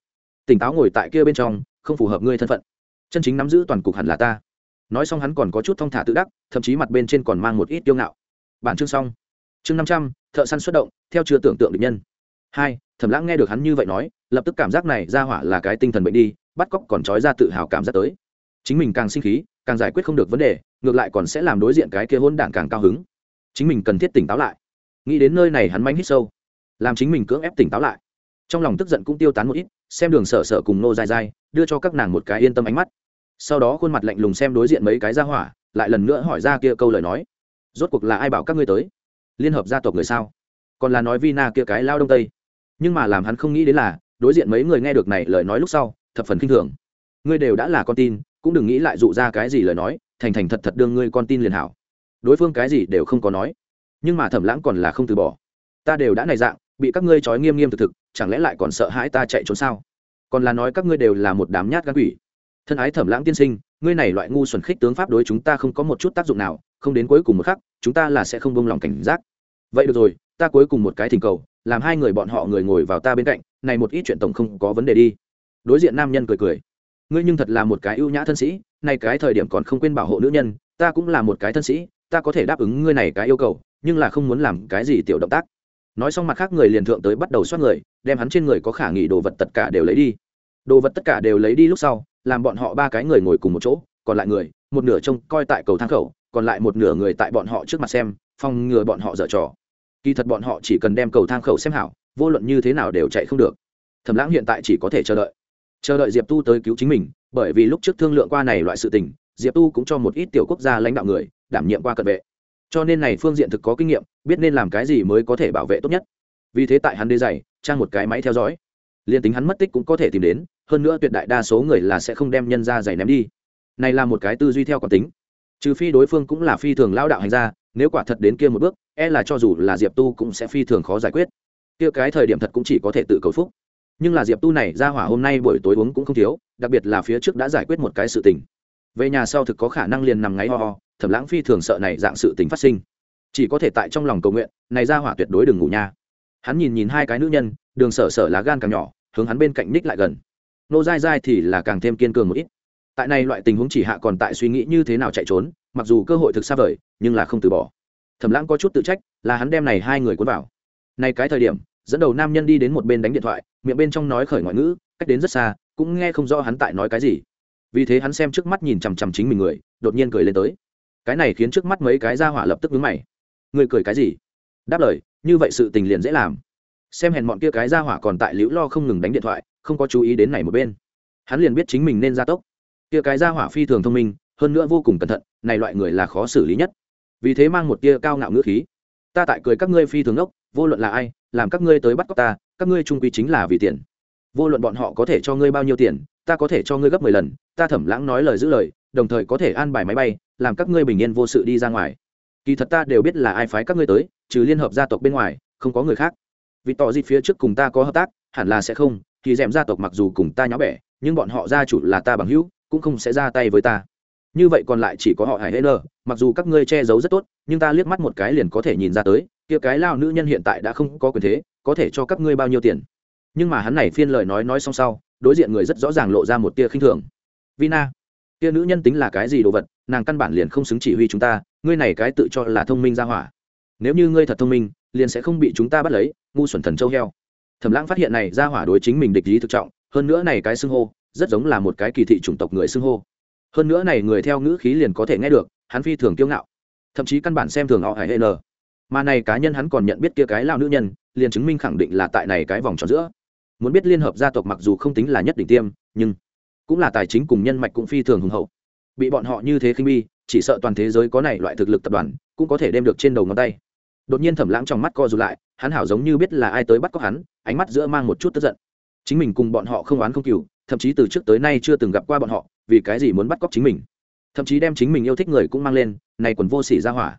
Tỉnh táo ngồi tại kia bên trong, không phù hợp ngươi thân phận. Chân chính nắm giữ toàn cục hẳn là ta. Nói xong hắn còn có chút thong thả tự đắc, thậm chí mặt bên trên còn mang một ít tiêu ngạo bản chương xong. Chương năm trăm, thợ săn xuất động, theo chưa tưởng tượng được nhân. Hai, thẩm lãng nghe được hắn như vậy nói, lập tức cảm giác này ra hỏa là cái tinh thần bệnh đi, bắt cóc còn trói ra tự hào cảm giác tới. Chính mình càng sinh khí, càng giải quyết không được vấn đề, ngược lại còn sẽ làm đối diện cái kia hôn đảng càng cao hứng. Chính mình cần thiết tỉnh táo lại. Nghĩ đến nơi này hắn manh hít sâu. Làm chính mình cưỡng ép tỉnh táo lại. Trong lòng tức giận cũng tiêu tán một ít, xem đường sở sở cùng nô dài dài đưa cho các nàng một cái yên tâm ánh mắt. Sau đó khuôn mặt lạnh lùng xem đối diện mấy cái ra hỏa, lại lần nữa hỏi ra kia câu lời nói rốt cuộc là ai bảo các ngươi tới? Liên hợp gia tộc người sao? Còn là nói vina kia cái lao đông tây. Nhưng mà làm hắn không nghĩ đến là, đối diện mấy người nghe được này lời nói lúc sau, thập phần khinh thường. Ngươi đều đã là con tin, cũng đừng nghĩ lại dụ ra cái gì lời nói, thành thành thật thật đương ngươi con tin liền hảo. Đối phương cái gì đều không có nói. Nhưng mà thẩm lãng còn là không từ bỏ. Ta đều đã này dạng, bị các ngươi trói nghiêm nghiêm thực thực, chẳng lẽ lại còn sợ hãi ta chạy trốn sao? Còn là nói các ngươi đều là một đám nhát gan quỷ. Thân ái thẩm lãng tiên sinh ngươi này loại ngu xuẩn khích tướng pháp đối chúng ta không có một chút tác dụng nào, không đến cuối cùng một khắc, chúng ta là sẽ không bông lòng cảnh giác. Vậy được rồi, ta cuối cùng một cái thỉnh cầu, làm hai người bọn họ người ngồi vào ta bên cạnh, này một ít chuyện tổng không có vấn đề đi. Đối diện nam nhân cười cười. Ngươi nhưng thật là một cái ưu nhã thân sĩ, này cái thời điểm còn không quên bảo hộ nữ nhân, ta cũng là một cái thân sĩ, ta có thể đáp ứng ngươi này cái yêu cầu, nhưng là không muốn làm cái gì tiểu động tác. Nói xong mặt khác người liền thượng tới bắt đầu xoát người, đem hắn trên người có khả nghỉ đồ vật tất cả đều lấy đi. Đồ vật tất cả đều lấy đi lúc sau làm bọn họ ba cái người ngồi cùng một chỗ, còn lại người, một nửa trông coi tại cầu thang khẩu, còn lại một nửa người tại bọn họ trước mặt xem phòng ngừa bọn họ dở trò. Kỳ thật bọn họ chỉ cần đem cầu thang khẩu xem hảo, vô luận như thế nào đều chạy không được. Thẩm lãng hiện tại chỉ có thể chờ đợi. Chờ đợi diệp tu tới cứu chính mình, bởi vì lúc trước thương lượng qua này loại sự tình, diệp tu cũng cho một ít tiểu quốc gia lãnh đạo người, đảm nhiệm qua cận vệ. Cho nên này phương diện thực có kinh nghiệm, biết nên làm cái gì mới có thể bảo vệ tốt nhất. Vì thế tại hắn đê dày trang một cái máy theo dõi. Liền tính hắn mất tích cũng có thể tìm đến hơn nữa tuyệt đại đa số người là sẽ không đem nhân ra giày ném đi. Này là một cái tư duy theo quán tính. Trừ phi đối phương cũng là phi thường lao đạo hành ra nếu quả thật đến kia một bước e là cho dù là diệp tu cũng sẽ phi thường khó giải quyết. Kia cái thời điểm thật cũng chỉ có thể tự cầu phúc. Nhưng là diệp tu này ra hỏa hôm nay buổi tối uống cũng không thiếu, đặc biệt là phía trước đã giải quyết một cái sự tình. Về nhà sau thực có khả năng liền nằm ngáy ho ho thẩm lãng phi thường sợ này dạng sự tình phát sinh. Chỉ có thể tại trong lòng cầu nguyện, này ra hỏa tuyệt đối đừng ngủ nha. Hắn nhìn nhìn hai cái nữ nhân, đường sở sở lá gan càng nhỏ, hướng hắn bên cạnh ních lại gần nô dai dai thì là càng thêm kiên cường một ít. Tại này loại tình huống chỉ hạ còn tại suy nghĩ như thế nào chạy trốn, mặc dù cơ hội thực xa vời, nhưng là không từ bỏ. Thẩm lãng có chút tự trách, là hắn đem này hai người cuốn vào. Nay cái thời điểm, dẫn đầu nam nhân đi đến một bên đánh điện thoại, miệng bên trong nói khởi ngoại ngữ, cách đến rất xa, cũng nghe không rõ hắn tại nói cái gì. Vì thế hắn xem trước mắt nhìn chằm chằm chính mình người, đột nhiên cười lên tới. Cái này khiến trước mắt mấy cái ra hỏa lập tức vướng mày. Người cười cái gì? Đáp lời, như vậy sự tình liền dễ làm. Xem hèn bọn kia cái ra hỏa còn tại liễu lo không ngừng đánh điện thoại không có chú ý đến này một bên. Hắn liền biết chính mình nên ra tốc. Kia cái ra hỏa phi thường thông minh, hơn nữa vô cùng cẩn thận, này loại người là khó xử lý nhất. Vì thế mang một tia cao ngạo ngữ khí. Ta tại cười các ngươi phi thường ốc vô luận là ai, làm các ngươi tới bắt cóc ta, các ngươi trung quy chính là vì tiền. Vô luận bọn họ có thể cho ngươi bao nhiêu tiền, ta có thể cho ngươi gấp mười lần, ta thẩm lãng nói lời giữ lời, đồng thời có thể an bài máy bay, làm các ngươi bình yên vô sự đi ra ngoài. Kỳ thật ta đều biết là ai phái các ngươi tới, trừ liên hợp gia tộc bên ngoài, không có người khác. Vì tỏ gì phía trước cùng ta có hợp tác, hẳn là sẽ không thì d gia tộc mặc dù cùng ta nháo bẻ nhưng bọn họ gia chủ là ta bằng hữu, cũng không sẽ ra tay với ta. Như vậy còn lại chỉ có họ hải hê nơ mặc dù các ngươi che giấu rất tốt, nhưng ta liếc mắt một cái liền có thể nhìn ra tới, kia cái lao nữ nhân hiện tại đã không có quyền thế, có thể cho các ngươi bao nhiêu tiền. Nhưng mà hắn này phiên lời nói nói xong sau, đối diện người rất rõ ràng lộ ra một tia khinh thường. Vina, kia nữ nhân tính là cái gì đồ vật, nàng căn bản liền không xứng chỉ huy chúng ta, ngươi này cái tự cho là thông minh ra hỏa. Nếu như ngươi thật thông minh, liền sẽ không bị chúng ta bắt lấy, ngu xuẩn thần châu heo thẩm lãng phát hiện này ra hỏa đối chính mình địch lý thực trọng, hơn nữa này cái xưng hô, rất giống là một cái kỳ thị chủng tộc người xưng hô. Hơn nữa này người theo ngữ khí liền có thể nghe được, hắn phi thường kiêu ngạo. Thậm chí căn bản xem thường họ hải hệ n. Mà này cá nhân hắn còn nhận biết kia cái lao nữ nhân, liền chứng minh khẳng định là tại này cái vòng tròn giữa. Muốn biết liên hợp gia tộc mặc dù không tính là nhất đỉnh tiêm, nhưng cũng là tài chính cùng nhân mạch cũng phi thường hùng hậu. Bị bọn họ như thế khinh bi chỉ sợ toàn thế giới có này loại thực lực tập đoàn, cũng có thể đem được trên đầu ngón tay đột nhiên thẩm lãng trong mắt co rụt lại, hắn hảo giống như biết là ai tới bắt cóc hắn, ánh mắt giữa mang một chút tức giận. Chính mình cùng bọn họ không oán không cừu, thậm chí từ trước tới nay chưa từng gặp qua bọn họ, vì cái gì muốn bắt cóc chính mình? Thậm chí đem chính mình yêu thích người cũng mang lên, này quần vô sỉ ra hỏa.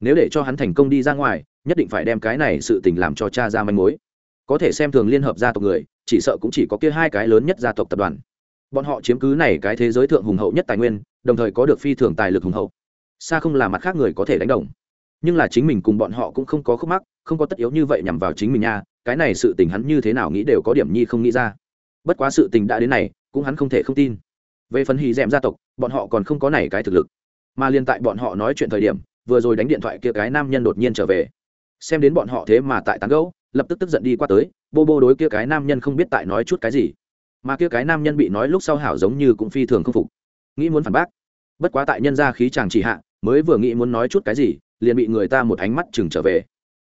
Nếu để cho hắn thành công đi ra ngoài, nhất định phải đem cái này sự tình làm cho cha ra manh mối. Có thể xem thường liên hợp gia tộc người, chỉ sợ cũng chỉ có kia hai cái lớn nhất gia tộc tập đoàn. Bọn họ chiếm cứ này cái thế giới thượng hùng hậu nhất tài nguyên, đồng thời có được phi thường tài lực hùng hậu. Xa không là mặt khác người có thể đánh đồng nhưng là chính mình cùng bọn họ cũng không có khúc mắc, không có tất yếu như vậy nhằm vào chính mình nha, cái này sự tình hắn như thế nào nghĩ đều có điểm nhi không nghĩ ra. Bất quá sự tình đã đến này, cũng hắn không thể không tin. Về phần hì d gia tộc, bọn họ còn không có này cái thực lực. Mà liên tại bọn họ nói chuyện thời điểm, vừa rồi đánh điện thoại kia cái nam nhân đột nhiên trở về. Xem đến bọn họ thế mà tại tán gẫu, lập tức tức giận đi qua tới, bô bô đối kia cái nam nhân không biết tại nói chút cái gì. Mà kia cái nam nhân bị nói lúc sau hảo giống như cũng phi thường không phục. Nghĩ muốn phản bác. Bất quá tại nhân gia khí chàng chỉ hạ mới vừa nghĩ muốn nói chút cái gì, liền bị người ta một ánh mắt chừng trở về.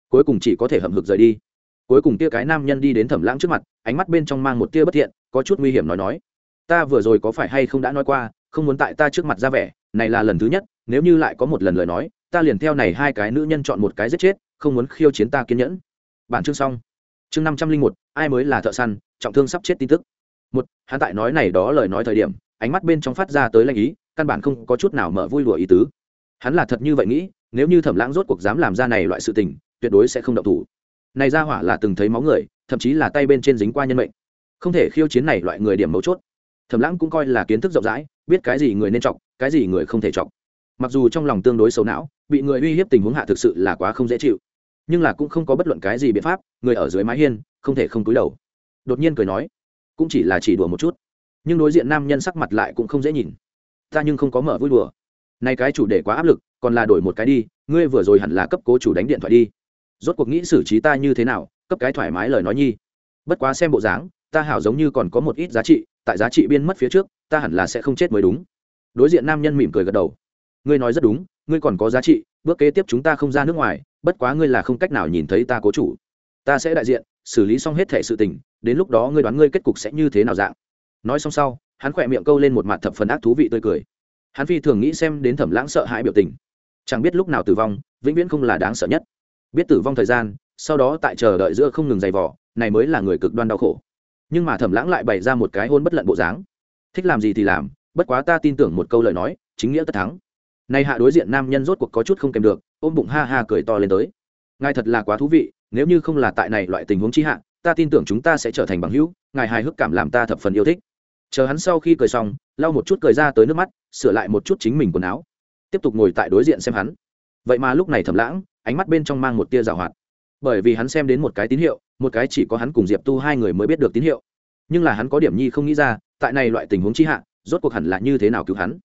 Cuối cùng chỉ có thể hậm hực rời đi. Cuối cùng tia cái nam nhân đi đến thẩm lãng trước mặt, ánh mắt bên trong mang một tia bất thiện, có chút nguy hiểm nói nói. Ta vừa rồi có phải hay không đã nói qua, không muốn tại ta trước mặt ra vẻ, này là lần thứ nhất, nếu như lại có một lần lời nói, ta liền theo này hai cái nữ nhân chọn một cái giết chết, không muốn khiêu chiến ta kiên nhẫn. Bản chương xong. Chương năm trăm linh một, ai mới là thợ săn, trọng thương sắp chết tin tức. Một, hắn tại nói này đó lời nói thời điểm, ánh mắt bên trong phát ra tới lanh ý, căn bản không có chút nào mở vui lụa ý tứ hắn là thật như vậy nghĩ, nếu như thẩm lãng rốt cuộc dám làm ra này loại sự tình, tuyệt đối sẽ không động thủ. Này ra hỏa là từng thấy máu người, thậm chí là tay bên trên dính qua nhân mệnh. Không thể khiêu chiến này loại người điểm mấu chốt. Thẩm lãng cũng coi là kiến thức rộng rãi, biết cái gì người nên chọc, cái gì người không thể chọc. Mặc dù trong lòng tương đối xấu não, bị người uy hiếp tình huống hạ thực sự là quá không dễ chịu. Nhưng là cũng không có bất luận cái gì biện pháp, người ở dưới mái hiên, không thể không cúi đầu. Đột nhiên cười nói, cũng chỉ là chỉ đùa một chút. Nhưng đối diện nam nhân sắc mặt lại cũng không dễ nhìn. Ta nhưng không có mở vui đùa nay cái chủ đề quá áp lực, còn là đổi một cái đi, ngươi vừa rồi hẳn là cấp cố chủ đánh điện thoại đi. Rốt cuộc nghĩ xử trí ta như thế nào, cấp cái thoải mái lời nói nhi. Bất quá xem bộ dáng, ta hảo giống như còn có một ít giá trị, tại giá trị biên mất phía trước, ta hẳn là sẽ không chết mới đúng. Đối diện nam nhân mỉm cười gật đầu. Ngươi nói rất đúng, ngươi còn có giá trị, bước kế tiếp chúng ta không ra nước ngoài, bất quá ngươi là không cách nào nhìn thấy ta cố chủ. Ta sẽ đại diện, xử lý xong hết thể sự tình, đến lúc đó ngươi đoán ngươi kết cục sẽ như thế nào dạng. Nói xong sau, hắn khỏe miệng câu lên một mặt thập phần ác thú vị tươi cười hắn phi thường nghĩ xem đến thẩm lãng sợ hãi biểu tình. Chẳng biết lúc nào tử vong, vĩnh viễn không là đáng sợ nhất. Biết tử vong thời gian, sau đó tại chờ đợi giữa không ngừng giày vỏ này mới là người cực đoan đau khổ. Nhưng mà thẩm lãng lại bày ra một cái hôn bất lận bộ dáng. Thích làm gì thì làm, bất quá ta tin tưởng một câu lời nói, chính nghĩa tất thắng. Nay hạ đối diện nam nhân rốt cuộc có chút không kèm được, ôm bụng ha ha cười to lên tới. Ngài thật là quá thú vị, nếu như không là tại này loại tình huống chi hạ, ta tin tưởng chúng ta sẽ trở thành bằng hữu, ngài hài hước cảm làm ta thập phần yêu thích. Chờ hắn sau khi cười xong, lau một chút cười ra tới nước mắt sửa lại một chút chính mình quần áo, tiếp tục ngồi tại đối diện xem hắn. Vậy mà lúc này thầm lãng, ánh mắt bên trong mang một tia rào hoạt. Bởi vì hắn xem đến một cái tín hiệu, một cái chỉ có hắn cùng diệp tu hai người mới biết được tín hiệu. Nhưng là hắn có điểm nhi không nghĩ ra, tại này loại tình huống chi hạ, rốt cuộc hẳn là như thế nào cứu hắn.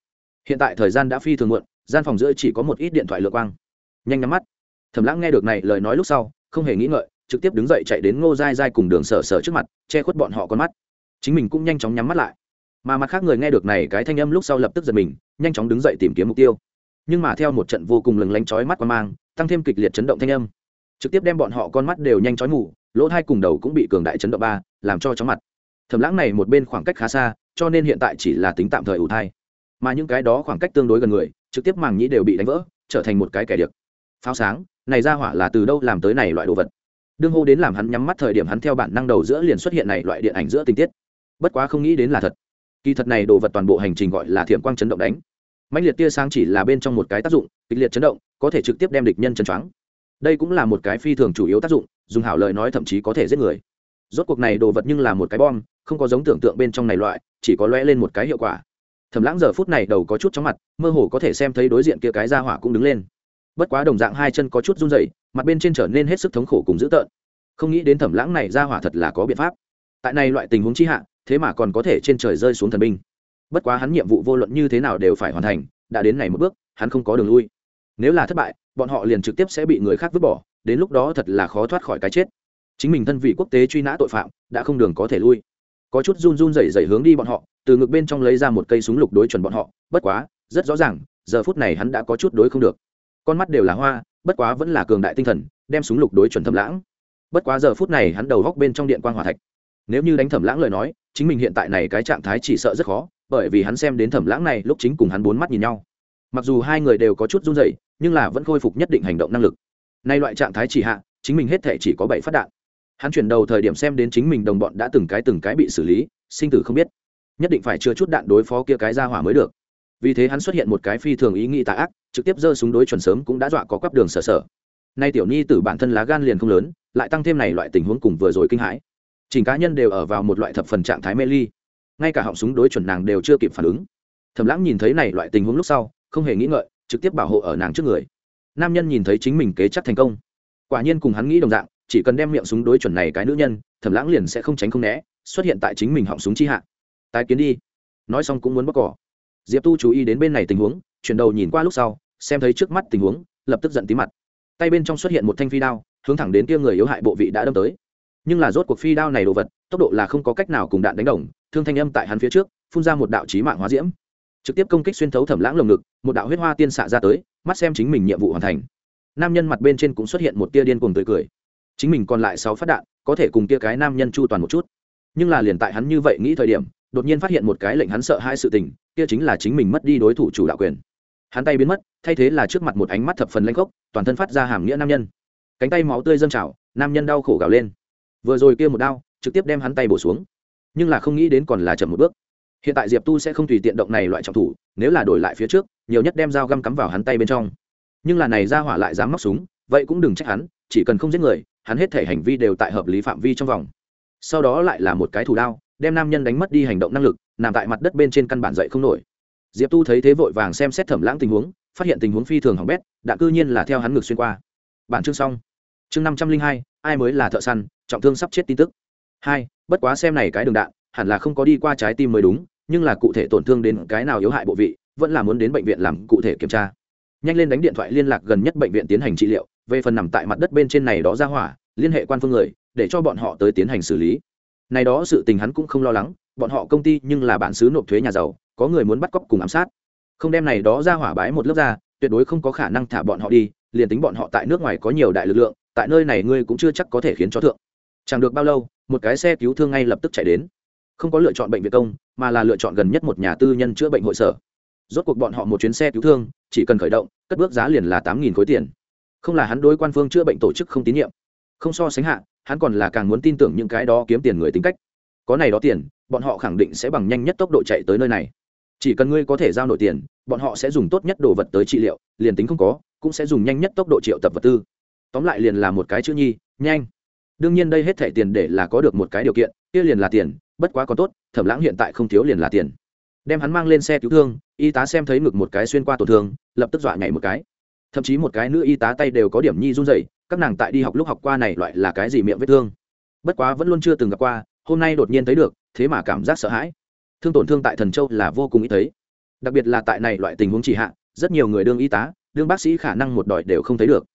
Hiện tại thời gian đã phi thường muộn, gian phòng giữa chỉ có một ít điện thoại lựa quang. Nhanh nhắm mắt. Thầm lãng nghe được này lời nói lúc sau, không hề nghĩ ngợi, trực tiếp đứng dậy chạy đến ngô dai dai cùng đường sở sở trước mặt, che khuất bọn họ con mắt. Chính mình cũng nhanh chóng nhắm mắt lại mà mặt khác người nghe được này cái thanh âm lúc sau lập tức giật mình, nhanh chóng đứng dậy tìm kiếm mục tiêu. Nhưng mà theo một trận vô cùng lừng lánh chói mắt qua mang, tăng thêm kịch liệt chấn động thanh âm. Trực tiếp đem bọn họ con mắt đều nhanh chói mù, lỗ hai cùng đầu cũng bị cường đại chấn động ba, làm cho chóng mặt. Thầm lãng này một bên khoảng cách khá xa, cho nên hiện tại chỉ là tính tạm thời ủ thai. Mà những cái đó khoảng cách tương đối gần người, trực tiếp màng nhĩ đều bị đánh vỡ, trở thành một cái kẻ điệp. Pháo sáng, này ra hỏa là từ đâu làm tới này loại đồ vật? Đương hô đến làm hắn nhắm mắt thời điểm hắn theo bản năng đầu giữa liền xuất hiện này loại điện ảnh giữa tình tiết. Bất quá không nghĩ đến là thật kỳ thật này đồ vật toàn bộ hành trình gọi là thiểm quang chấn động đánh. Mạnh liệt tia sáng chỉ là bên trong một cái tác dụng, kịch liệt chấn động, có thể trực tiếp đem địch nhân chân choáng. Đây cũng là một cái phi thường chủ yếu tác dụng, dùng hảo lời nói thậm chí có thể giết người. Rốt cuộc này đồ vật nhưng là một cái bom, không có giống tưởng tượng bên trong này loại, chỉ có lóe lên một cái hiệu quả. Thầm lãng giờ phút này đầu có chút chóng mặt, mơ hồ có thể xem thấy đối diện kia cái ra hỏa cũng đứng lên. Bất quá đồng dạng hai chân có chút run dày mặt bên trên trở nên hết sức thống khổ cùng dữ tợn. Không nghĩ đến thẩm lãng này ra hỏa thật là có biện pháp. Tại này loại tình huống chi hạ thế mà còn có thể trên trời rơi xuống thần binh. Bất quá hắn nhiệm vụ vô luận như thế nào đều phải hoàn thành, đã đến này một bước, hắn không có đường lui. Nếu là thất bại, bọn họ liền trực tiếp sẽ bị người khác vứt bỏ, đến lúc đó thật là khó thoát khỏi cái chết. Chính mình thân vị quốc tế truy nã tội phạm, đã không đường có thể lui. Có chút run run rẩy rẩy hướng đi bọn họ, từ ngực bên trong lấy ra một cây súng lục đối chuẩn bọn họ, bất quá, rất rõ ràng, giờ phút này hắn đã có chút đối không được. Con mắt đều là hoa, bất quá vẫn là cường đại tinh thần, đem súng lục đối chuẩn thâm lãng. Bất quá giờ phút này hắn đầu góc bên trong điện quan g hòa thạch nếu như đánh thẩm lãng lời nói, chính mình hiện tại này cái trạng thái chỉ sợ rất khó, bởi vì hắn xem đến thẩm lãng này lúc chính cùng hắn bốn mắt nhìn nhau. Mặc dù hai người đều có chút run rẩy, nhưng là vẫn khôi phục nhất định hành động năng lực. Nay loại trạng thái chỉ hạ, chính mình hết thể chỉ có bảy phát đạn. Hắn chuyển đầu thời điểm xem đến chính mình đồng bọn đã từng cái từng cái bị xử lý, sinh tử không biết. Nhất định phải chưa chút đạn đối phó kia cái ra hỏa mới được. Vì thế hắn xuất hiện một cái phi thường ý nghĩ tà ác, trực tiếp giơ súng đối chuẩn sớm cũng đã dọa có quắp đường sở sở. Nay tiểu nhi tử bản thân lá gan liền không lớn, lại tăng thêm này loại tình huống cùng vừa rồi kinh hãi chỉnh cá nhân đều ở vào một loại thập phần trạng thái mê ly. Ngay cả họng súng đối chuẩn nàng đều chưa kịp phản ứng. Thầm lãng nhìn thấy này loại tình huống lúc sau, không hề nghĩ ngợi, trực tiếp bảo hộ ở nàng trước người. Nam nhân nhìn thấy chính mình kế chắc thành công. Quả nhiên cùng hắn nghĩ đồng dạng, chỉ cần đem miệng súng đối chuẩn này cái nữ nhân thầm lãng liền sẽ không tránh không né, xuất hiện tại chính mình họng súng chi hạ. Tái kiến đi. Nói xong cũng muốn bóc cỏ. Diệp tu chú ý đến bên này tình huống, chuyển đầu nhìn qua lúc sau, xem thấy trước mắt tình huống, lập tức giận tí mặt. Tay bên trong xuất hiện một thanh phi đao, hướng thẳng đến kia người yếu hại bộ vị đã đâm tới nhưng là rốt cuộc phi đao này đồ vật, tốc độ là không có cách nào cùng đạn đánh đồng, thương thanh âm tại hắn phía trước, phun ra một đạo trí mạng hóa diễm. Trực tiếp công kích xuyên thấu thẩm lãng lồng ngực, một đạo huyết hoa tiên xạ ra tới, mắt xem chính mình nhiệm vụ hoàn thành. Nam nhân mặt bên trên cũng xuất hiện một tia điên cuồng tươi cười. Chính mình còn lại sáu phát đạn, có thể cùng tia cái nam nhân chu toàn một chút. Nhưng là liền tại hắn như vậy nghĩ thời điểm, đột nhiên phát hiện một cái lệnh hắn sợ hai sự tình, kia chính là chính mình mất đi đối thủ chủ đạo quyền. Hắn tay biến mất, thay thế là trước mặt một ánh mắt thập phần lanh gốc toàn thân phát ra hàm nghĩa nam nhân. Cánh tay máu tươi dâng trào, nam nhân đau khổ gào lên vừa rồi kia một đao, trực tiếp đem hắn tay bổ xuống. Nhưng là không nghĩ đến còn là chậm một bước. Hiện tại diệp tu sẽ không tùy tiện động này loại trọng thủ, nếu là đổi lại phía trước, nhiều nhất đem dao găm cắm vào hắn tay bên trong. Nhưng là này ra hỏa lại dám móc súng, vậy cũng đừng trách hắn, chỉ cần không giết người, hắn hết thể hành vi đều tại hợp lý phạm vi trong vòng. Sau đó lại là một cái thủ đao, đem nam nhân đánh mất đi hành động năng lực, nằm tại mặt đất bên trên căn bản dậy không nổi. Diệp tu thấy thế vội vàng xem xét thẩm lãng tình huống, phát hiện tình huống phi thường hỏng bét, đã cư nhiên là theo hắn ngược xuyên qua. Bản chương xong. Chương năm trăm linh hai, ai mới là thợ săn trọng thương sắp chết tin tức. Hai, bất quá xem này cái đường đạn, hẳn là không có đi qua trái tim mới đúng, nhưng là cụ thể tổn thương đến cái nào yếu hại bộ vị, vẫn là muốn đến bệnh viện làm cụ thể kiểm tra. Nhanh lên đánh điện thoại liên lạc gần nhất bệnh viện tiến hành trị liệu, về phần nằm tại mặt đất bên trên này đó ra hỏa, liên hệ quan phương người, để cho bọn họ tới tiến hành xử lý. Này đó sự tình hắn cũng không lo lắng, bọn họ công ty nhưng là bản xứ nộp thuế nhà giàu, có người muốn bắt cóc cùng ám sát. Không đem này đó ra hỏa bái một lớp ra, tuyệt đối không có khả năng thả bọn họ đi, liền tính bọn họ tại nước ngoài có nhiều đại lực lượng, tại nơi này ngươi cũng chưa chắc có thể khiến cho thượng chẳng được bao lâu, một cái xe cứu thương ngay lập tức chạy đến. Không có lựa chọn bệnh viện công, mà là lựa chọn gần nhất một nhà tư nhân chữa bệnh hội sở. Rốt cuộc bọn họ một chuyến xe cứu thương, chỉ cần khởi động, cất bước giá liền là tám nghìn khối tiền. Không là hắn đối quan phương chữa bệnh tổ chức không tín nhiệm. Không so sánh hạ, hắn còn là càng muốn tin tưởng những cái đó kiếm tiền người tính cách. Có này đó tiền, bọn họ khẳng định sẽ bằng nhanh nhất tốc độ chạy tới nơi này. Chỉ cần ngươi có thể giao nổi tiền, bọn họ sẽ dùng tốt nhất đồ vật tới trị liệu, liền tính không có, cũng sẽ dùng nhanh nhất tốc độ triệu tập vật tư. Tóm lại liền là một cái chữ nhi, nhanh đương nhiên đây hết thẻ tiền để là có được một cái điều kiện, kia liền là tiền, bất quá còn tốt, thẩm lãng hiện tại không thiếu liền là tiền. Đem hắn mang lên xe cứu thương, y tá xem thấy ngực một cái xuyên qua tổn thương, lập tức dọa nhảy một cái. Thậm chí một cái nữ y tá tay đều có điểm nhi run dày các nàng tại đi học lúc học qua này loại là cái gì miệng vết thương. Bất quá vẫn luôn chưa từng gặp qua, hôm nay đột nhiên thấy được, thế mà cảm giác sợ hãi. Thương tổn thương tại thần châu là vô cùng ít thấy. Đặc biệt là tại này loại tình huống chỉ hạ, rất nhiều người đương y tá, đương bác sĩ khả năng một đòi đều không thấy được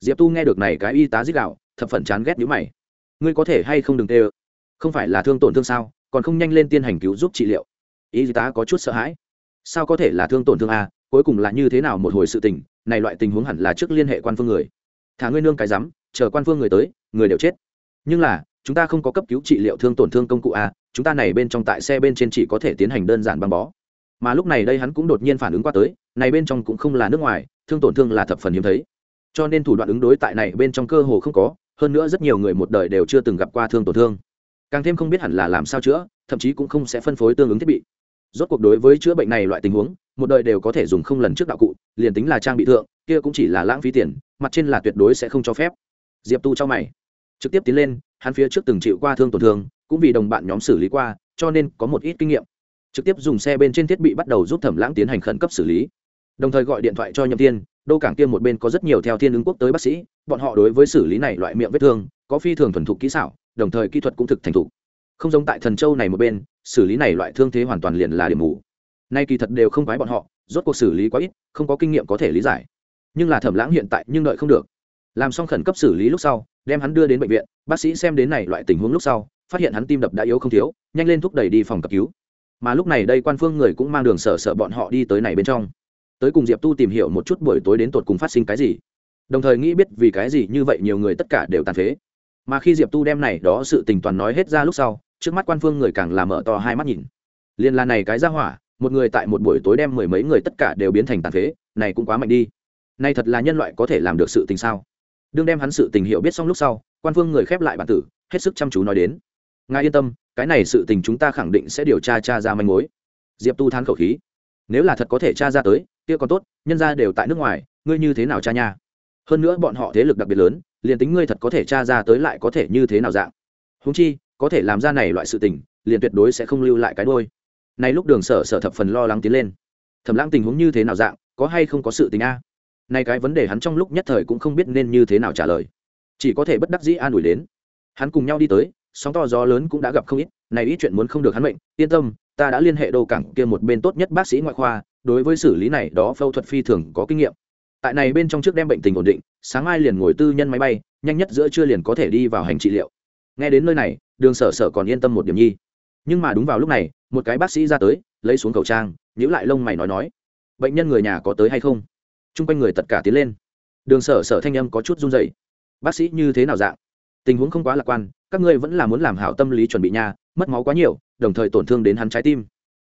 diệp tu nghe được này cái y tá dích đạo thập phần chán ghét nhữ mày. Ngươi có thể hay không đừng tê ơ? Không phải là thương tổn thương sao, còn không nhanh lên tiên hành cứu giúp trị liệu. Y tá có chút sợ hãi. Sao có thể là thương tổn thương a, cuối cùng là như thế nào một hồi sự tình, này loại tình huống hẳn là trước liên hệ quan phương người. Thả ngươi nương cái rắm, chờ quan phương người tới, người đều chết. Nhưng là, chúng ta không có cấp cứu trị liệu thương tổn thương công cụ a, chúng ta này bên trong tại xe bên trên chỉ có thể tiến hành đơn giản băng bó. Mà lúc này đây hắn cũng đột nhiên phản ứng qua tới, này bên trong cũng không là nước ngoài, thương tổn thương là thập phần hiếm thấy cho nên thủ đoạn ứng đối tại này bên trong cơ hồ không có, hơn nữa rất nhiều người một đời đều chưa từng gặp qua thương tổn thương. Càng thêm không biết hẳn là làm sao chữa, thậm chí cũng không sẽ phân phối tương ứng thiết bị. Rốt cuộc đối với chữa bệnh này loại tình huống, một đời đều có thể dùng không lần trước đạo cụ, liền tính là trang bị thượng, kia cũng chỉ là lãng phí tiền, mặt trên là tuyệt đối sẽ không cho phép. Diệp tu cho mày, trực tiếp tiến lên, hắn phía trước từng chịu qua thương tổn thương, cũng vì đồng bạn nhóm xử lý qua, cho nên có một ít kinh nghiệm. Trực tiếp dùng xe bên trên thiết bị bắt đầu giúp thẩm lãng tiến hành khẩn cấp xử lý. Đồng thời gọi điện thoại cho nhậm tiên đô cảng tiên một bên có rất nhiều theo thiên ứng quốc tới bác sĩ, bọn họ đối với xử lý này loại miệng vết thương, có phi thường thuần thục kỹ xảo, đồng thời kỹ thuật cũng thực thành thục. Không giống tại thần châu này một bên, xử lý này loại thương thế hoàn toàn liền là điểm mù. Nay kỳ thật đều không quái bọn họ, rốt cuộc xử lý quá ít, không có kinh nghiệm có thể lý giải. Nhưng là thẩm lãng hiện tại nhưng đợi không được. Làm xong khẩn cấp xử lý lúc sau, đem hắn đưa đến bệnh viện, bác sĩ xem đến này loại tình huống lúc sau, phát hiện hắn tim đập đã yếu không thiếu, nhanh lên thúc đẩy đi phòng cấp cứu. Mà lúc này đây quan phương người cũng mang đường sở sợ bọn họ đi tới này bên trong tới cùng diệp tu tìm hiểu một chút buổi tối đến tột cùng phát sinh cái gì. Đồng thời nghĩ biết vì cái gì như vậy nhiều người tất cả đều tàn phế. Mà khi diệp tu đem này đó sự tình toàn nói hết ra lúc sau, trước mắt quan phương người càng làm mở to hai mắt nhìn. Liên là này cái ra hỏa, một người tại một buổi tối đem mười mấy người tất cả đều biến thành tàn phế, này cũng quá mạnh đi. Này thật là nhân loại có thể làm được sự tình sao? Đương đem hắn sự tình hiểu biết xong lúc sau, quan phương người khép lại bản tử, hết sức chăm chú nói đến. Ngài yên tâm, cái này sự tình chúng ta khẳng định sẽ điều tra tra ra manh mối. Diệp tu thán khẩu khí nếu là thật có thể tra ra tới, kia còn tốt, nhân ra đều tại nước ngoài, ngươi như thế nào cha nha? Hơn nữa bọn họ thế lực đặc biệt lớn, liền tính ngươi thật có thể tra ra tới lại có thể như thế nào dạng? Húng chi, có thể làm ra này loại sự tình, liền tuyệt đối sẽ không lưu lại cái đôi nay lúc đường sở sở thập phần lo lắng tiến lên. Thẩm lãng tình huống như thế nào dạng, có hay không có sự tình a? Nay cái vấn đề hắn trong lúc nhất thời cũng không biết nên như thế nào trả lời. Chỉ có thể bất đắc dĩ an ủi đến. Hắn cùng nhau đi tới, sóng to gió lớn cũng đã gặp không ít, này ít chuyện muốn không được hắn mệnh, yên tâm ta đã liên hệ đô cảng kia một bên tốt nhất bác sĩ ngoại khoa, đối với xử lý này đó phẫu thuật phi thường có kinh nghiệm. Tại này bên trong trước đem bệnh tình ổn định, sáng mai liền ngồi tư nhân máy bay, nhanh nhất giữa trưa liền có thể đi vào hành trị liệu. Nghe đến nơi này, đường sở sở còn yên tâm một điểm nhi. Nhưng mà đúng vào lúc này, một cái bác sĩ ra tới, lấy xuống khẩu trang nhữ lại lông mày nói nói, bệnh nhân người nhà có tới hay không? T r u n g quanh người tất cả tiến lên. Đường sở sở thanh âm có chút run dày bác sĩ như thế nào dạng? Tình huống không quá lạc quan, các ngươi vẫn là muốn làm hảo tâm lý chuẩn bị nhà mất máu quá nhiều đồng thời tổn thương đến hắn trái tim.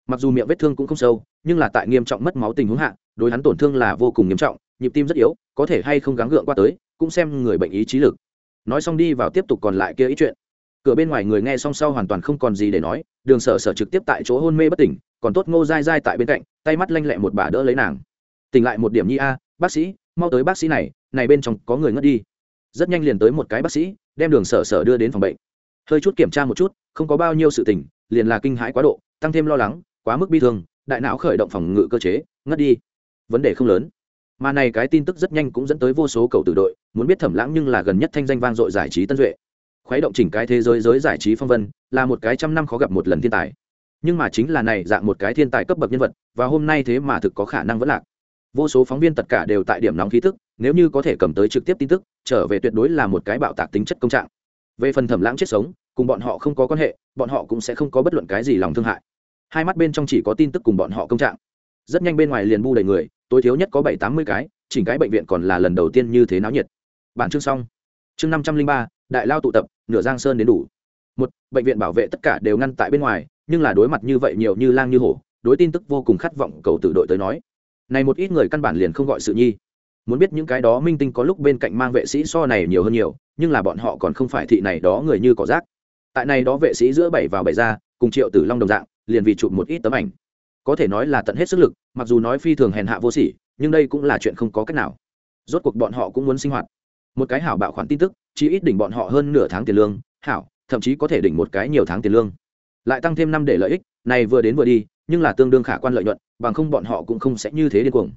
Mặc dù miệng vết thương cũng không sâu, nhưng là tại nghiêm trọng mất máu tình huống hạ, đối hắn tổn thương là vô cùng nghiêm trọng, nhịp tim rất yếu, có thể hay không gắng gượng qua tới, cũng xem người bệnh ý trí lực. Nói xong đi vào tiếp tục còn lại kia ý chuyện. Cửa bên ngoài người nghe xong sau hoàn toàn không còn gì để nói, đường sở sở trực tiếp tại chỗ hôn mê bất tỉnh, còn tốt ngô dai dai tại bên cạnh, tay mắt lanh lẹ một bà đỡ lấy nàng. Tỉnh lại một điểm nhi a, bác sĩ, mau tới bác sĩ này này bên trong có người ngất đi. Rất nhanh liền tới một cái bác sĩ, đem đường sở sở đưa đến phòng bệnh. Hơi chút kiểm tra một chút, không có bao nhiêu sự tỉnh liền là kinh hãi quá độ, tăng thêm lo lắng, quá mức bi thương, đại não khởi động phòng ngự cơ chế, ngất đi. Vấn đề không lớn. Mà này cái tin tức rất nhanh cũng dẫn tới vô số cầu tử đội, muốn biết thẩm lãng nhưng là gần nhất thanh danh vang dội giải trí tân duệ. Khuấy động chỉnh cái thế giới giới giải trí phong vân, là một cái trăm năm khó gặp một lần thiên tài. Nhưng mà chính là này dạng một cái thiên tài cấp bậc nhân vật, và hôm nay thế mà thực có khả năng vẫn lạc. Vô số phóng viên tất cả đều tại điểm nóng khí tức nếu như có thể cầm tới trực tiếp tin tức, trở về tuyệt đối là một cái bạo tạc tính chất công trạng. Về phần thẩm lãng chết sống cùng bọn họ không có quan hệ, bọn họ cũng sẽ không có bất luận cái gì lòng thương hại. Hai mắt bên trong chỉ có tin tức cùng bọn họ công trạng. Rất nhanh bên ngoài liền bu đầy người, tối thiếu nhất có bảy tám mươi cái, chỉnh cái bệnh viện còn là lần đầu tiên như thế náo nhiệt. Bản chương xong. Chương năm trăm linh ba, đại lao tụ tập, nửa giang sơn đến đủ. Một, bệnh viện bảo vệ tất cả đều ngăn tại bên ngoài, nhưng là đối mặt như vậy nhiều như lang như hổ, đối tin tức vô cùng khát vọng cầu tử đội tới nói. Này một ít người căn bản liền không gọi sự nhi. Muốn biết những cái đó minh tinh có lúc bên cạnh mang vệ sĩ so này nhiều hơn nhiều, nhưng là bọn họ còn không phải thị này đó người như cỏ rác tại này đó vệ sĩ giữa bảy vào bảy ra, cùng triệu tử long đồng dạng, liền vì chụp một ít tấm ảnh. Có thể nói là tận hết sức lực, mặc dù nói phi thường hèn hạ vô sỉ, nhưng đây cũng là chuyện không có cách nào. Rốt cuộc bọn họ cũng muốn sinh hoạt. Một cái hảo bạo khoản tin tức chỉ ít đỉnh bọn họ hơn nửa tháng tiền lương, hảo, thậm chí có thể đỉnh một cái nhiều tháng tiền lương. Lại tăng thêm năm để lợi ích, này vừa đến vừa đi, nhưng là tương đương khả quan lợi nhuận, bằng không bọn họ cũng không sẽ như thế điên cuồng.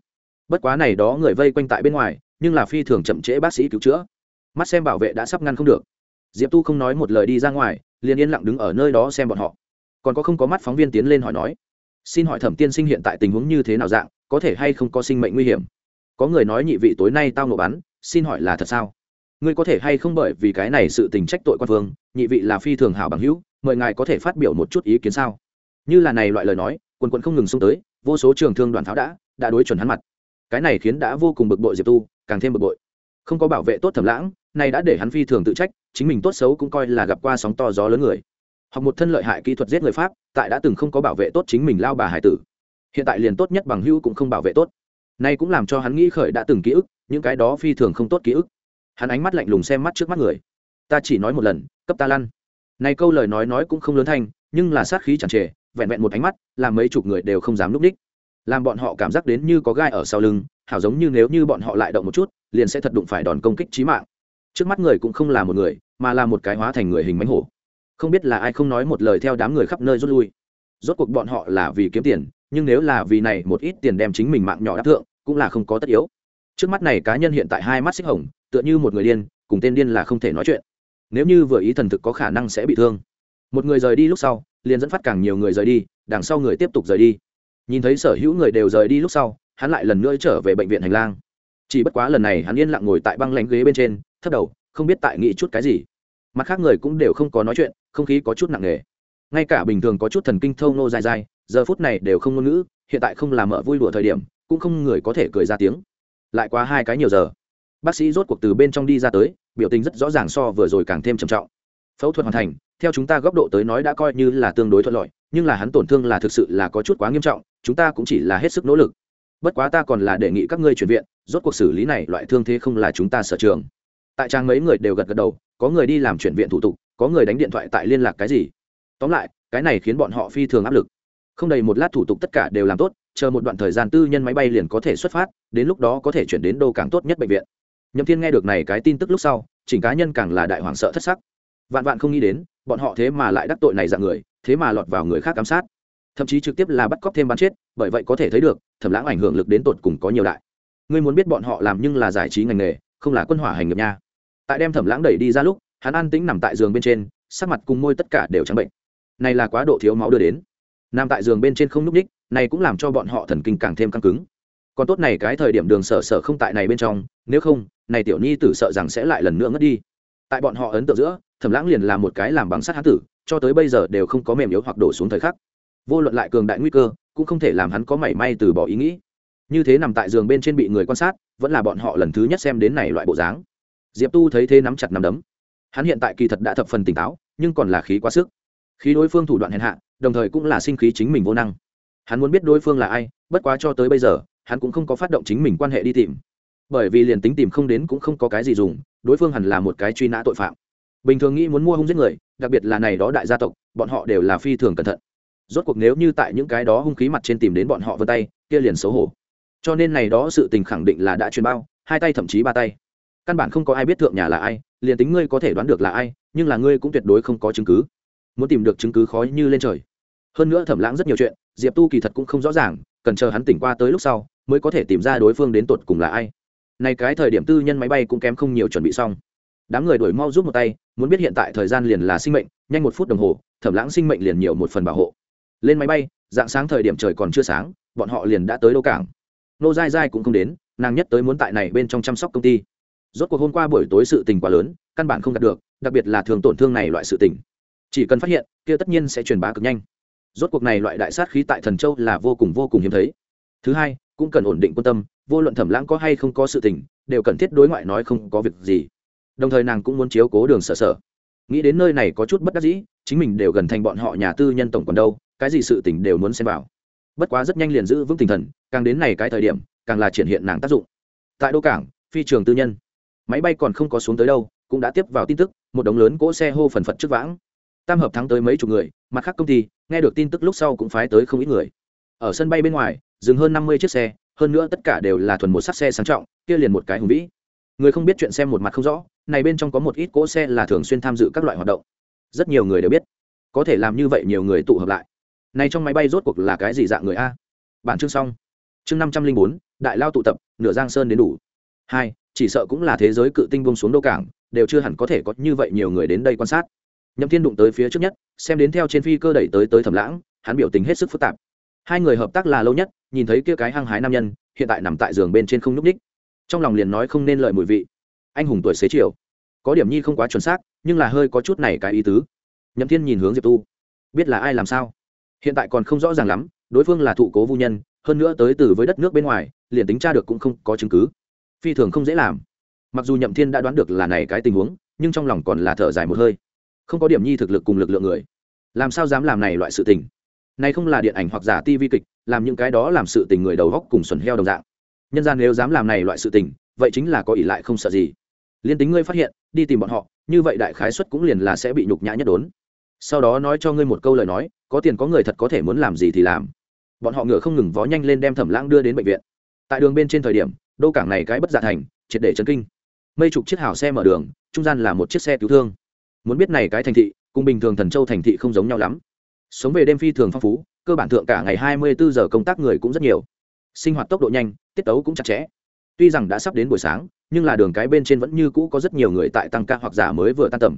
Bất quá này đó người vây quanh tại bên ngoài, nhưng là phi thường chậm trễ bác sĩ cứu chữa. Mắt xem bảo vệ đã sắp ngăn không được diệp tu không nói một lời đi ra ngoài liền yên lặng đứng ở nơi đó xem bọn họ. Còn có không có mắt phóng viên tiến lên hỏi nói xin hỏi thẩm tiên sinh hiện tại tình huống như thế nào dạng có thể hay không có sinh mệnh nguy hiểm? Có người nói nhị vị tối nay tao nổ bắn xin hỏi là thật sao? Ngươi có thể hay không bởi vì cái này sự tình trách tội quan Vương, nhị vị là phi thường hảo bằng hữu mời ngài có thể phát biểu một chút ý kiến sao? Như là này loại lời nói quần quần không ngừng xông tới vô số trường thương đoàn pháo đã đã đối chuẩn hắn mặt. Cái này khiến đã vô cùng bực bội diệp tu càng thêm bực bội. Không có bảo vệ tốt thẩm lãng này đã để hắn phi thường tự trách, chính mình tốt xấu cũng coi là gặp qua sóng to gió lớn người. Học một thân lợi hại kỹ thuật giết người pháp, tại đã từng không có bảo vệ tốt chính mình lao bà hải tử. Hiện tại liền tốt nhất bằng hữu cũng không bảo vệ tốt. Nay cũng làm cho hắn nghĩ khởi đã từng ký ức, những cái đó phi thường không tốt ký ức. Hắn ánh mắt lạnh lùng xem mắt trước mắt người. Ta chỉ nói một lần, cấp ta lăn. Này câu lời nói nói cũng không lớn thanh, nhưng là sát khí chẳng trề, vẹn vẹn một ánh mắt làm mấy chục người đều không dám núp đích làm bọn họ cảm giác đến như có gai ở sau lưng, hảo giống như nếu như bọn họ lại động một chút, liền sẽ thật đụng phải đòn công kích trí mạng trước mắt người cũng không là một người, mà là một cái hóa thành người hình mánh hổ. Không biết là ai không nói một lời theo đám người khắp nơi rút lui. Rốt cuộc bọn họ là vì kiếm tiền, nhưng nếu là vì này một ít tiền đem chính mình mạng nhỏ đáp thượng, cũng là không có tất yếu. Trước mắt này cá nhân hiện tại hai mắt xích hồng, tựa như một người điên, cùng tên điên là không thể nói chuyện. Nếu như vừa ý thần thực có khả năng sẽ bị thương. Một người rời đi lúc sau, liền dẫn phát càng nhiều người rời đi, đằng sau người tiếp tục rời đi. Nhìn thấy sở hữu người đều rời đi lúc sau, hắn lại lần nữa trở về bệnh viện hành lang. Chỉ bất quá lần này hắn yên lặng ngồi tại băng lánh ghế bên trên thấp đầu, không biết tại nghĩ chút cái gì. Mặt khác người cũng đều không có nói chuyện, không khí có chút nặng nề. Ngay cả bình thường có chút thần kinh thâu nô dài dài, giờ phút này đều không ngôn ngữ, hiện tại không làm mở vui đùa thời điểm, cũng không người có thể cười ra tiếng. Lại quá hai cái nhiều giờ, bác sĩ rốt cuộc từ bên trong đi ra tới, biểu tình rất rõ ràng so vừa rồi càng thêm trầm trọng. Phẫu thuật hoàn thành, theo chúng ta góc độ tới nói đã coi như là tương đối thuận lợi, nhưng là hắn tổn thương là thực sự là có chút quá nghiêm trọng, chúng ta cũng chỉ là hết sức nỗ lực. Bất quá ta còn là đề nghị các ngươi chuyển viện, rốt cuộc xử lý này loại thương thế không là chúng ta sở trường tại trang mấy người đều gật gật đầu, có người đi làm chuyển viện thủ tục, có người đánh điện thoại tại liên lạc cái gì. Tóm lại, cái này khiến bọn họ phi thường áp lực. Không đầy một lát thủ tục tất cả đều làm tốt, chờ một đoạn thời gian tư nhân máy bay liền có thể xuất phát, đến lúc đó có thể chuyển đến đô càng tốt nhất bệnh viện. Nhậm thiên nghe được này cái tin tức lúc sau, chỉnh cá nhân càng là đại hoàng sợ thất sắc. Vạn vạn không nghĩ đến, bọn họ thế mà lại đắc tội này dạng người, thế mà lọt vào người khác ám sát. Thậm chí trực tiếp là bắt cóc thêm bắn chết, bởi vậy có thể thấy được, thẩm lãng ảnh hưởng lực đến tột cùng có nhiều đại. Ngươi muốn biết bọn họ làm nhưng là giải trí ngành nghề, không là quân hỏa hành nghiệp nha tại đem thẩm lãng đẩy đi ra lúc, hắn an tĩnh nằm tại giường bên trên, sắc mặt cùng môi tất cả đều trắng bệnh. Này là quá độ thiếu máu đưa đến. Nằm tại giường bên trên không núp ních, này cũng làm cho bọn họ thần kinh càng thêm căng cứng. Còn tốt này cái thời điểm đường sở sở không tại này bên trong, nếu không, này tiểu nhi tử sợ rằng sẽ lại lần nữa ngất đi. Tại bọn họ ấn tượng giữa, thẩm lãng liền là một cái làm bằng sắt hán tử, cho tới bây giờ đều không có mềm yếu hoặc đổ xuống thời khắc. Vô luận lại cường đại nguy cơ, cũng không thể làm hắn có mảy may từ bỏ ý nghĩ. Như thế nằm tại giường bên trên bị người quan sát, vẫn là bọn họ lần thứ nhất xem đến này loại bộ dáng diệp tu thấy thế nắm chặt nắm đấm. Hắn hiện tại kỳ thật đã thập phần tỉnh táo, nhưng còn là khí quá sức. Khí đối phương thủ đoạn hèn hạ, đồng thời cũng là sinh khí chính mình vô năng. Hắn muốn biết đối phương là ai, bất quá cho tới bây giờ, hắn cũng không có phát động chính mình quan hệ đi tìm. Bởi vì liền tính tìm không đến cũng không có cái gì dùng, đối phương hẳn là một cái truy nã tội phạm. Bình thường nghĩ muốn mua hung giết người, đặc biệt là này đó đại gia tộc, bọn họ đều là phi thường cẩn thận. Rốt cuộc nếu như tại những cái đó hung khí mặt trên tìm đến bọn họ vân tay, kia liền xấu hổ. Cho nên này đó sự tình khẳng định là đã truyền bao, hai tay thậm chí ba tay căn bản không có ai biết thượng nhà là ai, liền tính ngươi có thể đoán được là ai, nhưng là ngươi cũng tuyệt đối không có chứng cứ. Muốn tìm được chứng cứ khó như lên trời. Hơn nữa thẩm lãng rất nhiều chuyện, diệp tu kỳ thật cũng không rõ ràng, cần chờ hắn tỉnh qua tới lúc sau, mới có thể tìm ra đối phương đến tột cùng là ai. Này cái thời điểm tư nhân máy bay cũng kém không nhiều chuẩn bị xong. Đám người đổi mau giúp một tay, muốn biết hiện tại thời gian liền là sinh mệnh, nhanh một phút đồng hồ, thẩm lãng sinh mệnh liền nhiều một phần bảo hộ. Lên máy bay, dạng sáng thời điểm trời còn chưa sáng, bọn họ liền đã tới đô cảng. Nô dai dai cũng không đến, nàng nhất tới muốn tại này bên trong chăm sóc công ty rốt cuộc hôm qua buổi tối sự tình quá lớn, căn bản không đạt được, đặc biệt là thường tổn thương này loại sự tình. Chỉ cần phát hiện, kia tất nhiên sẽ truyền bá cực nhanh. Rốt cuộc này loại đại sát khí tại thần châu là vô cùng vô cùng hiếm thấy. Thứ hai, cũng cần ổn định quan tâm, vô luận thẩm lãng có hay không có sự tình, đều cần thiết đối ngoại nói không có việc gì. Đồng thời nàng cũng muốn chiếu cố đường sở sở. Nghĩ đến nơi này có chút bất đắc dĩ, chính mình đều gần thành bọn họ nhà tư nhân tổng còn đâu, cái gì sự tình đều muốn xem vào. Bất quá rất nhanh liền giữ vững tinh thần, càng đến này cái thời điểm, càng là triển hiện nàng tác dụng. Tại đô cảng, phi trường tư nhân máy bay còn không có xuống tới đâu, cũng đã tiếp vào tin tức, một đống lớn cỗ xe hô phần phật trước vãng. Tam hợp thắng tới mấy chục người, mặt khác công ty, nghe được tin tức lúc sau cũng phái tới không ít người. Ở sân bay bên ngoài, dừng hơn năm mươi chiếc xe, hơn nữa tất cả đều là thuần một sắc xe sang trọng, kia liền một cái hùng vĩ. Người không biết chuyện xem một mặt không rõ, này bên trong có một ít cỗ xe là thường xuyên tham dự các loại hoạt động. Rất nhiều người đều biết, có thể làm như vậy nhiều người tụ hợp lại. Này trong máy bay rốt cuộc là cái gì dạng người a? Bản chương xong. Chương năm trăm linh bốn, đại lao tụ tập, nửa giang sơn đến đủ. Hai chỉ sợ cũng là thế giới cự tinh bông xuống đô cảng, đều chưa hẳn có thể có như vậy nhiều người đến đây quan sát. Nhậm thiên đụng tới phía trước nhất, xem đến theo trên phi cơ đẩy tới tới thẩm lãng, hắn biểu tình hết sức phức tạp. Hai người hợp tác là lâu nhất, nhìn thấy kia cái hăng hái nam nhân, hiện tại nằm tại giường bên trên không nhúc ních trong lòng liền nói không nên lợi mùi vị. Anh hùng tuổi xế chiều. Có điểm nhi không quá chuẩn xác, nhưng là hơi có chút này cái ý tứ. Nhậm thiên nhìn hướng diệp tu. Biết là ai làm sao? Hiện tại còn không rõ ràng lắm, đối phương là thụ cố vô nhân, hơn nữa tới từ với đất nước bên ngoài, liền tính tra được cũng không có chứng cứ phi thường không dễ làm. Mặc dù nhậm thiên đã đoán được là này cái tình huống, nhưng trong lòng còn là thở dài một hơi. Không có điểm nhi thực lực cùng lực lượng người, làm sao dám làm này loại sự tình? Này không là điện ảnh hoặc giả ti vi kịch, làm những cái đó làm sự tình người đầu góc cùng xuẩn heo đồng dạng. Nhân gian nếu dám làm này loại sự tình, vậy chính là có ỷ lại không sợ gì. Liên tính ngươi phát hiện, đi tìm bọn họ, như vậy đại khái xuất cũng liền là sẽ bị nhục nhã nhất đốn. Sau đó nói cho ngươi một câu lời nói, có tiền có người thật có thể muốn làm gì thì làm. Bọn họ ngựa không ngừng vó nhanh lên đem thẩm lãng đưa đến bệnh viện. Tại đường bên trên thời điểm đô cảng này cái bất dạ thành, triệt để chấn kinh. Mây chục chiếc hào xe mở đường, trung gian là một chiếc xe cứu thương. Muốn biết này cái thành thị, cùng bình thường thần châu thành thị không giống nhau lắm. Sống về đêm phi thường phong phú, cơ bản thượng cả ngày hai mươi bốn giờ công tác người cũng rất nhiều. Sinh hoạt tốc độ nhanh, tiết tấu cũng chặt chẽ. Tuy rằng đã sắp đến buổi sáng, nhưng là đường cái bên trên vẫn như cũ có rất nhiều người tại tăng ca hoặc giả mới vừa tan tầm.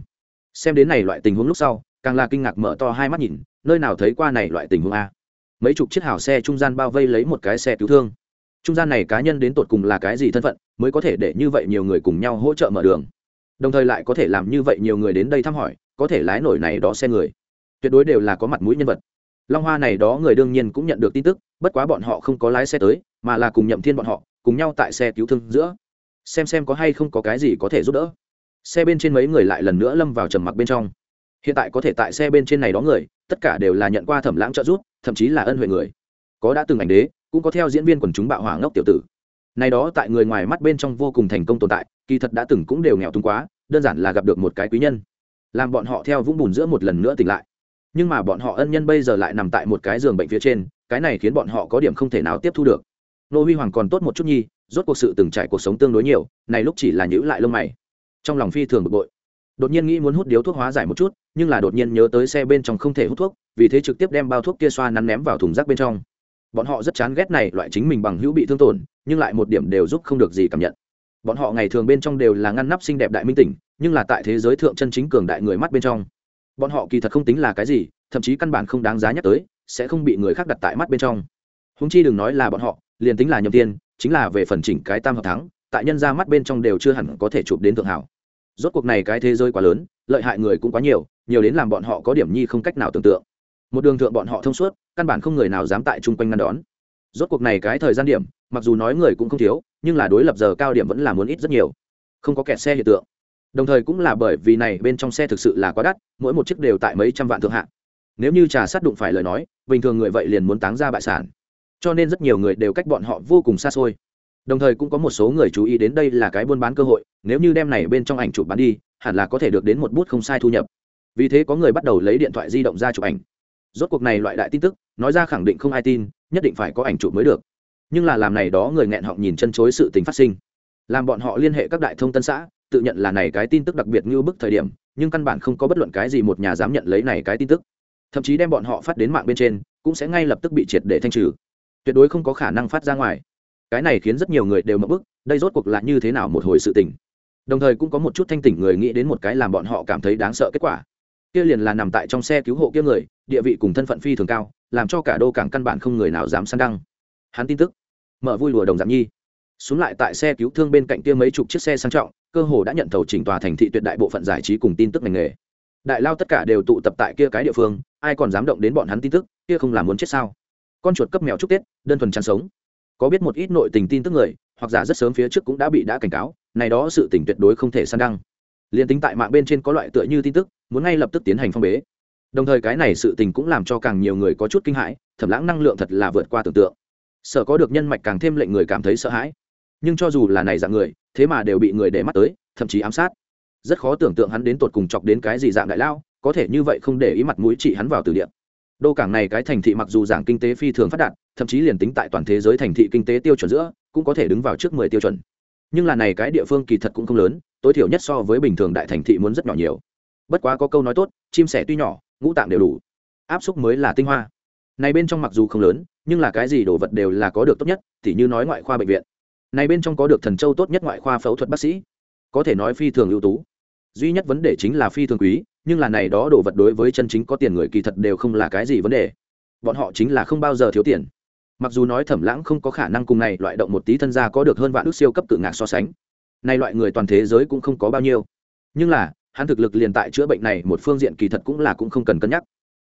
Xem đến này loại tình huống lúc sau, càng là kinh ngạc mở to hai mắt nhìn, nơi nào thấy qua này loại tình huống a? Mấy chục chiếc hào xe trung gian bao vây lấy một cái xe cứu thương trung gian này cá nhân đến tột cùng là cái gì thân phận, mới có thể để như vậy nhiều người cùng nhau hỗ trợ mở đường. Đồng thời lại có thể làm như vậy nhiều người đến đây thăm hỏi, có thể lái nổi này đó xe người. Tuyệt đối đều là có mặt mũi nhân vật. Long hoa này đó người đương nhiên cũng nhận được tin tức, bất quá bọn họ không có lái xe tới, mà là cùng nhậm thiên bọn họ, cùng nhau tại xe cứu thương giữa. Xem xem có hay không có cái gì có thể giúp đỡ. Xe bên trên mấy người lại lần nữa lâm vào trầm mặc bên trong. Hiện tại có thể tại xe bên trên này đó người, tất cả đều là nhận qua thẩm lãng trợ giúp, thậm chí là ân huệ người. Có đã từng ảnh đế cũng có theo diễn viên quần chúng bạo hỏa ngốc tiểu tử. Này đó tại người ngoài mắt bên trong vô cùng thành công tồn tại, kỳ thật đã từng cũng đều nghèo túng quá, đơn giản là gặp được một cái quý nhân. Làm bọn họ theo vũng bùn giữa một lần nữa tỉnh lại. Nhưng mà bọn họ ân nhân bây giờ lại nằm tại một cái giường bệnh phía trên, cái này khiến bọn họ có điểm không thể nào tiếp thu được. Nô huy hoàng còn tốt một chút nhi, rốt cuộc sự từng trải cuộc sống tương đối nhiều, này lúc chỉ là nhữ lại lông mày. Trong lòng phi thường bực bội. Đột nhiên nghĩ muốn hút điếu thuốc hóa giải một chút, nhưng là đột nhiên nhớ tới xe bên trong không thể hút thuốc, vì thế trực tiếp đem bao thuốc kia xoa nắn ném vào thùng rác bên trong bọn họ rất chán ghét này loại chính mình bằng hữu bị thương tổn, nhưng lại một điểm đều giúp không được gì cảm nhận. Bọn họ ngày thường bên trong đều là ngăn nắp xinh đẹp đại minh tỉnh, nhưng là tại thế giới thượng chân chính cường đại người mắt bên trong. Bọn họ kỳ thật không tính là cái gì, thậm chí căn bản không đáng giá nhắc tới, sẽ không bị người khác đặt tại mắt bên trong. Húng chi đừng nói là bọn họ, liền tính là nhầm tiên, chính là về phần chỉnh cái tam hợp thắng, tại nhân ra mắt bên trong đều chưa hẳn có thể chụp đến thượng hảo. Rốt cuộc này cái thế giới quá lớn, lợi hại người cũng quá nhiều nhiều đến làm bọn họ có điểm nhi không cách nào tưởng tượng một đường thượng bọn họ thông suốt, căn bản không người nào dám tại chung quanh ngăn đón. Rốt cuộc này cái thời gian điểm, mặc dù nói người cũng không thiếu, nhưng là đối lập giờ cao điểm vẫn là muốn ít rất nhiều. Không có kẹt xe hiện tượng. Đồng thời cũng là bởi vì này bên trong xe thực sự là quá đắt, mỗi một chiếc đều tại mấy trăm vạn thượng hạng nếu như trà sát đụng phải lời nói, bình thường người vậy liền muốn táng ra bại sản. Cho nên rất nhiều người đều cách bọn họ vô cùng xa xôi. Đồng thời cũng có một số người chú ý đến đây là cái buôn bán cơ hội, nếu như đem này bên trong ảnh chụp bán đi, hẳn là có thể được đến một bút không sai thu nhập. Vì thế có người bắt đầu lấy điện thoại di động ra chụp ảnh rốt cuộc này loại đại tin tức, nói ra khẳng định không ai tin, nhất định phải có ảnh chụp mới được. Nhưng là làm này đó người nghẹn họ nhìn chân chối sự tình phát sinh. Làm bọn họ liên hệ các đại thông tân xã, tự nhận là này cái tin tức đặc biệt như bức thời điểm, nhưng căn bản không có bất luận cái gì một nhà dám nhận lấy này cái tin tức. Thậm chí đem bọn họ phát đến mạng bên trên, cũng sẽ ngay lập tức bị triệt để thanh trừ. Tuyệt đối không có khả năng phát ra ngoài. Cái này khiến rất nhiều người đều mập bức, đây rốt cuộc là như thế nào một hồi sự tình. Đồng thời cũng có một chút thanh tỉnh người nghĩ đến một cái làm bọn họ cảm thấy đáng sợ kết quả kia liền là nằm tại trong xe cứu hộ kia người, địa vị cùng thân phận phi thường cao, làm cho cả đô cảng căn bản không người nào dám săn đăng. Hắn tin tức, mở vui lùa đồng giảm nhi. Xuống lại tại xe cứu thương bên cạnh kia mấy chục chiếc xe sang trọng, cơ hồ đã nhận thầu chỉnh tòa thành thị tuyệt đại bộ phận giải trí cùng tin tức ngành nghề. Đại lao tất cả đều tụ tập tại kia cái địa phương, ai còn dám động đến bọn hắn tin tức, kia không làm muốn chết sao? Con chuột cấp mèo chúc tết, đơn thuần chăn sống. Có biết một ít nội tình tin tức người, hoặc giả rất sớm phía trước cũng đã bị đã cảnh cáo, này đó sự tình tuyệt đối không thể săn đăng liền tính tại mạng bên trên có loại tựa như tin tức, muốn ngay lập tức tiến hành phong bế. Đồng thời cái này sự tình cũng làm cho càng nhiều người có chút kinh hãi, thẩm lãng năng lượng thật là vượt qua tưởng tượng. Sợ có được nhân mạch càng thêm lệnh người cảm thấy sợ hãi. Nhưng cho dù là này dạng người, thế mà đều bị người để mắt tới, thậm chí ám sát. Rất khó tưởng tượng hắn đến tột cùng chọc đến cái gì dạng đại lao, có thể như vậy không để ý mặt mũi chị hắn vào từ điện đô cảng này cái thành thị mặc dù giảng kinh tế phi thường phát đạt, thậm chí liền tính tại toàn thế giới thành thị kinh tế tiêu chuẩn giữa, cũng có thể đứng vào trước mười tiêu chuẩn. Nhưng là này cái địa phương kỳ thật cũng không lớn tối thiểu nhất so với bình thường đại thành thị muốn rất nhỏ nhiều. Bất quá có câu nói tốt, chim sẻ tuy nhỏ, ngũ tạng đều đủ. Áp xúc mới là tinh hoa. Này bên trong mặc dù không lớn, nhưng là cái gì đồ vật đều là có được tốt nhất t như nói ngoại khoa bệnh viện. Này bên trong có được thần châu tốt nhất ngoại khoa phẫu thuật bác sĩ. Có thể nói phi thường ưu tú. Duy nhất vấn đề chính là phi thường quý, nhưng là này đó đồ vật đối với chân chính có tiền người kỳ thật đều không là cái gì vấn đề. Bọn họ chính là không bao giờ thiếu tiền. Mặc dù nói thẩm lãng không có khả năng cùng này loại động một tí thân gia có được hơn vạn ước siêu cấp cự ngạc so sánh nay loại người toàn thế giới cũng không có bao nhiêu. Nhưng là, hắn thực lực liền tại chữa bệnh này một phương diện kỳ thật cũng là cũng không cần cân nhắc.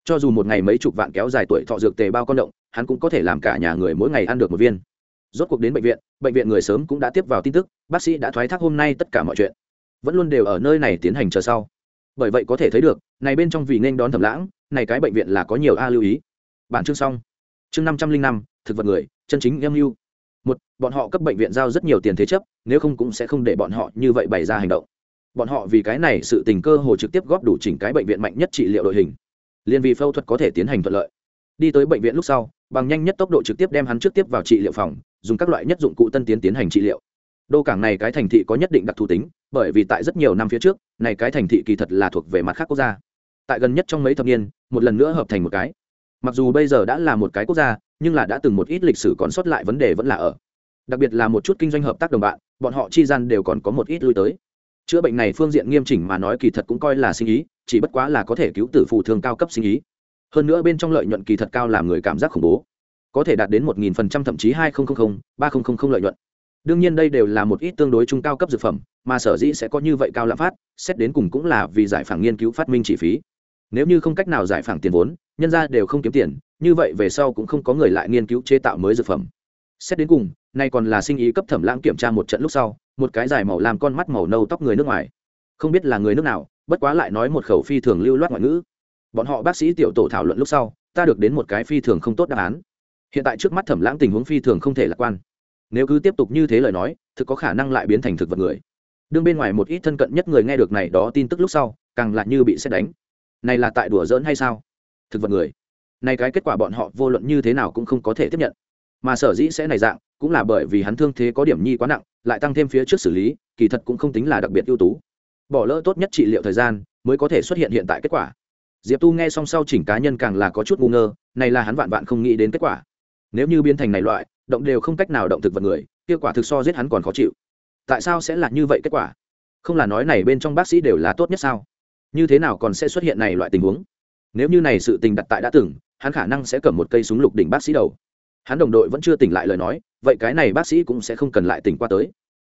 Cho dù một ngày mấy chục vạn kéo dài tuổi thọ dược tề bao con động, hắn cũng có thể làm cả nhà người mỗi ngày ăn được một viên. Rốt cuộc đến bệnh viện bệnh viện người sớm cũng đã tiếp vào tin tức, bác sĩ đã thoái thác hôm nay tất cả mọi chuyện. Vẫn luôn đều ở nơi này tiến hành chờ sau. Bởi vậy có thể thấy được, này bên trong vì nên đón thẩm lãng, này cái bệnh viện là có nhiều a lưu ý. Bản chương xong. Chương năm trăm linh năm, thực vật người, chân chính âm mưu một, bọn họ cấp bệnh viện giao rất nhiều tiền thế chấp nếu không cũng sẽ không để bọn họ như vậy bày ra hành động. Bọn họ vì cái này sự tình cơ hồ trực tiếp góp đủ chỉnh cái bệnh viện mạnh nhất trị liệu đội hình. Liền vì phẫu thuật có thể tiến hành thuận lợi. Đi tới bệnh viện lúc sau, bằng nhanh nhất tốc độ trực tiếp đem hắn trước tiếp vào trị liệu phòng, dùng các loại nhất dụng cụ tân tiến tiến hành trị liệu. Đô cảng này cái thành thị có nhất định đặc thù tính, bởi vì tại rất nhiều năm phía trước, này cái thành thị kỳ thật là thuộc về mặt khác quốc gia. Tại gần nhất trong mấy thập niên, một lần nữa hợp thành một cái. Mặc dù bây giờ đã là một cái quốc gia, nhưng là đã từng một ít lịch sử còn sót lại vấn đề vẫn là ở. Đặc biệt là một chút kinh doanh hợp tác đồng bạn bọn họ chi gian đều còn có một ít lui tới. Chữa bệnh này phương diện nghiêm chỉnh mà nói kỳ thật cũng coi là sinh ý, chỉ bất quá là có thể cứu tử phù thương cao cấp sinh ý. Hơn nữa bên trong lợi nhuận kỳ thật cao làm người cảm giác khủng bố. Có thể đạt đến một nghìn phần trăm thậm chí hai nghìn ba nghìn lợi nhuận. Đương nhiên đây đều là một ít tương đối trung cao cấp dược phẩm, mà sở dĩ sẽ có như vậy cao lạm phát, xét đến cùng cũng là vì giải phẳng nghiên cứu phát minh chi phí. Nếu như không cách nào giải phẳng tiền vốn, nhân ra đều không kiếm tiền, như vậy về sau cũng không có người lại nghiên cứu chế tạo mới dược phẩm. Xét đến cùng nay còn là sinh ý cấp thẩm lãng kiểm tra một trận lúc sau, một cái dài màu làm con mắt màu nâu tóc người nước ngoài. Không biết là người nước nào, bất quá lại nói một khẩu phi thường lưu loát ngoại ngữ. Bọn họ bác sĩ tiểu tổ thảo luận lúc sau, ta được đến một cái phi thường không tốt đáp án. Hiện tại trước mắt thẩm lãng tình huống phi thường không thể lạc quan. Nếu cứ tiếp tục như thế lời nói, thực có khả năng lại biến thành thực vật người. Đương bên ngoài một ít thân cận nhất người nghe được này đó tin tức lúc sau, càng lại như bị xét đánh. Này là tại đùa giỡn hay sao? Thực vật người. Này cái kết quả bọn họ vô luận như thế nào cũng không có thể tiếp nhận mà sở dĩ sẽ này dạng cũng là bởi vì hắn thương thế có điểm nhi quá nặng, lại tăng thêm phía trước xử lý, kỳ thật cũng không tính là đặc biệt ưu tú. Bỏ lỡ tốt nhất trị liệu thời gian mới có thể xuất hiện hiện tại kết quả. Diệp tu nghe xong sau chỉnh cá nhân càng là có chút ngu ngơ, này là hắn vạn vạn không nghĩ đến kết quả. Nếu như biến thành này loại, động đều không cách nào động thực vật người kết quả thực so giết hắn còn khó chịu. Tại sao sẽ là như vậy kết quả? Không là nói này bên trong bác sĩ đều là tốt nhất sao? Như thế nào còn sẽ xuất hiện này loại tình huống? Nếu như này sự tình đặt tại đã từng, hắn khả năng sẽ cầm một cây súng lục đỉnh bác sĩ đầu hắn đồng đội vẫn chưa tỉnh lại lời nói, vậy cái này bác sĩ cũng sẽ không cần lại tỉnh qua tới.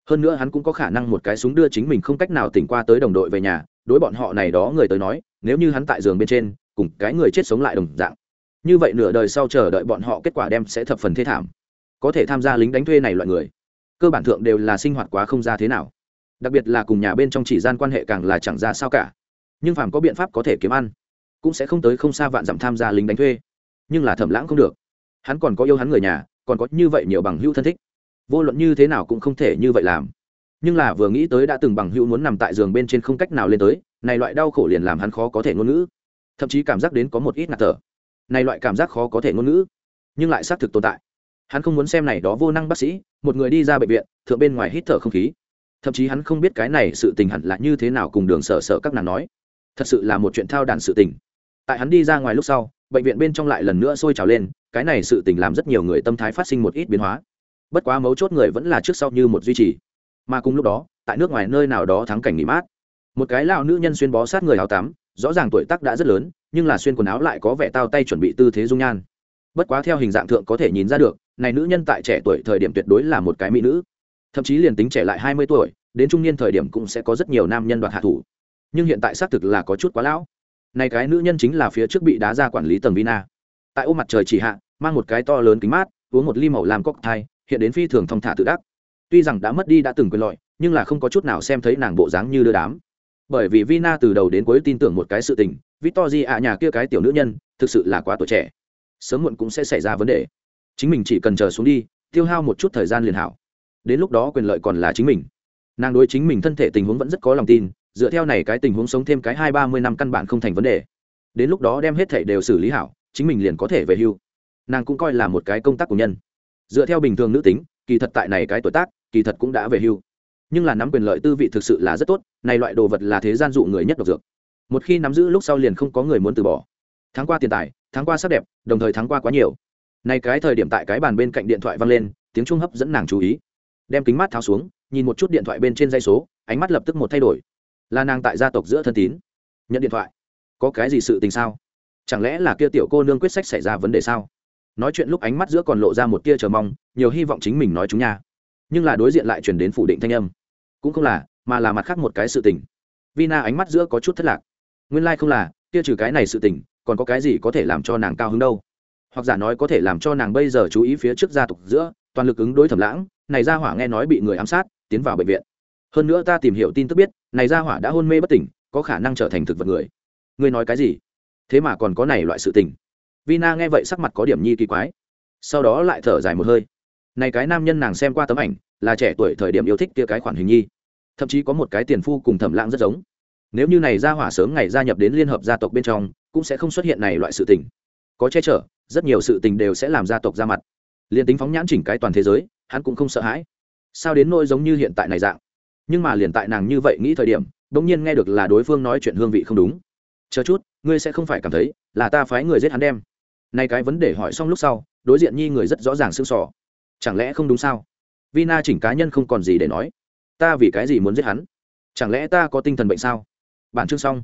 Hơn nữa hắn cũng có khả năng một cái súng đưa chính mình không cách nào tỉnh qua tới đồng đội về nhà, đối bọn họ này đó người tới nói, nếu như hắn tại giường bên trên, cùng cái người chết sống lại đồng dạng. Như vậy nửa đời sau chờ đợi bọn họ kết quả đem sẽ thập phần thê thảm. Có thể tham gia lính đánh thuê này loại người, cơ bản thượng đều là sinh hoạt quá không ra thế nào. Đặc biệt là cùng nhà bên trong chỉ gian quan hệ càng là chẳng ra sao cả. Nhưng phàm có biện pháp có thể kiếm ăn, cũng sẽ không tới không xa vạn dặm tham gia lính đánh thuê. Nhưng là thẩm lãng không được hắn còn có yêu hắn người nhà, còn có như vậy nhiều bằng hữu thân thích. Vô luận như thế nào cũng không thể như vậy làm. Nhưng là vừa nghĩ tới đã từng bằng hữu muốn nằm tại giường bên trên không cách nào lên tới, này loại đau khổ liền làm hắn khó có thể ngôn ngữ. Thậm chí cảm giác đến có một ít ngạt thở. Này loại cảm giác khó có thể ngôn ngữ. Nhưng lại xác thực tồn tại. Hắn không muốn xem này đó vô năng bác sĩ, một người đi ra bệnh viện, thượng bên ngoài hít thở không khí. Thậm chí hắn không biết cái này sự tình hẳn là như thế nào cùng đường sở sở các nàng nói. Thật sự là một chuyện thao đàn sự tình. Tại hắn đi ra ngoài lúc sau, bệnh viện bên trong lại lần nữa sôi trào lên cái này sự tình làm rất nhiều người tâm thái phát sinh một ít biến hóa. Bất quá mấu chốt người vẫn là trước sau như một duy trì. Mà cùng lúc đó, tại nước ngoài nơi nào đó thắng cảnh nghỉ mát. Một cái lão nữ nhân xuyên bó sát người áo tắm, rõ ràng tuổi tác đã rất lớn, nhưng là xuyên quần áo lại có vẻ tao tay chuẩn bị tư thế dung nhan. Bất quá theo hình dạng thượng có thể nhìn ra được, này nữ nhân tại trẻ tuổi thời điểm tuyệt đối là một cái mỹ nữ. Thậm chí liền tính trẻ lại hai mươi tuổi, đến trung niên thời điểm cũng sẽ có rất nhiều nam nhân đoạt hạ thủ. Nhưng hiện tại xác thực là có chút quá lão. Này cái nữ nhân chính là phía trước bị đá ra quản lý tầng vina tại ô mặt trời chỉ hạ, mang một cái to lớn kính mát, uống một ly màu làm cocktail hiện đến phi thường thong thả tự đắc. Tuy rằng đã mất đi đã từng quyền lợi, nhưng là không có chút nào xem thấy nàng bộ dáng như đưa đám. Bởi vì vina từ đầu đến cuối tin tưởng một cái sự tình victor ạ à nhà kia cái tiểu nữ nhân, thực sự là quá tuổi trẻ. Sớm muộn cũng sẽ xảy ra vấn đề. Chính mình chỉ cần chờ xuống đi, tiêu hao một chút thời gian liền hảo. Đến lúc đó quyền lợi còn là chính mình. Nàng đối chính mình thân thể tình huống vẫn rất có lòng tin, dựa theo này cái tình huống sống thêm cái hai ba mươi năm căn bản không thành vấn đề. Đến lúc đó đem hết thể đều xử lý hảo chính mình liền có thể về hưu. Nàng cũng coi là một cái công tác của nhân. Dựa theo bình thường nữ tính, kỳ thật tại này cái tuổi tác, kỳ thật cũng đã về hưu. Nhưng là nắm quyền lợi tư vị thực sự là rất tốt, này loại đồ vật là thế gian dụ người nhất độc dược. Một khi nắm giữ lúc sau liền không có người muốn từ bỏ. Tháng qua tiền tài, tháng qua sắc đẹp, đồng thời tháng qua quá nhiều. Này cái thời điểm tại cái bàn bên cạnh điện thoại vang lên, tiếng trung hấp dẫn nàng chú ý. Đem kính mắt tháo xuống, nhìn một chút điện thoại bên trên dây số, ánh mắt lập tức một thay đổi. Là nàng tại gia tộc giữa thân tín. Nhận điện thoại. Có cái gì sự tình sao? Chẳng lẽ là kia tiểu cô nương quyết sách xảy ra vấn đề sao? Nói chuyện lúc ánh mắt giữa còn lộ ra một tia chờ mong, nhiều hy vọng chính mình nói chúng nha. Nhưng là đối diện lại chuyển đến phủ định thanh âm. Cũng không là, mà là mặt khác một cái sự tình. Vina ánh mắt giữa có chút thất lạc. Nguyên lai、like、không là, kia trừ cái này sự tình, còn có cái gì có thể làm cho nàng cao hứng đâu? Hoặc giả nói có thể làm cho nàng bây giờ chú ý phía trước gia tộc giữa, toàn lực ứng đối thẩm lãng, này ra hỏa nghe nói bị người ám sát, tiến vào bệnh viện. Hơn nữa ta tìm hiểu tin tức biết, này ra hỏa đã hôn mê bất tỉnh, có khả năng trở thành thực vật người. Ngươi nói cái gì? Thế mà còn có này loại sự tình. Vina nghe vậy sắc mặt có điểm nhi kỳ quái. Sau đó lại thở dài một hơi. Này cái nam nhân nàng xem qua tấm ảnh, là trẻ tuổi thời điểm yêu thích kia cái khoản hình nhi. Thậm chí có một cái tiền phu cùng thẩm lãng rất giống. Nếu như này ra hỏa sớm ngày gia nhập đến liên hợp gia tộc bên trong, cũng sẽ không xuất hiện này loại sự tình. Có che chở, rất nhiều sự tình đều sẽ làm gia tộc ra mặt. Liền tính phóng nhãn chỉnh cái toàn thế giới, hắn cũng không sợ hãi. Sao đến nỗi giống như hiện tại này dạng? Nhưng mà liền tại nàng như vậy nghĩ thời điểm đ ỗ n g nhiên nghe được là đối phương nói chuyện hương vị không đúng chờ chút, ngươi sẽ không phải cảm thấy là ta phái người giết hắn đem. Nay cái vấn đề hỏi xong lúc sau, đối diện nhi người rất rõ ràng xương sỏ chẳng lẽ không đúng sao? Vina chỉnh cá nhân không còn gì để nói. Ta vì cái gì muốn giết hắn? Chẳng lẽ ta có tinh thần bệnh sao? Bản chương xong.